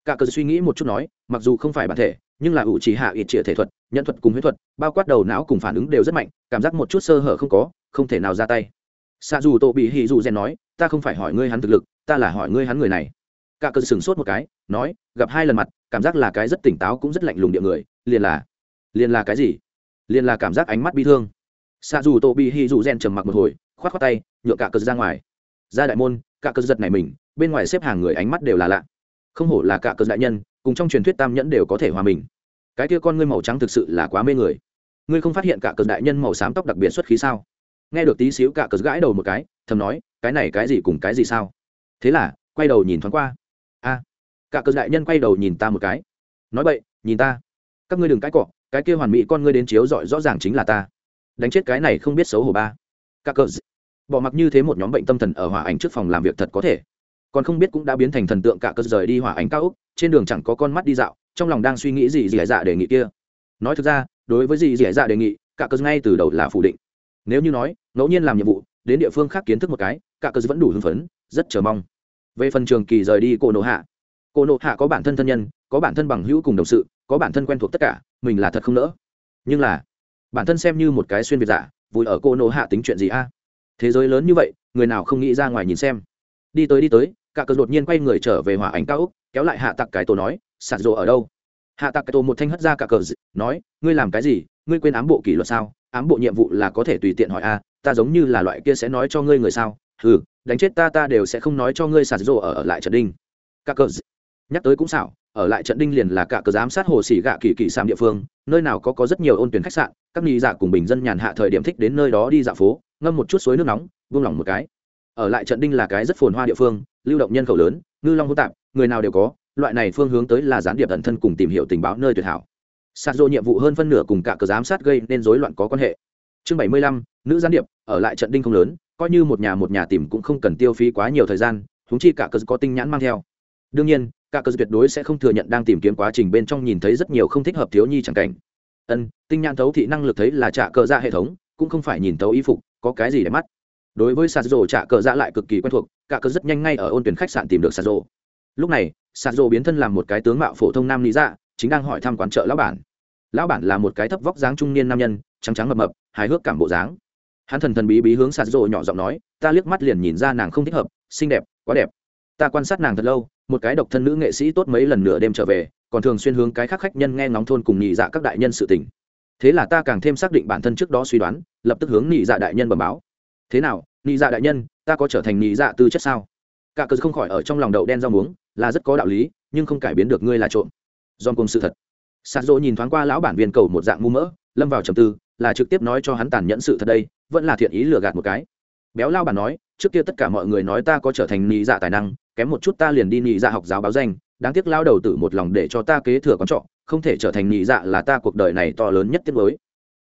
Speaker 1: Cả cờ suy nghĩ một chút nói, mặc dù không phải bản thể, nhưng là ủ chỉ hạ ít trịa thể thuật nhận thuật cùng huyết thuật, bao quát đầu não cùng phản ứng đều rất mạnh, cảm giác một chút sơ hở không có không thể nào ra tay. Xa dù tổ bị hì dù rèn nói, ta không phải hỏi ngươi hắn thực lực, ta là hỏi ngươi hắn người này. Cả cơn sửng sốt một cái, nói, gặp hai lần mặt, cảm giác là cái rất tỉnh táo cũng rất lạnh lùng địa người, liền là liền là cái gì? Liền là cảm giác ánh mắt bi thương. Xa dù tổ bị hì dù rèn trầm mặc một hồi, khoát khoát tay nhựa cả cơn ra ngoài. Ra đại môn, cả cơn giật này mình, bên ngoài xếp hàng người ánh mắt đều là lạ. Không hổ là cả cơn đại nhân, cùng trong truyền thuyết tam nhẫn đều có thể hòa mình. Cái kia con ngươi màu trắng thực sự là quá mê người. Ngươi không phát hiện cả cơn đại nhân màu xám tóc đặc biệt xuất khí sao? Nghe được tí xíu cả cờ gãi đầu một cái, thầm nói, cái này cái gì cùng cái gì sao? Thế là, quay đầu nhìn thoáng qua. A, cả cờ đại nhân quay đầu nhìn ta một cái. Nói vậy nhìn ta. Các ngươi đừng cãi cọ, cái kia hoàn mỹ con ngươi đến chiếu rọi rõ ràng chính là ta. Đánh chết cái này không biết xấu hổ ba. Cả cờ bỏ mặc như thế một nhóm bệnh tâm thần ở hỏa ảnh trước phòng làm việc thật có thể. Còn không biết cũng đã biến thành thần tượng cả cờ rời đi hỏa ảnh cao úc trên đường chẳng có con mắt đi dạo, trong lòng đang suy nghĩ gì dì dạ đề nghị kia. Nói thực ra, đối với gì dì dạ đề nghị, cả cờ ngay từ đầu là phủ định nếu như nói, ngẫu nhiên làm nhiệm vụ, đến địa phương khác kiến thức một cái, cả cơ vẫn đủ hưng phấn, rất chờ mong. Về phần trường kỳ rời đi cô nộ hạ cô nộ hạ có bản thân thân nhân, có bản thân bằng hữu cùng đồng sự, có bản thân quen thuộc tất cả, mình là thật không nỡ. Nhưng là, bản thân xem như một cái xuyên việt giả, vui ở cô nộ hạ tính chuyện gì a? Thế giới lớn như vậy, người nào không nghĩ ra ngoài nhìn xem. Đi tới đi tới, cả cờ đột nhiên quay người trở về hỏa ảnh cao úc kéo lại hạ tặc cái tổ nói, sạt rộ ở đâu? Hạ tặc cái tổ một thanh hất ra cả cờ nói, ngươi làm cái gì? Ngươi quên ám bộ kỷ luật sao? Ám bộ nhiệm vụ là có thể tùy tiện hỏi a ta giống như là loại kia sẽ nói cho ngươi người sao? Ừ đánh chết ta ta đều sẽ không nói cho ngươi sạt rộ ở, ở lại trận đinh. Cả cờ nhắc tới cũng xảo ở lại trận đinh liền là cả cờ giám sát hồ xỉ gạ kỳ kỳ sạm địa phương nơi nào có có rất nhiều ôn tuyển khách sạn các nghi giả cùng bình dân nhàn hạ thời điểm thích đến nơi đó đi dạo phố ngâm một chút suối nước nóng vung lỏng một cái. Ở lại trận đinh là cái rất phồn hoa địa phương lưu động nhân khẩu lớn ngư long hỗn tạp người nào đều có loại này phương hướng tới là gián điệp thần thân cùng tìm hiểu tình báo nơi tuyệt hảo sạt dô nhiệm vụ hơn phân nửa cùng cả cờ giám sát gây nên rối loạn có quan hệ. Chương bảy mươi lăm, nữ gián điệp, ở lại trận đinh không lớn, coi như một nhà một nhà tìm cũng không cần tiêu phí quá nhiều thời gian thúng chi cả cờ có tinh nhãn mang theo. Đương nhiên, cả cờ tuyệt đối sẽ không thừa nhận đang tìm kiếm quá trình bên trong nhìn thấy rất nhiều không thích hợp thiếu nhi chẳng cảnh. Ân, tinh nhãn thấu thị năng lực thấy là trả cờ ra hệ thống, cũng không phải nhìn thấu y phục, có cái gì để mắt. Đối với sạt rổ trả cờ ra lại cực kỳ quen thuộc, cả cờ rất nhanh ngay ở ôn tuyển khách sạn tìm được sạt rổ lúc này, sạt rổ biến thân làm một cái tướng mạo phổ thông nam lý dạ chính đang hỏi thăm quán chợ lão bản. Lão bản là một cái thấp vóc dáng trung niên nam nhân, trắng trắng mập mập, hài hước cảm bộ dáng. Hắn thần thần bí bí hướng sạt rộ nhỏ giọng nói, ta liếc mắt liền nhìn ra nàng không thích hợp, xinh đẹp, quá đẹp. Ta quan sát nàng thật lâu, một cái độc thân nữ nghệ sĩ tốt mấy lần nửa đêm trở về, còn thường xuyên hướng cái khác khách nhân nghe ngóng thôn cùng nhị dạ các đại nhân sự tình. Thế là ta càng thêm xác định bản thân trước đó suy đoán, lập tức hướng nhị dạ đại nhân bẩm báo. Thế nào, nhị dạ đại nhân, ta có trở thành nhị dạ tư chất sao? Cả cớ không khỏi ở trong lòng đậu đen rau muống, là rất có đạo lý, nhưng không cải biến được ngươi là trộm dòm cùng sự thật. Sạt dỗ nhìn thoáng qua lão bản viên cầu một dạng mu mỡ, lâm vào trầm tư, là trực tiếp nói cho hắn tàn nhẫn sự thật đây, vẫn là thiện ý lừa gạt một cái. Béo lao bản nói, trước kia tất cả mọi người nói ta có trở thành nhị dạ tài năng, kém một chút ta liền đi nhị dạ học giáo báo danh, đáng tiếc lao đầu tử một lòng để cho ta kế thừa con trọ, không thể trở thành nhị dạ là ta cuộc đời này to lớn nhất tiết mới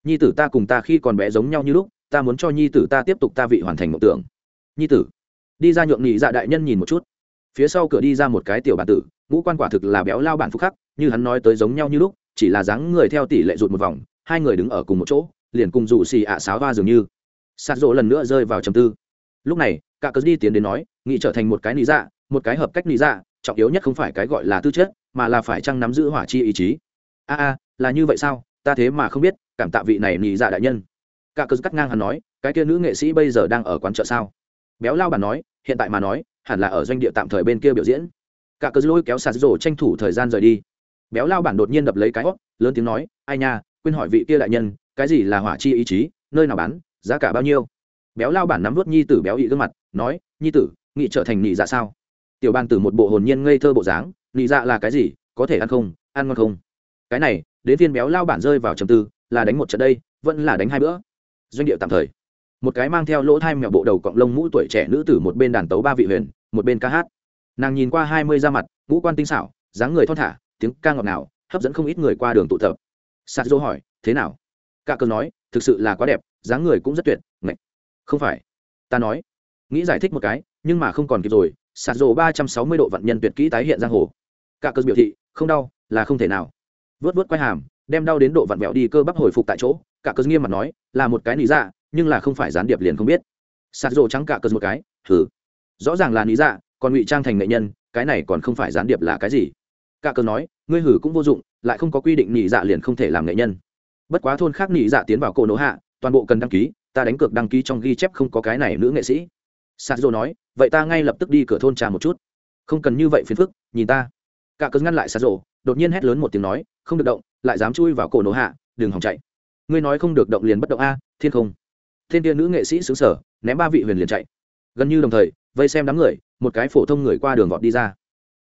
Speaker 1: nhi tử ta cùng ta khi còn bé giống nhau như lúc, ta muốn cho nhi tử ta tiếp tục ta vị hoàn thành mộng tưởng. Nhi tử, đi ra nhượng nhị dạ đại nhân nhìn một chút. Phía sau cửa đi ra một cái tiểu bản tử ngũ quan quả thực là béo lao bản phúc khắc, như hắn nói tới giống nhau như lúc, chỉ là dáng người theo tỷ lệ rụt một vòng, hai người đứng ở cùng một chỗ, liền cùng rủ xì ạ sáo va dường như. Sạt rộ lần nữa rơi vào trầm tư. Lúc này, cả cớ đi tiến đến nói nghị trở thành một cái lý dạ một cái hợp cách lý dạ trọng yếu nhất không phải cái gọi là tư chất, mà là phải chăng nắm giữ hỏa chi ý chí. A a, là như vậy sao? Ta thế mà không biết, cảm tạ vị này lý dạ đại nhân. Cả cớ cắt ngang hắn nói, cái kia nữ nghệ sĩ bây giờ đang ở quán chợ sao? Béo lao bản nói, hiện tại mà nói, hẳn là ở doanh địa tạm thời bên kia biểu diễn cả cớ lôi kéo sạt rổ tranh thủ thời gian rời đi. Béo lao bản đột nhiên đập lấy cái hót lớn tiếng nói, ai nha, quên hỏi vị kia đại nhân, cái gì là hỏa chi ý chí, nơi nào bán, giá cả bao nhiêu? Béo lao bản nắm vớt nhi tử béo ị gương mặt, nói, nhi tử nghị trở thành nghị dạ sao? Tiểu bàn tử một bộ hồn nhiên ngây thơ bộ dáng nghị dạ là cái gì, có thể ăn không, ăn ngon không? Cái này, đến viên béo lao bản rơi vào trầm tư, là đánh một trận đây, vẫn là đánh hai bữa. Doanh địa tạm thời. Một cái mang theo lỗ thai mẹo bộ đầu cọng lông mũ tuổi trẻ nữ tử một bên đàn tấu ba vị huyền, một bên ca hát nàng nhìn qua hai mươi da mặt, ngũ quan tinh xảo, dáng người thon thả, tiếng ca ngọt nào hấp dẫn không ít người qua đường tụ tập. Sạt dô hỏi, thế nào? Cả cờ nói, thực sự là quá đẹp, dáng người cũng rất tuyệt ngạch không phải. Ta nói, nghĩ giải thích một cái, nhưng mà không còn kịp rồi sạt dô ba trăm sáu mươi độ vận nhân tuyệt kỹ tái hiện giang hồ. Cả cờ biểu thị, không đau, là không thể nào. Vớt vớt quay hàm, đem đau đến độ vặn vẹo đi cơ bắp hồi phục tại chỗ, cả cờ nghiêm mặt nói, là một cái lý dạ nhưng là không phải gián điệp liền không biết. Sạt dô trắng cả cờ một cái thử rõ ràng là lý dạ còn ngụy trang thành nghệ nhân, cái này còn không phải gián điệp là cái gì? Cả cơn nói, ngươi hử cũng vô dụng, lại không có quy định nhị dạ liền không thể làm nghệ nhân. Bất quá thôn khác nhị dạ tiến vào cổ nỗ hạ, toàn bộ cần đăng ký, ta đánh cược đăng ký trong ghi chép không có cái này nữ nghệ sĩ. Sạt dô nói, vậy ta ngay lập tức đi cửa thôn trà một chút. Không cần như vậy phiền phức, nhìn ta. Cả cớ ngăn lại sạt dô đột nhiên hét lớn một tiếng nói, không được động, lại dám chui vào cổ nổ hạ, đừng hòng chạy. Ngươi nói không được động liền bất động a, thiên không. Thiên tiên nữ nghệ sĩ xứng sở, ném ba vị huyền liền chạy. Gần như đồng thời, vây xem đám người một cái phổ thông người qua đường vọt đi ra.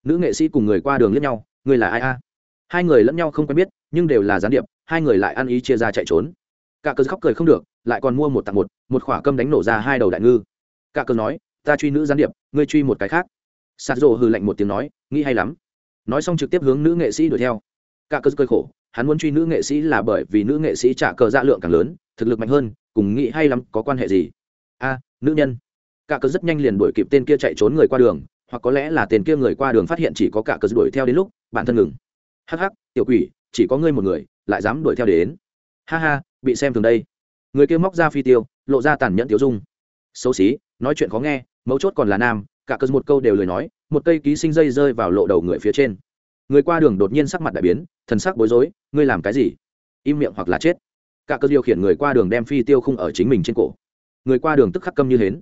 Speaker 1: Nữ nghệ sĩ cùng người qua đường liếc nhau người là ai a? Hai người lẫn nhau không quen biết, nhưng đều là gián điệp, hai người lại ăn ý chia ra chạy trốn. Cả cờ khóc cười không được, lại còn mua một tặng một một khỏa cơm đánh nổ ra hai đầu đại ngư. Cả cờ nói, ta truy nữ gián điệp, ngươi truy một cái khác. Sạt rồ hừ lạnh một tiếng nói, nghĩ hay lắm. Nói xong trực tiếp hướng nữ nghệ sĩ đuổi theo. Cả cờ cười khổ, hắn muốn truy nữ nghệ sĩ là bởi vì nữ nghệ sĩ trả cờ dạ lượng càng lớn, thực lực mạnh hơn, cùng nghĩ hay lắm có quan hệ gì? A, nữ nhân cả cớ rất nhanh liền đuổi kịp tên kia chạy trốn người qua đường, hoặc có lẽ là tên kia người qua đường phát hiện chỉ có cả cớ đuổi theo đến lúc, bản thân ngừng. Hắc hắc, tiểu quỷ, chỉ có ngươi một người, lại dám đuổi theo đến. Ha ha, bị xem thường đây. Người kia móc ra phi tiêu, lộ ra tàn nhẫn tiểu dung. Xấu xí, nói chuyện khó nghe, mấu chốt còn là nam, cả cớ một câu đều lời nói, một cây ký sinh dây rơi vào lộ đầu người phía trên. Người qua đường đột nhiên sắc mặt đại biến, thần sắc bối rối, ngươi làm cái gì? Im miệng hoặc là chết. Cả cớ điều khiển người qua đường đem phi tiêu khung ở chính mình trên cổ. Người qua đường tức khắc câm như hến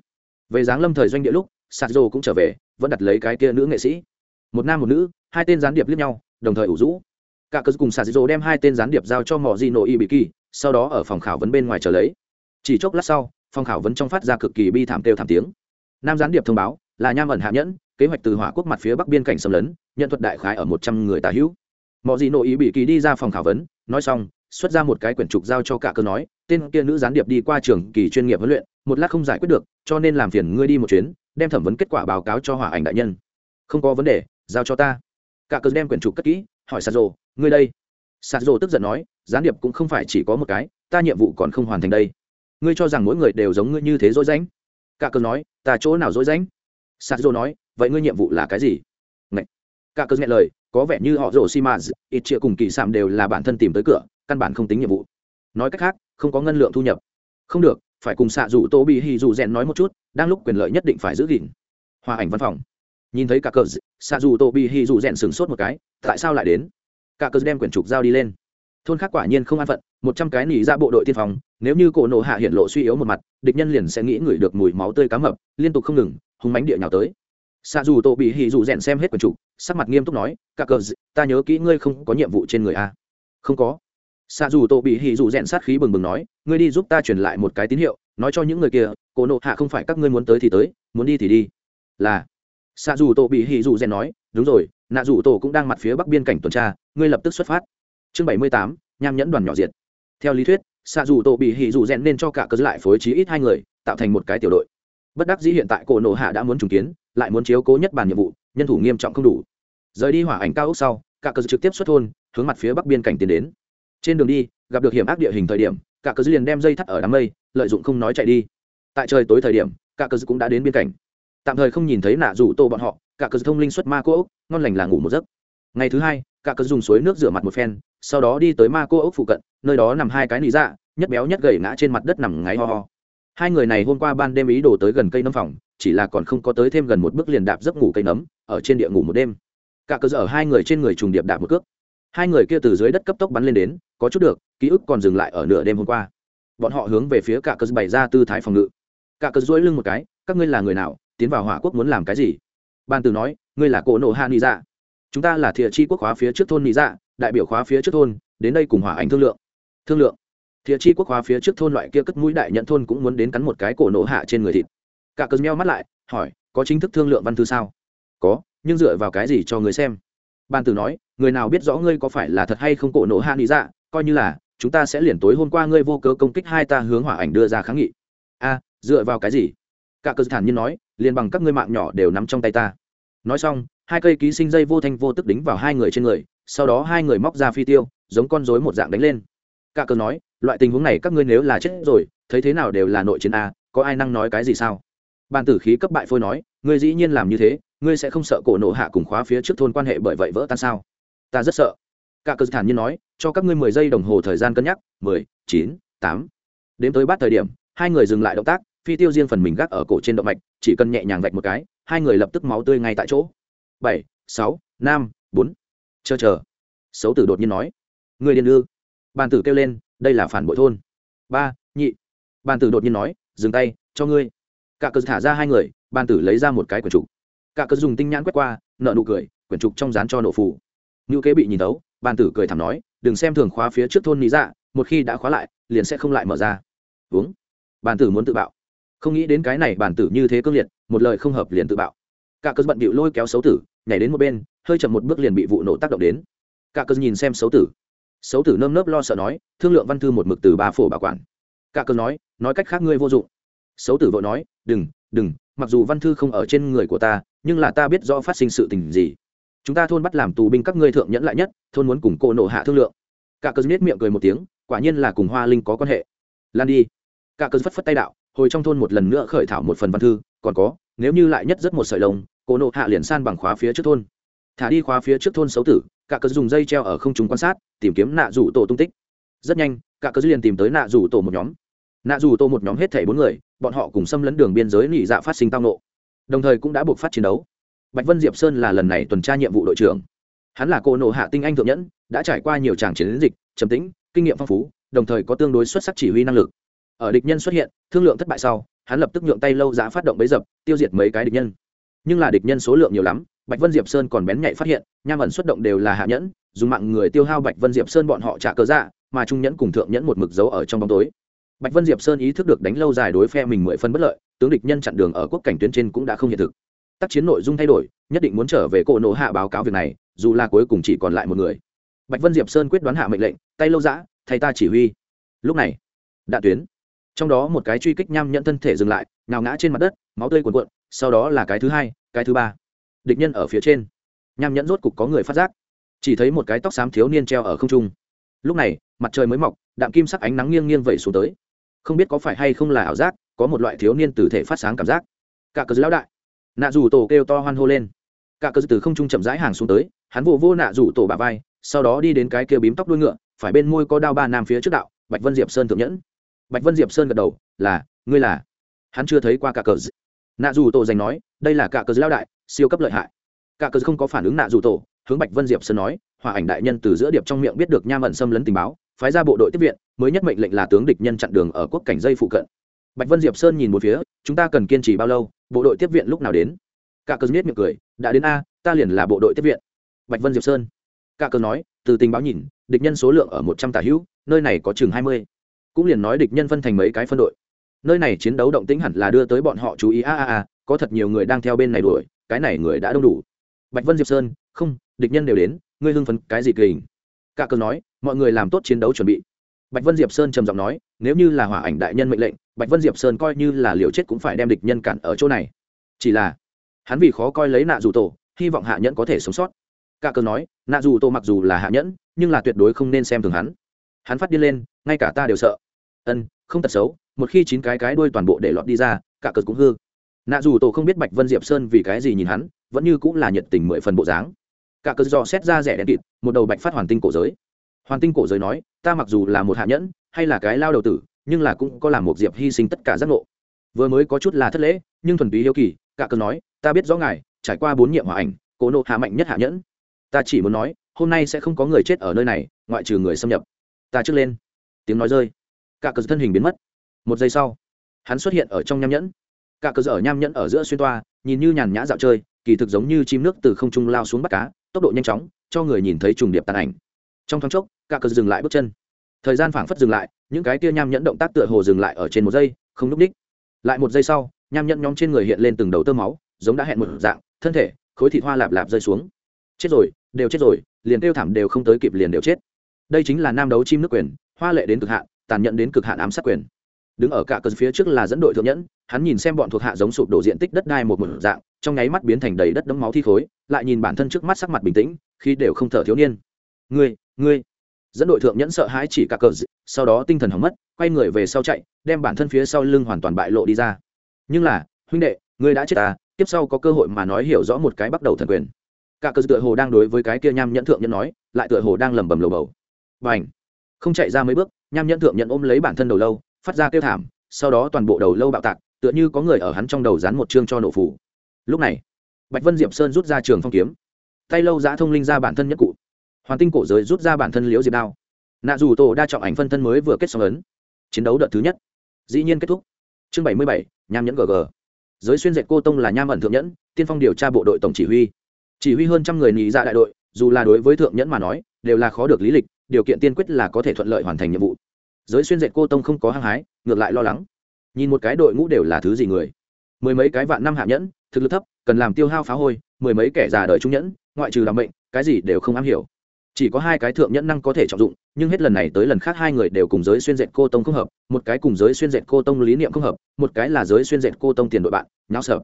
Speaker 1: về dáng lâm thời doanh địa lúc sạt dô cũng trở về, vẫn đặt lấy cái kia nữ nghệ sĩ. Một nam một nữ, hai tên gián điệp liếc nhau, đồng thời ủ rũ. Cả cơ cùng sạt dô đem hai tên gián điệp giao cho mỏ di nội y bị kỳ sau đó ở phòng khảo vấn bên ngoài chờ lấy. Chỉ chốc lát sau, phòng khảo vấn trong phát ra cực kỳ bi thảm kêu thảm tiếng. Nam gián điệp thông báo, là nham ẩn hạ nhẫn, kế hoạch từ hỏa quốc mặt phía bắc biên cảnh xâm lấn, nhận thuật đại khái ở một trăm người tà hữu. Mọi gì nội ý bị kỳ đi ra phòng khảo vấn, nói xong, xuất ra một cái quyển trục giao cho cả cơ nói, tên kia nữ gián điệp đi qua trường kỳ chuyên nghiệp huấn luyện một lát không giải quyết được, cho nên làm phiền ngươi đi một chuyến, đem thẩm vấn kết quả báo cáo cho hỏa ảnh đại nhân. Không có vấn đề, giao cho ta. Cả cờ đem quyển trục cất kỹ, hỏi sạt rồ ngươi đây? Sạt rồ tức giận nói, gián điệp cũng không phải chỉ có một cái, ta nhiệm vụ còn không hoàn thành đây. Ngươi cho rằng mỗi người đều giống ngươi như thế dối danh cả cờ nói, ta chỗ nào dối danh sạt rồ nói, vậy ngươi nhiệm vụ là cái gì? Ngậy. cả cờ nghe lời, có vẻ như họ rồ xi mã ít chia cùng kỳ sạm đều là bản thân tìm tới cửa, căn bản không tính nhiệm vụ. Nói cách khác, không có ngân lượng thu nhập. Không được phải cùng xạ rủ tô bị hì dù rèn nói một chút, đang lúc quyền lợi nhất định phải giữ gìn. Hòa ảnh văn phòng. Nhìn thấy cả cờ xạ rủ tô bị hì dù rèn sửng sốt một cái, tại sao lại đến? Cả cờ đem quyển trục giao đi lên. Thôn khác quả nhiên không an phận, một trăm cái nỉ ra bộ đội tiên phòng nếu như cổ nổ hạ hiện lộ suy yếu một mặt, địch nhân liền sẽ nghĩ ngửi được mùi máu tươi cá mập, liên tục không ngừng hùng mánh địa nhào tới. Xạ dù tổ bị hì dù rèn xem hết quần chủ sắc mặt nghiêm túc nói, cả cờ ta nhớ kỹ ngươi không có nhiệm vụ trên người a. Không có xạ dù tổ bị hì dù rèn sát khí bừng bừng nói, ngươi đi giúp ta truyền lại một cái tín hiệu, nói cho những người kia, cổ nộ hạ không phải các ngươi muốn tới thì tới, muốn đi thì đi. Là. Xạ dù tổ bị hì dù rèn nói, đúng rồi, nạ dù tổ cũng đang mặt phía bắc biên cảnh tuần tra, ngươi lập tức xuất phát. Chương bảy mươi tám, nham nhẫn đoàn nhỏ diệt. Theo lý thuyết, xạ dù tổ bị hì dù rèn nên cho cả cớ lại phối trí ít hai người, tạo thành một cái tiểu đội. Bất đắc dĩ hiện tại cổ nộ hạ đã muốn trùng kiến, lại muốn chiếu cố nhất bản nhiệm vụ, nhân thủ nghiêm trọng không đủ. Rời đi hỏa ảnh cao ốc sau, cả cớ trực tiếp xuất thôn, hướng mặt phía bắc biên cảnh tiến đến trên đường đi, gặp được hiểm ác địa hình thời điểm, cả cờ liền đem dây thắt ở đám mây, lợi dụng không nói chạy đi. Tại trời tối thời điểm, cả cờ cũng đã đến biên cảnh. Tạm thời không nhìn thấy nạ rủ tô bọn họ, cả cờ thông linh xuất ma cô ốc, ngon lành là ngủ một giấc. Ngày thứ hai, cả cờ dùng suối nước rửa mặt một phen, sau đó đi tới ma cô ốc phụ cận, nơi đó nằm hai cái nỉ dạ nhất béo nhất gầy ngã trên mặt đất nằm ngáy ho ho. Hai người này hôm qua ban đêm ý đồ tới gần cây nấm phòng, chỉ là còn không có tới thêm gần một bước liền đạp giấc ngủ cây nấm, ở trên địa ngủ một đêm. Cả cơ ở hai người trên người trùng điệp đạp một cước hai người kia từ dưới đất cấp tốc bắn lên đến, có chút được, ký ức còn dừng lại ở nửa đêm hôm qua. Bọn họ hướng về phía cả cờ bày ra tư thái phòng ngự. Cả cờ duỗi lưng một cái, các ngươi là người nào, tiến vào hỏa quốc muốn làm cái gì? Ban từ nói, ngươi là cổ nộ hạ nị dạ. Chúng ta là thiện chi quốc khóa phía trước thôn nị dạ đại biểu khóa phía trước thôn, đến đây cùng hỏa ảnh thương lượng. Thương lượng. Thiện chi quốc khóa phía trước thôn loại kia cất mũi đại nhận thôn cũng muốn đến cắn một cái cổ nộ hạ trên người thịt. Cả cờ meo mắt lại, hỏi, có chính thức thương lượng văn thư sao? Có, nhưng dựa vào cái gì cho người xem? Ban từ nói người nào biết rõ ngươi có phải là thật hay không cổ nổ hạ lý dạ coi như là, chúng ta sẽ liền tối hôm qua ngươi vô cớ công kích hai ta hướng hỏa ảnh đưa ra kháng nghị. A, dựa vào cái gì? Cả cơ thản nhiên nói, liền bằng các ngươi mạng nhỏ đều nắm trong tay ta. Nói xong, hai cây ký sinh dây vô thanh vô tức đính vào hai người trên người, sau đó hai người móc ra phi tiêu, giống con rối một dạng đánh lên. Cả cơ nói, loại tình huống này các ngươi nếu là chết rồi, thấy thế nào đều là nội chiến a, có ai năng nói cái gì sao? Bàn tử khí cấp bại phôi nói, ngươi dĩ nhiên làm như thế, ngươi sẽ không sợ cổ nộ hạ cùng khóa phía trước thôn quan hệ bởi vậy vỡ tan sao? Ta rất sợ. Cả cơ thản nhiên nói, cho các ngươi mười giây đồng hồ thời gian cân nhắc, mười, chín, tám. Đến tới bát thời điểm, hai người dừng lại động tác, phi tiêu riêng phần mình gác ở cổ trên động mạch, chỉ cần nhẹ nhàng vạch một cái, hai người lập tức máu tươi ngay tại chỗ. Bảy, sáu, năm, bốn. Chờ chờ. Xấu tử đột nhiên nói người điên ư? Bàn tử kêu lên, đây là phản bội thôn. Ba, nhị. Bàn tử đột nhiên nói, dừng tay, cho ngươi. Cả cờ thả ra hai người, bàn tử lấy ra một cái quyển trục. Cả cờ dùng tinh nhãn quét qua, nợ nụ cười, quyển trục trong dán cho nổ phủ ngữ kế bị nhìn tấu bàn tử cười thảm nói, đừng xem thường khóa phía trước thôn lý dạ một khi đã khóa lại, liền sẽ không lại mở ra. Uống. Bàn tử muốn tự bạo. Không nghĩ đến cái này bàn tử như thế cương liệt, một lời không hợp liền tự bạo. Cả cơn bận bịu lôi kéo xấu tử, nhảy đến một bên, hơi chậm một bước liền bị vụ nổ tác động đến. Cả cơn nhìn xem xấu tử. Xấu tử nơm nớp lo sợ nói, thương lượng văn thư một mực từ ba phổ bảo quản. Cả cơn nói nói cách khác ngươi vô dụng. Xấu tử vội nói, đừng đừng, mặc dù văn thư không ở trên người của ta, nhưng là ta biết rõ phát sinh sự tình gì chúng ta thôn bắt làm tù binh các ngươi thượng nhẫn lại nhất, thôn muốn cùng cô nộ hạ thương lượng. Cả cơn nết miệng cười một tiếng, quả nhiên là cùng hoa linh có quan hệ. Lan đi. Cả cơn phất phất tay đạo, hồi trong thôn một lần nữa khởi thảo một phần văn thư, còn có, nếu như lại nhất rất một sợi lồng cô nộ hạ liền san bằng khóa phía trước thôn. Thả đi khóa phía trước thôn xấu tử, cả cơn dùng dây treo ở không trung quan sát, tìm kiếm nạ rủ tổ tung tích. Rất nhanh, cả cơn liền tìm tới nạ rủ tổ một nhóm. Nạ rủ tổ một nhóm hết thảy bốn người, bọn họ cùng xâm lấn đường biên giới nỉ dạ phát sinh tao nộ đồng thời cũng đã buộc phát chiến đấu bạch vân diệp sơn là lần này tuần tra nhiệm vụ đội trưởng. Hắn là cô nộ hạ tinh anh thượng nhẫn, đã trải qua nhiều tràng chiến dịch, trầm tĩnh, kinh nghiệm phong phú, đồng thời có tương đối xuất sắc chỉ huy năng lực. Ở địch nhân xuất hiện, thương lượng thất bại sau, hắn lập tức nhượng tay lâu giá phát động bấy dập, tiêu diệt mấy cái địch nhân. Nhưng là địch nhân số lượng nhiều lắm, bạch vân diệp sơn còn bén nhạy phát hiện, nham ẩn xuất động đều là hạ nhẫn, dùng mạng người tiêu hao bạch vân diệp sơn bọn họ trả cớ dạ mà trung nhẫn cùng thượng nhẫn một mực dấu ở trong bóng tối. Bạch vân diệp sơn ý thức được đánh lâu dài đối phe mình mười phân bất lợi, tướng địch nhân chặn đường ở quốc cảnh tuyến trên cũng đã không hiện thực tác chiến nội dung thay đổi, nhất định muốn trở về cổ nổ hạ báo cáo việc này, dù là cuối cùng chỉ còn lại một người. Bạch vân diệp sơn quyết đoán hạ mệnh lệnh, tay lâu giã thay ta chỉ huy. Lúc này, đạn tuyến. Trong đó một cái truy kích nham nhận thân thể dừng lại nào ngã trên mặt đất, máu tươi cuồn cuộn, sau đó là cái thứ hai, cái thứ ba. Địch nhân ở phía trên. Nham nhẫn rốt cục có người phát giác. Chỉ thấy một cái tóc xám thiếu niên treo ở không trung. Lúc này, mặt trời mới mọc, đạm kim sắc ánh nắng nghiêng nghiêng vẩy xuống tới. Không biết có phải hay không là ảo giác, có một loại thiếu niên từ thể phát sáng cảm giác. Cả cờ lão đại nạ dù tổ kêu to hoan hô lên. Cả cơ từ không trung chậm rãi hàng xuống tới, hắn vô vô nạ dù tổ bà vai, sau đó đi đến cái kia bím tóc đuôi ngựa, phải bên môi có đao ba nam phía trước đạo, bạch vân diệp sơn thượng nhẫn. Bạch vân diệp sơn gật đầu, là, ngươi là. Hắn chưa thấy qua cả cờ nạ dù tổ dành nói, đây là cả cờ lao đại, siêu cấp lợi hại. Cả cờ không có phản ứng nạ dù tổ, hướng bạch vân diệp sơn nói, hòa ảnh đại nhân từ giữa điệp trong miệng biết được nham ẩn xâm lấn tình báo, phái ra bộ đội tiếp viện, mới nhất mệnh lệnh là tướng địch nhân chặn đường ở quốc cảnh dây phụ cận bạch vân diệp sơn nhìn một phía, chúng ta cần kiên trì bao lâu? Bộ đội tiếp viện lúc nào đến? Cả cờ biết miệng cười, đã đến a, ta liền là bộ đội tiếp viện. Bạch vân diệp sơn. Cả cờ nói, từ tình báo nhìn, địch nhân số lượng ở một trăm tả hữu, nơi này có chừng hai mươi. Cũng liền nói địch nhân phân thành mấy cái phân đội. Nơi này chiến đấu động tĩnh hẳn là đưa tới bọn họ chú ý, a a a, có thật nhiều người đang theo bên này đuổi, cái này người đã đông đủ. Bạch vân diệp sơn, không, địch nhân đều đến, ngươi hưng phấn cái gì kỳ? Cả cờ nói, mọi người làm tốt chiến đấu chuẩn bị bạch vân diệp sơn trầm giọng nói, nếu như là hỏa ảnh đại nhân mệnh lệnh, bạch vân diệp sơn coi như là liều chết cũng phải đem địch nhân cản ở chỗ này. Chỉ là, hắn vì khó coi lấy nạ dù tổ, hy vọng hạ nhẫn có thể sống sót. Cả cờ nói, nạ dù tổ mặc dù là hạ nhẫn, nhưng là tuyệt đối không nên xem thường hắn. Hắn phát điên lên, ngay cả ta đều sợ. Ân, không tật xấu, một khi chín cái cái đuôi toàn bộ để lọt đi ra cả cờ cũng hư. Nạ dù tổ không biết bạch vân diệp sơn vì cái gì nhìn hắn, vẫn như cũng là nhiệt tình mười phần bộ dáng. Cả cờ dò xét ra rẻ đen kịt, một đầu bạch phát hoàn tinh cổ giới hoàn tinh cổ giới nói, ta mặc dù là một hạ nhẫn, hay là cái lao đầu tử, nhưng là cũng có làm một diệp hy sinh tất cả giác ngộ. Vừa mới có chút là thất lễ, nhưng thuần túy yêu kỳ, cả cơn nói, ta biết rõ ngài, trải qua bốn nhiệm hòa ảnh, cố nộ hạ mạnh nhất hạ nhẫn. Ta chỉ muốn nói, hôm nay sẽ không có người chết ở nơi này, ngoại trừ người xâm nhập. Ta trước lên. Tiếng nói rơi. Cả cơn thân hình biến mất. Một giây sau, hắn xuất hiện ở trong nham nhẫn. Cả cơn ở nham nhẫn ở giữa xuyên toa, nhìn như nhàn nhã dạo chơi, kỳ thực giống như chim nước từ không trung lao xuống bắt cá, tốc độ nhanh chóng, cho người nhìn thấy trùng điệp tàn ảnh trong thoáng chốc, cả cờ dừng lại bước chân. Thời gian phảng phất dừng lại, những cái kia nham nhẫn động tác tựa hồ dừng lại ở trên một giây, không núp đích. Lại một giây sau, nham nhẫn nhóm trên người hiện lên từng đầu tơ máu, giống đã hẹn một dạng, thân thể, khối thịt hoa lạp lạp rơi xuống. Chết rồi, đều chết rồi, liền kêu thảm đều không tới kịp liền đều chết. Đây chính là nam đấu chim nước quyền, hoa lệ đến cực hạn, tàn nhẫn đến cực hạn ám sát quyền. Đứng ở cả cơn phía trước là dẫn đội thượng nhẫn, hắn nhìn xem bọn thuộc hạ giống sụp đổ diện tích đất đai một một dạng, trong nháy mắt biến thành đầy đất đấm máu thi khối, lại nhìn bản thân trước mắt sắc mặt bình tĩnh khi đều không thở thiếu niên. Ngươi ngươi. Dẫn đội thượng nhẫn sợ hãi chỉ cả cờ sau đó tinh thần hỏng mất, quay người về sau chạy, đem bản thân phía sau lưng hoàn toàn bại lộ đi ra. Nhưng là, huynh đệ, ngươi đã chết ta tiếp sau có cơ hội mà nói hiểu rõ một cái bắt đầu thần quyền. Cả cờ tựa hồ đang đối với cái kia nham nhẫn thượng nhẫn nói, lại tựa hồ đang lẩm bẩm lầu bầu. Và ảnh không chạy ra mấy bước, nham nhẫn thượng nhẫn ôm lấy bản thân đầu lâu, phát ra kêu thảm, sau đó toàn bộ đầu lâu bạo tạc, tựa như có người ở hắn trong đầu dán một chương cho nổ phủ lúc này, bạch vân diệp sơn rút ra trường phong kiếm. Tay lâu giã thông linh ra bản thân nhất cụ hoàn tinh cổ giới rút ra bản thân liễu diệp đao nạ dù tổ đa trọng ảnh phân thân mới vừa kết xong ấn chiến đấu đợt thứ nhất dĩ nhiên kết thúc chương bảy mươi bảy nham nhẫn gg giới xuyên dệt cô tông là nham ẩn thượng nhẫn tiên phong điều tra bộ đội tổng chỉ huy chỉ huy hơn trăm người nhị dạ đại đội dù là đối với thượng nhẫn mà nói đều là khó được lý lịch điều kiện tiên quyết là có thể thuận lợi hoàn thành nhiệm vụ giới xuyên dệt cô tông không có hăng hái ngược lại lo lắng nhìn một cái đội ngũ đều là thứ gì người mười mấy cái vạn năm hạ nhẫn thực lực thấp cần làm tiêu hao phá hôi mười mấy kẻ già đời trung nhẫn ngoại trừ làm bệnh cái gì đều không am hiểu chỉ có hai cái thượng nhẫn năng có thể trọng dụng, nhưng hết lần này tới lần khác hai người đều cùng giới xuyên dệt cô tông không hợp, một cái cùng giới xuyên dệt cô tông lý niệm không hợp, một cái là giới xuyên dệt cô tông tiền đội bạn, nháo sợ.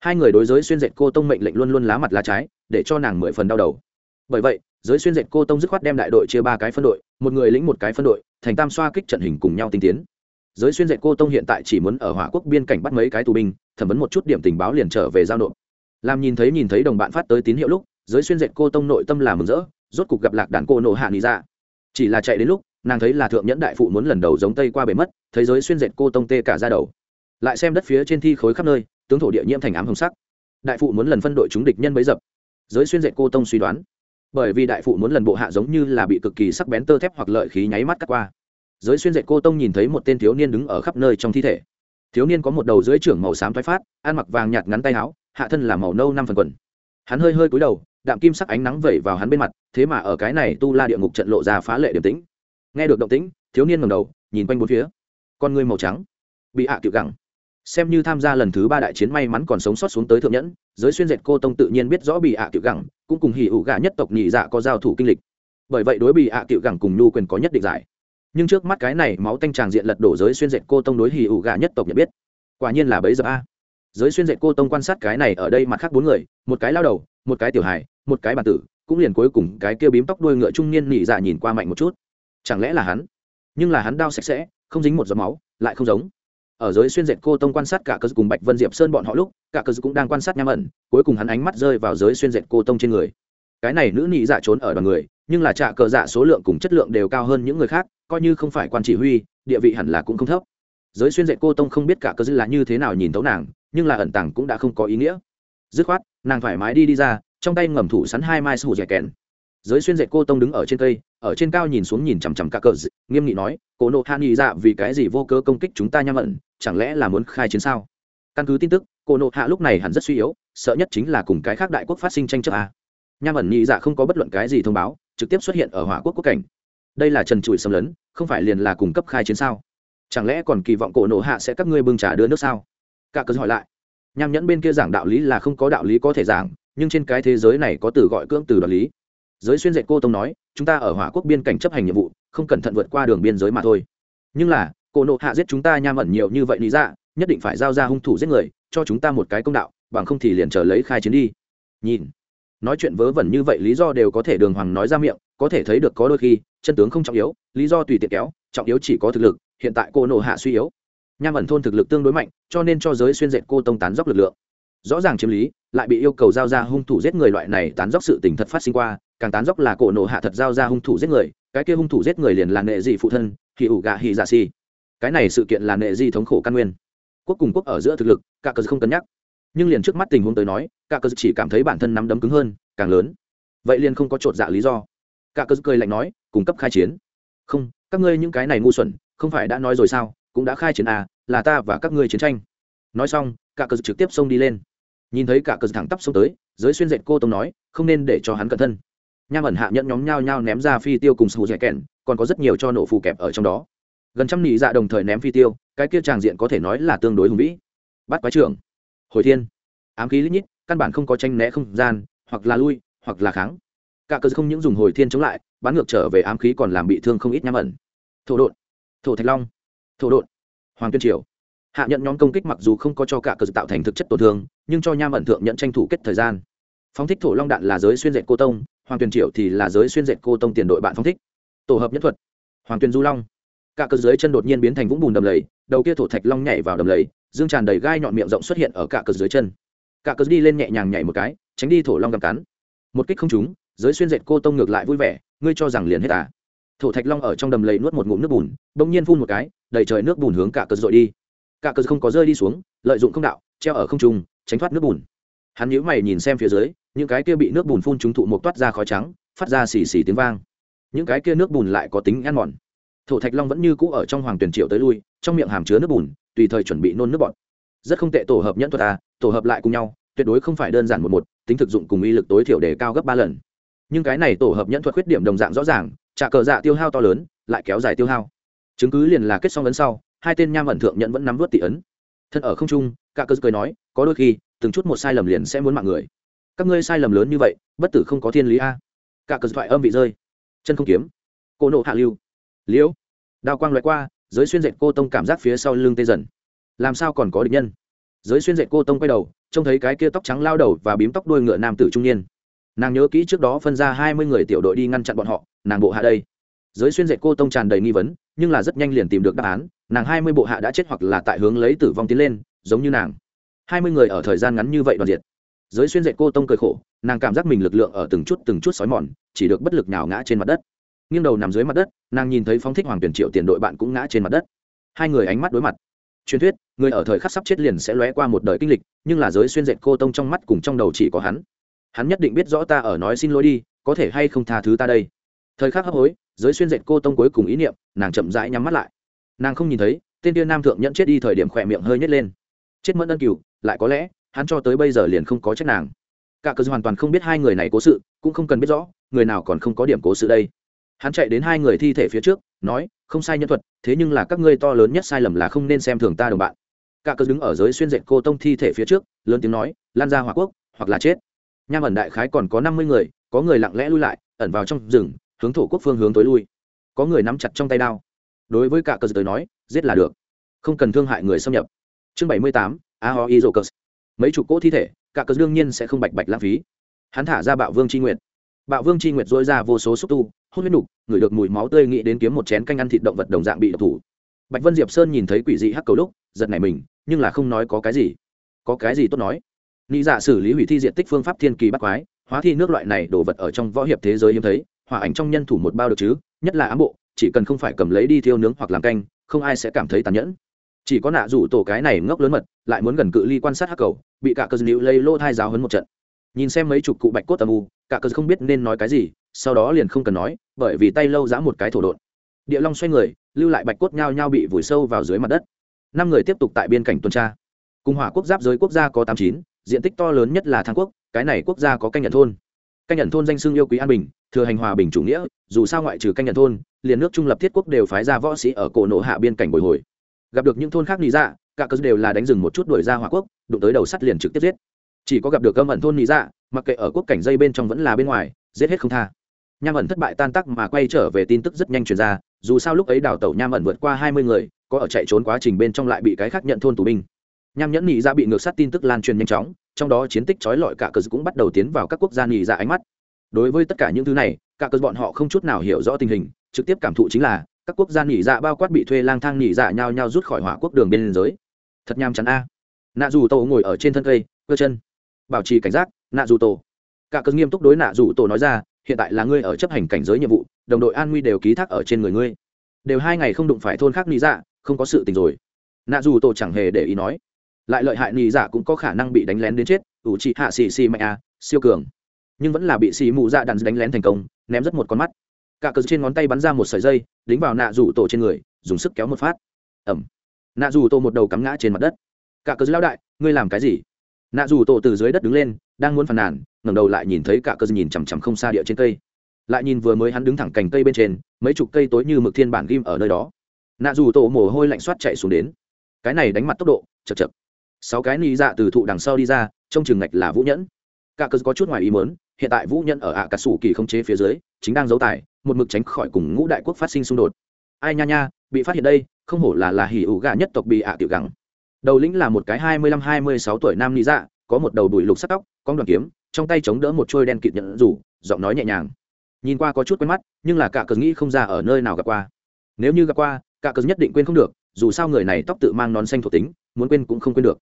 Speaker 1: Hai người đối giới xuyên dệt cô tông mệnh lệnh luôn luôn lá mặt lá trái, để cho nàng mười phần đau đầu. Bởi vậy, giới xuyên dệt cô tông dứt khoát đem đại đội chia ba cái phân đội, một người lĩnh một cái phân đội, thành tam xoa kích trận hình cùng nhau tinh tiến. Giới xuyên dệt cô tông hiện tại chỉ muốn ở hỏa quốc biên cảnh bắt mấy cái tù binh, thẩm vấn một chút điểm tình báo liền trở về giao nộp. Làm nhìn thấy nhìn thấy đồng bạn phát tới tín hiệu lúc, giới xuyên dệt cô tông nội tâm là mừng rỡ rốt cục gặp lạc đàn cô nộ hạ nghĩ ra dạ. chỉ là chạy đến lúc, nàng thấy là thượng nhẫn đại phụ muốn lần đầu giống tây qua bể mất thế giới xuyên dệt cô tông tê cả ra đầu. Lại xem đất phía trên thi khối khắp nơi, tướng thổ địa nhiễm thành ám hồng sắc. Đại phụ muốn lần phân đội chúng địch nhân bấy dập. Giới xuyên dệt cô tông suy đoán. Bởi vì đại phụ muốn lần bộ hạ giống như là bị cực kỳ sắc bén tơ thép hoặc lợi khí nháy mắt cắt qua. Giới xuyên dệt cô tông nhìn thấy một tên thiếu niên đứng ở khắp nơi trong thi thể. Thiếu niên có một đầu dưới trưởng màu xám thoái phát, ăn mặc vàng nhạt ngắn tay áo, hạ thân là màu nâu năm phần quần. Hắn hơi hơi cúi đầu đạm kim sắc ánh nắng vẩy vào hắn bên mặt, thế mà ở cái này tu la địa ngục trận lộ ra phá lệ điểm tĩnh. Nghe được động tĩnh, thiếu niên ngầm đầu, nhìn quanh bốn phía. Con người màu trắng, bị hạ à cựu gẳng. Xem như tham gia lần thứ ba đại chiến may mắn còn sống sót xuống tới thượng nhẫn, giới xuyên dệt cô tông tự nhiên biết rõ bị hạ à cựu gẳng, cũng cùng hỉ ủ gà nhất tộc nhị dạ có giao thủ kinh lịch. Bởi vậy đối bị hạ à cựu gẳng cùng nhu quyền có nhất định giải. Nhưng trước mắt cái này máu tanh tràng diện lật đổ giới xuyên dệt cô tông đối hỉ ủ gà nhất tộc nhận biết, quả nhiên là bấy giờ a giới xuyên dệt cô tông quan sát cái này ở đây mặt khác bốn người, một cái lao đầu, một cái tiểu hài, một cái bà tử, cũng liền cuối cùng cái kia bím tóc đuôi ngựa trung niên nị dạ nhìn qua mạnh một chút. Chẳng lẽ là hắn? Nhưng là hắn đau sạch sẽ, không dính một giọt máu, lại không giống. Ở giới xuyên dệt cô tông quan sát cả cơ cùng bạch vân diệp sơn bọn họ lúc, cả cơ cũng đang quan sát nham ẩn, cuối cùng hắn ánh mắt rơi vào giới xuyên dệt cô tông trên người. Cái này nữ nị dạ trốn ở đoàn người, nhưng là trạ cờ dạ số lượng cùng chất lượng đều cao hơn những người khác, coi như không phải quan chỉ huy, địa vị hẳn là cũng không thấp. Giới xuyên dệt cô tông không biết cả cơ là như thế nào nhìn tấu nàng nhưng là ẩn tàng cũng đã không có ý nghĩa. Dứt khoát nàng thoải mái đi đi ra trong tay ngầm thủ sắn hai mai sủ dẻ kèn. Giới xuyên dệt cô tông đứng ở trên cây ở trên cao nhìn xuống nhìn chằm chằm cả cờ dị, nghiêm nghị nói "Cổ nộ hạ nghị dạ vì cái gì vô cớ công kích chúng ta nham ẩn chẳng lẽ là muốn khai chiến sao? Căn cứ tin tức cổ nộ hạ lúc này hẳn rất suy yếu sợ nhất chính là cùng cái khác đại quốc phát sinh tranh chấp à. nham ẩn nghị dạ không có bất luận cái gì thông báo trực tiếp xuất hiện ở hỏa quốc quốc cảnh. Đây là trần trụi xâm lấn không phải liền là cung cấp khai chiến sao? Chẳng lẽ còn kỳ vọng cổ nộ hạ sẽ các ngươi bưng trả đưa nước sao? Cả cớ hỏi lại. Nham nhẫn bên kia giảng đạo lý là không có đạo lý có thể giảng, nhưng trên cái thế giới này có từ gọi cưỡng từ đoạt lý. Giới xuyên dạy cô tông nói, chúng ta ở hỏa quốc biên cảnh chấp hành nhiệm vụ, không cẩn thận vượt qua đường biên giới mà thôi. Nhưng là, cô nộ hạ giết chúng ta nham ẩn nhiều như vậy lý ra dạ, nhất định phải giao ra hung thủ giết người, cho chúng ta một cái công đạo, bằng không thì liền chờ lấy khai chiến đi. Nhìn. Nói chuyện vớ vẩn như vậy lý do đều có thể đường hoàng nói ra miệng, có thể thấy được có đôi khi, chân tướng không trọng yếu, lý do tùy tiện kéo, trọng yếu chỉ có thực lực, hiện tại cô nộ hạ suy yếu nham ẩn thôn thực lực tương đối mạnh, cho nên cho giới xuyên dệt cô tông tán dốc lực lượng. Rõ ràng chiếm lý, lại bị yêu cầu giao ra hung thủ giết người loại này tán dốc sự tình thật phát sinh qua, càng tán dốc là cổ nộ hạ thật giao ra hung thủ giết người, cái kia hung thủ giết người liền là nệ dị phụ thân, hì ủ gạ hì dạ si cái này sự kiện là nệ dị thống khổ căn nguyên. Quốc cùng quốc ở giữa thực lực cả cờ không cân nhắc. Nhưng liền trước mắt tình huống tới nói cả cờ chỉ cảm thấy bản thân nắm đấm cứng hơn, càng lớn. Vậy liền không có chột dạ lý do. Cả cờ cười lạnh nói, cung cấp khai chiến. Không, các ngươi những cái này ngu xuẩn, không phải đã nói rồi sao? Cũng đã khai chiến à là ta và các ngươi chiến tranh. Nói xong, cả cờ trực tiếp xông đi lên. Nhìn thấy cả cờ thẳng tắp xông tới, giới xuyên dệt cô tông nói, không nên để cho hắn cẩn thân. Nham ẩn hạ nhẫn nhóm nhao nhao ném ra phi tiêu cùng sù dẻ kèn còn có rất nhiều cho nổ phù kẹp ở trong đó. Gần trăm nị dạ đồng thời ném phi tiêu, cái kia tràng diện có thể nói là tương đối hùng vĩ. Bắt quái trưởng. Hồi thiên. Ám khí lít nhít, căn bản không có tranh né không gian, hoặc là lui, hoặc là kháng. Cả cờ không những dùng hồi thiên chống lại, bán ngược trở về ám khí còn làm bị thương không ít nham ẩn. Thổ đột thổ thạch long thổ đột hoàng tuyên triều. Hạ nhận nhóm công kích mặc dù không có cho cả cờ tạo thành thực chất tổn thương, nhưng cho nham ẩn thượng nhận tranh thủ kết thời gian. Phóng thích thổ long đạn là giới xuyên dệt cô tông, hoàng tuyên triệu thì là giới xuyên dệt cô tông tiền đội bạn phóng thích. Tổ hợp nhất thuật. Hoàng tuyên du long. Cả cờ dưới chân đột nhiên biến thành vũng bùn đầm lầy, đầu kia thổ thạch long nhảy vào đầm lầy, dương tràn đầy gai nhọn miệng rộng xuất hiện ở cả cờ dưới chân. Cả cờ đi lên nhẹ nhàng nhảy một cái, tránh đi thổ long gặm cắn. Một kích không trúng, giới xuyên dệt cô tông ngược lại vui vẻ, ngươi cho rằng liền hết à? Thổ thạch long ở trong đầm lầy nuốt một ngụm nước bùn, bỗng nhiên phun một cái đầy trời nước bùn hướng cả cơ dội đi. Cả cơ không có rơi đi xuống, lợi dụng không đạo, treo ở không trung, tránh thoát nước bùn. Hắn nhíu mày nhìn xem phía dưới, những cái kia bị nước bùn phun trúng thụ một toát ra khói trắng, phát ra xì xì tiếng vang. Những cái kia nước bùn lại có tính ăn mòn. Thổ thạch long vẫn như cũ ở trong hoàng tuyển triệu tới lui, trong miệng hàm chứa nước bùn, tùy thời chuẩn bị nôn nước bọt. Rất không tệ tổ hợp nhẫn thuật à tổ hợp lại cùng nhau, tuyệt đối không phải đơn giản một một, tính thực dụng cùng uy lực tối thiểu để cao gấp ba lần. Nhưng cái này tổ hợp nhẫn thuật khuyết điểm đồng dạng rõ ràng trả cờ dạ tiêu hao to lớn, lại kéo dài tiêu hao chứng cứ liền là kết xong ấn sau, hai tên nham ẩn thượng nhận vẫn nắm vớt tỷ ấn. Thân ở không trung, cả cơ cười nói, có đôi khi, từng chút một sai lầm liền sẽ muốn mạng người. Các ngươi sai lầm lớn như vậy, bất tử không có thiên lý a. Cả cơ thoại âm bị rơi. Chân không kiếm. Cô nộ hạ lưu. Liễu. Đao quang loại qua, giới xuyên dệt cô tông cảm giác phía sau lưng tê dần. Làm sao còn có địch nhân? Giới xuyên dệt cô tông quay đầu, trông thấy cái kia tóc trắng lao đầu và bím tóc đuôi ngựa nam tử trung niên. Nàng nhớ kỹ trước đó phân ra hai mươi người tiểu đội đi ngăn chặn bọn họ, nàng bộ hạ đây giới xuyên dệt cô tông tràn đầy nghi vấn, nhưng là rất nhanh liền tìm được đáp án, nàng hai mươi bộ hạ đã chết hoặc là tại hướng lấy tử vong tiến lên, giống như nàng. Hai mươi người ở thời gian ngắn như vậy đoàn diệt. Giới xuyên dệt cô tông cười khổ, nàng cảm giác mình lực lượng ở từng chút từng chút xói mòn, chỉ được bất lực nào ngã trên mặt đất. Nghiêng đầu nằm dưới mặt đất, nàng nhìn thấy phóng thích hoàng tuyển triệu tiền đội bạn cũng ngã trên mặt đất. Hai người ánh mắt đối mặt. Truyền thuyết, người ở thời khắc sắp chết liền sẽ lóe qua một đời kinh lịch, nhưng là giới xuyên dệt cô tông trong mắt cùng trong đầu chỉ có hắn. Hắn nhất định biết rõ ta ở nói xin lỗi đi, có thể hay không tha thứ ta đây. Thời khắc hấp hối giới xuyên dệt cô tông cuối cùng ý niệm, nàng chậm rãi nhắm mắt lại. Nàng không nhìn thấy, tên tiên nam thượng nhận chết đi thời điểm khỏe miệng hơi nhét lên. Chết mẫn ân cửu, lại có lẽ, hắn cho tới bây giờ liền không có trách nàng. Cả cờ hoàn toàn không biết hai người này cố sự, cũng không cần biết rõ, người nào còn không có điểm cố sự đây. Hắn chạy đến hai người thi thể phía trước, nói, không sai nhân thuật, thế nhưng là các ngươi to lớn nhất sai lầm là không nên xem thường ta đồng bạn. Cả cờ đứng ở giới xuyên dệt cô tông thi thể phía trước, lớn tiếng nói, lan ra hỏa quốc, hoặc là chết. Nham ẩn đại khái còn có năm mươi người, có người lặng lẽ lui lại, ẩn vào trong rừng hướng thổ quốc phương hướng tối lui. Có người nắm chặt trong tay đao. Đối với cả cờ tới nói, giết là được. Không cần thương hại người xâm nhập. Chương bảy mươi tám ahoi rô cờ. Mấy chục cỗ thi thể, cả cờ đương nhiên sẽ không bạch bạch lãng phí. Hắn thả ra bạo vương c nguyệt. Bạo vương c nguyệt dối ra vô số xúc tu hôn huyết nục, ngửi được mùi máu tươi, nghĩ đến kiếm một chén canh ăn thịt động vật đồng dạng bị độc thủ. Bạch vân diệp sơn nhìn thấy quỷ dị hắc cầu lúc, giật này mình, nhưng là không nói có cái gì. Có cái gì tốt nói? Nghĩ dạ xử lý hủy thi diện tích phương pháp thiên kỳ bắt quái, hóa thi nước loại này đồ vật ở trong võ hiệp thế giới hiếm thấy hỏa ảnh trong nhân thủ một bao được chứ? Nhất là ám bộ, chỉ cần không phải cầm lấy đi thiêu nướng hoặc làm canh, không ai sẽ cảm thấy tàn nhẫn. Chỉ có nạ rủ tổ cái này ngốc lớn mật, lại muốn gần cự ly quan sát hắc cầu, bị cả cờ Liệu lấy lô thai giáo hấn một trận. Nhìn xem mấy chục cụ bạch cốt âm u, cả cờ không biết nên nói cái gì, sau đó liền không cần nói, bởi vì tay lâu giã một cái thổ đột địa long xoay người, lưu lại bạch cốt nhao nhao bị vùi sâu vào dưới mặt đất. Năm người tiếp tục tại biên cảnh tuần tra. Cùng hỏa quốc giáp giới quốc gia có tám chín, diện tích to lớn nhất là thang quốc, cái này quốc gia có canh nhận thôn canh nhận thôn danh xưng yêu quý an bình, thừa hành hòa bình chủ nghĩa, dù sao ngoại trừ canh nhận thôn, liền nước trung lập thiết quốc đều phái ra võ sĩ ở cổ nộ hạ biên cảnh bồi hồi. Gặp được những thôn khác lý dạ cả cơ đều là đánh rừng một chút đuổi ra hỏa quốc, đụng tới đầu sắt liền trực tiếp giết. Chỉ có gặp được âm ẩn thôn lý dạ mặc kệ ở quốc cảnh dây bên trong vẫn là bên ngoài, giết hết không tha. Nham ẩn thất bại tan tắc mà quay trở về tin tức rất nhanh truyền ra, dù sao lúc ấy đào tẩu nham ẩn vượt qua hai mươi người, có ở chạy trốn quá trình bên trong lại bị cái khác nhận thôn tù binh nham nhẫn nhị ra dạ bị ngược sát tin tức lan truyền nhanh chóng, trong đó chiến tích trói lọi cả cờ cũng bắt đầu tiến vào các quốc gia nhị ra dạ ánh mắt. Đối với tất cả những thứ này, cả cờ bọn họ không chút nào hiểu rõ tình hình, trực tiếp cảm thụ chính là, các quốc gia nhị dạ bao quát bị thuê lang thang nhị dạ nhau nhau rút khỏi hỏa quốc đường biên giới. Thật nham chắn a. Nạ dù tổ ngồi ở trên thân cây, cơ chân. Bảo trì cảnh giác, nạ dù tổ. Cả cờ nghiêm túc đối nạ dù tổ nói ra, hiện tại là ngươi ở chấp hành cảnh giới nhiệm vụ, đồng đội an nguy đều ký thác ở trên người ngươi. Đều hai ngày không đụng phải thôn khác nhị dạ không có sự tình rồi. Nạ dù tổ chẳng hề để ý nói lại lợi hại lý dạ cũng có khả năng bị đánh lén đến chết, ủ trị hạ xì xì mạnh a siêu cường. Nhưng vẫn là bị xì mù dạ đạn đánh lén thành công, ném rất một con mắt. Cả cờ trên ngón tay bắn ra một sợi dây, đính vào nạ rủ tổ trên người, dùng sức kéo một phát. Ẩm. Nạ rủ tổ một đầu cắm ngã trên mặt đất. Cả cờ lao đại, ngươi làm cái gì? Nạ rủ tổ từ dưới đất đứng lên, đang muốn phàn nàn, ngẩng đầu lại nhìn thấy cả cờ nhìn chằm chằm không xa địa trên cây. Lại nhìn vừa mới hắn đứng thẳng cành cây bên trên, mấy chục cây tối như mực thiên bản ghim ở nơi đó. Nạ rủ tổ mồ hôi lạnh soát chạy xuống đến. Cái này đánh mặt tốc độ chật chật sáu cái nị dạ từ thụ đằng sau đi ra, trông chừng ngạch là vũ nhẫn. Cả cớ có chút ngoài ý mớn hiện tại vũ nhẫn ở ạ à cà sủ kỳ không chế phía dưới, chính đang giấu tài, một mực tránh khỏi cùng ngũ đại quốc phát sinh xung đột. Ai nha nha, bị phát hiện đây, không hổ là là hỉ ủ gà nhất tộc bị ạ tiểu gắng đầu lĩnh là một cái hai mươi lăm hai mươi sáu tuổi nam lý dạ có một đầu đùi lục sắc tóc, con đoàn kiếm, trong tay chống đỡ một trôi đen kịt nhận rủ, giọng nói nhẹ nhàng. Nhìn qua có chút quen mắt, nhưng là cả cờ nghĩ không ra ở nơi nào gặp qua. Nếu như gặp qua, cả cờ nhất định quên không được, dù sao người này tóc tự mang nón xanh thuộc tính, muốn quên cũng không quên được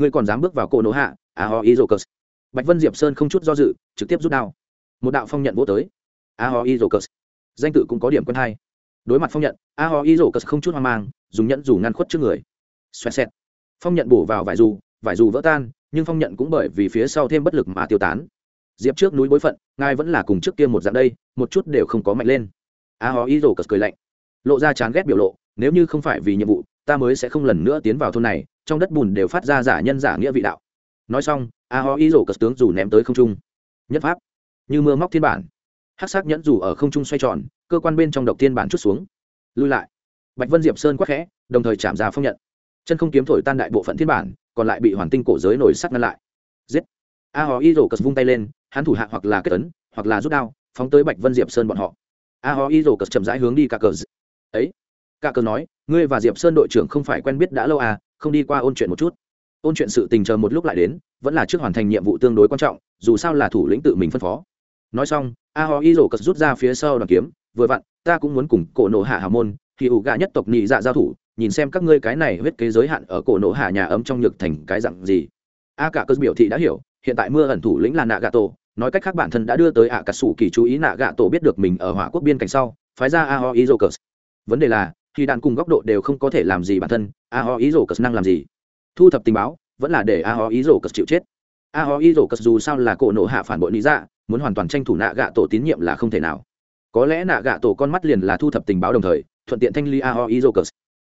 Speaker 1: ngươi còn dám bước vào cổ nổ hạ a ho izocus bạch vân diệp sơn không chút do dự, trực tiếp rút đao. Một đạo phong nhận vô tới. A ho izocus danh tự cũng có điểm quân hai. đối mặt phong nhận a ho izocus không chút hoang mang, dùng nhẫn dù ngăn khuất trước người. Xoẹt xẹt. Phong nhận bổ vào vải dù vải dù vỡ tan, nhưng phong nhận cũng bởi vì phía sau thêm bất lực mà tiêu tán. Diệp trước núi bối phận, ngài vẫn là cùng trước kia một dạng đây, một chút đều không có mạnh lên. A ho y rổ cờ cười lạnh. Lộ ra chán ghét biểu lộ, nếu như không phải vì nhiệm vụ ta mới sẽ không lần nữa tiến vào thôn này, trong đất bùn đều phát ra giả nhân giả nghĩa vị đạo. Nói xong, a ho ý rổ cất tướng dù ném tới không trung. Nhất pháp. Như mưa móc thiên bản. Hát sắc nhẫn dù ở không trung xoay tròn, cơ quan bên trong độc thiên bản chút xuống. Lui lại. Bạch vân diệp sơn quắc khẽ, đồng thời chạm ra phong nhận. Chân không kiếm thổi tan đại bộ phận thiên bản, còn lại bị hoàn tinh cổ giới nổi sắt ngăn lại. Giết. A ho y rổ cất vung tay lên, hắn thủ hạ hoặc là kết tấn hoặc là rút đao, phóng tới bạch vân diệp sơn bọn họ. A ho y rổ cất chậm rãi hướng đi cả cờ. Ấy cả cờ nói, ngươi và diệp sơn đội trưởng không phải quen biết đã lâu à không đi qua ôn chuyện một chút. Ôn chuyện sự tình chờ một lúc lại đến, vẫn là trước hoàn thành nhiệm vụ tương đối quan trọng, dù sao là thủ lĩnh tự mình phân phó. Nói xong, a ho y rổ cất rút ra phía sau đoàn kiếm, vừa vặn, ta cũng muốn cùng cổ nổ hạ hào môn, thì ủ gạ nhất tộc nhị dạ giao thủ, nhìn xem các ngươi cái này huyết kế giới hạn ở cổ nổ hạ nhà ấm trong nhược thành cái dặn gì. A cả cơ biểu thị đã hiểu, hiện tại mưa ẩn thủ lĩnh là nạ gạ tổ nói cách khác bản thân đã đưa tới ạ cà sủ kỳ chú ý nạ gạ tổ biết được mình ở hỏa quốc biên cảnh sau, phái ra a ho y rổ cất vấn đề là thì đàn cùng góc độ đều không có thể làm gì bản thân, a ho ý rổ cất năng làm gì? Thu thập tình báo, vẫn là để a ho ý rổ cất chịu chết. A ho ý rổ cất dù sao là cổ nộ hạ phản bội lý dạ muốn hoàn toàn tranh thủ nạ gạ tổ tín nhiệm là không thể nào. Có lẽ nạ gạ tổ con mắt liền là thu thập tình báo đồng thời, thuận tiện thanh ly a ho ý rổ cất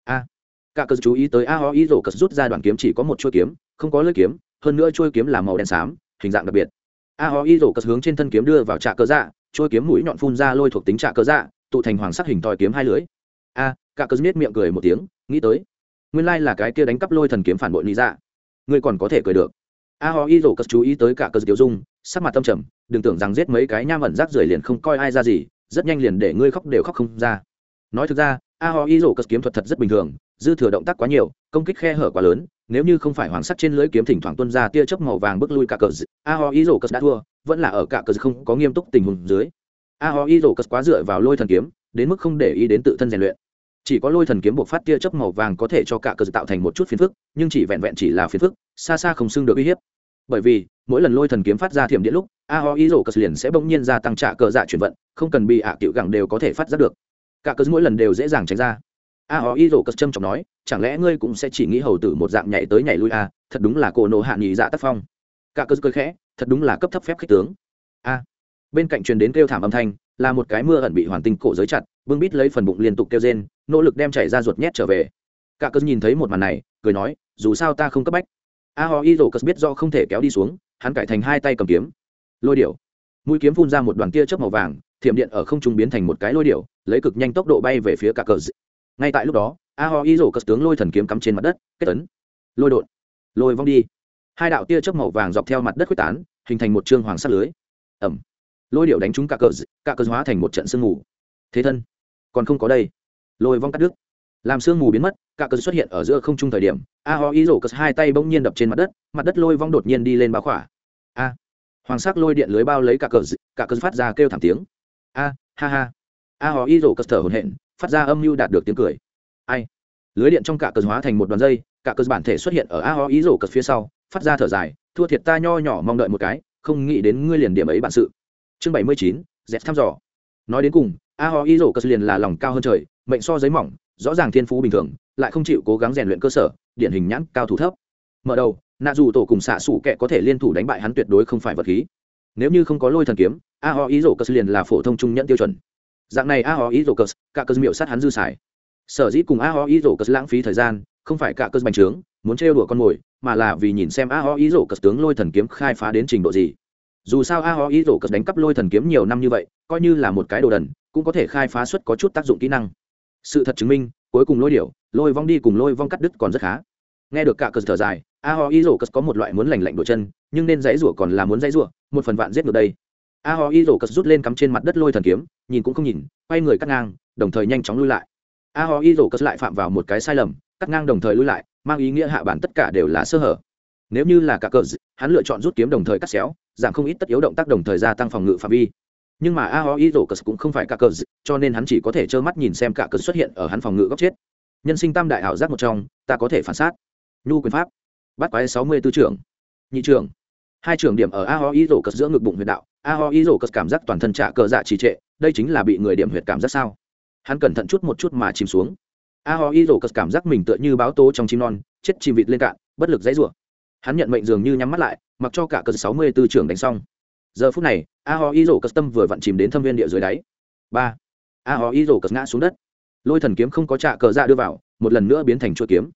Speaker 1: a, cả cơ chú ý tới a ho ý rổ cất rút ra đoạn kiếm chỉ có một chuôi kiếm, không có lưỡi kiếm, hơn nữa chuôi kiếm là màu đen xám, hình dạng đặc biệt. A ho ý rổ cất hướng trên thân kiếm đưa vào trạ cơ dạ chuôi kiếm mũi nhọn phun ra lôi thuộc tính trạ cơ dạ tụ thành hoàng sắc hình tòi kiếm hai lưỡi a, cả cớ biết miệng cười một tiếng, nghĩ tới. Nguyên lai là cái kia đánh cắp lôi thần kiếm phản bội lý dạ. Ngươi còn có thể cười được. A ho y rổ cất chú ý tới cả cớ tiêu dung, sắc mặt tâm trầm, đừng tưởng rằng giết mấy cái nham ẩn rác rưởi liền không coi ai ra gì, rất nhanh liền để ngươi khóc đều khóc không ra. Nói thực ra, a ho y rổ cất kiếm thuật thật rất bình thường, dư thừa động tác quá nhiều, công kích khe hở quá lớn, nếu như không phải hoàng sắt trên lưỡi kiếm thỉnh thoảng tuân ra tia chớp màu vàng bước lui cả cờ a ho y rổ cất đã thua, vẫn là ở cả cờ không có nghiêm túc tình huống dưới. A ho y rổ cất quá dựa vào lôi thần kiếm, đến mức không để ý đến tự thân rèn luyện chỉ có lôi thần kiếm buộc phát tia chớp màu vàng có thể cho cả cơ tạo thành một chút phiền phức nhưng chỉ vẹn vẹn chỉ là phiền phức xa xa không xưng được uy hiếp. Bởi vì mỗi lần lôi thần kiếm phát ra thiểm điện lúc a ho ý rổ cờ liền sẽ bỗng nhiên ra tăng trả cờ dạ chuyển vận không cần bị ạ à cựu gẳng đều có thể phát ra được. Cả cờ mỗi lần đều dễ dàng tránh ra. A ho ý rổ cờ trâm trọng nói chẳng lẽ ngươi cũng sẽ chỉ nghĩ hầu tử một dạng nhảy tới nhảy lui a à, thật đúng là cổ nổ hạ nghỉ dạ tác phong. Cả cờ cười khẽ thật đúng là cấp thấp phép khích tướng. A. Bên cạnh truyền đến kêu thảm âm thanh là một cái mưa ẩn bị hoàn tinh cổ giới chặt bưng bít lấy phần bụng liên tục kêu rên, nỗ lực đem chảy ra ruột nhét trở về. Cả cơn nhìn thấy một màn này, cười nói, dù sao ta không cấp bách. A ho y rổ cất biết do không thể kéo đi xuống, hắn cải thành hai tay cầm kiếm. Lôi điểu. Mũi kiếm phun ra một đoàn tia chớp màu vàng, thiểm điện ở không trung biến thành một cái lôi điểu, lấy cực nhanh tốc độ bay về phía cả cờ ngay tại lúc đó, a ho y rổ cất tướng lôi thần kiếm cắm trên mặt đất, kết tấn lôi đột. Lôi vong đi. Hai đạo tia chớp màu vàng dọc theo mặt đất quyết tán, hình thành một trương hoàng sắt lưới. Ẩm. Lôi điệu đánh trúng cả cờ cả cờ hóa thành một trận sương mù. Thế thân còn không có đây. Lôi vong cắt đứt. Làm sương mù biến mất, cả cờ xuất hiện ở giữa không trung thời điểm, a ho ý rổ cờ hai tay bỗng nhiên đập trên mặt đất mặt đất lôi vong đột nhiên đi lên báo khỏa. A. Hoàng sắc lôi điện lưới bao lấy cả cờ cả cờ phát ra kêu thảm tiếng. A, ha ha. A ho ý rổ cờ thở hổn hển, phát ra âm mưu đạt được tiếng cười. Ai? Lưới điện trong cả cờ hóa thành một đoàn dây, cả cờ bản thể xuất hiện ở a ho ý rổ cờ phía sau, phát ra thở dài, thua thiệt ta nho nhỏ mong đợi một cái, không nghĩ đến ngươi liền điểm ấy bản sự. Chương bảy mươi chín, dẹp thăm dò. Nói đến cùng a ho y rổ cờ liền là lòng cao hơn trời, mệnh so giấy mỏng, rõ ràng thiên phú bình thường, lại không chịu cố gắng rèn luyện cơ sở, điển hình nhãn cao thủ thấp. Mở đầu, nạ dù tổ cùng xạ xủ kệ có thể liên thủ đánh bại hắn tuyệt đối không phải vật khí. Nếu như không có lôi thần kiếm, a ho ý rổ cờ liền là phổ thông trung nhẫn tiêu chuẩn. Dạng này a ho ý rổ cờ cả cơ miệu sát hắn dư xài. Sở dĩ cùng a ho ý rổ cờ lãng phí thời gian, không phải cả cơ bành trướng, muốn trêu đùa con mồi, mà là vì nhìn xem a ho ý rổ cờ tướng lôi thần kiếm khai phá đến trình độ gì dù sao a ho ý rổ cất đánh cắp lôi thần kiếm nhiều năm như vậy, coi như là một cái đồ đần, cũng có thể khai phá xuất có chút tác dụng kỹ năng. Sự thật chứng minh, cuối cùng lôi điệu lôi vong đi cùng lôi vong cắt đứt còn rất khá. Nghe được cả cờ thở dài, a ho y rổ cất có một loại muốn lành lạnh đội chân, nhưng nên dãy rủa còn là muốn dãy rủa, một phần vạn giết ngược đây. A ho y rổ cất rút lên cắm trên mặt đất lôi thần kiếm, nhìn cũng không nhìn, quay người cắt ngang, đồng thời nhanh chóng lui lại. A ho y rổ cất lại phạm vào một cái sai lầm, cắt ngang đồng thời lui lại, mang ý nghĩa hạ bản tất cả đều là sơ hở nếu như là cả cờ hắn lựa chọn rút kiếm đồng thời cắt xéo, giảm không ít tất yếu động tác đồng thời gia tăng phòng ngự phạm vi. Nhưng mà a ho ý rổ cờ cũng không phải cả cờ cho nên hắn chỉ có thể trơ mắt nhìn xem cả cờ xuất hiện ở hắn phòng ngự góc chết. Nhân sinh tam đại ảo giác một trong, ta có thể phản sát nhu quyền pháp. Bắt quái sáu mươi tư trưởng. Nhị trưởng. Hai trưởng điểm ở a ho ý rổ cờ giữa ngực bụng huyệt đạo. A ho ý rổ cờ cảm giác toàn thân trả cờ dạ trì trệ, đây chính là bị người điểm huyệt cảm giác sao? Hắn cẩn thận chút một chút mà chìm xuống. A ho ý rổ cờ cảm giác mình tựa như báo tố trong chim non, chết chìm vịt lên cạn, bất lực dãy rủa hắn nhận mệnh dường như nhắm mắt lại, mặc cho cả cờ sáu mươi tư trưởng đánh xong. Giờ phút này, a ho y rổ custom vừa vặn chìm đến thâm viên địa dưới đáy. Ba. A ho y rổ cất ngã xuống đất. Lôi thần kiếm không có trạ cờ dạ đưa vào, một lần nữa biến thành chuỗi kiếm.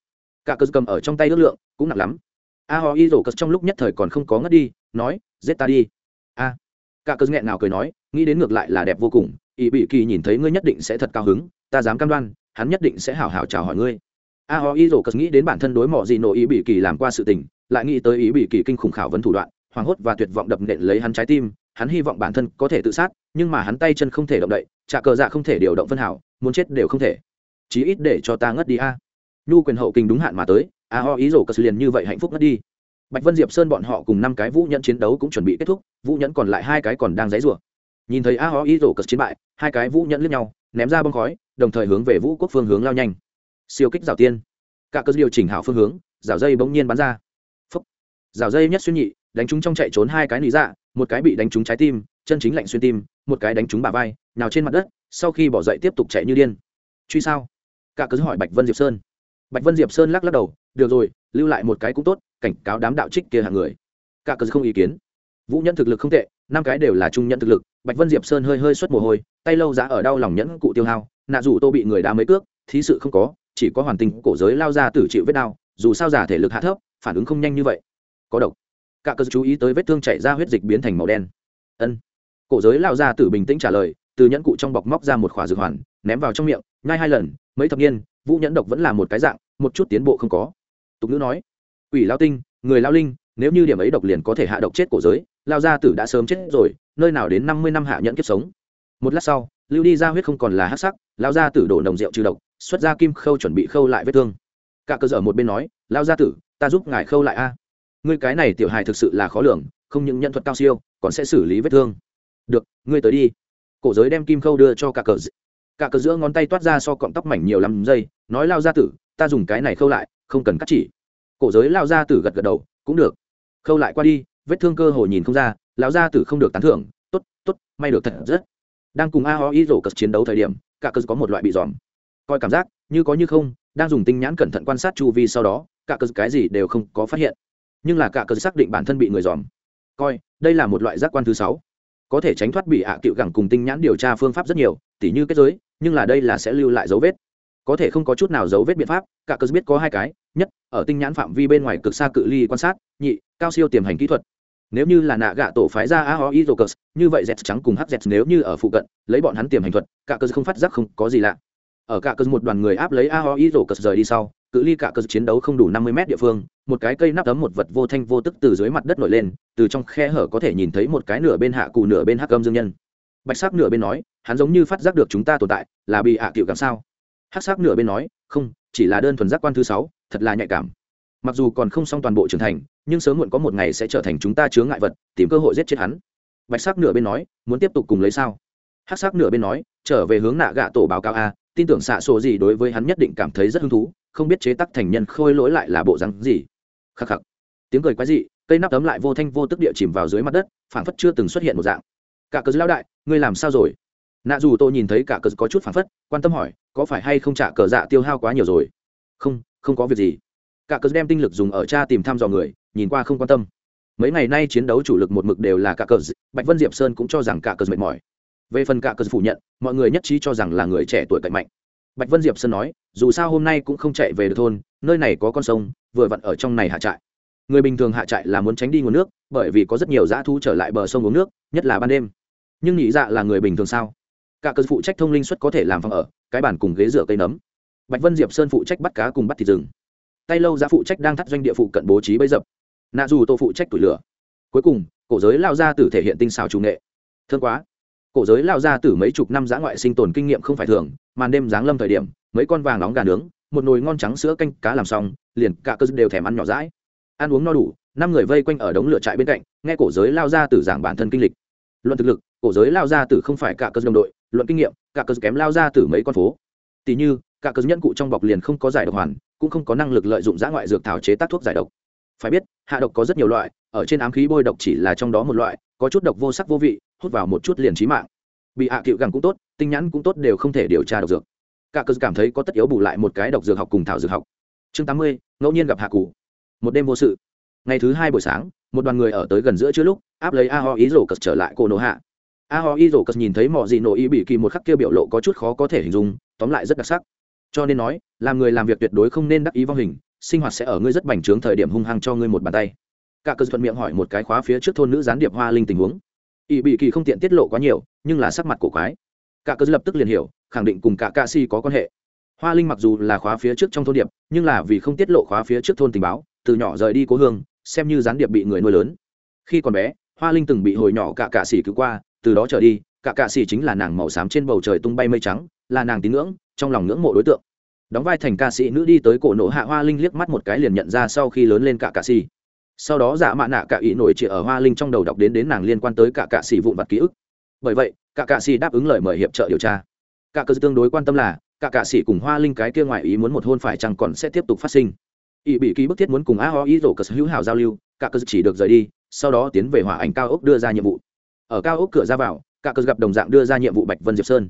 Speaker 1: Cả cờ cầm ở trong tay ước lượng, cũng nặng lắm. A ho y rổ cờ trong lúc nhất thời còn không có ngất đi, nói, giết ta đi. A. Cả cờ nghẹn nào cười nói, nghĩ đến ngược lại là đẹp vô cùng ý bị kỳ nhìn thấy ngươi nhất định sẽ thật cao hứng, ta dám cam đoan, hắn nhất định sẽ hảo hảo chào hỏi ngươi. A ho y rổ cờ nghĩ đến bản thân đối mỏ gì nổ ý bị kỳ làm qua sự tình lại nghĩ tới ý bị kỳ kinh khủng khảo vấn thủ đoạn, hoảng hốt và tuyệt vọng đập nện lấy hắn trái tim, hắn hy vọng bản thân có thể tự sát, nhưng mà hắn tay chân không thể động đậy, trả cờ dạ không thể điều động phân hảo, muốn chết đều không thể. Chí ít để cho ta ngất đi a. Nhu quyền hậu kinh đúng hạn mà tới, a ho ý rổ cờ liền như vậy hạnh phúc ngất đi. Bạch vân diệp sơn bọn họ cùng năm cái vũ nhẫn chiến đấu cũng chuẩn bị kết thúc, vũ nhẫn còn lại hai cái còn đang dãy rủa nhìn thấy a ho ý rổ cờ chiến bại, hai cái vũ nhẫn lướt nhau, ném ra bông khói, đồng thời hướng về vũ quốc phương hướng lao nhanh. Siêu kích rào tiên. Cả cơ điều chỉnh hảo phương hướng, rào dây bỗng nhiên bắn ra rào dây nhất xuyên nhị, đánh chúng trong chạy trốn hai cái lý dạ một cái bị đánh trúng trái tim, chân chính lạnh xuyên tim, một cái đánh trúng bà vai, nào trên mặt đất, sau khi bỏ dậy tiếp tục chạy như điên. Truy sao? Cả cứ hỏi bạch vân diệp sơn. Bạch vân diệp sơn lắc lắc đầu, được rồi, lưu lại một cái cũng tốt, cảnh cáo đám đạo trích kia hàng người. Cả cứ không ý kiến. Vũ nhân thực lực không tệ, năm cái đều là trung nhẫn thực lực, bạch vân diệp sơn hơi hơi xuất mồ hôi, tay lâu giá ở đau lòng nhẫn cụ tiêu hao, nạ dù tô bị người đá mấy cước, thí sự không có, chỉ có hoàn tình cổ giới lao ra tử chịu vết đau, dù sao giả thể lực hạ thấp, phản ứng không nhanh như vậy có độc. Cả cơ chú ý tới vết thương chảy ra huyết dịch biến thành màu đen. Ân. Cổ giới lao ra tử bình tĩnh trả lời, từ nhẫn cụ trong bọc móc ra một khỏa dược hoàn, ném vào trong miệng, nhai hai lần, mấy thập niên, vũ nhẫn độc vẫn là một cái dạng, một chút tiến bộ không có. Tục ngữ nói, quỷ lao tinh, người lao linh, nếu như điểm ấy độc liền có thể hạ độc chết cổ giới lao gia tử đã sớm chết rồi, nơi nào đến năm mươi năm hạ nhẫn kiếp sống. Một lát sau, lưu đi ra huyết không còn là hát sắc lao gia tử đổ nồng rượu trừ độc, xuất ra kim khâu chuẩn bị khâu lại vết thương. Cả cơ sở một bên nói lao gia tử, ta giúp ngài khâu lại a ngươi cái này tiểu hài thực sự là khó lường, không những nhân thuật cao siêu, còn sẽ xử lý vết thương. Được, ngươi tới đi. Cổ giới đem kim khâu đưa cho cả cờ cả cờ giữa ngón tay toát ra so cọng tóc mảnh nhiều lắm giây nói lao gia tử, ta dùng cái này khâu lại, không cần cắt chỉ. Cổ giới lao gia tử gật gật đầu, cũng được. Khâu lại qua đi, vết thương cơ hồ nhìn không ra, lão gia tử không được tán thưởng t ố t t ố t may được thật rất. Đang cùng a ho ý rổ cất chiến đấu thời điểm cả cờ có một loại bị dòm. Coi cảm giác, như có như không, đang dùng tinh nhãn cẩn thận quan sát chu vi sau đó cả cờ cái gì đều không có phát hiện nhưng là cả cờ xác định bản thân bị người dòm. Coi, đây là một loại giác quan thứ sáu. Có thể tránh thoát bị hạ à cựu gẳng cùng tinh nhãn điều tra phương pháp rất nhiều, tỉ như kết giới, nhưng là đây là sẽ lưu lại dấu vết. Có thể không có chút nào dấu vết biện pháp, cả cơ biết có hai cái, nhất, ở tinh nhãn phạm vi bên ngoài cực xa cự ly quan sát, nhị, cao siêu tiềm hành kỹ thuật. Nếu như là nạ gạ tổ phái ra a ho i như vậy z trắng cùng hz nếu như ở phụ cận, lấy bọn hắn tiềm hành thuật, cả cơ không phát giác không có gì lạ. Ở cả cơ một đoàn người áp lấy a ho i rời đi sau cự ly cả cơ chiến đấu không đủ năm mươi mét địa phương, một cái cây nắp tấm một vật vô thanh vô tức từ dưới mặt đất nổi lên, từ trong khe hở có thể nhìn thấy một cái nửa bên hạ cù nửa bên hắc âm dương nhân. Bạch sắc nửa bên nói, hắn giống như phát giác được chúng ta tồn tại, là bị hạ cựu cảm sao? Hắc sắc nửa bên nói, không, chỉ là đơn thuần giác quan thứ sáu, thật là nhạy cảm. Mặc dù còn không xong toàn bộ trưởng thành, nhưng sớm muộn có một ngày sẽ trở thành chúng ta chướng ngại vật, tìm cơ hội giết chết hắn. Bạch sắc nửa bên nói, muốn tiếp tục cùng lấy sao? Hắc sắc nửa bên nói, trở về hướng nạ gạ tổ báo cáo a, tin tưởng xạ sổ gì đối với hắn nhất định cảm thấy rất hứng thú không biết chế tắc thành nhân khôi lỗi lại là bộ rắn gì. Khắc khắc. Tiếng cười quái dị, cây nắp tấm lại vô thanh vô tức địa chìm vào dưới mặt đất, phảng phất chưa từng xuất hiện một dạng. Cả cờ lao đại, ngươi làm sao rồi? Nạ dù tôi nhìn thấy cả cờ có chút phảng phất, quan tâm hỏi, có phải hay không trả cờ dạ tiêu hao quá nhiều rồi? Không không có việc gì. Cả cờ đem tinh lực dùng ở cha tìm thăm dò người, nhìn qua không quan tâm. Mấy ngày nay chiến đấu chủ lực một mực đều là cả cờ bạch vân diệp sơn cũng cho rằng cả cờ mệt mỏi. Về phần cả cờ phủ nhận, mọi người nhất trí cho rằng là người trẻ tuổi cạnh mạnh bạch vân diệp sơn nói, dù sao hôm nay cũng không chạy về được thôn, nơi này có con sông, vừa vặn ở trong này hạ trại. Người bình thường hạ trại là muốn tránh đi nguồn nước, bởi vì có rất nhiều dã thu trở lại bờ sông uống nước, nhất là ban đêm. Nhưng nghĩ dạ là người bình thường sao? Cả cơ phụ trách thông linh suất có thể làm phòng ở, cái bản cùng ghế dựa cây nấm. Bạch vân diệp sơn phụ trách bắt cá cùng bắt thịt rừng. Tay lâu gia phụ trách đang thắt doanh địa phụ cận bố trí bấy dập. Nạ dù tô phụ trách tủi lửa. Cuối cùng, cổ giới lao ra tử thể hiện tinh xào chủ nghệ. Thương quá. Cổ giới lao ra tử mấy chục năm giã ngoại sinh tồn kinh nghiệm không phải thường màn đêm giáng lâm thời điểm, mấy con vàng nóng gà nướng, một nồi ngon trắng sữa canh cá làm xong, liền cả cơ đều thèm ăn nhỏ rãi ăn uống no đủ, năm người vây quanh ở đống lửa trại bên cạnh, nghe cổ giới lao ra tử giảng bản thân kinh lịch. Luận thực lực, cổ giới lao ra tử không phải cả cơ đồng đội, luận kinh nghiệm, cả cơ kém lao ra từ mấy con phố. Tỷ như, cả cơ nhân cụ trong bọc liền không có giải độc hoàn, cũng không có năng lực lợi dụng giã ngoại dược thảo chế tác thuốc giải độc. Phải biết, hạ độc có rất nhiều loại, ở trên ám khí bôi độc chỉ là trong đó một loại, có chút độc vô sắc vô vị, hút vào một chút liền trí mạng bị hạ cựu gẳng cũng tốt, tinh nhãn cũng tốt đều không thể điều tra độc dược. Cả cơ cảm thấy có tất yếu bù lại một cái độc dược học cùng thảo dược học. Chương tám mươi, ngẫu nhiên gặp hạ cụ một đêm vô sự. Ngày thứ hai buổi sáng, một đoàn người ở tới gần giữa trưa lúc, áp lấy a ho ý rổ cật trở lại cô nổ hạ. A ho ý rổ cất nhìn thấy mọi gì nổ y bị kỳ một khắc kia biểu lộ có chút khó có thể hình dung, tóm lại rất đặc sắc. Cho nên nói, làm người làm việc tuyệt đối không nên đắc ý vong hình, sinh hoạt sẽ ở ngươi rất bành trướng thời điểm hung hăng cho ngươi một bàn tay. Cả cơ thuận miệng hỏi một cái khóa phía trước thôn nữ gián điệp hoa linh tình huống y bị kỳ không tiện tiết lộ quá nhiều, nhưng là sắc mặt cổ quái. Cả cơ lập tức liền hiểu, khẳng định cùng cả ca si có quan hệ. Hoa linh mặc dù là khóa phía trước trong thôn điệp, nhưng là vì không tiết lộ khóa phía trước thôn tình báo, từ nhỏ rời đi cố hương, xem như gián điệp bị người nuôi lớn. Khi còn bé, hoa linh từng bị hồi nhỏ cả cạ xỉ cứu qua, từ đó trở đi, cả cạ xỉ chính là nàng màu xám trên bầu trời tung bay mây trắng, là nàng tín ngưỡng, trong lòng ngưỡng mộ đối tượng. Đóng vai thành ca sĩ nữ đi tới cổ nổ hạ hoa linh liếc mắt một cái liền nhận ra sau khi lớn lên cả cạ xỉ sau đó giả mạ nạ cả ý nổi chỉ ở hoa linh trong đầu đọc đến đến nàng liên quan tới cả cạ xỉ vụn vặt ký ức. Bởi vậy, cả cạ xỉ đáp ứng lời mời hiệp trợ điều tra. Cả cơ tương đối quan tâm là, cả cạ sĩ cùng hoa linh cái kia ngoài ý muốn một hôn phải chăng còn sẽ tiếp tục phát sinh. Ý bị ký bức thiết muốn cùng a ho ý rổ cờ hữu hảo giao lưu, cả cơ chỉ được rời đi, sau đó tiến về hỏa ảnh cao ốc đưa ra nhiệm vụ. Ở cao ốc cửa ra vào, cả cơ gặp đồng dạng đưa ra nhiệm vụ bạch vân diệp sơn.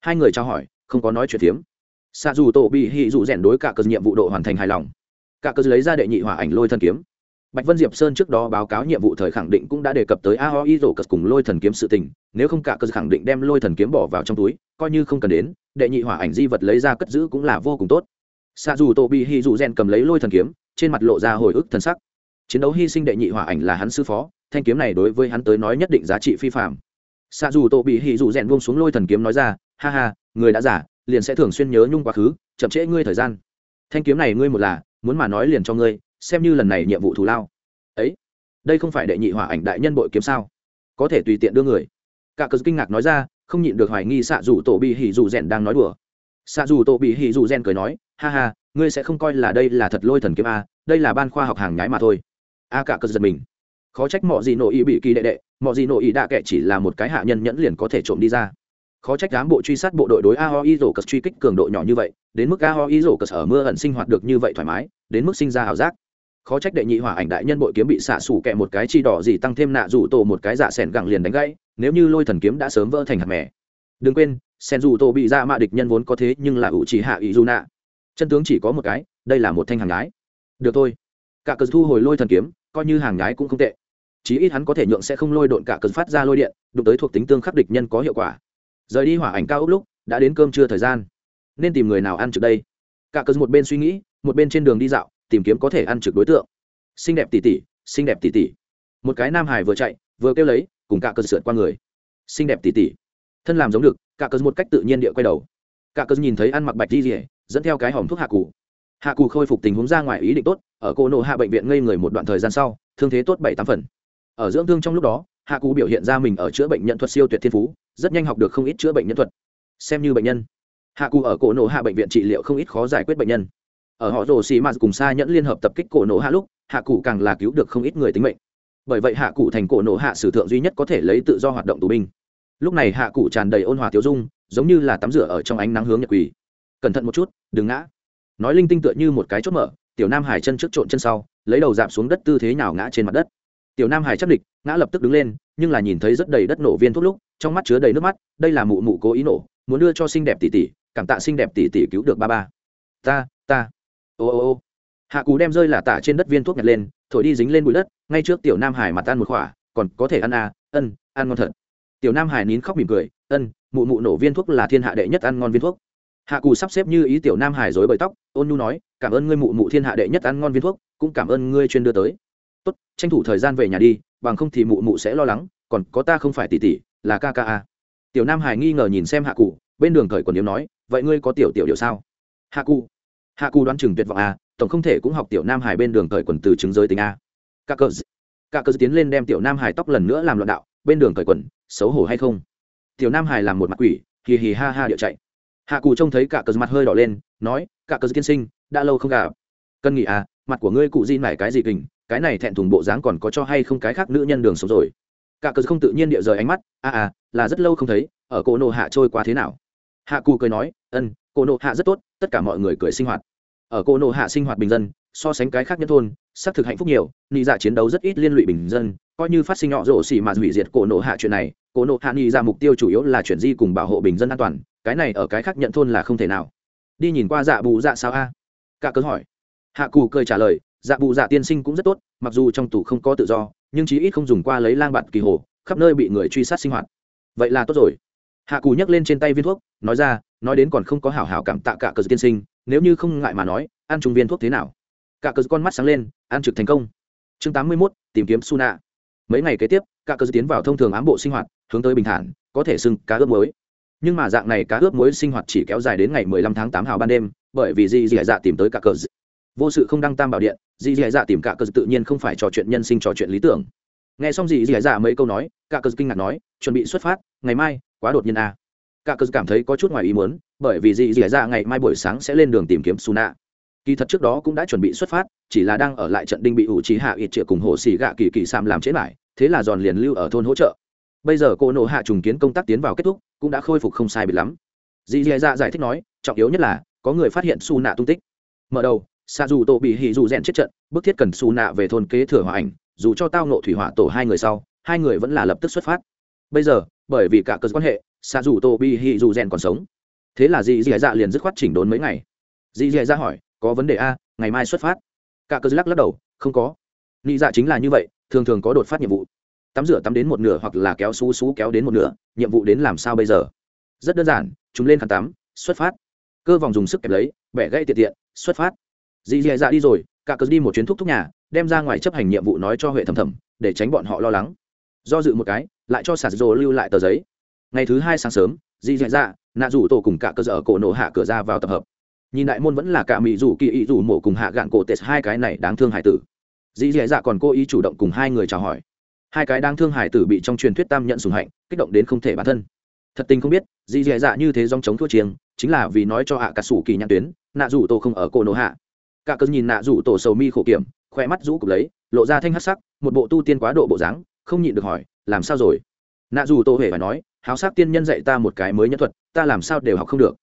Speaker 1: Hai người trao hỏi, không có nói chuyện phiếm. Xa dù tổ bị hị dụ rèn đối cả cơ nhiệm vụ độ hoàn thành hài lòng. Cả cơ lấy ra đệ nhị hỏa ảnh lôi thân kiếm bạch vân diệp sơn trước đó báo cáo nhiệm vụ thời khẳng định cũng đã đề cập tới a ho y rổ cất cùng lôi thần kiếm sự tình, nếu không cả cơ khẳng định đem lôi thần kiếm bỏ vào trong túi, coi như không cần đến, đệ nhị hỏa ảnh di vật lấy ra cất giữ cũng là vô cùng tốt. Sa dù Tô bị hy dù rèn cầm lấy lôi thần kiếm, trên mặt lộ ra hồi ức thần sắc. Chiến đấu hy sinh đệ nhị hỏa ảnh là hắn sư phó, thanh kiếm này đối với hắn tới nói nhất định giá trị phi phàm. Sa dù Tô bị hy dù rèn buông xuống lôi thần kiếm nói ra, ha ha, người đã giả liền sẽ thường xuyên nhớ nhung quá khứ, chậm trễ ngươi thời gian. Thanh kiếm này ngươi một là, muốn mà nói liền cho ngươi xem như lần này nhiệm vụ thù lao. Ấy, đây không phải đệ nhị hỏa ảnh đại nhân bội kiếm sao? Có thể tùy tiện đưa người. Cả cờ kinh ngạc nói ra, không nhịn được hoài nghi xạ dù tổ bị hỉ dù rèn đang nói đùa. Xạ dù tổ bị hỉ dù rèn cười nói, ha ha, ngươi sẽ không coi là đây là thật lôi thần kiếm a, đây là ban khoa học hàng nhái mà thôi. A cả cờ giật mình. Khó trách mọi gì nội ý bị kỳ đệ đệ mọi gì nội ý đã kệ chỉ là một cái hạ nhân nhẫn liền có thể trộm đi ra. Khó trách đám bộ truy sát bộ đội đối a ho y rổ cờ truy kích cường độ nhỏ như vậy, đến mức a ho y rổ cờ ở mưa ẩn sinh hoạt được như vậy thoải mái, đến mức sinh ra ảo giác khó trách đệ nhị hỏa ảnh đại nhân bội kiếm bị xạ xủ kẹ một cái chi đỏ gì tăng thêm nạ rủ tổ một cái dạ sẻn gẳng liền đánh gãy, nếu như lôi thần kiếm đã sớm vỡ thành hạt mẻ đừng quên sen dù tổ bị ra mạ địch nhân vốn có thế nhưng là ủ chỉ hạ ý du nạ. Chân tướng chỉ có một cái, đây là một thanh hàng nhái. Được thôi. Cả cờ thu hồi lôi thần kiếm, coi như hàng nhái cũng không tệ. Chí ít hắn có thể nhượng sẽ không lôi độn cả cờ phát ra lôi điện, đụng tới thuộc tính tương khắc địch nhân có hiệu quả. Rời đi hỏa ảnh cao ốc lúc, đã đến cơm trưa thời gian. Nên tìm người nào ăn trước đây? Cả cờ một bên suy nghĩ, một bên trên đường đi dạo tìm kiếm có thể ăn trực đối tượng. Xinh đẹp tỉ tỉ, xinh đẹp tỉ tỉ. Một cái nam hải vừa chạy, vừa kêu lấy, cùng cả cơn sượt qua người. Xinh đẹp tỉ tỉ. Thân làm giống được cả cơn một cách tự nhiên địa quay đầu. Cả cơn nhìn thấy ăn mặc bạch đi rỉa dẫn theo cái hòm thuốc hạ cụ hạ cụ khôi phục tình huống ra ngoài ý định tốt, ở cô nộ hạ bệnh viện ngây người một đoạn thời gian sau, thương thế tốt bảy tám phần. Ở dưỡng thương trong lúc đó, hạ cụ biểu hiện ra mình ở chữa bệnh nhân thuật siêu tuyệt thiên phú, rất nhanh học được không ít chữa bệnh nhân thuật. Xem như bệnh nhân. Hạ cụ ở cổ nộ hạ bệnh viện trị liệu không ít khó giải quyết bệnh nhân ở họ rồ xì mạt cùng xa nhẫn liên hợp tập kích cổ nổ hạ lúc, hạ cụ càng là cứu được không ít người tính mệnh. Bởi vậy hạ cụ thành cổ nổ hạ sử thượng duy nhất có thể lấy tự do hoạt động tù binh. Lúc này hạ cụ tràn đầy ôn hòa tiêu dung, giống như là tắm rửa ở trong ánh nắng hướng nhật quỳ. Cẩn thận một chút, đừng ngã. Nói linh tinh tựa như một cái chốt mở, tiểu nam hải chân trước trộn chân sau, lấy đầu dạp xuống đất tư thế nào ngã trên mặt đất. Tiểu nam hải chắc địch, ngã lập tức đứng lên, nhưng là nhìn thấy rất đầy đất nổ viên thuốc lúc, trong mắt chứa đầy nước mắt, đây là mụ mụ cố ý nổ, muốn đưa cho xinh đẹp tỷ tỷ, cảm tạ xinh đẹp tỷ tỷ cứu được ba ba. Ta ta ô ô ô. Hạ cú đem rơi là tả trên đất viên thuốc nhặt lên, thổi đi dính lên bụi đất, ngay trước tiểu nam hải mặt tan một khỏa, còn có thể ăn à ân, ăn ngon thật. Tiểu nam hải nín khóc mỉm cười, ân, mụ mụ nổ viên thuốc là thiên hạ đệ nhất ăn ngon viên thuốc. Hạ cù sắp xếp như ý tiểu nam hải dối bời tóc, ôn nhu nói, cảm ơn ngươi mụ mụ thiên hạ đệ nhất ăn ngon viên thuốc, cũng cảm ơn ngươi chuyên đưa tới. Tốt, tranh thủ thời gian về nhà đi, bằng không thì mụ mụ sẽ lo lắng, còn có ta không phải tỷ tỷ, là ca ca a. Tiểu nam hải nghi ngờ nhìn xem hạ cụ bên đường thời còn điếm nói, vậy ngươi có tiểu tiểu điều sao? Hạ cụ hạ cù đoán chừng tuyệt vọng a tổng không thể cũng học tiểu nam hải bên đường thời quần từ chứng giới tính à. a cả cờ cả cờ tiến lên đem tiểu nam hải tóc lần nữa làm loạn đạo, bên đường thời quần, xấu hổ hay không? Tiểu nam hải làm một mặt quỷ, hì hì ha ha điệu chạy. Hạ cù trông thấy cả cờ mặt hơi đỏ lên, nói cả cờ tiên sinh, đã lâu không gặp. Cân nghỉ à mặt của ngươi cụ di mải cái gì kình, cái này thẹn thùng bộ dáng còn có cho hay không cái khác nữ nhân đường sống rồi? Cả cờ không tự nhiên địa rời ánh mắt à à là rất lâu không thấy, ở cỗ nộ hạ trôi qua thế nào? Hạ cù cười nói, ân cổ nộ hạ rất tốt, tất cả mọi người cười sinh hoạt. Ở cổ nộ hạ sinh hoạt bình dân, so sánh cái khác nhất thôn, xác thực hạnh phúc nhiều, nị dạ chiến đấu rất ít liên lụy bình dân, coi như phát sinh nhỏ rổ xỉ mà hủy diệt cổ nộ hạ chuyện này cổ nộ hạ nị dạ mục tiêu chủ yếu là chuyển di cùng bảo hộ bình dân an toàn, cái này ở cái khác nhận thôn là không thể nào. Đi nhìn qua dạ bù dạ sao a? Cả cớ hỏi. Hạ cù cười trả lời dạ bù dạ tiên sinh cũng rất tốt, mặc dù trong tù không có tự do, nhưng chí ít không dùng qua lấy lang bạt kỳ hồ, khắp nơi bị người truy sát sinh hoạt. Vậy là tốt rồi. Hạ cù nhấc lên trên tay viên thuốc, nói ra nói đến còn không có hảo hảo cảm tạ cả cờ tiên sinh nếu như không ngại mà nói ăn chung viên thuốc thế nào? Cả cờ con mắt sáng lên ăn trực thành công. Chương tám mươi 81, tìm kiếm suna. Mấy ngày kế tiếp cả cờ tiến vào thông thường ám bộ sinh hoạt hướng tới bình thản có thể sưng cá ướp muối. Nhưng mà dạng này cá ướp muối sinh hoạt chỉ kéo dài đến ngày 15 tháng 8 hào ban đêm bởi vì di dì dạ tìm tới cả cờ vô sự không đăng tam bảo điện di dì dạ tìm cả cờ tự nhiên không phải trò chuyện nhân sinh trò chuyện lý tưởng. Nghe xong di dì dạ mấy câu nói cả cờ kinh ngạc nói chuẩn bị xuất phát ngày mai quá đột nhiên à cả cớ cảm thấy có chút ngoài ý muốn, bởi vì di dì dạ ngày mai buổi sáng sẽ lên đường tìm kiếm suna. Kỳ thật trước đó cũng đã chuẩn bị xuất phát, chỉ là đang ở lại trận đinh bị ủ trí hạ ít triệu cùng hồ xì gạ kỳ kỳ sam làm chế lại thế là giòn liền lưu ở thôn hỗ trợ. Bây giờ cô nộ hạ trùng kiến công tác tiến vào kết thúc, cũng đã khôi phục không sai biệt lắm. Dì dì dạ giải thích nói, trọng yếu nhất là, có người phát hiện su nạ tung tích. Mở đầu xa dù tổ bị hỉ dù rèn chết trận, bức thiết cần su nạ về thôn kế thừa hòa ảnh, dù cho tao nộ thủy hỏa tổ hai người sau, hai người vẫn là lập tức xuất phát. Bây giờ, bởi vì cả cơ quan hệ xa dù tô bi hỉ dù rèn còn sống. Thế là dì dì dạ liền dứt khoát chỉnh đốn mấy ngày. Dì dì dạ hỏi, có vấn đề a, ngày mai xuất phát. Cả cơ lắc lắc đầu, không có. Nghĩ dạ chính là như vậy, thường thường có đột phát nhiệm vụ. Tắm rửa tắm đến một nửa hoặc là kéo xú xú kéo đến một nửa, nhiệm vụ đến làm sao bây giờ? Rất đơn giản, chúng lên khăn tắm, xuất phát. Cơ vòng dùng sức kẹp lấy, bẻ gãy tiện tiện, xuất phát. Dì dì dạ đi rồi, cả cơ đi một chuyến thúc thúc nhà, đem ra ngoài chấp hành nhiệm vụ nói cho huệ thầm thầm để tránh bọn họ lo lắng. Do dự một cái, lại cho sạt rồ lưu lại tờ giấy ngày thứ hai sáng sớm dì dì dạ, dạ nạ rủ tổ cùng cả cơ sở cổ nổ hạ cửa ra vào tập hợp. Nhìn đại môn vẫn là cả mỹ rủ kỳ ý rủ mộ cùng hạ gạn cổ tết hai cái này đáng thương hải tử. Dì dì dạ, dạ còn cô ý chủ động cùng hai người chào hỏi. Hai cái đáng thương hải tử bị trong truyền thuyết tam nhận sùng hạnh, kích động đến không thể bản thân. Thật tình không biết dì dì dạ, dạ như thế dòng chống thua chiêng, chính là vì nói cho hạ cả sủ kỳ nhãn tuyến, nạ rủ tổ không ở cổ nổ hạ. Cả cơn nhìn nạ rủ tổ sầu mi khổ kiểm, khoe mắt rũ cục lấy, lộ ra thanh hắc sắc, một bộ tu tiên quá độ bộ dáng, không nhịn được hỏi, làm sao rồi? Nạ rủ tổ hề phải nói háo sắc tiên nhân dạy ta một cái mới nhân thuật, ta làm sao đều học không được.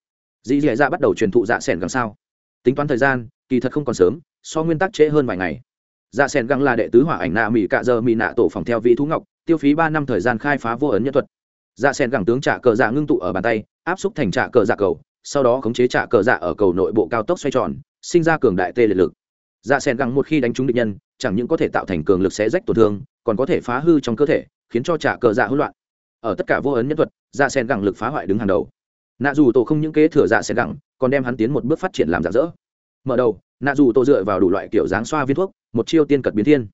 Speaker 1: Dì dì dạ bắt đầu truyền thụ dạ s ẻ n găng sao. Tính toán thời gian, kỳ thật không còn sớm, so nguyên tắc trễ hơn vài ngày. Dạ s ẻ n găng là đệ tứ hỏa ảnh nạ mỹ cạ giờ mỹ nạ tổ phòng theo vị thú ngọc, tiêu phí ba năm thời gian khai phá vô ấn nhân thuật. Dạ s ẻ n găng tướng trả cờ dạ ngưng tụ ở bàn tay, áp xúc thành trả cờ dạ cầu, sau đó khống chế trả cờ dạ ở cầu nội bộ cao tốc xoay tròn, sinh ra cường đại tê liệt lực. Dạ s ẻ n găng một khi đánh trúng địch nhân, chẳng những có thể tạo thành cường lực xé rách tổn thương, còn có thể phá hư trong cơ thể, khiến cho trả cờ dạ hỗn loạn ở tất cả vô ấn nhân thuật dạ sen gẳng lực phá hoại đứng hàng đầu. Nạ dù tổ không những kế thừa dạ sen gẳng, còn đem hắn tiến một bước phát triển làm giả dỡ. Mở đầu, nạ dù tổ dựa vào đủ loại kiểu dáng xoa viên thuốc, một chiêu tiên cật biến thiên.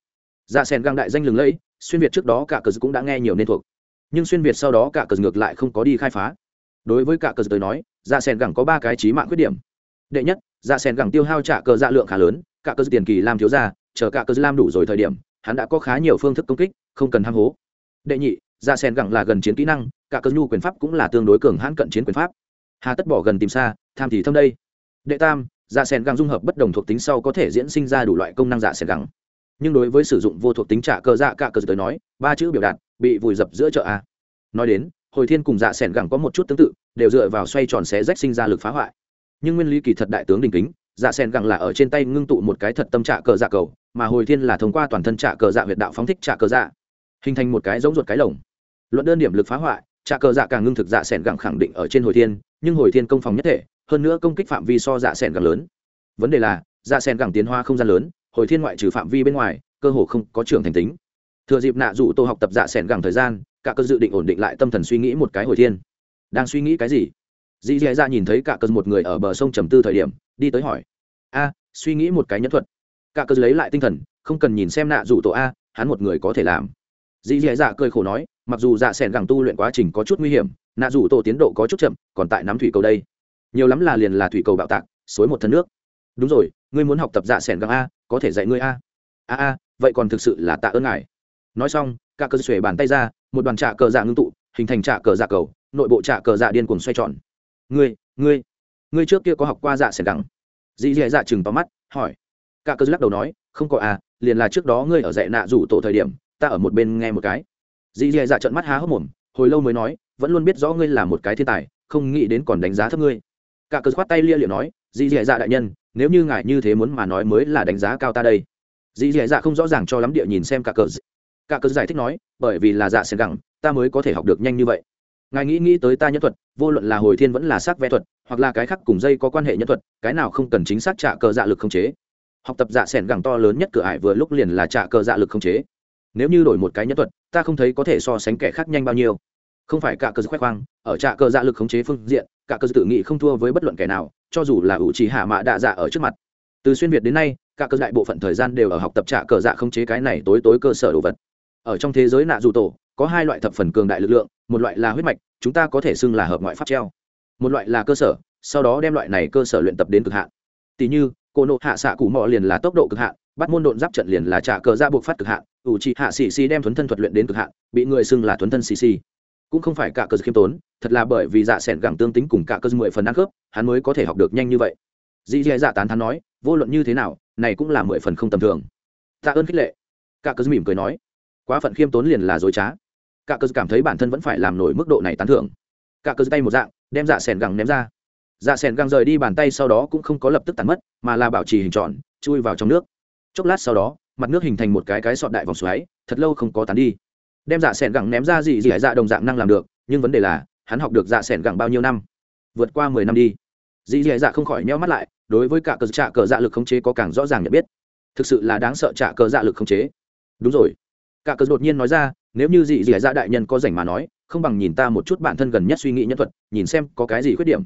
Speaker 1: Dạ sen gẳng đại danh lừng lẫy, xuyên việt trước đó cả cờ cũng đã nghe nhiều nên thuộc. Nhưng xuyên việt sau đó cả cờ ngược lại không có đi khai phá. Đối với cả cờ tới nói dạ sen gẳng có ba cái trí mạng khuyết điểm. Đệ nhất dạ sen gẳng tiêu hao trả cờ dạ lượng khá lớn, cả cờ tiền kỳ làm thiếu ra chờ cả cờ làm đủ rồi thời điểm, hắn đã có khá nhiều phương thức công kích, không cần ham hố. Đệ nhị ra sen gẳng là gần chiến kỹ năng, cả cơn nhu quyền pháp cũng là tương đối cường hãn cận chiến quyền pháp. Hà tất bỏ gần tìm xa, tham thì thâm đây. Đệ tam dạ sen gẳng dung hợp bất đồng thuộc tính sau có thể diễn sinh ra đủ loại công năng dạ sen gẳng nhưng đối với sử dụng vô thuộc tính trả cơ dạ cả cơ tới nói, ba chữ biểu đạt, bị vùi dập giữa chợ a. Nói đến, hồi thiên cùng dạ sen gẳng có một chút tương tự, đều dựa vào xoay tròn xé rách sinh ra lực phá hoại. Nhưng nguyên lý kỳ thật đại tướng đình kính dạ sen gẳng là ở trên tay ngưng tụ một cái thật tâm trả cờ dạ cầu, mà hồi thiên là thông qua toàn thân trả cờ dạ huyệt đạo phóng thích trả cờ dạ hình thành một cái giống ruột cái lồng. Luận đơn điểm lực phá hoại trà cờ dạ càng ngưng thực dạ s ẻ n gẳng khẳng định ở trên hồi thiên, nhưng hồi thiên công phòng nhất thể, hơn nữa công kích phạm vi so dạ s ẻ n gẳng lớn. Vấn đề là dạ s ẻ n gẳng tiến hoa không gian lớn, hồi thiên ngoại trừ phạm vi bên ngoài, cơ hồ không có trưởng thành tính. Thừa dịp nạ dụ tô học tập dạ s ẻ n gẳng thời gian, cả cơ dự định ổn định lại tâm thần suy nghĩ một cái hồi thiên. Đang suy nghĩ cái gì? Dì dì dạ, dạ nhìn thấy cả cơ một người ở bờ sông trầm tư thời điểm, đi tới hỏi. A, suy nghĩ một cái nhẫn thuật. Cả cơ lấy lại tinh thần, không cần nhìn xem nạ dụ tổ a, hắn một người có thể làm dì dì dạ cười khổ nói, mặc dù dạ s ẻ n gẳng tu luyện quá trình có chút nguy hiểm, nạ dù tổ tiến độ có chút chậm, còn tại nắm thủy cầu đây. Nhiều lắm là liền là thủy cầu bạo tạc, xối một thân nước. Đúng rồi, ngươi muốn học tập dạ s ẻ n gẳng a, có thể dạy ngươi a. A a, vậy còn thực sự là tạ ơn ngài. Nói xong, cả cơ xuể bàn tay ra, một đoàn trạ cờ dạ ngưng tụ, hình thành trạ cờ dạ cầu, nội bộ trạ cờ dạ điên cuồng xoay tròn. Ngươi ngươi ngươi trước kia có học qua dạ s ẻ n gẳng? Dì dì dạ chừng tóm mắt, hỏi. Cả cơ lắc đầu nói, không có à liền là trước đó ngươi ở dạy nạ rủ tổ thời điểm ta ở một bên nghe một cái. Dì dì dạ trận mắt há hốc mồm, hồi lâu mới nói, vẫn luôn biết rõ ngươi là một cái thiên tài, không nghĩ đến còn đánh giá thấp ngươi. Cả cờ khoát tay lia liệu nói, dì dì dạ đại nhân, nếu như ngài như thế muốn mà nói mới là đánh giá cao ta đây. Dì dì dạ không rõ ràng cho lắm địa nhìn xem cả cờ cả cờ giải thích nói, bởi vì là dạ sẽ gẳng, ta mới có thể học được nhanh như vậy. Ngài nghĩ nghĩ tới ta nhân thuật, vô luận là hồi thiên vẫn là sắc vẽ thuật, hoặc là cái khác cùng dây có quan hệ nhân thuật, cái nào không cần chính xác trả cờ dạ lực không chế. Học tập dạ s gẳng to lớn nhất cửa ải vừa lúc liền là trả cờ dạ lực không chế nếu như đổi một cái nhân thuật, ta không thấy có thể so sánh kẻ khác nhanh bao nhiêu. Không phải cả cơ khoe khoang, ở trạ cơ dạ lực khống chế phương diện, cả cơ tự nghĩ không thua với bất luận kẻ nào, cho dù là ủ trì hạ mạ đạ dạ ở trước mặt. Từ xuyên việt đến nay, cả cơ đại bộ phận thời gian đều ở học tập trạ cơ dạ khống chế cái này tối tối cơ sở đồ vật. Ở trong thế giới nạ dù tổ, có hai loại thập phần cường đại lực lượng, một loại là huyết mạch, chúng ta có thể xưng là hợp ngoại pháp treo. Một loại là cơ sở, sau đó đem loại này cơ sở luyện tập đến cực hạn. Tỷ như, cô nộ hạ xạ cụ mò liền là tốc độ cực hạn bắt môn độn giáp trận liền là trả cờ ra buộc phát cực hạn, ủ trị hạ xì xì đem thuấn thân thuật luyện đến cực hạn, bị người xưng là thuấn thân xì xì. Cũng không phải cả cơ khiêm tốn, thật là bởi vì dạ s ẻ n gẳng tương tính cùng cả cơ mười phần ăn khớp, hắn mới có thể học được nhanh như vậy. Dì dì dạ tán thắn nói, vô luận như thế nào, này cũng là mười phần không tầm thường. Tạ ơn khích lệ. Cả cơ mỉm cười nói, quá phận khiêm tốn liền là dối trá. Cả cơ cảm thấy bản thân vẫn phải làm nổi mức độ này tán thưởng. Cả cơ tay một dạng, đem dạ s ẻ n gẳng ném ra. Dạ s ẻ n gẳng rời đi bàn tay sau đó cũng không có lập tức tàn mất, mà là bảo trì hình tròn, chui vào trong nước chốc lát sau đó, mặt nước hình thành một cái cái sọt đại vòng xoáy, thật lâu không có tán đi. Đem dạ sẻn gẳng ném ra gì gì dạ đồng dạng năng làm được, nhưng vấn đề là, hắn học được dạ sẻn gẳng bao nhiêu năm? Vượt qua mười năm đi. Dì dì dạ không khỏi nheo mắt lại, đối với cả cờ trạ cờ dạ lực khống chế có càng rõ ràng nhận biết. Thực sự là đáng sợ trạ cờ dạ lực khống chế. Đúng rồi. Cả cờ đột nhiên nói ra, nếu như dì dì dạ đại nhân có rảnh mà nói, không bằng nhìn ta một chút bản thân gần nhất suy nghĩ nhân thuật, nhìn xem có cái gì khuyết điểm.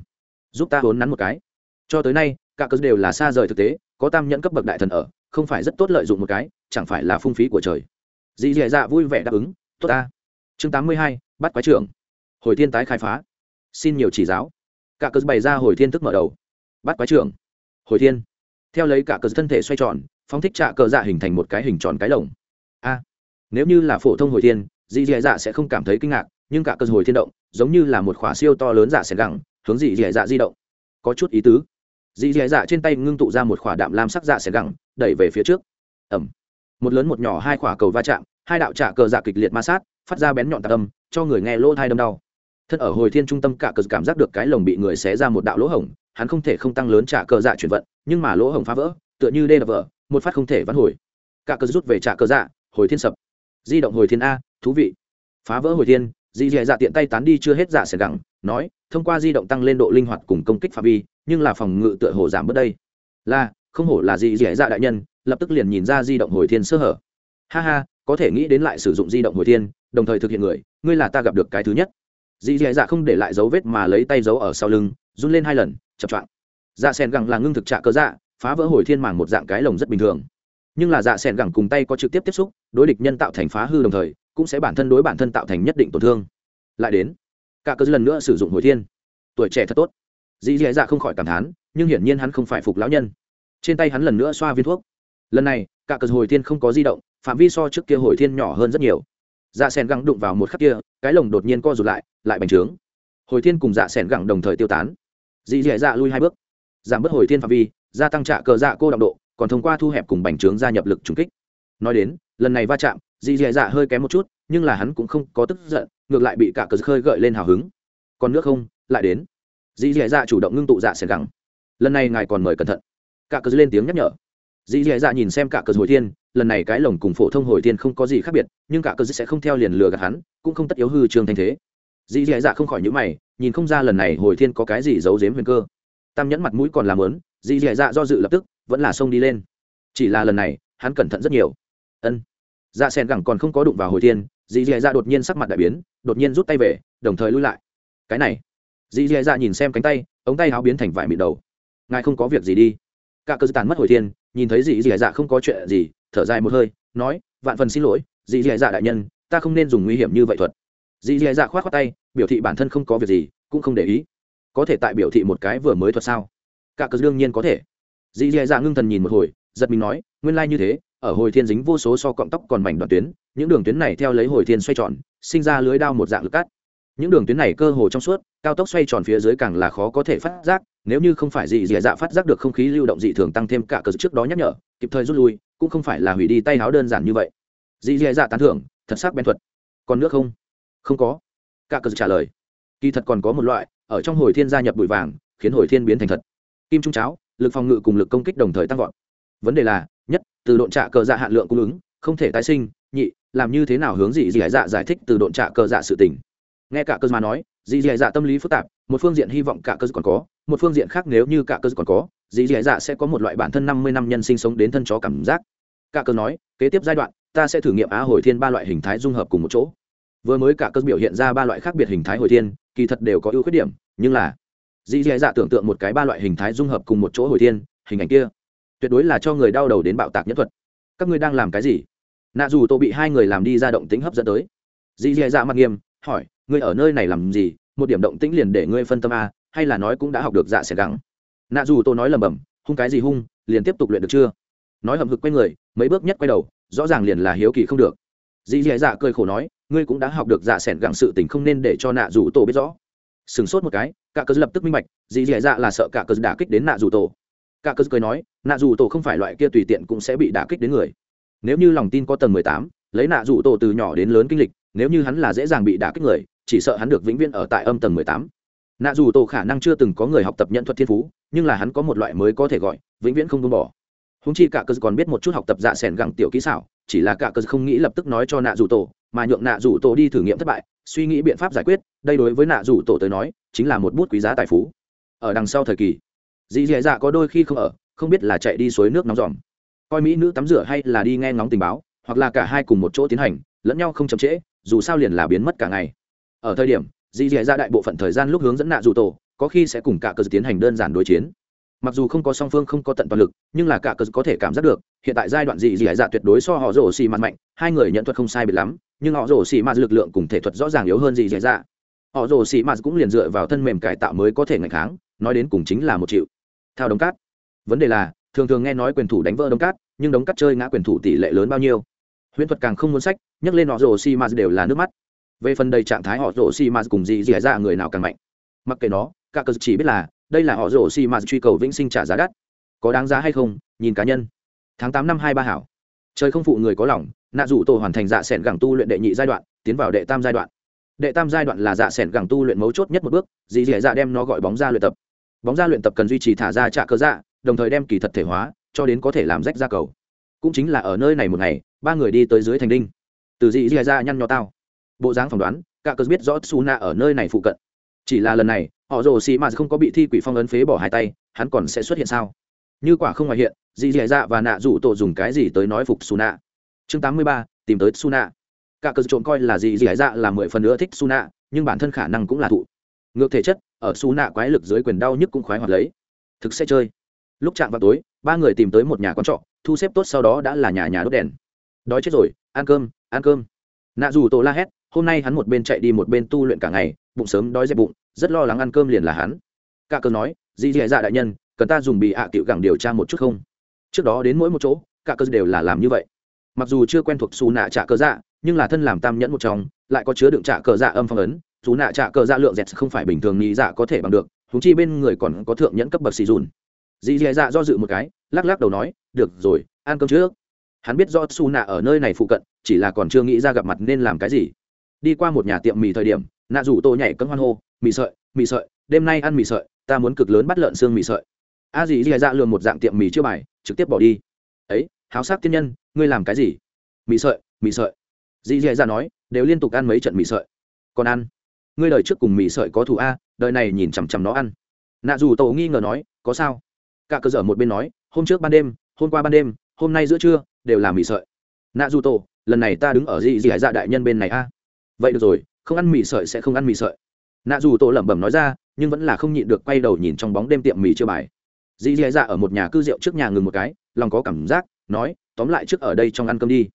Speaker 1: Giúp ta vốn nắn một cái. Cho tới nay, cả cờ đều là xa rời thực tế, có tam nhẫn cấp bậc đại thần ở không phải rất tốt lợi dụng một cái, chẳng phải là phung phí của trời. Dì dì dạ vui vẻ đáp ứng, tốt ta. Chương tám mươi hai, bắt quái trưởng. Hồi thiên tái khai phá. Xin nhiều chỉ giáo. Cả cờ bày ra hồi thiên thức mở đầu. Bắt quái trưởng. Hồi thiên. Theo lấy cả cờ thân thể xoay tròn, phóng thích trạ cờ dạ hình thành một cái hình tròn cái lồng. A. Nếu như là phổ thông hồi thiên, dì dì dạ sẽ không cảm thấy kinh ngạc, nhưng cả cờ hồi thiên động, giống như là một khỏa siêu to lớn dạ xẻ gẳng, hướng dì dì dạ di động. Có chút ý tứ. Dì dì dạ trên tay ngưng tụ ra một khỏa đạm lam sắc dạ xẻ gẳng đẩy về phía trước. Ẩm một lớn một nhỏ hai khỏa cầu va chạm, hai đạo trạ cờ dạ kịch liệt ma sát, phát ra bén nhọn tạc âm, cho người nghe lỗ thai đâm đau. Thân ở hồi thiên trung tâm, cả cờ cảm giác được cái lồng bị người xé ra một đạo lỗ hổng, hắn không thể không tăng lớn trả cờ dạ chuyển vận, nhưng mà lỗ hổng phá vỡ, tựa như đê đập vỡ, một phát không thể vắn hồi. Cả cờ rút về trả cờ dạ hồi thiên sập. Di động hồi thiên a, thú vị. Phá vỡ hồi thiên, di dẹ dạ tiện tay tán đi chưa hết dạ sẽ gẳng, nói, thông qua di động tăng lên độ linh hoạt cùng công kích phạm vi, nhưng là phòng ngự tựa hồ giảm bớt đây. Là không hổ là gì dì dạ đại nhân, lập tức liền nhìn ra di động hồi thiên sơ hở. Ha ha, có thể nghĩ đến lại sử dụng di động hồi thiên, đồng thời thực hiện người, ngươi là ta gặp được cái thứ nhất. Dì dì dạ không để lại dấu vết mà lấy tay giấu ở sau lưng, run lên hai lần, chập choạng. Dạ sen gẳng là ngưng thực trạ cơ dạ phá vỡ hồi thiên màng một dạng cái lồng rất bình thường. Nhưng là dạ sen gẳng cùng tay có trực tiếp tiếp xúc, đối địch nhân tạo thành phá hư đồng thời, cũng sẽ bản thân đối bản thân tạo thành nhất định tổn thương. Lại đến cả cơ dạ lần nữa sử dụng hồi thiên. Tuổi trẻ thật tốt. Dì dì dạ không khỏi cảm thán, nhưng hiển nhiên hắn không phải phục lão nhân trên tay hắn lần nữa xoa viên thuốc. Lần này, cả cờ hồi thiên không có di động, phạm vi so trước kia hồi thiên nhỏ hơn rất nhiều. Dạ s ẻ n gẳng đụng vào một khắc kia, cái lồng đột nhiên co rụt lại lại bành trướng. Hồi thiên cùng dạ s ẻ n gẳng đồng thời tiêu tán. Dị dạ dạ lui hai bước, giảm bớt hồi thiên phạm vi, gia tăng trạ cờ dạ cô động độ, còn thông qua thu hẹp cùng bành trướng gia nhập lực trùng kích. Nói đến, lần này va chạm, dị dạ dạ hơi kém một chút, nhưng là hắn cũng không có tức giận, ngược lại bị cả cờ khơi gợi lên hào hứng. Còn nước không, lại đến. Dị dạ dạ chủ động ngưng tụ dạ xẻn gẳng lần này ngài còn mời cẩn thận cả cờ lên tiếng nhắc nhở. Dì dạ dạ nhìn xem cả cờ hồi thiên, lần này cái lồng cùng phổ thông hồi thiên không có gì khác biệt, nhưng cả cờ sẽ không theo liền lừa gạt hắn, cũng không tất yếu hư trường thành thế. Dì dì dạ không khỏi những mày, nhìn không ra lần này hồi thiên có cái gì giấu giếm huyền cơ. Tam nhẫn mặt mũi còn làm lớn dì dì dạ do dự lập tức, vẫn là xông đi lên. Chỉ là lần này, hắn cẩn thận rất nhiều. Ân. Dạ sen gẳng còn không có đụng vào hồi thiên dì dì dạ đột nhiên sắc mặt đại biến, đột nhiên rút tay về, đồng thời lui lại. Cái này. Dì dì dạ nhìn xem cánh tay, ống tay áo biến thành vải mịn đầu. Ngài không có việc gì đi cả cơ tàn mất hồi thiên, nhìn thấy dì dì dạ không có chuyện gì, thở dài một hơi, nói, vạn phần xin lỗi, dì dì dạ đại nhân, ta không nên dùng nguy hiểm như vậy thuật. Dì dì dạ khoát khoát tay, biểu thị bản thân không có việc gì, cũng không để ý. Có thể tại biểu thị một cái vừa mới thuật sao? Cả cơ đương nhiên có thể. Dì dì dạ ngưng thần nhìn một hồi, giật mình nói, nguyên lai như thế, ở hồi thiên dính vô số so cọng tóc còn mảnh đoạn tuyến, những đường tuyến này theo lấy hồi thiên xoay tròn, sinh ra lưới đao một dạng lực cát những đường tuyến này cơ hồ trong suốt, cao tốc xoay tròn phía dưới càng là khó có thể phát giác, nếu như không phải dị dị dạ phát giác được không khí lưu động dị thường tăng thêm cả cờ trước đó nhắc nhở, kịp thời rút lui, cũng không phải là hủy đi tay áo đơn giản như vậy. Dị dị dạ tán thưởng, thật sắc bén thuật. Còn nước không? Không có. Cả cờ trả lời. Kỳ thật còn có một loại, ở trong hồi thiên gia nhập bụi vàng, khiến hồi thiên biến thành thật. Kim trung cháo, lực phòng ngự cùng lực công kích đồng thời tăng vọt. Vấn đề là, nhất, từ độn trạ cờ dạ hạn lượng cung ứng, không thể tái sinh, nhị, làm như thế nào hướng dị dị dạ giải thích từ độn trạ cờ dạ sự tình nghe cả cơ mà nói dị dì dạ tâm lý phức tạp, một phương diện hy vọng cả cơ còn có, một phương diện khác nếu như cả cơ còn có dị dì dạ sẽ có một loại bản thân năm mươi năm nhân sinh sống đến thân chó cảm giác. Cả cơ nói, kế tiếp giai đoạn, ta sẽ thử nghiệm á hồi thiên ba loại hình thái dung hợp cùng một chỗ. Vừa mới cả cơ biểu hiện ra ba loại khác biệt hình thái hồi thiên, kỳ thật đều có ưu khuyết điểm, nhưng là, dì dì dạ tưởng tượng một cái ba loại hình thái dung hợp cùng một chỗ hồi thiên, hình ảnh kia, tuyệt đối là cho người đau đầu đến bạo tạc nhất thuật. Các ngươi đang làm cái gì? Nạ dù tô bị hai người làm đi ra động tính hấp dẫn tới. Dì dì dạ mặt nghiêm, hỏi ngươi ở nơi này làm gì, một điểm động tĩnh liền để ngươi phân tâm a, hay là nói cũng đã học được dạ sẽ gắng. Nạ dù tô nói lầm bầm hung cái gì hung, liền tiếp tục luyện được chưa? Nói hầm hực quay người, mấy bước nhất quay đầu, rõ ràng liền là hiếu kỳ không được. Dì dì dạ cười khổ nói, ngươi cũng đã học được dạ s gặng sự tình không nên để cho nạ dù tổ biết rõ. Sửng sốt một cái, cả cớ lập tức minh bạch, dì dì dạ là sợ cả cớ đả kích đến nạ dù tổ cả cớ cười nói, nạ dù tổ không phải loại kia tùy tiện cũng sẽ bị đả kích đến người. Nếu như lòng tin có tầng mười tám, lấy nạ dù tổ từ nhỏ đến lớn kinh lịch, nếu như hắn là dễ dàng bị đả kích người chỉ sợ hắn được vĩnh viễn ở tại âm tầng mười tám. Nạ dù tổ khả năng chưa từng có người học tập nhận thuật thiên phú, nhưng là hắn có một loại mới có thể gọi, vĩnh viễn không buông bỏ. Húng chi cả cơ còn biết một chút học tập dạ s ẻ gặng tiểu kỹ xảo, chỉ là cả cơ không nghĩ lập tức nói cho nạ dù tổ, mà nhượng nạ dù tổ đi thử nghiệm thất bại, suy nghĩ biện pháp giải quyết, đây đối với nạ dù tổ tới nói, chính là một bút quý giá tài phú. Ở đằng sau thời kỳ, dì dì dạ có đôi khi không ở, không biết là chạy đi suối nước nóng giòm coi mỹ nữ tắm rửa hay là đi nghe ngóng tình báo, hoặc là cả hai cùng một chỗ tiến hành, lẫn nhau không chậm trễ, dù sao liền là biến mất cả ngày ở thời điểm dì dì ra đại bộ phận thời gian lúc hướng dẫn nạ dù tổ, có khi sẽ cùng cả cờ tiến hành đơn giản đối chiến. Mặc dù không có song phương không có tận toàn lực, nhưng là cả cờ có thể cảm giác được, hiện tại giai đoạn dì dì dạ tuyệt đối so họ rổ xì mặt mạnh, hai người nhận thuật không sai biệt lắm, nhưng họ rổ xì mặt lực lượng cùng thể thuật rõ ràng yếu hơn dì dì dạ họ rổ xì mặt cũng liền dựa vào thân mềm cải tạo mới có thể ngày kháng, nói đến cùng chính là một triệu. Thao đống cát. Vấn đề là, thường thường nghe nói quyền thủ đánh vỡ đống cát, nhưng đống cát chơi ngã quyền thủ tỷ lệ lớn bao nhiêu? Huyễn thuật càng không muốn sách, nhắc lên họ rổ xì mặt đều là nước mắt về phần đầy trạng thái họ rổ xi mạt cùng gì dì dạ người nào càng mạnh? Mặc kệ nó, cả cơ chỉ biết là, đây là họ rổ xi mạt truy cầu vĩnh sinh trả giá đắt. Có đáng giá hay không, nhìn cá nhân. Tháng tám năm hai ba hảo. Trời không phụ người có lòng, nạ rủ tổ hoàn thành dạ s ẻ n gẳng tu luyện đệ nhị giai đoạn, tiến vào đệ tam giai đoạn. Đệ tam giai đoạn là dạ s ẻ n gẳng tu luyện mấu chốt nhất một bước dì dì dạ đem nó gọi bóng ra luyện tập. Bóng ra luyện tập cần duy trì thả ra trả cơ dạ đồng thời đem kỳ thật thể hóa, cho đến có thể làm rách ra cầu. Cũng chính là ở nơi này một ngày, ba người đi tới dưới thành đinh. Từ dì dì dạ nhăn nhò tao bộ dáng phỏng đoán, cả cớ biết rõ su na ở nơi này phụ cận. Chỉ là lần này, họ rồ xì mà không có bị thi quỷ phong ấn phế bỏ hai tay, hắn còn sẽ xuất hiện sao? Như quả không ngoài hiện, dì dì dạ và nạ rủ tổ dùng cái gì tới nói phục su nạ chương tám mươi ba, tìm tới su nạ cả cớ trộm coi là dì dì dạ là mười phần nữa thích su nạ nhưng bản thân khả năng cũng là thụ. Ngược thể chất, ở su nạ quái lực dưới quyền đau nhức cũng khoái hoạt lấy. Thực sẽ chơi. Lúc chạm vào tối, ba người tìm tới một nhà con trọ, thu xếp tốt sau đó đã là nhà nhà đốt đèn. Đói chết rồi, ăn cơm ăn cơm. Nạ dù tổ la hét hôm nay hắn một bên chạy đi một bên tu luyện cả ngày, bụng sớm đói dẹp bụng, rất lo lắng ăn cơm liền là hắn. Cả cơ nói, dì dì dạ đại nhân, cần ta dùng bị ạ à cựu gẳng điều tra một chút không? Trước đó đến mỗi một chỗ cả cơ đều là làm như vậy. Mặc dù chưa quen thuộc xù nạ trả cờ dạ nhưng là thân làm tam nhẫn một trong, lại có chứa đựng trả cờ dạ âm phong ấn, xù nạ trả cờ dạ lượng dẹt không phải bình thường nghĩ dạ có thể bằng được húng chi bên người còn có thượng nhẫn cấp bậc xì dùn. Dì dì dạ do dự một cái, lắc lắc đầu nói, được rồi, ăn cơm trước. Hắn biết do xù nạ ở nơi này phụ cận, chỉ là còn chưa nghĩ ra gặp mặt nên làm cái gì đi qua một nhà tiệm mì thời điểm, nạ rủ tô nhảy cấm hoan hô, mì sợi mì sợi, đêm nay ăn mì sợi, ta muốn cực lớn bắt lợn xương mì sợi. A dì dì dạ lường một dạng tiệm mì chưa bài, trực tiếp bỏ đi. Ấy, háo sắc tiên nhân, ngươi làm cái gì? Mì sợi mì sợi. Dì dì dạ nói, đều liên tục ăn mấy trận mì sợi. Còn ăn? Ngươi đời trước cùng mì sợi có thù a, đời này nhìn chằm chằm nó ăn. Nạ dù tổ nghi ngờ nói, có sao? Cả cơ sở một bên nói, hôm trước ban đêm, hôm qua ban đêm, hôm nay giữa trưa, đều là mì sợi. Nạ dù tổ, lần này ta đứng ở dì dì dạ đại nhân bên này a vậy được rồi, không ăn mì sợi sẽ không ăn mì sợi. Nạ dù tổ lẩm bẩm nói ra, nhưng vẫn là không nhịn được quay đầu nhìn trong bóng đêm tiệm mì chưa bài. Dì dì dạ ở một nhà cư rượu trước nhà ngừng một cái, lòng có cảm giác, nói, tóm lại trước ở đây trong ăn cơm đi.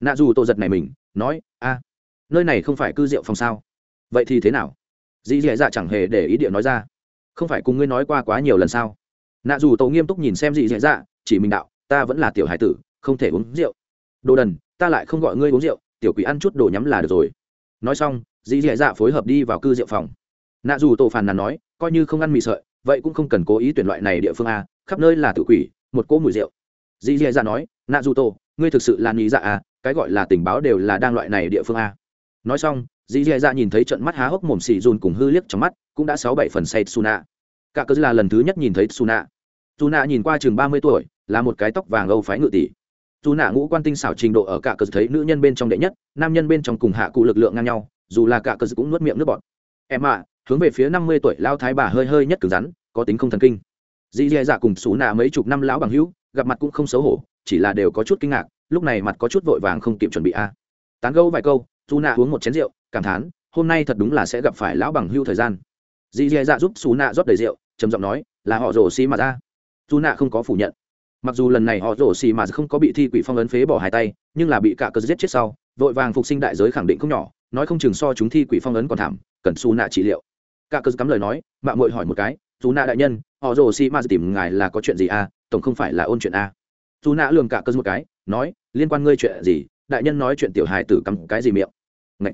Speaker 1: Nạ dù tổ giật này mình, nói, a, nơi này không phải cư rượu phòng sao? Vậy thì thế nào? Dì dì dạ chẳng hề để ý địa nói ra, không phải cùng ngươi nói qua quá nhiều lần sao? Nạ dù tổ nghiêm túc nhìn xem dì dì dạ chỉ mình đạo, ta vẫn là tiểu hải tử, không thể uống rượu. Đồ đần, ta lại không gọi ngươi uống rượu, tiểu quỷ ăn chút đồ nhắm là được rồi nói xong dì dì dạ phối hợp đi vào cư rượu phòng. Nạ dù tổ phàn nàn nói, coi như không ăn mì sợi, vậy cũng không cần cố ý tuyển loại này địa phương a khắp nơi là tự quỷ, một cỗ mùi rượu. Dì dì dạ nói, nạ dù tổ, ngươi thực sự là nghĩ dạ à cái gọi là tình báo đều là đang loại này địa phương a nói xong dì dì dạ nhìn thấy trận mắt há hốc mồm xì dùn cùng hư liếc trong mắt, cũng đã sáu bảy phần say suna cả cớ là lần thứ nhất nhìn thấy suna suna nhìn qua chừng ba mươi tuổi, là một cái tóc vàng âu phái ngự tỷ dù nạ ngũ quan tinh xảo trình độ ở cả cờ thấy nữ nhân bên trong đệ nhất, nam nhân bên trong cùng hạ cụ lực lượng ngang nhau, dù là cả cờ cũng nuốt miệng nước bọt. Em ạ, hướng về phía năm mươi tuổi lao thái bà hơi hơi nhất cứng rắn, có tính không thần kinh. Dì dì dạ cùng xú nạ mấy chục năm lão bằng hữu, gặp mặt cũng không xấu hổ, chỉ là đều có chút kinh ngạc, lúc này mặt có chút vội vàng không kịp chuẩn bị a. Tán gâu vài câu dù nạ uống một chén rượu, cảm thán, hôm nay thật đúng là sẽ gặp phải lão bằng hưu thời gian. Dì dì dạ giúp xú nạ rót đầy rượu, trầm giọng nói, là họ rổ xi mà ra. Dù nạ không có phủ nhận mặc dù lần này họ rổ xì mà không có bị thi quỷ phong ấn phế bỏ hai tay, nhưng là bị cả cớ giết chết sau, vội vàng phục sinh đại giới khẳng định không nhỏ, nói không chừng so chúng thi quỷ phong ấn còn thảm, cần su nạ trị liệu. Cả cớ cắm lời nói, mạng mội hỏi một cái, dù nạ đại nhân, họ rổ xì mà tìm ngài là có chuyện gì à? Tổng không phải là ôn chuyện à? Dù nạ lường cả cớ một cái, nói, liên quan ngươi chuyện gì? Đại nhân nói chuyện tiểu hài tử cắm cái gì miệng? Ngậy.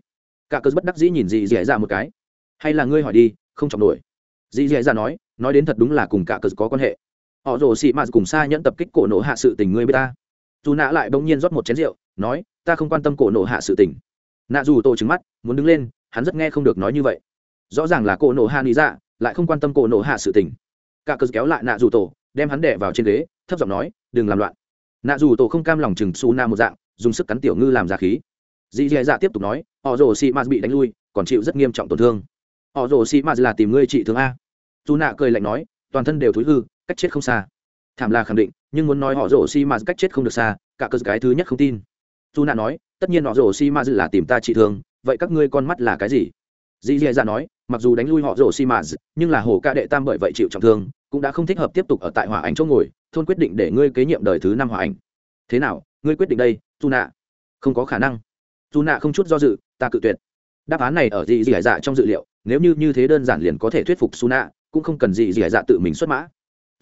Speaker 1: cả cớ bất đắc dĩ nhìn dì Dẻ ra dạ một cái. Hay là ngươi hỏi đi, không chọc nổi. Dì Dẻ ra dạ nói nói đến thật đúng là cùng cả cớ có quan hệ họ rồ xì ma cùng xa nhẫn tập kích cổ nổ hạ sự tình ngươi biết ta. Dù nạ lại bỗng nhiên rót một chén rượu, nói, ta không quan tâm cổ nổ hạ sự tình. Nạ dù tổ trứng mắt, muốn đứng lên, hắn rất nghe không được nói như vậy. Rõ ràng là cổ nổ hạ lý dạ lại không quan tâm cổ nổ hạ sự tình. Cả cớ kéo lại nạ dù tổ, đem hắn đẻ vào trên ghế, thấp giọng nói, đừng làm loạn. Nạ dù tổ không cam lòng chừng su na một dạng, dùng sức cắn tiểu ngư làm ra khí. Dì dì dạ tiếp tục nói, họ rồ Sĩ m bị đánh lui, còn chịu rất nghiêm trọng tổn thương. Họ rồ Sĩ m là tìm ngươi trị thương a. Dù nạ cười lạnh nói, toàn thân đều thối hư cách chết không xa. Thảm là khẳng định, nhưng muốn nói họ rổ xì m cách chết không được xa, cả cơ cái thứ nhất không tin. Dù nạ nói, tất nhiên họ rổ xì m là tìm ta trị thương, vậy các ngươi con mắt là cái gì? Dì dì dạ nói, mặc dù đánh lui họ rổ xì m nhưng là hồ ca đệ tam bởi vậy chịu trọng thương, cũng đã không thích hợp tiếp tục ở tại hỏa ảnh chỗ ngồi, thôn quyết định để ngươi kế nhiệm đời thứ năm hỏa ảnh. Thế nào, ngươi quyết định đây dù nạ? Không có khả năng. Dù nạ không chút do dự, ta cự tuyệt. Đáp án này ở dì dì dạ trong dự liệu, nếu như như thế đơn giản liền có thể thuyết phục su nạ, cũng không cần dì dì dạ tự mình xuất mã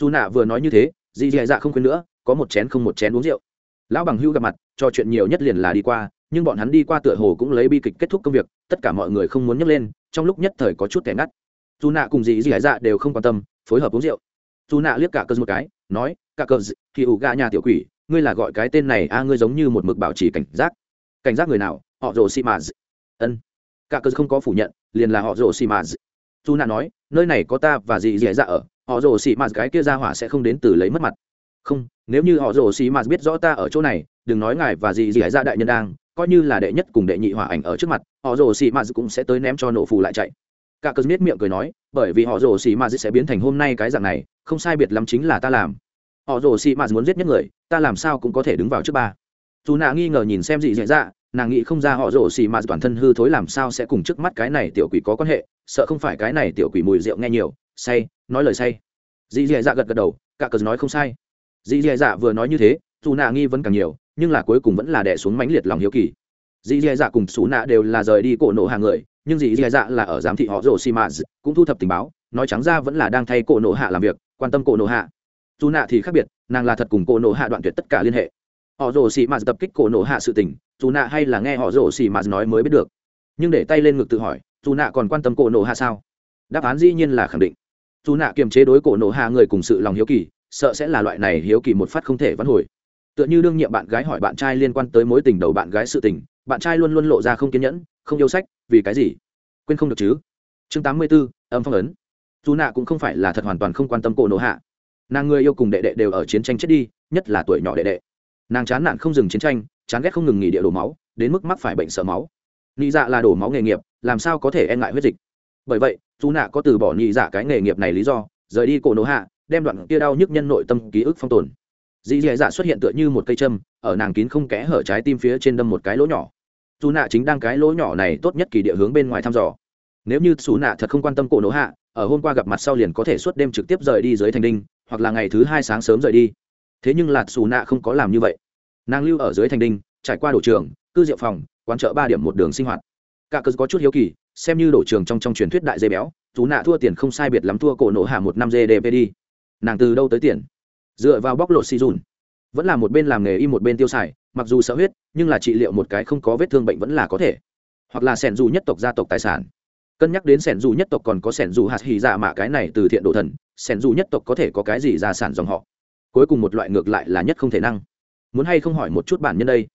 Speaker 1: dù nạ vừa nói như thế, dì dì dạ không khuyên nữa, có một chén không một chén uống rượu. Lão bằng hưu gặp mặt, trò chuyện nhiều nhất liền là đi qua, nhưng bọn hắn đi qua tựa hồ cũng lấy bi kịch kết thúc công việc, tất cả mọi người không muốn nhấc lên, trong lúc nhất thời có chút kẻ ngắt. Dù nạ cùng dì dì dạ đều không quan tâm, phối hợp uống rượu. Dù nạ liếc cả cơn một cái, nói, cả cơn thì ủ gà nhà tiểu quỷ, ngươi là gọi cái tên này, a, ngươi giống như một mực bảo trì cảnh giác. Cảnh giác người nào? Họ rồ xì mà ân. Cả cơn không có phủ nhận, liền là họ rồ xì mà dù nạ nói, nơi này có ta và dì dì dạ ở họ rồ xì mà cái kia ra hỏa sẽ không đến từ lấy mất mặt. Không, nếu như họ rồ xì mà biết rõ ta ở chỗ này, đừng nói ngài và gì dị ra đại nhân đang, coi như là đệ nhất cùng đệ nhị hỏa ảnh ở trước mặt, họ rồ xì mà cũng sẽ tới ném cho nổ phù lại chạy. Cả cơn biết miệng cười nói, bởi vì họ rồ xì mà sẽ biến thành hôm nay cái dạng này, không sai biệt lắm chính là ta làm. Họ rồ xì mà muốn giết nhất người, ta làm sao cũng có thể đứng vào trước ba. Dù nạ nghi ngờ nhìn xem gì dễ dạ nàng nghĩ không ra họ rổ xì mà toàn thân hư thối làm sao sẽ cùng trước mắt cái này tiểu quỷ có quan hệ, sợ không phải cái này tiểu quỷ mùi rượu nghe nhiều, say, nói lời say. Dì dì dạ gật gật đầu, cả cờ nói không sai. Dì dì dạ vừa nói như thế, dù nạ nghi vẫn càng nhiều, nhưng là cuối cùng vẫn là đẻ xuống mãnh liệt lòng hiếu kỳ. Dì dì dạ cùng xú nạ đều là rời đi cổ nổ hàng người, nhưng dì dì dạ là ở giám thị họ rổ xì mà cũng thu thập tình báo, nói trắng ra vẫn là đang thay cổ nổ hạ làm việc, quan tâm cổ nổ hạ. Dù nạ thì khác biệt, nàng là thật cùng cổ nổ hạ đoạn tuyệt tất cả liên hệ họ rồ xì mạt tập kích cổ nổ hạ sự tình dù nạ hay là nghe họ rồ xì mạt nói mới biết được. Nhưng để tay lên ngực tự hỏi dù nạ còn quan tâm cổ nổ hạ sao? Đáp án dĩ nhiên là khẳng định. Dù nạ kiềm chế đối cổ nổ hạ người cùng sự lòng hiếu kỳ sợ sẽ là loại này hiếu kỳ một phát không thể vãn hồi. Tựa như đương nhiệm bạn gái hỏi bạn trai liên quan tới mối tình đầu bạn gái sự tình bạn trai luôn luôn lộ ra không kiên nhẫn không yêu sách vì cái gì? Quên không được chứ? Chương tám mươi 84, âm phong ấn. Dù nạ cũng không phải là thật hoàn toàn không quan tâm cổ nổ hạ. Nàng người yêu cùng đệ đệ đều ở chiến tranh chết đi nhất là tuổi nhỏ đệ đệ nàng chán nản không dừng chiến tranh, chán ghét không ngừng nghỉ địa đổ máu, đến mức mắc phải bệnh sợ máu. Nị dạ là đổ máu nghề nghiệp, làm sao có thể e ngại huyết dịch? Bởi vậy dù nạ có từ bỏ nhị dạ cái nghề nghiệp này lý do, rời đi cổ nổ hạ, đem đoạn kia đau nhức nhân nội tâm ký ức phong tồn. Dì dì dạ xuất hiện tựa như một cây châm, ở nàng kín không kẽ hở trái tim phía trên đâm một cái lỗ nhỏ. Dù nạ chính đang cái lỗ nhỏ này tốt nhất kỳ địa hướng bên ngoài thăm dò. Nếu như xù nạ thật không quan tâm cổ nổ hạ, ở hôm qua gặp mặt sau liền có thể suốt đêm trực tiếp rời đi dưới thành đinh, hoặc là ngày thứ hai sáng sớm rời đi thế nhưng lạt xù nạ không có làm như vậy. Nàng lưu ở dưới thành đinh, trải qua đổ trường, cư diệu phòng, quán chợ ba điểm một đường sinh hoạt. Cả cớ có chút hiếu kỳ, xem như đổ trường trong trong truyền thuyết đại dê béo dù nạ thua tiền không sai biệt lắm thua cổ nổ hạ một năm gdp đi. Nàng từ đâu tới tiền? Dựa vào bóc lột si dùn. Vẫn là một bên làm nghề y một bên tiêu xài, mặc dù sợ huyết, nhưng là trị liệu một cái không có vết thương bệnh vẫn là có thể. Hoặc là sẻn dù nhất tộc gia tộc tài sản. Cân nhắc đến sẻn dù nhất tộc còn có sẻn dù hạt hì dạ mạ cái này từ thiện độ thần, sẻn dù nhất tộc có thể có cái gì gia sản dòng họ cuối cùng một loại ngược lại là nhất không thể năng. Muốn hay không hỏi một chút bản nhân đây?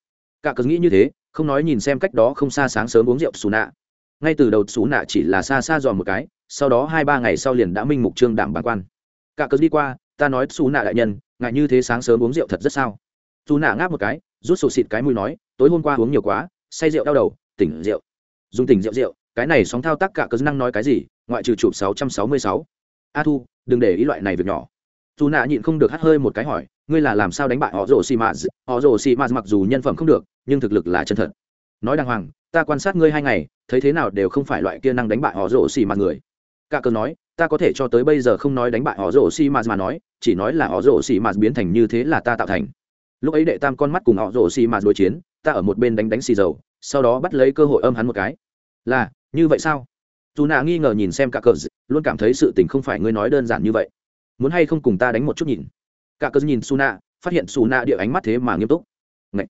Speaker 1: Cả cớ nghĩ như thế, không nói nhìn xem cách đó không xa sáng sớm uống rượu xù nạ. Ngay từ đầu xù nạ chỉ là xa xa dò một cái, sau đó hai ba ngày sau liền đã minh mục trương đảm bản quan. Cả cớ đi qua, ta nói xù nạ đại nhân, ngại như thế sáng sớm uống rượu thật rất sao? Xù nạ ngáp một cái, rút sổ xịt cái mùi nói, tối hôm qua uống nhiều quá, say rượu đau đầu, tỉnh rượu. Dùng tỉnh rượu rượu, cái này sóng thao tác cả cớ năng nói cái gì? Ngoại trừ chụp sáu trăm sáu mươi sáu. A thu, đừng để ý loại này việc nhỏ dù nạ nhịn không được hắt hơi một cái hỏi, ngươi là làm sao đánh bại họ rồ xì mạt họ rồ xì mạt mặc dù nhân phẩm không được, nhưng thực lực là chân thật. Nói đàng hoàng, ta quan sát ngươi hai ngày, thấy thế nào đều không phải loại kia năng đánh bại họ rồ xì mạt người. Cả cờ nói, ta có thể cho tới bây giờ không nói đánh bại họ rồ xì mạt mà nói, chỉ nói là họ rồ xì mạt biến thành như thế là ta tạo thành. Lúc ấy đệ tam con mắt cùng họ rồ xì mạt đối chiến, ta ở một bên đánh đánh xì dầu, sau đó bắt lấy cơ hội âm hắn một cái. Là, như vậy sao? Dù nạ nghi ngờ nhìn xem cả cờ, luôn cảm thấy sự tình không phải ngươi nói đơn giản như vậy muốn hay không cùng ta đánh một chút nhìn? Cả cờ nhìn su nạ phát hiện su nạ địa ánh mắt thế mà nghiêm túc. Ngậy!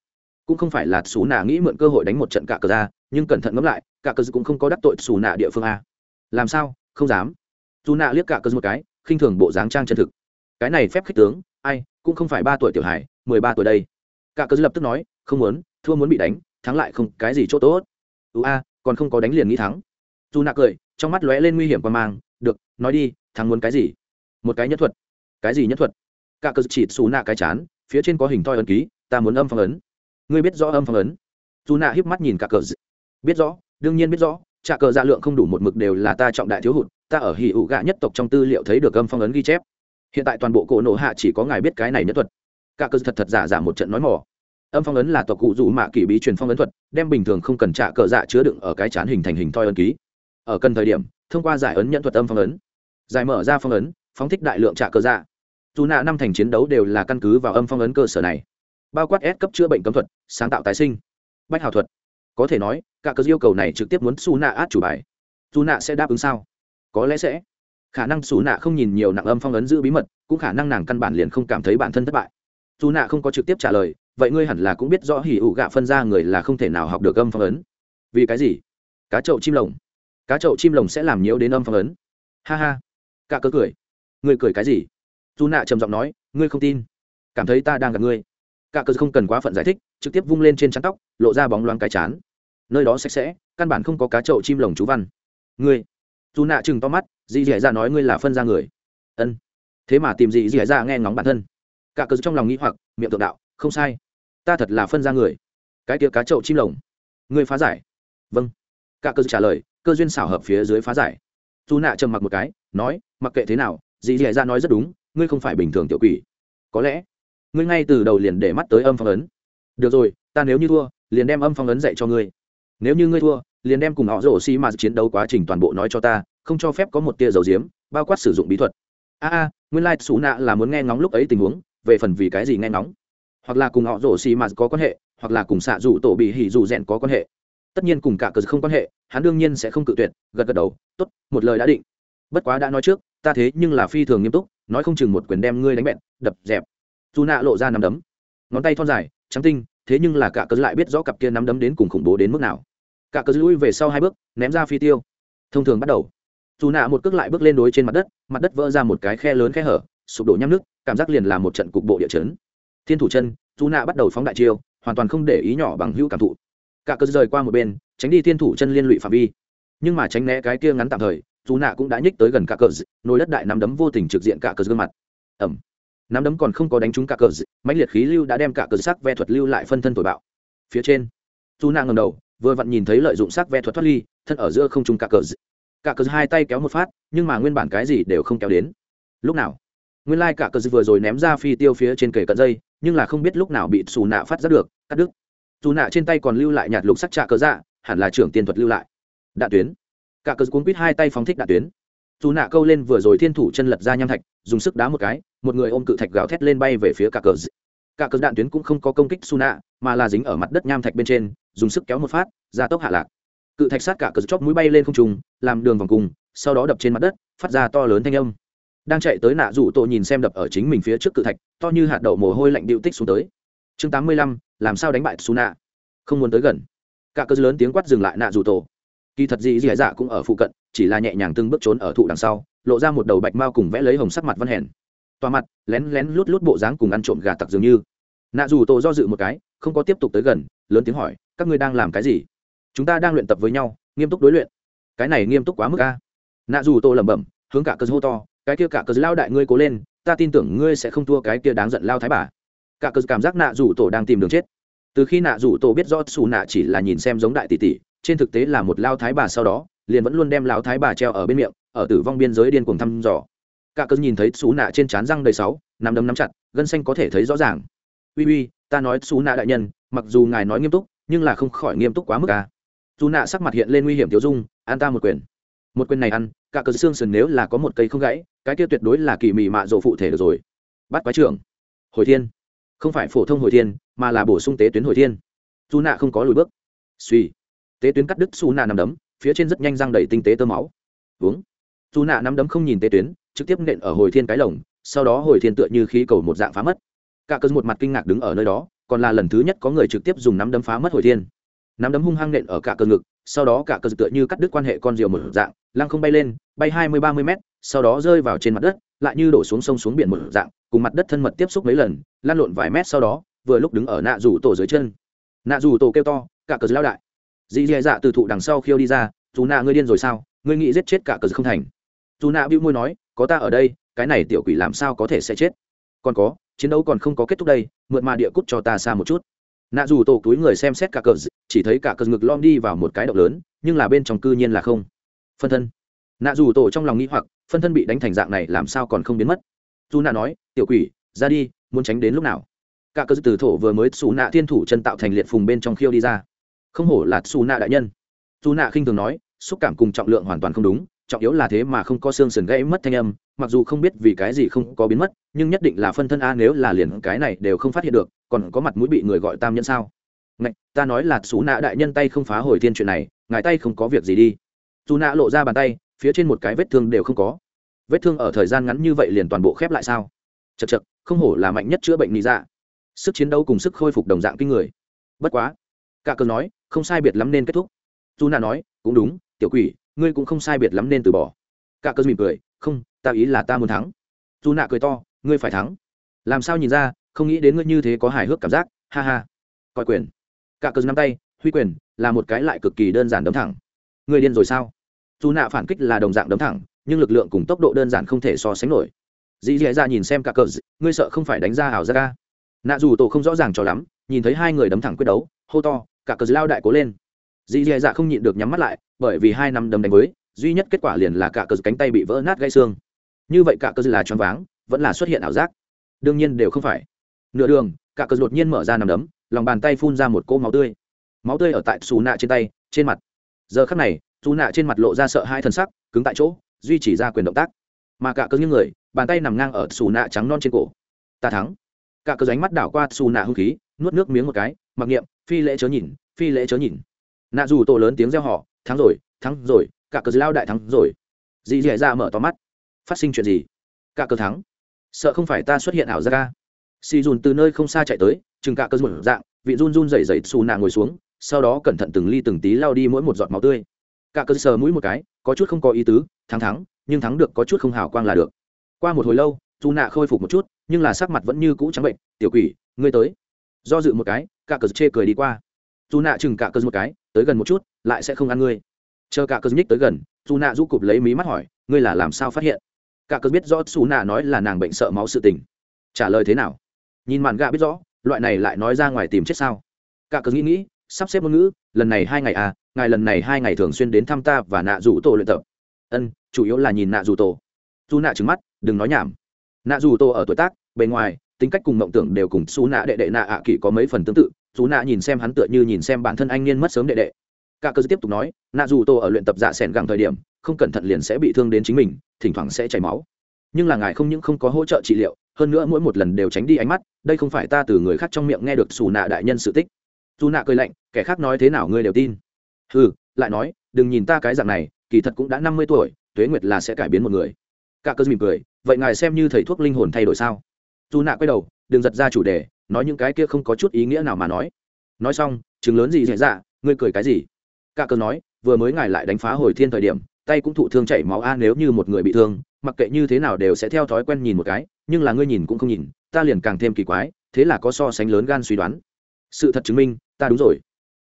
Speaker 1: cũng không phải là su nạ nghĩ mượn cơ hội đánh một trận cả cơ ra, nhưng cẩn thận ngẫm lại, cả cờ cũng không có đắc tội su nạ địa phương a. Làm sao? Không dám. Su nạ liếc cả cờ một cái, khinh thường bộ dáng trang chân thực. Cái này phép khích tướng, ai, cũng không phải ba tuổi tiểu hải mười ba tuổi đây. Cả cờ lập tức nói, không muốn, thua muốn bị đánh, thắng lại không cái gì chỗ tốt. Ưu a, còn không có đánh liền nghĩ thắng. Dù nạ cười, trong mắt lóe lên nguy hiểm qua mang, được, nói đi, thắng muốn cái gì? Một cái nhất thuật. Cái gì nhất thuật? Cả cờ chỉ xù nạ cái chán, phía trên có hình thoi ấn ký, ta muốn âm phong ấn. Ngươi biết rõ âm phong ấn? Dù nạ híp mắt nhìn cả cờ biết rõ, đương nhiên biết rõ, trả cờ dạ lượng không đủ một mực đều là ta trọng đại thiếu hụt, ta ở hỉ ụ gạ nhất tộc trong tư liệu thấy được âm phong ấn ghi chép. Hiện tại toàn bộ cổ nộ hạ chỉ có ngài biết cái này nhất thuật. Cả cờ thật thật giả giả một trận nói mỏ âm phong ấn là tộc cụ dù mạ kỷ bí truyền phong ấn thuật, đem bình thường không cần trả cờ dạ chứa đựng ở cái chán hình thành hình thoi ấn ký. Ở cần thời điểm, thông qua giải ấn nhận thuật âm phong ấn. Giải mở ra phong ấn phóng thích đại lượng trả cơ dạ. Dù nạ năm thành chiến đấu đều là căn cứ vào âm phong ấn cơ sở này. Bao quát S cấp chữa bệnh cấm thuật, sáng tạo tái sinh. Bách hào thuật. Có thể nói cả cơ yêu cầu này trực tiếp muốn xù nạ át chủ bài. Dù nạ sẽ đáp ứng sao? Có lẽ sẽ. Khả năng xù nạ không nhìn nhiều nặng âm phong ấn giữ bí mật, cũng khả năng nàng căn bản liền không cảm thấy bản thân thất bại. Dù nạ không có trực tiếp trả lời, vậy ngươi hẳn là cũng biết rõ hỉ ủ gạ phân ra người là không thể nào học được âm phong ấn. Vì cái gì? Cá chậu chim lồng. Cá chậu chim lồng sẽ làm nhiễu đến âm phong ấn. Ha ha. Cả cơ cười ngươi cười cái gì? Dù nạ trầm giọng nói, ngươi không tin. Cảm thấy ta đang gặp ngươi. Cả cơ không cần quá phận giải thích, trực tiếp vung lên trên chắn tóc, lộ ra bóng loáng cái chán. Nơi đó sạch sẽ, căn bản không có cá chậu chim lồng chú văn. Ngươi. Dù nạ chừng to mắt, dì dì dạ nói ngươi là phân ra người. Ân. Thế mà tìm dì dì dạ nghe ngóng bản thân. Cả cơ trong lòng nghĩ hoặc, miệng tượng đạo, không sai. Ta thật là phân ra người. Cái tia cá chậu chim lồng. Ngươi phá giải. Vâng. Cả cơ trả lời, cơ duyên xảo hợp phía dưới phá giải. Dù nạ trầm mặc một cái, nói, mặc kệ thế nào dì dì ra nói rất đúng, ngươi không phải bình thường tiểu quỷ. Có lẽ, ngươi ngay từ đầu liền để mắt tới âm phong ấn. Được rồi, ta nếu như thua, liền đem âm phong ấn dạy cho ngươi. Nếu như ngươi thua, liền đem cùng họ rổ xi mà chiến đấu quá trình toàn bộ nói cho ta, không cho phép có một tia dầu diếm, bao quát sử dụng bí thuật. A a, nguyên lai xù nạ là muốn nghe ngóng lúc ấy tình huống, về phần vì cái gì nghe ngóng. Hoặc là cùng họ rổ xi mà có quan hệ, hoặc là cùng xạ rủ tổ bị hỉ rủ rèn có quan hệ. Tất nhiên cùng cả cờ không quan hệ, hắn đương nhiên sẽ không cự tuyệt, gật gật đầu, tốt, một lời đã định. Bất quá đã nói trước ta thế nhưng là phi thường nghiêm túc, nói không chừng một quyền đem ngươi đánh bẹn, đập, dẹp. Dù nạ lộ ra nắm đấm. Ngón tay thon dài, trắng tinh, thế nhưng là cả cớ lại biết rõ cặp kia nắm đấm đến cùng khủng bố đến mức nào. Cả cớ lui về sau hai bước, ném ra phi tiêu. Thông thường bắt đầu. Dù nạ một cước lại bước lên đối trên mặt đất mặt đất vỡ ra một cái khe lớn khe hở, sụp đổ nhăm nước, cảm giác liền là một trận cục bộ địa chấn. Thiên thủ chân, dù nạ bắt đầu phóng đại chiêu, hoàn toàn không để ý nhỏ bằng hữu cảm thụ. Cả cớ rời qua một bên, tránh đi thiên thủ chân liên lụy phạm vi. Nhưng mà tránh né cái kia ngắn tạm thời dù nạ cũng đã nhích tới gần cả cờ nồi đất đại nắm đấm vô tình trực diện cả cờ gương mặt. Ẩm. Nắm đấm còn không có đánh trúng cả cờ mãnh liệt khí lưu đã đem cả cờ sắc ve thuật lưu lại phân thân thổi bạo. Phía trên, dù nạ ngầm đầu, vừa vặn nhìn thấy lợi dụng sắc ve thuật thoát ly, thân ở giữa không trung cả cờ cả cờ hai tay kéo một phát, nhưng mà nguyên bản cái gì đều không kéo đến. Lúc nào? Nguyên lai cả cờ vừa rồi ném ra phi tiêu phía trên kề cận dây, nhưng là không biết lúc nào bị xù nạ phát ra được, cắt đứt. Dù nạ trên tay còn lưu lại nhạt lục sắc trạ cờ dạ hẳn là trưởng tiền thuật lưu lại. Đạn tuyến cả cờ cuốn quýt hai tay phóng thích đạn tuyến. Dù nạ câu lên vừa rồi thiên thủ chân lật ra nham thạch, dùng sức đá một cái, một người ôm cự thạch gào thét lên bay về phía cả cờ. Cả cờ đạn tuyến cũng không có công kích su nạ mà là dính ở mặt đất nham thạch bên trên, dùng sức kéo một phát, ra tốc hạ lạc. Cự thạch sát cả cờ chóp mũi bay lên không trùng làm đường vòng cùng, sau đó đập trên mặt đất, phát ra to lớn thanh âm. Đang chạy tới nạ rủ tổ nhìn xem đập ở chính mình phía trước cự thạch, to như hạt đậu mồ hôi lạnh điệu tích xuống tới. Chương tám mươi lăm, làm sao đánh bại su nạ không muốn tới gần. Cả cờ lớn tiếng quát dừng lại nạ rủ tổ kỳ thật gì dị dạ cũng ở phụ cận, chỉ là nhẹ nhàng từng bước trốn ở thụ đằng sau, lộ ra một đầu bạch mao cùng vẽ lấy hồng sắc mặt văn hèn. Toa mặt, lén lén lút lút bộ dáng cùng ăn trộm gà tặc dường như. Nạ Dù tổ do dự một cái, không có tiếp tục tới gần, lớn tiếng hỏi, các ngươi đang làm cái gì? Chúng ta đang luyện tập với nhau, nghiêm túc đối luyện. Cái này nghiêm túc quá mức a. Nạ Dù tổ lẩm bẩm, hướng cả cơ hô to, cái kia cả cơ lao đại ngươi cố lên, ta tin tưởng ngươi sẽ không thua cái kia đáng giận lao thái bà. Cả cơ cảm giác nạ Dù tổ đang tìm đường chết. Từ khi nạ Dù tổ biết rõ xù nạ chỉ là nhìn xem giống đại tỷ tỷ trên thực tế là một lao thái bà sau đó, liền vẫn luôn đem lao thái bà treo ở bên miệng, ở tử vong biên giới điên cuồng thăm dò. Cả cờ nhìn thấy xú nạ trên trán răng đầy sáu nằm đấm nắm chặt, gân xanh có thể thấy rõ ràng. Uy uy, ta nói xú nạ đại nhân, mặc dù ngài nói nghiêm túc, nhưng là không khỏi nghiêm túc quá mức à. dù nạ sắc mặt hiện lên nguy hiểm tiêu dung, an ta một quyền. Một quyền này ăn, cả cờ xương sườn nếu là có một cây không gãy, cái kia tuyệt đối là kỳ mị mạ rộ phụ thể được rồi. Bắt quái trưởng. Hồi thiên. Không phải phổ thông hồi thiên, mà là bổ sung tế tuyến hồi thiên. Dù nạ không có lùi bước. Suy tế tuyến cắt đứt Su nạ nằm đấm, phía trên rất nhanh răng đầy tinh tế tơ máu. Uống. Su nạ nắm đấm không nhìn tế tuyến, trực tiếp nện ở hồi thiên cái lồng, sau đó hồi thiên tựa như khí cầu một dạng phá mất. Cả cơn một mặt kinh ngạc đứng ở nơi đó, còn là lần thứ nhất có người trực tiếp dùng nắm đấm phá mất hồi thiên. Nắm đấm hung hăng nện ở cả cơn ngực, sau đó cả cơn tựa như cắt đứt quan hệ con diều một dạng, lăng không bay lên, bay hai mươi, ba mươi mét, sau đó rơi vào trên mặt đất, lại như đổ xuống sông xuống biển một dạng, cùng mặt đất thân mật tiếp xúc mấy lần lan lộn vài mét sau đó, vừa lúc đứng ở nạ rủ tổ dưới chân. Nạ rủ tổ kêu to, cả cờ lao đại dì dì dạ từ thụ đằng sau khiêu đi ra, dù nạ ngươi điên rồi sao? Ngươi nghĩ giết chết cả cờ không thành. Dù nạ bĩu môi nói, có ta ở đây, cái này tiểu quỷ làm sao có thể sẽ chết? Còn có, chiến đấu còn không có kết thúc đây, mượn mà địa cút cho ta xa một chút. Nạ dù tổ túi người xem xét cả cờ, chỉ thấy cả cờ ngực lom đi vào một cái động lớn, nhưng là bên trong cư nhiên là không. Phân thân. Nạ dù tổ trong lòng nghĩ hoặc, phân thân bị đánh thành dạng này làm sao còn không biến mất? Dù nạ nói, tiểu quỷ, ra đi, muốn tránh đến lúc nào? Cả cờ từ thổ vừa mới, xù nạ thiên thủ chân tạo thành liệt phùng bên trong khiêu đi ra không hổ là xù nạ đại nhân. Dù nạ khinh thường nói xúc cảm cùng trọng lượng hoàn toàn không đúng trọng yếu là thế mà không có xương sườn gãy mất thanh âm mặc dù không biết vì cái gì không có biến mất nhưng nhất định là phân thân a nếu là liền cái này đều không phát hiện được còn có mặt mũi bị người gọi tam nhân sao? Ngạch, ta nói là xú nạ đại nhân tay không phá hồi thiên chuyện này ngài tay không có việc gì đi. Dù nạ lộ ra bàn tay phía trên một cái vết thương đều không có. Vết thương ở thời gian ngắn như vậy liền toàn bộ khép lại sao? Chật chật không hổ là mạnh nhất chữa bệnh lý dạ. Sức chiến đấu cùng sức khôi phục đồng dạng kinh người. Bất quá cả cơn nói không sai biệt lắm nên kết thúc. Dù nạ nói, cũng đúng, tiểu quỷ, ngươi cũng không sai biệt lắm nên từ bỏ. Cả cơ mỉm cười, không, ta ý là ta muốn thắng. Dù nạ cười to, ngươi phải thắng. Làm sao nhìn ra, không nghĩ đến ngươi như thế có hài hước cảm giác. Ha ha, coi quyền. Cả cơ nắm tay, huy quyền là một cái lại cực kỳ đơn giản đấm thẳng. Ngươi điên rồi sao? Dù nạ phản kích là đồng dạng đấm thẳng, nhưng lực lượng cùng tốc độ đơn giản không thể so sánh nổi. Dì dì ra nhìn xem cả cờ ngươi sợ không phải đánh ra ảo ra ca nạ dù tổ không rõ ràng cho lắm, nhìn thấy hai người đấm thẳng quyết đấu, hô to cả cờ lao đại cố lên. Dì dì dạ không nhịn được nhắm mắt lại, bởi vì hai năm đấm đánh với, duy nhất kết quả liền là cả cờ cánh tay bị vỡ nát gãy xương. Như vậy cả cờ là choáng váng, vẫn là xuất hiện ảo giác. Đương nhiên đều không phải. Nửa đường, cả cờ đột nhiên mở ra nằm đấm, lòng bàn tay phun ra một cỗ máu tươi. Máu tươi ở tại xù nạ trên tay, trên mặt. Giờ khắc này xù nạ trên mặt lộ ra sợ hai thân sắc, cứng tại chỗ, duy trì ra quyền động tác. Mà cả cờ những người, bàn tay nằm ngang ở xù nạ trắng non trên cổ. Ta thắng. Cả cờ ránh mắt đảo qua xù nạ hung khí, nuốt nước miếng một cái mặc niệm, phi lễ chớ nhìn, phi lễ chớ nhìn. Nạ dù tổ lớn tiếng reo họ thắng rồi thắng rồi, cả cờ lao đại thắng rồi. Dì dẻ ra dạ mở to mắt. Phát sinh chuyện gì? Cả cờ thắng? Sợ không phải ta xuất hiện ảo ra ca à? xì dùn từ nơi không xa chạy tới, chừng cả cờ một dạng, vị run run rẩy rẩy xù nạ ngồi xuống, sau đó cẩn thận từng ly từng tí lao đi mỗi một giọt máu tươi. Cả cờ sờ mũi một cái, có chút không có ý tứ, thắng thắng, nhưng thắng được có chút không hào quang là được. Qua một hồi lâu, dù nạ khôi phục một chút, nhưng là sắc mặt vẫn như cũ trắng bệnh, tiểu quỷ, ngươi tới. Do dự một cái cả cờ chê cười đi qua. Dù nạ chừng cả cờ một cái, tới gần một chút, lại sẽ không ăn ngươi. Chờ cả cờ nhích tới gần, dù nạ rũ cụp lấy mí mắt hỏi, ngươi là làm sao phát hiện? Cả cờ biết rõ xù nạ nói là nàng bệnh sợ máu sự tình. Trả lời thế nào? Nhìn màn gạ biết rõ, loại này lại nói ra ngoài tìm chết sao? Cả cờ nghĩ nghĩ, sắp xếp ngôn ngữ, lần này hai ngày à ngài lần này hai ngày thường xuyên đến thăm ta và nạ rủ tổ luyện tập. Ân, chủ yếu là nhìn nạ rủ tổ. Dù nạ trứng mắt, đừng nói nhảm. Nạ rủ tổ ở tuổi tác, bề ngoài, tính cách cùng mộng tưởng đều cùng xú nạ đệ đệ nạ ạ à kỳ có mấy phần tương tự xú nạ nhìn xem hắn tựa như nhìn xem bản thân anh niên mất sớm đệ đệ. Cả cơ tiếp tục nói, nạ dù tô ở luyện tập dạ sẻn gẳng thời điểm, không cẩn thận liền sẽ bị thương đến chính mình, thỉnh thoảng sẽ chảy máu. Nhưng là ngài không những không có hỗ trợ trị liệu, hơn nữa mỗi một lần đều tránh đi ánh mắt, đây không phải ta từ người khác trong miệng nghe được xù nạ đại nhân sự tích. Dù nạ cười lạnh, kẻ khác nói thế nào ngươi đều tin. Ừ lại nói, đừng nhìn ta cái dạng này, kỳ thật cũng đã năm mươi tuổi, tuế nguyệt là sẽ cải biến một người. Cả cơ mỉm cười, vậy ngài xem như thầy thuốc linh hồn thay đổi sao? Dù nạ quay đầu, đừng giật ra chủ đề nói những cái kia không có chút ý nghĩa nào mà nói. Nói xong chừng lớn gì dễ dạ ngươi cười cái gì? Cả cờ nói, vừa mới ngài lại đánh phá hồi thiên thời điểm, tay cũng thụ thương chảy máu a, nếu như một người bị thương, mặc kệ như thế nào đều sẽ theo thói quen nhìn một cái, nhưng là ngươi nhìn cũng không nhìn, ta liền càng thêm kỳ quái, thế là có so sánh lớn gan suy đoán. Sự thật chứng minh, ta đúng rồi.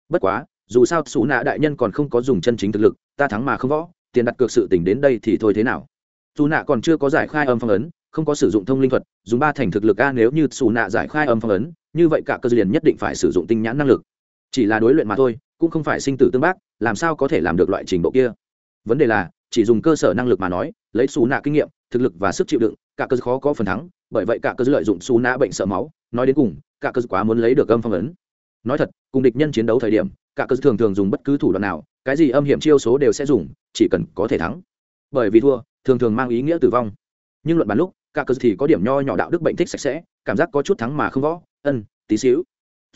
Speaker 1: Bất quá, dù sao xú nạ đại nhân còn không có dùng chân chính thực lực, ta thắng mà không võ, tiền đặt cược sự tình đến đây thì thôi thế nào. Dù nạ còn chưa có giải khai âm phong ấn không có sử dụng thông linh thuật, dùng ba thành thực lực a, nếu như xù nạ giải khai âm phong ấn, như vậy cả cơ liền nhất định phải sử dụng tinh nhãn năng lực. Chỉ là đối luyện mà thôi, cũng không phải sinh tử tương bác, làm sao có thể làm được loại trình độ kia? Vấn đề là, chỉ dùng cơ sở năng lực mà nói, lấy xù nạ kinh nghiệm, thực lực và sức chịu đựng, cả cơ khó có phần thắng, bởi vậy cả cơ lợi dụng xù nạ bệnh sợ máu, nói đến cùng, cả cơ quá muốn lấy được âm phong ấn. Nói thật, cùng địch nhân chiến đấu thời điểm, cả cơ thường thường dùng bất cứ thủ đoạn nào, cái gì âm hiểm chiêu số đều sẽ dùng, chỉ cần có thể thắng. Bởi vì thua, thường thường mang ý nghĩa tử vong. Nhưng luận bàn lúc cả cờ thì có điểm nho nhỏ đạo đức bệnh thích sạch sẽ, cảm giác có chút thắng mà không võ. Ân, tí xíu.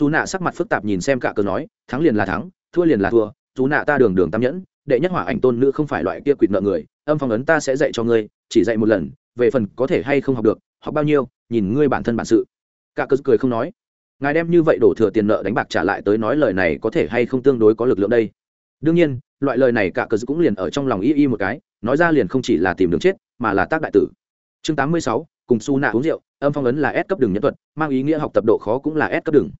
Speaker 1: Dù nạ sắc mặt phức tạp nhìn xem cả cờ nói, thắng liền là thắng, thua liền là thua. Dù nạ ta đường đường tam nhẫn, đệ nhất hỏa ảnh tôn nữ không phải loại kia quỵt nợ người, âm phong ấn ta sẽ dạy cho ngươi, chỉ dạy một lần, về phần có thể hay không học được, học bao nhiêu, nhìn ngươi bản thân bản sự. Cả cờ cười không nói. Ngài đem như vậy đổ thừa tiền nợ đánh bạc trả lại tới nói lời này có thể hay không tương đối có lực lượng đây? Đương nhiên, loại lời này cả cờ cũng liền ở trong lòng y y một cái, nói ra liền không chỉ là tìm đường chết, mà là tác đại tử chương tám mươi sáu, cùng su nạ uống rượu, âm phong ấn là S cấp đường nhân thuật, mang ý nghĩa học tập độ khó cũng là S cấp đường.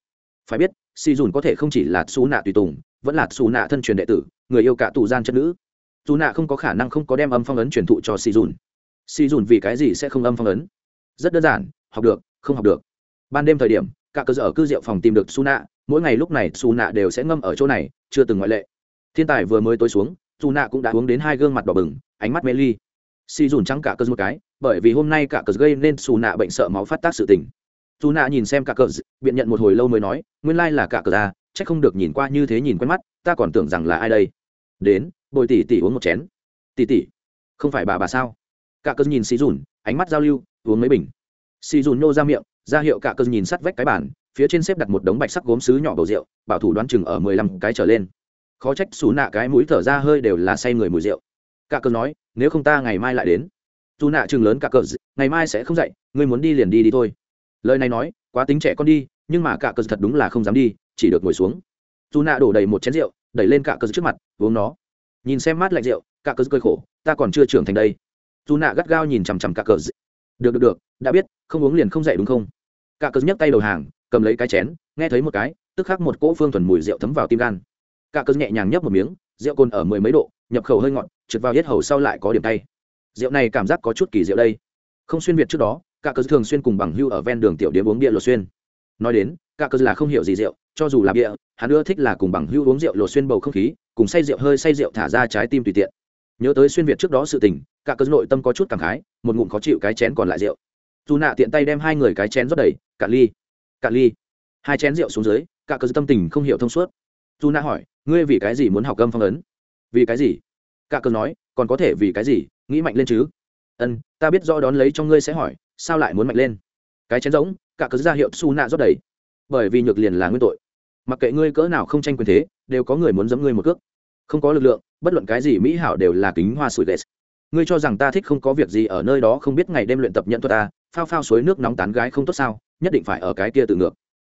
Speaker 1: Phải biết si dùn có thể không chỉ là su nạ tùy tùng, vẫn là su nạ thân truyền đệ tử, người yêu cả tù gian chất nữ. Dù nạ không có khả năng không có đem âm phong ấn truyền thụ cho si dùn. Si dùn vì cái gì sẽ không âm phong ấn? Rất đơn giản, học được, không học được. Ban đêm thời điểm, cả cơ sở cư rượu phòng tìm được su nạ mỗi ngày lúc này su nạ đều sẽ ngâm ở chỗ này, chưa từng ngoại lệ. Thiên tài vừa mới tối xuống, su nạ cũng đã uống đến hai gương mặt đỏ bừng, ánh mắt mê ly. Si dùn trắng cả cơ một cái bởi vì hôm nay cả cờ gây nên xù nạ bệnh sợ máu phát tác sự tình. Dù nạ nhìn xem cả cờ biện nhận một hồi lâu mới nói, nguyên lai là cả cờ ra chắc không được nhìn qua như thế nhìn quen mắt, ta còn tưởng rằng là ai đây? Đến, bồi tỷ tỷ uống một chén. Tỷ tỷ, không phải bà bà sao? Cả cờ nhìn si dùn ánh mắt giao lưu, uống mấy bình. Si dùn nô ra miệng, ra hiệu cả cờ nhìn sắt vách cái bàn, phía trên xếp đặt một đống bạch sắc gốm sứ nhỏ bầu rượu, bảo thủ đoán chừng ở mười lăm cái trở lên. Khó trách xù nạ cái mũi thở ra hơi đều là say người mùi rượu. Cả cờ nói, nếu không ta ngày mai lại đến dù nạ chừng lớn cả cờ ngày mai sẽ không dậy, ngươi muốn đi liền đi đi thôi. Lời này nói, quá tính trẻ con đi, nhưng mà cả cờ thật đúng là không dám đi, chỉ được ngồi xuống. Dù nạ đổ đầy một chén rượu, đẩy lên cả cờ trước mặt, uống nó. Nhìn xem mát lạnh rượu, cả cờ cơi khổ, ta còn chưa trưởng thành đây. Dù nạ gắt gao nhìn chằm chằm cả cờ được được được, đã biết, không uống liền không dậy đúng không? Cả cờ nhấc tay đầu hàng, cầm lấy cái chén, nghe thấy một cái, tức khắc một cỗ phương thuần mùi rượu thấm vào tim gan. Cả cờ nhẹ nhàng nhấp một miếng, rượu cồn ở mười mấy độ, nhập khẩu hơi ngọt, trượt vào hết hầu sau lại có điểm tay rượu này cảm giác có chút kỳ diệu đây. Không xuyên việt trước đó cả cơ thường xuyên cùng bằng hưu ở ven đường tiểu điếm uống bia lột xuyên. Nói đến cả cơ là không hiểu gì rượu, cho dù là bia, hắn ưa thích là cùng bằng hưu uống rượu lột xuyên bầu không khí, cùng say rượu hơi say rượu thả ra trái tim tùy tiện. Nhớ tới xuyên việt trước đó sự tình cả cơ nội tâm có chút cảm khái, một ngụm khó chịu cái chén còn lại rượu. Dù nạ tiện tay đem hai người cái chén rót đầy cạn ly cạn ly. Hai chén rượu xuống dưới cả cơ tâm tình không hiểu thông suốt. Dù nạ hỏi, ngươi vì cái gì muốn học âm phong ấn? Vì cái gì? Cả cơ nói, còn có thể vì cái gì? Nghĩ mạnh lên chứ? Ân, ta biết do đón lấy cho ngươi sẽ hỏi, sao lại muốn mạnh lên? Cái chén giống cả cớ ra hiệu su nạ rót đầy. Bởi vì nhược liền là nguyên tội. Mặc kệ ngươi cỡ nào không tranh quyền thế, đều có người muốn giấm ngươi một cước. Không có lực lượng, bất luận cái gì mỹ hảo đều là kính hoa sủi lệ. Ngươi cho rằng ta thích không có việc gì ở nơi đó không biết ngày đêm luyện tập nhận thuật ta, phao phao suối nước nóng tán gái không tốt sao, nhất định phải ở cái kia tự ngược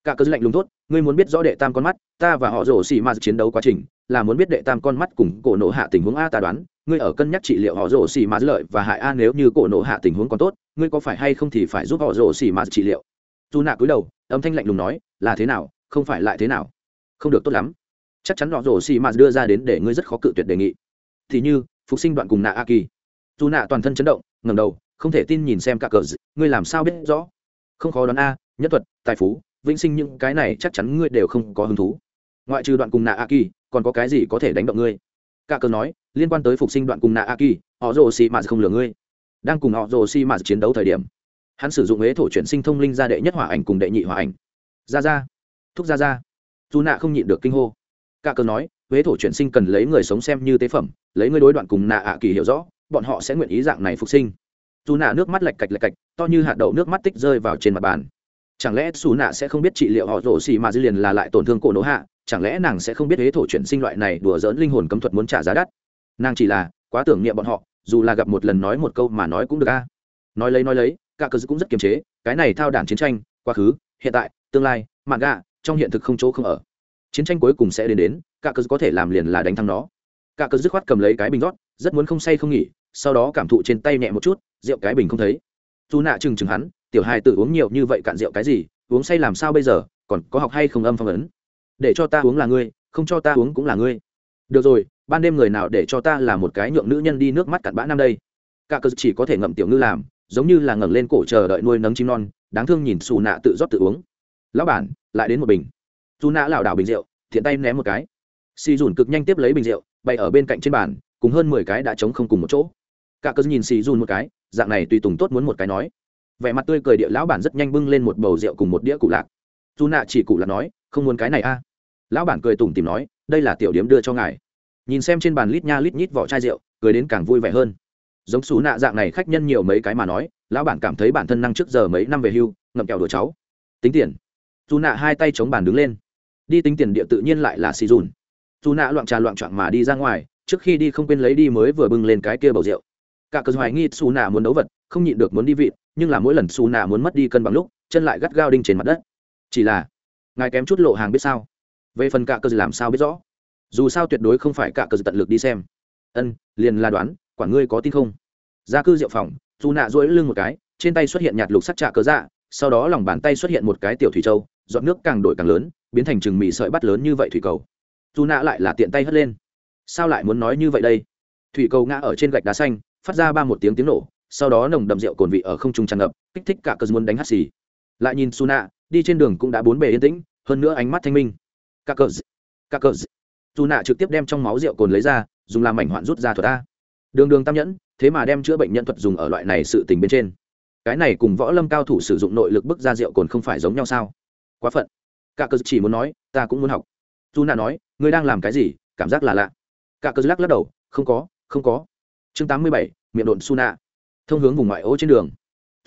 Speaker 1: cả cơ lạnh lùng tốt ngươi muốn biết rõ đệ tam con mắt, ta và họ rổ xì ma chiến đấu quá trình, là muốn biết đệ tam con mắt cùng cổ nộ hạ tình huống a ta đoán, ngươi ở cân nhắc trị liệu họ rổ xì ma lợi và hại a nếu như cổ nộ hạ tình huống còn tốt, ngươi có phải hay không thì phải giúp họ rổ xì ma trị liệu? Dù nạ cúi đầu, âm thanh lạnh lùng nói, là thế nào, không phải lại thế nào? Không được tốt lắm. Chắc chắn họ rổ xì ma đưa ra đến để ngươi rất khó cự tuyệt đề nghị. Thì như, phục sinh đoạn cùng nạ a kỳ. Dù nạ toàn thân chấn động ngầm đầu, không thể tin nhìn xem cả cờ ngươi làm sao biết rõ? Không khó đoán a, nhất thuật, tài phú vĩnh sinh những cái này chắc chắn ngươi đều không có hứng thú. Ngoại trừ đoạn cùng nạ a kỳ còn có cái gì có thể đánh động ngươi? Cả cờ nói, liên quan tới phục sinh đoạn cùng nạ a kỳ họ rồ xì mạt không lừa ngươi. Đang cùng họ rồ xì mạt chiến đấu thời điểm, hắn sử dụng ế thổ chuyển sinh thông linh ra đệ nhất hỏa ảnh cùng đệ nhị hỏa ảnh. Ra ra, thúc ra ra. Dù nạ không nhịn được kinh hô. Cả cờ nói, huế thổ chuyển sinh cần lấy người sống xem như tế phẩm, lấy người đối đoạn cùng nạ ạ kỳ hiểu rõ, bọn họ sẽ nguyện ý dạng này phục sinh. Dù nạ nước mắt lạch cạch lạch cạch, to như hạt đậu nước mắt tích rơi vào trên mặt bàn chẳng lẽ xù nạ sẽ không biết trị liệu họ rổ xì mà dư liền là lại tổn thương cổ nổ hạ? Chẳng lẽ nàng sẽ không biết thế thổ chuyển sinh loại này đùa dỡn linh hồn cấm thuật muốn trả giá đắt? Nàng chỉ là quá tưởng niệm bọn họ, dù là gặp một lần nói một câu mà nói cũng được a. Nói lấy nói lấy, cả cơ cũng rất kiềm chế, cái này thao đản chiến tranh, quá khứ, hiện tại, tương lai mạn gạ, trong hiện thực không chỗ không ở. Chiến tranh cuối cùng sẽ đến đến, cả cơ có thể làm liền là đánh thắng nó. Cả cơ dứt khoát cầm lấy cái bình rót, rất muốn không say không nghỉ, sau đó cảm thụ trên tay nhẹ một chút, rượu cái bình không thấy. Dù nạ chừng chừng hắn tiểu hài tự uống nhiều như vậy cạn rượu cái gì, uống say làm sao bây giờ, còn có học hay không âm phong ấn? Để cho ta uống là ngươi, không cho ta uống cũng là ngươi. Được rồi, ban đêm người nào để cho ta là một cái nhượng nữ nhân đi nước mắt cặn bã năm đây? Cả cơ chỉ có thể ngậm tiểu ngư làm, giống như là ngẩng lên cổ chờ đợi nuôi nấng chim non, đáng thương nhìn xù nạ tự rót tự uống. Lão bản, lại đến một bình. Dù nạ lảo đảo bình rượu, thiện tay ném một cái. Xì dùn cực nhanh tiếp lấy bình rượu bày ở bên cạnh trên bàn, cùng hơn mười cái đã trống không cùng một chỗ. Cả cơ nhìn xì dùn một cái, dạng này tùy tùng tốt muốn một cái nói vẻ mặt tươi cười địa lão bản rất nhanh bưng lên một bầu rượu cùng một đĩa cụ lạc. Dù nạ chỉ cụ lạc nói, không muốn cái này a. Lão bản cười tủm tìm nói, đây là tiểu điếm đưa cho ngài. Nhìn xem trên bàn lít nha lít nhít vỏ chai rượu, cười đến càng vui vẻ hơn. Giống xú nạ dạng này khách nhân nhiều mấy cái mà nói, lão bản cảm thấy bản thân năng trước giờ mấy năm về hưu, ngậm kẹo đùa cháu. Tính tiền. Dù nạ hai tay chống bàn đứng lên. Đi tính tiền địa tự nhiên lại là xì dùn. Dù nạ loạn trà loạn trọn mà đi ra ngoài, trước khi đi không quên lấy đi mới vừa bưng lên cái kia bầu rượu cả cờ hoài nghi xù nạ muốn đấu vật, không nhịn được muốn đi vị nhưng là mỗi lần xù nạ muốn mất đi cân bằng lúc, chân lại gắt gao đinh trên mặt đất. Chỉ là, ngài kém chút lộ hàng biết sao? Về phần cả cờ làm sao biết rõ? Dù sao tuyệt đối không phải cả cờ tận lực đi xem. Ân, liền là đoán quản ngươi có tin không? Ra cư diệu phòng dù nạ duỗi lưng một cái, trên tay xuất hiện nhạt lục sắt trà cờ dạ sau đó lòng bàn tay xuất hiện một cái tiểu thủy châu dọn nước càng đổi càng lớn, biến thành chừng mì sợi bắt lớn như vậy thủy cầu. Dù nạ lại là tiện tay hất lên. Sao lại muốn nói như vậy đây? Thủy cầu ngã ở trên gạch đá xanh phát ra ba một tiếng tiếng nổ sau đó nồng đậm rượu cồn vị ở không trung tràn ngập kích thích cả cơ muốn đánh hắt xì. Lại nhìn Suna, đi trên đường cũng đã bốn bề yên tĩnh hơn nữa ánh mắt thanh minh. Cả cờ cả cờ Suna trực tiếp đem trong máu rượu cồn lấy ra dùng làm mảnh hoạn rút ra thuật a. đường đường tam nhẫn thế mà đem chữa bệnh nhân thuật dùng ở loại này sự tình bên trên. Cái này cùng võ lâm cao thủ sử dụng nội lực bức ra rượu cồn không phải giống nhau sao? Quá phận. Cả cờ chỉ muốn nói ta cũng muốn học. Dù nạ nói ngươi đang làm cái gì? Cảm giác là lạ. Cả cờ lắc lắc đầu không có không có chương tám mươi bảy, miệng đồn Suna thông hướng vùng ngoại ô trên đường.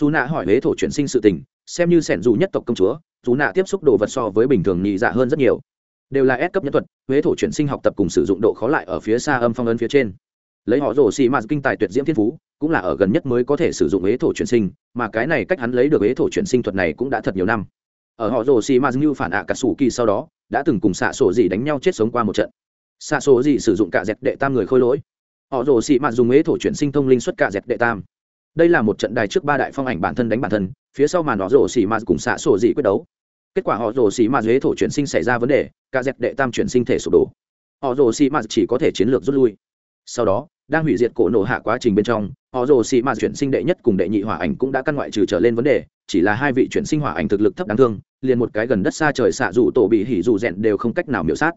Speaker 1: Dù nạ hỏi huế thổ chuyển sinh sự tình, xem như sẻn dù nhất tộc công chúa dù nạ tiếp xúc đồ vật so với bình thường nhị dạ hơn rất nhiều. Đều là S cấp nhân thuật, huế thổ chuyển sinh học tập cùng sử dụng độ khó lại ở phía xa âm phong ấn phía trên. Lấy họ rổ xì mạt kinh tài tuyệt diễm thiên phú, cũng là ở gần nhất mới có thể sử dụng huế thổ chuyển sinh, mà cái này cách hắn lấy được huế thổ chuyển sinh thuật này cũng đã thật nhiều năm. Ở họ rồ xì ma như phản ạ cả sủ kỳ sau đó, đã từng cùng xạ sổ gì đánh nhau chết sống qua một trận. Xạ sổ gì sử dụng cả dẹp đệ tam người khôi lỗi họ rồ xì mạt dùng ế thổ chuyển sinh thông linh xuất cả dẹp đệ tam. Đây là một trận đài trước ba đại phong ảnh bản thân đánh bản thân, phía sau màn họ rồ xì mạt cùng xạ sổ gì quyết đấu. Kết quả họ rồ xì mạt ế thổ chuyển sinh xảy ra vấn đề, cả dẹp đệ tam chuyển sinh thể sụp đổ. Họ rồ xì mạt chỉ có thể chiến lược rút lui. Sau đó, đang hủy diệt cổ nổ hạ quá trình bên trong, họ rồ xì mạt chuyển sinh đệ nhất cùng đệ nhị hỏa ảnh cũng đã căn ngoại trừ trở lên vấn đề, chỉ là hai vị chuyển sinh hỏa ảnh thực lực thấp đáng thương, liền một cái gần đất xa trời xạ dù tổ bị hỉ dù rèn đều không cách nào miểu sát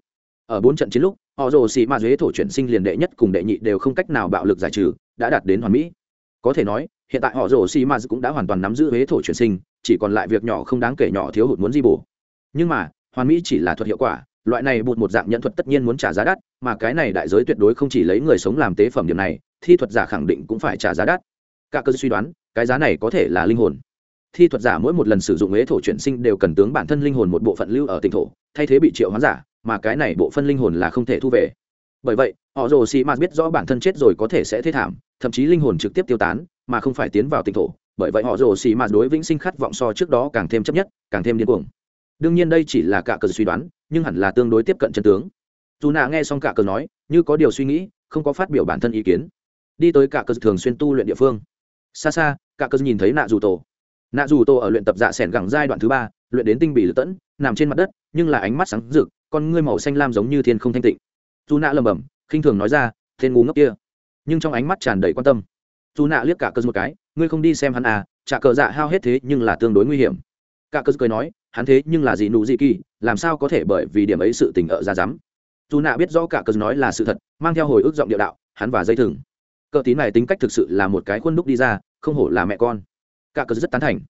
Speaker 1: ở bốn trận chiến lúc, họ rồ xì ma dế thổ chuyển sinh liền đệ nhất cùng đệ nhị đều không cách nào bạo lực giải trừ, đã đạt đến hoàn mỹ. Có thể nói, hiện tại họ rồ xì ma cũng đã hoàn toàn nắm giữ huế thổ chuyển sinh, chỉ còn lại việc nhỏ không đáng kể nhỏ thiếu hụt muốn di bổ. Nhưng mà, hoàn mỹ chỉ là thuật hiệu quả, loại này bụt một dạng nhận thuật tất nhiên muốn trả giá đắt, mà cái này đại giới tuyệt đối không chỉ lấy người sống làm tế phẩm điểm này, thi thuật giả khẳng định cũng phải trả giá đắt. Cả cơ suy đoán, cái giá này có thể là linh hồn. Thi thuật giả mỗi một lần sử dụng ế thổ chuyển sinh đều cần tướng bản thân linh hồn một bộ phận lưu ở tỉnh thổ, thay thế bị triệu hoán giả mà cái này bộ phân linh hồn là không thể thu về. Bởi vậy, họ rồ xì mạt biết rõ bản thân chết rồi có thể sẽ thế thảm, thậm chí linh hồn trực tiếp tiêu tán, mà không phải tiến vào tỉnh thổ. Bởi vậy họ rồ xì mạt đối vĩnh sinh khát vọng so trước đó càng thêm chấp nhất, càng thêm điên cuồng. Đương nhiên đây chỉ là cả cờ suy đoán, nhưng hẳn là tương đối tiếp cận chân tướng. Dù nạ nghe xong cả cờ nói, như có điều suy nghĩ, không có phát biểu bản thân ý kiến. Đi tới cả cờ thường xuyên tu luyện địa phương. Xa xa, cả cờ nhìn thấy nạ dù tổ. Nạ dù tổ ở luyện tập dạ s ẻ n gẳng giai đoạn thứ ba, luyện đến tinh bị lựa tẫn, nằm trên mặt đất, nhưng là ánh mắt sáng rực con ngươi màu xanh lam giống như thiên không thanh tịnh. Dù nạ lầm bầm khinh thường nói ra, tên ngu ngốc kia. Nhưng trong ánh mắt tràn đầy quan tâm. Dù nạ liếc cả cơ một cái, ngươi không đi xem hắn à trả cờ dạ hao hết thế nhưng là tương đối nguy hiểm. Cả cơ cười nói, hắn thế nhưng là gì nụ gì kỳ, làm sao có thể bởi vì điểm ấy sự tình ở ra dám? Dù nạ biết rõ cả cơ nói là sự thật, mang theo hồi ức giọng điệu đạo, hắn và dây thừng. Cờ tín này tính cách thực sự là một cái khuôn đúc đi ra, không hổ là mẹ con. Cả cờ rất tán thành.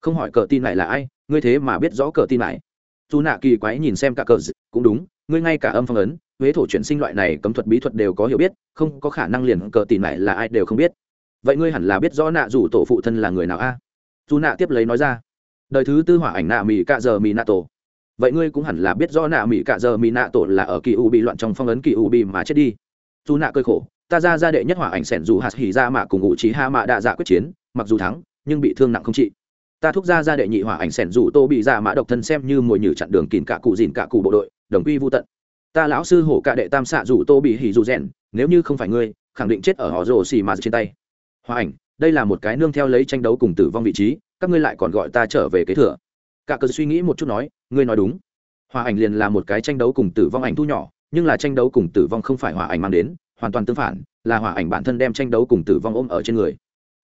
Speaker 1: Không hỏi cờ tin này là ai, ngươi thế mà biết rõ cờ tin này dù nạ kỳ quái nhìn xem cả cờ cũng đúng, ngươi ngay cả âm phong ấn, huế thổ chuyển sinh loại này cấm thuật bí thuật đều có hiểu biết, không có khả năng liền cờ tỉ mải là ai đều không biết. Vậy ngươi hẳn là biết rõ nạ dù tổ phụ thân là người nào a? Dù nạ tiếp lấy nói ra. Đời thứ tư hỏa ảnh nạ mỹ cạ giờ mỹ nạ tổ. Vậy ngươi cũng hẳn là biết rõ nạ mỹ cạ giờ mỹ nạ tổ là ở kỳ u bị loạn trong phong ấn kỳ u bị mà chết đi. Dù nạ cơi khổ, ta ra ra đệ nhất hỏa ảnh sẻn dù hạt hỉ ra mạ cùng ngụ trí ha mạ đạ dạ quyết chiến, mặc dù thắng, nhưng bị thương nặng không trị ta thúc ra ra đệ nhị hỏa ảnh sẻn rủ tô bị ra mã độc thân xem như mồi nhử chặn đường kìn cả cụ dìn cả cụ bộ đội, đồng quy vô tận. Ta lão sư hổ cả đệ tam xạ rủ tô bị hỉ dù rèn, nếu như không phải ngươi, khẳng định chết ở họ rồ xì mà trên tay. Hỏa ảnh, đây là một cái nương theo lấy tranh đấu cùng tử vong vị trí, các ngươi lại còn gọi ta trở về kế thừa. Cả cờ suy nghĩ một chút nói, ngươi nói đúng. Hòa ảnh liền là một cái tranh đấu cùng tử vong ảnh thu nhỏ, nhưng là tranh đấu cùng tử vong không phải hòa ảnh mang đến, hoàn toàn tương phản, là hòa ảnh bản thân đem tranh đấu cùng tử vong ôm ở trên người.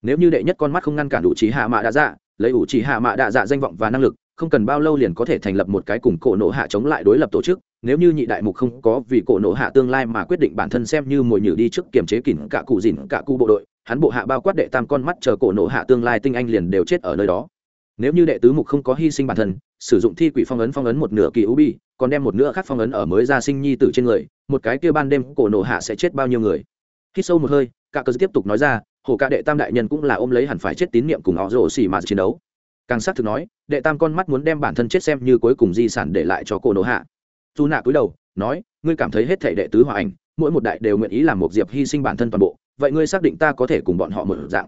Speaker 1: Nếu như đệ nhất con mắt không ngăn cản đủ trí hạ mạ đã dạ lấy ủ chỉ hạ mạ đạ dạ danh vọng và năng lực, không cần bao lâu liền có thể thành lập một cái cùng cổ nộ hạ chống lại đối lập tổ chức. Nếu như nhị đại mục không có vì cổ nộ hạ tương lai mà quyết định bản thân xem như mồi nhử đi trước kiềm chế kỉnh cả cụ dìn cả cụ bộ đội, hắn bộ hạ bao quát đệ tam con mắt chờ cổ nộ hạ tương lai tinh anh liền đều chết ở nơi đó. Nếu như đệ tứ mục không có hy sinh bản thân, sử dụng thi quỷ phong ấn phong ấn một nửa kỳ u bi còn đem một nửa khác phong ấn ở mới ra sinh nhi tử trên người, một cái kia ban đêm cổ nổ hạ sẽ chết bao nhiêu người? Khi sâu một hơi cả cơ tiếp tục nói ra hồ ca đệ tam đại nhân cũng là ôm lấy hẳn phải chết tín nhiệm cùng họ rồ xì mà chiến đấu. Càng xác thực nói, đệ tam con mắt muốn đem bản thân chết xem như cuối cùng di sản để lại cho cô nổ hạ. Dù nạ cúi đầu, nói, ngươi cảm thấy hết thể đệ tứ hòa ảnh, mỗi một đại đều nguyện ý làm một diệp hy sinh bản thân toàn bộ, vậy ngươi xác định ta có thể cùng bọn họ một dạng?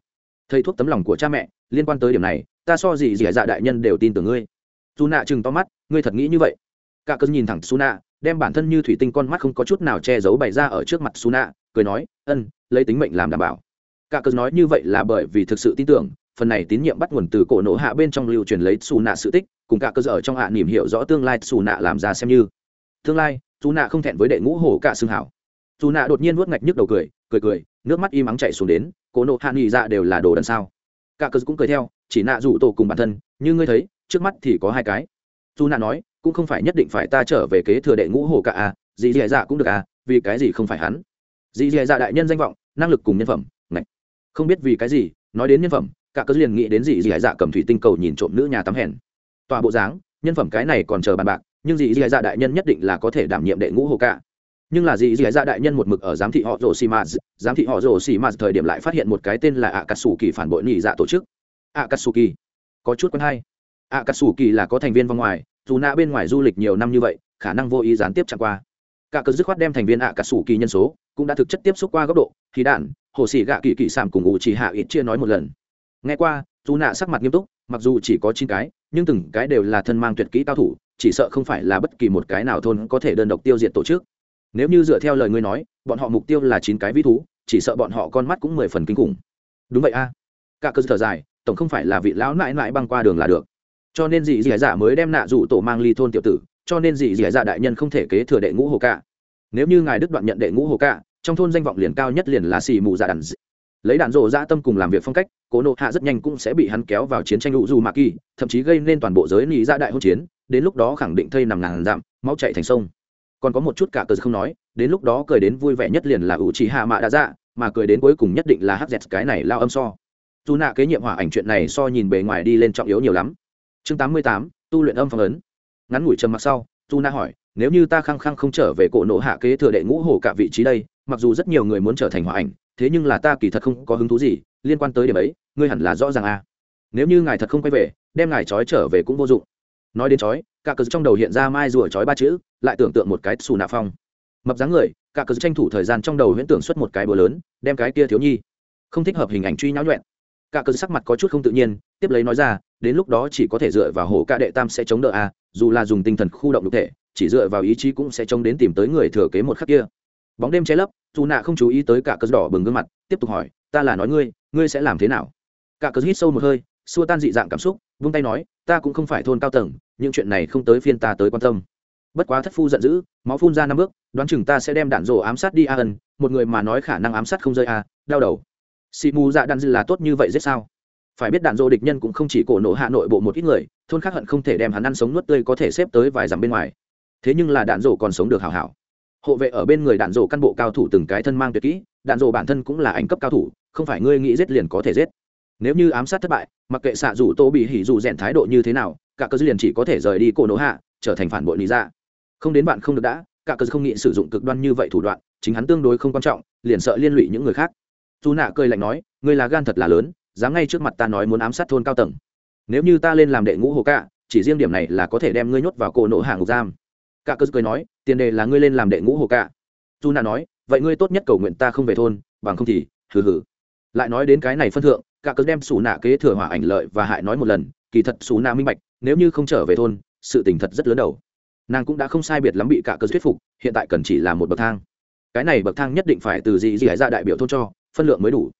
Speaker 1: Thầy thuốc tấm lòng của cha mẹ, liên quan tới điểm này, ta so gì dỉa dạ đại nhân đều tin tưởng ngươi. Dù nạ chừng to mắt, ngươi thật nghĩ như vậy? Cả cơn nhìn thẳng su nạ, đem bản thân như thủy tinh con mắt không có chút nào che giấu bày ra ở trước mặt su nạ, cười nói, ân, lấy tính mệnh làm đảm bảo cả cớ nói như vậy là bởi vì thực sự tin tưởng, phần này tín nhiệm bắt nguồn từ cổ nổ hạ bên trong lưu truyền lấy su nạ sự tích, cùng cả cơ sở trong hạ niềm hiểu rõ tương lai su nạ làm ra xem như. Tương lai su nạ không thẹn với đệ ngũ hổ cả xương hảo. Su nạ đột nhiên nuốt ngạch nhức đầu cười cười cười, nước mắt im ắng chạy xuống đến, cổ nổ hạ nghỉ ra dạ đều là đồ đần sao. Cả cơ cũng cười theo, chỉ nạ rủ tổ cùng bản thân, như ngươi thấy, trước mắt thì có hai cái. Dù nạ nói, cũng không phải nhất định phải ta trở về kế thừa đệ ngũ hổ cả à gì dì dạ cũng được à vì cái gì không phải hắn. Dì dì dạ đại nhân danh vọng, năng lực cùng nhân phẩm không biết vì cái gì, nói đến nhân phẩm, cả cớ liền nghĩ đến dì dì dạ cầm thủy tinh cầu nhìn trộm nữ nhà tắm hèn. Tòa bộ dáng, nhân phẩm cái này còn chờ bàn bạc, nhưng dì dì dạ đại nhân nhất định là có thể đảm nhiệm đệ ngũ hồ cả nhưng là dì dì dạ đại nhân một mực ở giám thị họ rồ xì mạt giám thị họ rồ xì mạt thời điểm lại phát hiện một cái tên là ạ cà sủ kỳ phản bội nhị dạ tổ chức. Ạ cà sủ kỳ có chút quen hay. Ạ cà sủ kỳ là có thành viên vòng ngoài, dù nạ bên ngoài du lịch nhiều năm như vậy, khả năng vô ý gián tiếp chẳng qua cả cớ dứt khoát đem thành viên ạ cả sủ kỳ nhân số cũng đã thực chất tiếp xúc qua góc độ khí đạn, hồ sĩ gạ kỳ kỳ sảm cùng ủ chỉ hạ ít chia nói một lần. Nghe qua, dù nạ sắc mặt nghiêm túc, mặc dù chỉ có chín cái, nhưng từng cái đều là thân mang tuyệt kỹ cao thủ, chỉ sợ không phải là bất kỳ một cái nào thôn có thể đơn độc tiêu diệt tổ chức. Nếu như dựa theo lời ngươi nói, bọn họ mục tiêu là chín cái vĩ thú, chỉ sợ bọn họ con mắt cũng mười phần kinh khủng. Đúng vậy a. Cả cơ thở dài, tổng không phải là vị lão nãi nãi băng qua đường là được. Cho nên dị dị giả mới đem nạ dụ tổ mang ly thôn tiểu tử cho nên dì dì dạ đại nhân không thể kế thừa đệ ngũ hồ cạ. Nếu như ngài đức đoạn nhận đệ ngũ hồ cạ, trong thôn danh vọng liền cao nhất liền là xì mù dạ đàn dị. lấy đạn rộ dạ tâm cùng làm việc phong cách, cố nộ hạ rất nhanh cũng sẽ bị hắn kéo vào chiến tranh lũ dù mạ kỳ thậm chí gây nên toàn bộ giới nị dạ đại hôn chiến, đến lúc đó khẳng định thây nằm ngàn dặm, máu chạy thành sông. Còn có một chút cả cờ không nói, đến lúc đó cười đến vui vẻ nhất liền là ủ trì hạ mạ đã dạ mà cười đến cuối cùng nhất định là hz cái này lao âm so. Dù nạ kế nhiệm hỏa ảnh chuyện này so nhìn bề ngoài đi lên trọng yếu nhiều lắm. Chương tám mươi tám, tu luyện âm phong ấn ngắn ngủi trầm mặc sau, tu na hỏi, nếu như ta khăng khăng không trở về cổ nộ hạ kế thừa đệ ngũ hổ cả vị trí đây, mặc dù rất nhiều người muốn trở thành hỏa ảnh, thế nhưng là ta kỳ thật không có hứng thú gì liên quan tới điểm ấy, ngươi hẳn là rõ ràng a. À. nếu như ngài thật không quay về, đem ngài trói trở về cũng vô dụng. Nói đến trói, cả cờ trong đầu hiện ra mai rùa trói ba chữ, lại tưởng tượng một cái xù nạ phong. Mập dáng người, cả cờ tranh thủ thời gian trong đầu huyễn tưởng xuất một cái bữa lớn, đem cái kia thiếu nhi. Không thích hợp hình ảnh truy nháo nhuẹn. Cả cờ sắc mặt có chút không tự nhiên, tiếp lấy nói ra, đến lúc đó chỉ có thể dựa vào hổ ca đệ tam sẽ chống đỡ a dù là dùng tinh thần khu động đục thể, chỉ dựa vào ý chí cũng sẽ trông đến tìm tới người thừa kế một khắc kia. Bóng đêm che lấp, dù nạ không chú ý tới cả cờ đỏ bừng gương mặt, tiếp tục hỏi, ta là nói ngươi ngươi sẽ làm thế nào? Cả cờ hít sâu một hơi, xua tan dị dạng cảm xúc, vung tay nói, ta cũng không phải thôn cao tầng, những chuyện này không tới phiên ta tới quan tâm. Bất quá thất phu giận dữ, máu phun ra năm bước, đoán chừng ta sẽ đem đạn rổ ám sát đi a ân, một người mà nói khả năng ám sát không rơi a, đau đầu. Xị mù dạ đạn dư là tốt như vậy giết sao? Phải biết đạn rổ địch nhân cũng không chỉ cổ nổ hạ nội bộ một ít người thôn khác hận không thể đem hắn ăn sống nuốt tươi có thể xếp tới vài dặm bên ngoài. Thế nhưng là đạn rổ còn sống được hảo hảo. Hộ vệ ở bên người đạn rổ căn bộ cao thủ từng cái thân mang tuyệt kỹ, đạn rổ bản thân cũng là ảnh cấp cao thủ, không phải ngươi nghĩ giết liền có thể giết. Nếu như ám sát thất bại, mặc kệ xạ dù tô bị hỉ dù rèn thái độ như thế nào, cả cơ dư liền chỉ có thể rời đi cổ nổ hạ, trở thành phản bội lý ra dạ. không đến bạn không được đã, cả cơ không nghĩ sử dụng cực đoan như vậy thủ đoạn, chính hắn tương đối không quan trọng, liền sợ liên lụy những người khác. Dù nạ cười lạnh nói, ngươi là gan thật là lớn, dám ngay trước mặt ta nói muốn ám sát thôn cao tầng nếu như ta lên làm đệ ngũ hồ cạ, chỉ riêng điểm này là có thể đem ngươi nhốt vào cổ nổ hàng ngục giam. Cả cơ cười nói, tiền đề là ngươi lên làm đệ ngũ hồ cạ. Dù nạ nói, vậy ngươi tốt nhất cầu nguyện ta không về thôn, bằng không thì, hừ hừ. Lại nói đến cái này phân thượng cả cơ đem xù nạ kế thừa hỏa ảnh lợi và hại nói một lần, kỳ thật xù nạ minh bạch, nếu như không trở về thôn, sự tình thật rất lớn đầu. Nàng cũng đã không sai biệt lắm bị cả cơ thuyết phục, hiện tại cần chỉ là một bậc thang. Cái này bậc thang nhất định phải từ gì gì ra đại biểu thôn cho, phân lượng mới đủ.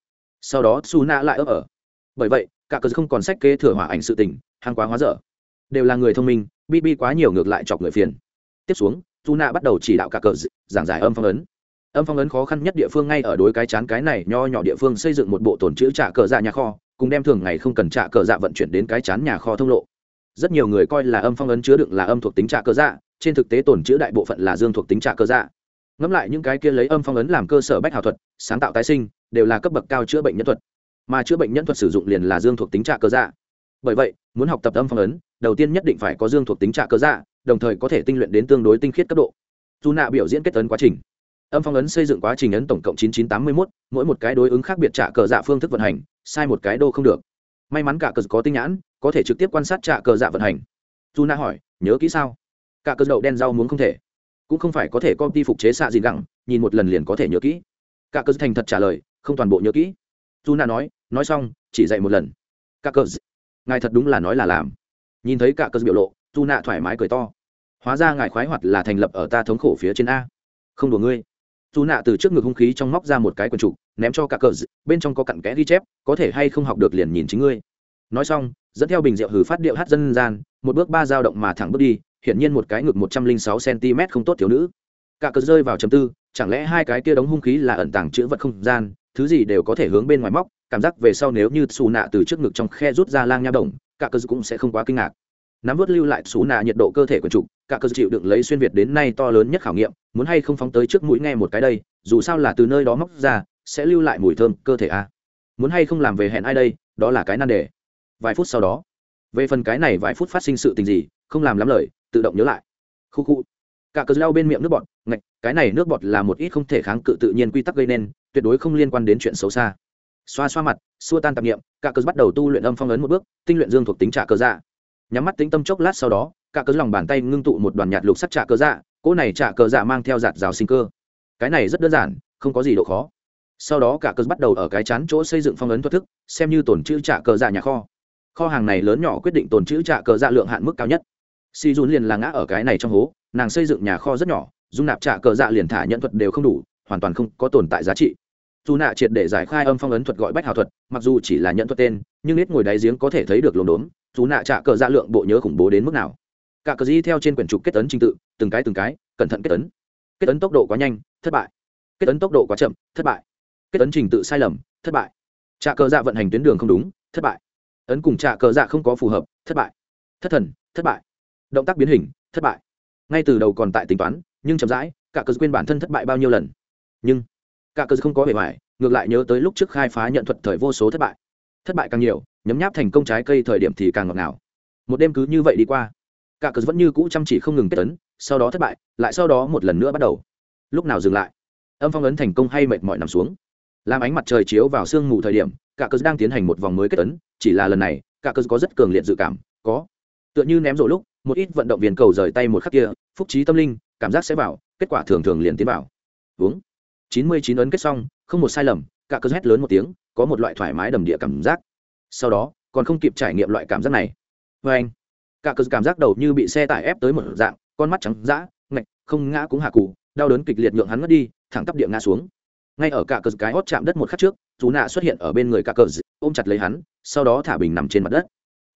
Speaker 1: Sau đó xù nạ lại ấp ở. Bởi vậy cả cớ không còn sách kế thừa hỏa ảnh sự tình, hàng quá hóa dở. Đều là người thông minh, bi bi quá nhiều ngược lại chọc người phiền. Tiếp xuống dù nạ bắt đầu chỉ đạo cả cờ giảng giải âm phong ấn. Âm phong ấn khó khăn nhất địa phương ngay ở đối cái chán cái này nho nhỏ địa phương xây dựng một bộ tồn chữ trả cờ dạ nhà kho, cùng đem thường ngày không cần trả cờ dạ vận chuyển đến cái chán nhà kho thông lộ. Rất nhiều người coi là âm phong ấn chứa đựng là âm thuộc tính trả cờ dạ trên thực tế tồn chữ đại bộ phận là dương thuộc tính trả cờ dạ. Ngẫm lại những cái kia lấy âm phong ấn làm cơ sở bách hào thuật, sáng tạo tái sinh, đều là cấp bậc cao chữa bệnh nhân thuật mà chữa bệnh nhân thuật sử dụng liền là dương thuộc tính trạ cơ dạ. Bởi vậy muốn học tập âm phong ấn đầu tiên nhất định phải có dương thuộc tính trạ cơ dạ đồng thời có thể tinh luyện đến tương đối tinh khiết cấp độ. Dù nạ biểu diễn kết ấn quá trình. Âm phong ấn xây dựng quá trình ấn tổng cộng 9981, mỗi một cái đối ứng khác biệt trả cờ dạ phương thức vận hành sai một cái đô không được. May mắn cả cờ có tinh nhãn có thể trực tiếp quan sát trả cờ dạ vận hành. Dù nạ hỏi nhớ kỹ sao? Cả cờ đậu đen rau muốn không thể. Cũng không phải có thể công ty phục chế xạ gì gẳng nhìn một lần liền có thể nhớ kỹ. Cả cờ thành thật trả lời không toàn bộ nhớ kỹ dù nạ nói nói xong, chỉ dạy một lần. Cả cờ ngài thật đúng là nói là làm. Nhìn thấy cả cờ biểu lộ dù nạ thoải mái cười to. Hóa ra ngài khoái hoạt là thành lập ở ta thống khổ phía trên a. Không đùa ngươi. Dù nạ từ trước ngực hung khí trong móc ra một cái quần trục, ném cho cả cờ bên trong có cặn kẽ ghi chép, có thể hay không học được liền nhìn chính ngươi. Nói xong, dẫn theo bình rượu hử phát điệu hát dân gian, một bước ba dao động mà thẳng bước đi, hiển nhiên một cái ngực một trăm linh sáu cm không tốt thiếu nữ. Cả cờ rơi vào chầm tư, chẳng lẽ hai cái kia đóng hung khí là ẩn tàng chữ vật không gian thứ gì đều có thể hướng bên ngoài móc, cảm giác về sau nếu như xù nạ từ trước ngực trong khe rút ra lang nha đồng, cả cơ cũng sẽ không quá kinh ngạc. Nắm vớt lưu lại xù nạ nhiệt độ cơ thể của trục, cả cơ chịu đựng lấy xuyên việt đến nay to lớn nhất khảo nghiệm, muốn hay không phóng tới trước mũi nghe một cái đây, dù sao là từ nơi đó móc ra, sẽ lưu lại mùi thơm cơ thể a muốn hay không làm về hẹn ai đây, đó là cái nan đề. Vài phút sau đó, về phần cái này vài phút phát sinh sự tình gì, không làm lắm lời, tự động nhớ lại. Khu khu. Cả cớ lau bên miệng nước bọt, ngạch, cái này nước bọt là một ít không thể kháng cự tự nhiên quy tắc gây nên tuyệt đối không liên quan đến chuyện xấu xa. Xoa xoa mặt, xua tan tạp nghiệm cả cớ bắt đầu tu luyện âm phong ấn một bước, tinh luyện dương thuộc tính trả cớ dạ. Nhắm mắt tính tâm chốc lát sau đó, cả cớ lòng bàn tay ngưng tụ một đoàn nhạt lục sắc trả cớ dạ cỗ này trả cớ dạ mang theo giạt rào sinh cơ. Cái này rất đơn giản, không có gì độ khó. Sau đó cả cớ bắt đầu ở cái chán chỗ xây dựng phong ấn thoát thức, xem như tồn chữ trả cớ dạ nhà kho. Kho hàng này lớn nhỏ quyết định tồn chữ trả cơ dạ lượng hạn mức cao nhất. Si dùn liền là ngã ở cái này trong hố, nàng xây dựng nhà kho rất nhỏ, dung nạp trả cờ dạ liền thả nhận thuật đều không đủ, hoàn toàn không có tồn tại giá trị dù nạ triệt để giải khai âm phong ấn thuật gọi bách hào thuật, mặc dù chỉ là nhận thuật tên, nhưng nết ngồi đáy giếng có thể thấy được lồn đốn dù nạ trả cờ dạ lượng bộ nhớ khủng bố đến mức nào. Cả cờ di theo trên quyển trục kết ấn trình tự, từng cái từng cái, cẩn thận kết ấn. Kết ấn tốc độ quá nhanh, thất bại. Kết ấn tốc độ quá chậm, thất bại. Kết ấn trình tự sai lầm, thất bại. Trả cờ dạ vận hành tuyến đường không đúng, thất bại. Ấn cùng trả cờ dạ không có phù hợp, thất bại. Thất thần, thất bại. Động tác biến hình, thất bại. Ngay từ đầu còn tại tính toán, nhưng chậm rãi, cả cờ quên bản thân thất bại bao nhiêu lần. Nhưng cả cơ không có vẻ ngoài, ngược lại nhớ tới lúc trước khai phá nhận thuật thời vô số thất bại. Thất bại càng nhiều, nhấm nháp thành công trái cây thời điểm thì càng ngọt ngào. Một đêm cứ như vậy đi qua, cả cờ vẫn như cũ chăm chỉ không ngừng kết tấn sau đó thất bại, lại sau đó một lần nữa bắt đầu. Lúc nào dừng lại? Âm phong ấn thành công hay mệt mỏi nằm xuống? Làm ánh mặt trời chiếu vào sương mù thời điểm, cả cờ đang tiến hành một vòng mới kết tấn chỉ là lần này, cả cờ có rất cường liệt dự cảm, có. Tựa như ném rổ lúc, một ít vận động viên cầu rời tay một khắc kia, phúc trí tâm linh, cảm giác sẽ vào, kết quả thường thường liền tiến vào. Uống chín mươi chín ấn kết xong, không một sai lầm, cả cơ hét lớn một tiếng, có một loại thoải mái đầm địa cảm giác. Sau đó, còn không kịp trải nghiệm loại cảm giác này. Vê anh, cả cơ cảm giác đầu như bị xe tải ép tới một dạng, con mắt trắng dã, ngạch, không ngã cũng hạ cụ đau đớn kịch liệt nhượng hắn ngất đi, thẳng tắp địa ngã xuống. Ngay ở cả cờ cái hót chạm đất một khắc trước chú nạ xuất hiện ở bên người cả cờ ôm chặt lấy hắn, sau đó thả bình nằm trên mặt đất.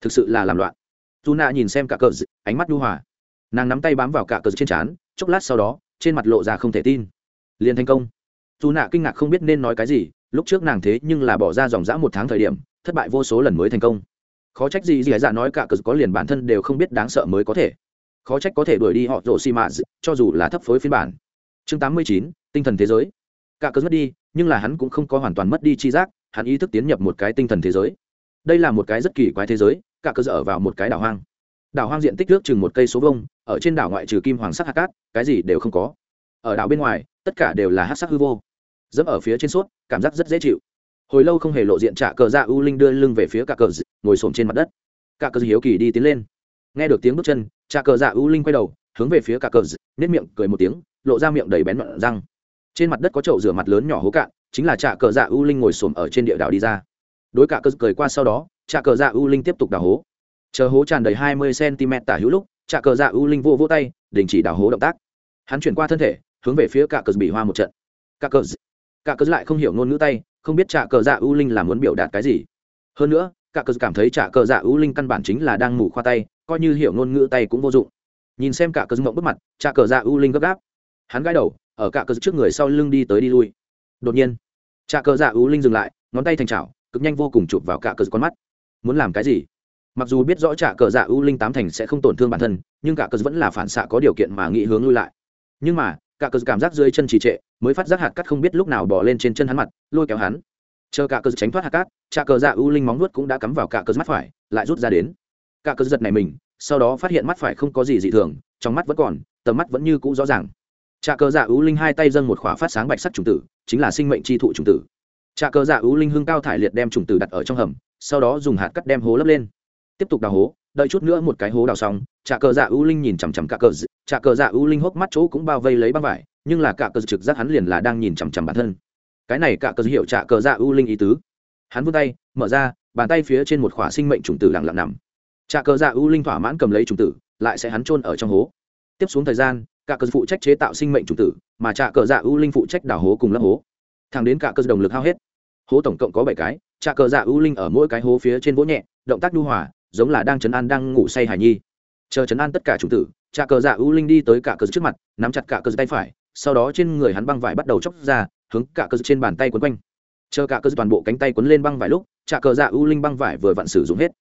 Speaker 1: Thực sự là làm loạn. Chú nạ nhìn xem cả cờ ánh mắt nhu hòa. Nàng nắm tay bám vào cả cờ trên trán, chốc lát sau đó, trên mặt lộ ra không thể tin. Liền thành công dù nạ kinh ngạc không biết nên nói cái gì, lúc trước nàng thế nhưng là bỏ ra dòng dã một tháng thời điểm, thất bại vô số lần mới thành công. Khó trách gì gì dạ nói cả cờ có liền bản thân đều không biết đáng sợ mới có thể. Khó trách có thể đuổi đi họ rổ xi mạ cho dù là thấp phối phiên bản. Chương tám mươi chín, tinh thần thế giới. Cả cờ mất đi, nhưng là hắn cũng không có hoàn toàn mất đi chi giác, hắn ý thức tiến nhập một cái tinh thần thế giới. Đây là một cái rất kỳ quái thế giới, cả cờ dở vào một cái đảo hoang. Đảo hoang diện tích nước chừng một cây số vông ở trên đảo ngoại trừ kim hoàng sắc hạt cát, cái gì đều không có. Ở đảo bên ngoài, tất cả đều là hát sắc hư vô dẫm ở phía trên suốt, cảm giác rất dễ chịu. Hồi lâu không hề lộ diện trả cờ dạ u linh đưa lưng về phía cả cờ dạ, ngồi xổm trên mặt đất. Cả cờ dạ hiếu kỳ đi tiến lên. Nghe được tiếng bước chân trả cờ dạ u linh quay đầu, hướng về phía cả cờ dạ, nếp miệng cười một tiếng, lộ ra miệng đầy bén mặn răng. Trên mặt đất có chậu rửa mặt lớn nhỏ hố cạn, chính là trả cờ dạ u linh ngồi xổm ở trên địa đảo đi ra. Đối cả cờ cười qua sau đó trả cờ dạ u linh tiếp tục đào hố. Chờ hố tràn đầy hai mươi cm tả hữu lúc trả cờ dạ u linh vô vô tay, đình chỉ đào hố động tác. Hắn chuyển qua thân thể, hướng về phía cả cờ bị hoa một trận. Cả cờ cả cớ lại không hiểu ngôn ngữ tay, không biết trả cờ dạ u linh là muốn biểu đạt cái gì. Hơn nữa, cả cờ cảm thấy trả cờ dạ u linh căn bản chính là đang ngủ khoa tay, coi như hiểu ngôn ngữ tay cũng vô dụng. Nhìn xem cả cờ mộng bước mặt, trả cờ dạ u linh gấp gáp. Hắn gãi đầu, ở cả cờ trước người sau lưng đi tới đi lui. Đột nhiên, trả cờ dạ u linh dừng lại, ngón tay thành chảo cực nhanh vô cùng chụp vào cả cờ con mắt. Muốn làm cái gì? Mặc dù biết rõ trả cờ dạ ưu linh tám thành sẽ không tổn thương bản thân, nhưng cả cờ vẫn là phản xạ có điều kiện mà nghĩ hướng lui lại. Nhưng mà cả cờ cảm giác dưới chân trì trệ, mới phát giác hạt cắt không biết lúc nào bỏ lên trên chân hắn mặt, lôi kéo hắn. Chờ cả cờ tránh thoát hạt cát trà cờ dạ ưu linh móng nuốt cũng đã cắm vào cả cờ mắt phải, lại rút ra đến. Cả cờ giật này mình, sau đó phát hiện mắt phải không có gì dị thường, trong mắt vẫn còn, tầm mắt vẫn như cũ rõ ràng. Trà cờ dạ ưu linh hai tay dâng một khóa phát sáng bạch sắc trùng tử, chính là sinh mệnh chi thụ trùng tử. Trà cờ dạ ưu linh hưng cao thải liệt đem trùng tử đặt ở trong hầm, sau đó dùng hạt cắt đem hố lấp lên. Tiếp tục đào hố đợi chút nữa một cái hố đào xong trà cờ dạ ưu linh nhìn chằm chằm cả cờ trà cờ dạ ưu dạ linh hốc mắt chỗ cũng bao vây lấy băng vải, nhưng là cả cờ trực giác hắn liền là đang nhìn chằm chằm bản thân. Cái này cả cờ hiệu trà cờ dạ ưu linh ý tứ. Hắn vươn tay, mở ra, bàn tay phía trên một khỏa sinh mệnh trùng tử lặng lặng nằm. Trà cờ dạ ưu linh thỏa mãn cầm lấy trùng tử, lại sẽ hắn chôn ở trong hố. Tiếp xuống thời gian cả cờ phụ trách chế tạo sinh mệnh trùng tử, mà trà cờ dạ ưu linh phụ trách đào hố cùng lấp hố. Thẳng đến cả cơ dạ đồng lực hao hết. Hố tổng cộng có bảy cái trà cờ dạ ưu linh ở mỗi cái hố phía trên vỗ nhẹ, động tác nhu hòa giống là đang chấn an đang ngủ say hài nhi. Chờ chấn an tất cả chủ tử trà cờ dạ ưu linh đi tới cả cờ dạ trước mặt, nắm chặt cả cờ dạ tay phải, sau đó trên người hắn băng vải bắt đầu chóc ra, hướng cả cờ dạ trên bàn tay quấn quanh. Chờ cả cờ toàn bộ cánh tay quấn lên băng vải lúc trà cờ dạ ưu linh băng vải vừa vặn sử dụng hết.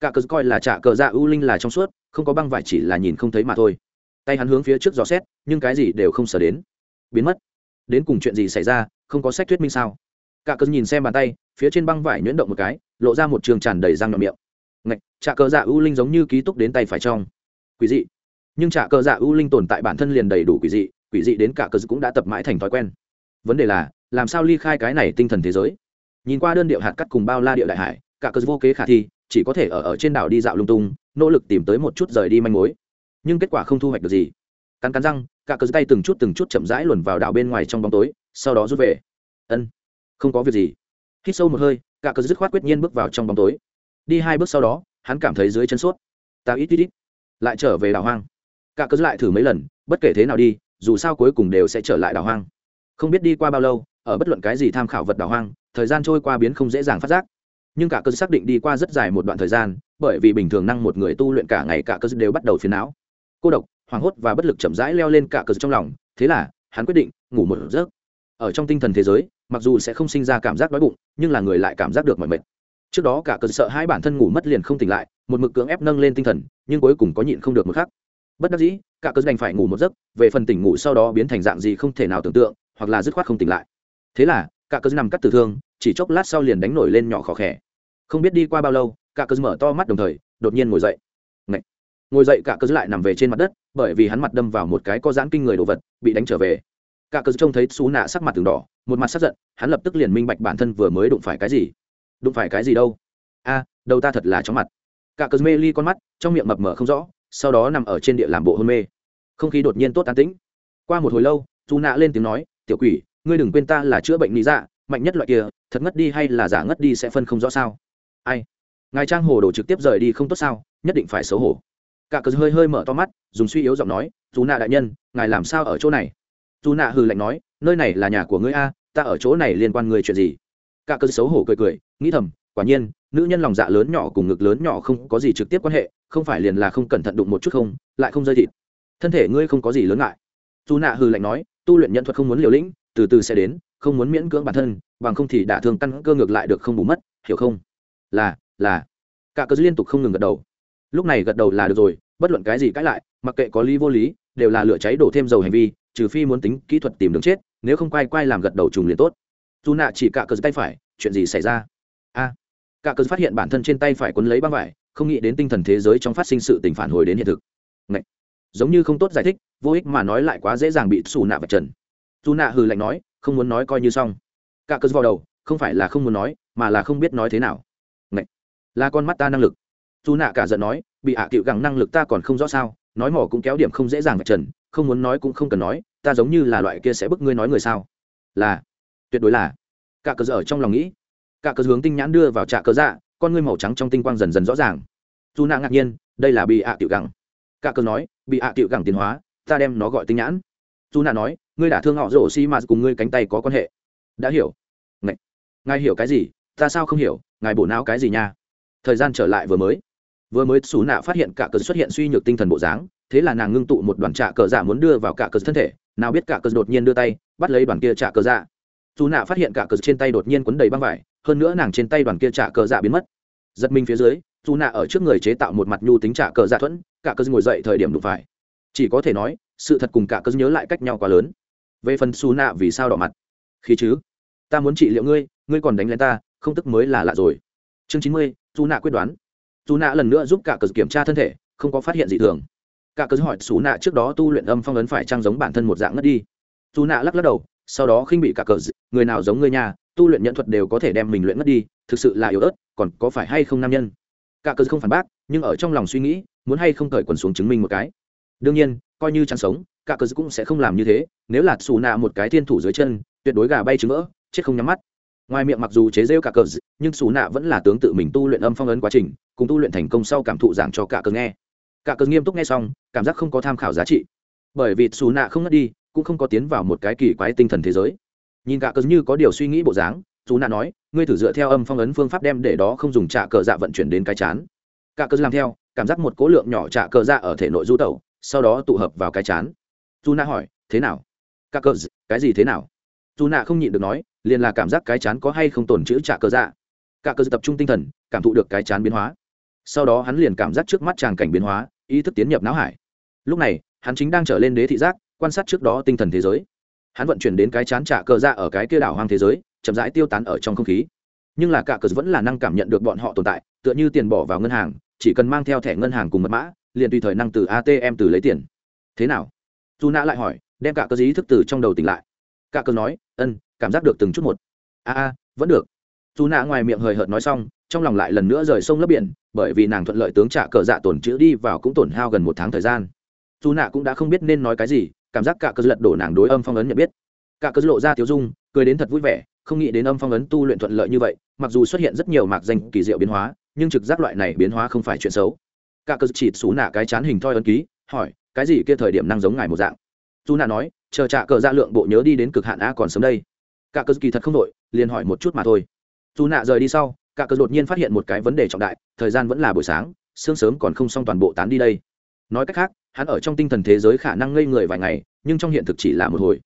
Speaker 1: Cả cờ coi là trà cờ dạ ưu linh là trong suốt, không có băng vải chỉ là nhìn không thấy mà thôi. Tay hắn hướng phía trước gió xét, nhưng cái gì đều không sở đến. Biến mất. Đến cùng chuyện gì xảy ra, không có sách thuyết minh sao? Cả cơn nhìn xem bàn tay, phía trên băng vải nhuyễn động một cái, lộ ra một trường tràn đầy răng nhọn miệng ngạch trà cờ dạ ưu linh giống như ký túc đến tay phải trong. Quỷ dị. Nhưng trà cờ dạ ưu linh tồn tại bản thân liền đầy đủ quỷ dị quỷ dị đến cả cờ cũng đã tập mãi thành thói quen. Vấn đề là, làm sao ly khai cái này tinh thần thế giới? Nhìn qua đơn điệu hạt cắt cùng bao la địa đại hải, cả cờ vô kế khả thi, chỉ có thể ở ở trên đảo đi dạo lung tung, nỗ lực tìm tới một chút rời đi manh mối. Nhưng kết quả không thu hoạch được gì. Cắn cắn răng, cả cờ tay từng chút từng chút chậm rãi luồn vào đảo bên ngoài trong bóng tối, sau đó rút về. Ân, không có việc gì. Hít sâu một hơi, cả cờ dứt khoát quyết nhiên bước vào trong bóng tối đi hai bước sau đó, hắn cảm thấy dưới chân suốt. ta ít ít ít. Lại trở về đảo hoang. Cả cớ lại thử mấy lần, bất kể thế nào đi, dù sao cuối cùng đều sẽ trở lại đảo hoang. Không biết đi qua bao lâu, ở bất luận cái gì tham khảo vật đảo hoang, thời gian trôi qua biến không dễ dàng phát giác. Nhưng cả cơ xác định đi qua rất dài một đoạn thời gian, bởi vì bình thường năng một người tu luyện cả ngày cả cơ đều bắt đầu phiền não. Cô độc, hoảng hốt và bất lực chậm rãi leo lên cả cơ trong lòng, thế là, hắn quyết định ngủ một giấc. Ở trong tinh thần thế giới, mặc dù sẽ không sinh ra cảm giác đói bụng, nhưng là người lại cảm giác được mỏi mệt trước đó cả cơn sợ hai bản thân ngủ mất liền không tỉnh lại, một mực cưỡng ép nâng lên tinh thần, nhưng cuối cùng có nhịn không được một khắc. Bất đắc dĩ, cả cơn đành phải ngủ một giấc, về phần tỉnh ngủ sau đó biến thành dạng gì không thể nào tưởng tượng, hoặc là dứt khoát không tỉnh lại. Thế là, cả cơn nằm cắt tử thương, chỉ chốc lát sau liền đánh nổi lên nhỏ khó khẽ không biết đi qua bao lâu, cả cơn mở to mắt đồng thời, đột nhiên ngồi dậy. Ngậy. ngồi dậy cả cơn lại nằm về trên mặt đất, bởi vì hắn mặt đâm vào một cái có giãn kinh người đồ vật, bị đánh trở về. Cả cơn trông thấy xú nạ sắc mặt từng đỏ, một mặt sắc giận, hắn lập tức liền minh bạch bản thân vừa mới đụng phải cái gì đụng phải cái gì đâu? A, đầu ta thật là chóng mặt. Cả cơ mê ly con mắt, trong miệng mập mờ không rõ, sau đó nằm ở trên địa làm bộ hôn mê. Không khí đột nhiên tốt an tĩnh. Qua một hồi lâu dù nạ lên tiếng nói, tiểu quỷ, ngươi đừng quên ta là chữa bệnh lý dạ mạnh nhất loại kia, thật ngất đi hay là giả ngất đi sẽ phân không rõ sao? Ai? Ngài trang hồ đồ trực tiếp rời đi không tốt sao, nhất định phải xấu hổ. Cả cờ hơi hơi mở to mắt, dùng suy yếu giọng nói dù nạ đại nhân, ngài làm sao ở chỗ này? Dù nạ hừ lạnh nói, nơi này là nhà của ngươi a, ta ở chỗ này liên quan ngươi chuyện gì? Cả cơ xấu hổ cười cười, nghĩ thầm, quả nhiên, nữ nhân lòng dạ lớn nhỏ cùng ngực lớn nhỏ không có gì trực tiếp quan hệ, không phải liền là không cẩn thận đụng một chút không, lại không rơi thịt. Thân thể ngươi không có gì lớn ngại. Dù nạ hừ lạnh nói, tu luyện nhận thuật không muốn liều lĩnh, từ từ sẽ đến, không muốn miễn cưỡng bản thân, bằng không thì đả thương căn cơ ngược lại được không bù mất, hiểu không? Là là. Cả cơ liên tục không ngừng gật đầu. Lúc này gật đầu là được rồi, bất luận cái gì cãi lại, mặc kệ có lý vô lý, đều là lửa cháy đổ thêm dầu hành vi, trừ phi muốn tính kỹ thuật tìm đường chết, nếu không quay quay làm gật đầu trùng liền tốt dù nạ chỉ cả cờ tay phải, chuyện gì xảy ra? A, cả cờ phát hiện bản thân trên tay phải quấn lấy băng vải, không nghĩ đến tinh thần thế giới trong phát sinh sự tình phản hồi đến hiện thực. Ngậy! giống như không tốt giải thích, vô ích mà nói lại quá dễ dàng bị xù nạ vật trần. Dù nạ hừ lạnh nói, không muốn nói coi như xong. Cả cờ vào đầu, không phải là không muốn nói, mà là không biết nói thế nào. Ngậy! là con mắt ta năng lực. Dù nạ cả giận nói, bị hạ à cựu gẳng năng lực ta còn không rõ sao, nói mỏ cũng kéo điểm không dễ dàng vạch trần, không muốn nói cũng không cần nói, ta giống như là loại kia sẽ bức ngươi nói người sao. Là tuyệt đối là. Cả cờ ở trong lòng nghĩ. Cả cờ hướng tinh nhãn đưa vào trạ cờ dạ con ngươi màu trắng trong tinh quang dần dần rõ ràng. Dù nạ ngạc nhiên đây là bị ạ à tiểu gẳng. Cả cờ nói bị ạ à tiểu gẳng tiến hóa ta đem nó gọi tinh nhãn. Dù nạ nói ngươi đã thương họ rổ xi mà cùng ngươi cánh tay có quan hệ. Đã hiểu. Ngài, ngài hiểu cái gì? Ta sao không hiểu? Ngài bổ não cái gì nha? Thời gian trở lại vừa mới. Vừa mới xù nạ phát hiện cả cờ xuất hiện suy nhược tinh thần bộ dáng thế là nàng ngưng tụ một đoàn trạ cờ dạ muốn đưa vào cả cờ thân thể. Nào biết cả cờ đột nhiên đưa tay bắt lấy đoàn kia trạ cờ dạ dù nạ phát hiện cả cờ trên tay đột nhiên quấn đầy băng vải, hơn nữa nàng trên tay đoàn kia trả cờ dạ biến mất. Giật mình phía dưới, dù nạ ở trước người chế tạo một mặt nhu tính trả cờ dạ thuẫn, cả cờ ngồi dậy thời điểm đụng phải. Chỉ có thể nói, sự thật cùng cả cờ nhớ lại cách nhau quá lớn. Về phần xù nạ vì sao đỏ mặt? Khi chứ? Ta muốn trị liệu ngươi ngươi còn đánh lên ta, không tức mới là lạ rồi. Chương chín mươi, dù nạ quyết đoán. Dù nạ lần nữa giúp cả cờ kiểm tra thân thể, không có phát hiện gì thường. Cả cớ hỏi xù nạ trước đó tu luyện âm phong ấn phải trang giống bản thân một dạng ngất đi. Dù nạ lắc lắc đầu sau đó khinh bị cả cờ người nào giống ngươi nhà tu luyện nhận thuật đều có thể đem mình luyện ngất đi, thực sự là yếu ớt, còn có phải hay không nam nhân? Cả cờ không phản bác, nhưng ở trong lòng suy nghĩ, muốn hay không cởi quần xuống chứng minh một cái. Đương nhiên, coi như chẳng sống, cả cờ cũng sẽ không làm như thế, nếu là xù nạ một cái thiên thủ dưới chân, tuyệt đối gà bay trứng vỡ, chết không nhắm mắt. Ngoài miệng mặc dù chế rêu cả cờ nhưng xù nạ vẫn là tướng tự mình tu luyện âm phong ấn quá trình, cùng tu luyện thành công sau cảm thụ giảng cho cả cờ nghe. Cả cờ nghiêm túc nghe xong, cảm giác không có tham khảo giá trị. Bởi vì xù nạ không ngất đi cũng không có tiến vào một cái kỳ quái tinh thần thế giới. Nhìn cả cờ như có điều suy nghĩ bộ dáng, dù nạ nói, ngươi thử dựa theo âm phong ấn phương pháp đem để đó không dùng trạ cờ dạ vận chuyển đến cái chán. Cả cờ làm theo, cảm giác một cố lượng nhỏ trạ cờ dạ ở thể nội du tẩu, sau đó tụ hợp vào cái chán. Dù nạ hỏi, thế nào? Cả cờ, cái gì thế nào? Dù nạ không nhịn được nói, liền là cảm giác cái chán có hay không tồn chữ trạ cờ dạ. Cả cờ tập trung tinh thần, cảm thụ được cái chán biến hóa. Sau đó hắn liền cảm giác trước mắt tràng cảnh biến hóa, ý thức tiến nhập não hải. Lúc này, hắn chính đang trở lên đế thị giác quan sát trước đó tinh thần thế giới. Hắn vận chuyển đến cái chán trả cờ ra ở cái kia đảo hoang thế giới, chậm rãi tiêu tán ở trong không khí. Nhưng là cả cờ vẫn là năng cảm nhận được bọn họ tồn tại, tựa như tiền bỏ vào ngân hàng, chỉ cần mang theo thẻ ngân hàng cùng mật mã, liền tùy thời năng từ atm từ lấy tiền. Thế nào? Dù nã lại hỏi, đem cả cờ ý thức từ trong đầu tỉnh lại. Cả cờ nói ân cảm giác được từng chút một. A a, vẫn được. Dù nã ngoài miệng hời hợt nói xong, trong lòng lại lần nữa rời sông lấp biển, bởi vì nàng thuận lợi tướng trả cờ dạ tổn chữ đi vào cũng tổn hao gần một tháng thời gian. Dù nạ cũng đã không biết nên nói cái gì cảm giác cả cơ lật đổ nàng đối âm phong ấn nhận biết. Cả cơ lộ ra tiếu dung, cười đến thật vui vẻ, không nghĩ đến âm phong ấn tu luyện thuận lợi như vậy, mặc dù xuất hiện rất nhiều mạc danh kỳ diệu biến hóa, nhưng trực giác loại này biến hóa không phải chuyện xấu. Cả cơ chỉ xú nạ cái chán hình thoi ấn ký, hỏi, cái gì kia thời điểm năng giống ngài một dạng? Dù nạ nói, chờ trả cờ ra lượng bộ nhớ đi đến cực hạn a còn sớm đây. Cả cơ kỳ thật không đội liền hỏi một chút mà thôi. Dù nạ rời đi sau, cả cơ đột nhiên phát hiện một cái vấn đề trọng đại, thời gian vẫn là buổi sáng, sương sớm còn không xong toàn bộ tán đi đây. Nói cách khác hắn ở trong tinh thần thế giới khả năng ngây người vài ngày, nhưng trong hiện thực chỉ là một hồi.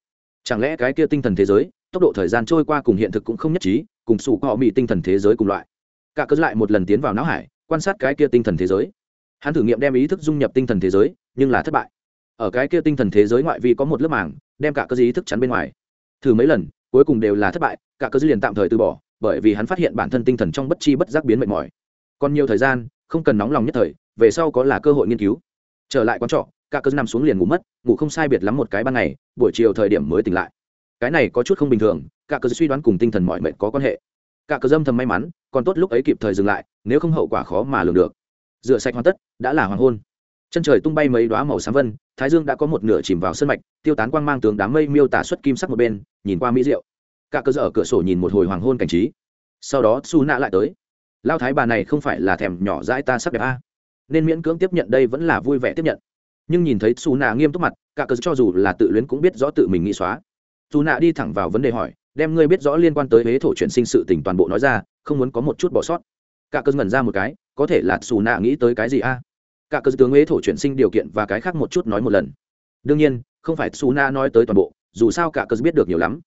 Speaker 1: Chẳng lẽ cái kia tinh thần thế giới, tốc độ thời gian trôi qua cùng hiện thực cũng không nhất trí, cùng sủ họ bị tinh thần thế giới cùng loại. Cả cớ lại một lần tiến vào não hải, quan sát cái kia tinh thần thế giới. Hắn thử nghiệm đem ý thức dung nhập tinh thần thế giới, nhưng là thất bại. Ở cái kia tinh thần thế giới ngoại vi có một lớp màng, đem cả cơ ý thức chắn bên ngoài. Thử mấy lần, cuối cùng đều là thất bại, cả cơ liền tạm thời từ bỏ, bởi vì hắn phát hiện bản thân tinh thần trong bất chi bất giác biến mệt mỏi. Còn nhiều thời gian, không cần nóng lòng nhất thời, về sau có là cơ hội nghiên cứu trở lại quán trọ, cả cơn nằm xuống liền ngủ mất, ngủ không sai biệt lắm một cái ban ngày, buổi chiều thời điểm mới tỉnh lại. Cái này có chút không bình thường, cả cơn suy đoán cùng tinh thần mọi mệt có quan hệ. Cả cơn dâm thầm may mắn, còn tốt lúc ấy kịp thời dừng lại, nếu không hậu quả khó mà lường được. Rửa sạch hoàn tất, đã là hoàng hôn. Chân trời tung bay mấy đoá màu xám vân, thái dương đã có một nửa chìm vào sân mạch, tiêu tán quang mang tướng đám mây miêu tả xuất kim sắc một bên, nhìn qua mỹ diệu. Cả cơ ở cửa sổ nhìn một hồi hoàng hôn cảnh trí. Sau đó su nạ lại tới. Lao thái bà này không phải là thèm nhỏ dãi ta sắc đẹp a nên miễn cưỡng tiếp nhận đây vẫn là vui vẻ tiếp nhận. Nhưng nhìn thấy su nạ nghiêm túc mặt, cả cơ cho dù là tự luyến cũng biết rõ tự mình nghĩ xóa. Su nạ đi thẳng vào vấn đề hỏi, đem ngươi biết rõ liên quan tới huế thổ chuyển sinh sự tình toàn bộ nói ra, không muốn có một chút bỏ sót. Cả cơ ngẩn ra một cái, có thể là su nạ nghĩ tới cái gì a? Cả cơ tướng huế thổ chuyển sinh điều kiện và cái khác một chút nói một lần. Đương nhiên, không phải su nạ nói tới toàn bộ, dù sao cả cơ biết được nhiều lắm.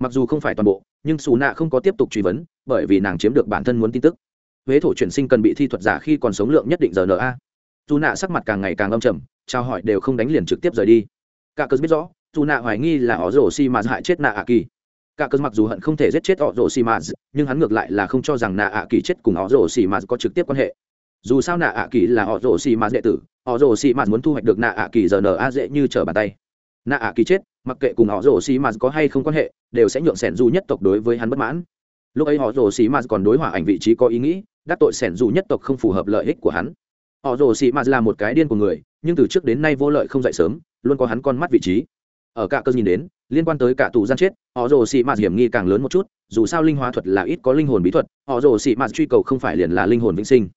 Speaker 1: Mặc dù không phải toàn bộ, nhưng xù nạ không có tiếp tục truy vấn, bởi vì nàng chiếm được bản thân muốn tin tức huế thổ chuyển sinh cần bị thi thuật giả khi còn sống lượng nhất định giờ na dù nạ sắc mặt càng ngày càng âm trầm, trao hỏi đều không đánh liền trực tiếp rời đi. Cả cớ biết rõ, dù nạ hoài nghi là họ rổ xi mà hại chết nạ ạ kỳ. Cả cớ mặc dù hận không thể giết chết họ rổ xi mà nhưng hắn ngược lại là không cho rằng nạ ạ kỳ chết cùng họ rổ xi mà có trực tiếp quan hệ. Dù sao nạ ạ kỳ là họ rổ xi mà đệ tử, họ rổ xi mà muốn thu hoạch được nạ ạ kỳ giờ na dễ như trở bàn tay. Nạ ạ kỳ chết, mặc kệ cùng họ rổ xi mà có hay không quan hệ, đều sẽ nhượng sẻn du nhất tộc đối với hắn bất mãn lúc ấy họ rồ xì m còn đối hỏa ảnh vị trí có ý nghĩ, đắc tội sẻn dù nhất tộc không phù hợp lợi ích của hắn. Họ rồ xì m là một cái điên của người, nhưng từ trước đến nay vô lợi không dậy sớm, luôn có hắn con mắt vị trí. Ở cả cơ nhìn đến, liên quan tới cả tù gian chết, họ rồ xì m hiểm nghi càng lớn một chút, dù sao linh hóa thuật là ít có linh hồn bí thuật, họ rồ xì m truy cầu không phải liền là linh hồn vĩnh sinh.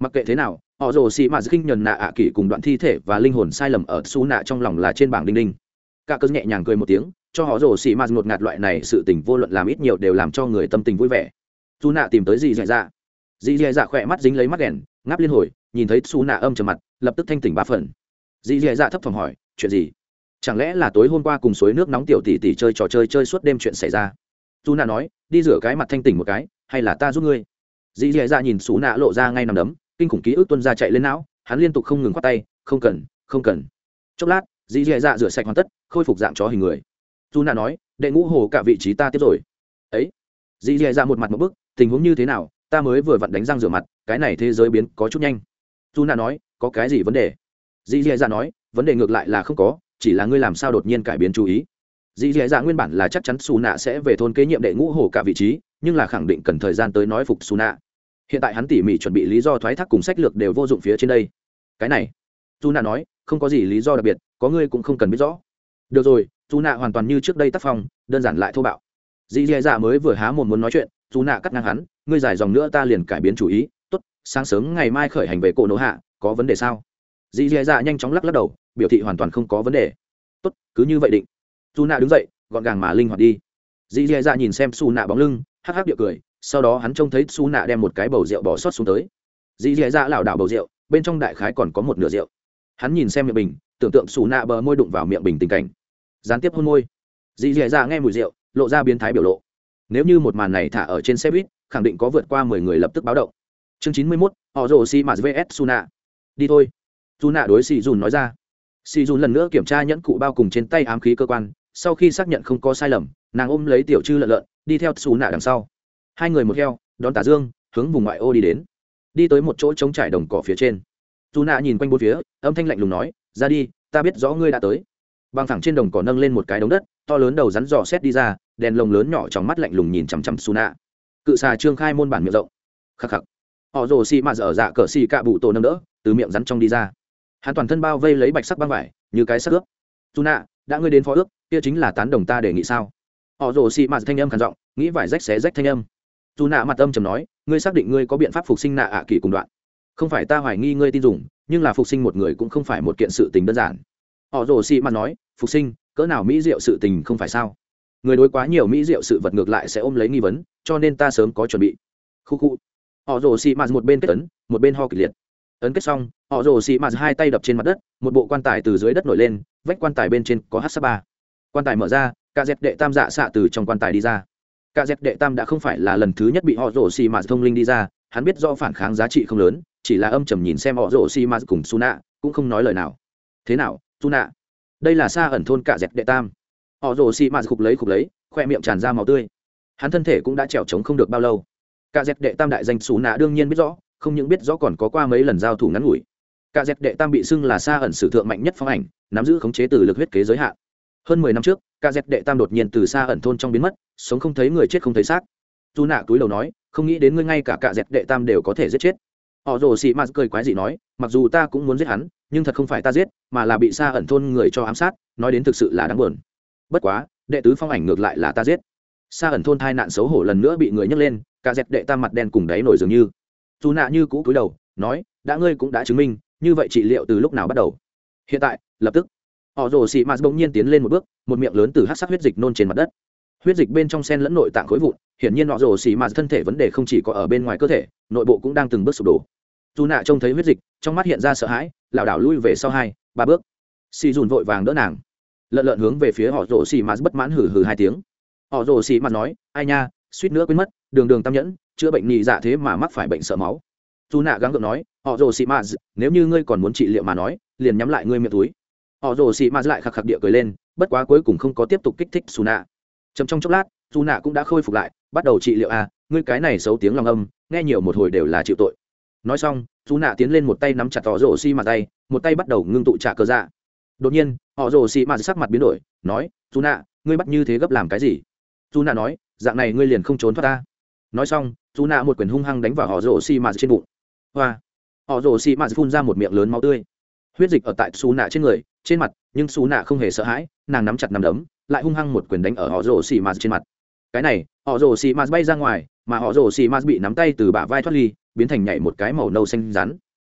Speaker 1: Mặc kệ thế nào, họ rồ xì m khinh nhuần nạ ạ kỷ cùng đoạn thi thể và linh hồn sai lầm ở su nạ trong lòng là trên bảng đinh đinh. Cả cơ nhẹ nhàng cười một tiếng cho họ rổ xì mạt ngột ngạt loại này sự tình vô luận làm ít nhiều đều làm cho người tâm tình vui vẻ. Dù nạ tìm tới dì dạy dạ. Dì dạy dạ khỏe mắt dính lấy mắt đèn, ngáp liên hồi, nhìn thấy xù nạ âm trầm mặt, lập tức thanh tỉnh ba phần. Dì dạy dạ thấp thỏm hỏi, chuyện gì? Chẳng lẽ là tối hôm qua cùng suối nước nóng tiểu tỷ tỷ chơi trò chơi chơi suốt đêm chuyện xảy ra? Dù nạ nói, đi rửa cái mặt thanh tỉnh một cái, hay là ta giúp ngươi? Dì dạy dạ nhìn xù nạ lộ ra ngay nằm đấm, kinh khủng ký ức tuân ra chạy lên não, hắn liên tục không ngừng khoát tay, không cần không cần. Chốc lát dì dạy dạ rửa sạch hoàn tất, khôi phục dạng chó hình người dù nạ nói, đệ ngũ hồ cả vị trí ta tiếp rồi. Ấy? Dì dì dạ một mặt một bức, tình huống như thế nào? Ta mới vừa vặn đánh răng rửa mặt, cái này thế giới biến có chút nhanh. Dù nạ nói, có cái gì vấn đề? Dì dì dạ nói, vấn đề ngược lại là không có, chỉ là ngươi làm sao đột nhiên cải biến chú ý. Dì dì dạ nguyên bản là chắc chắn xù nạ sẽ về thôn kế nhiệm đệ ngũ hồ cả vị trí, nhưng là khẳng định cần thời gian tới nói phục xù nạ. Hiện tại hắn tỉ mỉ chuẩn bị lý do thoái thác cùng sách lược đều vô dụng phía trên đây. Cái này dù nạ nói, không có gì lý do đặc biệt, có ngươi cũng không cần biết rõ được rồi dù nạ hoàn toàn như trước đây tác phong, đơn giản lại thô bạo. Dì dè dạ mới vừa há mồm muốn nói chuyện dù nạ cắt ngang hắn, ngươi dài dòng nữa ta liền cải biến chủ ý, tốt, sáng sớm ngày mai khởi hành về cổ nổ hạ, có vấn đề sao? Dì dè dạ nhanh chóng lắc lắc đầu, biểu thị hoàn toàn không có vấn đề. Tốt, cứ như vậy định. Dù nạ đứng dậy, gọn gàng mà linh hoạt đi. Dì dè dạ nhìn xem xù nạ bóng lưng, hắc hắc điệu cười, sau đó hắn trông thấy xù nạ đem một cái bầu rượu bỏ sót xuống tới. Dì dè dạ lảo đảo bầu rượu, bên trong đại khái còn có một nửa rượu. Hắn nhìn xem miệng bình tưởng tượng xù nạ bờ môi đụng vào miệng bình tình cảnh. Gián tiếp hôn môi. Dì dì dạ nghe mùi rượu, lộ ra biến thái biểu lộ. Nếu như một màn này thả ở trên xe buýt, khẳng định có vượt qua mười người lập tức báo động. Chương chín mươi mốt, họ rồ xi mạt vs suna đi thôi. Suna đối xì dùn nói ra. Xì dùn lần nữa kiểm tra nhẫn cụ bao cùng trên tay ám khí cơ quan, sau khi xác nhận không có sai lầm, nàng ôm lấy tiểu chư lợn lợn, đi theo xù nạ đằng sau. Hai người một heo, đón tả dương, hướng vùng ngoại ô đi đến. Đi tới một chỗ trống trải đồng cỏ phía trên. Dù nạ nhìn quanh bốn phía, âm thanh lạnh lùng nói ra đi, ta biết rõ ngươi đã tới. Băng thẳng trên đồng cỏ nâng lên một cái đống đất, to lớn đầu rắn dò xét đi ra, đèn lồng lớn nhỏ trong mắt lạnh lùng nhìn chằm chằm su nạ cự xà trương khai môn bản miệng rộng. Khắc khắc. Họ rồ xì mà dở dạ cờ xì cạ bụ tổ nâng đỡ, từ miệng rắn trong đi ra. Hắn toàn thân bao vây lấy bạch sắc băng vải, như cái sắc ướp. Su nạ đã ngươi đến phó ước, kia chính là tán đồng ta đề nghị sao? Họ rồ xì mà thanh âm khản giọng, nghĩ vải rách xé rách thanh âm. Su nạ mặt âm chầm nói, ngươi xác định ngươi có biện pháp phục sinh nạ ạ kỳ cùng đoạn. Không phải ta hoài nghi ngươi tin dùng nhưng là phục sinh một người cũng không phải một kiện sự tình đơn giản. Họ rồ xì mặt nói, phục sinh, cỡ nào mỹ diệu sự tình không phải sao? Người đối quá nhiều mỹ diệu sự vật ngược lại sẽ ôm lấy nghi vấn, cho nên ta sớm có chuẩn bị. Khu khu. Họ rồ xì mặt một bên kết ấn, một bên ho kịch liệt. Ấn kết xong, họ rồ xì mặt hai tay đập trên mặt đất, một bộ quan tài từ dưới đất nổi lên, vách quan tài bên trên có hát sa ba. Quan tài mở ra, cả dẹp đệ tam dạ xạ từ trong quan tài đi ra. Cả dẹp đệ tam đã không phải là lần thứ nhất bị họ rồ xì mà thông linh đi ra, hắn biết do phản kháng giá trị không lớn chỉ là âm trầm nhìn xem họ rổ xì mạt cùng su nạ cũng không nói lời nào. Thế nào su nạ đây là xa ẩn thôn cả dẹp đệ tam. Họ rổ xì mạt khục lấy khục lấy, khoe miệng tràn ra màu tươi. Hắn thân thể cũng đã trèo trống không được bao lâu. Cả dẹp đệ tam đại danh Suna nạ đương nhiên biết rõ, không những biết rõ còn có qua mấy lần giao thủ ngắn ngủi. Cả dẹp đệ tam bị xưng là xa ẩn sử thượng mạnh nhất phong ảnh, nắm giữ khống chế từ lực huyết kế giới hạn. Hơn mười năm trước cả dẹp đệ tam đột nhiên từ xa ẩn thôn trong biến mất, sống không thấy người chết không thấy xác. Dù nạ túi đầu nói, không nghĩ đến ngươi ngay cả cả dẹp đệ tam đều có thể giết chết họ rồ sĩ mạt cười quái dị nói, mặc dù ta cũng muốn giết hắn, nhưng thật không phải ta giết, mà là bị xa ẩn thôn người cho ám sát, nói đến thực sự là đáng buồn. Bất quá, đệ tứ phong ảnh ngược lại là ta giết. Xa ẩn thôn thai nạn xấu hổ lần nữa bị người nhấc lên, cả dẹp đệ tam mặt đen cùng đáy nổi dường như. Dù nạ như cũ cúi đầu, nói, đã ngươi cũng đã chứng minh, như vậy trị liệu từ lúc nào bắt đầu? Hiện tại, lập tức. Họ rồ xị mạt bỗng nhiên tiến lên một bước, một miệng lớn từ hát sắc huyết dịch nôn trên mặt đất. Huyết dịch bên trong sen lẫn nội tạng khối vụn, hiển nhiên họ rồ sĩ mạt thân thể vấn đề không chỉ có ở bên ngoài cơ thể, nội bộ cũng đang từng bước sụp đổ dù nạ trông thấy huyết dịch, trong mắt hiện ra sợ hãi, lảo đảo lui về sau hai, ba bước. Xì dùn vội vàng đỡ nàng. Lợn lợn hướng về phía họ rồ xì mạt bất mãn hử hử hai tiếng. Họ rồ xì mạt nói, ai nha, suýt nữa quên mất, đường đường tam nhẫn, chữa bệnh nhị dạ thế mà mắc phải bệnh sợ máu. Dù nạ gắng gượng nói, họ rồ xì mạt nếu như ngươi còn muốn trị liệu mà nói, liền nhắm lại ngươi miệng túi. Họ rồ xì mạt lại khạc khạc địa cười lên, bất quá cuối cùng không có tiếp tục kích thích xù nạ. Chấm trong chốc lát dù nạ cũng đã khôi phục lại, bắt đầu trị liệu à ngươi cái này xấu tiếng lòng âm, nghe nhiều một hồi đều là chịu tội nói xong dù nạ tiến lên một tay nắm chặt tỏ rổ xi mặt tay, một tay bắt đầu ngưng tụ trả cơ dạ. Đột nhiên họ rổ xi mạt sắc mặt biến đổi, nói dù nạ, ngươi bắt như thế gấp làm cái gì? Dù nạ nói, dạng này ngươi liền không trốn thoát ta. Nói xong dù nạ một quyền hung hăng đánh vào họ rổ xi mạt trên bụng. Hoa! Họ rổ xi mạt phun ra một miệng lớn máu tươi. Huyết dịch ở tại xù nạ trên người, trên mặt, nhưng xù nạ không hề sợ hãi, nàng nắm chặt nằm đấm, lại hung hăng một quyền đánh ở họ rổ xi mạt trên mặt. Cái này họ rổ xi mạt bay ra ngoài, mà họ rổ xi mạt bị nắm tay từ bả vai thoát ly biến thành nhảy một cái màu nâu xanh rắn.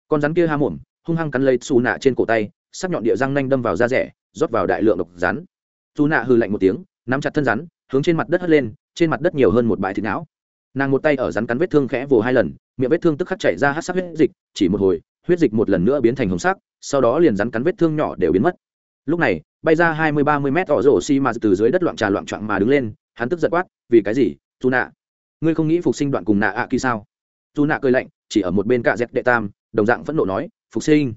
Speaker 1: Con rắn kia ha mồm, hung hăng cắn lấy xù nạ trên cổ tay, sắc nhọn địa răng nanh đâm vào da rẻ, rót vào đại lượng độc rắn. Xù nạ hư lạnh một tiếng, nắm chặt thân rắn, hướng trên mặt đất hất lên, trên mặt đất nhiều hơn một bãi thịt não. Nàng một tay ở rắn cắn vết thương khẽ vồ hai lần, miệng vết thương tức khắc chảy ra hát sắc huyết dịch, chỉ một hồi, huyết dịch một lần nữa biến thành hồng sắc, sau đó liền rắn cắn vết thương nhỏ đều biến mất. Lúc này, bay ra hai mươi ba mươi mét tỏ rổ xi mà từ dưới đất loạn trà loạn trọn mà đứng lên, hắn tức giật quát, vì cái gì dù nạ? Ngươi không nghĩ phục sinh đoạn cùng nạ ạ kỳ sao? Dù nạ cười lạnh, chỉ ở một bên cạ dẹp đệ tam, đồng dạng phẫn nộ nói, phục sinh,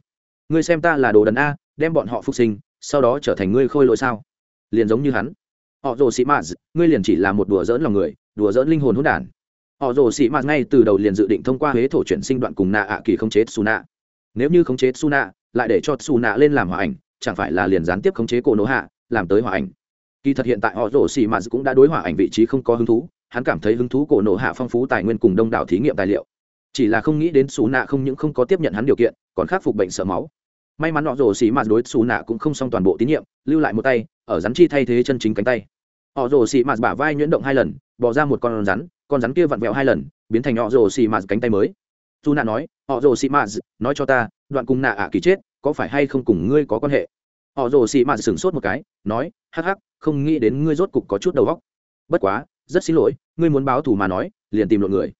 Speaker 1: ngươi xem ta là đồ đần a, đem bọn họ phục sinh, sau đó trở thành ngươi khôi lỗi sao? Liền giống như hắn. Họ rồ sĩ maz ngươi liền chỉ là một đùa dỡn lòng người, đùa dỡn linh hồn hỗn đản. Họ rồ sĩ mạt ngay từ đầu liền dự định thông qua huế thổ chuyển sinh đoạn cùng nạ ạ kỳ khống chế su nạ. Nếu như khống chế su nạ, lại để cho su nạ lên làm hòa ảnh, chẳng phải là liền gián tiếp khống chế cổ nổ hạ, làm tới hòa ảnh. Kỳ thật hiện tại họ rồ sĩ mà cũng đã đối hòa ảnh vị trí không có hứng thú hắn cảm thấy hứng thú cổ nộ hạ phong phú tài nguyên cùng đông đảo thí nghiệm tài liệu. Chỉ là không nghĩ đến xù nạ không những không có tiếp nhận hắn điều kiện, còn khắc phục bệnh sợ máu. May mắn họ rồ xì mạt đối xù nạ cũng không xong toàn bộ tín nhiệm, lưu lại một tay, ở rắn chi thay thế chân chính cánh tay. Họ rồ xì mạt bả vai nhuyễn động hai lần bỏ ra một con rắn con rắn kia vặn vẹo hai lần, biến thành họ rồ xì mạt cánh tay mới. Dù nạ nói họ rồ xì mạt, nói cho ta, đoạn cùng nạ ạ kỳ chết, có phải hay không cùng ngươi có quan hệ? Họ rồ xì mạt sửng sốt một cái, nói, hắc hắc, không nghĩ đến ngươi rốt cục có chút đầu góc bất quá rất xin lỗi, ngươi muốn báo thù mà nói, liền tìm lộn người.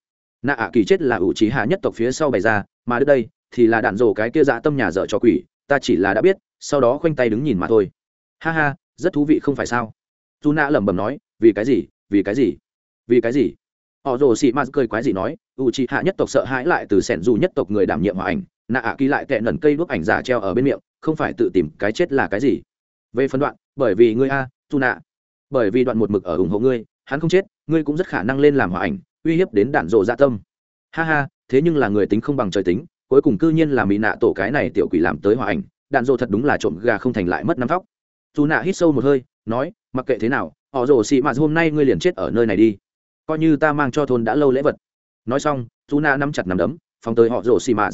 Speaker 1: Nạ ạ kỳ chết là ủ trí hạ nhất tộc phía sau bày ra, mà đến đây thì là đạn rổ cái kia dạ tâm nhà dở cho quỷ, ta chỉ là đã biết, sau đó khoanh tay đứng nhìn mà thôi. Ha ha, rất thú vị không phải sao? Dù nạ lẩm bẩm nói, vì cái gì, vì cái gì, vì cái gì? Họ rồ xị mạt cười quái gì nói u c hạ nhất tộc sợ hãi lại từ sẻn dù nhất tộc người đảm nhiệm hòa ảnh, nạ ạ kỳ lại tệ nần cây đuốc ảnh giả treo ở bên miệng, không phải tự tìm cái chết là cái gì? Về phân đoạn, bởi vì ngươi a, dù nạ, bởi vì đoạn một mực ở ủng hộ ngươi hắn không chết, ngươi cũng rất khả năng lên làm hòa ảnh, uy hiếp đến đạn rộ dạ tâm. Ha ha, thế nhưng là người tính không bằng trời tính, cuối cùng cư nhiên là mỹ nạ tổ cái này tiểu quỷ làm tới hòa ảnh, đạn rộ thật đúng là trộm gà không thành lại mất năm vóc. dù nạ hít sâu một hơi, nói, mặc kệ thế nào, họ rồ xị mạt hôm nay ngươi liền chết ở nơi này đi. Coi như ta mang cho thôn đã lâu lễ vật. Nói xong, dù nạ nắm chặt nằm đấm, phóng tới họ rồ xị mạt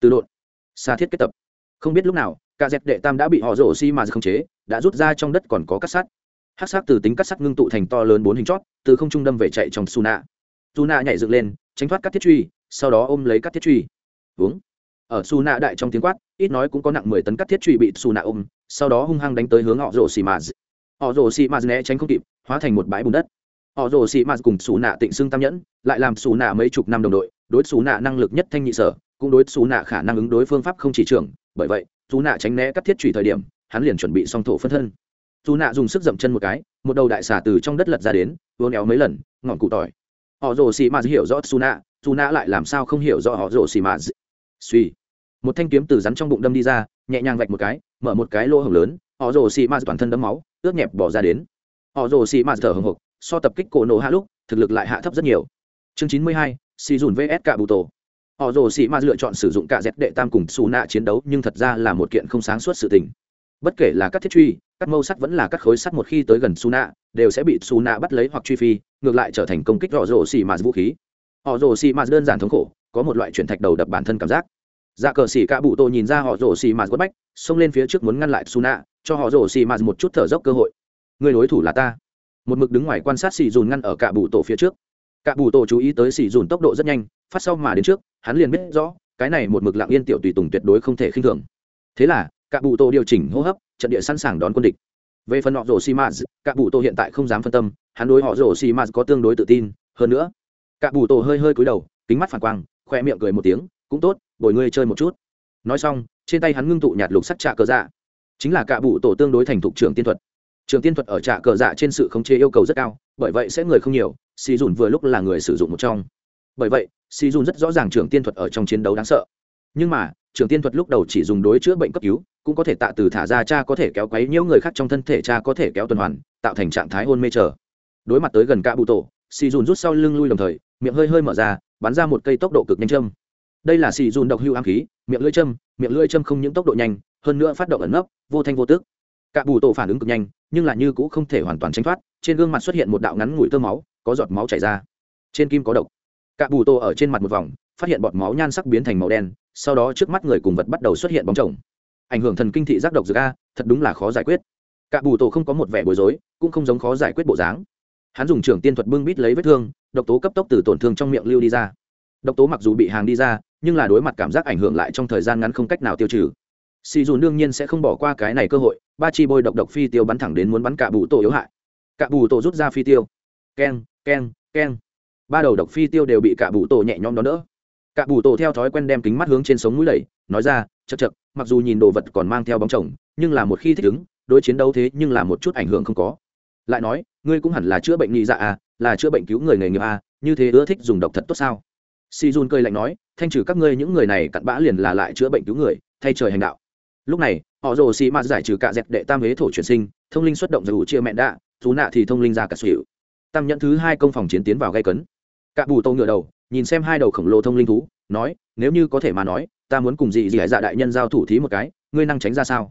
Speaker 1: từ đột xa thiết kết tập. Không biết lúc nào cả dẹp đệ tam đã bị họ rồ xị mạt khống chế, đã rút ra trong đất còn có cắt sắt hát sắc từ tính cắt sắt ngưng tụ thành to lớn bốn hình chót, từ không trung đâm về chạy trong su nạ su nạ nhảy dựng lên, tránh thoát các thiết truy, sau đó ôm lấy các thiết truy. Uống ở su nạ đại trong tiếng quát, ít nói cũng có nặng mười tấn các thiết truy bị su nạ ôm, sau đó hung hăng đánh tới hướng họ rồ xì mạt họ rồ xì mạt né tránh không kịp, hóa thành một bãi bùn đất. Họ rồ xì mạt cùng su nạ tịnh xưng tam nhẫn, lại làm su nạ mấy chục năm đồng đội, đối su nạ năng lực nhất thanh nhị sở, cũng đối su nạ khả năng ứng đối phương pháp không chỉ trưởng bởi vậy su nạ tránh né các thiết truy thời điểm, hắn liền chuẩn bị song thổ phân thân dù nạ dùng sức dậm chân một cái, một đầu đại xà từ trong đất lật ra đến, uốn éo mấy lần, ngọn cụ tỏi. Họ rồ xì mạt hiểu rõ su nạ su nạ lại làm sao không hiểu rõ họ rồ xì mạt suy. Một thanh kiếm từ rắn trong bụng đâm đi ra, nhẹ nhàng vạch một cái, mở một cái lỗ hồng lớn, họ rồ xì mạt toàn thân đấm máu, ướt nhẹp bỏ ra đến. Họ rồ xì mạt thở hồng hộc, so tập kích cổ nổ hạ lúc, thực lực lại hạ thấp rất nhiều. Chương chín mươi hai, xì dùn vs cả bụ tổ. Họ rồ xì mạt lựa chọn sử dụng cả dép đệ tam cùng su nạ chiến đấu, nhưng thật ra là một kiện không sáng suốt sự tình bất kể là các thiết truy các mâu sắt vẫn là các khối sắt một khi tới gần su nạ đều sẽ bị su nạ bắt lấy hoặc truy phi, ngược lại trở thành công kích họ rồ xì mạt vũ khí. Họ rồ xì mạt đơn giản thống khổ, có một loại chuyển thạch đầu đập bản thân cảm giác. Dạ cờ xì cả bụ tô nhìn ra họ rồ xì mạt quất bách, xông lên phía trước muốn ngăn lại su nạ cho họ rồ xì mạt một chút thở dốc cơ hội. Người đối thủ là ta. Một mực đứng ngoài quan sát xì dùn ngăn ở cả bụ tổ phía trước. Cả bụ tổ chú ý tới xì dùn tốc độ rất nhanh, phát sau mà đến trước, hắn liền biết rõ, cái này một mực lặng yên tiểu tùy tùng tuyệt đối không thể khinh thường. Thế là cả bụ tổ điều chỉnh hô hấp, trận địa sẵn sàng đón quân địch. Về phần họ rồ xi maz cả bụ tổ hiện tại không dám phân tâm, hắn đối họ rồ xi maz có tương đối tự tin. Hơn nữa cả bụ tổ hơi hơi cúi đầu, kính mắt phản quang khoe miệng cười một tiếng, cũng tốt, bồi ngươi chơi một chút. Nói xong, trên tay hắn ngưng tụ nhạt lục sắc trạ cờ dạ. Chính là cả bụ tổ tương đối thành thục trường tiên thuật. Trường tiên thuật ở trạ cờ dạ trên sự khống chế yêu cầu rất cao, bởi vậy sẽ người không nhiều si dùn vừa lúc là người sử dụng một trong. Bởi vậy si dùn rất rõ ràng trường tiên thuật ở trong chiến đấu đáng sợ. Nhưng mà trường tiên thuật lúc đầu chỉ dùng đối chữa bệnh cấp cứu cũng có thể tạ từ thả ra cha có thể kéo quấy nhiễu người khác trong thân thể cha có thể kéo tuần hoàn, tạo thành trạng thái hôn mê chờ. Đối mặt tới gần cả bụ tổ, xì dùn rút sau lưng lui đồng thời, miệng hơi hơi mở ra, bắn ra một cây tốc độ cực nhanh châm. Đây là xì dùn độc hưu ám khí, miệng lưỡi châm, miệng lưỡi châm không những tốc độ nhanh, hơn nữa phát động ẩn nấp, vô thanh vô tức. Cả bù tổ phản ứng cực nhanh, nhưng là như cũng không thể hoàn toàn tránh thoát, trên gương mặt xuất hiện một đạo ngắn ngủi tơ máu, có giọt máu chảy ra. Trên kim có độc. Cả bù tổ ở trên mặt một vòng, phát hiện bọt máu nhan sắc biến thành màu đen, sau đó trước mắt người cùng vật bắt đầu xuất hiện bóng chồng ảnh hưởng thần kinh thị giác độc dược a, thật đúng là khó giải quyết. Cả bù tổ không có một vẻ bối rối, cũng không giống khó giải quyết bộ dáng. Hắn dùng trưởng tiên thuật bưng bít lấy vết thương, độc tố cấp tốc từ tổn thương trong miệng lưu đi ra. Độc tố mặc dù bị hàng đi ra, nhưng là đối mặt cảm giác ảnh hưởng lại trong thời gian ngắn không cách nào tiêu trừ. Xì dù đương nhiên sẽ không bỏ qua cái này cơ hội, ba chi bôi độc độc phi tiêu bắn thẳng đến muốn bắn cả bù tổ yếu hại. Cả bù tổ rút ra phi tiêu. Keng keng keng. Ba đầu độc phi tiêu đều bị cả bù tổ nhẹ nhõm đón đỡ. Cả bù tổ theo thói quen đem kính mắt hướng trên sống mũi lầy nói ra chật chật mặc dù nhìn đồ vật còn mang theo bóng chồng, nhưng là một khi thích ứng, đối chiến đấu thế nhưng là một chút ảnh hưởng không có. Lại nói, ngươi cũng hẳn là chữa bệnh nghị dạ à là chữa bệnh cứu người nghề nghiệp à như thế ưa thích dùng độc thật tốt sao? Si jun cười lạnh nói, thanh trừ các ngươi những người này cặn bã liền là lại chữa bệnh cứu người, thay trời hành đạo. Lúc này, họ rồ xì mạt giải trừ cạ dẹp đệ tam huế thổ chuyển sinh, thông linh xuất động dù chia mẹ đạ, dù nạ thì thông linh ra cả xỉu tam nhận thứ hai công phòng chiến tiến vào gây cấn. Cạ bù tô ngựa đầu, nhìn xem hai đầu khổng lồ thông linh thú nói, nếu như có thể mà nói, ta muốn cùng dị dị dạ đại nhân giao thủ thí một cái, ngươi năng tránh ra sao?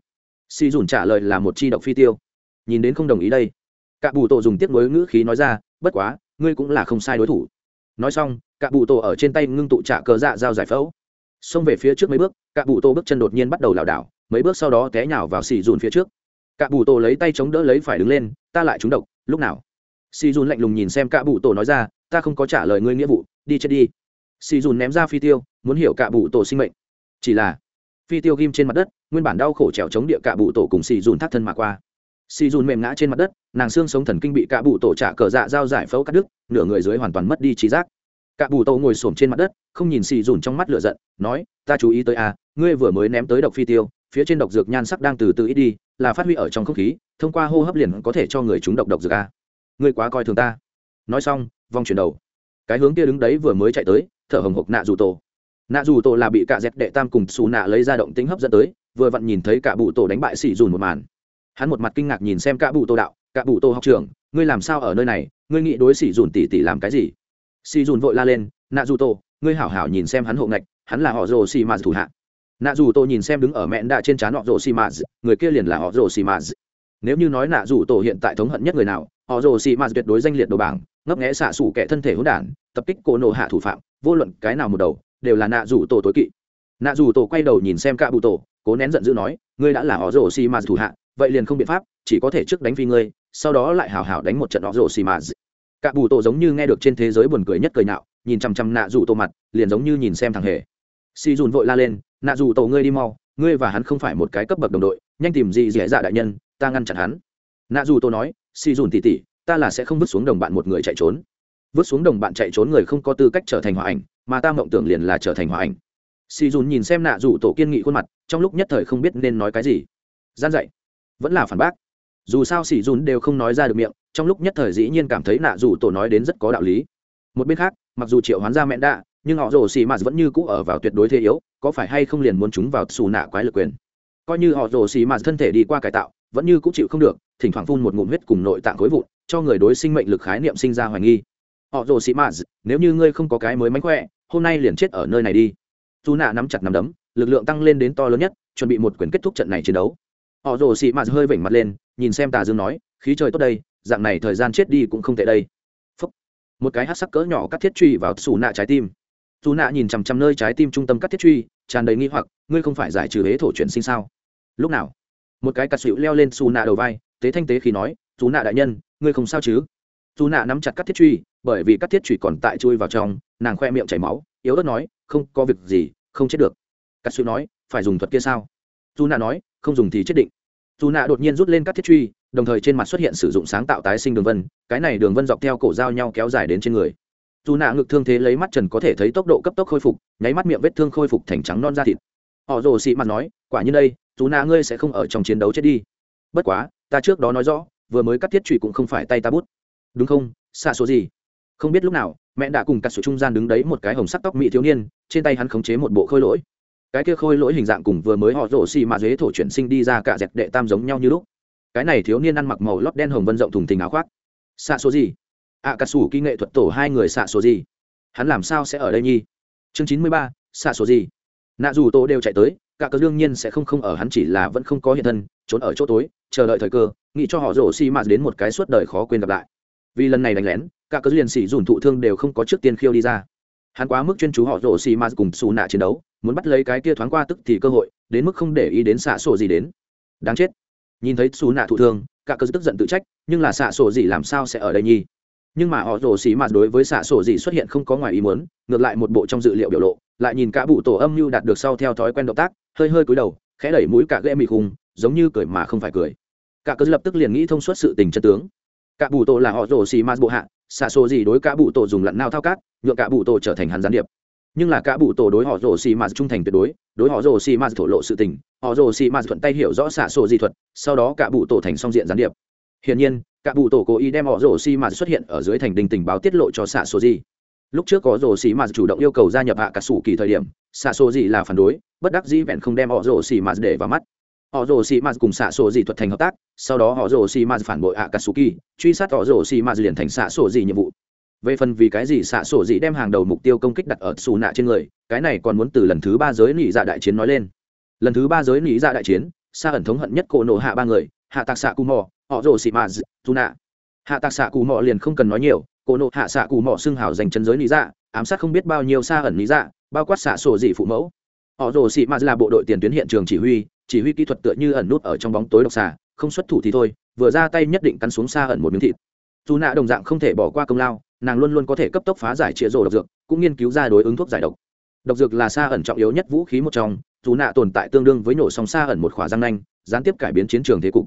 Speaker 1: Si dùn trả lời là một chi độc phi tiêu. Nhìn đến không đồng ý đây Cả bù tổ dùng tiếc nuối ngữ khí nói ra, bất quá, ngươi cũng là không sai đối thủ. Nói xong Cả bù tổ ở trên tay ngưng tụ trả cờ dạ giao giải phẫu. Xông về phía trước mấy bước Cả bù tổ bước chân đột nhiên bắt đầu lảo đảo, mấy bước sau đó té nhào vào xì dùn phía trước. Cả bù tổ lấy tay chống đỡ lấy phải đứng lên, ta lại trúng độc, lúc nào? Xì dùn lạnh lùng nhìn xem Cả bù tổ nói ra, ta không có trả lời ngươi nghĩa vụ, đi chết đi xì dùn ném ra phi tiêu muốn hiểu cạ bù tổ sinh mệnh. Chỉ là phi tiêu ghim trên mặt đất nguyên bản đau khổ trèo chống địa cạ bụ tổ cùng xì dùn thắt thân mà qua. Xì dùn mềm ngã trên mặt đất nàng xương sống thần kinh bị cạ bụ tổ trả cờ dạ dao giải phẫu cắt đứt nửa người dưới hoàn toàn mất đi trí giác. Cạ bụ tổ ngồi xổm trên mặt đất không nhìn xì dùn trong mắt lửa giận nói ta chú ý tới a à, ngươi vừa mới ném tới độc phi tiêu phía trên độc dược nhan sắc đang từ từ ít đi là phát huy ở trong không khí thông qua hô hấp liền có thể cho người chúng độc độc dược a ngươi quá coi thường ta. Nói xong vòng chuyển đầu. Cái hướng kia đứng đấy vừa mới chạy tới thở hồng hộc nạ dù tổ. Nạ dù tổ là bị cả dẹp đệ tam cùng xù nạ lấy ra động tính hấp dẫn tới, vừa vặn nhìn thấy cả bụ tổ đánh bại xì dùn một màn. Hắn một mặt kinh ngạc nhìn xem cả bụ tổ đạo, cả bụ tổ học trường ngươi làm sao ở nơi này? Ngươi nghĩ đối xì dùn tỉ tỉ làm cái gì? Xì dùn vội la lên, nạ dù tổ, ngươi hảo hảo nhìn xem hắn hộ ngạch, hắn là họ rồ xì mà thủ hạ. Nạ dù tổ nhìn xem đứng ở mẹn đạ trên trán họ rồ xì mà người kia liền là họ rồ xì mà nếu như nói nạ dù tổ hiện tại thống hận nhất người nào, họ rồ xì mà tuyệt đối danh liệt đồ bảng ngấp nghẽ xạ xủ kẻ thân thể hỗn đản, tập kích cổ nổ hạ thủ phạm, vô luận cái nào một đầu, đều là nạ rủ tổ tối kỵ. Nạ rủ tổ quay đầu nhìn xem cả bụ tổ, cố nén giận dữ nói, ngươi đã là họ rổ xì mà thủ hạ, vậy liền không biện pháp, chỉ có thể trước đánh phi ngươi, sau đó lại hào hào đánh một trận họ rổ xì mà. Cả bù tổ giống như nghe được trên thế giới buồn cười nhất cười nạo, nhìn chằm chằm nạ rủ tổ mặt, liền giống như nhìn xem thằng hề. Xì dùn vội la lên, nạ rủ tổ ngươi đi mau, ngươi và hắn không phải một cái cấp bậc đồng đội, nhanh tìm gì dễ dạ đại nhân, ta ngăn chặn hắn. Nạ rủ tổ nói, xì dùn tỉ tỉ ta là sẽ không vứt xuống đồng bạn một người chạy trốn. Vứt xuống đồng bạn chạy trốn người không có tư cách trở thành hòa ảnh, mà ta mộng tưởng liền là trở thành hòa ảnh. Si dùn nhìn xem nạ dù tổ kiên nghị khuôn mặt, trong lúc nhất thời không biết nên nói cái gì. Gian dạy. Vẫn là phản bác. Dù sao si dùn đều không nói ra được miệng, trong lúc nhất thời dĩ nhiên cảm thấy nạ dù tổ nói đến rất có đạo lý. Một bên khác, mặc dù triệu hoán ra mẹn đạ, nhưng họ rồ xì mạt vẫn như cũ ở vào tuyệt đối thế yếu, có phải hay không liền muốn chúng vào xù nạ quái lực quyền? Coi như họ rồ xì mạt thân thể đi qua cải tạo vẫn như cũng chịu không được, thỉnh thoảng phun một ngụm huyết cùng nội tạng khối vụn, cho người đối sinh mệnh lực khái niệm sinh ra hoài nghi. Họ rồ sĩ mãs nếu như ngươi không có cái mới mánh khỏe, hôm nay liền chết ở nơi này đi. Dù nạ nắm chặt nắm đấm, lực lượng tăng lên đến to lớn nhất, chuẩn bị một quyền kết thúc trận này chiến đấu. Họ rồ sĩ mãs hơi vểnh mặt lên, nhìn xem tà dương nói, khí trời tốt đây, dạng này thời gian chết đi cũng không tệ đây. Phúc. một cái hát sắc cỡ nhỏ cắt thiết truy vào xù nạ trái tim. Dù nạ nhìn chằm chằm nơi trái tim trung tâm cắt thiết truy, tràn đầy nghi hoặc, ngươi không phải giải trừ hế thổ chuyển sinh sao? Lúc nào? Một cái cắt xịu leo lên xù nạ đầu vai, tế thanh tế khi nói chú nạ đại nhân, ngươi không sao chứ? Chú nạ nắm chặt cắt thiết truy, bởi vì cắt thiết truy còn tại chui vào trong, nàng khoe miệng chảy máu, yếu ớt nói, không có việc gì, không chết được. Cắt xịu nói, phải dùng thuật kia sao? Chú nạ nói, không dùng thì chết định. Chú nạ đột nhiên rút lên cắt thiết truy, đồng thời trên mặt xuất hiện sử dụng sáng tạo tái sinh đường vân, cái này đường vân dọc theo cổ dao nhau kéo dài đến trên người. Dù nạ ngực thương thế lấy mắt trần có thể thấy tốc độ cấp tốc khôi phục, nháy mắt miệng vết thương khôi phục thành trắng non da thịt họ rồ xị mặt nói, quả như đây dù nạ ngươi sẽ không ở trong chiến đấu chết đi. Bất quá, ta trước đó nói rõ, vừa mới cắt thiết trụy cũng không phải tay ta bút. Đúng không xa số gì? Không biết lúc nào, mẹ đã cùng cắt sổ trung gian đứng đấy một cái hồng sắc tóc mỹ thiếu niên, trên tay hắn khống chế một bộ khôi lỗi. Cái kia khôi lỗi hình dạng cùng vừa mới họ rổ xì mà dế thổ chuyển sinh đi ra cả dẹp đệ tam giống nhau như lúc. Cái này thiếu niên ăn mặc màu lót đen hồng vân rộng thùng thình áo khoác. Xạ số gì? À, Ạ cà sủ kỹ nghệ thuật tổ hai người xạ số gì? Hắn làm sao sẽ ở đây nhi? Chương chín mươi ba, xạ số gì? Nạ dù tổ đều chạy tới, cả cớ đương nhiên sẽ không không ở, hắn chỉ là vẫn không có hiện thân, trốn ở chỗ tối, chờ đợi thời cơ, nghĩ cho họ rổ xi mạt đến một cái suốt đời khó quên gặp lại. Vì lần này đánh lén, cả cớ liền xỉ dùn thụ thương đều không có trước tiên khiêu đi ra. Hắn quá mức chuyên chú họ rổ xi mạt cùng xù nạ chiến đấu, muốn bắt lấy cái kia thoáng qua tức thì cơ hội, đến mức không để ý đến xạ sổ gì đến. Đáng chết. Nhìn thấy xù nạ thụ thương, cả cớ tức giận tự trách, nhưng là xạ sổ gì làm sao sẽ ở đây nhi nhưng mà họ rổ xì mạt đối với xạ sổ gì xuất hiện không có ngoài ý muốn, ngược lại một bộ trong dự liệu biểu lộ lại nhìn cả bụ tổ âm mưu đạt được sau theo thói quen động tác, hơi hơi cúi đầu, khẽ đẩy mũi cả ghê mị khùng, giống như cười mà không phải cười. Cả cớ lập tức liền nghĩ thông suốt sự tình chân tướng. Cả bụ tổ là họ rổ xì ma bộ hạ, xạ sổ gì đối cả bụ tổ dùng lặn nao thao cát nhựa cả bụ tổ trở thành hắn gián điệp. Nhưng là cả bụ tổ đối họ rồ xì mạt trung thành tuyệt đối đối họ rồ xì mạt thổ lộ sự tình, họ rồ xì mạt thuận tay hiểu rõ xả sổ gì thuật, sau đó cả bụ tổ thành song diện gián điệp. Hiển nhiên, cả bụ tổ cố ý đem họ rồ xì mạt xuất hiện ở dưới thành đình tình báo tiết lộ cho xả sổ gì lúc trước có rổ xì mà chủ động yêu cầu gia nhập hạ cả sủ kỳ thời điểm xạ số gì là phản đối bất đắc dĩ vẹn không đem họ rổ xì mà để vào mắt. Họ rồ xì mạt cùng xạ sổ dị thuật thành hợp tác sau đó họ rồ xì mạt phản bội ạ kỳ, truy sát họ rồ xì mạt liền thành xạ sổ dị nhiệm vụ. Về phần vì cái gì xạ sổ dị đem hàng đầu mục tiêu công kích đặt ở xù nạ trên người cái này còn muốn từ lần thứ ba giới nỉ dạ đại chiến nói lên. Lần thứ ba giới nỉ dạ đại chiến xa ẩn thống hận nhất cổ nổ hạ ba người hạ tạc xạ cù mò họ rồ xì mạt dù nạ. Hạ tạc xạ cù mò liền không cần nói nhiều cổ nộ hạ xạ cù mỏ xương hào dành chân giới lý dạ ám sát không biết bao nhiêu xa ẩn lý dạ bao quát xạ sổ dị phụ mẫu. Họ rồ xì mạt là bộ đội tiền tuyến hiện trường chỉ huy chỉ huy kỹ thuật tựa như ẩn nút ở trong bóng tối độc xạ, không xuất thủ thì thôi, vừa ra tay nhất định cắn xuống xa ẩn một miếng thịt. Dù nạ đồng dạng không thể bỏ qua công lao, nàng luôn luôn có thể cấp tốc phá giải chĩa rổ độc dược, cũng nghiên cứu ra đối ứng thuốc giải độc. Độc dược là xa ẩn trọng yếu nhất vũ khí một trong, dù nạ tồn tại tương đương với nổ sóng xa ẩn một khỏa răng nanh, gián tiếp cải biến chiến trường thế cục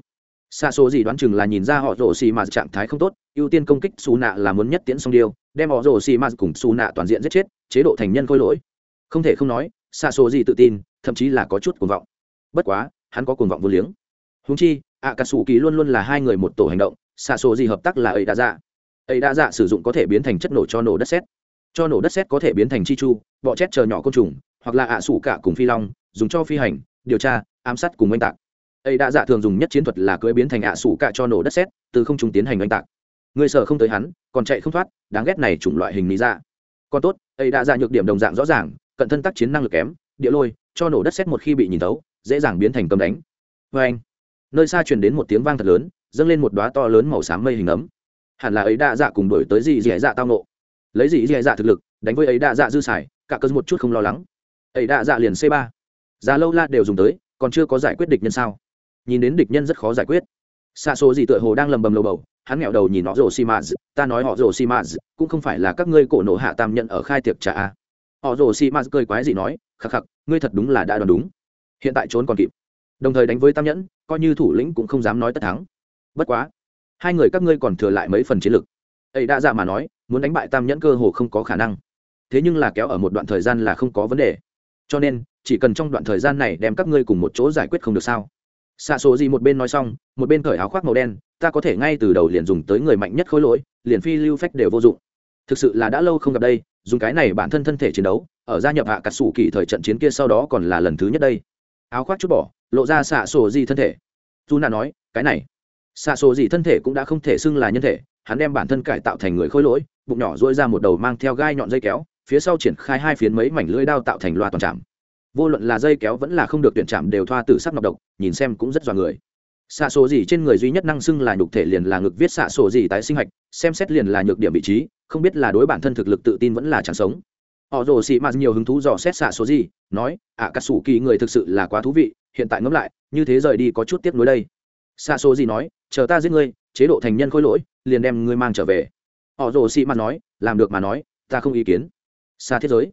Speaker 1: xa số gì đoán chừng là nhìn ra họ rổ xì mà trạng thái không tốt, ưu tiên công kích xù nạ là muốn nhất tiễn song điêu đem họ rổ xì mà cùng xù nạ toàn diện giết chết, chế độ thành nhân khôi lỗi. Không thể không nói, xa số gì tự tin, thậm chí là có chút cuồng vọng. Bất quá, hắn có cuồng vọng vô liếng. Húng chi ạ cà sủ kỳ luôn luôn là hai người một tổ hành động, xa số gì hợp tác là ấy đã dạ. Ấy đã dạ sử dụng có thể biến thành chất nổ cho nổ đất sét. Cho nổ đất sét có thể biến thành chi chu, bọ chét chờ nhỏ côn trùng, hoặc là ạ sủ cả cùng phi long, dùng cho phi hành, điều tra, ám sát cùng oanh tạc ấy đã dạ thường dùng nhất chiến thuật là cưỡi biến thành ạ sủ cả cho nổ đất sét, từ không trung tiến hành oanh tạc. Người sợ không tới hắn, còn chạy không thoát, đáng ghét này chủng loại hình lý ra dạ. còn tốt ấy đã dạ nhược điểm đồng dạng rõ ràng, cận thân tác chiến năng lực kém, địa lôi, cho nổ đất sét một khi bị nhìn tấu dễ dàng biến thành cầm đánh. Vê anh. Nơi xa truyền đến một tiếng vang thật lớn, dâng lên một đoá to lớn màu xám mây hình ấm. Hẳn là ấy đã dạ cùng đổi tới gì dì dạ tao nộ. Lấy gì dì dạ thực lực, đánh với ấy đã dạ dư xài, cả cơn một chút không lo lắng. Ấy đã dạ liền c ba. Già lâu la đều dùng tới, còn chưa có giải quyết địch nhân sao? Nhìn đến địch nhân rất khó giải quyết. Xa số gì tựa hồ đang lầm bầm lầu bầu, hắn nghẹo đầu nhìn họ rồ xi maz ta nói họ rồ xi maz cũng không phải là các ngươi cổ nộ hạ tam nhận ở khai tiệc trà họ rồ xi maz cười quái gì nói, khắc khắc, ngươi thật đúng là đã đoán đúng. Hiện tại trốn còn kịp. Đồng thời đánh với tam nhẫn, coi như thủ lĩnh cũng không dám nói tất thắng. Bất quá, hai người các ngươi còn thừa lại mấy phần chiến lực. Ấy đã ra dạ mà nói, muốn đánh bại tam nhẫn cơ hồ không có khả năng. Thế nhưng là kéo ở một đoạn thời gian là không có vấn đề. Cho nên, chỉ cần trong đoạn thời gian này đem các ngươi cùng một chỗ giải quyết không được sao xạ số gì một bên nói xong, một bên cởi áo khoác màu đen, ta có thể ngay từ đầu liền dùng tới người mạnh nhất khối lỗi, liền phi lưu phách đều vô dụng. Thực sự là đã lâu không gặp đây, dùng cái này bản thân thân thể chiến đấu, ở gia nhập hạ cắt xù kỳ thời trận chiến kia sau đó còn là lần thứ nhất đây. Áo khoác chút bỏ, lộ ra xạ sổ gì thân thể. Dù nà nói, cái này. Xạ sổ gì thân thể cũng đã không thể xưng là nhân thể, hắn đem bản thân cải tạo thành người khối lỗi, bụng nhỏ dỗi ra một đầu mang theo gai nhọn dây kéo, phía sau triển khai hai phiến mấy mảnh lưỡi đao tạo thành loa toàn trạm vô luận là dây kéo vẫn là không được tuyển chạm đều thoa từ sắc ngọc độc nhìn xem cũng rất dọa người. Xạ sổ gì trên người duy nhất năng xưng là nhục thể liền là ngực viết xạ sổ gì tái sinh hạch xem xét liền là nhược điểm vị trí không biết là đối bản thân thực lực tự tin vẫn là chẳng sống. Họ rồ xị mạt nhiều hứng thú dò xét xạ số gì nói ạ à, cà sủ kỳ người thực sự là quá thú vị hiện tại ngẫm lại như thế rời đi có chút tiếc nuối đây. Xạ số gì nói chờ ta giết ngươi chế độ thành nhân khôi lỗi liền đem ngươi mang trở về. Họ rồ xị mạt nói làm được mà nói ta không ý kiến. Xa thiết giới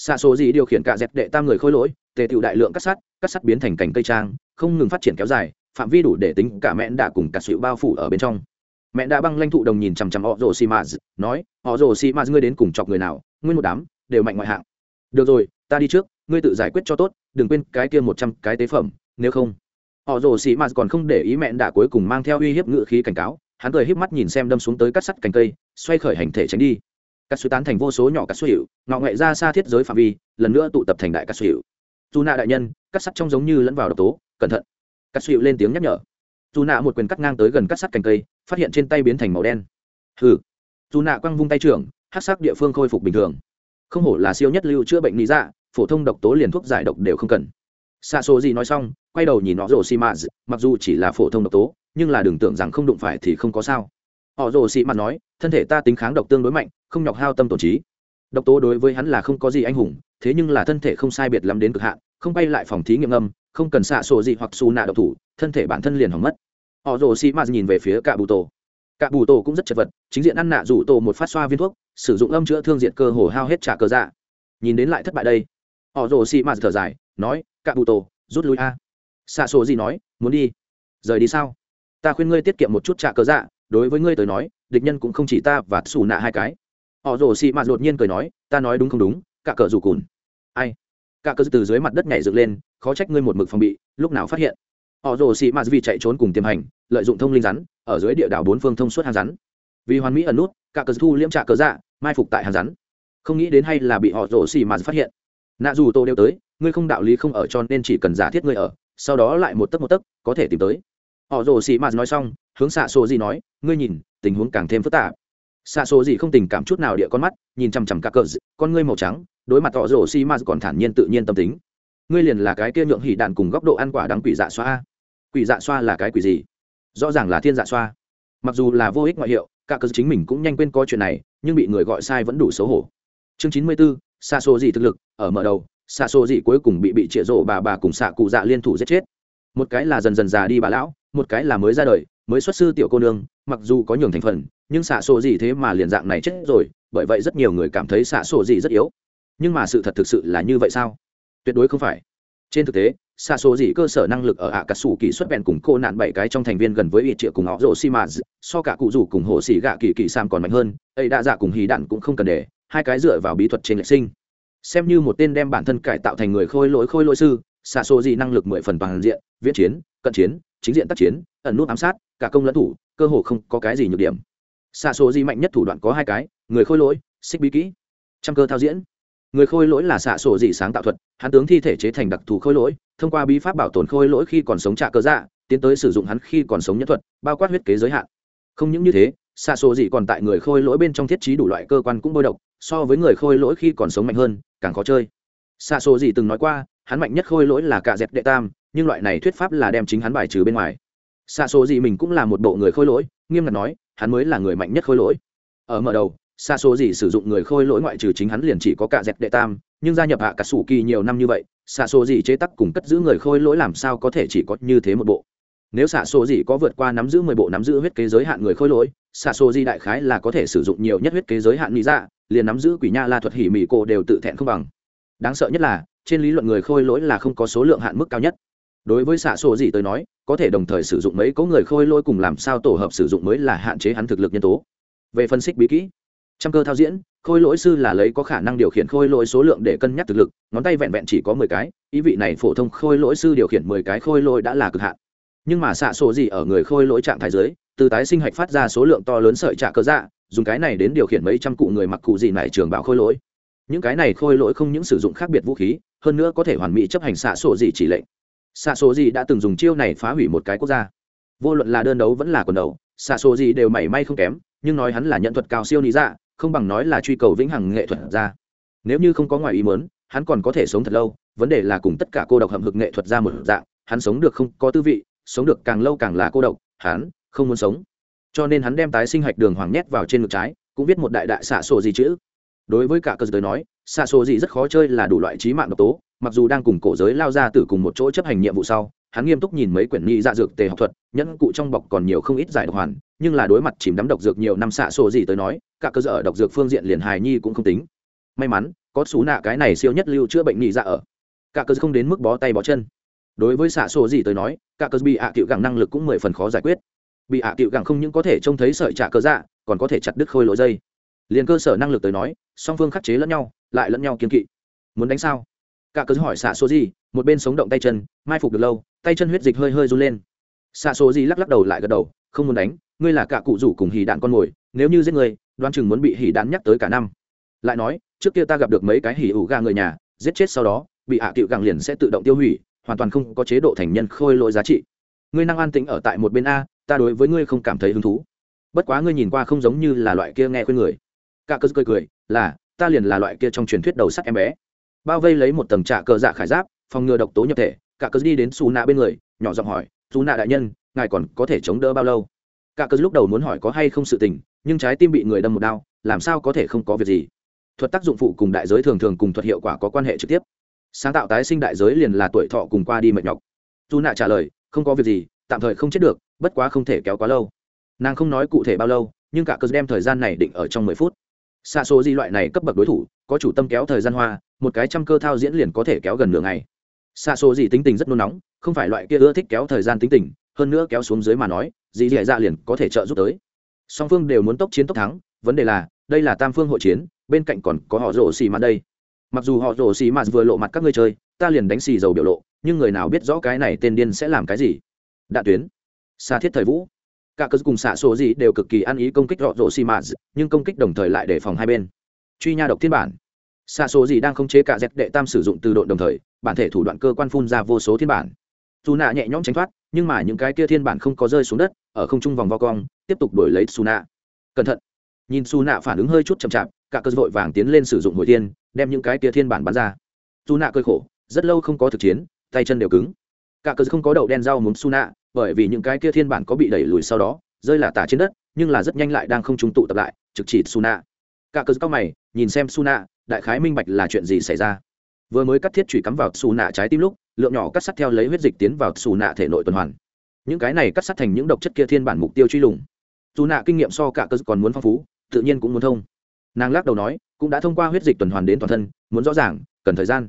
Speaker 1: xa số gì điều khiển cả dẹp đệ tam người khôi lỗi, tề tựu đại lượng cắt sắt cắt sắt biến thành cành cây trang, không ngừng phát triển kéo dài, phạm vi đủ để tính cả mẹn đã cùng cả sự bao phủ ở bên trong. Mẹ đã băng lanh thụ đồng nhìn chằm chằm họ rồ xì mạt nói họ rồ xì mạt ngươi đến cùng chọc người nào? Nguyên một đám, đều mạnh ngoại hạng. Được rồi, ta đi trước, ngươi tự giải quyết cho tốt, đừng quên cái kia một trăm cái tế phẩm, nếu không. Họ rồ xì mạt còn không để ý mẹn đã cuối cùng mang theo uy hiếp ngự khí cảnh cáo, hắn cười híp mắt nhìn xem đâm xuống tới cắt sắt cành cây, xoay khởi hành thể tránh đi các suy tán thành vô số nhỏ các suy hữu, ngọ nghệ ra xa thiết giới phạm vi lần nữa tụ tập thành đại các suy hữu. dù nạ đại nhân cắt sắt trong giống như lẫn vào độc tố cẩn thận. Các suy hữu lên tiếng nhắc nhở. Dù nạ một quyền cắt ngang tới gần cắt sắt cành cây phát hiện trên tay biến thành màu đen. Hừ. Dù nạ quăng vung tay trưởng hát sắc địa phương khôi phục bình thường. Không hổ là siêu nhất lưu chữa bệnh lý dạ phổ thông độc tố liền thuốc giải độc đều không cần. Xa số gì nói xong quay đầu nhìn họ rồ xi mạt mặc dù chỉ là phổ thông độc tố nhưng là đừng tưởng rằng không đụng phải thì không có sao. Họ rồ xi mạt nói thân thể ta tính kháng độc tương đối mạnh không nhọc hao tâm tổn trí. Độc tố đối với hắn là không có gì anh hùng, thế nhưng là thân thể không sai biệt lắm đến cực hạn, không bay lại phòng thí nghiệm âm, không cần xạ sổ gì hoặc xù nạ độc thủ, thân thể bản thân liền hỏng mất. Họ rồ xi mạt nhìn về phía cả bù tổ. Cả bù tổ cũng rất chật vật, chính diện ăn nạ rủ tổ một phát xoa viên thuốc, sử dụng âm chữa thương diện cơ hồ hao hết trả cơ dạ. Nhìn đến lại thất bại đây. Họ rồ xi mạt thở dài, nói cả bù tổ, rút lui a. Xạ sổ gì nói, muốn đi. Rời đi sao? Ta khuyên ngươi tiết kiệm một chút trả cơ dạ đối với ngươi tới nói, địch nhân cũng không chỉ ta và xù nạ hai cái họ rồ xì mạt đột nhiên cười nói, ta nói đúng không đúng, cả cờ rủ cùn. Ai? Cả cờ từ dưới mặt đất nhảy dựng lên, khó trách ngươi một mực phòng bị, lúc nào phát hiện. Họ rồ xì mạt vì chạy trốn cùng tiềm hành, lợi dụng thông linh rắn, ở dưới địa đảo bốn phương thông suốt hàng rắn. Vì hoàn mỹ ẩn nút, cả cờ thu liễm trả cờ dạ mai phục tại hàng rắn. Không nghĩ đến hay là bị họ rồ xì mạt phát hiện. Nạ dù tô đều tới, ngươi không đạo lý không ở cho nên chỉ cần giả thiết ngươi ở, sau đó lại một tấc một tấc, có thể tìm tới. Họ rồ xì mạt nói xong, hướng xạ sổ gì nói, ngươi nhìn, tình huống càng thêm phức tạp xạ số gì không tình cảm chút nào địa con mắt, nhìn chằm chằm cả cờ con ngươi màu trắng, đối mặt họ rồ xì ma còn thản nhiên tự nhiên tâm tính. Ngươi liền là cái kia nhượng hỉ đạn cùng góc độ ăn quả đắng quỷ dạ xoa quỷ dạ xoa là cái quỷ gì? Rõ ràng là thiên dạ xoa. Mặc dù là vô ích ngoại hiệu, cả cờ chính mình cũng nhanh quên coi chuyện này, nhưng bị người gọi sai vẫn đủ xấu hổ. Chương chín mươi bốn xa số gì thực lực, ở mở đầu xa số gì cuối cùng bị bị trịa rộ bà bà cùng xạ cụ dạ liên thủ giết chết. Một cái là dần dần già đi bà lão, một cái là mới ra đời, mới xuất sư tiểu cô nương, mặc dù có nhường thành phần nhưng xạ sổ gì thế mà liền dạng này chết rồi, bởi vậy rất nhiều người cảm thấy xạ sổ gì rất yếu. Nhưng mà sự thật thực sự là như vậy sao? Tuyệt đối không phải. Trên thực tế, xạ sổ gì cơ sở năng lực ở ạ cà sủ kỳ xuất bèn cùng cô nạn bảy cái trong thành viên gần với ít triệu cùng họ rổ xi mã so cả cụ rủ cùng hồ xỉ gạ kỳ kỳ sam còn mạnh hơn, ấy đã dạ cùng hí đạn cũng không cần để, hai cái dựa vào bí thuật trên lệ sinh. Xem như một tên đem bản thân cải tạo thành người khôi lỗi khôi lỗi sư, xạ sổ gì năng lực mười phần bằng diện, viễn chiến, cận chiến, chính diện tác chiến, ẩn nút ám sát, cả công lẫn thủ, cơ hồ không có cái gì nhược điểm xa số gì mạnh nhất thủ đoạn có hai cái, người khôi lỗi, xích bí kỹ, trăm cơ thao diễn. Người khôi lỗi là xạ sổ dị sáng tạo thuật, hắn tướng thi thể chế thành đặc thù khôi lỗi, thông qua bí pháp bảo tồn khôi lỗi khi còn sống trạ cơ dạ tiến tới sử dụng hắn khi còn sống nhất thuật, bao quát huyết kế giới hạn. Không những như thế, xạ sổ dị còn tại người khôi lỗi bên trong thiết trí đủ loại cơ quan cũng bôi độc, so với người khôi lỗi khi còn sống mạnh hơn, càng khó chơi. Xạ sổ dị từng nói qua, hắn mạnh nhất khôi lỗi là cạ dẹp đệ tam, nhưng loại này thuyết pháp là đem chính hắn bài trừ bên ngoài. Xạ sổ dị mình cũng là một bộ người khôi lỗi, nghiêm ngặt nói hắn mới là người mạnh nhất khôi lỗi. Ở mở đầu, xa số gì sử dụng người khôi lỗi ngoại trừ chính hắn liền chỉ có cả dẹp đệ tam, nhưng gia nhập hạ cả sủ kỳ nhiều năm như vậy xạ số gì chế tắc cùng cất giữ người khôi lỗi làm sao có thể chỉ có như thế một bộ? Nếu xạ số gì có vượt qua nắm giữ mười bộ nắm giữ huyết kế giới hạn người khôi lỗi xạ số gì đại khái là có thể sử dụng nhiều nhất huyết kế giới hạn lý dạ liền nắm giữ quỷ nha la thuật hỉ mỹ cổ đều tự thẹn không bằng. Đáng sợ nhất là, trên lý luận người khôi lỗi là không có số lượng hạn mức cao nhất đối với xạ số gì tôi nói, có thể đồng thời sử dụng mấy có người khôi lỗi cùng làm sao tổ hợp sử dụng mới là hạn chế hắn thực lực nhân tố. Về phân tích bí kỹ, trăm cơ thao diễn, khôi lỗi sư là lấy có khả năng điều khiển khôi lỗi số lượng để cân nhắc thực lực, ngón tay vẹn vẹn chỉ có mười cái, ý vị này phổ thông khôi lỗi sư điều khiển mười cái khôi lỗi đã là cực hạn. Nhưng mà xạ sổ gì ở người khôi lỗi trạng thái giới từ tái sinh hạch phát ra số lượng to lớn sợi trạ cơ dạ dùng cái này đến điều khiển mấy trăm cụ người mặc cụ gì này trường bảo khôi lỗi. Những cái này khôi lỗi không những sử dụng khác biệt vũ khí, hơn nữa có thể hoàn mỹ chấp hành xạ sổ gì chỉ lệnh xạ số gì đã từng dùng chiêu này phá hủy một cái quốc gia. Vô luận là đơn đấu vẫn là quần đấu, xạ số gì đều mảy may không kém, nhưng nói hắn là nhận thuật cao siêu lý dạ không bằng nói là truy cầu vĩnh hằng nghệ thuật ra. Nếu như không có ngoài ý muốn, hắn còn có thể sống thật lâu, vấn đề là cùng tất cả cô độc hầm hực nghệ thuật ra một dạng, hắn sống được không có tư vị, sống được càng lâu càng là cô độc, hắn không muốn sống. Cho nên hắn đem tái sinh hạch đường hoàng nhét vào trên ngực trái, cũng viết một đại đại xạ sổ gì chữ. Đối với cả cơ giới nói, xạ sổ gì rất khó chơi là đủ loại trí mạng độc tố mặc dù đang cùng cổ giới lao ra từ cùng một chỗ chấp hành nhiệm vụ sau, hắn nghiêm túc nhìn mấy quyển nghi dạ dược tề học thuật, nhẫn cụ trong bọc còn nhiều không ít giải độc hoàn, nhưng là đối mặt chìm đắm độc dược nhiều năm xạ sổ gì tới nói, cả cơ sở độc dược phương diện liền hài nhi cũng không tính. May mắn, có xú nạ cái này siêu nhất lưu chữa bệnh nghi dạ ở. Cả cơ không đến mức bó tay bó chân. Đối với xạ sổ gì tới nói, cả cơ bị ạ à gẳng năng lực cũng mười phần khó giải quyết. Bị ạ à gẳng không những có thể trông thấy sợi trả cơ dạ còn có thể chặt đứt khôi lỗi dây. Liền cơ sở năng lực tới nói, song phương khắc chế lẫn nhau, lại lẫn nhau kiên kỵ. Muốn đánh sao? Cả cớ hỏi xạ số gì một bên sống động tay chân, mai phục được lâu, tay chân huyết dịch hơi hơi run lên. Xạ số gì lắc lắc đầu lại gật đầu, không muốn đánh, ngươi là cả cụ rủ cùng hỉ đạn con mồi, nếu như giết ngươi, đoan chừng muốn bị hỉ đạn nhắc tới cả năm. Lại nói, trước kia ta gặp được mấy cái hỉ ủ ga người nhà, giết chết sau đó, bị hạ tiệu gàng liền sẽ tự động tiêu hủy, hoàn toàn không có chế độ thành nhân khôi lỗi giá trị. Ngươi năng an tĩnh ở tại một bên a, ta đối với ngươi không cảm thấy hứng thú. Bất quá ngươi nhìn qua không giống như là loại kia nghe khuyên người. Cả cớ cười cười, là, ta liền là loại kia trong truyền thuyết đầu sắt em bé bao vây lấy một tầng trạ cờ dạ khải giáp, phòng ngừa độc tố nhập thể. Cả cờ đi đến xù nạ bên người, nhỏ giọng hỏi xù nạ đại nhân, ngài còn có thể chống đỡ bao lâu? Cả cờ lúc đầu muốn hỏi có hay không sự tình, nhưng trái tim bị người đâm một đau, làm sao có thể không có việc gì? Thuật tác dụng phụ cùng đại giới thường thường cùng thuật hiệu quả có quan hệ trực tiếp. Sáng tạo tái sinh đại giới liền là tuổi thọ cùng qua đi mệt nhọc. Dù nạ trả lời, không có việc gì, tạm thời không chết được, bất quá không thể kéo quá lâu. Nàng không nói cụ thể bao lâu, nhưng cả cờ đem thời gian này định ở trong mười phút xa số di loại này cấp bậc đối thủ, có chủ tâm kéo thời gian hoa, một cái trăm cơ thao diễn liền có thể kéo gần nửa ngày. Xa số gì tính tình rất nôn nóng, không phải loại kia ưa thích kéo thời gian tính tình, hơn nữa kéo xuống dưới mà nói, dì dì dạ liền có thể trợ giúp tới. Song phương đều muốn tốc chiến tốc thắng, vấn đề là, đây là tam phương hội chiến, bên cạnh còn có họ rổ xì mặt đây. Mặc dù họ rổ xì mặt vừa lộ mặt các ngươi chơi, ta liền đánh xì dầu biểu lộ, nhưng người nào biết rõ cái này tên điên sẽ làm cái gì? Đạn tuyến. Xa thiết thời vũ cả cơ cùng xạ số gì đều cực kỳ ăn ý công kích họ rổ xì mạt nhưng công kích đồng thời lại để phòng hai bên. Truy nha độc thiên bản. Xạ số gì đang khống chế cả dẹp đệ tam sử dụng từ độn đồng thời, bản thể thủ đoạn cơ quan phun ra vô số thiên bản. Dù nạ nhẹ nhõm tránh thoát, nhưng mà những cái kia thiên bản không có rơi xuống đất, ở không trung vòng vo cong, tiếp tục đổi lấy su nạ cẩn thận. Nhìn su nạ phản ứng hơi chút chậm chạp, cả cơ vội vàng tiến lên sử dụng hồi tiên đem những cái kia thiên bản bắn ra. Su nạ cơi khổ, rất lâu không có thực chiến, tay chân đều cứng. Cả cơ không có đậu đen rau muốn su nạ bởi vì những cái kia thiên bản có bị đẩy lùi sau đó, rơi là tả trên đất, nhưng là rất nhanh lại đang không trung tụ tập lại, trực chỉ suna. Cả cơ cao mày, nhìn xem suna, đại khái minh bạch là chuyện gì xảy ra. Vừa mới cắt thiết chủy cắm vào xù nạ trái tim lúc, lượng nhỏ cắt sắt theo lấy huyết dịch tiến vào xù nạ thể nội tuần hoàn. Những cái này cắt sắt thành những độc chất kia thiên bản mục tiêu truy lùng. Dù nạ kinh nghiệm so cả cơ còn muốn phong phú, tự nhiên cũng muốn thông. Nàng lắc đầu nói, cũng đã thông qua huyết dịch tuần hoàn đến toàn thân, muốn rõ ràng, cần thời gian.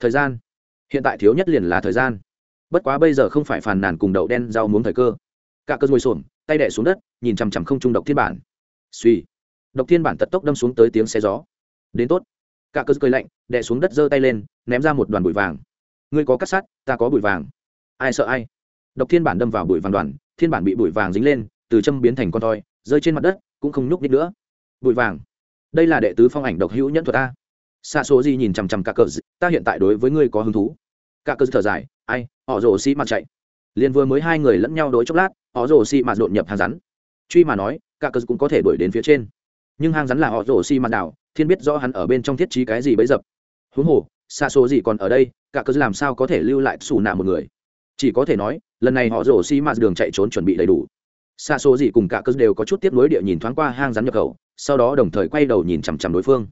Speaker 1: Thời gian. Hiện tại thiếu nhất liền là thời gian bất quá bây giờ không phải phàn nàn cùng đậu đen rau muốn thời cơ. Cả cơ ngồi xổm, tay đẻ xuống đất, nhìn chằm chằm không trung độc thiên bản. Suy, độc thiên bản tật tốc đâm xuống tới tiếng xe gió. Đến tốt. Cả cơ cười lạnh, đẻ xuống đất giơ tay lên, ném ra một đoàn bụi vàng. Ngươi có cắt sắt, ta có bụi vàng. Ai sợ ai? Độc thiên bản đâm vào bụi vàng đoàn, thiên bản bị bụi vàng dính lên, từ châm biến thành con thoi, rơi trên mặt đất, cũng không nhúc nhích nữa. Bụi vàng. Đây là đệ tứ phong ảnh độc hữu nhẫn thuật ta xa số gì nhìn chằm chằm cả cờ ta hiện tại đối với ngươi có hứng thú. Cả cờ thở dài ai, họ rồ xi mặt chạy. Liền vừa mới hai người lẫn nhau đối chốc lát, họ rồ xi mặt đột nhập hàng rắn. Truy mà nói, cả cờ cũng có thể đuổi đến phía trên. Nhưng hang rắn là họ rồ xi mặt đảo, thiên biết rõ hắn ở bên trong thiết trí cái gì bấy dập. Huống hồ, xa số gì còn ở đây, cả cờ làm sao có thể lưu lại xù nạ một người? Chỉ có thể nói, lần này họ rổ xi mạt đường chạy trốn chuẩn bị đầy đủ. Xa số gì cùng cả cờ đều có chút tiếp nối địa nhìn thoáng qua hang rắn nhập khẩu, sau đó đồng thời quay đầu nhìn chằm chằm đối phương.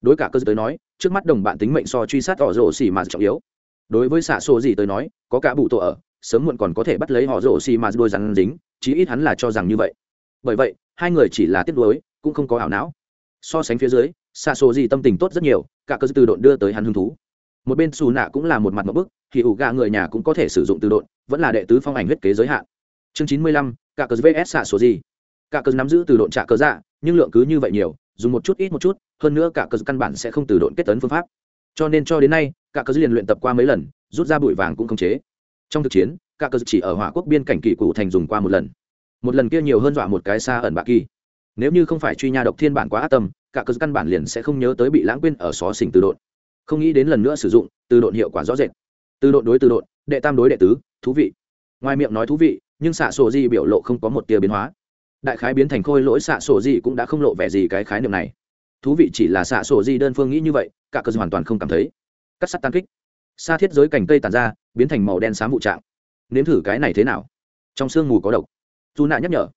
Speaker 1: Đối cả cơ tới nói, trước mắt đồng bạn tính mệnh so truy sát họ rổ xi mạt trọng yếu đối với xạ số gì tới nói, có cả bụ tổ ở, sớm muộn còn có thể bắt lấy họ rổ xì mà đôi rắn dính, chí ít hắn là cho rằng như vậy. Bởi vậy, hai người chỉ là tiếp đối cũng không có ảo não. So sánh phía dưới, xạ số gì tâm tình tốt rất nhiều, cả cơ từ độn đưa tới hắn hứng thú. Một bên xù nạ cũng là một mặt một bức, thì ủ gà người nhà cũng có thể sử dụng từ độn, vẫn là đệ tứ phong ảnh huyết kế giới hạn. Chương chín mươi lăm, cả cơ vs xạ số gì. Cả cơ nắm giữ từ độn trả cơ dạ nhưng lượng cứ như vậy nhiều, dùng một chút ít một chút, hơn nữa cả cơ căn bản sẽ không từ độn kết tấn phương pháp. Cho nên cho đến nay cả cơ liền luyện tập qua mấy lần, rút ra bụi vàng cũng không chế. Trong thực chiến, cả cơ chỉ ở hỏa quốc biên cảnh kỳ cụ thành dùng qua một lần. Một lần kia nhiều hơn dọa một cái xa ẩn bạc kỳ. Nếu như không phải truy nha độc thiên bản quá ác tâm, cả cơ căn bản liền sẽ không nhớ tới bị lãng quên ở xó xỉnh từ độn. Không nghĩ đến lần nữa sử dụng, từ độn hiệu quả rõ rệt. Từ độn đối từ độn, đệ tam đối đệ tứ, thú vị. Ngoài miệng nói thú vị, nhưng xạ sổ di biểu lộ không có một tia biến hóa. Đại khái biến thành khôi lỗi xạ sổ di cũng đã không lộ vẻ gì cái khái niệm này. Thú vị chỉ là xạ sổ di đơn phương nghĩ như vậy, cả cơ hoàn toàn không cảm thấy cắt sắt tan kích. Xa thiết giới cành cây tàn ra, biến thành màu đen xám vụ trạng. Nếm thử cái này thế nào? Trong sương mù có độc. Dù nạ nhắc nhở.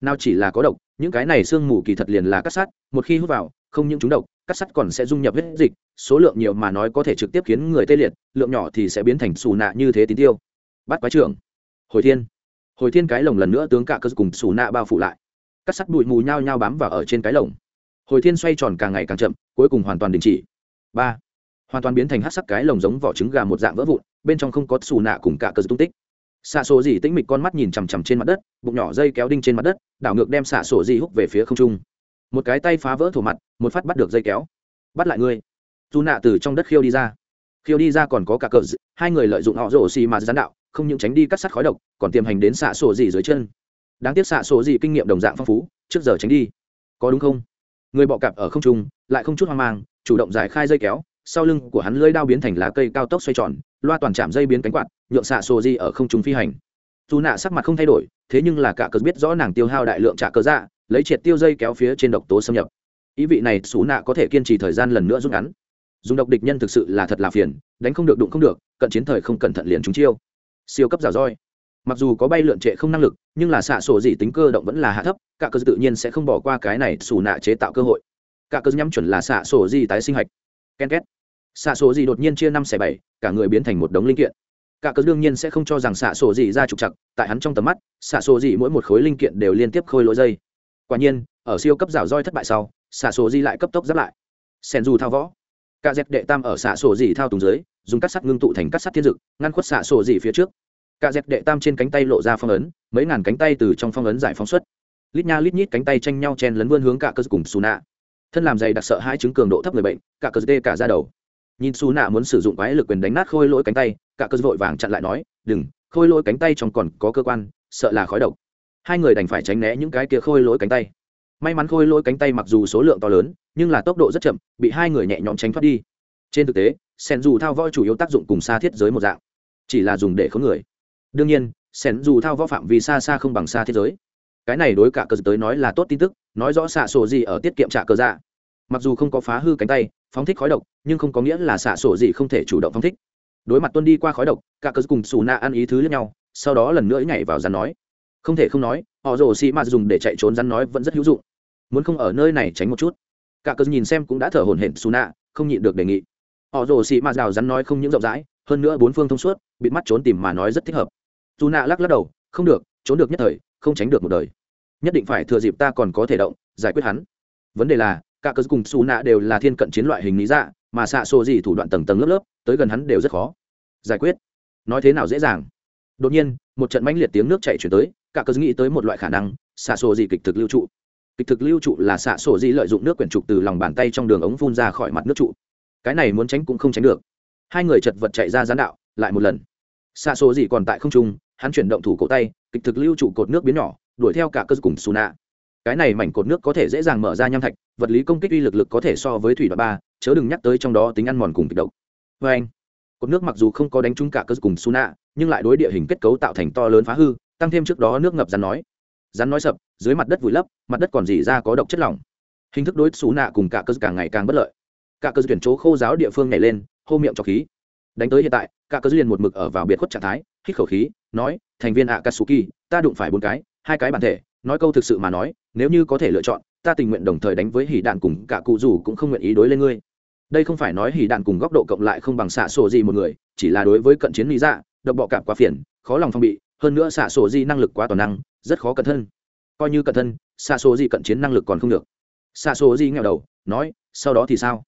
Speaker 1: Nào chỉ là có độc, những cái này sương mù kỳ thật liền là cắt sắt, một khi hút vào, không những chúng độc, cắt sắt còn sẽ dung nhập hết dịch, số lượng nhiều mà nói có thể trực tiếp khiến người tê liệt, lượng nhỏ thì sẽ biến thành xù nạ như thế tín tiêu. Bắt quái trưởng. Hồi thiên. Hồi thiên cái lồng lần nữa tướng cả cơ cùng xù nạ bao phủ lại. Cắt sắt bụi mù nhao nhao bám vào ở trên cái lồng. Hồi thiên xoay tròn càng ngày càng chậm, cuối cùng hoàn toàn đình chỉ. Ba hoàn toàn biến thành hát sắc cái lồng giống vỏ trứng gà một dạng vỡ vụn, bên trong không có xù nạ cùng cả cơ tung tích. Xạ sổ dị tĩnh mịch con mắt nhìn chằm chằm trên mặt đất, bụng nhỏ dây kéo đinh trên mặt đất, đảo ngược đem xạ sổ dị hút về phía không trung. Một cái tay phá vỡ thổ mặt, một phát bắt được dây kéo. Bắt lại ngươi. Dù nạ từ trong đất khiêu đi ra. Khiêu đi ra còn có cả cờ hai người lợi dụng họ rổ xì mà gián đạo, không những tránh đi cắt sắt khói độc, còn tiềm hành đến xạ sổ dị dưới chân. Đáng tiếc xạ sổ dị kinh nghiệm đồng dạng phong phú, trước giờ tránh đi. Có đúng không? Người bọ cạp ở không trung, lại không chút hoang mang, chủ động giải khai dây kéo sau lưng của hắn lưỡi đao biến thành lá cây cao tốc xoay tròn, loa toàn chạm dây biến cánh quạt, nhượng xạ sổ di ở không trung phi hành. Dù nạ sắc mặt không thay đổi, thế nhưng là cả cớ biết rõ nàng tiêu hao đại lượng trả cơ dạ lấy triệt tiêu dây kéo phía trên độc tố xâm nhập. Ý vị này xú nạ có thể kiên trì thời gian lần nữa rút ngắn. Dùng độc địch nhân thực sự là thật là phiền, đánh không được đụng không được, cận chiến thời không cẩn thận liền trúng chiêu. Siêu cấp giả roi. Mặc dù có bay lượn trệ không năng lực, nhưng là xạ sổ dị tính cơ động vẫn là hạ thấp, cả cơ tự nhiên sẽ không bỏ qua cái này xù nạ chế tạo cơ hội. Cả cơ nhắm chuẩn là xạ sổ dị tái sinh hạch. Ken két xạ sổ gì đột nhiên chia năm xẻ bảy, cả người biến thành một đống linh kiện. Cả cớ đương nhiên sẽ không cho rằng xạ sổ gì ra trục chặt tại hắn trong tầm mắt, xạ sổ gì mỗi một khối linh kiện đều liên tiếp khôi lỗi dây. Quả nhiên, ở siêu cấp rào roi thất bại sau, xạ sổ gì lại cấp tốc giáp lại. Sen du thao võ. Cả dẹp đệ tam ở xạ sổ gì thao tùng dưới, dùng cắt sắt ngưng tụ thành cắt sắt thiên dực, ngăn khuất xạ sổ gì phía trước. Cả dẹp đệ tam trên cánh tay lộ ra phong ấn, mấy ngàn cánh tay từ trong phong ấn giải phóng xuất. Lít nha lít nhít cánh tay tranh nhau chen lấn vươn hướng cả cơ cùng xù nạ thân làm dày đặc sợ hai chứng cường độ thấp người bệnh, cả cơ tê cả ra đầu nhìn xù nạ muốn sử dụng quái lực quyền đánh nát khôi lỗi cánh tay, cả cơ vội vàng chặn lại nói, đừng, khôi lỗi cánh tay trong còn có cơ quan, sợ là khói độc. Hai người đành phải tránh né những cái kia khôi lỗi cánh tay. May mắn khôi lỗi cánh tay mặc dù số lượng to lớn, nhưng là tốc độ rất chậm, bị hai người nhẹ nhõm tránh thoát đi. Trên thực tế, sen dù thao voi chủ yếu tác dụng cùng xa thiết giới một dạng, chỉ là dùng để khống người. Đương nhiên, sen dù thao võ phạm vì xa xa không bằng xa thế giới. Cái này đối cả cơ tới nói là tốt tin tức, nói rõ xạ sổ gì ở tiết kiệm trả cơ dạ mặc dù không có phá hư cánh tay, phóng thích khói độc, nhưng không có nghĩa là xạ sổ gì không thể chủ động phóng thích. Đối mặt tuân đi qua khói độc, cả cớ cùng xù na ăn ý thứ lẫn nhau, sau đó lần nữa nhảy vào rắn nói. Không thể không nói, họ rồ xị mà dùng để chạy trốn rắn nói vẫn rất hữu dụng. Muốn không ở nơi này tránh một chút. Cả cớ nhìn xem cũng đã thở hổn hển, xù nạ không nhịn được đề nghị. Họ rồ xị mà rào rắn nói không những rộng rãi, hơn nữa bốn phương thông suốt bịt mắt trốn tìm mà nói rất thích hợp. Dù nạ lắc lắc đầu, không được, trốn được nhất thời, không tránh được một đời. Nhất định phải thừa dịp ta còn có thể động, giải quyết hắn. Vấn đề là cả cớ cùng xù nạ đều là thiên cận chiến loại hình lý dạ mà xạ xô gì thủ đoạn tầng tầng lớp lớp, tới gần hắn đều rất khó. Giải quyết. Nói thế nào dễ dàng? Đột nhiên, một trận mãnh liệt tiếng nước chạy chuyển tới, cả cớ nghĩ tới một loại khả năng xạ xô gì kịch thực lưu trụ. Kịch thực lưu trụ là xạ xô gì lợi dụng nước quyển trục từ lòng bàn tay trong đường ống phun ra khỏi mặt nước trụ. Cái này muốn tránh cũng không tránh được. Hai người chật vật chạy ra gián đạo, lại một lần. Xạ xô gì còn tại không trung, hắn chuyển động thủ cổ tay, kịch thực lưu trụ cột nước biến nhỏ, đuổi theo cả cơ cùng xù nạ cái này mảnh cột nước có thể dễ dàng mở ra nham thạch vật lý công kích uy lực lực có thể so với thủy đoạn ba, chớ đừng nhắc tới trong đó tính ăn mòn cùng kịch độc. Vê anh, cột nước mặc dù không có đánh trúng cả cơ cùng xù nạ nhưng lại đối địa hình kết cấu tạo thành to lớn phá hư, tăng thêm trước đó nước ngập rắn nói. Rắn nói sập, dưới mặt đất vùi lấp, mặt đất còn dỉ ra có độc chất lỏng. Hình thức đối xù nạ cùng cả cơ càng ngày càng bất lợi. Cả cơ tuyển chỗ khô giáo địa phương nhảy lên, hô miệng cho khí. Đánh tới hiện tại, cả cơ liền một mực ở vào biệt khuất trạng thái, hít khẩu khí, nói, thành viên ạ katsuki ta đụng phải bốn cái, hai cái bản thể. Nói câu thực sự mà nói, nếu như có thể lựa chọn ta tình nguyện đồng thời đánh với hỉ đạn cùng cả cụ dù cũng không nguyện ý đối lên ngươi. Đây không phải nói hỉ đạn cùng góc độ cộng lại không bằng xạ sổ gì một người, chỉ là đối với cận chiến lý dạ độc bọ cảm quá phiền, khó lòng phong bị, hơn nữa xạ sổ gì năng lực quá toàn năng, rất khó cẩn thân. Coi như cẩn thân, xạ sổ gì cận chiến năng lực còn không được. Xạ sổ gì nghèo đầu, nói, sau đó thì sao?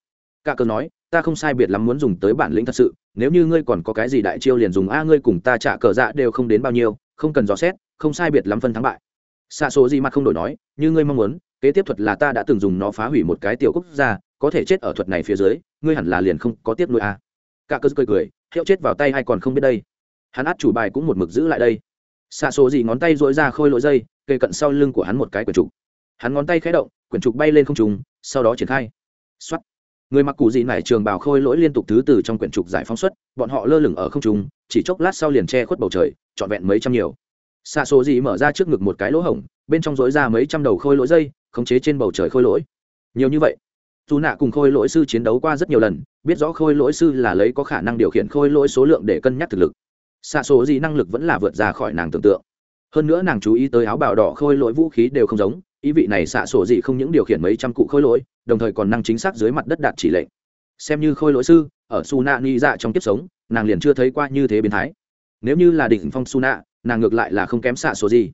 Speaker 1: Cả cờ nói, ta không sai biệt lắm muốn dùng tới bản lĩnh thật sự, nếu như ngươi còn có cái gì đại chiêu liền dùng a ngươi cùng ta trả cờ dạ đều không đến bao nhiêu, không cần dò xét, không sai biệt lắm phân thắng bại. Xạ sổ gì mặt không đổi nói, như ngươi mong muốn kế tiếp thuật là ta đã từng dùng nó phá hủy một cái tiểu quốc gia, có thể chết ở thuật này phía dưới, ngươi hẳn là liền không có tiếp nuôi a à. cả cơ cười cười, hiệu chết vào tay hay còn không biết đây. Hắn át chủ bài cũng một mực giữ lại đây. Xa số gì ngón tay dỗi ra khôi lỗi dây, kề cận sau lưng của hắn một cái quyển trục. Hắn ngón tay khẽ động, quyển trục bay lên không trùng sau đó triển khai. Xuất người mặc cụ gì nải trường bào khôi lỗi liên tục thứ từ trong quyển trục giải phóng xuất, bọn họ lơ lửng ở không trung, chỉ chốc lát sau liền che khuất bầu trời, trọn vẹn mấy trăm nhiều. Xa số gì mở ra trước ngực một cái lỗ hổng bên trong dối ra mấy trăm đầu khôi lỗi dây, khống chế trên bầu trời khôi lỗi. Nhiều như vậy, dù nạ cùng khôi lỗi sư chiến đấu qua rất nhiều lần, biết rõ khôi lỗi sư là lấy có khả năng điều khiển khôi lỗi số lượng để cân nhắc thực lực. Xa số gì năng lực vẫn là vượt ra khỏi nàng tưởng tượng. Hơn nữa nàng chú ý tới áo bào đỏ khôi lỗi vũ khí đều không giống, ý vị này xạ sổ gì không những điều khiển mấy trăm cụ khôi lỗi, đồng thời còn năng chính xác dưới mặt đất đạt chỉ lệnh. Xem như khôi lỗi sư, ở su na ni dạ trong kiếp sống, nàng liền chưa thấy qua như thế biến thái. Nếu như là đỉnh phong su na nàng ngược lại là không kém xạ số gì.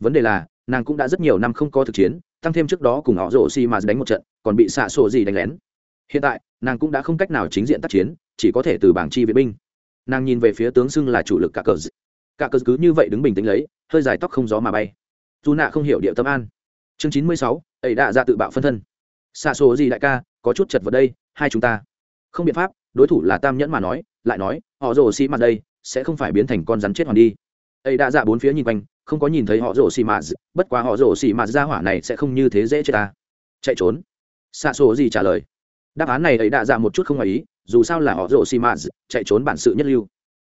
Speaker 1: Vấn đề là nàng cũng đã rất nhiều năm không có thực chiến, tăng thêm trước đó cùng họ rổ xi mà đánh một trận, còn bị xạ sổ gì đánh lén. Hiện tại, nàng cũng đã không cách nào chính diện tác chiến, chỉ có thể từ bảng chi vệ binh. Nàng nhìn về phía tướng xưng là chủ lực cả cờ cả cờ cứ như vậy đứng bình tĩnh lấy, hơi dài tóc không gió mà bay. Dù nạ không hiểu điệu tâm an. Chương chín mươi sáu, ấy đã ra tự bạo phân thân. Xạ sổ gì đại ca, có chút chật vật đây, hai chúng ta. Không biện pháp, đối thủ là tam nhẫn mà nói, lại nói, họ rồ xi mặt đây, sẽ không phải biến thành con rắn chết hoàn đi. Ấy đã dạ bốn phía nhìn quanh không có nhìn thấy họ rổ xì mạt. Bất quá họ rổ xì mạt ra hỏa này sẽ không như thế dễ chết ta. Chạy trốn. Xa sổ gì trả lời. Đáp án này ấy đã ra một chút không ngoài ý, dù sao là họ rổ xì mạt, chạy trốn bản sự nhất lưu.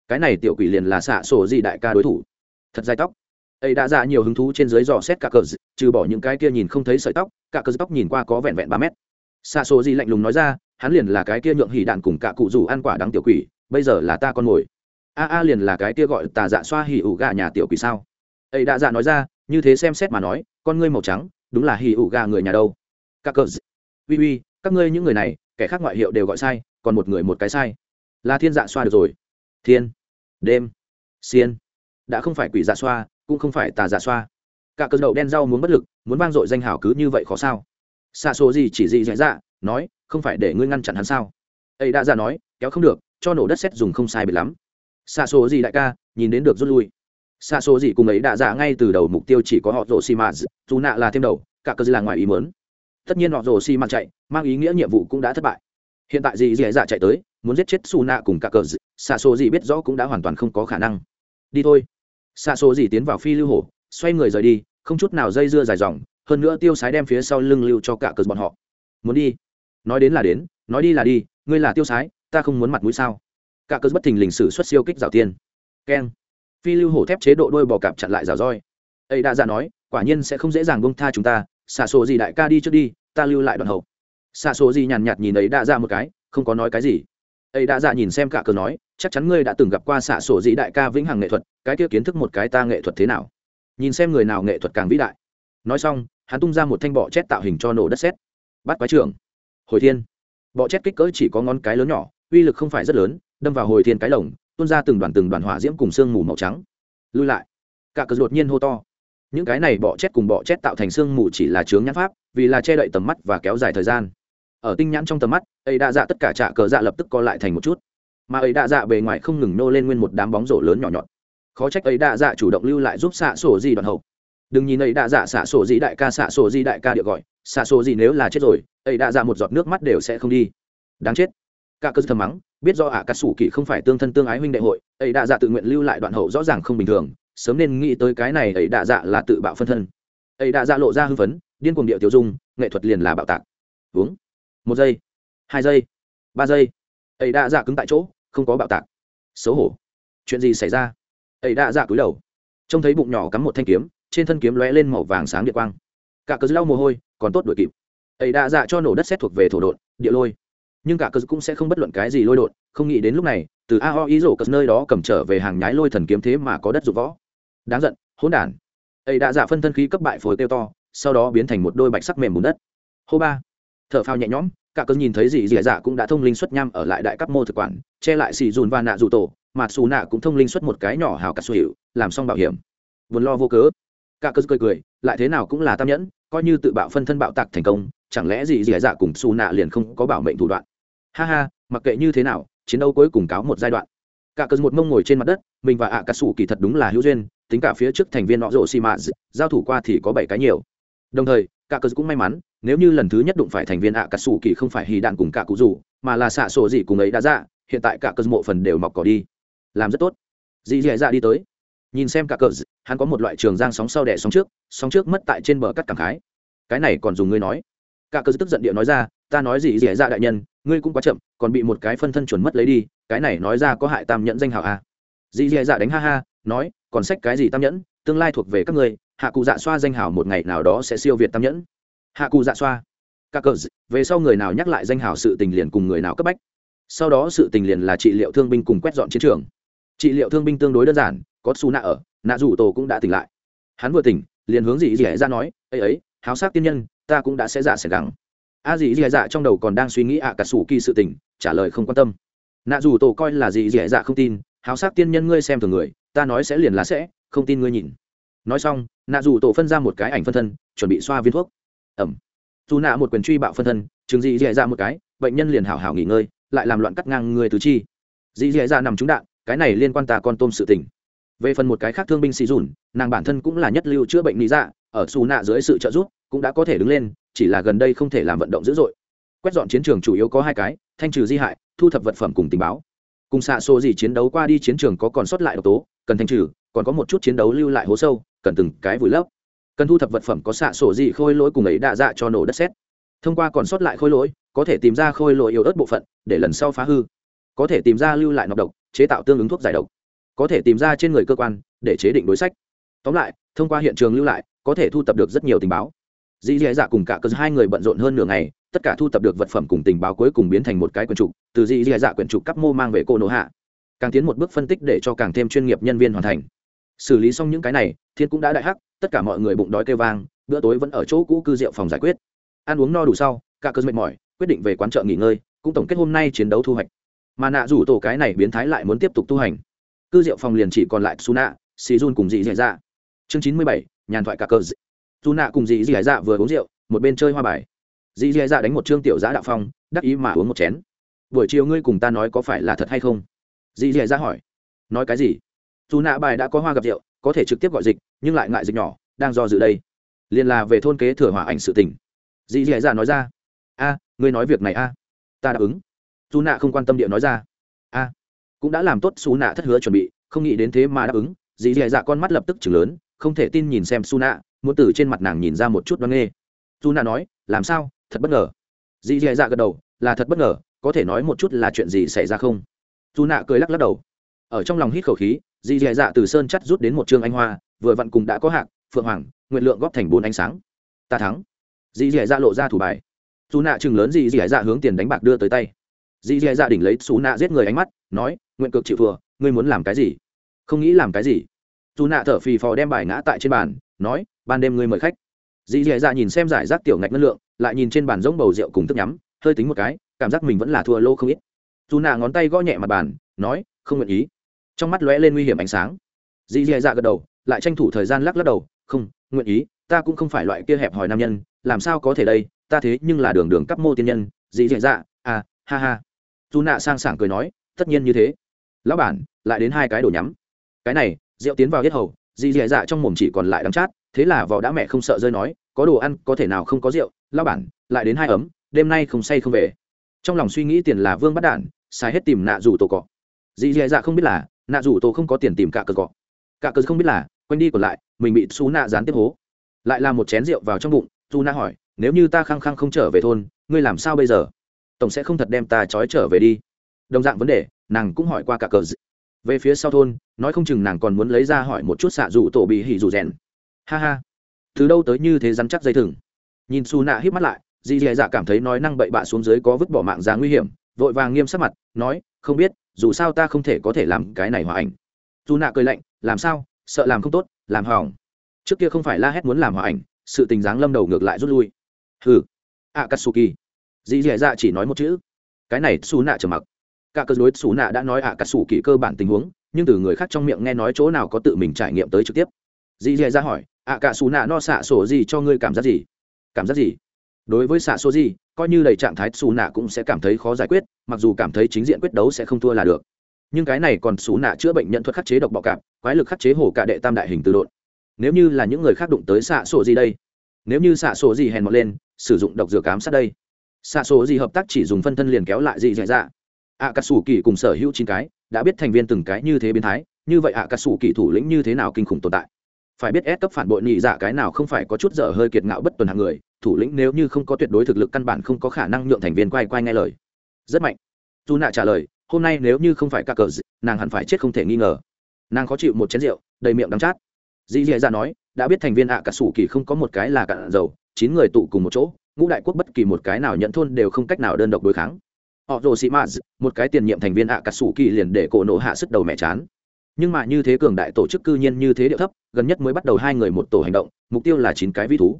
Speaker 1: Cái này tiểu quỷ liền là xạ sổ gì đại ca đối thủ. Thật dài tóc. Ấy đã ra nhiều hứng thú trên dưới dò xét cả cờ, trừ bỏ những cái kia nhìn không thấy sợi tóc, cả cờ tóc nhìn qua có vẹn vẹn ba mét. Xạ sổ gì lạnh lùng nói ra, hắn liền là cái kia nhượng hỉ đạn cùng cả cụ rủ ăn quả đắng tiểu quỷ, bây giờ là ta con mồi. A a liền là cái kia gọi tà dạ xoa hỉ ủ gà nhà tiểu quỷ sao? Ấy đã dạ nói ra, như thế xem xét mà nói, con ngươi màu trắng, đúng là hì ủ gà người nhà đâu. Các cờ uy uy, các ngươi những người này, kẻ khác ngoại hiệu đều gọi sai, còn một người một cái sai. Là thiên dạ xoa được rồi. Thiên, đêm, xiên. Đã không phải quỷ dạ xoa, cũng không phải tà dạ xoa. Cả cơn đậu đen rau muốn bất lực, muốn vang dội danh hào cứ như vậy khó sao? Xa số gì chỉ gì dạy dạ nói, không phải để ngươi ngăn chặn hắn sao? Ấy đã ra nói, kéo không được, cho nổ đất xét dùng không sai biệt lắm. Xa số gì đại ca, nhìn đến được rút lui xa số gì cùng ấy đã giả ngay từ đầu mục tiêu chỉ có họ rồ xi mã dù nạ là thêm đầu cả cơ là ngoài ý mớn tất nhiên họ rồ xi mã chạy mang ý nghĩa nhiệm vụ cũng đã thất bại. Hiện tại gì dì dạ chạy tới muốn giết chết xù nạ cùng cả cờ xa số gì biết rõ cũng đã hoàn toàn không có khả năng. Đi thôi. Xa số gì tiến vào phi lưu hồ, xoay người rời đi không chút nào dây dưa dài dòng hơn nữa tiêu sái đem phía sau lưng lưu cho cả cờ bọn họ. Muốn đi. Nói đến là đến nói đi là đi ngươi là tiêu sái ta không muốn mặt mũi sao? Cả cớ bất thình lình sử xuất siêu kích rào tiên. Keng phi lưu hổ thép chế độ đôi bò cạp chặn lại rào roi. Ấy đã ra dạ nói, quả nhiên sẽ không dễ dàng bông tha chúng ta, xả sổ gì đại ca đi trước đi, ta lưu lại đoạn hậu. Xả sổ gì nhàn nhạt nhìn ấy đã ra dạ một cái, không có nói cái gì. Ấy đã ra dạ nhìn xem cả cờ nói, chắc chắn ngươi đã từng gặp qua xả sổ dĩ đại ca vĩnh hằng nghệ thuật, cái kia kiến thức một cái ta nghệ thuật thế nào? Nhìn xem người nào nghệ thuật càng vĩ đại. Nói xong, hắn tung ra một thanh bọ chét tạo hình cho nổ đất xét bắt quái trưởng. Hồi thiên. Bọ chét kích cỡ chỉ có ngón cái lớn nhỏ, uy lực không phải rất lớn, đâm vào hồi thiên cái lồng tuôn ra từng đoàn từng đoàn hỏa diễm cùng sương mù màu trắng. Lui lại. Cả cờ đột nhiên hô to. Những cái này bọ chét cùng bọ chét tạo thành sương mù chỉ là chướng nhãn pháp, vì là che đậy tầm mắt và kéo dài thời gian. Ở tinh nhãn trong tầm mắt, ấy đa dạ tất cả trạ cờ dạ lập tức co lại thành một chút. Mà ấy đa dạ bề ngoài không ngừng nô lên nguyên một đám bóng rổ lớn nhỏ nhọn. Khó trách ấy đa dạ chủ động lưu lại giúp xạ sổ gì đoạn hậu. Đừng nhìn ấy đa dạ xạ sổ gì đại ca, xạ sổ gì đại ca địa gọi. Xạ sổ gì nếu là chết rồi, ấy đa dạ một giọt nước mắt đều sẽ không đi. Đáng chết. Cả cơ thầm mắng biết do ạ à cà sủ kỳ không phải tương thân tương ái huynh đệ hội, ấy đa dạ tự nguyện lưu lại đoạn hậu rõ ràng không bình thường, sớm nên nghĩ tới cái này ấy đa dạ là tự bạo phân thân. Ấy đa dạ lộ ra hư phấn, điên cuồng điệu tiêu dung, nghệ thuật liền là bạo tạc. Uống. Một giây. Hai giây. Ba giây. Ấy đa dạ cứng tại chỗ, không có bạo tạc. Xấu hổ. Chuyện gì xảy ra? Ấy đa dạ cúi đầu. Trông thấy bụng nhỏ cắm một thanh kiếm, trên thân kiếm lóe lên màu vàng sáng điện quang. Cả cớ lau mồ hôi, còn tốt đuổi kịp. Ấy đa dạ cho nổ đất xét thuộc về thổ đột địa lôi nhưng cả cớ cũng sẽ không bất luận cái gì lôi đột, không nghĩ đến lúc này, từ a ho ý rổ cớ nơi đó cầm trở về hàng nhái lôi thần kiếm thế mà có đất rụ võ. Đáng giận, hỗn đản. Ấy đã giả phân thân khí cấp bại phối tiêu to, sau đó biến thành một đôi bạch sắc mềm bùn đất. Hô ba. Thở phao nhẹ nhõm, cả cơn nhìn thấy gì dì dạ cũng đã thông linh xuất nham ở lại đại cấp mô thực quản, che lại xì dùn và nạ dù tổ, mà xù nạ cũng thông linh xuất một cái nhỏ hào cả xù hiệu làm xong bảo hiểm. Vốn lo vô cớ. Cả cơn cười cười, lại thế nào cũng là tam nhẫn, coi như tự bạo phân thân bạo tạc thành công chẳng lẽ gì dì dạ cùng xù nạ liền không có bảo mệnh thủ đoạn? Ha ha, mặc kệ như thế nào, chiến đấu cuối cùng cáo một giai đoạn. Cả cơn một mông ngồi trên mặt đất, mình và ạ à cà sủ kỳ thật đúng là hữu duyên, tính cả phía trước thành viên nọ rộ xì mạ giao thủ qua thì có bảy cái nhiều. Đồng thời, cả cơn cũng may mắn, nếu như lần thứ nhất đụng phải thành viên ạ à cà sủ kỳ không phải hì đạn cùng cả cụ rủ, mà là xạ sổ gì cùng ấy đã ra, hiện tại cả cơn mộ phần đều mọc cỏ đi. Làm rất tốt. Dì dì dạ đi tới. Nhìn xem cả cờ hắn có một loại trường giang sóng sau đẻ sóng trước sóng trước mất tại trên bờ cắt cảm khái. Cái này còn dùng ngươi nói cả cơ tức giận địa nói ra, ta nói gì dễ dạ đại nhân, ngươi cũng quá chậm, còn bị một cái phân thân chuẩn mất lấy đi, cái này nói ra có hại tam nhẫn danh hảo a à. dì dì dạ đánh ha ha, nói, còn sách cái gì tam nhẫn, tương lai thuộc về các ngươi, hạ cụ dạ xoa danh hảo một ngày nào đó sẽ siêu việt tam nhẫn. Hạ cụ dạ xoa. Các cờ, về sau người nào nhắc lại danh hảo sự tình liền cùng người nào cấp bách. Sau đó sự tình liền là trị liệu thương binh cùng quét dọn chiến trường. Trị liệu thương binh tương đối đơn giản, có su nạ ở, nạ rủ tổ cũng đã tỉnh lại. Hắn vừa tỉnh, liền hướng dì dì ra dạ nói ấy ấy, háo sắc tiên nhân ta cũng đã sẽ giả sẽ gắng. A dì dì dạ trong đầu còn đang suy nghĩ ạ cả sủ kỳ sự tình, trả lời không quan tâm. Nạ dù tổ coi là dì dì dạ không tin háo sắc tiên nhân ngươi xem thường người ta nói sẽ liền là sẽ không tin ngươi nhìn. Nói xong nạ dù tổ phân ra một cái ảnh phân thân chuẩn bị xoa viên thuốc. Ẩm. Dù nạ một quyền truy bạo phân thân chứng dì dì dạ một cái bệnh nhân liền hảo hảo nghỉ ngơi lại làm loạn cắt ngang người tứ chi. Dì dì dạ nằm trúng đạn cái này liên quan ta con tôm sự tình. Về phần một cái khác thương binh sĩ dùn nàng bản thân cũng là nhất lưu chữa bệnh lý dạ ở xù nạ dưới sự trợ giúp cũng đã có thể đứng lên, chỉ là gần đây không thể làm vận động dữ dội. Quét dọn chiến trường chủ yếu có hai cái, thanh trừ di hại, thu thập vật phẩm cùng tình báo. Cùng xạ xô gì chiến đấu qua đi chiến trường có còn sót lại độc tố, cần thanh trừ, còn có một chút chiến đấu lưu lại hố sâu, cần từng cái vùi lấp. Cần thu thập vật phẩm có xạ sổ gì khôi lỗi cùng ấy đạ dạ cho nổ đất xét thông qua còn sót lại khôi lỗi, có thể tìm ra khôi lỗi yếu ớt bộ phận, để lần sau phá hư. Có thể tìm ra lưu lại nọc độc, chế tạo tương ứng thuốc giải độc. Có thể tìm ra trên người cơ quan, để chế định đối sách. Tóm lại, thông qua hiện trường lưu lại, có thể thu tập được rất nhiều tình báo dĩ dì dạ cùng cả cơ hai người bận rộn hơn nửa ngày, tất cả thu tập được vật phẩm cùng tình báo cuối cùng biến thành một cái quyển trục, từ dĩ dì dạ quyển trục cắp mô mang về cô nổ hạ. Càng tiến một bước phân tích để cho càng thêm chuyên nghiệp nhân viên hoàn thành. Xử lý xong những cái này, thiên cũng đã đại hắc, tất cả mọi người bụng đói kêu vang, bữa tối vẫn ở chỗ cũ cư rượu phòng giải quyết. Ăn uống no đủ sau, cả cơ mệt mỏi, quyết định về quán chợ nghỉ ngơi, cũng tổng kết hôm nay chiến đấu thu hoạch. Mà nạ rủ tổ cái này biến thái lại muốn tiếp tục tu hành. Cư rượu phòng liền chỉ còn lại su nạ xì cùng dị dạ dạ. Chương chín mươi bảy, nhàn thoại cả cờ dù nạ cùng dì dì dạ vừa uống rượu, một bên chơi hoa bài. Dì dì dạ đánh một trương tiểu giã đạo phong, đắc ý mà uống một chén. Buổi chiều ngươi cùng ta nói có phải là thật hay không? Dì dì dạ hỏi. Nói cái gì? Dù nạ bài đã có hoa gặp rượu, có thể trực tiếp gọi dịch, nhưng lại ngại dịch nhỏ, đang do dự đây. Liền là về thôn kế thừa hỏa ảnh sự tình. Dì dì dạ nói ra. A, ngươi nói việc này a. Ta đáp ứng. Dù nạ không quan tâm địa nói ra. A, cũng đã làm tốt xú nạ thất hứa chuẩn bị, không nghĩ đến thế mà đáp ứng. Dì dì dạ con mắt lập tức chừng lớn, không thể tin nhìn xem su nạ muốn từ trên mặt nàng nhìn ra một chút đoan nghê dù nạ nói làm sao? Thật bất ngờ. Dì dì dạ gật đầu là thật bất ngờ có thể nói một chút là chuyện gì xảy ra không? Dù nạ cười lắc lắc đầu. Ở trong lòng hít khẩu khí dì dì dạ từ sơn chắt rút đến một chương anh hoa vừa vặn cùng đã có hạng, phượng hoàng nguyện lượng góp thành bốn ánh sáng. Ta thắng. Dì dì dạ lộ ra thủ bài. Dù nạ chừng lớn dì dì dạ hướng tiền đánh bạc đưa tới tay. Dì dì dạ đỉnh lấy xú nạ giết người ánh mắt nói nguyện cực chịu thừa ngươi muốn làm cái gì? Không nghĩ làm cái gì. Dù nạ thở phì phò đem bài ngã tại trên bàn nói ban đêm ngươi mời khách. Dì dì dạ nhìn xem giải rác tiểu ngạch ngân lượng, lại nhìn trên bàn giống bầu rượu cùng thức nhắm, hơi tính một cái, cảm giác mình vẫn là thua lô không ít. Dù nạ ngón tay gõ nhẹ mặt bàn, nói, không nguyện ý. Trong mắt lóe lên nguy hiểm ánh sáng. Dì dì dạ gật đầu, lại tranh thủ thời gian lắc lắc đầu, không, nguyện ý, ta cũng không phải loại kia hẹp hòi nam nhân, làm sao có thể đây, ta thế nhưng là đường đường cấp mô tiên nhân. Dì dì dạ à ha ha. Dù nạ sang sảng cười nói, tất nhiên như thế. Lão bản, lại đến hai cái đồ nhắm. Cái này, rượu tiến vào hết hầu, dì dì dạ trong mồm chỉ còn lại đắng chát thế là vỏ đã mẹ không sợ rơi nói, có đồ ăn, có thể nào không có rượu, lao bản, lại đến hai ấm, đêm nay không say không về. Trong lòng suy nghĩ tiền là vương bắt đản xài hết tìm nạ rủ tổ cọ. Dì dì dạ không biết là, nạ rủ tổ không có tiền tìm cả cờ cọ. Cả cờ không biết là, quanh đi còn lại, mình bị xú nạ dán tiếp hố. Lại làm một chén rượu vào trong bụng, dù nạ hỏi, nếu như ta khăng khăng không trở về thôn, ngươi làm sao bây giờ? Tổng sẽ không thật đem ta trói trở về đi. Đồng dạng vấn đề, nàng cũng hỏi qua cả cờ về phía sau thôn, nói không chừng nàng còn muốn lấy ra hỏi một chút xạ dù tổ bị hỉ dù rèn ha ha. Từ đâu tới như thế rắn chắc dây thừng? Nhìn xù nạ hít mắt lại dì dì dạ cảm thấy nói năng bậy bạ xuống dưới có vứt bỏ mạng giá nguy hiểm, vội vàng nghiêm sắc mặt, nói, không biết, dù sao ta không thể có thể làm cái này hòa ảnh. Dù nạ cười lạnh, làm sao? Sợ làm không tốt, làm hỏng. Trước kia không phải la hét muốn làm hòa ảnh, sự tình dáng lâm đầu ngược lại rút lui. Hừ. A katsuki dì dì dạ chỉ nói một chữ. Cái này xù nạ trầm mặc. Cả cơ đối xù nạ đã nói ạ à cơ bản tình huống, nhưng từ người khác trong miệng nghe nói chỗ nào có tự mình trải nghiệm tới trực tiếp. Dì dì ra hỏi ạ cả xù nạ no xạ sổ gì cho ngươi cảm giác gì? Cảm giác gì? Đối với xạ số gì, coi như đầy trạng thái, xù nạ cũng sẽ cảm thấy khó giải quyết, mặc dù cảm thấy chính diện quyết đấu sẽ không thua là được. Nhưng cái này còn xù nạ chữa bệnh nhận thuật khắc chế độc bọ cạp, quái lực khắc chế hổ cả đệ tam đại hình từ độn. Nếu như là những người khác đụng tới xạ sổ gì đây? Nếu như xạ sổ gì hèn mọt lên, sử dụng độc dược cám sát đây? Xạ sổ gì hợp tác chỉ dùng phân thân liền kéo lại gì dạy dạ. Ạ cà sủ kỳ cùng sở hữu chín cái, đã biết thành viên từng cái như thế biến thái, như vậy ạ cà sủ kỳ thủ lĩnh như thế nào kinh khủng tồn tại? Phải biết ép cấp phản bội nhị dạ cái nào không phải có chút dở hơi kiệt ngạo bất tuần hàng người, thủ lĩnh nếu như không có tuyệt đối thực lực căn bản không có khả năng nhượng thành viên quay quay nghe lời. Rất mạnh. Dù nạ trả lời, hôm nay nếu như không phải các cờ nàng hẳn phải chết không thể nghi ngờ. Nàng khó chịu một chén rượu, đầy miệng đắng chát. Dì dì ra nói, đã biết thành viên ạ cả sủ kỳ không có một cái là cạn dầu, chín người tụ cùng một chỗ, ngũ đại quốc bất kỳ một cái nào nhận thôn đều không cách nào đơn độc đối kháng. Họ rồ sĩ maz một cái tiền nhiệm thành viên ạ cả sủ kỳ liền để cổ nổ hạ sức đầu mẹ chán nhưng mà như thế cường đại tổ chức cư nhiên như thế điệu thấp, gần nhất mới bắt đầu hai người một tổ hành động, mục tiêu là chín cái vĩ thú.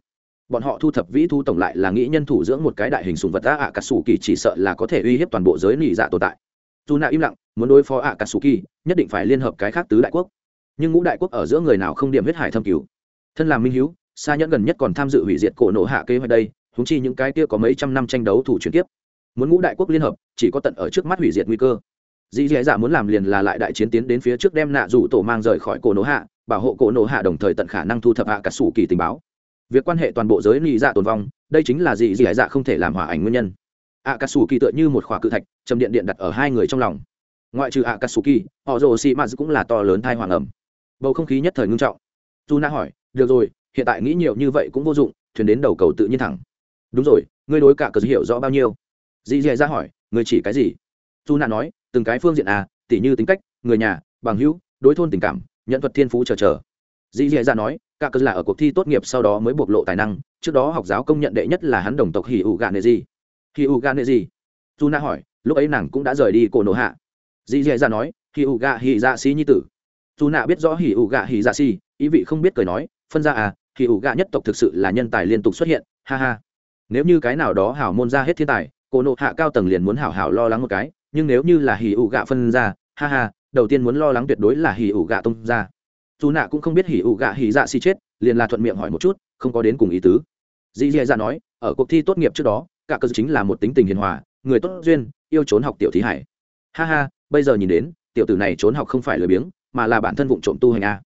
Speaker 1: Bọn họ thu thập vĩ thú tổng lại là nghĩ nhân thủ dưỡng một cái đại hình sùng vật đã ạ cà sủ kỳ chỉ sợ là có thể uy hiếp toàn bộ giới nỉ dạ tồn tại. Dù nạ im lặng, muốn đối phó ạ cà sủ kỳ, nhất định phải liên hợp cái khác tứ đại quốc. Nhưng ngũ đại quốc ở giữa người nào không điểm huyết hải thâm cứu thân làm minh hiếu xa nhẫn gần nhất còn tham dự hủy diệt cổ nổ hạ kế hoạch đây húng chi những cái kia có mấy trăm năm tranh đấu thủ chuyển tiếp. Muốn ngũ đại quốc liên hợp, chỉ có tận ở trước mắt hủy diệt nguy cơ dì dì dạ muốn làm liền là lại đại chiến tiến đến phía trước đem nạ rủ tổ mang rời khỏi cổ nổ hạ, bảo hộ cổ nổ hạ đồng thời tận khả năng thu thập hạ cả sủ kỳ tình báo. Việc quan hệ toàn bộ giới nị dạ tồn vong, đây chính là dì dì dạ không thể làm hỏa ảnh nguyên nhân. Ạ cà sủ kỳ tựa như một khỏa cự thạch chầm điện điện đặt ở hai người trong lòng. Ngoại trừ ạ cà sủ kỳ, họ rồ xị mạt cũng là to lớn thai hoàng ẩm. Bầu không khí nhất thời ngưng trọng. Tu na hỏi, được rồi, hiện tại nghĩ nhiều như vậy cũng vô dụng, thuyền đến đầu cầu tự nhiên thẳng. Đúng rồi, ngươi đối cả cờ hiểu rõ bao nhiêu? Dì dì ra hỏi người chỉ cái gì? Tu na nói từng cái phương diện à tỉ như tính cách, người nhà, bằng hữu, đối thôn tình cảm, nhận thuật thiên phú chờ chờ. Dĩ dễ ra dạ nói, cả cơ là ở cuộc thi tốt nghiệp sau đó mới bộc lộ tài năng, trước đó học giáo công nhận đệ nhất là hắn đồng tộc hì ụ gạn nệ gì hì ụ gạn nệ gì tu nạ hỏi, lúc ấy nàng cũng đã rời đi cổ nổ hạ. Dì dì ra nói hì ụ Gạ hì dạ xí nhi tử. Tu nạ biết rõ hì ụ Gạ hì dạ xí ý vị không biết cười nói, phân ra à hì ụ Gạ nhất tộc thực sự là nhân tài liên tục xuất hiện, ha ha. Nếu như cái nào đó hảo môn ra hết thiên tài, cổ nộ hạ cao tầng liền muốn hảo hảo lo lắng một cái nhưng nếu như là hỉ ủ gạ phân ra, ha ha, đầu tiên muốn lo lắng tuyệt đối là hỉ ủ gạ tung ra. Dù nạ cũng không biết hỉ ủ gạ hỉ dạ si chết, liền là thuận miệng hỏi một chút, không có đến cùng ý tứ. Dì dì dạ nói, ở cuộc thi tốt nghiệp trước đó, cả cơ chính là một tính tình hiền hòa, người tốt duyên, yêu trốn học tiểu thí hải. Ha ha, bây giờ nhìn đến, tiểu tử này trốn học không phải lười biếng, mà là bản thân vụ trộm tu hành a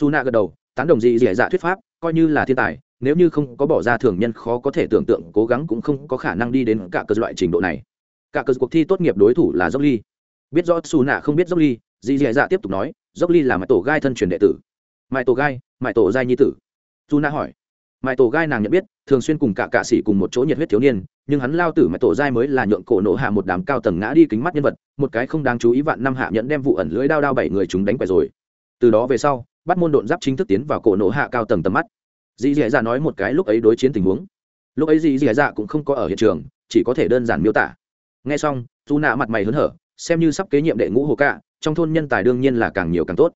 Speaker 1: dù nạ gật đầu, tán đồng dì dì dạ thuyết pháp, coi như là thiên tài, nếu như không có bỏ ra thường nhân khó có thể tưởng tượng, cố gắng cũng không có khả năng đi đến cả cơ loại trình độ này cả cờ cuộc thi tốt nghiệp đối thủ là dốc ly. Biết rõ xù nạ không biết dốc ly, dì dì dạ tiếp tục nói, dốc ly là mãi tổ gai thân truyền đệ tử. Mãi tổ gai mãi tổ giai nhi tử? Dù nạ hỏi. Mãi tổ gai nàng nhận biết, thường xuyên cùng cả cạ sĩ cùng một chỗ nhiệt huyết thiếu niên, nhưng hắn lao tử mãi tổ giai mới là nhượng cổ nổ hạ một đám cao tầng ngã đi kính mắt nhân vật, một cái không đáng chú ý vạn năm hạ nhẫn đem vụ ẩn lưỡi đao đao bảy người chúng đánh quẻ rồi. Từ đó về sau, bắt môn độn giáp chính thức tiến vào cổ nổ hạ cao tầng tầm mắt. Dì dì dạ nói một cái lúc ấy đối chiến tình huống. Lúc ấy dì dì dạ cũng không có ở hiện trường, chỉ có thể đơn giản miêu tả nghe xong dù nạ mặt mày hớn hở, xem như sắp kế nhiệm đệ ngũ hồ cạ, trong thôn nhân tài đương nhiên là càng nhiều càng tốt.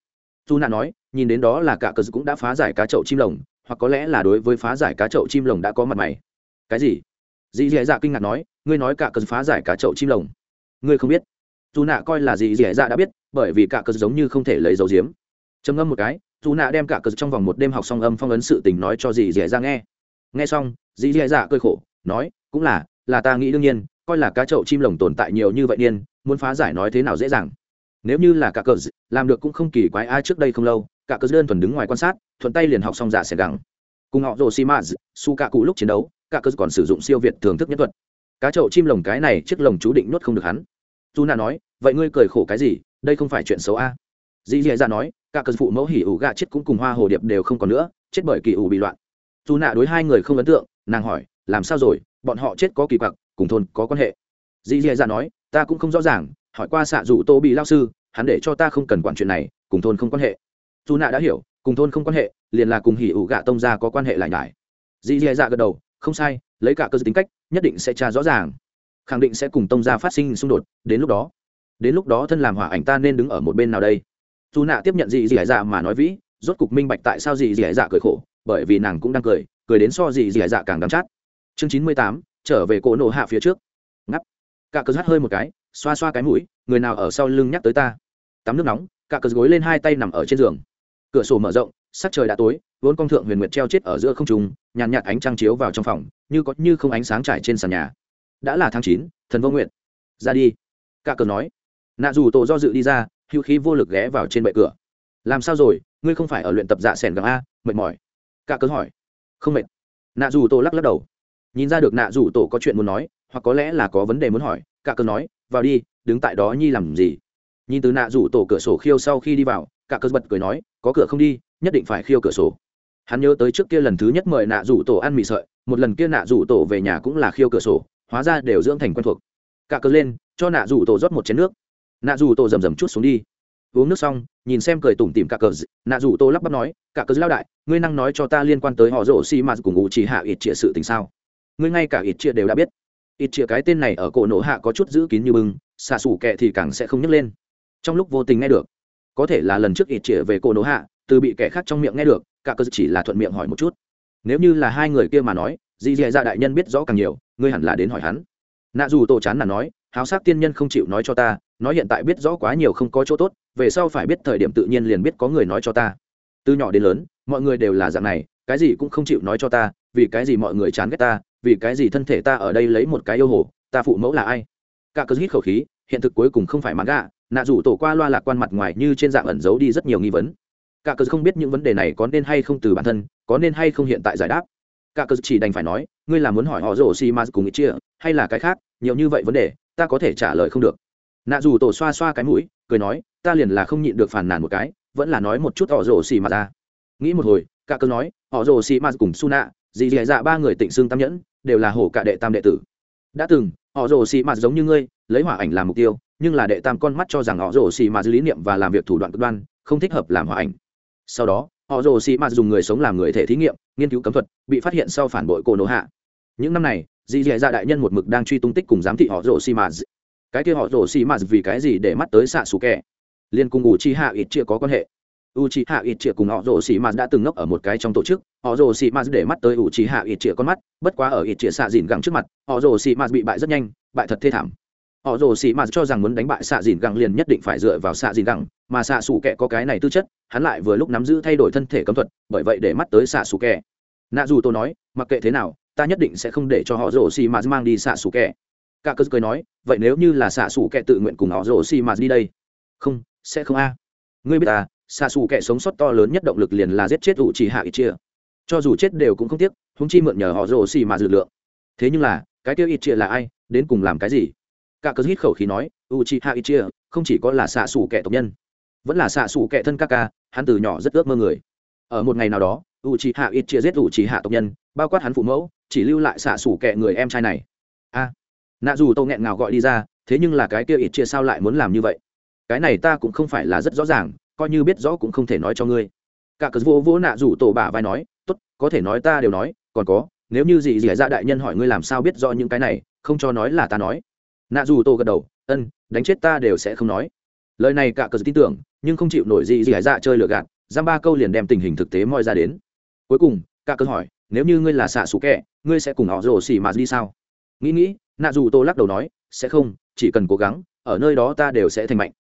Speaker 1: Dù nạ nói, nhìn đến đó là cả cờ cũng đã phá giải cá chậu chim lồng, hoặc có lẽ là đối với phá giải cá chậu chim lồng đã có mặt mày. Cái gì? Dì dì dạ kinh ngạc nói, ngươi nói cả cờ phá giải cá chậu chim lồng. Ngươi không biết. Dù nạ coi là dì dì dạ đã biết, bởi vì cả cờ giống như không thể lấy dấu diếm trầm ngâm một cái dù nạ đem cả cờ trong vòng một đêm học xong âm phong ấn sự tình nói cho dì dì dạ nghe. Nghe xong, dì dì dạ cơi khổ, nói, cũng là là ta nghĩ đương nhiên coi là cá chậu chim lồng tồn tại nhiều như vậy niên, muốn phá giải nói thế nào dễ dàng. Nếu như là cả cờ làm được cũng không kỳ quái, ai trước đây không lâu, cả cờ đơn thuần đứng ngoài quan sát, thuận tay liền học xong giả sẽ gắng cùng họ rồ xi maz su cả cụ lúc chiến đấu, cả cờ còn sử dụng siêu việt thưởng thức nhất thuật. Cá chậu chim lồng cái này chiếc lồng chú định nuốt không được hắn. Dù nà nói, vậy ngươi cười khổ cái gì? Đây không phải chuyện xấu a. Dì dì ra nói, cả cờ phụ mẫu hỉ ủ gạ chết cũng cùng hoa hồ điệp đều không còn nữa, chết bởi kỳ ủ bị loạn. Dù nà đối hai người không ấn tượng, nàng hỏi, làm sao rồi? Bọn họ chết có kỳ quặc cùng thôn có quan hệ. Dì dì Dạ nói, ta cũng không rõ ràng, hỏi qua xạ dù tô bị lao sư, hắn để cho ta không cần quản chuyện này, cùng thôn không quan hệ. Dù nạ đã hiểu, cùng thôn không quan hệ, liền là cùng hỉ ủ gạ tông ra có quan hệ lại nhải. Dì dì dạ gật đầu, không sai, lấy cả cơ tính cách, nhất định sẽ tra rõ ràng. Khẳng định sẽ cùng tông ra phát sinh xung đột, đến lúc đó, đến lúc đó thân làm hỏa ảnh ta nên đứng ở một bên nào đây? Dù nạ tiếp nhận dì dì dạ mà nói vĩ, rốt cục minh bạch tại sao dì dì dạ cười khổ, bởi vì nàng cũng đang cười cười đến so dì dì dạ càng đắm chát. Chương chín mươi tám trở về cổ nổ hạ phía trước. Ngắp. Cả cớ hắt hơi một cái, xoa xoa cái mũi, người nào ở sau lưng nhắc tới ta? Tắm nước nóng cả cớ gối lên hai tay nằm ở trên giường. Cửa sổ mở rộng, sắc trời đã tối, vốn con thượng huyền nguyệt treo chết ở giữa không trung, nhàn nhạt ánh trăng chiếu vào trong phòng, như có như không ánh sáng trải trên sàn nhà. Đã là tháng chín, thần vô nguyện ra đi. Cả cờ nói. Nạ dù tổ do dự đi ra hữu khí vô lực ghé vào trên bệ cửa. Làm sao rồi, ngươi không phải ở luyện tập dạ sẻn gặng a, mệt mỏi. Cả cớ hỏi. Không mệt. Nạ dù tổ lắc lắc đầu nhìn ra được nạ rủ tổ có chuyện muốn nói, hoặc có lẽ là có vấn đề muốn hỏi cả cơ nói, vào đi, đứng tại đó nhi làm gì? Nhìn từ nạ rủ tổ cửa sổ khiêu sau khi đi vào cả cơ bật cười nói, có cửa không đi, nhất định phải khiêu cửa sổ. Hắn nhớ tới trước kia lần thứ nhất mời nạ rủ tổ ăn mì sợi, một lần kia nạ rủ tổ về nhà cũng là khiêu cửa sổ, hóa ra đều dưỡng thành quen thuộc. Cả cơ lên, cho nạ rủ tổ rót một chén nước. Nạ rủ tổ rầm rầm chút xuống đi. Uống nước xong, nhìn xem cười tủm tỉm cả cờ nạ rủ tổ lắp bắp nói cả cờ lao đại, ngươi năng nói cho ta liên quan tới họ rổ xi mạt cùng ngụ chỉ hạ ít trịa sự tình sao? Ngươi ngay cả ít trịa đều đã biết. Ít trịa cái tên này ở cổ nổ hạ có chút giữ kín như bưng, xạ xủ kệ thì càng sẽ không nhấc lên. Trong lúc vô tình nghe được, có thể là lần trước ít trịa về cổ nổ hạ, từ bị kẻ khác trong miệng nghe được, cả cơ chỉ là thuận miệng hỏi một chút. Nếu như là hai người kia mà nói dì dì dạ đại nhân biết rõ càng nhiều, ngươi hẳn là đến hỏi hắn. Nạ dù tổ chán là nói, háo sắc tiên nhân không chịu nói cho ta, nói hiện tại biết rõ quá nhiều không có chỗ tốt, về sau phải biết thời điểm tự nhiên liền biết có người nói cho ta. Từ nhỏ đến lớn, mọi người đều là dạng này, cái gì cũng không chịu nói cho ta, vì cái gì mọi người chán ghét ta vì cái gì thân thể ta ở đây lấy một cái yêu hồ, ta phụ mẫu là ai? Cả cơ hít khẩu khí, hiện thực cuối cùng không phải mãn gạ, nạ rủ tổ qua loa lạc quan mặt ngoài như trên dạng ẩn giấu đi rất nhiều nghi vấn. Cả cơ không biết những vấn đề này có nên hay không từ bản thân, có nên hay không hiện tại giải đáp. Cả cơ chỉ đành phải nói, ngươi là muốn hỏi họ rổ xi ma cùng ý chia, hay là cái khác, nhiều như vậy vấn đề, ta có thể trả lời không được. Nạ dù tổ xoa xoa cái mũi, cười nói, ta liền là không nhịn được phản nàn một cái, vẫn là nói một chút họ rổ xì mà ra. Nghĩ một hồi, cả cơ nói, họ rổ xì mà cùng su nạ dì dì dạ ba người tịnh xương tam nhẫn đều là hổ cả đệ tam đệ tử. Đã từng, họ rồ xì mạt giống như ngươi, lấy hỏa ảnh làm mục tiêu, nhưng là đệ tam con mắt cho rằng họ rồ xì mạt lý niệm và làm việc thủ đoạn cực đoan, không thích hợp làm hỏa ảnh. Sau đó, họ rồ xì mạt dùng người sống làm người thể thí nghiệm, nghiên cứu cấm thuật, bị phát hiện sau phản bội cổ nổ hạ. Những năm này, dì dì dạ đại nhân một mực đang truy tung tích cùng giám thị họ rồ xì mạt. Cái kia họ rồ xì mạt vì cái gì để mắt tới xạ xù kẻ? Liên cùng ủ chi hạ ít chia có quan hệ u Itachi hạ ít cùng họ rồ xì đã từng ngốc ở một cái trong tổ chức. Họ rồ xì để mắt tới u Itachi hạ ít con mắt, bất quá ở ít xạ dìn gẳng trước mặt họ rồ xì bị bại rất nhanh, bại thật thê thảm. Họ rồ xì cho rằng muốn đánh bại xạ dìn gẳng liền nhất định phải dựa vào xạ dìn gẳng, mà xạ xù kẹ có cái này tư chất, hắn lại vừa lúc nắm giữ thay đổi thân thể cấm thuật, bởi vậy để mắt tới xạ xù kẹ nạ dù tôi nói, mặc kệ thế nào, ta nhất định sẽ không để cho họ rồ xì mang đi xạ xù kẹ cả cơ cười nói, vậy nếu như là xạ xù kẻ tự nguyện cùng họ rồ xì đi đây? Không, sẽ không a. Ngươi biết à xa xù kẻ sống sót to lớn nhất động lực liền là giết chết ủ chỉ hạ ít chia. Cho dù chết đều cũng không tiếc húng chi mượn nhờ họ rồ xì mà dự lượng. Thế nhưng là, cái tiêu ít chia là ai, đến cùng làm cái gì? Cả cớ hít khẩu khí nói u chi hạ ít chia, không chỉ có là xạ xù kẻ tộc nhân, vẫn là xạ xù kẻ thân ca ca, hắn từ nhỏ rất ước mơ người. Ở một ngày nào đó u chi hạ ít chia giết u chi hạ tộc nhân, bao quát hắn phụ mẫu, chỉ lưu lại xạ xù kẻ người em trai này. A. Nạ dù tâu nghẹn ngào gọi đi ra, thế nhưng là cái kia ít chia sao lại muốn làm như vậy? Cái này ta cũng không phải là rất rõ ràng coi như biết rõ cũng không thể nói cho ngươi. Cả cớ vô vỗ nạ rủ tổ bả vai nói, tốt, có thể nói ta đều nói, còn có, nếu như gì gì dạ đại nhân hỏi ngươi làm sao biết rõ những cái này, không cho nói là ta nói. Nạ dù tổ gật đầu, ân, đánh chết ta đều sẽ không nói. Lời này cả cờ tin tưởng, nhưng không chịu nổi gì gì dạ chơi lừa gạt, giam ba câu liền đem tình hình thực tế moi ra đến. Cuối cùng, cả cờ hỏi, nếu như ngươi là xạ xù kẹ ngươi sẽ cùng họ rồ xì mà đi sao? Nghĩ nghĩ, nạ dù tô lắc đầu nói, sẽ không, chỉ cần cố gắng, ở nơi đó ta đều sẽ thành mạnh.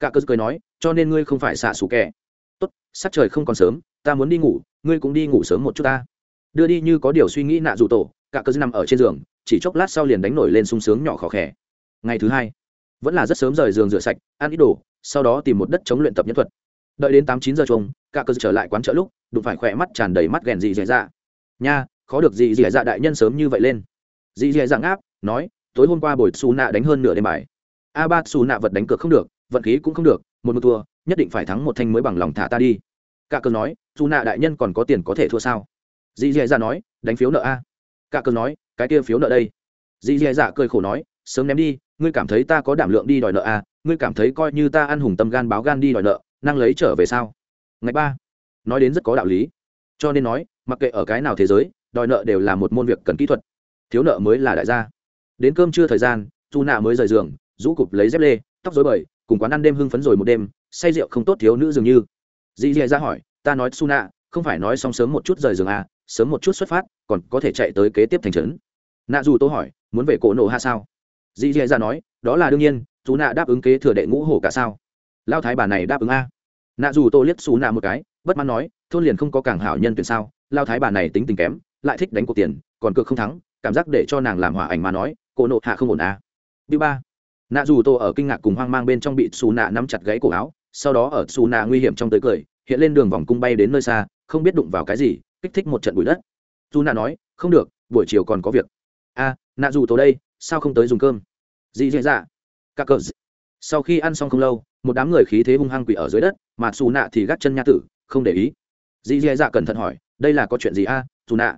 Speaker 1: Cả cơ cười nói cho nên ngươi không phải xạ xù kẻ. Tốt, sắc trời không còn sớm, ta muốn đi ngủ, ngươi cũng đi ngủ sớm một chút ta. Đưa đi như có điều suy nghĩ nạ dù tổ, cả cơ nằm ở trên giường, chỉ chốc lát sau liền đánh nổi lên sung sướng nhỏ khó khẽ ngày thứ hai, vẫn là rất sớm rời giường rửa sạch, ăn ít đồ, sau đó tìm một đất chống luyện tập nhân thuật. Đợi đến tám chín giờ chung cả cơ trở lại quán chợ lúc, đụng phải khỏe mắt tràn đầy mắt ghèn gì dễ dạ. Nha, khó được gì dễ dạ đại nhân sớm như vậy lên. Dì dì dạng áp, nói, tối hôm qua bồi xù nạ đánh hơn nửa đêm bài. A ba xù nạ vật đánh cược không được vận khí cũng không được một một thua, nhất định phải thắng một thanh mới bằng lòng thả ta đi. Cả cờ nói, dù nạ đại nhân còn có tiền có thể thua sao? Dì dì dạ nói, đánh phiếu nợ a. Cả cờ nói, cái kia phiếu nợ đây. Dì dì dạ cười khổ nói, sớm ném đi, ngươi cảm thấy ta có đảm lượng đi đòi nợ a? Ngươi cảm thấy coi như ta ăn hùng tâm gan báo gan đi đòi nợ, năng lấy trở về sao? Ngày ba. Nói đến rất có đạo lý. Cho nên nói, mặc kệ ở cái nào thế giới, đòi nợ đều là một môn việc cần kỹ thuật. Thiếu nợ mới là đại gia. Đến cơm trưa thời gian, dù nạ mới rời giường, rũ cụp lấy dép lê, tóc dối bời cùng quán ăn đêm hưng phấn rồi một đêm say rượu không tốt thiếu nữ dường như. Dì dì ra hỏi ta nói su nạ không phải nói xong sớm một chút rời giường à sớm một chút xuất phát còn có thể chạy tới kế tiếp thành trấn. Nạ dù tôi hỏi muốn về cổ nổ hạ sao? Dì dì ra nói đó là đương nhiên chú nạ đáp ứng kế thừa đệ ngũ hổ cả sao. Lao thái bà này đáp ứng a. Nạ dù tôi liếc xù nạ một cái bất mãn nói thôn liền không có cảng hảo nhân tuyển sao lao thái bà này tính tình kém lại thích đánh cuộc tiền còn cược không thắng cảm giác để cho nàng làm hỏa ảnh mà nói cổ nộ hạ không ổn à. Điều ba, nạ dù tô ở kinh ngạc cùng hoang mang bên trong bị xù nạ nắm chặt gáy cổ áo, sau đó ở xù nạ nguy hiểm trong tới cười, hiện lên đường vòng cung bay đến nơi xa, không biết đụng vào cái gì, kích thích một trận bụi đất. dù nạ nói, không được, buổi chiều còn có việc. A, nạ dù tô đây, sao không tới dùng cơm? Dị dễ dạ? Các cờ. Sau khi ăn xong không lâu, một đám người khí thế hung hăng quỷ ở dưới đất, mà xù nạ thì gác chân nha tử, không để ý. Dì dì dạ cẩn thận hỏi, đây là có chuyện gì a? À? Dù nạ.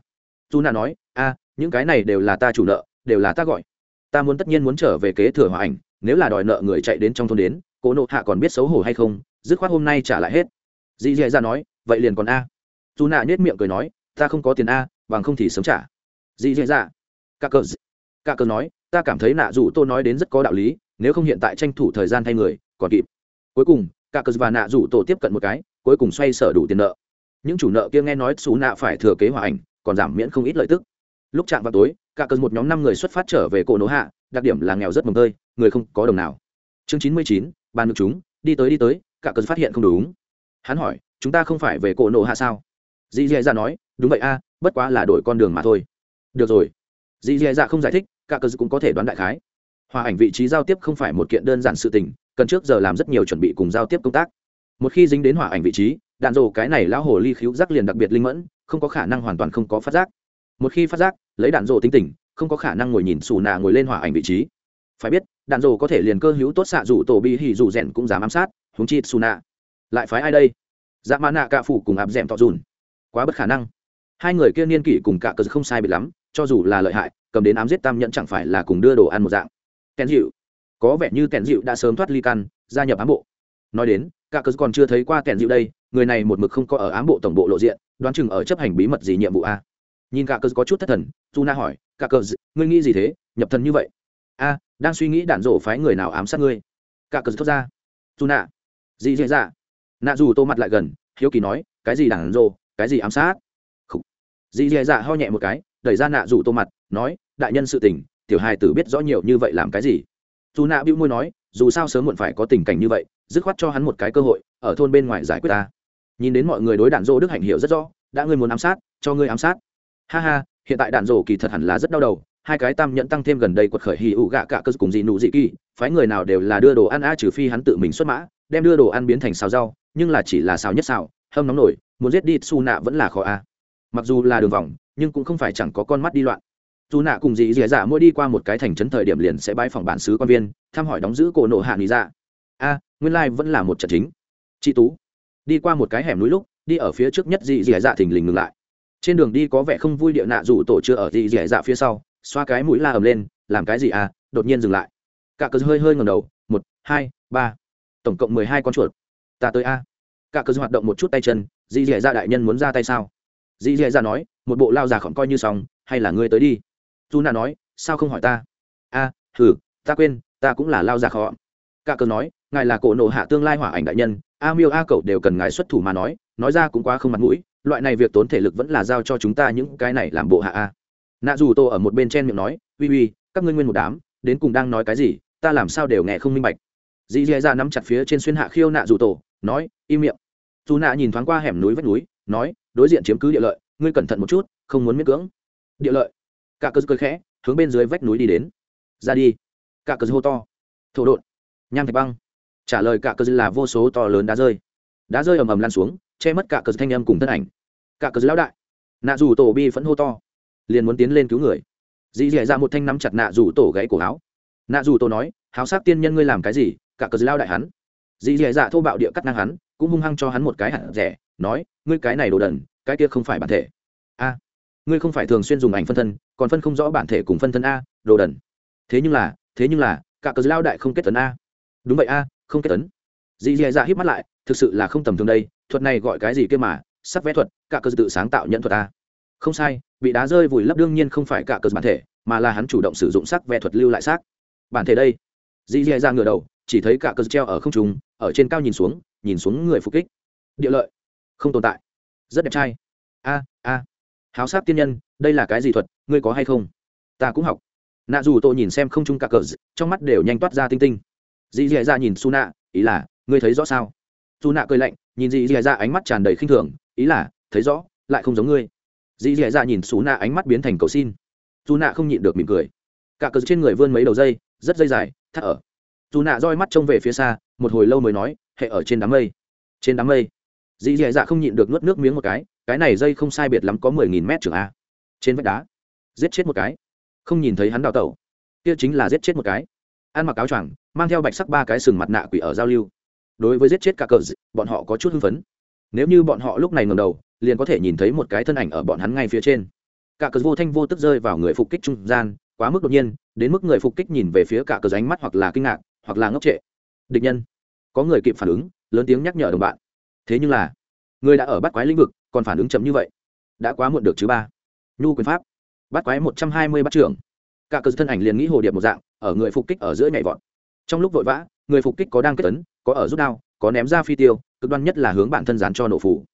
Speaker 1: Dù nạ nói, a, những cái này đều là ta chủ nợ đều là ta gọi ta muốn tất nhiên muốn trở về kế thừa hòa ảnh, nếu là đòi nợ người chạy đến trong thôn đến cố nộ hạ còn biết xấu hổ hay không, dứt khoát hôm nay trả lại hết. Dì dì ra nói, vậy liền còn a. Dù nạ nhét miệng cười nói, ta không có tiền a, bằng không thì sớm trả. Dì dì dạ. ra cả cờ cả cờ nói, ta cảm thấy nạ dù tôi nói đến rất có đạo lý, nếu không hiện tại tranh thủ thời gian thay người, còn kịp. Cuối cùng cả cờ và nạ dù tổ tiếp cận một cái, cuối cùng xoay sở đủ tiền nợ. Những chủ nợ kia nghe nói xú nạ phải thừa kế hòa ảnh, còn giảm miễn không ít lợi tức lúc chạm vào tối, cả cơn một nhóm năm người xuất phát trở về cổ nổ hạ, đặc điểm là nghèo rất mồng tơi, người không có đồng nào. Chương chín mươi chín, bàn được chúng, đi tới đi tới, cả cơn phát hiện không đúng. Hắn hỏi, chúng ta không phải về cổ nổ hạ sao? Dì dì dạ nói, đúng vậy a, bất quá là đổi con đường mà thôi. Được rồi. Dì dì dạ không giải thích, cả cơn cũng có thể đoán đại khái. Hòa ảnh vị trí giao tiếp không phải một kiện đơn giản sự tình, cần trước giờ làm rất nhiều chuẩn bị cùng giao tiếp công tác. Một khi dính đến hỏa ảnh vị trí, đạn rồ cái này lão hồ ly khíu giác liền đặc biệt linh mẫn, không có khả năng hoàn toàn không có phát giác một khi phát giác, lấy đạn rộ tính tình, không có khả năng ngồi nhìn xù nạ ngồi lên hỏa ảnh vị trí. Phải biết, đạn rộ có thể liền cơ hữu tốt xạ rủ tổ bi hỉ rủ rèn cũng dám ám sát húng chi xù nạ lại phái ai đây? Dạ mã nạ cạ phủ cùng áp rèm tọ dùn. Quá bất khả năng. Hai người kia niên kỷ cùng cả cờ không sai biệt lắm, cho dù là lợi hại, cầm đến ám giết tam nhẫn chẳng phải là cùng đưa đồ ăn một dạng. Kèn dịu. Có vẻ như kèn dịu đã sớm thoát ly căn, gia nhập ám bộ. Nói đến, cả cờ còn chưa thấy qua kèn dịu đây, người này một mực không có ở ám bộ tổng bộ lộ diện, đoán chừng ở chấp hành bí mật gì nhiệm vụ a nhìn cả cờ có chút thất thần dù na hỏi cả cờ ngươi nghĩ gì thế? Nhập thần như vậy? A, đang suy nghĩ đạn rổ phái người nào ám sát ngươi. Cả cờ thốt ra. Dù na gì dễ dạ nạ dù tô mặt lại gần, hiếu kỳ nói, cái gì đạn rổ, cái gì ám sát? Dì dì dạ ho nhẹ một cái, đẩy ra nạ dù tô mặt, nói, đại nhân sự tình, tiểu hài tử biết rõ nhiều như vậy làm cái gì? Dù nạ bĩu môi nói, dù sao sớm muộn phải có tình cảnh như vậy, dứt khoát cho hắn một cái cơ hội, ở thôn bên ngoài giải quyết ta. Nhìn đến mọi người đối đạn dỗ đức hạnh hiểu rất rõ, đã ngươi muốn ám sát, cho ngươi ám sát ha ha, hiện tại đạn rổ kỳ thật hẳn là rất đau đầu, hai cái tam nhẫn tăng thêm gần đây quật khởi hì ụ gạ cả cơ cùng dị nụ dị kỳ, phái người nào đều là đưa đồ ăn a trừ phi hắn tự mình xuất mã, đem đưa đồ ăn biến thành xào rau, nhưng là chỉ là xào nhất xào, hâm nóng nổi, muốn giết đi su nạ vẫn là khó a. Mặc dù là đường vòng, nhưng cũng không phải chẳng có con mắt đi loạn. Dù nạ cùng dị dì dạ mỗi đi qua một cái thành trấn thời điểm liền sẽ bãi phòng bản xứ quan viên, thăm hỏi đóng giữ cổ nộ hạ nghỉ dạ. A, nguyên lai vẫn là một trận chính. Chị tú, đi qua một cái hẻm núi lúc, đi ở phía trước nhất dị dì dạ thình lình ngừng lại trên đường đi có vẻ không vui địa nạ rủ tổ chưa ở gì dẻ dạ phía sau xoa cái mũi la ầm lên làm cái gì à? Đột nhiên dừng lại. Cả cờ hơi hơi ngầm đầu một hai ba. Tổng cộng mười hai con chuột. Ta tới a. Cả cơ hoạt động một chút tay chân dì dẻ dạ đại nhân muốn ra tay sao? Dì dẻ dạ nói một bộ lao già khỏng coi như xong hay là ngươi tới đi. Dù nạ nói sao không hỏi ta? A à, thử ta quên ta cũng là lao già khó cả cơ nói ngài là cổ nộ hạ tương lai hỏa ảnh đại nhân a miêu a cậu đều cần ngài xuất thủ mà nói nói ra cũng quá không mặt mũi, loại này việc tốn thể lực vẫn là giao cho chúng ta những cái này làm bộ hạ a. Nạ dù tô ở một bên trên miệng nói, uy uy, các ngươi nguyên một đám, đến cùng đang nói cái gì, ta làm sao đều nghe không minh bạch. Dì dì ra nắm chặt phía trên xuyên hạ khiêu nạ dù tổ nói, im miệng. Dù nạ nhìn thoáng qua hẻm núi vách núi, nói, đối diện chiếm cứ địa lợi, ngươi cẩn thận một chút, không muốn miễn cưỡng. Địa lợi? Cả cơ cười khẽ, hướng bên dưới vách núi đi đến. Ra đi. Cả cơ hô to. Thổ đột nham thạch băng trả lời cả cơ là vô số to lớn đá rơi. Đá rơi ầm ầm lan xuống che mất cả cờ thanh âm cùng thân ảnh. Cả cờ lão đại. Nạ dù tổ bi phẫn hô to, liền muốn tiến lên cứu người. Dì dẻ ra dạ một thanh nắm chặt nạ dù tổ gãy cổ áo. Nạ dù tổ nói, háo sát tiên nhân ngươi làm cái gì? Cả cờ lao đại hắn. Dì dẻ dạ thô bạo địa cắt ngang hắn, cũng hung hăng cho hắn một cái hạt rẻ, nói, ngươi cái này đồ đần, cái kia không phải bản thể. A, ngươi không phải thường xuyên dùng ảnh phân thân, còn phân không rõ bản thể cùng phân thân a, đồ đần. Thế nhưng là, thế nhưng là, cả cờ lao đại không kết tấn a. Đúng vậy a, không kết tấn. Dì dẻ dạ hít mắt lại, thực sự là không tầm thường đây thuật này gọi cái gì kia mà, sắc vẽ thuật, cả cơ tự sáng tạo nhận thuật a không sai, bị đá rơi vùi lấp đương nhiên không phải cả cơ bản thể, mà là hắn chủ động sử dụng sắc vẽ thuật lưu lại xác. Bản thể đây. Dì dì ra ngửa đầu, chỉ thấy cả cơ treo ở không trung, ở trên cao nhìn xuống nhìn xuống người phục kích. Địa lợi. Không tồn tại. Rất đẹp trai. A a. Háo sát tiên nhân, đây là cái gì thuật, ngươi có hay không? Ta cũng học. Nạ dù tôi nhìn xem không trung cả cờ trong mắt đều nhanh toát ra tinh tinh. Dì dì ra nhìn su nạ ý là, ngươi thấy rõ sao? Su nạ cười lạnh nhìn dì dì ra ánh mắt tràn đầy khinh thường, ý là, thấy rõ, lại không giống ngươi. Dì dì ra nhìn su nạ ánh mắt biến thành cầu xin. Dù nạ không nhịn được mỉm cười. Cả cờ trên người vươn mấy đầu dây, rất dây dài, thắt ở. Dù nạ roi mắt trông về phía xa, một hồi lâu mới nói, hệ ở trên đám mây. Trên đám mây. Dì dì dạ không nhịn được nuốt nước miếng một cái cái này dây không sai biệt lắm có mười nghìn mét trường a. Trên vách đá. Giết chết một cái. Không nhìn thấy hắn đào tẩu. Kia chính là giết chết một cái. Ăn mặc áo choàng, mang theo bạch sắc ba cái sừng mặt nạ quỷ ở giao lưu đối với giết chết cả cờ bọn họ có chút hưng phấn. Nếu như bọn họ lúc này ngầm đầu, liền có thể nhìn thấy một cái thân ảnh ở bọn hắn ngay phía trên. Cả cờ vô thanh vô tức rơi vào người phục kích trung gian, quá mức đột nhiên, đến mức người phục kích nhìn về phía cả cờ ánh mắt hoặc là kinh ngạc, hoặc là ngốc trệ. Địch nhân. Có người kịp phản ứng, lớn tiếng nhắc nhở đồng bạn. Thế nhưng là, người đã ở bắt quái lĩnh vực, còn phản ứng chậm như vậy. Đã quá muộn được chứ ba. Nhu quyền pháp. Bắt quái một trăm hai mươi bắt trưởng. Cả cờ thân ảnh liền nghĩ hồ điệp một dạng, ở người phục kích ở giữa nhảy vọt. Trong lúc vội vã người phục kích có đang kết tấn, có ở rút đao, có ném ra phi tiêu, cực đoan nhất là hướng bản thân dán cho nổ phủ.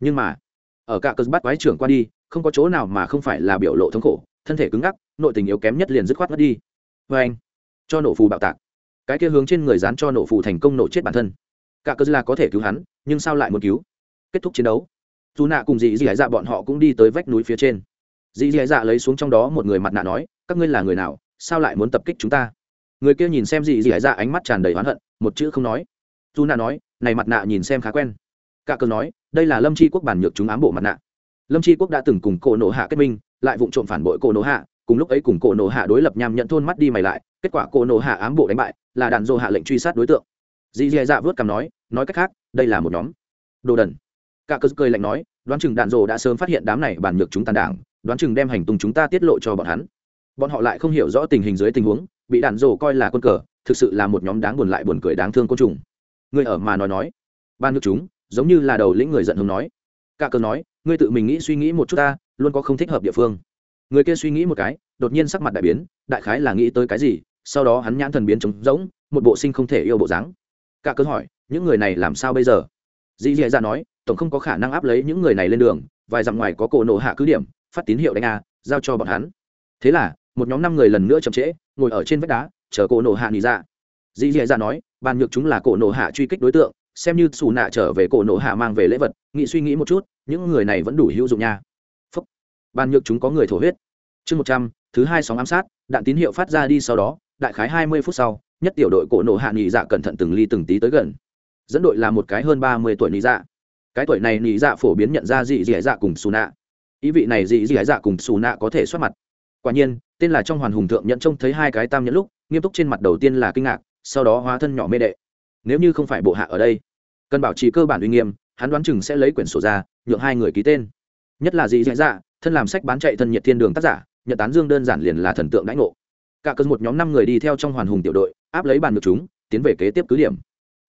Speaker 1: Nhưng mà, ở cả cờ bắt quái trưởng qua đi, không có chỗ nào mà không phải là biểu lộ thống khổ, thân thể cứng ngắc, nội tình yếu kém nhất liền dứt khoát mất đi. Vê anh, cho nổ phù bạo tạc. Cái kia hướng trên người dán cho nổ phù thành công nổ chết bản thân. Cả cơ là có thể cứu hắn, nhưng sao lại muốn cứu? Kết thúc chiến đấu. Dù nạ cùng dì dì dạ bọn họ cũng đi tới vách núi phía trên. Dì dì dạ lấy xuống trong đó một người mặt nạ nói, các ngươi là người nào? Sao lại muốn tập kích chúng ta? Người kia nhìn xem dì dì dạ ánh mắt tràn đầy oán hận, một chữ không nói. Dù nạ nói, này mặt nạ nhìn xem khá quen. Cả cờ nói, đây là lâm chi quốc bản nhược chúng ám bộ mặt nạ. Lâm chi quốc đã từng cùng cổ nổ hạ kết minh, lại vụ trộm phản bội cổ nổ hạ, cùng lúc ấy cùng cổ nổ hạ đối lập nhằm nhận thôn mắt đi mày lại, kết quả cổ nổ hạ ám bộ đánh bại, là đạn dô hạ lệnh truy sát đối tượng. Dì dì dạ vớt cằm nói nói cách khác, đây là một nhóm đồ đần. Cả cơ cười lạnh nói, đoán chừng đạn dô đã sớm phát hiện đám này bàn nhược chúng tàn đảng, đoán chừng đem hành tung chúng ta tiết lộ cho bọn hắn. Bọn họ lại không hiểu rõ tình hình dưới tình huống bị đạn dô coi là con cờ, thực sự là một nhóm đáng buồn lại buồn cười đáng thương côn trùng. Người ở mà nói nói. Ban nước chúng, giống như là đầu lĩnh người giận hùng nói. Cả cờ nói, ngươi tự mình nghĩ suy nghĩ một chút ta, luôn có không thích hợp địa phương. Người kia suy nghĩ một cái, đột nhiên sắc mặt đại biến, đại khái là nghĩ tới cái gì, sau đó hắn nhãn thần biến trống rỗng, một bộ sinh không thể yêu bộ dáng. Cả cớ hỏi, những người này làm sao bây giờ? Dĩ dì ra dạ nói, tổng không có khả năng áp lấy những người này lên đường, vài dặm ngoài có cổ nổ hạ cứ điểm, phát tín hiệu đánh a, giao cho bọn hắn. Thế là một nhóm năm người lần nữa chậm trễ, ngồi ở trên vách đá, chờ cổ nổ hạ nghỉ ra dạ. dì dì ra nói, bàn nhược chúng là cổ nổ hạ truy kích đối tượng, xem như xù nạ trở về cổ nổ hạ mang về lễ vật nghị suy nghĩ một chút, những người này vẫn đủ hữu dụng nha. Phúc. Ban nhược chúng có người thổ huyết. Chương một trăm, thứ hai sóng ám sát, đạn tín hiệu phát ra đi sau đó, đại khái hai mươi phút sau, nhất tiểu đội cổ nổ hạ nghỉ dạ cẩn thận từng ly từng tí tới gần. Dẫn đội là một cái hơn ba mươi tuổi nghỉ dạ. Cái tuổi này nghỉ dạ phổ biến nhận ra dị dị dạ cùng xù nạ. Ý vị này dị dị dạ cùng xù nạ có thể xuất mặt. Quả nhiên tên là trong hoàn hùng thượng nhận trông thấy hai cái tam nhẫn lúc, nghiêm túc trên mặt đầu tiên là kinh ngạc, sau đó hóa thân nhỏ mê đệ. Nếu như không phải bộ hạ ở đây, cần bảo trì cơ bản uy nghiêm, hắn đoán chừng sẽ lấy quyển sổ ra, nhượng hai người ký tên. Nhất là dị dạ dạ thân làm sách bán chạy thân nhiệt thiên đường tác giả nhận tán dương đơn giản liền là thần tượng đãi ngộ. Cả cơn một nhóm năm người đi theo trong hoàn hùng tiểu đội, áp lấy bàn được chúng, tiến về kế tiếp cứ điểm.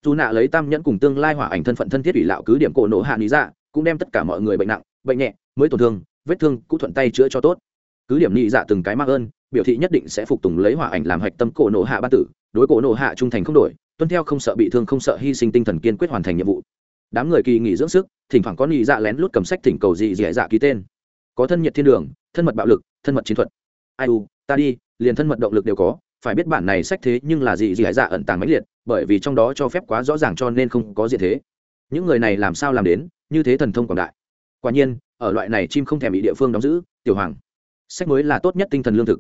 Speaker 1: Dù nạ lấy tam nhẫn cùng tương lai hỏa ảnh thân phận thân thiết ủy lạo cứ điểm cổ nổ hạ lý dạ cũng đem tất cả mọi người bệnh nặng, bệnh nhẹ, mới tổn thương, vết thương cũng thuận tay chữa cho tốt cứ điểm nhị dạ từng cái mắc ơn, biểu thị nhất định sẽ phục tùng lấy hỏa ảnh làm hạch tâm cổ nộ hạ ba tử, đối cổ nộ hạ trung thành không đổi, tuân theo không sợ bị thương không sợ hy sinh tinh thần kiên quyết hoàn thành nhiệm vụ. Đám người kỳ nghỉ dưỡng sức, thỉnh thoảng có nhị dạ lén lút cầm sách thỉnh cầu dị dẻ dạ ký tên. Có thân nhiệt thiên đường, thân mật bạo lực, thân mật chiến thuật. Ai u, ta đi, liền thân mật động lực đều có, phải biết bản này sách thế nhưng là gì gì dạ ẩn tàng mãnh liệt, bởi vì trong đó cho phép quá rõ ràng cho nên không có diện thế. Những người này làm sao làm đến, như thế thần thông quảng đại. Quả nhiên, ở loại này chim không thèm bị địa phương đóng giữ, tiểu hoàng sách mới là tốt nhất tinh thần lương thực.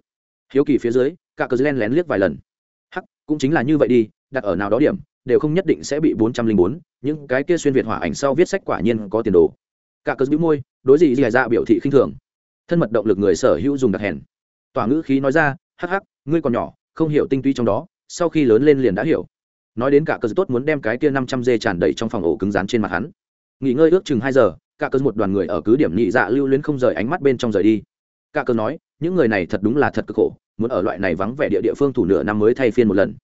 Speaker 1: Hiếu kỳ phía dưới, cả cờ len lén liếc vài lần. Hắc, cũng chính là như vậy đi, đặt ở nào đó điểm, đều không nhất định sẽ bị bốn trăm linh bốn, những cái kia xuyên việt hỏa ảnh sau viết sách quả nhiên có tiền đồ. Cả cờ giữ môi, đối gì dì dạ biểu thị khinh thường. Thân mật động lực người sở hữu dùng đặc hèn. Tỏa ngữ khí nói ra, hắc hắc, ngươi còn nhỏ, không hiểu tinh túy trong đó, sau khi lớn lên liền đã hiểu. Nói đến cả cờ tốt muốn đem cái kia năm trăm dê tràn đầy trong phòng ổ cứng rán trên mặt hắn. Nghỉ ngơi ước chừng hai giờ, cả cờ một đoàn người ở cứ điểm nhị dạ lưu luyến không rời ánh mắt bên trong rời đi cả cờ nói, những người này thật đúng là thật cực khổ, muốn ở loại này vắng vẻ địa địa phương thủ nửa năm mới thay phiên một lần.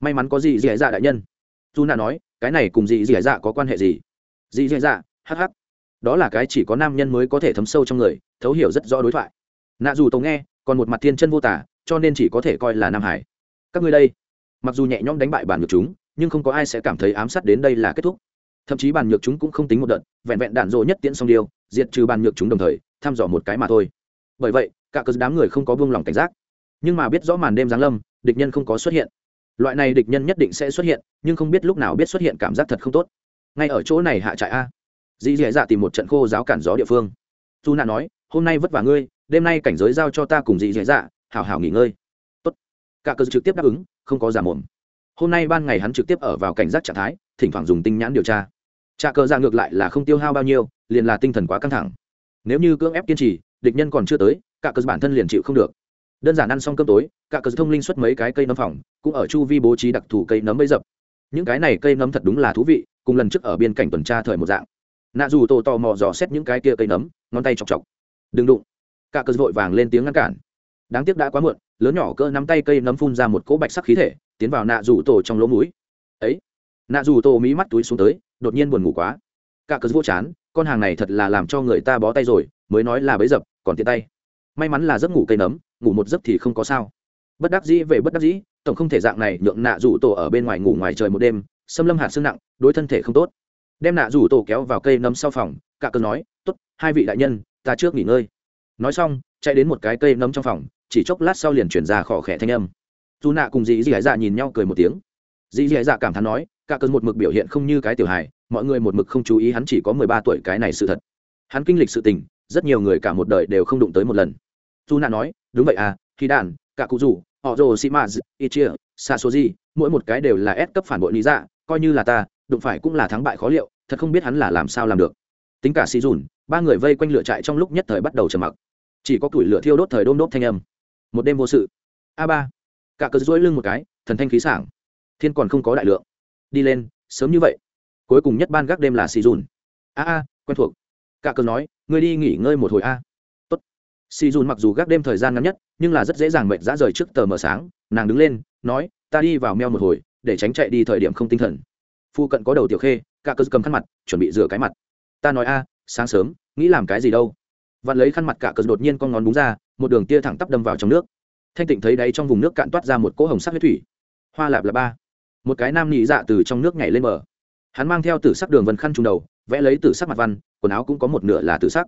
Speaker 1: May mắn có gì dì dạ đại nhân. Dù nạ nói, cái này cùng dì dì dạ có quan hệ gì? Dì dì dạ hh đó là cái chỉ có nam nhân mới có thể thấm sâu trong người, thấu hiểu rất rõ đối thoại. Nạ dù tống nghe, còn một mặt thiên chân vô tả, cho nên chỉ có thể coi là nam hải. Các ngươi đây. Mặc dù nhẹ nhõm đánh bại bản nhược chúng, nhưng không có ai sẽ cảm thấy ám sát đến đây là kết thúc. Thậm chí bản nhược chúng cũng không tính một đợt, vẹn vẹn đạn dộ nhất tiễn song điêu diệt trừ bản nhược chúng đồng thời, thăm dò một cái mà thôi bởi vậy, cả cơ đám người không có buông lòng cảnh giác. Nhưng mà biết rõ màn đêm giáng lâm, địch nhân không có xuất hiện. Loại này địch nhân nhất định sẽ xuất hiện, nhưng không biết lúc nào biết xuất hiện cảm giác thật không tốt. Ngay ở chỗ này hạ trại a. Dì dì dạ tìm một trận khô giáo cản gió địa phương. Dù nạ nói, hôm nay vất vả ngươi, đêm nay cảnh giới giao cho ta cùng dì dì dạ hảo hảo nghỉ ngơi. Tốt. Cả cơ trực tiếp đáp ứng, không có giả mồm. Hôm nay ban ngày hắn trực tiếp ở vào cảnh giác trạng thái, thỉnh thoảng dùng tinh nhãn điều tra. Trà cờ ra ngược lại là không tiêu hao bao nhiêu, liền là tinh thần quá căng thẳng. Nếu như cưỡng ép kiên trì địch nhân còn chưa tới, cả cơ bản thân liền chịu không được. Đơn giản ăn xong cơm tối, cả cơ thông linh xuất mấy cái cây nấm phòng, cũng ở chu vi bố trí đặc thù cây nấm bấy dập. Những cái này cây nấm thật đúng là thú vị, cùng lần trước ở biên cảnh tuần tra thời một dạng. Nạ dù tổ tò mò dò xét những cái kia cây nấm, ngón tay chọc chọc. Đừng đụng. Cả cơ vội vàng lên tiếng ngăn cản. Đáng tiếc đã quá muộn, lớn nhỏ cỡ nắm tay cây nấm phun ra một cỗ bạch sắc khí thể, tiến vào nạ dù tổ trong lỗ mũi. Ấy. Nạ dù tổ mí mắt túi xuống tới, đột nhiên buồn ngủ quá. Cả cớ vô chán, con hàng này thật là làm cho người ta bó tay rồi, mới nói là bấy dập còn tiện tay. May mắn là giấc ngủ cây nấm, ngủ một giấc thì không có sao. Bất đắc dĩ về bất đắc dĩ, tổng không thể dạng này nhượng nạ rủ tổ ở bên ngoài ngủ ngoài trời một đêm, xâm lâm hạt xương nặng, đối thân thể không tốt. Đem nạ rủ tổ kéo vào cây nấm sau phòng, cả cơn nói t ố t hai vị đại nhân, ta trước nghỉ ngơi. Nói xong, chạy đến một cái cây nấm trong phòng, chỉ chốc lát sau liền chuyển ra khỏ khẽ thanh âm. Dù nạ cùng dì dì dạ nhìn nhau cười một tiếng. Dì dì dạ cảm thán nói, cả cơn một mực biểu hiện không như cái tiểu hài, mọi người một mực không chú ý hắn chỉ có mười ba tuổi cái này sự thật. Hắn kinh lịch sự tình rất nhiều người cả một đời đều không đụng tới một lần. Dù nạ nói, đúng vậy à khi đàn cả cụ rủ, họ rồ sĩ maz ichia, sa số gì mỗi một cái đều là ép cấp phản bội lý dạ coi như là ta, đụng phải cũng là thắng bại khó liệu, thật không biết hắn là làm sao làm được. Tính cả xì dùn, ba người vây quanh lửa trại trong lúc nhất thời bắt đầu trầm mặc. Chỉ có củi lửa thiêu đốt thời đôm đốt thanh âm. Một đêm vô sự. A ba. Cả cờ dỗi lưng một cái, thần thanh khí sảng. Thiên còn không có đại lượng. Đi lên, sớm như vậy. Cuối cùng nhất ban gác đêm là xì dùn. A a, quen thuộc cả cờ nói, ngươi đi nghỉ ngơi một hồi a. Tốt. Si dùn mặc dù gác đêm thời gian ngắn nhất, nhưng là rất dễ dàng mệt dã rời trước tờ mờ sáng. Nàng đứng lên, nói, ta đi vào meo một hồi, để tránh chạy đi thời điểm không tinh thần. Phu cận có đầu tiểu khê, cả cờ cầm khăn mặt, chuẩn bị rửa cái mặt. Ta nói a, sáng sớm, nghĩ làm cái gì đâu. Vặn lấy khăn mặt cả cờ đột nhiên con ngón búng ra, một đường tia thẳng tắp đâm vào trong nước. Thanh tịnh thấy đáy trong vùng nước cạn toát ra một cỗ hồng sắc huyết thủy. Hoa lạp là ba. Một cái nam nhị dạ từ trong nước nhảy lên bờ hắn mang theo tử sắc đường vân khăn trùng đầu, vẽ lấy tử sắc mặt văn, quần áo cũng có một nửa là tử sắc.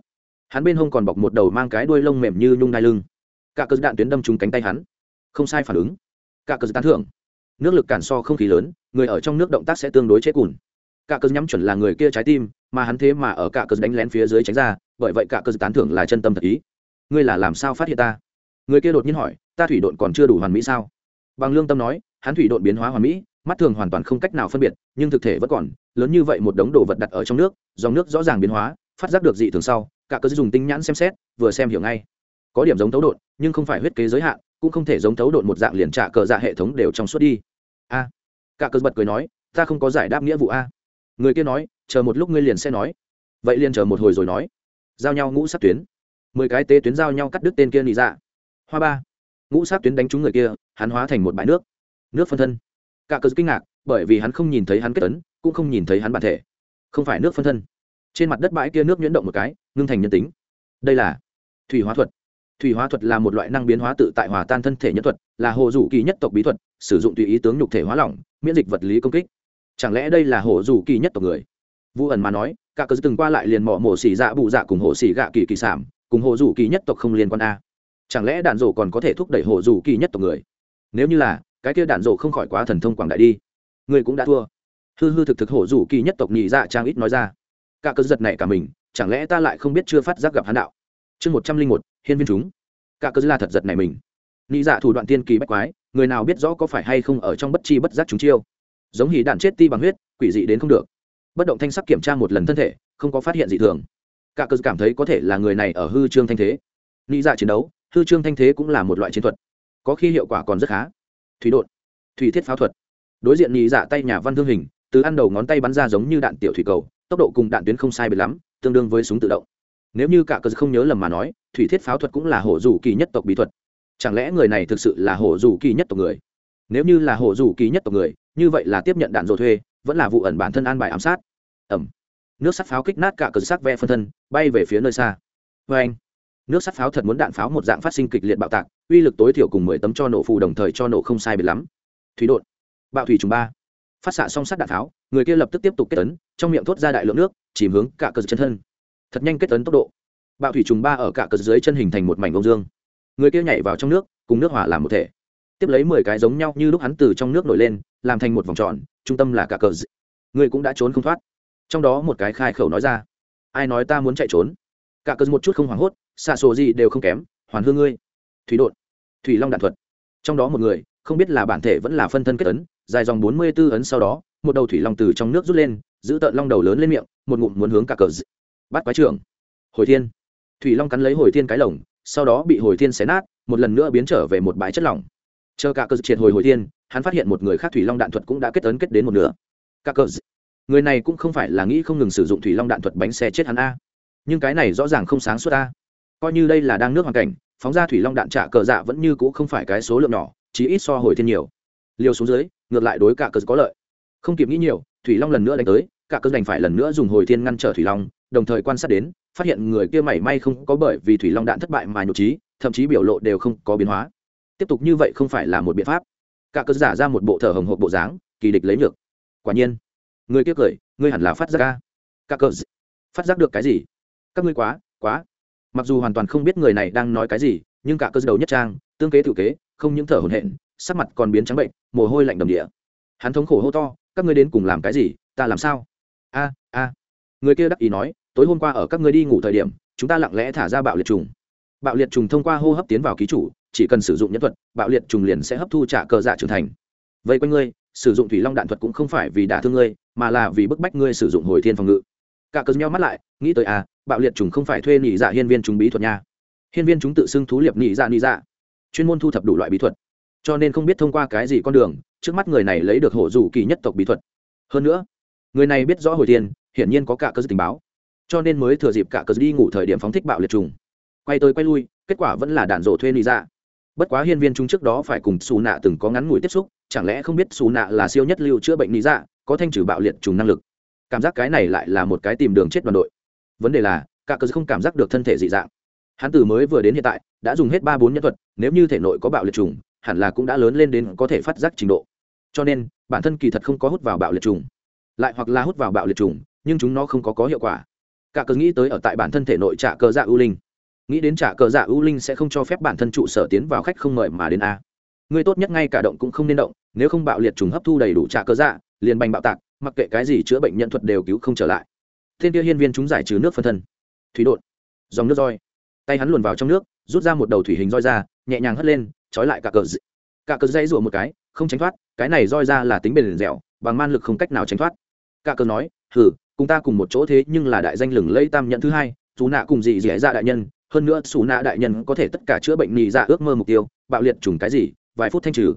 Speaker 1: Hắn bên hông còn bọc một đầu mang cái đuôi lông mềm như nhung đai lưng. Cả cơn đạn tuyến đâm trúng cánh tay hắn. Không sai phản ứng. Cả cơn tán thưởng. Nước lực cản so không khí lớn, người ở trong nước động tác sẽ tương đối chết cùn. Cả cơn nhắm chuẩn là người kia trái tim, mà hắn thế mà ở cả cơn đánh lén phía dưới tránh ra, bởi vậy cả cơn tán thưởng là chân tâm thật ý. Ngươi là làm sao phát hiện ta? Người kia đột nhiên hỏi, ta thủy độn còn chưa đủ hoàn mỹ sao? Bằng lương tâm nói, hắn thủy độn biến hóa hoàn mỹ mắt thường hoàn toàn không cách nào phân biệt nhưng thực thể vẫn còn lớn như vậy một đống đồ vật đặt ở trong nước dòng nước rõ ràng biến hóa phát giác được dị thường sau cả cơ dùng tinh nhãn xem xét vừa xem hiểu ngay. Có điểm giống thấu đột, nhưng không phải huyết kế giới hạn cũng không thể giống thấu đột một dạng liền trả cờ dạ hệ thống đều trong suốt đi. A. Cả cơ bật cười nói ta không có giải đáp nghĩa vụ a. Người kia nói chờ một lúc ngươi liền sẽ nói. Vậy liền chờ một hồi rồi nói. Giao nhau ngũ sát tuyến. Mười cái tế tuyến giao nhau cắt đứt tên kia nị dạ. Hoa ba. Ngũ sát tuyến đánh trúng người kia hắn hóa thành một bãi nước. Nước phân thân cả cờ kinh ngạc, bởi vì hắn không nhìn thấy hắn kết tấn cũng không nhìn thấy hắn bản thể. Không phải nước phân thân. Trên mặt đất bãi kia nước nhuyễn động một cái, ngưng thành nhân tính. Đây là thủy hóa thuật. Thủy hóa thuật là một loại năng biến hóa tự tại hòa tan thân thể nhân thuật, là hồ rủ kỳ nhất tộc bí thuật, sử dụng tùy ý tướng nhục thể hóa lỏng, miễn dịch vật lý công kích. Chẳng lẽ đây là hồ rủ kỳ nhất tộc người? Vu ẩn mà nói, cả cớ từng qua lại liền mỏ mổ xỉ dạ bụ dạ cùng hồ xỉ gạ kỳ kỳ sản cùng hồ rủ kỳ nhất tộc không liên quan a. Chẳng lẽ đạn rổ còn có thể thúc đẩy hồ rủ kỳ nhất tộc người? Nếu như là cái kia đạn rồ không khỏi quá thần thông quảng đại đi. Người cũng đã thua. Hư hư thực thực hổ rủ kỳ nhất tộc nhị dạ trang ít nói ra. Cả cớ giật này cả mình, chẳng lẽ ta lại không biết chưa phát giác gặp hắn đạo? Chương một trăm linh một, hiên viên chúng. Cả cớ là thật giật này mình. Nhị dạ thủ đoạn tiên kỳ bách quái, người nào biết rõ có phải hay không ở trong bất chi bất giác chúng chiêu? Giống hỉ đạn chết ti bằng huyết, quỷ dị đến không được. Bất động thanh sắc kiểm tra một lần thân thể, không có phát hiện gì thường. Cả cơ cảm thấy có thể là người này ở hư trương thanh thế. Nhị dạ chiến đấu, hư trương thanh thế cũng là một loại chiến thuật. Có khi hiệu quả còn rất khá thủy đột thủy thiết pháo thuật. Đối diện nghĩ dạ tay nhà văn thương hình, từ ăn đầu ngón tay bắn ra giống như đạn tiểu thủy cầu, tốc độ cùng đạn tuyến không sai biệt lắm, tương đương với súng tự động. Nếu như cả cơ không nhớ lầm mà nói, thủy thiết pháo thuật cũng là hổ dù kỳ nhất tộc bí thuật. Chẳng lẽ người này thực sự là hổ dù kỳ nhất tộc người? Nếu như là hổ dù kỳ nhất tộc người, như vậy là tiếp nhận đạn dồ thuê, vẫn là vụ ẩn bản thân an bài ám sát. Ẩm. Nước sắt pháo kích nát cả cờ sắc ve phân thân, bay về phía nơi xa. Vê anh nước sắt pháo thật muốn đạn pháo một dạng phát sinh kịch liệt bạo tạc uy lực tối thiểu cùng mười tấm cho nổ phù đồng thời cho nổ không sai biệt lắm. Thủy đột. Bạo thủy trùng ba. Phát xạ song sắt đạn tháo, người kia lập tức tiếp tục kết tấn trong miệng thốt ra đại lượng nước chìm hướng cả cờ chân thân. Thật nhanh kết tấn tốc độ. Bạo thủy trùng ba ở cả cờ dưới chân hình thành một mảnh bông dương. Người kia nhảy vào trong nước cùng nước hỏa làm một thể. Tiếp lấy mười cái giống nhau như lúc hắn từ trong nước nổi lên làm thành một vòng tròn trung tâm là cả cờ người cũng đã trốn không thoát. Trong đó một cái khai khẩu nói ra ai nói ta muốn chạy trốn? Cả cơ một chút không hoảng hốt xạ sổ gì đều không kém hoàn hương ngươi. Thủy đột thủy long đạn thuật. Trong đó một người, không biết là bản thể vẫn là phân thân kết ấn, dài dòng bốn mươi b ố ấn sau đó, một đầu thủy long từ trong nước rút lên, giữ tợn long đầu lớn lên miệng, một ngụm muốn hướng cả cờ d... bắt quái trưởng. Hồi thiên. Thủy long cắn lấy hồi thiên cái lồng, sau đó bị hồi thiên xé nát, một lần nữa biến trở về một bãi chất lỏng. Chờ cả cờ triệt hồi hồi thiên, hắn phát hiện một người khác thủy long đạn thuật cũng đã kết ấn kết đến một nửa. Cả cờ người này cũng không phải là nghĩ không ngừng sử dụng thủy long đạn thuật bánh xe chết hắn a. Nhưng cái này rõ ràng không sáng suốt a. Coi như đây là đang nước hoàn cảnh phóng ra thủy long đạn trả cờ dạ vẫn như cũ không phải cái số lượng nhỏ chỉ ít so hồi thiên nhiều. Liều xuống dưới, ngược lại đối cả cờ có lợi. Không kịp nghĩ nhiều, thủy long lần nữa đánh tới, cả cờ đành phải lần nữa dùng hồi thiên ngăn trở thủy long, đồng thời quan sát đến, phát hiện người kia mảy may không có bởi vì thủy long đạn thất bại mà nhục trí, thậm chí biểu lộ đều không có biến hóa. Tiếp tục như vậy không phải là một biện pháp. Cả cờ giả ra một bộ thở hồng hộp bộ dáng, kỳ địch lấy được quả nhiên, người kia cười, ngươi hẳn là phát giác ca cả cờ, phát giác được cái gì? Các ngươi quá quá mặc dù hoàn toàn không biết người này đang nói cái gì, nhưng cả cơ đầu nhất trang, tương kế tự kế, không những thở hổn hển, sắc mặt còn biến trắng bệnh, mồ hôi lạnh đầm địa hắn thống khổ hô to, các ngươi đến cùng làm cái gì? Ta làm sao? A a. Người kia đắc ý nói, tối hôm qua ở các ngươi đi ngủ thời điểm, chúng ta lặng lẽ thả ra bạo liệt trùng. Bạo liệt trùng thông qua hô hấp tiến vào ký chủ, chỉ cần sử dụng nhân thuật, bạo liệt trùng liền sẽ hấp thu trả cờ dạ trưởng thành. Vậy quanh ngươi, sử dụng thủy long đạn thuật cũng không phải vì đả thương ngươi, mà là vì bức bách ngươi sử dụng hồi thiên phòng ngự. Cả cớ nhau mắt lại, nghĩ tới à bạo liệt chúng không phải thuê nhị dạ hiên viên chúng bí thuật nha. Hiên viên chúng tự xưng thú liệp nhị dạ nhị dạ. Chuyên môn thu thập đủ loại bí thuật. Cho nên không biết thông qua cái gì con đường trước mắt người này lấy được hổ dù kỳ nhất tộc bí thuật. Hơn nữa người này biết rõ hồi tiền, hiển nhiên có cả cơ tình báo. Cho nên mới thừa dịp cả cơ đi ngủ thời điểm phóng thích bạo liệt trùng. Quay tới quay lui kết quả vẫn là đạn rổ thuê nị dạ. Bất quá hiên viên chúng trước đó phải cùng xù nạ từng có ngắn ngủi tiếp xúc chẳng lẽ không biết xù nạ là siêu nhất lưu chữa bệnh nị dạ có thanh trừ bạo liệt trùng năng lực. Cảm giác cái này lại là một cái tìm đường chết đoàn đội vấn đề là, cả cờ không cảm giác được thân thể dị dạng. Hắn từ mới vừa đến hiện tại, đã dùng hết ba bốn nhân thuật, nếu như thể nội có bạo liệt trùng, hẳn là cũng đã lớn lên đến có thể phát giác trình độ. Cho nên, bản thân kỳ thật không có hút vào bạo liệt trùng, lại hoặc là hút vào bạo liệt trùng, nhưng chúng nó không có có hiệu quả. Cả cờ nghĩ tới ở tại bản thân thể nội trả cờ dạ ưu linh. Nghĩ đến trả cờ dạ ưu linh sẽ không cho phép bản thân trụ sở tiến vào khách không mời mà đến a. Ngươi tốt nhất ngay cả động cũng không nên động, nếu không bạo liệt trùng hấp thu đầy đủ trả cờ dạ liền bành bạo tạc, mặc kệ cái gì chữa bệnh nhân thuật đều cứu không trở lại thiên kia hiên viên chúng giải trừ nước phân thân. Thủy đột dòng nước roi. Tay hắn luồn vào trong nước, rút ra một đầu thủy hình roi ra, nhẹ nhàng hất lên, trói lại cả cờ d... cả cờ dây rụa một cái, không tránh thoát, cái này roi ra là tính bền dẻo, bằng man lực không cách nào tránh thoát. Cả cờ nói, hừ, cùng ta cùng một chỗ thế nhưng là đại danh lừng lây tam nhận thứ hai chú nạ cùng gì dẻ ra đại nhân, hơn nữa xù nạ đại nhân có thể tất cả chữa bệnh nhị ra dạ ước mơ mục tiêu, bạo liệt trùng cái gì, vài phút thanh trừ.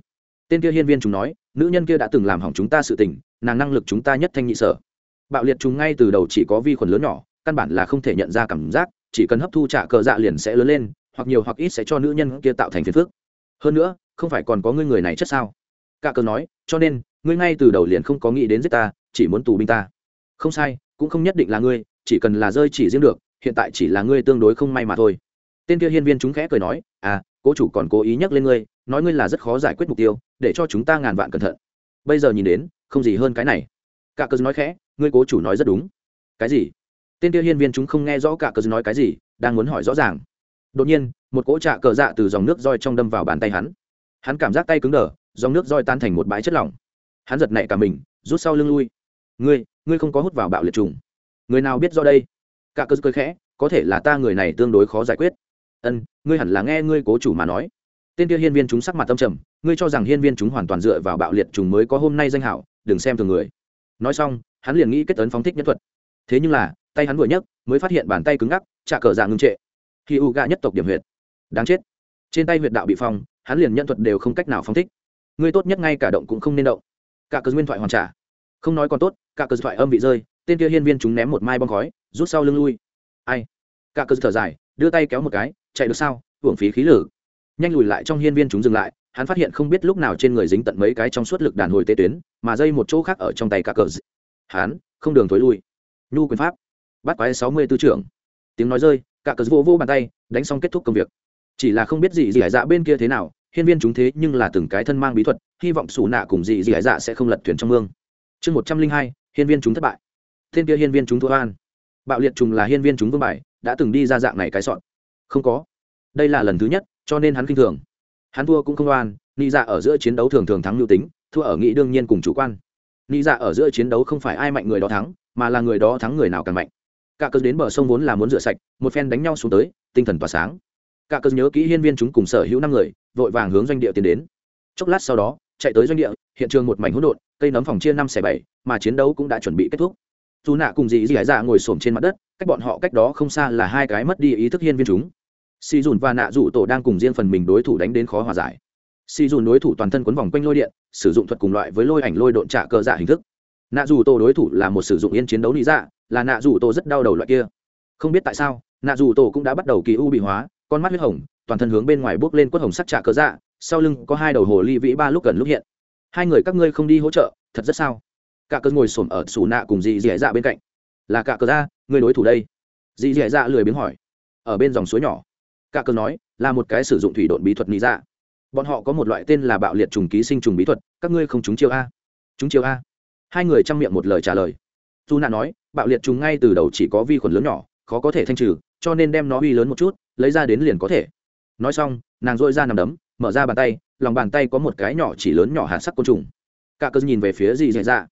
Speaker 1: Tên kia hiên viên chúng nói, nữ nhân kia đã từng làm hỏng chúng ta sự tình, nàng năng lực chúng ta nhất thanh nhị sở bạo liệt chúng ngay từ đầu chỉ có vi khuẩn lớn nhỏ, căn bản là không thể nhận ra cảm giác, chỉ cần hấp thu trả cờ dạ liền sẽ lớn lên, hoặc nhiều hoặc ít sẽ cho nữ nhân kia tạo thành phiền phước hơn nữa, không phải còn có ngươi người này chất sao? Cả cờ nói, cho nên, ngươi ngay từ đầu liền không có nghĩ đến giết ta, chỉ muốn tù binh ta. Không sai, cũng không nhất định là ngươi, chỉ cần là rơi chỉ riêng được, hiện tại chỉ là ngươi tương đối không may mà thôi. Tên kia hiên viên chúng khẽ cười nói à cố chủ còn cố ý nhắc lên ngươi, nói ngươi là rất khó giải quyết mục tiêu, để cho chúng ta ngàn vạn cẩn thận. Bây giờ nhìn đến, không gì hơn cái này cả cớ nói khẽ, ngươi cố chủ nói rất đúng. Cái gì? Tên kia hiên viên chúng không nghe rõ cả cớ nói cái gì, đang muốn hỏi rõ ràng. Đột nhiên, một cỗ trạ cờ dạ từ dòng nước roi trong đâm vào bàn tay hắn. Hắn cảm giác tay cứng đờ, dòng nước roi tan thành một bãi chất lỏng. Hắn giật nảy cả mình, rút sau lưng lui. Ngươi ngươi không có hút vào bạo liệt trùng. Người nào biết do đây? Cả cơ cười khẽ, có thể là ta người này tương đối khó giải quyết. Ân, ngươi hẳn là nghe ngươi cố chủ mà nói. Tên kia hiên viên chúng sắc mặt tâm trầm, ngươi cho rằng hiên viên chúng hoàn toàn dựa vào bạo liệt trùng mới có hôm nay danh hảo, đừng xem thường người nói xong, hắn liền nghĩ kết tấn phóng thích nhất thuật. Thế nhưng là, tay hắn vừa nhấc, mới phát hiện bàn tay cứng ngắc trả cờ dạng ngưng trệ. Khi u gạ nhất tộc điểm huyệt. Đáng chết. Trên tay huyệt đạo bị phong, hắn liền nhân thuật đều không cách nào phóng thích. Ngươi tốt nhất ngay cả động cũng không nên động. Cả cờ nguyên thoại hoàn trả. Không nói còn tốt, cả cờ thoại âm bị rơi, tên kia hiên viên chúng ném một mai bong khói, rút sau lưng lui. Ai? Cả cờ thở dài, đưa tay kéo một cái, chạy được sao? Hưởng phí khí lử nhanh lùi lại trong hiên viên chúng dừng lại hắn phát hiện không biết lúc nào trên người dính tận mấy cái trong suốt lực đàn hồi tê tuyến, mà dây một chỗ khác ở trong tay cả cờ hắn, không đường thối lui. Nhu quyền pháp. Bắt quái sáu mươi tư trưởng. Tiếng nói rơi, cả cờ vô vô bàn tay, đánh xong kết thúc công việc. Chỉ là không biết gì gì hải dạ bên kia thế nào, hiên viên chúng thế nhưng là từng cái thân mang bí thuật, hy vọng xù nạ cùng gì gì hải dạ sẽ không lật thuyền trong mương. Chương một trăm linh hai, hiên viên chúng thất bại. Thiên kia hiên viên chúng thua an bạo liệt trùng là hiên viên chúng vương bài, đã từng đi ra dạng này cái sọn. Không có. Đây là lần thứ nhất, cho nên hắn kinh thường hắn thua cũng không oan ni dạ ở giữa chiến đấu thường thường thắng lưu tính, thua ở nghĩ đương nhiên cùng chủ quan. Ni dạ ở giữa chiến đấu không phải ai mạnh người đó thắng, mà là người đó thắng người nào càng mạnh. Cả cớ đến bờ sông vốn là muốn rửa sạch, một phen đánh nhau xuống tới, tinh thần tỏa sáng. Cả cớ nhớ kỹ hiên viên chúng cùng sở hữu năm người, vội vàng hướng doanh địa tiến đến. Chốc lát sau đó, chạy tới doanh địa, hiện trường một mảnh hỗn độn, cây nấm phòng chia năm xẻ bảy, mà chiến đấu cũng đã chuẩn bị kết thúc. Dù nạ cùng dì dì gái dạ ngồi xổm trên mặt đất, cách bọn họ cách đó không xa là hai cái mất đi ý thức hiên viên chúng si dùn và nạ dụ tổ đang cùng riêng phần mình đối thủ đánh đến khó hòa giải. Si dùn đối thủ toàn thân quấn vòng quanh lôi điện, sử dụng thuật cùng loại với lôi ảnh lôi độn trả cờ dạ hình thức. Nạ dù tổ đối thủ là một sử dụng yên chiến đấu lý dạ là nạ dù tổ rất đau đầu loại kia. Không biết tại sao, nạ dù tổ cũng đã bắt đầu kỳ u bị hóa, con mắt huyết hồng, toàn thân hướng bên ngoài bước lên quất hồng sắc trả cờ dạ sau lưng có hai đầu hồ ly vĩ ba lúc gần lúc hiện. Hai người các ngươi không đi hỗ trợ, thật rất sao? Cả cơn ngồi xổm ở sủ nạ cùng dì dì dạ bên cạnh. Là cả cờ ra người đối thủ đây? Dì dì dạ lười biếng hỏi. Ở bên dòng suối nhỏ cả cơn nói, là một cái sử dụng thủy độn bí thuật lý dạ. Bọn họ có một loại tên là bạo liệt trùng ký sinh trùng bí thuật, các ngươi không trúng chiêu a. Trúng chiêu a. Hai người chăm miệng một lời trả lời. Dù nạ nói, bạo liệt trùng ngay từ đầu chỉ có vi khuẩn lớn nhỏ, khó có thể thanh trừ, cho nên đem nó uy lớn một chút, lấy ra đến liền có thể. Nói xong, nàng dội ra nằm đấm, mở ra bàn tay, lòng bàn tay có một cái nhỏ chỉ lớn nhỏ hạt sắc côn trùng. Cả cơ nhìn về phía dì dì dạ.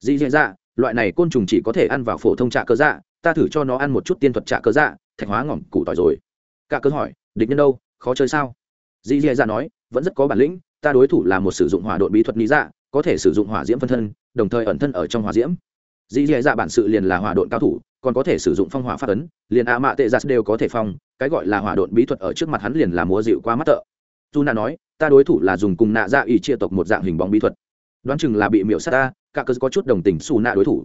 Speaker 1: Dì dì dạ loại này côn trùng chỉ có thể ăn vào phổ thông trạ cơ dạ ta thử cho nó ăn một chút tiên thuật trạ cơ dạ thạch hóa ngỏm củ tỏi rồi cả cơn hỏi, địch nhân đâu? Khó chơi sao? Dì dì dạ nói, vẫn rất có bản lĩnh, ta đối thủ là một sử dụng hỏa độn bí thuật lý dạ có thể sử dụng hỏa diễm phân thân, đồng thời ẩn thân ở trong hỏa diễm. Dì dì dạ bản sự liền là hỏa độn cao thủ, còn có thể sử dụng phong hỏa phát ấn, liền a mạ tệ giặt đều có thể phong, cái gọi là hỏa độn bí thuật ở trước mặt hắn liền là múa dịu qua mắt tợ. Dù nạ nói, ta đối thủ là dùng cùng nạ dạ ủy chia tộc một dạng hình bóng bí thuật. Đoán chừng là bị miễu sát ta, cả cơ có chút đồng tình xù nạ đối thủ.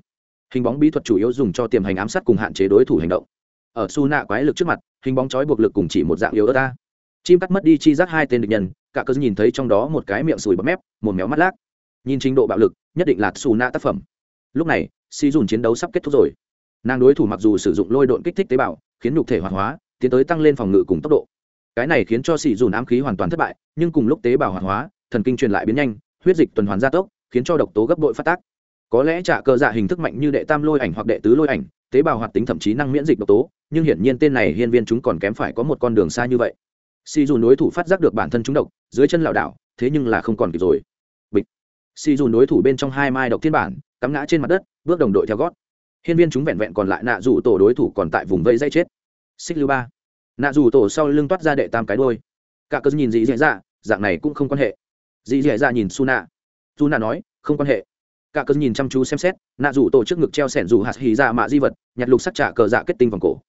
Speaker 1: Hình bóng bí thuật chủ yếu dùng cho tiềm hành ám sát cùng hạn chế đối thủ hành động ở su nạ quái lực trước mặt, hình bóng chói buộc lực cùng chỉ một dạng yếu ớt ta. Chim cắt mất đi chi giác hai tên địch nhân, cả cơ nhìn thấy trong đó một cái miệng sùi bấm mép, một méo mắt lác. Nhìn trình độ bạo lực, nhất định là su nạ tác phẩm. Lúc này si dùn chiến đấu sắp kết thúc rồi. Nàng đối thủ mặc dù sử dụng lôi độn kích thích tế bào, khiến nhục thể hoạt hóa, tiến tới tăng lên phòng ngự cùng tốc độ. Cái này khiến cho xì dùn ám khí hoàn toàn thất bại, nhưng cùng lúc tế bào hoạt hóa, thần kinh truyền lại biến nhanh, huyết dịch tuần hoàn gia tốc, khiến cho độc tố gấp bội phát tác. Có lẽ trả cơ dạ hình thức mạnh như đệ tam lôi ảnh hoặc đệ tứ lôi ảnh tế bào hoạt tính thậm chí năng miễn dịch độc tố, nhưng hiển nhiên tên này hiên viên chúng còn kém phải có một con đường xa như vậy. Si dù đối thủ phát giác được bản thân chúng độc, dưới chân lảo đảo, thế nhưng là không còn kịp rồi. Bịch. Si dù đối thủ bên trong hai mai độc thiên bản, cắm ngã trên mặt đất, bước đồng đội theo gót. Hiên viên chúng vẹn vẹn còn lại nạ dù tổ đối thủ còn tại vùng vây dây chết. Xích lưu ba. Nạ dù tổ sau lưng toát ra đệ tam cái đôi cả cơn nhìn dị dạy dạ dạng này cũng không quan hệ. Dị dạy dạ nhìn su nạ su nạ nói, không quan hệ cả cơn nhìn chăm chú xem xét, nạ rủ tổ trước ngực treo sẻn rủ hạt hì dạ mạ di vật, nhặt lục sắc trả cờ dạ kết tinh vòng cổ.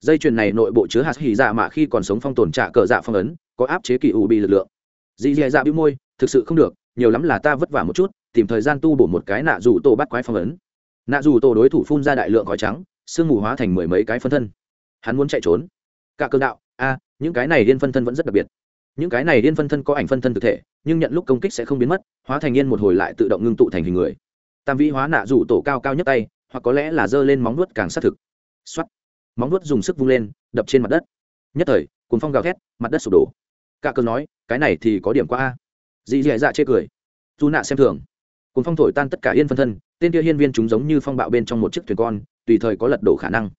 Speaker 1: Dây chuyền này nội bộ chứa hạt hì dạ mạ khi còn sống phong tồn trả cờ dạ phong ấn, có áp chế kỳ ủ bị lực lượng. Dì dạy dạ bĩu môi, thực sự không được, nhiều lắm là ta vất vả một chút, tìm thời gian tu bổ một cái nạ rủ tổ bắt quái phong ấn. Nạ rủ tổ đối thủ phun ra đại lượng khói trắng, sương mù hóa thành mười mấy cái phân thân. Hắn muốn chạy trốn. Cả cơn đạo, a, những cái này điên phân thân vẫn rất đặc biệt. Những cái này điên phân thân có ảnh phân thân thực thể, nhưng nhận lúc công kích sẽ không biến mất, hóa thành yên một hồi lại tự động ngưng tụ thành hình người tam vĩ hóa nạ rủ tổ cao cao nhất tay, hoặc có lẽ là giơ lên móng nuốt càng xác thực. X móng nuốt dùng sức vung lên, đập trên mặt đất. Nhất thời cuốn phong gào thét, mặt đất sụp đổ. Cả cơn nói, cái này thì có điểm qua a. Dị dì dạ chê cười. Dù nạ xem thường. Cuốn phong thổi tan tất cả yên phân thân, tên kia hiên viên chúng giống như phong bạo bên trong một chiếc thuyền con, tùy thời có lật đổ khả năng.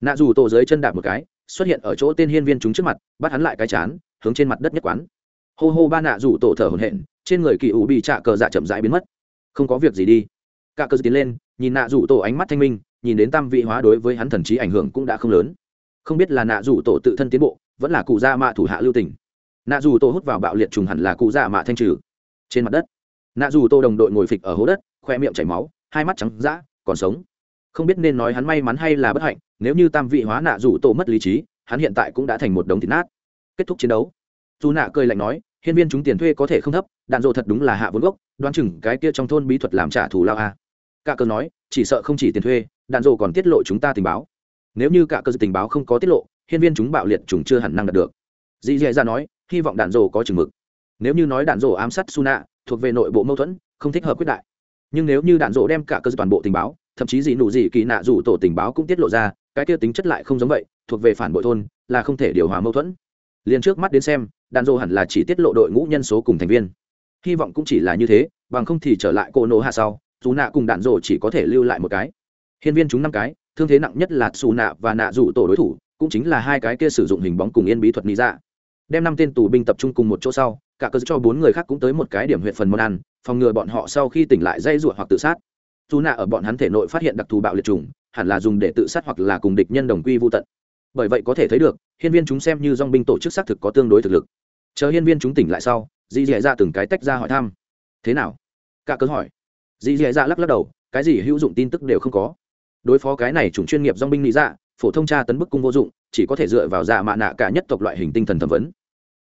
Speaker 1: Nạ dù tổ dưới chân đạp một cái, xuất hiện ở chỗ tên hiên viên chúng trước mặt, bắt hắn lại cái chán, hướng trên mặt đất nhất quán. Hô hô ba nạ rủ tổ thở hổn hển, trên người kỳ ủ bị trạ cờ dạ chậm rãi biến mất. Không có việc gì đi cả cơ tiến lên, nhìn nạ rủ tổ ánh mắt thanh minh, nhìn đến tam vị hóa đối với hắn thần trí ảnh hưởng cũng đã không lớn. Không biết là nạ rủ tổ tự thân tiến bộ, vẫn là cụ gia mạ thủ hạ lưu tình. Nạ rủ tổ hút vào bạo liệt trùng hẳn là cụ gia mạ thanh trừ. Trên mặt đất, nạ rủ tổ đồng đội ngồi phịch ở hố đất, khoe miệng chảy máu, hai mắt trắng dã, còn sống. Không biết nên nói hắn may mắn hay là bất hạnh, nếu như tam vị hóa nạ rủ tổ mất lý trí, hắn hiện tại cũng đã thành một đống thịt nát. Kết thúc chiến đấu. Dù nạ cười lạnh nói hiên viên chúng tiền thuê có thể không thấp đạn dộ thật đúng là hạ vốn gốc đoán chừng cái kia trong thôn bí thuật làm trả thù lao a. Cả cơ nói chỉ sợ không chỉ tiền thuê đạn dộ còn tiết lộ chúng ta tình báo. Nếu như cả cơ tình báo không có tiết lộ hiên viên chúng bạo liệt chúng chưa hẳn năng đạt được. Dì dì ra nói hy vọng đạn dộ có chừng mực. Nếu như nói đạn dộ ám sát Suna, thuộc về nội bộ mâu thuẫn không thích hợp quyết đại. Nhưng nếu như đạn dộ đem cả cơ toàn bộ tình báo thậm chí gì nụ gì kỳ nạ dù tổ tình báo cũng tiết lộ ra cái kia tính chất lại không giống vậy thuộc về phản bội thôn là không thể điều hòa mâu thuẫn liền trước mắt đến xem đạn rô hẳn là chỉ tiết lộ đội ngũ nhân số cùng thành viên. Hy vọng cũng chỉ là như thế, bằng không thì trở lại cô nô hạ sau, dù nạ cùng đạn dộ chỉ có thể lưu lại một cái. Hiên viên chúng năm cái, thương thế nặng nhất là xù nạ và nạ rủ tổ đối thủ, cũng chính là hai cái kia sử dụng hình bóng cùng yên bí thuật lý ra dạ. đem năm tên tù binh tập trung cùng một chỗ sau, cả cơ cho bốn người khác cũng tới một cái điểm huyện phần món ăn, phòng ngừa bọn họ sau khi tỉnh lại dây ruột hoặc tự sát. Dù nạ ở bọn hắn thể nội phát hiện đặc thù bạo liệt trùng, hẳn là dùng để tự sát hoặc là cùng địch nhân đồng quy vô tận bởi vậy có thể thấy được, hiên viên chúng xem như dong binh tổ chức xác thực có tương đối thực lực. Chờ hiên viên chúng tỉnh lại sau dì dì ra từng cái tách ra hỏi thăm. Thế nào? Cả cớ hỏi. Dì dì ra lắc lắc đầu, cái gì hữu dụng tin tức đều không có. Đối phó cái này chủng chuyên nghiệp dong binh lý dạ phổ thông tra tấn bức cung vô dụng, chỉ có thể dựa vào dạ mạ nạ cả nhất tộc loại hình tinh thần thẩm vấn.